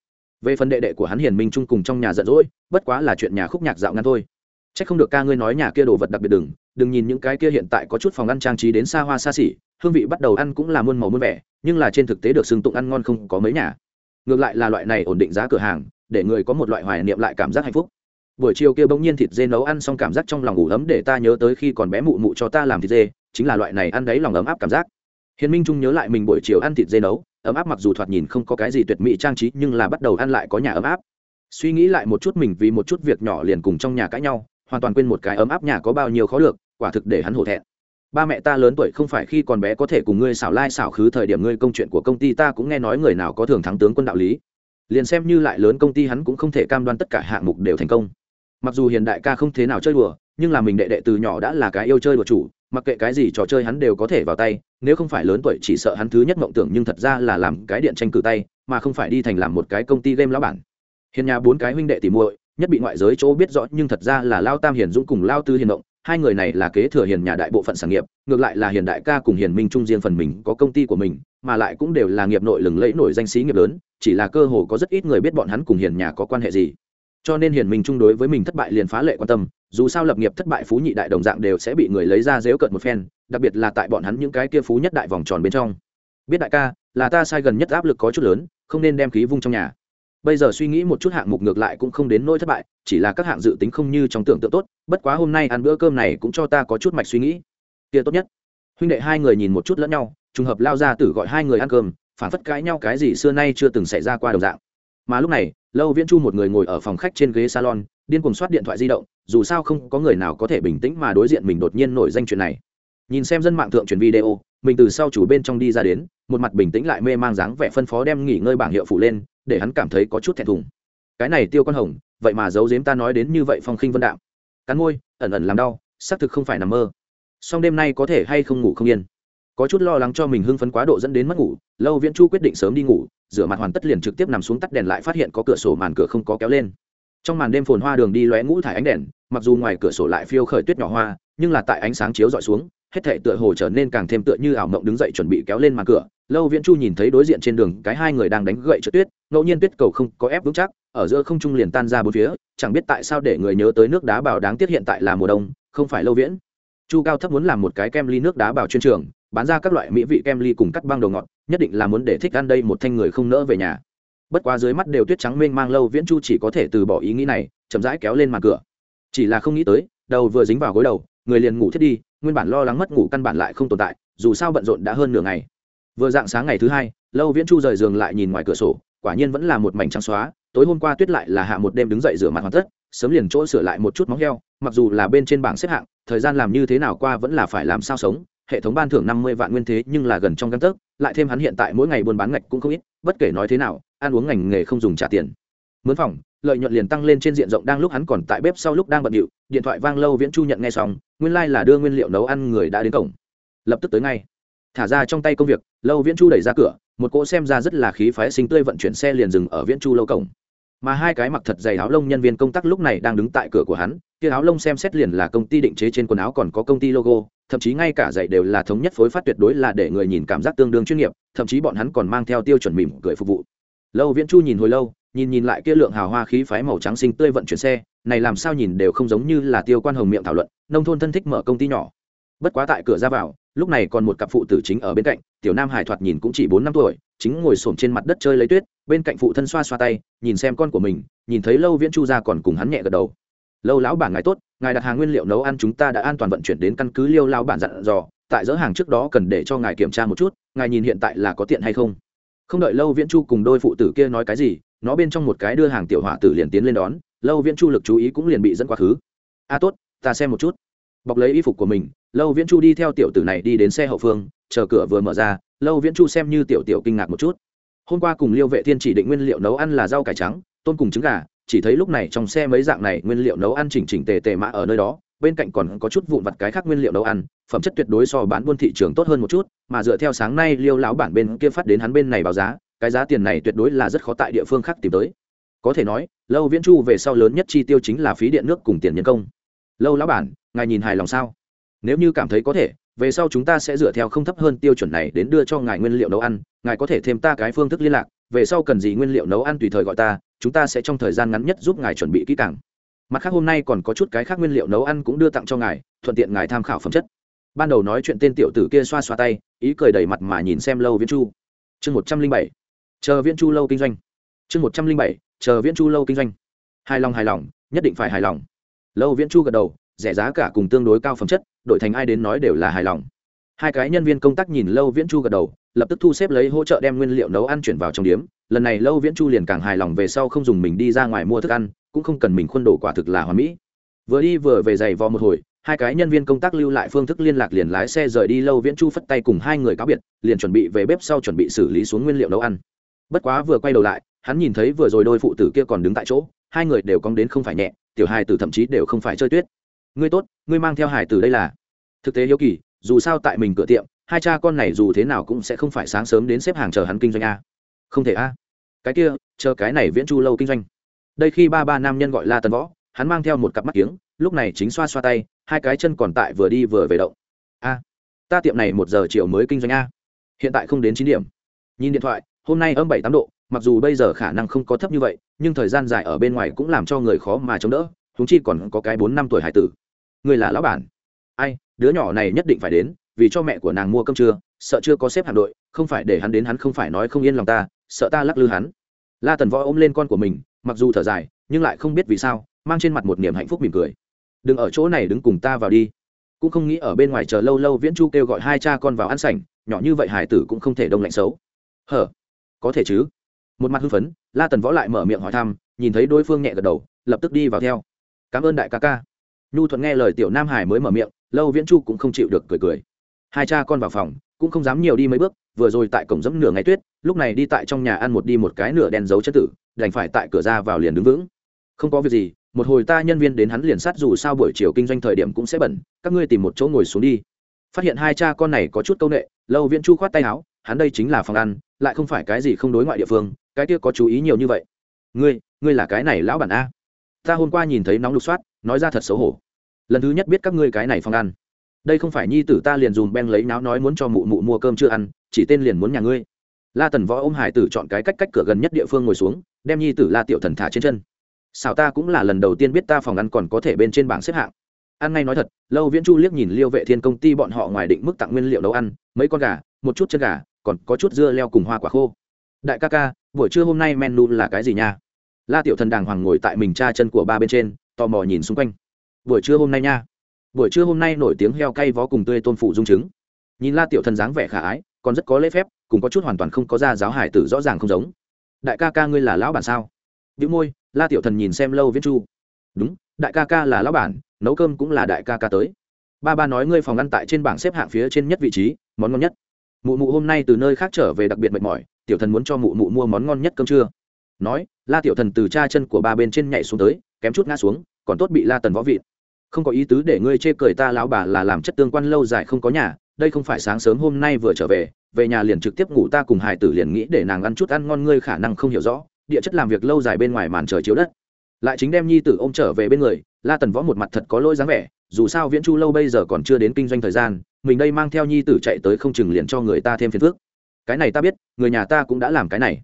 Về phần đệ đệ của hắn hiền minh chung cùng trong nhà giận dỗi, bất quá là chuyện nhà khúc nhạc dạo ngăn thôi. C h ắ c không được ca ngươi nói nhà kia đồ vật đặc biệt đừng đừng nhìn những cái kia hiện tại có chút phòng ăn trang trí đến xa hoa xa xỉ, hương vị bắt đầu ăn cũng là muôn màu muôn vẻ, nhưng là trên thực tế được xưng tụng ăn ngon không có mấy nhà. Ngược lại là loại này ổn định giá cửa hàng, để người có một loại hoài niệm lại cảm giác hạnh phúc buổi chiều kia bỗng nhiên thịt dê nấu ăn xong cảm giác trong lòng ủ ấm để ta nhớ tới khi còn bé mụ mụ cho ta làm thịt dê, chính là loại này ăn đấy lòng ấm áp cảm giác. Hiền minh trung nhớ lại mình buổi chiều ăn thịt dê nấu, ấm áp mặc dù thoạt nhìn không có cái gì tuyệt mỹ trang trí nhưng là bắt đầu ăn lại có nhà ấm áp. Suy nghĩ lại một chút mình vì một chút việc nhỏ liền cùng trong nhà cãi nhau, hoàn toàn quên một cái ấm áp nhà có bao nhiêu khó được, quả thực để hắn hổ thẹn. Ba mẹ ta lớn tuổi không phải khi còn bé có thể cùng ngươi xảo lai xảo khứ thời điểm ngươi công chuyện của công ty ta cũng nghe nói người nào có thường thắng tướng quân đạo lý. Liền xem như lại lớn công ty hắn cũng không thể cam đoan tất cả hạng mục đều thành công mặc dù hiền đại ca không thế nào chơi đùa, nhưng là mình đệ đệ từ nhỏ đã là cái yêu chơi đùa chủ, mặc kệ cái gì trò chơi hắn đều có thể vào tay, nếu không phải lớn tuổi chỉ sợ hắn thứ nhất mộng tưởng nhưng thật ra là làm cái điện tranh cử tay, mà không phải đi thành làm một cái công ty game lão bản. Hiền nhà bốn cái huynh đệ tỉ muội, nhất bị ngoại giới chỗ biết rõ nhưng thật ra là lao tam hiền dũng cùng lao tư hiền động hai người này là kế thừa hiền nhà đại bộ phận sản nghiệp, ngược lại là hiền đại ca cùng hiền minh trung riêng phần mình có công ty của mình, mà lại cũng đều là nghiệp nội lừng lẫy nổi danh sĩ nghiệp lớn, chỉ là cơ hồ có rất ít người biết bọn hắn cùng hiền nhà có quan hệ gì cho nên hiển minh chung đối với mình thất bại liền phá lệ quan tâm, dù sao lập nghiệp thất bại phú nhị đại đồng dạng đều sẽ bị người lấy ra dếu cợt một phen, đặc biệt là tại bọn hắn những cái kia phú nhất đại vòng tròn bên trong. Biết đại ca, là ta sai gần nhất áp lực có chút lớn, không nên đem khí vung trong nhà. Bây giờ suy nghĩ một chút hạng mục ngược lại cũng không đến nỗi thất bại, chỉ là các hạng dự tính không như trong tưởng tượng tốt, bất quá hôm nay ăn bữa cơm này cũng cho ta có chút mạch suy nghĩ. Kia tốt nhất. Huynh đệ hai người nhìn một chút lẫn nhau, trùng hợp lao ra tử gọi hai người ăn cơm, phản phất cãi nhau cái gì xưa nay chưa từng xảy ra qua đồng dạng. Mà lúc này lâu viễn chu một người ngồi ở phòng khách trên ghế salon, điên cuồng soát điện thoại di động, dù sao không có người nào có thể bình tĩnh mà đối diện mình đột nhiên nổi danh chuyện này. Nhìn xem dân mạng thượng truyền video, mình từ sau chủ bên trong đi ra đến, một mặt bình tĩnh lại mê mang dáng vẻ phân phó đem nghỉ ngơi bảng hiệu phủ lên, để hắn cảm thấy có chút thẹn thùng. Cái này tiêu con hồng, vậy mà giấu giếm ta nói đến như vậy phong khinh vân đạo. Cắn môi, ẩn ẩn làm đau, xác thực không phải nằm mơ. Song đêm nay có thể hay không ngủ không yên? Có chút lo lắng cho mình hưng phấn quá độ dẫn đến mất ngủ, lâu viễn chu quyết định sớm đi ngủ, rửa mặt hoàn tất liền trực tiếp nằm xuống tắt đèn lại phát hiện có cửa sổ màn cửa không có kéo lên. Trong màn đêm phồn hoa đường đi lóe ngũ thải ánh đèn, mặc dù ngoài cửa sổ lại phiêu khởi tuyết nhỏ hoa, nhưng là tại ánh sáng chiếu dọi xuống, hết thảy tựa hồ trở nên càng thêm tựa như ảo mộng đứng dậy chuẩn bị kéo lên màn cửa. Lâu viễn chu nhìn thấy đối diện trên đường cái hai người đang đánh gậy trượt tuyết, ngẫu nhiên tuyết cầu không có ép vững chắc, ở giữa không trung liền tan ra bốn phía, chẳng biết tại sao để người nhớ tới nước đá bảo đáng tiếc hiện tại là mùa đông, không phải lâu viễn. Chu cao thấp muốn làm một cái kem ly nước đá bảo chuyên trường bán ra các loại mỹ vị kem ly cùng cắt băng đầu ngọt, nhất định là muốn để thích ăn đây một thanh người không nỡ về nhà. Bất quá dưới mắt đều tuyết trắng mênh mang lâu viễn chu chỉ có thể từ bỏ ý nghĩ này, chậm rãi kéo lên màn cửa. Chỉ là không nghĩ tới, đầu vừa dính vào gối đầu, người liền ngủ thiết đi, nguyên bản lo lắng mất ngủ căn bản lại không tồn tại, dù sao bận rộn đã hơn nửa ngày. Vừa dạng sáng ngày thứ hai, lâu viễn chu rời giường lại nhìn ngoài cửa sổ, quả nhiên vẫn là một mảnh trắng xóa, tối hôm qua tuyết lại là hạ một đêm đứng dậy rửa mặt hoàn tất, sớm liền chỗ sửa lại một chút móng heo, mặc dù là bên trên bảng xếp hạng, thời gian làm như thế nào qua vẫn là phải làm sao sống hệ thống ban thưởng năm mươi vạn nguyên thế nhưng là gần trong căn tấc, lại thêm hắn hiện tại mỗi ngày buôn bán ngạch cũng không ít, bất kể nói thế nào, ăn uống ngành nghề không dùng trả tiền. Mướn phòng, lợi nhuận liền tăng lên trên diện rộng đang lúc hắn còn tại bếp sau lúc đang bận điệu, điện thoại vang lâu viễn chu nhận nghe xong, nguyên lai、like、là đưa nguyên liệu nấu ăn người đã đến cổng. Lập tức tới ngay. Thả ra trong tay công việc, lâu viễn chu đẩy ra cửa, một cỗ xem ra rất là khí phái sinh tươi vận chuyển xe liền dừng ở viễn chu lâu cổng. Mà hai cái mặc thật dày áo lông nhân viên công tác lúc này đang đứng tại cửa của hắn, kia áo lông xem xét liền là công ty định chế trên quần áo còn có công ty logo thậm chí ngay cả dạy đều là thống nhất phối phát tuyệt đối là để người nhìn cảm giác tương đương chuyên nghiệp, thậm chí bọn hắn còn mang theo tiêu chuẩn mỉm cười phục vụ. Lâu viễn chu nhìn hồi lâu, nhìn nhìn lại kia lượng hào hoa khí phái màu trắng xinh tươi vận chuyển xe, này làm sao nhìn đều không giống như là tiêu quan hồng miệng thảo luận, nông thôn thân thích mở công ty nhỏ. Bất quá tại cửa ra vào, lúc này còn một cặp phụ tử chính ở bên cạnh, tiểu nam hải thoạt nhìn cũng chỉ bốn năm tuổi, chính ngồi xổm trên mặt đất chơi lấy tuyết, bên cạnh phụ thân xoa xoa tay, nhìn xem con của mình, nhìn thấy lâu viễn chu ra còn cùng hắn nhẹ gật đầu lâu lão bản ngài tốt, ngài đặt hàng nguyên liệu nấu ăn chúng ta đã an toàn vận chuyển đến căn cứ liêu lao bản dặn dò, tại dỡ hàng trước đó cần để cho ngài kiểm tra một chút, ngài nhìn hiện tại là có tiện hay không. Không đợi lâu viễn chu cùng đôi phụ tử kia nói cái gì, nó bên trong một cái đưa hàng tiểu hỏa tử liền tiến lên đón, lâu viễn chu lực chú ý cũng liền bị dẫn quá khứ a tốt, ta xem một chút. Bọc lấy y phục của mình, lâu viễn chu đi theo tiểu tử này đi đến xe hậu phương, chờ cửa vừa mở ra, lâu viễn chu xem như tiểu tiểu kinh ngạc một chút. Hôm qua cùng liêu vệ thiên chỉ định nguyên liệu nấu ăn là rau cải trắng, tôm cùng trứng gà chỉ thấy lúc này trong xe mấy dạng này nguyên liệu nấu ăn chỉnh chỉnh tề tề mã ở nơi đó, bên cạnh còn có chút vụn vặt cái khác nguyên liệu nấu ăn, phẩm chất tuyệt đối so bán buôn thị trường tốt hơn một chút, mà dựa theo sáng nay liêu lão bản bên kia phát đến hắn bên này báo giá, cái giá tiền này tuyệt đối là rất khó tại địa phương khác tìm tới. Có thể nói, lâu viễn chu về sau lớn nhất chi tiêu chính là phí điện nước cùng tiền nhân công. Lâu lão bản, ngài nhìn hài lòng sao? Nếu như cảm thấy có thể, về sau chúng ta sẽ dựa theo không thấp hơn tiêu chuẩn này đến đưa cho ngài nguyên liệu nấu ăn, ngài có thể thêm ta cái phương thức liên lạc về sau cần gì nguyên liệu nấu ăn tùy thời gọi ta, chúng ta sẽ trong thời gian ngắn nhất giúp ngài chuẩn bị kỹ càng. Mặt khác hôm nay còn có chút cái khác nguyên liệu nấu ăn cũng đưa tặng cho ngài, thuận tiện ngài tham khảo phẩm chất. Ban đầu nói chuyện tên tiểu tử kia xoa xoa tay, ý cười đầy mặt mà nhìn xem lâu viễn chu. Chương một trăm linh bảy, chờ viễn chu lâu kinh doanh. Chương một trăm linh bảy, chờ viễn chu lâu kinh doanh. Hài lòng hài lòng, nhất định phải hài lòng. Lâu viễn chu gật đầu, rẻ giá cả cùng tương đối cao phẩm chất, đổi thành ai đến nói đều là hài lòng hai cái nhân viên công tác nhìn lâu viễn chu gật đầu, lập tức thu xếp lấy hỗ trợ đem nguyên liệu nấu ăn chuyển vào trong điếm. Lần này lâu viễn chu liền càng hài lòng về sau không dùng mình đi ra ngoài mua thức ăn, cũng không cần mình khuôn đồ quả thực là hoàn mỹ. Vừa đi vừa về giày vò một hồi, hai cái nhân viên công tác lưu lại phương thức liên lạc liền lái xe rời đi lâu viễn chu phất tay cùng hai người cáo biệt, liền chuẩn bị về bếp sau chuẩn bị xử lý xuống nguyên liệu nấu ăn. Bất quá vừa quay đầu lại, hắn nhìn thấy vừa rồi đôi phụ tử kia còn đứng tại chỗ, hai người đều cong đến không phải nhẹ, tiểu hài tử thậm chí đều không phải chơi tuyết. Ngươi tốt, ngươi mang theo hài tử đây là? Thực tế hiếu kỳ dù sao tại mình cửa tiệm, hai cha con này dù thế nào cũng sẽ không phải sáng sớm đến xếp hàng chờ hắn kinh doanh a. Không thể a. Cái kia, chờ cái này viễn chu lâu kinh doanh. Đây khi ba ba nam nhân gọi la tần võ, hắn mang theo một cặp mắt kiếng, lúc này chính xoa xoa tay, hai cái chân còn tại vừa đi vừa về động. A, ta tiệm này một giờ chiều mới kinh doanh a. Hiện tại không đến chín điểm. Nhìn điện thoại, hôm nay âm bảy tám độ, mặc dù bây giờ khả năng không có thấp như vậy, nhưng thời gian dài ở bên ngoài cũng làm cho người khó mà chống đỡ húng chi còn có cái bốn năm tuổi hải tử. Người là lão bản ai, đứa nhỏ này nhất định phải đến, vì cho mẹ của nàng mua cơm trưa, sợ chưa có xếp hạm đội, không phải để hắn đến hắn không phải nói không yên lòng ta, sợ ta lắc lư hắn. La tần võ ôm lên con của mình, mặc dù thở dài, nhưng lại không biết vì sao, mang trên mặt một niềm hạnh phúc mỉm cười. Đừng ở chỗ này, đứng cùng ta vào đi. Cũng không nghĩ ở bên ngoài chờ lâu lâu viễn chu kêu gọi hai cha con vào ăn sảnh, nhỏ như vậy hải tử cũng không thể đông lạnh xấu. Hở, có thể chứ? Một mặt hưng phấn, la tần võ lại mở miệng hỏi thăm, nhìn thấy đối phương nhẹ gật đầu, lập tức đi vào theo. Cảm ơn đại ca ca. Nhu thuận nghe lời tiểu nam hải mới mở miệng lâu viễn chu cũng không chịu được cười cười. Hai cha con vào phòng, cũng không dám nhiều đi mấy bước, vừa rồi tại cổng dẫm nửa ngày tuyết, lúc này đi tại trong nhà ăn một đi một cái nửa đen dấu chất tử, đành phải tại cửa ra vào liền đứng vững. Không có việc gì, một hồi ta nhân viên đến hắn liền sát dù sao buổi chiều kinh doanh thời điểm cũng sẽ bẩn các ngươi tìm một chỗ ngồi xuống đi. Phát hiện hai cha con này có chút công nghệ lâu viễn chu khoát tay áo, hắn đây chính là phòng ăn, lại không phải cái gì không đối ngoại địa phương, cái kia có chú ý nhiều như vậy. Ngươi ngươi là cái này lão bản a. Ta hôm qua nhìn thấy nóng lục soát, nói ra thật xấu hổ lần thứ nhất biết các ngươi cái này phong ăn. Đây không phải nhi tử ta liền dùm ben lấy náo nói muốn cho mụ mụ mua cơm chưa ăn, chỉ tên liền muốn nhà ngươi. La tần võ ôm hải tử chọn cái cách cách cửa gần nhất địa phương ngồi xuống, đem nhi tử la tiểu thần thả trên chân. Xào ta cũng là lần đầu tiên biết ta phòng ăn còn có thể bên trên bảng xếp hạng. Ăn ngay nói thật, lâu viễn chu liếc nhìn liêu vệ thiên công ty bọn họ ngoài định mức tặng nguyên liệu nấu ăn, mấy con gà, một chút chân gà, còn có chút dưa leo cùng hoa quả khô. Đại ca ca, buổi trưa hôm nay menu là cái gì nha? La tiểu thần đàng hoàng ngồi tại mình cha chân của ba bên trên, tò mò nhìn xung quanh buổi trưa hôm nay nha. Buổi trưa hôm nay nổi tiếng heo cay vó cùng tươi tôn phụ dung trứng. Nhìn la tiểu thần dáng vẻ khả ái, còn rất có lễ phép, cùng có chút hoàn toàn không có ra giáo hải tử rõ ràng không giống. Đại ca ca ngươi là lão bản sao? Bị môi, la tiểu thần nhìn xem lâu viễn chu. Đúng, đại ca ca là lão bản, nấu cơm cũng là đại ca ca tới. Ba ba nói ngươi phòng ăn tại trên bảng xếp hạng phía trên nhất vị trí, món ngon nhất. Mụ mụ hôm nay từ nơi khác trở về đặc biệt mệt mỏi, tiểu thần muốn cho mụ mụ mua món ngon nhất cơm trưa. Nói, la tiểu thần từ cha chân của ba bên trên nhảy xuống tới, kém chút ngã xuống, còn tốt bị la tần võ vịt không có ý tứ để ngươi chê cười ta, lão bà là làm chất tương quan lâu dài không có nhà, đây không phải sáng sớm hôm nay vừa trở về về nhà liền trực tiếp ngủ ta cùng hải tử liền nghĩ để nàng ăn chút ăn ngon, ngươi khả năng không hiểu rõ, địa chất làm việc lâu dài bên ngoài màn trời chiếu đất. Lại chính đem nhi tử ô m trở về bên người, la tần võ một mặt thật có lỗi dáng vẻ, dù sao viễn chu lâu bây giờ còn chưa đến kinh doanh thời gian, mình đây mang theo nhi tử chạy tới không chừng liền cho người ta thêm phiền phước cái này ta biết, người nhà ta cũng đã làm cái này.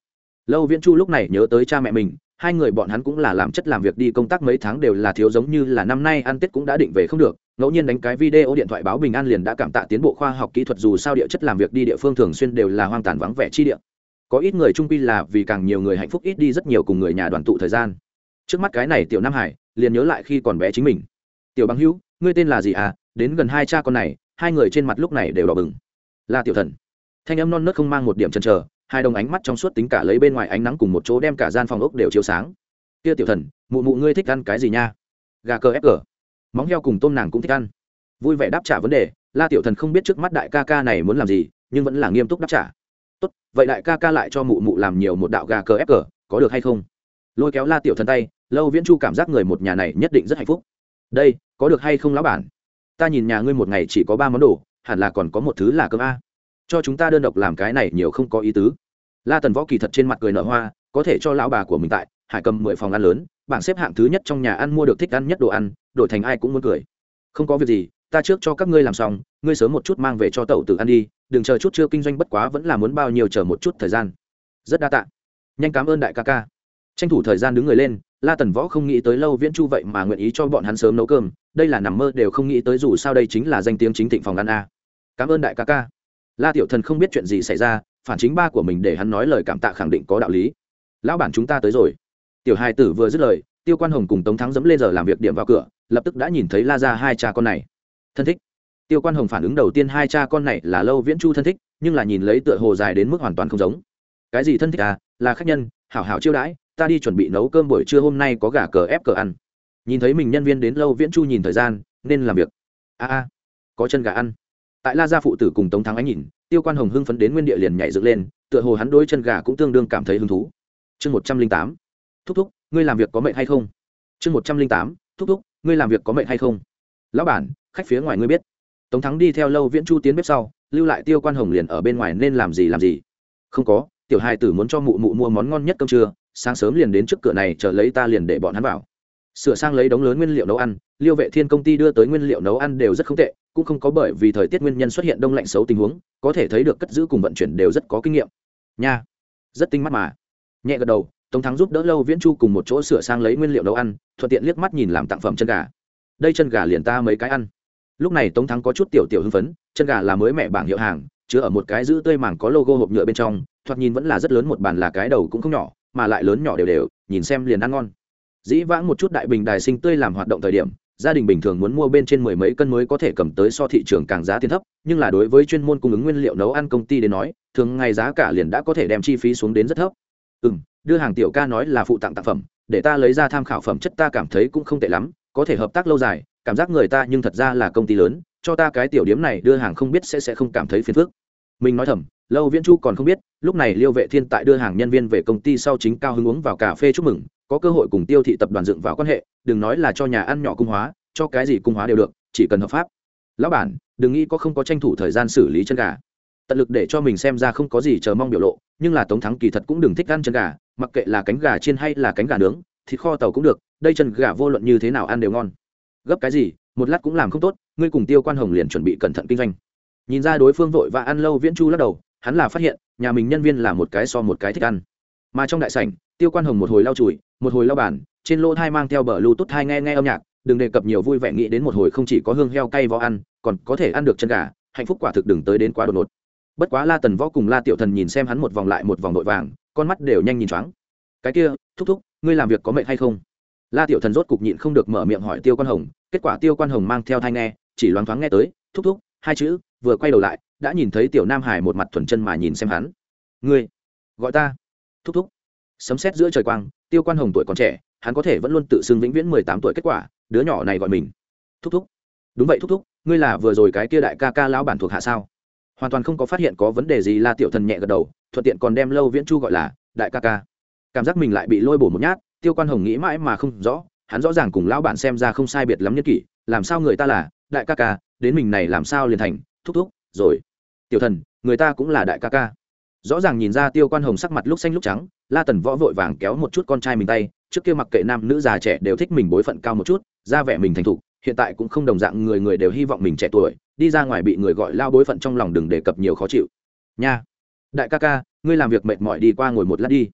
Lâu viễn chu lúc này nhớ tới cha mẹ mình hai người bọn hắn cũng là làm chất làm việc đi, công tác mấy tháng đều là thiếu giống như là năm nay ăn tết cũng đã định về không được. Ngẫu nhiên đánh cái video điện thoại báo bình an liền đã cảm tạ tiến bộ khoa học kỹ thuật dù sao địa chất làm việc đi địa phương thường xuyên đều là hoang tàn vắng vẻ chi địa. Có ít người trung quy là vì càng nhiều người hạnh phúc, ít đi rất nhiều cùng người nhà đoàn tụ thời gian. Trước mắt cái này tiểu nam hải, liền nhớ lại khi còn bé chính mình. Tiểu băng hữu, ngươi tên là gì à? Đến gần hai cha con này, hai người trên mặt lúc này đều đỏ bừng. Là tiểu thần. Thanh âm non nớt không mang một điểm chần chờ hai đồng ánh mắt trong suốt tính cả lấy bên ngoài ánh nắng cùng một chỗ đem cả gian phòng ốc đều chiếu sáng. Kia tiểu thần, mụ mụ ngươi thích ăn cái gì nha? Gà cờ ép cờ. Móng heo cùng tôm nàng cũng thích ăn. Vui vẻ đáp trả vấn đề, la tiểu thần không biết trước mắt đại ca ca này muốn làm gì, nhưng vẫn là nghiêm túc đáp trả. Tốt, vậy đại ca ca lại cho mụ mụ làm nhiều một đạo gà cờ ép cờ, có được hay không? Lôi kéo la tiểu thần tay, lâu viễn chu cảm giác người một nhà này nhất định rất hạnh phúc. Đây, có được hay không lão bản? Ta nhìn nhà ngươi một ngày chỉ có ba món đồ, hẳn là còn có một thứ là cơm a. Cho chúng ta đơn độc làm cái này nhiều không có ý tứ la tần võ kỳ thật trên mặt cười nở hoa, có thể cho lão bà của mình tại, hải cầm mười phòng ăn lớn, bảng xếp hạng thứ nhất trong nhà ăn mua được thích ăn nhất đồ ăn, đổi thành ai cũng muốn cười. Không có việc gì, ta trước cho các ngươi làm xong, ngươi sớm một chút mang về cho tẩu tự ăn đi, đừng chờ chút chưa kinh doanh bất quá vẫn là muốn bao nhiêu chờ một chút thời gian. Rất đa tạ. Nhanh cảm ơn đại ca ca. Tranh thủ thời gian đứng người lên, la tần võ không nghĩ tới lâu viễn chu vậy mà nguyện ý cho bọn hắn sớm nấu cơm, đây là nằm mơ đều không nghĩ tới dù sao đây chính là danh tiếng chính thịnh phòng ăn a. Cảm ơn đại ca ca. La tiểu thần không biết chuyện gì xảy ra phản chính ba của mình để hắn nói lời cảm tạ khẳng định có đạo lý. Lão bản chúng ta tới rồi. Tiểu hai tử vừa dứt lời, tiêu quan hồng cùng tống thắng dẫm lên giờ làm việc điểm vào cửa, lập tức đã nhìn thấy la ra hai cha con này. Thân thích. Tiêu quan hồng phản ứng đầu tiên hai cha con này là lâu viễn chu thân thích, nhưng là nhìn lấy tựa hồ dài đến mức hoàn toàn không giống. Cái gì thân thích à? Là khách nhân, hảo hảo chiêu đãi, ta đi chuẩn bị nấu cơm buổi trưa hôm nay có gà cờ ép cờ ăn. Nhìn thấy mình nhân viên đến lâu viễn chu nhìn thời gian, nên làm việc. A a, có chân gà ăn tại la gia phụ tử cùng tống thắng ánh nhìn, tiêu quan hồng hưng phấn đến nguyên địa liền nhảy dựng lên, tựa hồ hắn đôi chân gà cũng tương đương cảm thấy hứng thú. Chương một trăm linh tám, thúc thúc, ngươi làm việc có mệnh hay không? Chương một trăm linh tám, thúc thúc, ngươi làm việc có mệnh hay không? Lão bản, khách phía ngoài ngươi biết. Tống thắng đi theo lâu viễn chu tiến bếp sau, lưu lại tiêu quan hồng liền ở bên ngoài nên làm gì làm gì. Không có, tiểu hai tử muốn cho mụ mụ mua món ngon nhất cơm trưa, sáng sớm liền đến trước cửa này, chờ lấy ta liền để bọn hắn vào sửa sang lấy đống lớn nguyên liệu nấu ăn, liêu vệ thiên công ty đưa tới nguyên liệu nấu ăn đều rất không tệ, cũng không có bởi vì thời tiết nguyên nhân xuất hiện đông lạnh xấu tình huống, có thể thấy được cất giữ cùng vận chuyển đều rất có kinh nghiệm. Nha, rất tinh mắt mà. Nhẹ gật đầu, tống thắng giúp đỡ lâu viễn chu cùng một chỗ sửa sang lấy nguyên liệu nấu ăn, thuận tiện liếc mắt nhìn làm tặng phẩm chân gà. Đây chân gà liền ta mấy cái ăn. Lúc này tống thắng có chút tiểu tiểu hưng phấn, chân gà là mới mẹ bảng hiệu hàng, chứa ở một cái giữ tươi màng có logo hộp nhựa bên trong, thoạt nhìn vẫn là rất lớn, một bàn là cái đầu cũng không nhỏ, mà lại lớn nhỏ đều đều, nhìn xem liền ăn ngon dĩ vãng một chút đại bình đài sinh tươi làm hoạt động thời điểm, gia đình bình thường muốn mua bên trên mười mấy cân mới có thể cầm tới so thị trường càng giá tiền thấp, nhưng là đối với chuyên môn cung ứng nguyên liệu nấu ăn công ty đến nói, thường ngày giá cả liền đã có thể đem chi phí xuống đến rất thấp. Ừ m đưa hàng tiểu ca nói là phụ tặng tặng phẩm, để ta lấy ra tham khảo phẩm chất ta cảm thấy cũng không tệ lắm, có thể hợp tác lâu dài, cảm giác người ta nhưng thật ra là công ty lớn, cho ta cái tiểu điếm này đưa hàng không biết sẽ sẽ không cảm thấy phiền phức. Mình nói thầm lâu viễn chu còn không biết, lúc này liêu vệ thiên tại đưa hàng nhân viên về công ty sau chính cao hứng uống vào cà phê chúc mừng, có cơ hội cùng tiêu thị tập đoàn dựng vào quan hệ, đừng nói là cho nhà ăn nhỏ cung hóa, cho cái gì cung hóa đều được, chỉ cần hợp pháp. Lão bản, đừng nghĩ có không có tranh thủ thời gian xử lý chân gà. Tận lực để cho mình xem ra không có gì chờ mong biểu lộ, nhưng là tống thắng kỳ thật cũng đừng thích ăn chân gà, mặc kệ là cánh gà chiên hay là cánh gà nướng, thịt kho tàu cũng được, đây chân gà vô luận như thế nào ăn đều ngon. Gấp cái gì, một lát cũng làm không tốt, ngươi cùng tiêu quan hồng liền chuẩn bị cẩn thận kinh doanh. Nhìn ra đối phương vội và ăn lâu viễn chu lắc đầu hắn là phát hiện, nhà mình nhân viên là một cái so một cái thích ăn. Mà trong đại sảnh, tiêu quan hồng một hồi lau chùi, một hồi lau bàn, trên lỗ thai mang theo bờ lưu tốt thai nghe nghe âm nhạc, đừng đề cập nhiều vui vẻ nghĩ đến một hồi không chỉ có hương heo cay vó ăn, còn có thể ăn được chân gà, hạnh phúc quả thực đừng tới đến quá đột ngột. Bất quá la tần võ cùng la tiểu thần nhìn xem hắn một vòng lại một vòng nội vàng, con mắt đều nhanh nhìn choáng. Cái kia, thúc thúc, ngươi làm việc có mệnh hay không? La tiểu thần rốt cục nhịn không được mở miệng hỏi tiêu quan hồng, kết quả tiêu quan hồng mang theo thai nghe, chỉ loáng thoáng nghe tới, thúc thúc, hai chữ, vừa quay đầu lại đã nhìn thấy tiểu nam hải một mặt thuần chân mà nhìn xem hắn. Ngươi, gọi ta. Thúc thúc. Sấm xét giữa trời quang, tiêu quan hồng tuổi còn trẻ, hắn có thể vẫn luôn tự xưng vĩnh viễn mười tám tuổi kết quả, đứa nhỏ này gọi mình. Thúc thúc. Đúng vậy, thúc thúc, ngươi là vừa rồi cái kia đại ca ca lão bản thuộc hạ sao? Hoàn toàn không có phát hiện có vấn đề gì, la tiểu thần nhẹ gật đầu, thuận tiện còn đem lâu viễn chu gọi là đại ca ca. Cảm giác mình lại bị lôi bổ một nhát, tiêu quan hồng nghĩ mãi mà không rõ, hắn rõ ràng cùng lão bản xem ra không sai biệt lắm nhất kỷ, làm sao người ta là đại ca ca, đến mình này làm sao liền thành, thúc thúc, rồi tiểu thần, người ta cũng là đại ca ca. Rõ ràng nhìn ra tiêu quan hồng sắc mặt lúc xanh lúc trắng, la tần võ vội vàng kéo một chút con trai mình tay, trước kia mặc kệ nam nữ già trẻ đều thích mình bối phận cao một chút, ra vẻ mình thành thục, hiện tại cũng không đồng dạng người người đều hy vọng mình trẻ tuổi, đi ra ngoài bị người gọi lao bối phận trong lòng đừng đề cập nhiều khó chịu. Nha. Đại ca ca, ngươi làm việc mệt mỏi đi qua ngồi một lát đi.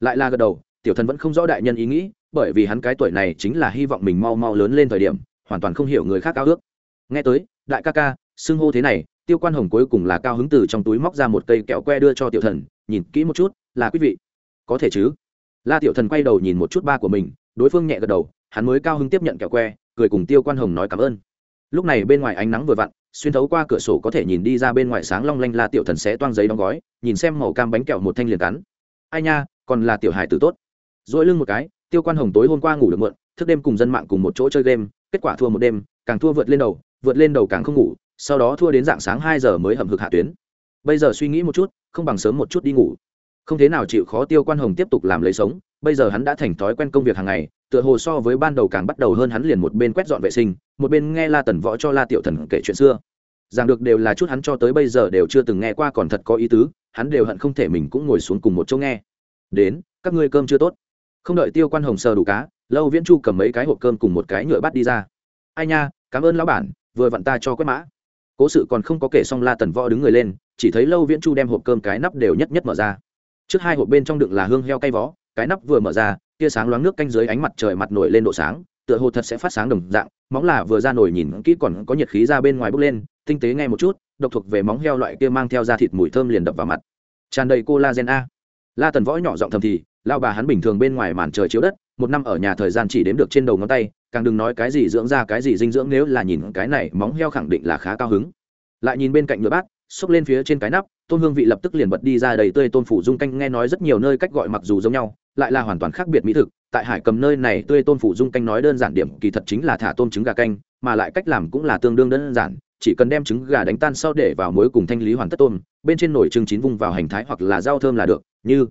Lại la gật đầu, tiểu thần vẫn không rõ đại nhân ý nghĩ, bởi vì hắn cái tuổi này chính là hy vọng mình mau mau lớn lên thời điểm, hoàn toàn không hiểu người khác ao ước. Nghe tới, đại ca ca, xưng hô thế này tiêu quan hồng cuối cùng là cao hứng từ trong túi móc ra một cây kẹo que đưa cho tiểu thần, nhìn kỹ một chút, là quý vị. Có thể chứ. La tiểu thần quay đầu nhìn một chút ba của mình, đối phương nhẹ gật đầu, hắn mới cao hứng tiếp nhận kẹo que, cười cùng tiêu quan hồng nói cảm ơn. Lúc này bên ngoài ánh nắng vừa vặn, xuyên thấu qua cửa sổ có thể nhìn đi ra bên ngoài sáng long lanh la tiểu thần sẽ toang giấy đóng gói, nhìn xem màu cam bánh kẹo một thanh liền cắn. Ai nha, còn là tiểu hài tử tốt. Dỗi lưng một cái, tiêu quan hồng tối hôm qua ngủ được muộn, thức đêm cùng dân mạng cùng một chỗ chơi game, kết quả thua một đêm, càng thua vượt lên đầu, vượt lên đầu càng không ngủ sau đó thua đến dạng sáng hai giờ mới hầm hực hạ tuyến. Bây giờ suy nghĩ một chút, không bằng sớm một chút đi ngủ. Không thế nào chịu khó tiêu quan hồng tiếp tục làm lấy sống, bây giờ hắn đã thành thói quen công việc hàng ngày, tựa hồ so với ban đầu càng bắt đầu hơn hắn liền một bên quét dọn vệ sinh, một bên nghe la tần võ cho la tiểu thần kể chuyện xưa. Rằng được đều là chút hắn cho tới bây giờ đều chưa từng nghe qua còn thật có ý tứ, hắn đều hận không thể mình cũng ngồi xuống cùng một chỗ nghe. Đến, các ngươi cơm chưa tốt. Không đợi tiêu quan hồng sờ đủ cá, lâu viễn chu cầm mấy cái hộp cơm cùng một cái nhựa bát đi ra. Ai nha, cảm ơn lão bản, vừa vặn ta cho quét mã cố sự còn không có kể xong la tần võ đứng người lên chỉ thấy lâu viễn chu đem hộp cơm cái nắp đều nhất nhất mở ra trước hai hộp bên trong đựng là hương heo cay vó cái nắp vừa mở ra tia sáng loáng nước canh dưới ánh mặt trời mặt nổi lên độ sáng tựa hồ thật sẽ phát sáng đồng dạng móng là vừa ra nổi nhìn kỹ còn có nhiệt khí ra bên ngoài bốc lên tinh tế ngay một chút độc thuộc về móng heo loại kia mang theo da thịt mùi thơm liền đập vào mặt tràn đầy collagen a la tần võ nhỏ giọng thầm thì lao bà hắn bình thường bên ngoài màn trời chiếu đất một năm ở nhà thời gian chỉ đếm được trên đầu ngón tay càng đừng nói cái gì dưỡng ra cái gì dinh dưỡng, nếu là nhìn cái này, móng heo khẳng định là khá cao hứng. Lại nhìn bên cạnh nửa bát, xốc lên phía trên cái nắp, tôn hương vị lập tức liền bật đi ra đầy tươi tôn phủ dung canh, nghe nói rất nhiều nơi cách gọi mặc dù giống nhau, lại là hoàn toàn khác biệt mỹ thực. Tại hải cầm nơi này, tươi tôn phủ dung canh nói đơn giản điểm, kỳ thật chính là thả tôm trứng gà canh, mà lại cách làm cũng là tương đương đơn giản, chỉ cần đem trứng gà đánh tan sau để vào muối cùng thanh lý hoàn tất tôm, bên trên nồi trứng chín vung vào hành thái hoặc là rau thơm là được. Như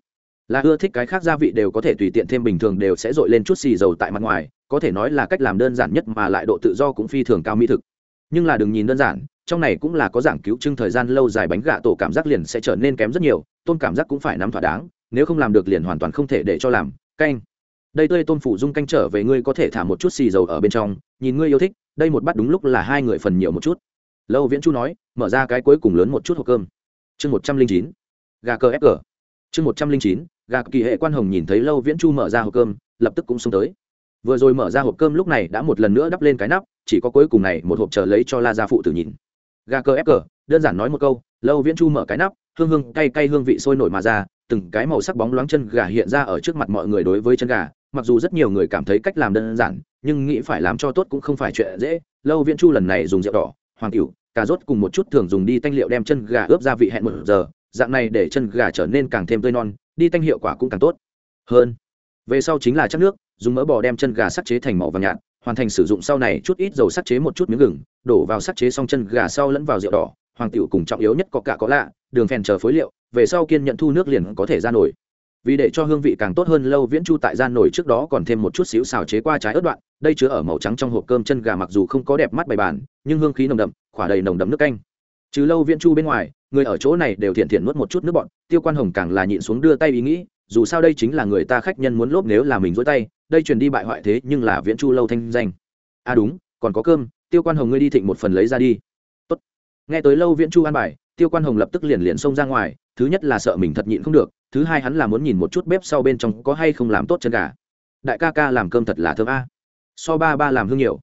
là ưa thích cái khác gia vị đều có thể tùy tiện thêm bình thường đều sẽ dội lên chút xì dầu tại mặt ngoài, có thể nói là cách làm đơn giản nhất mà lại độ tự do cũng phi thường cao mỹ thực. Nhưng là đừng nhìn đơn giản, trong này cũng là có giảng cứu trưng thời gian lâu dài bánh gạ tổ cảm giác liền sẽ trở nên kém rất nhiều tôn cảm giác cũng phải nắm thỏa đáng, nếu không làm được liền hoàn toàn không thể để cho làm. Canh. Đây tươi tôn phủ dung canh trở về ngươi có thể thả một chút xì dầu ở bên trong, nhìn ngươi yêu thích, đây một bát đúng lúc là hai người phần nhiều một chút. Lâu viễn chu nói, mở ra cái cuối cùng lớn một chút hộp cơm. Chương một trăm linh chín. Gà cờ ép cờ chương một trăm linh chín gà kỳ hệ quan hồng nhìn thấy lâu viễn chu mở ra hộp cơm, lập tức cũng xông tới. Vừa rồi mở ra hộp cơm lúc này đã một lần nữa đắp lên cái nắp, chỉ có cuối cùng này một hộp chờ lấy cho la gia phụ tử nhìn. Gà cờ ép cờ, đơn giản nói một câu, lâu viễn chu mở cái nắp, hương hương, cay cay hương vị sôi nổi mà ra, từng cái màu sắc bóng loáng chân gà hiện ra ở trước mặt mọi người đối với chân gà, mặc dù rất nhiều người cảm thấy cách làm đơn giản, nhưng nghĩ phải làm cho tốt cũng không phải chuyện dễ. Lâu viễn chu lần này dùng rượu đỏ, hoàng cửu, cà rốt cùng một chút thường dùng đi tanh liệu đem chân gà ướp gia vị hẹn một giờ, dạng này để chân gà trở nên càng thêm tươi non đi tanh hiệu quả cũng càng tốt. Hơn, về sau chính là chắc nước, dùng mỡ bò đem chân gà sắc chế thành màu vàng nhạt, hoàn thành sử dụng sau này chút ít dầu sắc chế một chút miếng gừng, đổ vào sắc chế xong chân gà sau lẫn vào rượu đỏ, hoàng tiểu cùng trọng yếu nhất có cả có lạ, đường phèn chờ phối liệu, về sau kiên nhận thu nước liền có thể ra nổi. Vì để cho hương vị càng tốt hơn, lâu viễn chu tại gian nổi trước đó còn thêm một chút xíu xào chế qua trái ớt đoạn, đây chứa ở màu trắng trong hộp cơm chân gà mặc dù không có đẹp mắt bày bàn, nhưng hương khí nồng đậm khỏa đầy nồng đậm nước canh trừ lâu viễn chu bên ngoài, người ở chỗ này đều thiện thiện nuốt một chút nước bọn, tiêu quan hồng càng là nhịn xuống đưa tay ý nghĩ, dù sao đây chính là người ta khách nhân muốn lốp nếu là mình dối tay, đây truyền đi bại hoại thế nhưng là viễn chu lâu thanh danh. À đúng, còn có cơm, tiêu quan hồng ngươi đi thịnh một phần lấy ra đi. Tốt. nghe tới lâu viễn chu an bài, tiêu quan hồng lập tức liền liền xông ra ngoài, thứ nhất là sợ mình thật nhịn không được, thứ hai hắn là muốn nhìn một chút bếp sau bên trong có hay không làm tốt chân gà. Đại ca ca làm cơm thật là thơm a. So ba ba làm hương nhiều.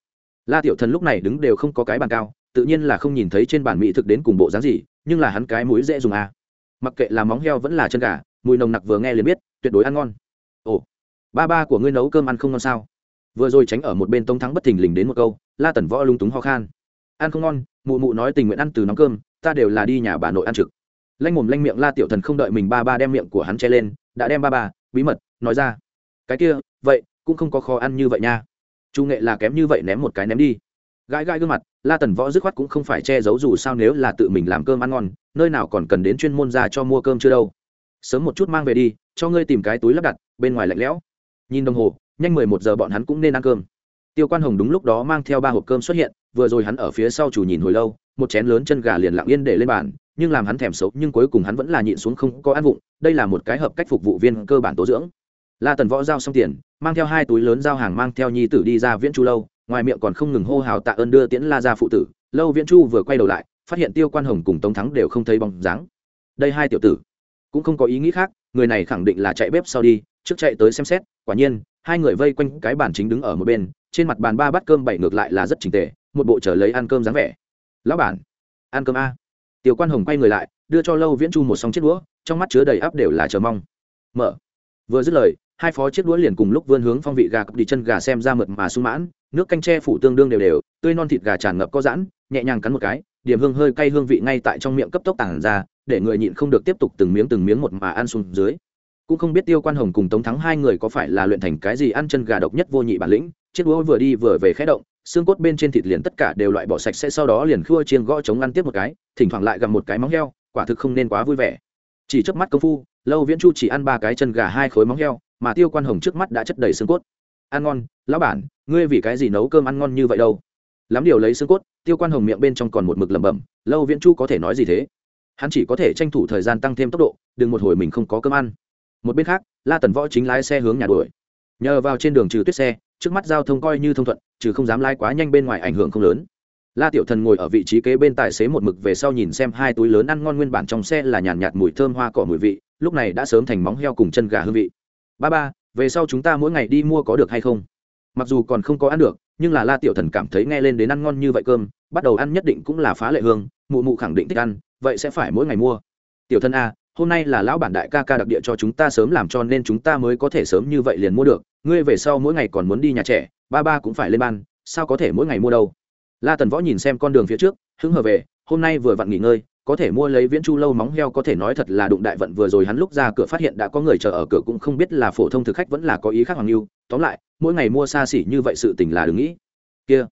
La tiểu thần lúc này đứng đều không có cái bàn cao tự nhiên là không nhìn thấy trên bản mỹ thực đến cùng bộ dáng gì, nhưng là hắn cái mũi dễ dùng à? mặc kệ là móng heo vẫn là chân gà, mùi nồng nặc vừa nghe liền biết, tuyệt đối ăn ngon. Ồ, ba ba của ngươi nấu cơm ăn không ngon sao? Vừa rồi tránh ở một bên tống thắng bất thình lình đến một câu, la tần võ lung túng ho khan. Ăn không ngon, mụ mụ nói tình nguyện ăn từ nóng cơm, ta đều là đi nhà bà nội ăn trực. Lanh mồm lanh miệng la tiểu thần không đợi mình ba ba đem miệng của hắn che lên, đã đem ba ba, bí mật, nói ra. Cái kia, vậy, cũng không có khó ăn như vậy nha. Chu nghệ là kém như vậy ném một cái ném đi gãi gãi gương mặt, la tần võ dứt khoát cũng không phải che giấu dù sao nếu là tự mình làm cơm ăn ngon, nơi nào còn cần đến chuyên môn ra cho mua cơm chưa đâu. Sớm một chút mang về đi, cho ngươi tìm cái túi lắp đặt, bên ngoài lạnh lẽo. Nhìn đồng hồ, nhanh mười một giờ bọn hắn cũng nên ăn cơm. Tiêu quan hồng đúng lúc đó mang theo ba hộp cơm xuất hiện, vừa rồi hắn ở phía sau chủ nhìn hồi lâu, một chén lớn chân gà liền lặng yên để lên bàn, nhưng làm hắn thèm xấu, nhưng cuối cùng hắn vẫn là nhịn xuống không có ăn vụng, đây là một cái hợp cách phục vụ viên cơ bản tố dưỡng. La tần võ giao xong tiền, mang theo hai túi lớn giao hàng mang theo nhi tử đi ra viễn chu lâu ngoài miệng còn không ngừng hô hào tạ ơn đưa tiễn la ra phụ tử, lâu viễn chu vừa quay đầu lại, phát hiện tiêu quan hồng cùng tống thắng đều không thấy bóng dáng. Đây hai tiểu tử, cũng không có ý nghĩ khác, người này khẳng định là chạy bếp sau đi, trước chạy tới xem xét, quả nhiên, hai người vây quanh cái bàn chính đứng ở một bên, trên mặt bàn ba bát cơm bảy ngược lại là rất trình tề, một bộ trở lấy ăn cơm dáng vẻ. Lão bản, ăn cơm a. Tiểu quan hồng quay người lại, đưa cho lâu viễn chu một xong chiếc đũa, trong mắt chứa đầy áp đều là chờ mong. Mở. Vừa dứt lời hai phó chiếc đũa liền cùng lúc vươn hướng phong vị gà cặp đi chân gà xem ra mượt mà sung mãn, nước canh tre phủ tương đương đều đều, tươi non thịt gà tràn ngập có giãn, nhẹ nhàng cắn một cái, điểm hương hơi cay hương vị ngay tại trong miệng cấp tốc tản ra, để người nhịn không được tiếp tục từng miếng từng miếng một mà ăn xuống dưới. Cũng không biết tiêu quan hồng cùng tống thắng hai người có phải là luyện thành cái gì ăn chân gà độc nhất vô nhị bản lĩnh, chiếc đũa vừa đi vừa về khẽ động, xương cốt bên trên thịt liền tất cả đều loại bỏ sạch sẽ sau đó liền khua chiên gõ chống ăn tiếp một cái, thỉnh thoảng lại gặm một cái móng heo, quả thực không nên quá vui vẻ. Chỉ trước mắt công phu, lâu viễn chu chỉ ăn ba cái chân gà hai khối móng heo mà tiêu quan hồng trước mắt đã chất đầy xương cốt. Ăn ngon lão bản ngươi vì cái gì nấu cơm ăn ngon như vậy đâu? Lắm điều lấy xương cốt tiêu quan hồng miệng bên trong còn một mực lẩm bẩm lâu viễn chu có thể nói gì thế? Hắn chỉ có thể tranh thủ thời gian tăng thêm tốc độ đừng một hồi mình không có cơm ăn. Một bên khác la tần võ chính lái xe hướng nhà đuổi. Nhờ vào trên đường trừ tuyết xe trước mắt giao thông coi như thông thuận trừ không dám lái quá nhanh bên ngoài ảnh hưởng không lớn. La tiểu thần ngồi ở vị trí kế bên tài xế một mực về sau nhìn xem hai túi lớn ăn ngon nguyên bản trong xe là nhàn nhạt, mùi thơm hoa cỏ mùi vị lúc này đã sớm thành móng heo cùng chân gà hương vị ba ba, về sau chúng ta mỗi ngày đi mua có được hay không? Mặc dù còn không có ăn được, nhưng là la tiểu thần cảm thấy nghe lên đến ăn ngon như vậy cơm, bắt đầu ăn nhất định cũng là phá lệ hương, mụ mụ khẳng định thích ăn, vậy sẽ phải mỗi ngày mua. Tiểu thân a, hôm nay là lão bản đại ca ca đặc địa cho chúng ta sớm làm cho nên chúng ta mới có thể sớm như vậy liền mua được. Ngươi về sau mỗi ngày còn muốn đi nhà trẻ, ba ba cũng phải lên ban, sao có thể mỗi ngày mua đâu? La tần võ nhìn xem con đường phía trước, hứng hờ về, hôm nay vừa vặn nghỉ ngơi có thể mua lấy viễn chu lâu móng heo có thể nói thật là đụng đại vận vừa rồi hắn lúc ra cửa phát hiện đã có người chờ ở cửa cũng không biết là phổ thông thực khách vẫn là có ý khác hoàng lưu. Tóm lại, mỗi ngày mua xa xỉ như vậy sự tình là đừng nghĩ. Kia,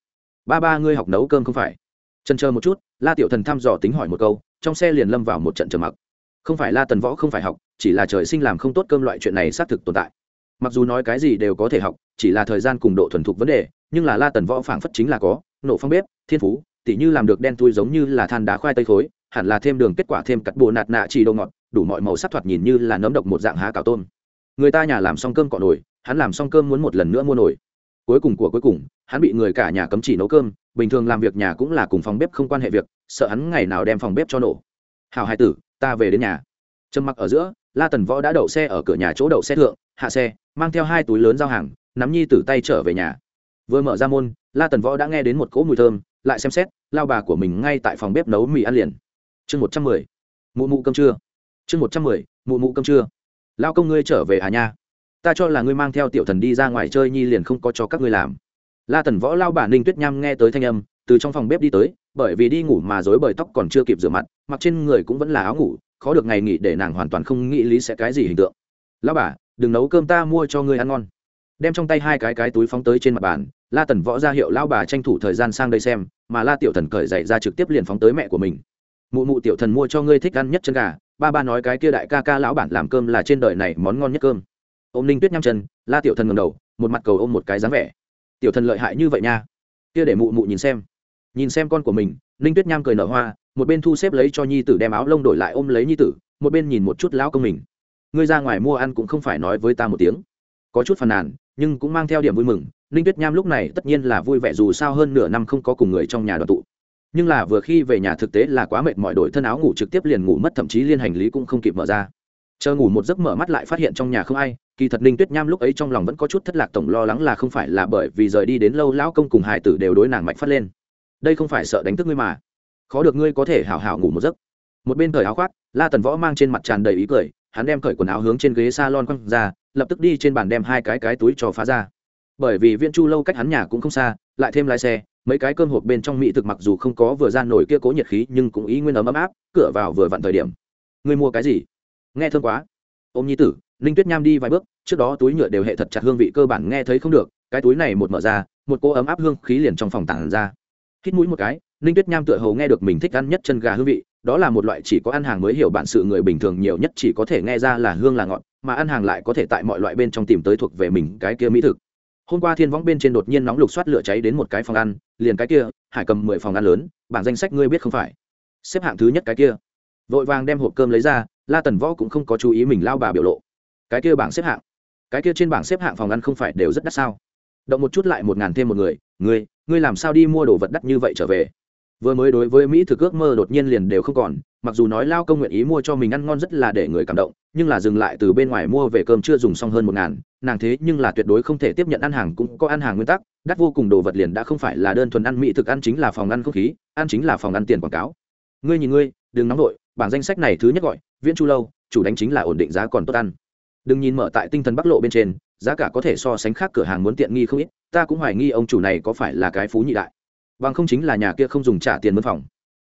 ba ba ngươi học nấu cơm không phải? Chân chờ một chút, la tiểu thần thăm dò tính hỏi một câu, trong xe liền lâm vào một trận trầm mặc. Không phải la tần võ không phải học, chỉ là trời sinh làm không tốt cơm loại chuyện này xác thực tồn tại. Mặc dù nói cái gì đều có thể học, chỉ là thời gian cùng độ thuần thục vấn đề, nhưng là la tần võ phảng phất chính là có, nổ phong bếp, thiên phú, tỉ như làm được đen tui giống như là than đá khoai tây khối hẳn là thêm đường kết quả thêm cắt bồ nạt nạ chỉ đồ ngọt, đủ mọi màu sắc thoạt nhìn như là nấm độc một dạng há cào tôm. Người ta nhà làm xong cơm cọ nổi hắn làm xong cơm muốn một lần nữa mua nổi cuối cùng của cuối cùng, hắn bị người cả nhà cấm chỉ nấu cơm, bình thường làm việc nhà cũng là cùng phòng bếp không quan hệ việc, sợ hắn ngày nào đem phòng bếp cho nổ. Hào hai tử, ta về đến nhà. Trầm mặc ở giữa, la tần võ đã đậu xe ở cửa nhà chỗ đậu xe thượng, hạ xe, mang theo hai túi lớn giao hàng, nắm nhi tử tay trở về nhà. Vừa mở ra môn, la tần võ đã nghe đến một cỗ mùi thơm, lại xem xét, lao bà của mình ngay tại phòng bếp nấu mì ăn liền chương một trăm mười, mụ mụ cơm trưa. Chương một trăm mười, mụ mụ cơm trưa. Lao công ngươi trở về à nha? Ta cho là ngươi mang theo tiểu thần đi ra ngoài chơi nhi liền không có cho các ngươi làm. La tần võ lao bà ninh tuyết nham nghe tới thanh âm, từ trong phòng bếp đi tới, bởi vì đi ngủ mà dối bời tóc còn chưa kịp rửa mặt, mặc trên người cũng vẫn là áo ngủ, khó được ngày nghỉ để nàng hoàn toàn không nghĩ lý sẽ cái gì hình tượng. Lao bà, đừng nấu cơm ta mua cho ngươi ăn ngon. Đem trong tay hai cái cái túi phóng tới trên mặt bàn, la tần võ ra hiệu lao bà tranh thủ thời gian sang đây xem, mà la tiểu thần cởi dậy ra trực tiếp liền phóng tới mẹ của mình mụ mụ tiểu thần mua cho ngươi thích ăn nhất chân gà, ba ba nói cái kia đại ca ca lão bản làm cơm là trên đời này món ngon nhất cơm. Ôm ninh tuyết nhăm chân, la tiểu thần ngầm đầu, một mặt cầu ôm một cái dáng vẻ. Tiểu thần lợi hại như vậy nha. Kia để mụ mụ nhìn xem. Nhìn xem con của mình, ninh tuyết nham cười nở hoa, một bên thu xếp lấy cho nhi tử đem áo lông đổi lại ôm lấy nhi tử, một bên nhìn một chút lão công mình. Ngươi ra ngoài mua ăn cũng không phải nói với ta một tiếng. Có chút phàn nàn, nhưng cũng mang theo điểm vui mừng, ninh tuyết nham lúc này tất nhiên là vui vẻ dù sao hơn nửa năm không có cùng người trong nhà đoàn tụ nhưng là vừa khi về nhà thực tế là quá mệt mỏi, đổi thân áo ngủ trực tiếp liền ngủ mất, thậm chí liên hành lý cũng không kịp mở ra. Chờ ngủ một giấc mở mắt lại phát hiện trong nhà không ai, kỳ thật ninh tuyết nham lúc ấy trong lòng vẫn có chút thất lạc, tổng lo lắng là không phải là bởi vì rời đi đến lâu lão công cùng hải tử đều đối nàng mạnh phát lên. Đây không phải sợ đánh thức ngươi mà. Khó được ngươi có thể hào hào ngủ một giấc. Một bên cởi áo khoác, la tần võ mang trên mặt tràn đầy ý cười, hắn đem cởi quần áo hướng trên ghế s a lon quăng ra, lập tức đi trên bàn đem hai cái cái túi cho phá ra. Bởi vì viên chu lâu cách hắn nhà cũng không xa, lại thêm lái xe mấy cái cơm hộp bên trong mỹ thực mặc dù không có vừa ra nổi kia cố nhiệt khí, nhưng cũng ý nguyên ấm ấm áp, cửa vào vừa vặn thời điểm. Người mua cái gì? Nghe thương quá. Ôm nhi tử, ninh tuyết nham đi vài bước, trước đó túi nhựa đều hệ thật chặt hương vị cơ bản nghe thấy không được, cái túi này một mở ra, một cô ấm áp hương khí liền trong phòng tản ra. Hít mũi một cái, ninh tuyết nham tựa hầu nghe được mình thích ăn nhất chân gà hương vị, đó là một loại chỉ có ăn hàng mới hiểu bản sự người bình thường nhiều nhất chỉ có thể nghe ra là hương là ngọt, mà ăn hàng lại có thể tại mọi loại bên trong tìm tới thuộc về mình cái kia mỹ thực hôm qua thiên võng bên trên đột nhiên nóng lục soát lửa cháy đến một cái phòng ăn, liền cái kia, hải cầm mười phòng ăn lớn, bảng danh sách ngươi biết không phải. Xếp hạng thứ nhất cái kia. Vội vàng đem hộp cơm lấy ra, la tần võ cũng không có chú ý mình lao bà biểu lộ. Cái kia bảng xếp hạng. Cái kia trên bảng xếp hạng phòng ăn không phải đều rất đắt sao? Động một chút lại một ngàn thêm một người, ngươi ngươi làm sao đi mua đồ vật đắt như vậy trở về? Vừa mới đối với mỹ thực ước mơ đột nhiên liền đều không còn mặc dù nói lao công nguyện ý mua cho mình ăn ngon rất là để người cảm động, nhưng là dừng lại từ bên ngoài mua về cơm chưa dùng xong hơn một ngàn, nàng thế nhưng là tuyệt đối không thể tiếp nhận ăn hàng cũng có ăn hàng nguyên tắc, đắt vô cùng đồ vật liền đã không phải là đơn thuần ăn mỹ thực ăn chính là phòng ăn không khí, ăn chính là phòng ăn tiền quảng cáo. Ngươi nhìn ngươi, đừng nóng vội, bảng danh sách này thứ nhất gọi, viễn chu lâu, chủ đánh chính là ổn định giá còn tốt ăn. Đừng nhìn mở tại tinh thần bắc lộ bên trên, giá cả có thể so sánh khác cửa hàng muốn tiện nghi không ít, ta cũng hoài nghi ông chủ này có phải là cái phú nhị đại. Bằng không chính là nhà kia không dùng trả tiền mân phòng.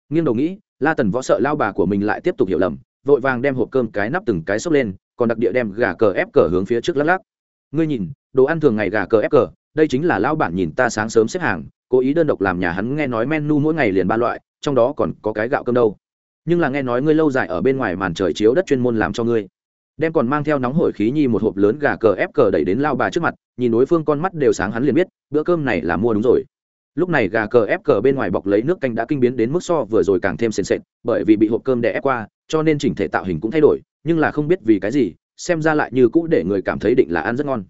Nghiêng đầu nghĩ la tần võ sợ lao bà của mình lại tiếp tục hiểu lầm, vội vàng đem hộp cơm cái nắp từng cái xốc lên, còn đặc địa đem gà cờ ép cờ hướng phía trước lắc lắc. Ngươi nhìn, đồ ăn thường ngày gà cờ ép cờ, đây chính là lao bản nhìn ta sáng sớm xếp hàng, cố ý đơn độc làm nhà hắn nghe nói menu mỗi ngày liền ba loại, trong đó còn có cái gạo cơm đâu. Nhưng là nghe nói ngươi lâu dài ở bên ngoài màn trời chiếu đất chuyên môn làm cho ngươi. Đem còn mang theo nóng hổi khí nhi một hộp lớn gà cờ ép cờ đẩy đến lao bà trước mặt, nhìn đối phương con mắt đều sáng hắn liền biết, bữa cơm này là mua đúng rồi lúc này gà cờ ép cờ bên ngoài bọc lấy nước canh đã kinh biến đến mức so vừa rồi càng thêm sền sệt, bởi vì bị hộp cơm đè ép qua, cho nên chỉnh thể tạo hình cũng thay đổi, nhưng là không biết vì cái gì, xem ra lại như cũ để người cảm thấy định là ăn rất ngon.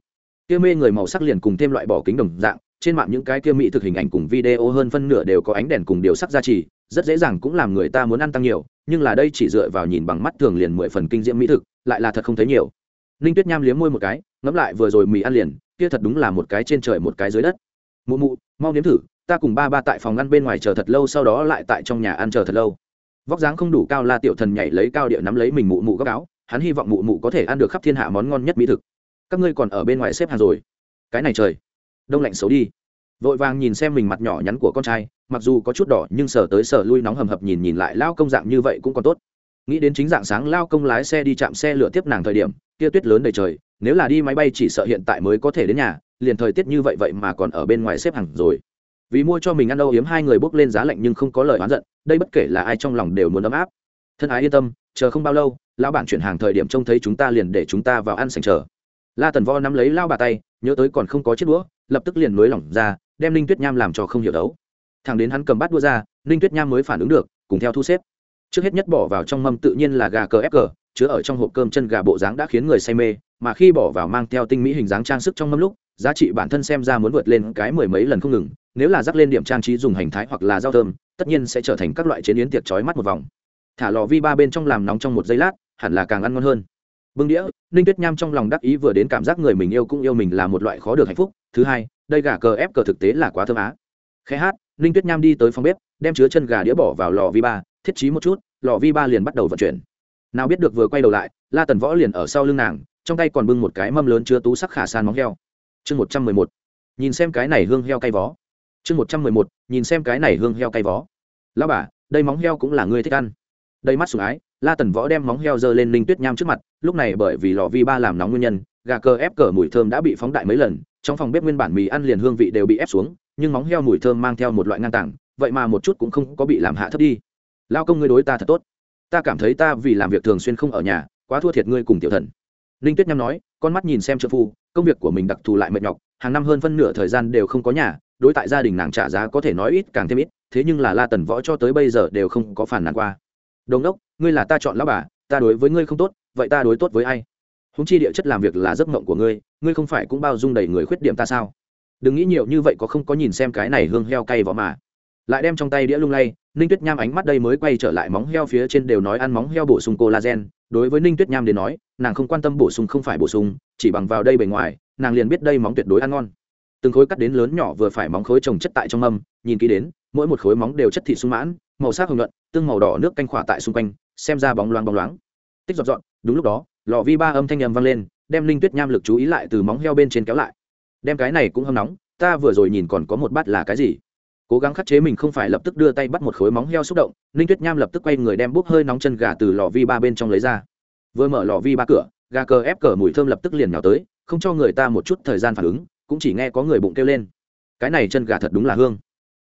Kia mê người màu sắc liền cùng thêm loại bỏ kính đồng dạng, trên mạng những cái kia mỹ thực hình ảnh cùng video hơn phân nửa đều có ánh đèn cùng điều sắc gia trì, rất dễ dàng cũng làm người ta muốn ăn tăng nhiều, nhưng là đây chỉ dựa vào nhìn bằng mắt thường liền mười phần kinh diễm mỹ thực, lại là thật không thấy nhiều. Ninh tuyết nham liếm môi một cái, ngẫm lại vừa rồi mì ăn liền, kia thật đúng là một cái trên trời một cái dưới đất mụ mụ, mau nếm thử, ta cùng ba ba tại phòng ngăn bên ngoài chờ thật lâu, sau đó lại tại trong nhà ăn chờ thật lâu. Vóc dáng không đủ cao la tiểu thần nhảy lấy cao địa nắm lấy mình mụ mụ góc áo, hắn hy vọng mụ mụ có thể ăn được khắp thiên hạ món ngon nhất mỹ thực. Các ngươi còn ở bên ngoài xếp hàng rồi. Cái này trời, đông lạnh xấu đi. Vội vàng nhìn xem mình mặt nhỏ nhắn của con trai, mặc dù có chút đỏ, nhưng sờ tới sờ lui nóng hầm hập nhìn nhìn lại lao công dạng như vậy cũng còn tốt. Nghĩ đến chính dạng sáng lao công lái xe đi chạm xe lửa tiếp nàng thời điểm, kia tuyết lớn đầy trời, nếu là đi máy bay chỉ sợ hiện tại mới có thể đến nhà liền thời tiết như vậy vậy mà còn ở bên ngoài xếp hàng rồi. Vì mua cho mình ăn âu yếm hai người bốc lên giá lạnh nhưng không có lời oán giận, đây bất kể là ai trong lòng đều muốn ấm áp. Thân ái yên tâm, chờ không bao lâu, lão bản chuyển hàng thời điểm trông thấy chúng ta liền để chúng ta vào ăn sành chờ. La tần vo nắm lấy lao bà tay, nhớ tới còn không có chiếc đũa, lập tức liền nới lỏng ra, đem ninh tuyết nham làm cho không hiểu đấu. Thằng đến hắn cầm bát đua ra, ninh tuyết nham mới phản ứng được, cùng theo thu xếp. Trước hết nhất bỏ vào trong mâm tự nhiên là gà cờ ép cờ, chứa ở trong hộp cơm chân gà bộ dáng đã khiến người say mê, mà khi bỏ vào mang theo tinh mỹ hình dáng trang sức trong mâm lúc giá trị bản thân xem ra muốn vượt lên cái mười mấy lần không ngừng, nếu là rắc lên điểm trang trí dùng hành thái hoặc là rau thơm, tất nhiên sẽ trở thành các loại chế biến tiệc trói mắt một vòng. Thả lò vi ba bên trong làm nóng trong một giây lát, hẳn là càng ăn ngon hơn. Bưng đĩa, ninh tuyết nham trong lòng đắc ý vừa đến cảm giác người mình yêu cũng yêu mình là một loại khó được hạnh phúc. Thứ hai, đây gà cờ ép cờ thực tế là quá thơm á. Khẽ hát, ninh tuyết nham đi tới phòng bếp, đem chứa chân gà đĩa bỏ vào lò vi ba, thiết trí một chút, lò vi ba liền bắt đầu vận chuyển. Nào biết được vừa quay đầu lại, la tần võ liền ở sau lưng nàng, trong tay còn bưng một cái mâm lớn chứa tú sắc khả san móng heo chương một trăm mười một, nhìn xem cái này hương heo cay vó. Chương một trăm mười một, nhìn xem cái này hương heo cay vó. Lao bà, đây móng heo cũng là ngươi thích ăn. Đây mắt sủng ái, la tần võ đem móng heo dơ lên ninh tuyết nham trước mặt, lúc này bởi vì lò vi ba làm nóng nguyên nhân, gà cơ ép cờ mùi thơm đã bị phóng đại mấy lần, trong phòng bếp nguyên bản mì ăn liền hương vị đều bị ép xuống, nhưng móng heo mùi thơm mang theo một loại ngang tảng vậy mà một chút cũng không có bị làm hạ thấp đi. Lao công ngươi đối ta thật tốt. Ta cảm thấy ta vì làm việc thường xuyên không ở nhà, quá thua thiệt ngươi cùng tiểu thần. Ninh tuyết nham nói con mắt nhìn xem trợ phu, công việc của mình đặc thù lại mệt nhọc, hàng năm hơn phân nửa thời gian đều không có nhà, đối tại gia đình nàng trả giá có thể nói ít càng thêm ít, thế nhưng là la tần võ cho tới bây giờ đều không có phản nàn qua. Đồng đốc, ngươi là ta chọn lão bà, ta đối với ngươi không tốt, vậy ta đối tốt với ai? Húng chi địa chất làm việc là giấc mộng của ngươi ngươi không phải cũng bao dung đầy người khuyết điểm ta sao? Đừng nghĩ nhiều như vậy có không có nhìn xem cái này hương heo cay vỏ mà lại đem trong tay đĩa lung lay, ninh tuyết nham ánh mắt đây mới quay trở lại móng heo phía trên đều nói ăn móng heo bổ sung collagen. Đối với ninh tuyết nham đến nói, nàng không quan tâm bổ sung không phải bổ sung, chỉ bằng vào đây bề ngoài, nàng liền biết đây móng tuyệt đối ăn ngon. Từng khối cắt đến lớn nhỏ vừa phải móng khối trồng chất tại trong mâm, nhìn kỹ đến, mỗi một khối móng đều chất thịt sung mãn, màu sắc hồng nhuận, tương màu đỏ nước canh khỏa tại xung quanh, xem ra bóng loáng bóng loáng. Tích dọn dọn đúng lúc đó, lò vi ba âm thanh nhầm vang lên, đem linh tuyết nham lực chú ý lại từ móng heo bên trên kéo lại. Đem cái này cũng hâm nóng, ta vừa rồi nhìn còn có một bát là cái gì? Cố gắng khắc chế mình không phải lập tức đưa tay bắt một khối móng heo xúc động, ninh tuyết nham lập tức quay người đem bốc hơi nóng chân gà từ lò vi ba bên trong lấy ra. Vừa mở lò vi ba cửa, gà cờ ép cờ mùi thơm lập tức liền nhào tới, không cho người ta một chút thời gian phản ứng, cũng chỉ nghe có người bụng kêu lên. Cái này chân gà thật đúng là hương.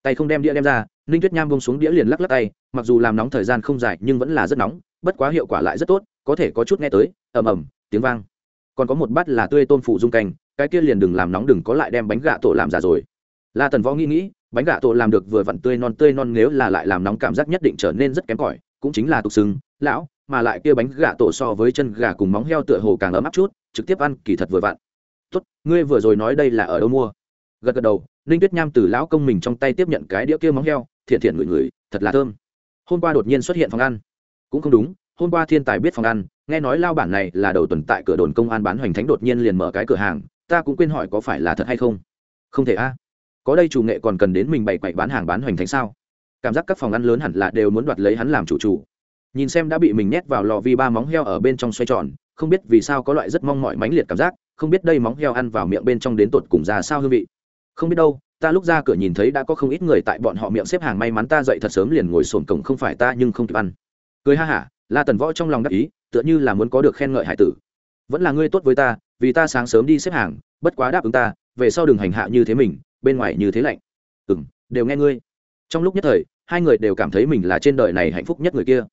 Tay không đem đĩa đem ra, ninh tuyết nham bông xuống đĩa liền lắc lắc tay, mặc dù làm nóng thời gian không dài nhưng vẫn là rất nóng, bất quá hiệu quả lại rất tốt, có thể có chút nghe tới, ầm ầm, tiếng vang. Còn có một bát là tươi tôm phụ dung canh, cái kia liền đừng làm nóng đừng có lại đem bánh gà tổ làm giả rồi. La tần võ nghĩ nghĩ bánh gà tổ làm được vừa vặn tươi non tươi non nếu là lại làm nóng cảm giác nhất định trở nên rất kém cỏi, cũng chính là tục sừng lão, mà lại kia bánh gà tổ so với chân gà cùng móng heo tựa hồ càng ấm áp chút, trực tiếp ăn, kỳ thật vừa vặn. Tốt, ngươi vừa rồi nói đây là ở đâu mua? Gật gật đầu, ninh tuyết nham từ lão công mình trong tay tiếp nhận cái đĩa kia móng heo, thiện thiện ngửi ngửi, thật là thơm. Hôm qua đột nhiên xuất hiện phòng ăn. Cũng không đúng, hôm qua thiên tài biết phòng ăn, nghe nói lao bản này là đầu tuần tại cửa đồn công an bán hoành thánh đột nhiên liền mở cái cửa hàng, ta cũng quên hỏi có phải là thật hay không. Không thể a có đây chủ nghệ còn cần đến mình bày quậy bán hàng bán hoành thánh sao? Cảm giác các phòng ăn lớn hẳn là đều muốn đoạt lấy hắn làm chủ chủ. Nhìn xem đã bị mình nhét vào lò vi ba móng heo ở bên trong xoay tròn, không biết vì sao có loại rất mong mỏi mãnh liệt cảm giác, không biết đây móng heo ăn vào miệng bên trong đến tột cùng ra sao hương vị. Không biết đâu, ta lúc ra cửa nhìn thấy đã có không ít người tại bọn họ miệng xếp hàng may mắn ta dậy thật sớm liền ngồi sồn cổng không phải ta nhưng không kịp ăn. Cười ha hả, la tần võ trong lòng đắc ý, tựa như là muốn có được khen ngợi hải tử. Vẫn là ngươi tốt với ta, vì ta sáng sớm đi xếp hàng, bất quá đáp ứng ta, về sau đừng hành hạ như thế mình bên ngoài như thế lạnh. Ừ m đều nghe ngươi. Trong lúc nhất thời, hai người đều cảm thấy mình là trên đời này hạnh phúc nhất người kia.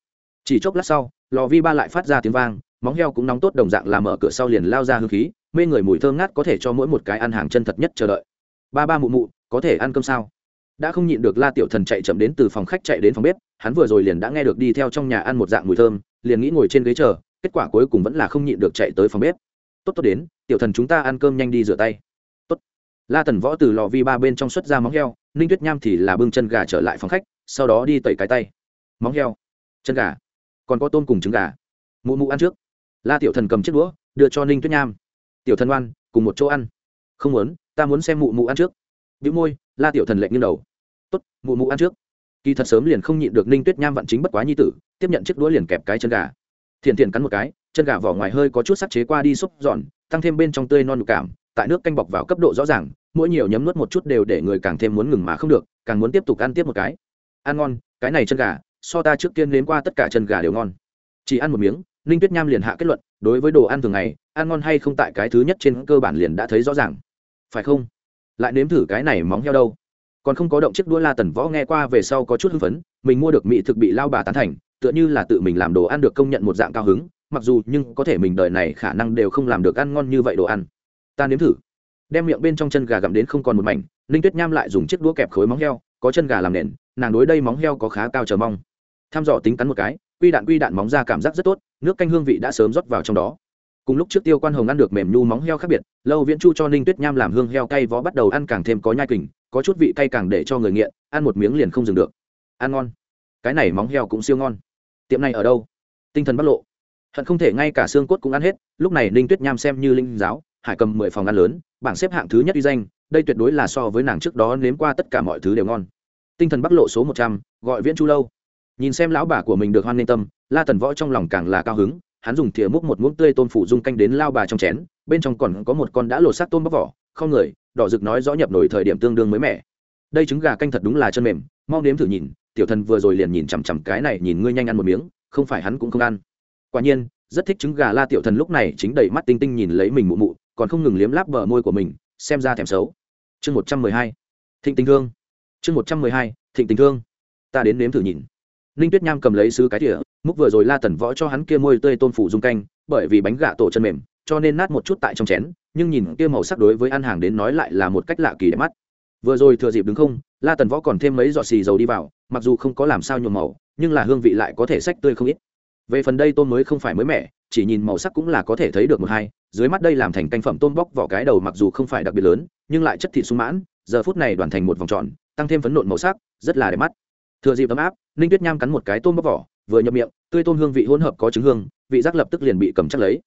Chỉ chốc lát sau, lò vi ba lại phát ra tiếng vang, móng heo cũng nóng tốt đồng dạng làm mở cửa sau liền lao ra hương khí, mê người mùi thơm ngát có thể cho mỗi một cái ăn hàng chân thật nhất chờ đợi. Ba ba mụ mụ, có thể ăn cơm sao? Đã không nhịn được la tiểu thần chạy chậm đến từ phòng khách chạy đến phòng bếp, hắn vừa rồi liền đã nghe được đi theo trong nhà ăn một dạng mùi thơm, liền nghĩ ngồi trên ghế chờ, kết quả cuối cùng vẫn là không nhịn được chạy tới phòng bếp. Tốt tốt đến, tiểu thần chúng ta ăn cơm nhanh đi rửa tay la tần võ từ lò vi ba bên trong xuất ra móng heo, ninh tuyết nham thì là bưng chân gà trở lại phòng khách, sau đó đi tẩy cái tay. Móng heo. Chân gà. Còn có tôm cùng trứng gà. Mụ mụ ăn trước. La tiểu thần cầm chiếc đũa, đưa cho ninh tuyết nham. Tiểu thần oan cùng một chỗ ăn. Không muốn, ta muốn xem mụ mụ ăn trước. Bị môi, la tiểu thần lệnh như đầu. Tốt, mụ mụ ăn trước. Kỳ thật sớm liền không nhịn được ninh tuyết nham vặn chính bất quá nhi tử, tiếp nhận chiếc đũa liền kẹp cái chân gà. Thiện thiện cắn một cái, chân gà vỏ ngoài hơi có chút sắc chế qua đi xúc giòn, tăng thêm bên trong tươi non đục cảm tại nước canh bọc vào cấp độ rõ ràng, mỗi nhiều nhấm nuốt một chút đều để người càng thêm muốn ngừng mà không được, càng muốn tiếp tục ăn tiếp một cái. Ăn ngon, cái này chân gà, so ta trước tiên đến qua tất cả chân gà đều ngon. Chỉ ăn một miếng, ninh tuyết nham liền hạ kết luận, đối với đồ ăn thường ngày, ăn ngon hay không tại cái thứ nhất trên cơ bản liền đã thấy rõ ràng. Phải không? Lại nếm thử cái này móng heo đâu. Còn không có động chiếc đũa la tần võ nghe qua về sau có chút hưng phấn, mình mua được mỹ thực bị lao bà tán thành, tựa như là tự mình làm đồ ăn được công nhận một dạng cao hứng, mặc dù nhưng có thể mình đời này khả năng đều không làm được ăn ngon như vậy đồ ăn ta nếm thử. Đem miệng bên trong chân gà gặm đến không còn một mảnh, ninh tuyết nham lại dùng chiếc đũa kẹp khối móng heo, có chân gà làm nền, nàng đối đây móng heo có khá cao chờ mong. Tham dò tính cắn một cái, quy đạn quy đạn móng ra cảm giác rất tốt, nước canh hương vị đã sớm rót vào trong đó. Cùng lúc trước tiêu quan hồng ăn được mềm nhu móng heo khác biệt, lâu viễn chu cho ninh tuyết nham làm hương heo cay vó bắt đầu ăn càng thêm có nhai kình, có chút vị cay càng để cho người nghiện, ăn một miếng liền không dừng được. Ăn ngon. Cái này móng heo cũng siêu ngon. Tiệm này ở đâu? Tinh thần bắt lộ. Hận không thể ngay cả xương cốt cũng ăn hết, lúc này ninh tuyết nham xem như linh giáo hải cầm mười phòng ăn lớn, bảng xếp hạng thứ nhất uy danh, đây tuyệt đối là so với nàng trước đó nếm qua tất cả mọi thứ đều ngon. Tinh thần bắc lộ số một trăm, gọi viễn chu lâu. Nhìn xem lão bà của mình được hoan n tâm, la tần võ trong lòng càng là cao hứng, hắn dùng thìa múc một muỗng tươi tôm phủ dung canh đến lao bà trong chén, bên trong còn có một con đã lột xác tôm bóc vỏ không người, đỏ rực nói rõ nhập nổi thời điểm tương đương mới mẻ. Đây trứng gà canh thật đúng là chân mềm, mau nếm thử nhìn, tiểu thần vừa rồi liền nhìn chằm chằm cái này nhìn ngươi nhanh ăn một miếng, không phải hắn cũng không ăn. Quả nhiên, rất thích trứng gà la tiểu thần lúc này chính đầy mắt tinh tinh nhìn lấy mình mụ mụ còn không ngừng liếm láp bờ môi của mình, xem ra thèm xấu. Chương một trăm mười hai, thịnh tình thương. Chương một trăm mười hai, thịnh tình thương. Ta đến nếm thử nhìn. Ninh tuyết nham cầm lấy sứ cái thìa, múc vừa rồi la tần võ cho hắn kia môi tươi tôn phủ dung canh, bởi vì bánh gà tổ chân mềm, cho nên nát một chút tại trong chén, nhưng nhìn kia màu sắc đối với ăn hàng đến nói lại là một cách lạ kỳ đẹp mắt. Vừa rồi thừa dịp đứng không, la tần võ còn thêm mấy giọt xì dầu đi vào, mặc dù không có làm sao nhuộm màu, nhưng là hương vị lại có thể sách tươi không ít. Về phần đây tôm mới không phải mới mẻ, chỉ nhìn màu sắc cũng là có thể thấy được một hai dưới mắt đây làm thành canh phẩm tôm bóc vỏ cái đầu mặc dù không phải đặc biệt lớn, nhưng lại chất thịt sung mãn, giờ phút này đoàn thành một vòng tròn, tăng thêm phấn nộn màu sắc, rất là đẹp mắt. Thừa dịp ấm áp, ninh tuyết nham cắn một cái tôm bóc vỏ, vừa nhập miệng, tươi tôm hương vị hỗn hợp có trứng hương, vị giác lập tức liền bị cầm chắc lấy.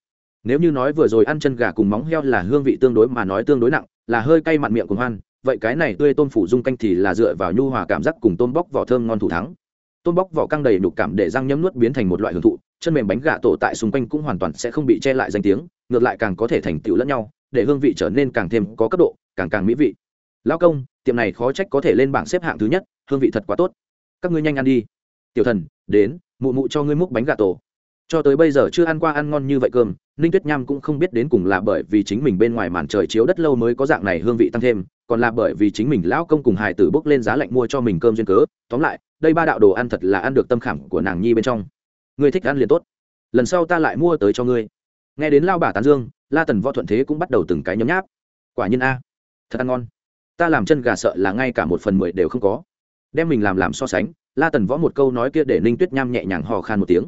Nếu như nói vừa rồi ăn chân gà cùng móng heo là hương vị tương đối mà nói tương đối nặng, là hơi cay mặn miệng cùng hoan, vậy cái này tươi tôm phủ dung canh thì là dựa vào nhu hòa cảm giác cùng tôm bóc vỏ thơm ngon thủ thắng. Tôm bóc vỏ căng đầy nhục cảm để răng nhấm nuốt biến thành một loại hưởng thụ chân mềm bánh gà tổ tại xung quanh cũng hoàn toàn sẽ không bị che lại danh tiếng, ngược lại càng có thể thành tựu lẫn nhau, để hương vị trở nên càng thêm có cấp độ, càng càng mỹ vị. Lao công, tiệm này khó trách có thể lên bảng xếp hạng thứ nhất, hương vị thật quá tốt. Các ngươi nhanh ăn đi. Tiểu thần, đến, mụ mụ cho ngươi múc bánh gà tổ. Cho tới bây giờ chưa ăn qua ăn ngon như vậy cơm, ninh tuyết nham cũng không biết đến cùng là bởi vì chính mình bên ngoài màn trời chiếu đất lâu mới có dạng này hương vị tăng thêm, còn là bởi vì chính mình lão công cùng Hải tử bốc lên giá lạnh mua cho mình cơm duyên cớ. Tóm lại, đây ba đạo đồ ăn thật là ăn được tâm khảm của nàng nhi bên trong ngươi thích ăn liền tốt. Lần sau ta lại mua tới cho ngươi. Nghe đến lao bà tán dương, la tần võ thuận thế cũng bắt đầu từng cái nhấm nháp. Quả nhiên a, thật ăn ngon. Ta làm chân gà sợ là ngay cả một phần mười đều không có. Đem mình làm làm so sánh, la tần võ một câu nói kia để ninh tuyết nham nhẹ nhàng hò khan một tiếng.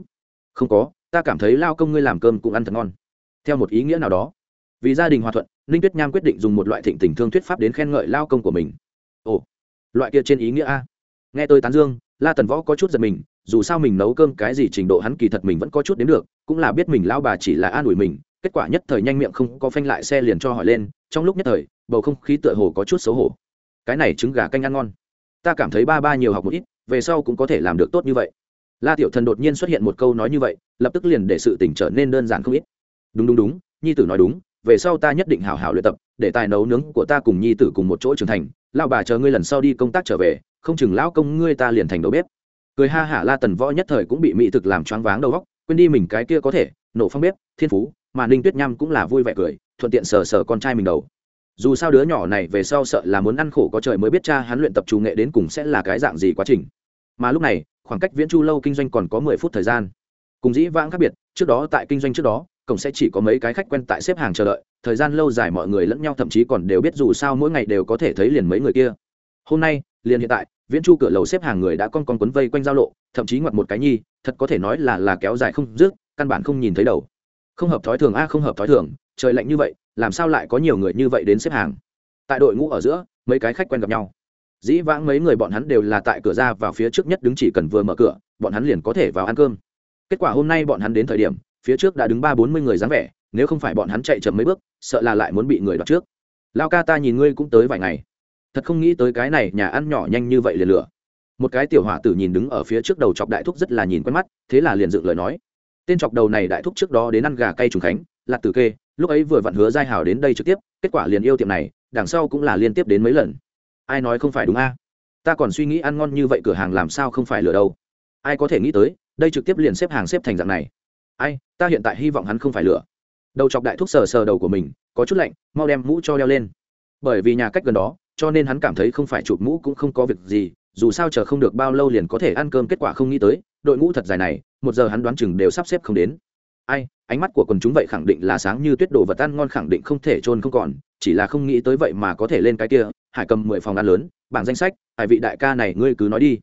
Không có, ta cảm thấy lao công ngươi làm cơm cũng ăn thật ngon. Theo một ý nghĩa nào đó. Vì gia đình hòa thuận, ninh tuyết nham quyết định dùng một loại thịnh tình thương thuyết pháp đến khen ngợi lao công của mình. Ồ, loại kia trên ý nghĩa a. Nghe tôi tán dương, la tần võ có chút giật mình dù sao mình nấu cơm cái gì trình độ hắn kỳ thật mình vẫn có chút đến được, cũng là biết mình lao bà chỉ là an ủi mình, kết quả nhất thời nhanh miệng không có phanh lại xe liền cho hỏi lên, trong lúc nhất thời, bầu không khí tựa hồ có chút xấu hổ. Cái này trứng gà canh ăn ngon. Ta cảm thấy ba ba nhiều học một ít, về sau cũng có thể làm được tốt như vậy. La tiểu thần đột nhiên xuất hiện một câu nói như vậy, lập tức liền để sự tỉnh trở nên đơn giản không ít. Đúng đúng đúng, nhi tử nói đúng, về sau ta nhất định hào hào luyện tập, để tài nấu nướng của ta cùng nhi tử cùng một chỗ trưởng thành. Lao bà chờ ngươi lần sau đi công tác trở về, không chừng lão công ngươi ta liền thành đầu bếp cười ha hả la tần võ nhất thời cũng bị mỹ thực làm choáng váng đầu góc quên đi mình cái kia có thể nổ phong bếp, thiên phú, mà ninh tuyết nham cũng là vui vẻ cười, thuận tiện sờ sờ con trai mình đầu. Dù sao đứa nhỏ này về sau sợ là muốn ăn khổ có trời mới biết cha hắn luyện tập trù nghệ đến cùng sẽ là cái dạng gì quá trình. Mà lúc này, khoảng cách viễn chu lâu kinh doanh còn có mười phút thời gian. Cùng dĩ vãng khác biệt, trước đó tại kinh doanh trước đó, cổng sẽ chỉ có mấy cái khách quen tại xếp hàng chờ đợi, thời gian lâu dài mọi người lẫn nhau thậm chí còn đều biết dù sao mỗi ngày đều có thể thấy liền mấy người kia. Hôm nay, liền hiện tại viễn chu cửa lầu xếp hàng người đã con con quấn vây quanh giao lộ, thậm chí ngoặt một cái nhi, thật có thể nói là là kéo dài không dứt, căn bản không nhìn thấy đầu. Không hợp thói thường a, không hợp thói thường, trời lạnh như vậy, làm sao lại có nhiều người như vậy đến xếp hàng? Tại đội ngũ ở giữa, mấy cái khách quen gặp nhau. Dĩ vãng mấy người bọn hắn đều là tại cửa ra vào phía trước nhất đứng chỉ cần vừa mở cửa, bọn hắn liền có thể vào ăn cơm. Kết quả hôm nay bọn hắn đến thời điểm, phía trước đã đứng ba bốn mươi người dáng vẻ, nếu không phải bọn hắn chạy chậm mấy bước, sợ là lại muốn bị người đoạt trước. Lao ca ta nhìn ngươi cũng tới vài ngày thật không nghĩ tới cái này nhà ăn nhỏ nhanh như vậy liền lửa. Một cái tiểu hỏa tử nhìn đứng ở phía trước đầu chọc đại thúc rất là nhìn quen mắt, thế là liền dựng lời nói. Tên chọc đầu này đại thúc trước đó đến ăn gà cay trùng khánh, lạc tử kê, lúc ấy vừa vặn hứa giai hào đến đây trực tiếp, kết quả liền yêu tiệm này, đằng sau cũng là liên tiếp đến mấy lần. Ai nói không phải đúng a? Ta còn suy nghĩ ăn ngon như vậy cửa hàng làm sao không phải lửa đâu. Ai có thể nghĩ tới, đây trực tiếp liền xếp hàng xếp thành dạng này. Ai, ta hiện tại hy vọng hắn không phải lửa. Đầu chọc đại thúc sờ sờ đầu của mình, có chút lạnh, mau đem mũ cho đeo lên. Bởi vì nhà cách gần đó cho nên hắn cảm thấy không phải chụp mũ cũng không có việc gì, dù sao chờ không được bao lâu liền có thể ăn cơm, kết quả không nghĩ tới, đội ngũ thật dài này, một giờ hắn đoán chừng đều sắp xếp không đến. Ai, ánh mắt của quần chúng vậy khẳng định là sáng như tuyết đồ vật ăn ngon khẳng định không thể trôn không còn, chỉ là không nghĩ tới vậy mà có thể lên cái kia, hải cầm mười phòng ăn lớn, bảng danh sách hải vị đại ca này ngươi cứ nói đi.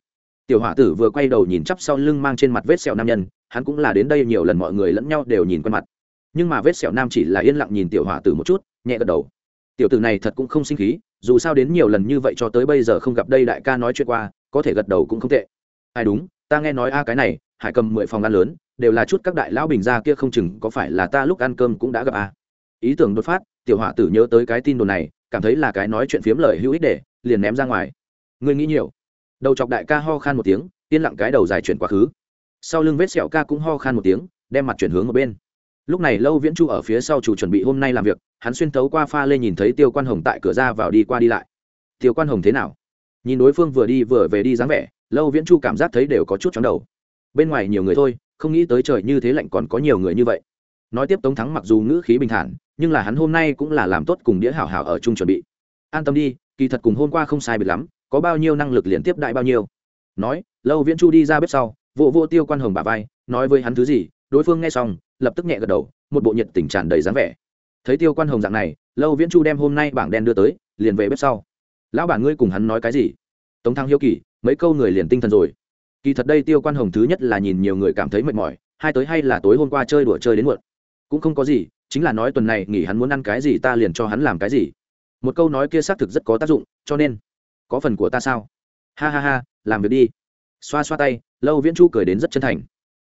Tiểu hỏa tử vừa quay đầu nhìn chắp sau lưng mang trên mặt vết sẹo nam nhân, hắn cũng là đến đây nhiều lần mọi người lẫn nhau đều nhìn quen mặt. Nhưng mà vết sẹo nam chỉ là yên lặng nhìn tiểu hỏa tử một chút, nhẹ gật đầu. Tiểu tử này thật cũng không sinh khí dù sao đến nhiều lần như vậy cho tới bây giờ không gặp đây đại ca nói chuyện qua, có thể gật đầu cũng không tệ. Ai đúng, ta nghe nói a, cái này, hải cầm mười phòng ăn lớn, đều là chút các đại lão bình gia kia không chừng có phải là ta lúc ăn cơm cũng đã gặp a. Ý tưởng đột phát, tiểu họa tử nhớ tới cái tin đồn này, cảm thấy là cái nói chuyện phiếm lời hữu ích để, liền ném ra ngoài. Ngươi nghĩ nhiều. Đầu chọc đại ca ho khan một tiếng, yên lặng cái đầu dài chuyển quá khứ. Sau lưng vết sẹo ca cũng ho khan một tiếng, đem mặt chuyển hướng ở bên lúc này lâu viễn chu ở phía sau chủ chuẩn bị hôm nay làm việc hắn xuyên tấu qua pha lê nhìn thấy tiêu quan hồng tại cửa ra vào đi qua đi lại. Tiêu quan hồng thế nào? Nhìn đối phương vừa đi vừa về đi dáng vẻ lâu viễn chu cảm giác thấy đều có chút chóng đầu. Bên ngoài nhiều người thôi không nghĩ tới trời như thế lạnh còn có nhiều người như vậy. Nói tiếp tống thắng mặc dù ngữ khí bình thản nhưng là hắn hôm nay cũng là làm tốt cùng đĩa hảo hảo ở chung chuẩn bị. An tâm đi kỳ thật cùng hôm qua không sai biệt lắm có bao nhiêu năng lực liên tiếp đại bao nhiêu. Nói lâu viễn chu đi ra bếp sau vụ vô, vô tiêu quan hồng bà vai nói với hắn thứ gì đối phương nghe xong lập tức nhẹ gật đầu, một bộ nhiệt tình tràn đầy dáng vẻ. Thấy tiêu quan hồng dạng này, lâu viễn chu đem hôm nay bảng đen đưa tới, liền về bếp sau. Lão bản ngươi cùng hắn nói cái gì? Tống thăng hiếu kỳ, mấy câu người liền tinh thần rồi. Kỳ thật đây tiêu quan hồng thứ nhất là nhìn nhiều người cảm thấy mệt mỏi, hai tới hay là tối hôm qua chơi đùa chơi đến muộn. Cũng không có gì, chính là nói tuần này nghỉ hắn muốn ăn cái gì ta liền cho hắn làm cái gì. Một câu nói kia xác thực rất có tác dụng, cho nên, có phần của ta sao? Ha ha ha, làm việc đi. Xoa xoa tay, lâu viễn chu cười đến rất chân thành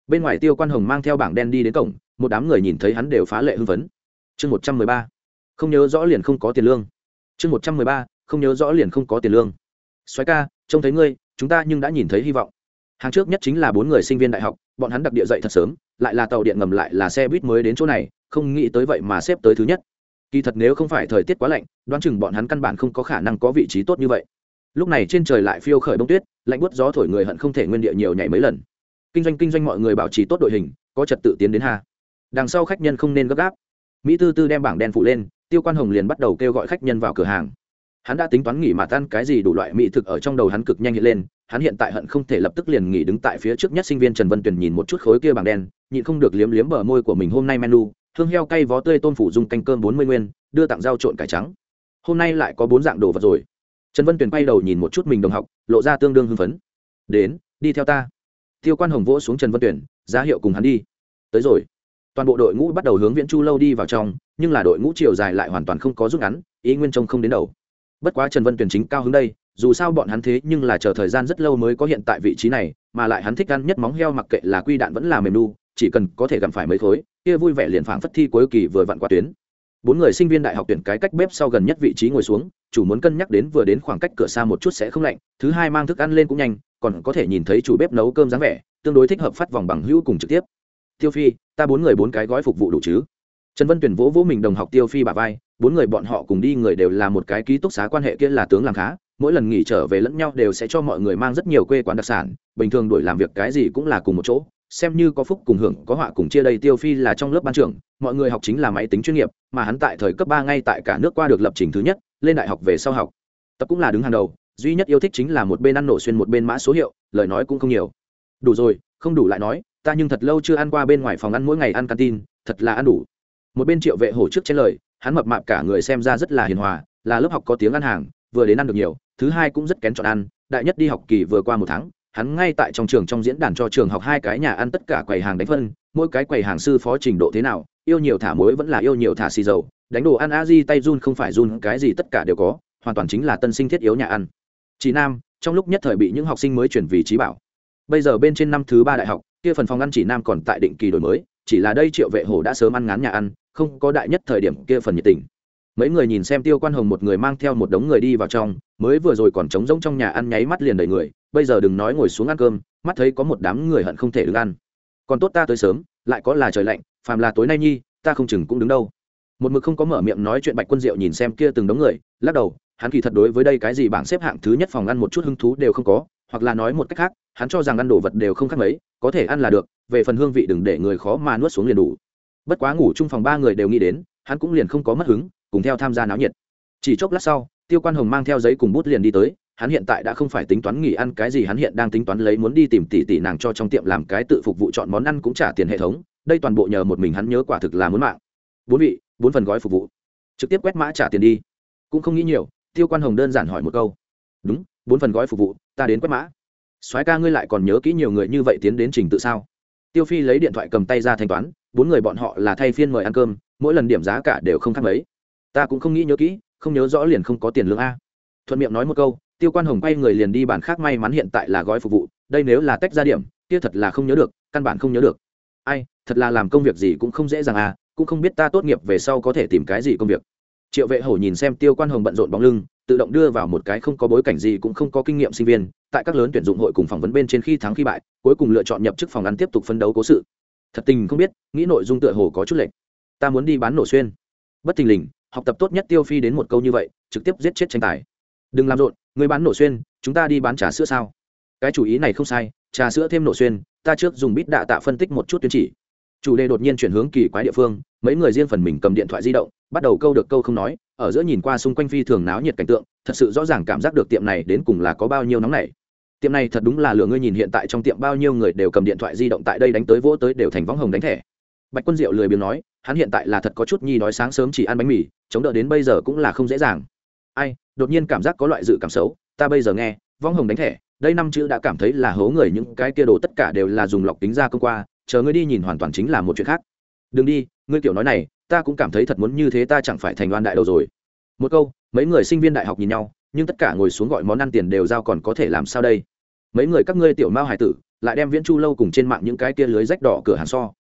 bên ngoài tiêu quan hồng mang theo bảng đen đi đến cổng, một đám người nhìn thấy hắn đều phá lệ hưng phấn. Chương một trăm mười ba. Không nhớ rõ liền không có tiền lương. Chương một trăm mười ba. Không nhớ rõ liền không có tiền lương. Xoáy ca, trông thấy ngươi, chúng ta nhưng đã nhìn thấy hy vọng. Hàng trước nhất chính là bốn người sinh viên đại học, bọn hắn đặc địa dậy thật sớm, lại là tàu điện ngầm lại là xe buýt mới đến chỗ này, không nghĩ tới vậy mà xếp tới thứ nhất. Kỳ thật nếu không phải thời tiết quá lạnh, đoán chừng bọn hắn căn bản không có khả năng có vị trí tốt như vậy. Lúc này trên trời lại phiêu khởi bông tuyết, lạnh buốt gió thổi người hận không thể nguyên địa nhiều nhảy mấy lần kinh doanh kinh doanh mọi người bảo trì tốt đội hình, có trật tự tiến đến hà đằng sau khách nhân không nên gấp gáp. Mỹ tư tư đem bảng đen phụ lên, tiêu quan hồng liền bắt đầu kêu gọi khách nhân vào cửa hàng. Hắn đã tính toán nghỉ mà tan cái gì đủ loại mỹ thực ở trong đầu hắn cực nhanh hiện lên, hắn hiện tại hận không thể lập tức liền nghỉ đứng tại phía trước nhất sinh viên trần vân tuyền nhìn một chút khối kia bảng đen, nhịn không được liếm liếm bờ môi của mình hôm nay menu thương heo cay vó tươi tôm phủ dùng canh cơm bốn mươi nguyên, đưa tặng rau trộn cải trắng. Hôm nay lại có bốn dạng đồ vật rồi. Trần vân tuyền quay đầu nhìn một chút mình đồng học, lộ ra tương đương hưng phấn. Đến, đi theo ta tiêu quan hồng vỗ xuống trần vân tuyển ra hiệu cùng hắn đi. Tới rồi. Toàn bộ đội ngũ bắt đầu hướng viễn chu lâu đi vào trong, nhưng là đội ngũ chiều dài lại hoàn toàn không có rút ngắn, ý nguyên trông không đến đầu. Bất quá trần vân tuyển chính cao hướng đây, dù sao bọn hắn thế nhưng là chờ thời gian rất lâu mới có hiện tại vị trí này, mà lại hắn thích ăn nhất móng heo mặc kệ là quy đạn vẫn là mềm nu, chỉ cần có thể gặm phải mấy khối, kia vui vẻ liền phảng phất thi cuối kỳ vừa vặn qua tuyến. Bốn người sinh viên đại học tuyển cái cách bếp sau gần nhất vị trí ngồi xuống, chủ muốn cân nhắc đến vừa đến khoảng cách cửa xa một chút sẽ không lạnh, thứ hai mang thức ăn lên cũng nhanh còn có thể nhìn thấy chủ bếp nấu cơm dáng vẻ, tương đối thích hợp phát vòng bằng hữu cùng trực tiếp. Tiêu phi, ta bốn người bốn cái gói phục vụ đủ chứ? Trần vân tuyển vỗ vỗ mình đồng học tiêu phi bà vai, bốn người bọn họ cùng đi người đều là một cái ký túc xá quan hệ kia là tướng làm khá, mỗi lần nghỉ trở về lẫn nhau đều sẽ cho mọi người mang rất nhiều quê quán đặc sản, bình thường đuổi làm việc cái gì cũng là cùng một chỗ, xem như có phúc cùng hưởng, có họa cùng chia đây tiêu phi là trong lớp ban trưởng, mọi người học chính là máy tính chuyên nghiệp, mà hắn tại thời cấp ba ngay tại cả nước qua được lập trình thứ nhất, lên đại học về sau học. Tập cũng là đứng hàng đầu duy nhất yêu thích chính là một bên ăn nổ xuyên một bên mã số hiệu, lời nói cũng không nhiều. Đủ rồi, không đủ lại nói, ta nhưng thật lâu chưa ăn qua bên ngoài phòng ăn mỗi ngày ăn canteen, thật là ăn đủ. Một bên triệu vệ hổ trước trên lời, hắn mập mạp cả người xem ra rất là hiền hòa, là lớp học có tiếng ăn hàng, vừa đến ăn được nhiều, thứ hai cũng rất kén chọn ăn, đại nhất đi học kỳ vừa qua một tháng, hắn ngay tại trong trường trong diễn đàn cho trường học hai cái nhà ăn tất cả quầy hàng đánh phân, mỗi cái quầy hàng sư phó trình độ thế nào, yêu nhiều thả muối vẫn là yêu nhiều thả xì dầu, đánh đồ ăn a di tay run không phải run, cái gì tất cả đều có, hoàn toàn chính là tân sinh thiết yếu nhà ăn chị nam, trong lúc nhất thời bị những học sinh mới chuyển vì trí bảo. Bây giờ bên trên năm thứ ba đại học, kia phần phòng ăn chỉ nam còn tại định kỳ đổi mới, chỉ là đây triệu vệ hổ đã sớm ăn ngán nhà ăn, không có đại nhất thời điểm kia phần nhiệt tình. Mấy người nhìn xem tiêu quan hồng một người mang theo một đống người đi vào trong, mới vừa rồi còn trống rỗng trong nhà ăn nháy mắt liền đầy người, bây giờ đừng nói ngồi xuống ăn cơm, mắt thấy có một đám người hận không thể đứng ăn. Còn tốt ta tới sớm, lại có là trời lạnh, phàm là tối nay nhi, ta không chừng cũng đứng đâu. Một mực không có mở miệng nói chuyện bạch quân diệu nhìn xem kia từng đống người, lắc đầu hắn kỳ thật đối với đây cái gì bảng xếp hạng thứ nhất phòng ăn một chút hứng thú đều không có, hoặc là nói một cách khác, hắn cho rằng ăn đồ vật đều không khác mấy, có thể ăn là được, về phần hương vị đừng để người khó mà nuốt xuống liền đủ. Bất quá ngủ chung phòng ba người đều nghĩ đến, hắn cũng liền không có mất hứng, cùng theo tham gia náo nhiệt. Chỉ chốc lát sau, tiêu quan hồng mang theo giấy cùng bút liền đi tới, hắn hiện tại đã không phải tính toán nghỉ ăn cái gì, hắn hiện đang tính toán lấy muốn đi tìm tỷ tỷ nàng cho trong tiệm làm cái tự phục vụ chọn món ăn cũng trả tiền hệ thống, đây toàn bộ nhờ một mình hắn nhớ quả thực là muốn mạng. Bốn vị, bốn phần gói phục vụ. Trực tiếp quét mã trả tiền đi. Cũng không nghĩ nhiều tiêu quan hồng đơn giản hỏi một câu. Đúng, bốn phần gói phục vụ, ta đến quét mã. Soái ca ngươi lại còn nhớ kỹ nhiều người như vậy tiến đến trình tự sao? Tiêu phi lấy điện thoại cầm tay ra thanh toán, bốn người bọn họ là thay phiên mời ăn cơm, mỗi lần điểm giá cả đều không khác mấy. Ta cũng không nghĩ nhớ kỹ, không nhớ rõ liền không có tiền lương a. Thuận miệng nói một câu, tiêu quan hồng quay người liền đi bàn khác may mắn hiện tại là gói phục vụ, đây nếu là tách ra điểm, kia thật là không nhớ được, căn bản không nhớ được. Ai, thật là làm công việc gì cũng không dễ dàng à cũng không biết ta tốt nghiệp về sau có thể tìm cái gì công việc triệu vệ hổ nhìn xem tiêu quan hồng bận rộn bóng lưng, tự động đưa vào một cái không có bối cảnh gì cũng không có kinh nghiệm sinh viên, tại các lớn tuyển dụng hội cùng phỏng vấn bên trên khi thắng khi bại, cuối cùng lựa chọn nhập chức phòng ngắn tiếp tục phân đấu cố sự. Thật tình không biết, nghĩ nội dung tựa hồ có chút lệch. Ta muốn đi bán nổ xuyên. Bất tình lình, học tập tốt nhất tiêu phi đến một câu như vậy, trực tiếp giết chết tranh tài. Đừng làm rộn, người bán nổ xuyên, chúng ta đi bán trà sữa sao? Cái chủ ý này không sai, trà sữa thêm nổ xuyên, ta trước dùng bít đạ tạ phân tích một chút tuyên chỉ. Chủ đề đột nhiên chuyển hướng kỳ quái địa phương, mấy người riêng phần mình cầm điện thoại di động bắt đầu câu được câu không nói, ở giữa nhìn qua xung quanh phi thường náo nhiệt cảnh tượng, thật sự rõ ràng cảm giác được tiệm này đến cùng là có bao nhiêu nóng này tiệm này thật đúng là lừa ngươi nhìn hiện tại trong tiệm bao nhiêu người đều cầm điện thoại di động tại đây đánh tới vỗ tới đều thành võng hồng đánh thẻ. Bạch quân diệu lười biếng nói, hắn hiện tại là thật có chút nhi đói sáng sớm chỉ ăn bánh mì, chống đỡ đến bây giờ cũng là không dễ dàng. Ai, đột nhiên cảm giác có loại dự cảm xấu, ta bây giờ nghe, võng hồng đánh thẻ, đây năm chữ đã cảm thấy là hố người, những cái kia đồ tất cả đều là dùng lọc tính ra công qua, chờ ngươi đi nhìn hoàn toàn chính là một chuyện khác. Đừng đi, ngươi kiểu nói này ta cũng cảm thấy thật muốn như thế ta chẳng phải thành đoan đại đầu rồi. Một câu, mấy người sinh viên đại học nhìn nhau, nhưng tất cả ngồi xuống gọi món ăn tiền đều giao còn có thể làm sao đây? Mấy người các ngươi tiểu mao hải tử, lại đem viễn chu lâu cùng trên mạng những cái tia lưới rách đỏ cửa hàng so.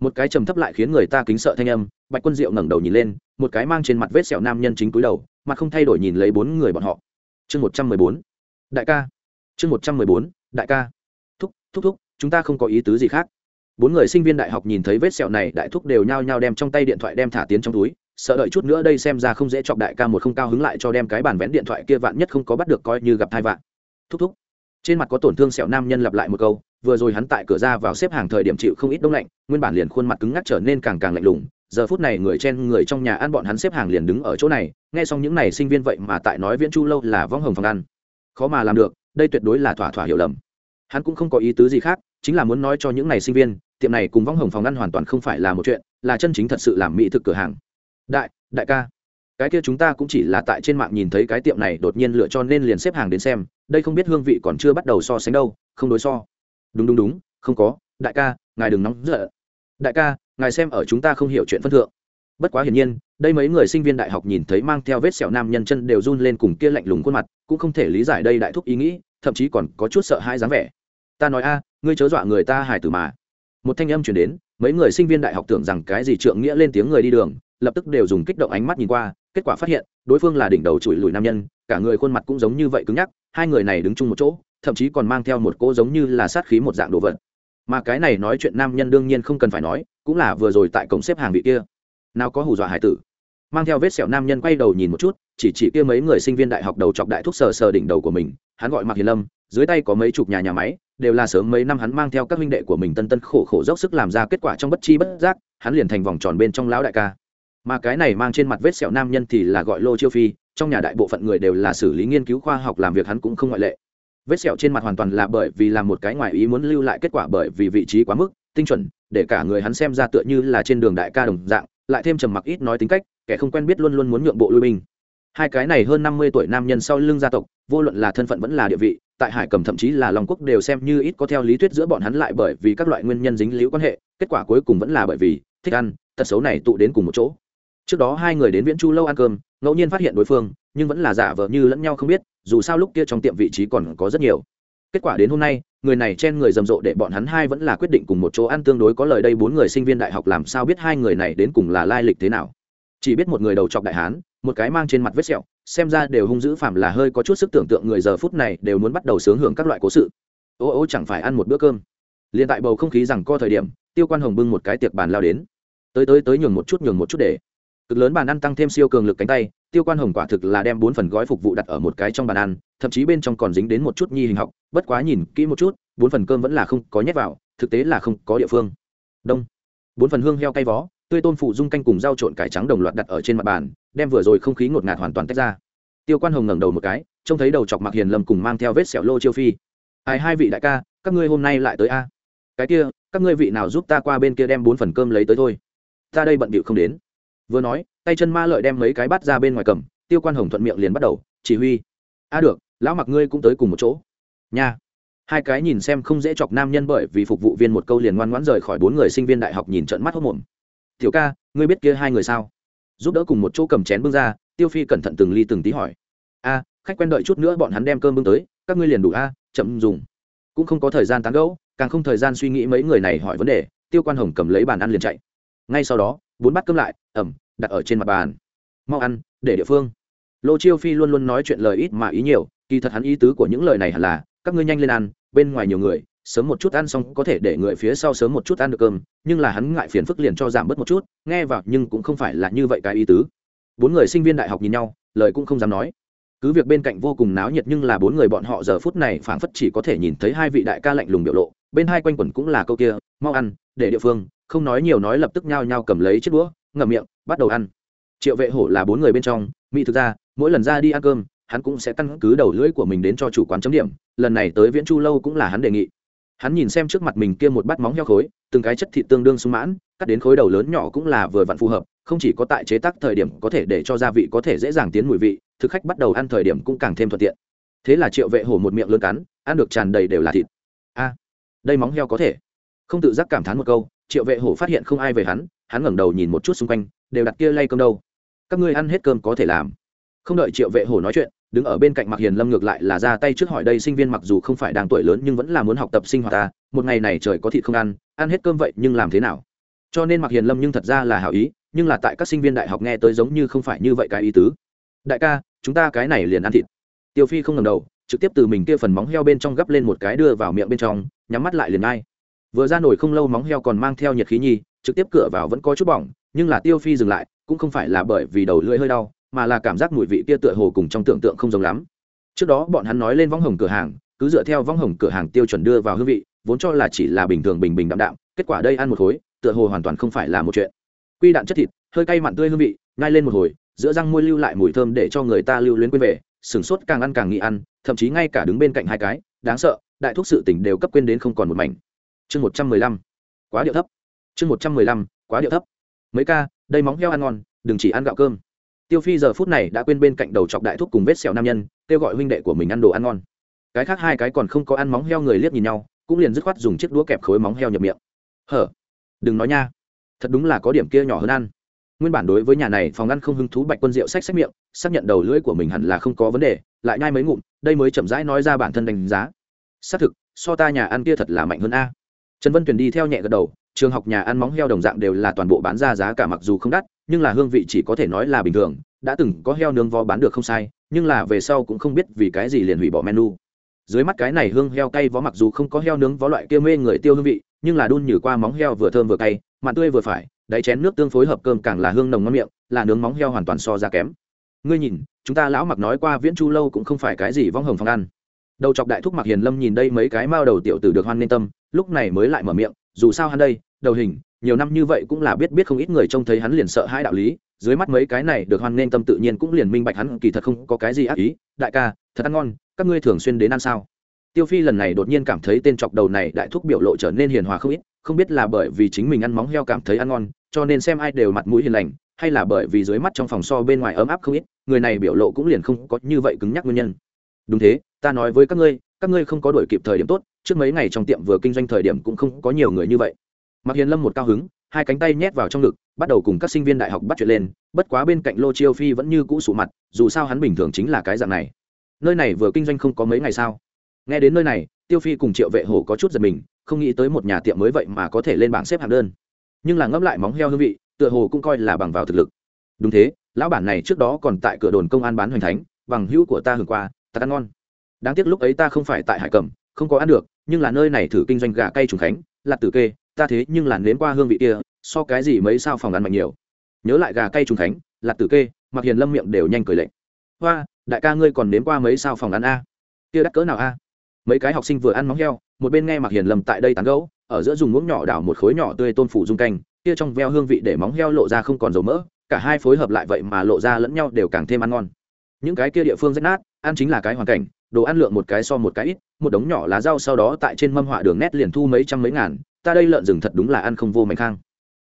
Một cái trầm thấp lại khiến người ta kính sợ thanh âm, bạch quân diệu ngẩng đầu nhìn lên, một cái mang trên mặt vết sẹo nam nhân chính cúi đầu mặt không thay đổi nhìn lấy bốn người bọn họ. Chương một trăm mười bốn. Đại ca. Chương một trăm mười bốn, đại ca. Thúc thúc thúc, chúng ta không có ý tứ gì khác bốn người sinh viên đại học nhìn thấy vết sẹo này, đại thúc đều nhao nhao đem trong tay điện thoại đem thả tiến trong túi, sợ đợi chút nữa đây xem ra không dễ chọc đại ca một không cao hứng lại cho đem cái bàn vén điện thoại kia vạn nhất không có bắt được coi như gặp thai vạn. Thúc thúc, trên mặt có tổn thương sẹo nam nhân lặp lại một câu, vừa rồi hắn tại cửa ra vào xếp hàng thời điểm chịu không ít đông lạnh, nguyên bản liền khuôn mặt cứng ngắc trở nên càng càng lạnh lùng, giờ phút này người trên người trong nhà ăn bọn hắn xếp hàng liền đứng ở chỗ này, nghe xong những này sinh viên vậy mà tại nói viễn chu lâu là vong hồng phòng ăn. Khó mà làm được, đây tuyệt đối là thỏa thỏa hiểu lầm. Hắn cũng không có ý tứ gì khác, chính là muốn nói cho những này sinh viên tiệm này cùng vong hồng phòng ăn hoàn toàn không phải là một chuyện, là chân chính thật sự làm mỹ thực cửa hàng. Đại đại ca, cái kia chúng ta cũng chỉ là tại trên mạng nhìn thấy cái tiệm này đột nhiên lựa cho nên liền xếp hàng đến xem, đây không biết hương vị còn chưa bắt đầu so sánh đâu, không đối so. Đúng đúng đúng, không có, đại ca, ngài đừng nóng giận. Đại ca, ngài xem ở chúng ta không hiểu chuyện phân thượng. Bất quá hiển nhiên, đây mấy người sinh viên đại học nhìn thấy mang theo vết sẹo nam nhân chân đều run lên cùng kia lạnh lùng khuôn mặt, cũng không thể lý giải đây đại thúc ý nghĩ, thậm chí còn có chút sợ hãi dáng vẻ. Ta nói a, ngươi chớ dọa người ta hài tử mà một thanh âm chuyển đến, mấy người sinh viên đại học tưởng rằng cái gì trượng nghĩa lên tiếng người đi đường, lập tức đều dùng kích động ánh mắt nhìn qua, kết quả phát hiện, đối phương là đỉnh đầu chùi lùi nam nhân, cả người khuôn mặt cũng giống như vậy cứng nhắc, hai người này đứng chung một chỗ, thậm chí còn mang theo một cỗ giống như là sát khí một dạng đồ vật. Mà cái này nói chuyện nam nhân đương nhiên không cần phải nói, cũng là vừa rồi tại cổng xếp hàng vị kia. Nào có hù dọa hải tử. Mang theo vết sẹo nam nhân quay đầu nhìn một chút, chỉ chỉ kia mấy người sinh viên đại học đầu chọc đại thúc sờ sờ đỉnh đầu của mình, hắn gọi mặc hiền lâm, dưới tay có mấy chục nhà nhà máy đều là sớm mấy năm hắn mang theo các huynh đệ của mình tân tân khổ khổ dốc sức làm ra kết quả trong bất chi bất giác, hắn liền thành vòng tròn bên trong lão đại ca. Mà cái này mang trên mặt vết sẹo nam nhân thì là gọi lô chiêu phi, trong nhà đại bộ phận người đều là xử lý nghiên cứu khoa học làm việc hắn cũng không ngoại lệ. Vết sẹo trên mặt hoàn toàn là bởi vì làm một cái ngoài ý muốn lưu lại kết quả bởi vì vị trí quá mức, tinh chuẩn, để cả người hắn xem ra tựa như là trên đường đại ca đồng dạng, lại thêm trầm mặc ít nói tính cách, kẻ không quen biết luôn luôn muốn nhượng bộ lui binh. Hai cái này hơn năm mươi tuổi nam nhân sau lưng gia tộc, vô luận là thân phận vẫn là địa vị tại hải cầm thậm chí là long quốc đều xem như ít có theo lý thuyết giữa bọn hắn lại bởi vì các loại nguyên nhân dính líu quan hệ, kết quả cuối cùng vẫn là bởi vì thích ăn, tật xấu này tụ đến cùng một chỗ. Trước đó hai người đến viễn chu lâu ăn cơm, ngẫu nhiên phát hiện đối phương, nhưng vẫn là giả vờ như lẫn nhau không biết, dù sao lúc kia trong tiệm vị trí còn có rất nhiều. Kết quả đến hôm nay, người này chen người rầm rộ để bọn hắn hai vẫn là quyết định cùng một chỗ ăn tương đối có lời đây bốn người sinh viên đại học làm sao biết hai người này đến cùng là lai lịch thế nào. Chỉ biết một người đầu chọc đại hán, một cái mang trên mặt vết sẹo xem ra đều hung dữ phạm là hơi có chút sức tưởng tượng người giờ phút này đều muốn bắt đầu sướng hưởng các loại cố sự. Ô ô chẳng phải ăn một bữa cơm. Liền tại bầu không khí rằng co thời điểm, tiêu quan hồng bưng một cái tiệc bàn lao đến. Tới tới tới nhường một chút, nhường một chút để. Cực lớn bàn ăn tăng thêm siêu cường lực cánh tay, tiêu quan hồng quả thực là đem bốn phần gói phục vụ đặt ở một cái trong bàn ăn, thậm chí bên trong còn dính đến một chút nhi hình học, bất quá nhìn kỹ một chút, bốn phần cơm vẫn là không có nhét vào, thực tế là không có địa phương. Đông. Bốn phần hương heo cay vó tươi tôn phụ dung canh cùng rau trộn cải trắng đồng loạt đặt ở trên mặt bàn, đem vừa rồi không khí ngột ngạt hoàn toàn tách ra. Tiêu quan hồng ngẩng đầu một cái, trông thấy đầu chọc mặc hiền lâm cùng mang theo vết sẹo lô chiêu phi. Ai, hai vị đại ca, các ngươi hôm nay lại tới a? Cái kia, các ngươi vị nào giúp ta qua bên kia đem bốn phần cơm lấy tới thôi. Ta đây bận bịu không đến. Vừa nói, tay chân ma lợi đem mấy cái bắt ra bên ngoài cầm, tiêu quan hồng thuận miệng liền bắt đầu, chỉ huy. A, được, lão mặc ngươi cũng tới cùng một chỗ. Nha. Hai cái nhìn xem không dễ chọc nam nhân bởi vì phục vụ viên một câu liền ngoan ngoãn rời khỏi bốn người sinh viên đại học nhìn trận mắt hốc mồm tiểu ca, ngươi biết kia hai người sao? Giúp đỡ cùng một chỗ cầm chén bưng ra, tiêu phi cẩn thận từng ly từng tí hỏi. A, khách quen đợi chút nữa bọn hắn đem cơm bưng tới, các ngươi liền đủ a, chậm dùng. Cũng không có thời gian tán gẫu, càng không thời gian suy nghĩ mấy người này hỏi vấn đề, tiêu quan hồng cầm lấy bàn ăn liền chạy. Ngay sau đó, bốn bát cơm lại, ẩm, đặt ở trên mặt bàn. Mau ăn, để địa phương. Lô chiêu phi luôn luôn nói chuyện lời ít mà ý nhiều, kỳ thật hắn ý tứ của những lời này hẳn là, các ngươi nhanh lên ăn, bên ngoài nhiều người sớm một chút ăn xong có thể để người phía sau sớm một chút ăn được cơm, nhưng là hắn ngại phiền phức liền cho giảm bớt một chút, nghe vào nhưng cũng không phải là như vậy cái ý tứ. Bốn người sinh viên đại học nhìn nhau, lời cũng không dám nói. Cứ việc bên cạnh vô cùng náo nhiệt nhưng là bốn người bọn họ giờ phút này phảng phất chỉ có thể nhìn thấy hai vị đại ca lạnh lùng biểu lộ, bên hai quanh quẩn cũng là câu kia, mau ăn, để địa phương, không nói nhiều nói lập tức nhao nhao cầm lấy chiếc đũa, ngậm miệng, bắt đầu ăn. Triệu vệ hổ là bốn người bên trong, mỹ thực ra, mỗi lần ra đi ăn cơm, hắn cũng sẽ căn cứ đầu lưỡi của mình đến cho chủ quán chấm điểm, lần này tới viễn chu lâu cũng là hắn đề nghị hắn nhìn xem trước mặt mình kia một bát móng heo khối, từng cái chất thịt tương đương sung mãn, cắt đến khối đầu lớn nhỏ cũng là vừa vặn phù hợp, không chỉ có tại chế tác thời điểm có thể để cho gia vị có thể dễ dàng tiến mùi vị, thực khách bắt đầu ăn thời điểm cũng càng thêm thuận tiện. Thế là triệu vệ hổ một miệng lươn cắn, ăn được tràn đầy đều là thịt. A, đây móng heo có thể. Không tự giác cảm thán một câu, triệu vệ hổ phát hiện không ai về hắn hắn ngẩng đầu nhìn một chút xung quanh, đều đặt kia lay cơm đâu. Các ngươi ăn hết cơm có thể làm. Không đợi triệu vệ hổ nói chuyện đứng ở bên cạnh mặc hiền lâm ngược lại là ra tay trước hỏi đây, sinh viên mặc dù không phải đang tuổi lớn nhưng vẫn là muốn học tập sinh hoạt ta, một ngày này trời có thịt không ăn ăn hết cơm vậy nhưng làm thế nào? Cho nên mặc hiền lâm nhưng thật ra là hảo ý, nhưng là tại các sinh viên đại học nghe tới giống như không phải như vậy cái ý tứ. Đại ca, chúng ta cái này liền ăn thịt. Tiêu phi không ngầm đầu, trực tiếp từ mình kia phần móng heo bên trong gắp lên một cái đưa vào miệng bên trong, nhắm mắt lại liền ngay. Vừa ra nổi không lâu móng heo còn mang theo nhiệt khí nhi, trực tiếp cửa vào vẫn có chút bỏng, nhưng là tiêu phi dừng lại, cũng không phải là bởi vì đầu lưỡi hơi đau mà là cảm giác mùi vị kia tựa hồ cùng trong tưởng tượng không giống lắm. Trước đó bọn hắn nói lên võng hồng cửa hàng, cứ dựa theo võng hồng cửa hàng tiêu chuẩn đưa vào hương vị, vốn cho là chỉ là bình thường bình bình đạm đạm, kết quả đây ăn một khối tựa hồ hoàn toàn không phải là một chuyện. Quy đạn chất thịt, hơi cay mặn tươi hương vị ngay lên một hồi, giữa răng môi lưu lại mùi thơm để cho người ta lưu luyến quên về, sửng sốt càng ăn càng nghĩ ăn, thậm chí ngay cả đứng bên cạnh hai cái, đáng sợ, đại thuốc sự tỉnh đều cấp quên đến không còn một mảnh. Chương một trăm mười lăm, quá điệu thấp. Chương một trăm mười lăm, quá điệu thấp. Mấy ca, đây móng heo ăn ngon, đừng chỉ ăn gạo cơm tiêu phi giờ phút này đã quên bên cạnh đầu chọc đại thúc cùng vết sẹo nam nhân, kêu gọi huynh đệ của mình ăn đồ ăn ngon. Cái khác hai cái còn không có ăn móng heo người liếc nhìn nhau, cũng liền dứt khoát dùng chiếc đũa kẹp khối móng heo nhập miệng. Hở, đừng nói nha. Thật đúng là có điểm kia nhỏ hơn ăn. Nguyên bản đối với nhà này phòng ăn không hứng thú bạch quân rượu sách sách miệng, xác nhận đầu lưỡi của mình hẳn là không có vấn đề, lại nhai mấy ngụm, đây mới chậm rãi nói ra bản thân đánh giá. Xác thực, so ta nhà ăn kia thật là mạnh hơn a. Trần vân tuyền đi theo nhẹ gật đầu, trường học nhà ăn móng heo đồng dạng đều là toàn bộ bán ra giá cả mặc dù không đắt nhưng là hương vị chỉ có thể nói là bình thường, đã từng có heo nướng vó bán được không sai, nhưng là về sau cũng không biết vì cái gì liền hủy bỏ menu. Dưới mắt cái này hương heo cay vó mặc dù không có heo nướng vó loại kia mê người tiêu hương vị, nhưng là đun nhử qua móng heo vừa thơm vừa cay, mặn tươi vừa phải, đáy chén nước tương phối hợp cơm càng là hương nồng ngon miệng, là nướng móng heo hoàn toàn so ra kém. Ngươi nhìn, chúng ta lão mặc nói qua viễn chu lâu cũng không phải cái gì vong hồng phong ăn. Đầu chọc đại thúc mặc hiền lâm nhìn đây mấy cái mao đầu tiểu tử được hoan nên tâm, lúc này mới lại mở miệng, dù sao hắn đây, đầu hình nhiều năm như vậy cũng là biết biết không ít người trông thấy hắn liền sợ hãi đạo lý, dưới mắt mấy cái này được hoan nên tâm tự nhiên cũng liền minh bạch hắn kỳ thật không có cái gì ác ý. Đại ca, thật ăn ngon, các ngươi thường xuyên đến ăn sao? Tiêu phi lần này đột nhiên cảm thấy tên chọc đầu này đại thúc biểu lộ trở nên hiền hòa không ít, không biết là bởi vì chính mình ăn móng heo cảm thấy ăn ngon, cho nên xem ai đều mặt mũi hiền lành, hay là bởi vì dưới mắt trong phòng so bên ngoài ấm áp không ít, người này biểu lộ cũng liền không có như vậy cứng nhắc nguyên nhân. Đúng thế, ta nói với các ngươi các ngươi không có đổi kịp thời điểm tốt, trước mấy ngày trong tiệm vừa kinh doanh thời điểm cũng không có nhiều người như vậy mặc hiền lâm một cao hứng, hai cánh tay nhét vào trong ngực, bắt đầu cùng các sinh viên đại học bắt chuyện lên, bất quá bên cạnh lô chiêu phi vẫn như cũ sụ mặt, dù sao hắn bình thường chính là cái dạng này. Nơi này vừa kinh doanh không có mấy ngày sao? Nghe đến nơi này, tiêu phi cùng triệu vệ hổ có chút giật mình, không nghĩ tới một nhà tiệm mới vậy mà có thể lên bảng xếp hạng đơn. Nhưng là ngẫm lại móng heo hương vị, tựa hồ cũng coi là bằng vào thực lực. Đúng thế, lão bản này trước đó còn tại cửa đồn công an bán hoành thánh, bằng hữu của ta hưởng qua, ta ăn ngon. Đáng tiếc lúc ấy ta không phải tại hải cẩm, không có ăn được, nhưng là nơi này thử kinh doanh gà cay trùng khánh, là tử kê ta thế nhưng là nếm qua hương vị kia, so cái gì mấy sao phòng ăn mạnh nhiều. Nhớ lại gà cay trùng khánh lạc tử kê, mặc hiền lâm miệng đều nhanh cười lệnh hoa, đại ca ngươi còn nếm qua mấy sao phòng ăn a? Kia đắt cỡ nào a? Mấy cái học sinh vừa ăn móng heo, một bên nghe mặc hiền lâm tại đây tán gấu ở giữa dùng muỗng nhỏ đảo một khối nhỏ tươi tôn phủ dung canh, kia trong veo hương vị để móng heo lộ ra không còn dầu mỡ, cả hai phối hợp lại vậy mà lộ ra lẫn nhau đều càng thêm ăn ngon. Những cái kia địa phương rách nát, ăn chính là cái hoàn cảnh, đồ ăn lượng một cái so một cái ít, một đống nhỏ lá rau sau đó tại trên mâm họa đường nét liền thu mấy trăm mấy ngàn ta đây lợn rừng thật đúng là ăn không vô mảnh khang.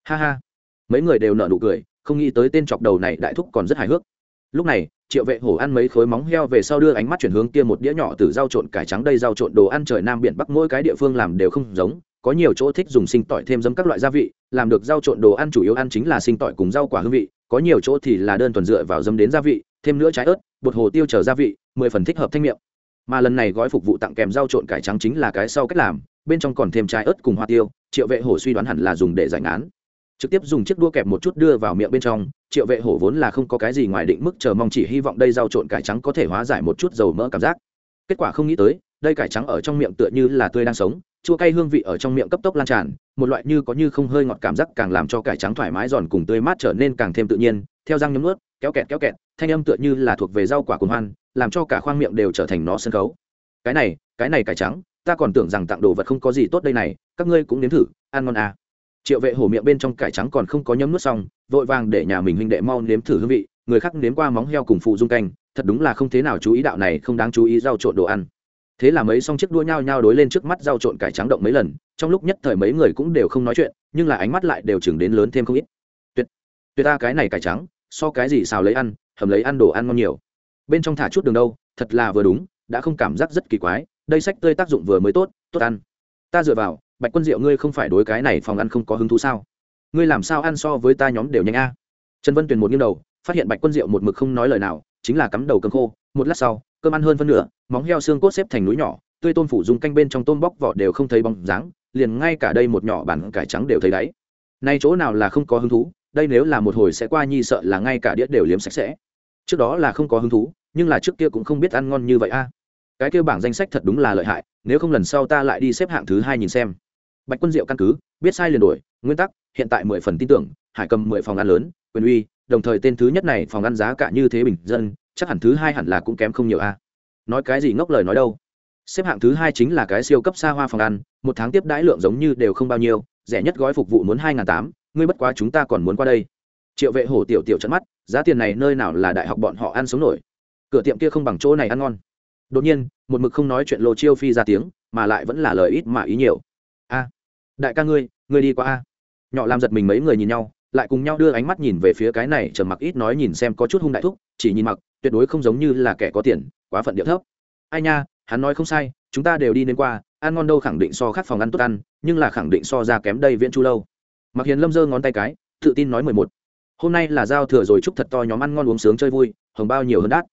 Ha ha. Mấy người đều nợ nụ cười, không nghĩ tới tên chọc đầu này đại thúc còn rất hài hước. Lúc này, triệu vệ hổ ăn mấy khối móng heo về sau đưa ánh mắt chuyển hướng kia một đĩa nhỏ từ rau trộn cải trắng đây rau trộn đồ ăn trời nam biển bắc mỗi cái địa phương làm đều không giống, có nhiều chỗ thích dùng sinh tỏi thêm dấm các loại gia vị, làm được rau trộn đồ ăn chủ yếu ăn chính là sinh tỏi cùng rau quả hương vị, có nhiều chỗ thì là đơn thuần dựa vào dấm đến gia vị, thêm nữa trái ớt, bột hồ tiêu chờ gia vị, mười phần thích hợp thanh miệng. Mà lần này gói phục vụ tặng kèm rau trộn cải trắng chính là cái sau cách làm bên trong còn thêm trái ớt cùng hoa tiêu, triệu vệ hổ suy đoán hẳn là dùng để giải ngán. Trực tiếp dùng chiếc đua kẹp một chút đưa vào miệng bên trong, triệu vệ hổ vốn là không có cái gì ngoài định mức chờ mong chỉ hy vọng đây rau trộn cải trắng có thể hóa giải một chút dầu mỡ cảm giác. Kết quả không nghĩ tới, đây cải trắng ở trong miệng tựa như là tươi đang sống, chua cay hương vị ở trong miệng cấp tốc lan tràn, một loại như có như không hơi ngọt cảm giác càng làm cho cải trắng thoải mái giòn cùng tươi mát trở nên càng thêm tự nhiên, theo răng nhấm ướt kéo kẹt kéo kẹt, thanh âm tựa như là thuộc về rau quả cùng hoan, làm cho cả khoang miệng đều trở thành nó sân khấu. Cái này cái này cải trắng ta còn tưởng rằng tặng đồ vật không có gì tốt đây này, các ngươi cũng nếm thử, ăn ngon à. triệu vệ hổ miệng bên trong cải trắng còn không có nhấm nuốt xong, vội vàng để nhà mình huynh đệ mau nếm thử hương vị, người khác nếm qua móng heo cùng phụ dung canh, thật đúng là không thế nào chú ý đạo này, không đáng chú ý rau trộn đồ ăn. Thế là mấy xong chiếc đua nhao nhao đối lên trước mắt rau trộn cải trắng động mấy lần, trong lúc nhất thời mấy người cũng đều không nói chuyện, nhưng là ánh mắt lại đều chừng đến lớn thêm không ít. Tuyệt tuyệt ta cái này cải trắng, so cái gì xào lấy ăn, hầm lấy ăn đồ ăn ngon nhiều. Bên trong thả chút đường đâu, thật là vừa đúng, đã không cảm giác rất kỳ quái đây sách tươi tác dụng vừa mới tốt tốt ăn. Ta dựa vào, bạch quân diệu ngươi không phải đối cái này phòng ăn không có hứng thú sao? Ngươi làm sao ăn so với ta nhóm đều nhanh a? Trần vân tuyền một nghiêng đầu, phát hiện bạch quân diệu một mực không nói lời nào, chính là cắm đầu cơm khô, một lát sau, cơm ăn hơn phân nửa, móng heo xương cốt xếp thành núi nhỏ, tươi tôm phủ dùng canh bên trong tôm bóc vỏ đều không thấy bóng dáng, liền ngay cả đây một nhỏ bản cải trắng đều thấy đáy nay chỗ nào là không có hứng thú, đây nếu là một hồi sẽ qua nhi sợ là ngay cả đĩa đều liếm sạch sẽ. Trước đó là không có hứng thú, nhưng là trước kia cũng không biết ăn ngon như vậy a cái kêu bảng danh sách thật đúng là lợi hại, nếu không lần sau ta lại đi xếp hạng thứ hai nhìn xem. Bạch quân diệu căn cứ, biết sai liền đổi, nguyên tắc, hiện tại mười phần tin tưởng, hải cầm mười phòng ăn lớn, quyền uy, đồng thời tên thứ nhất này phòng ăn giá cả như thế bình dân, chắc hẳn thứ hai hẳn là cũng kém không nhiều a. Nói cái gì ngốc lời nói đâu. Xếp hạng thứ hai chính là cái siêu cấp xa hoa phòng ăn, một tháng tiếp đãi lượng giống như đều không bao nhiêu, rẻ nhất gói phục vụ muốn hai n tám, ngươi bất quá chúng ta còn muốn qua đây. Triệu vệ hổ tiểu tiểu trận mắt, giá tiền này nơi nào là đại học bọn họ ăn sống nổi. Cửa tiệm kia không bằng chỗ này ăn ngon đột nhiên, một mực không nói chuyện lô chiêu phi ra tiếng, mà lại vẫn là lời ít mà ý nhiều. A, đại ca ngươi ngươi đi qua a. Nhỏ làm giật mình mấy người nhìn nhau, lại cùng nhau đưa ánh mắt nhìn về phía cái này trầm mặc ít nói nhìn xem có chút hung đại thúc, chỉ nhìn mặc, tuyệt đối không giống như là kẻ có tiền, quá phận địa thấp. Ai nha, hắn nói không sai, chúng ta đều đi đến qua, ăn ngon đâu khẳng định so khác phòng ăn tốt ăn, nhưng là khẳng định so ra kém đây viễn chu lâu. Mặc hiền lâm giơ ngón tay cái, tự tin nói mười một. Hôm nay là giao thừa rồi chúc thật to, nhóm ăn ngon uống sướng chơi vui, hồng bao nhiều hơn đắt.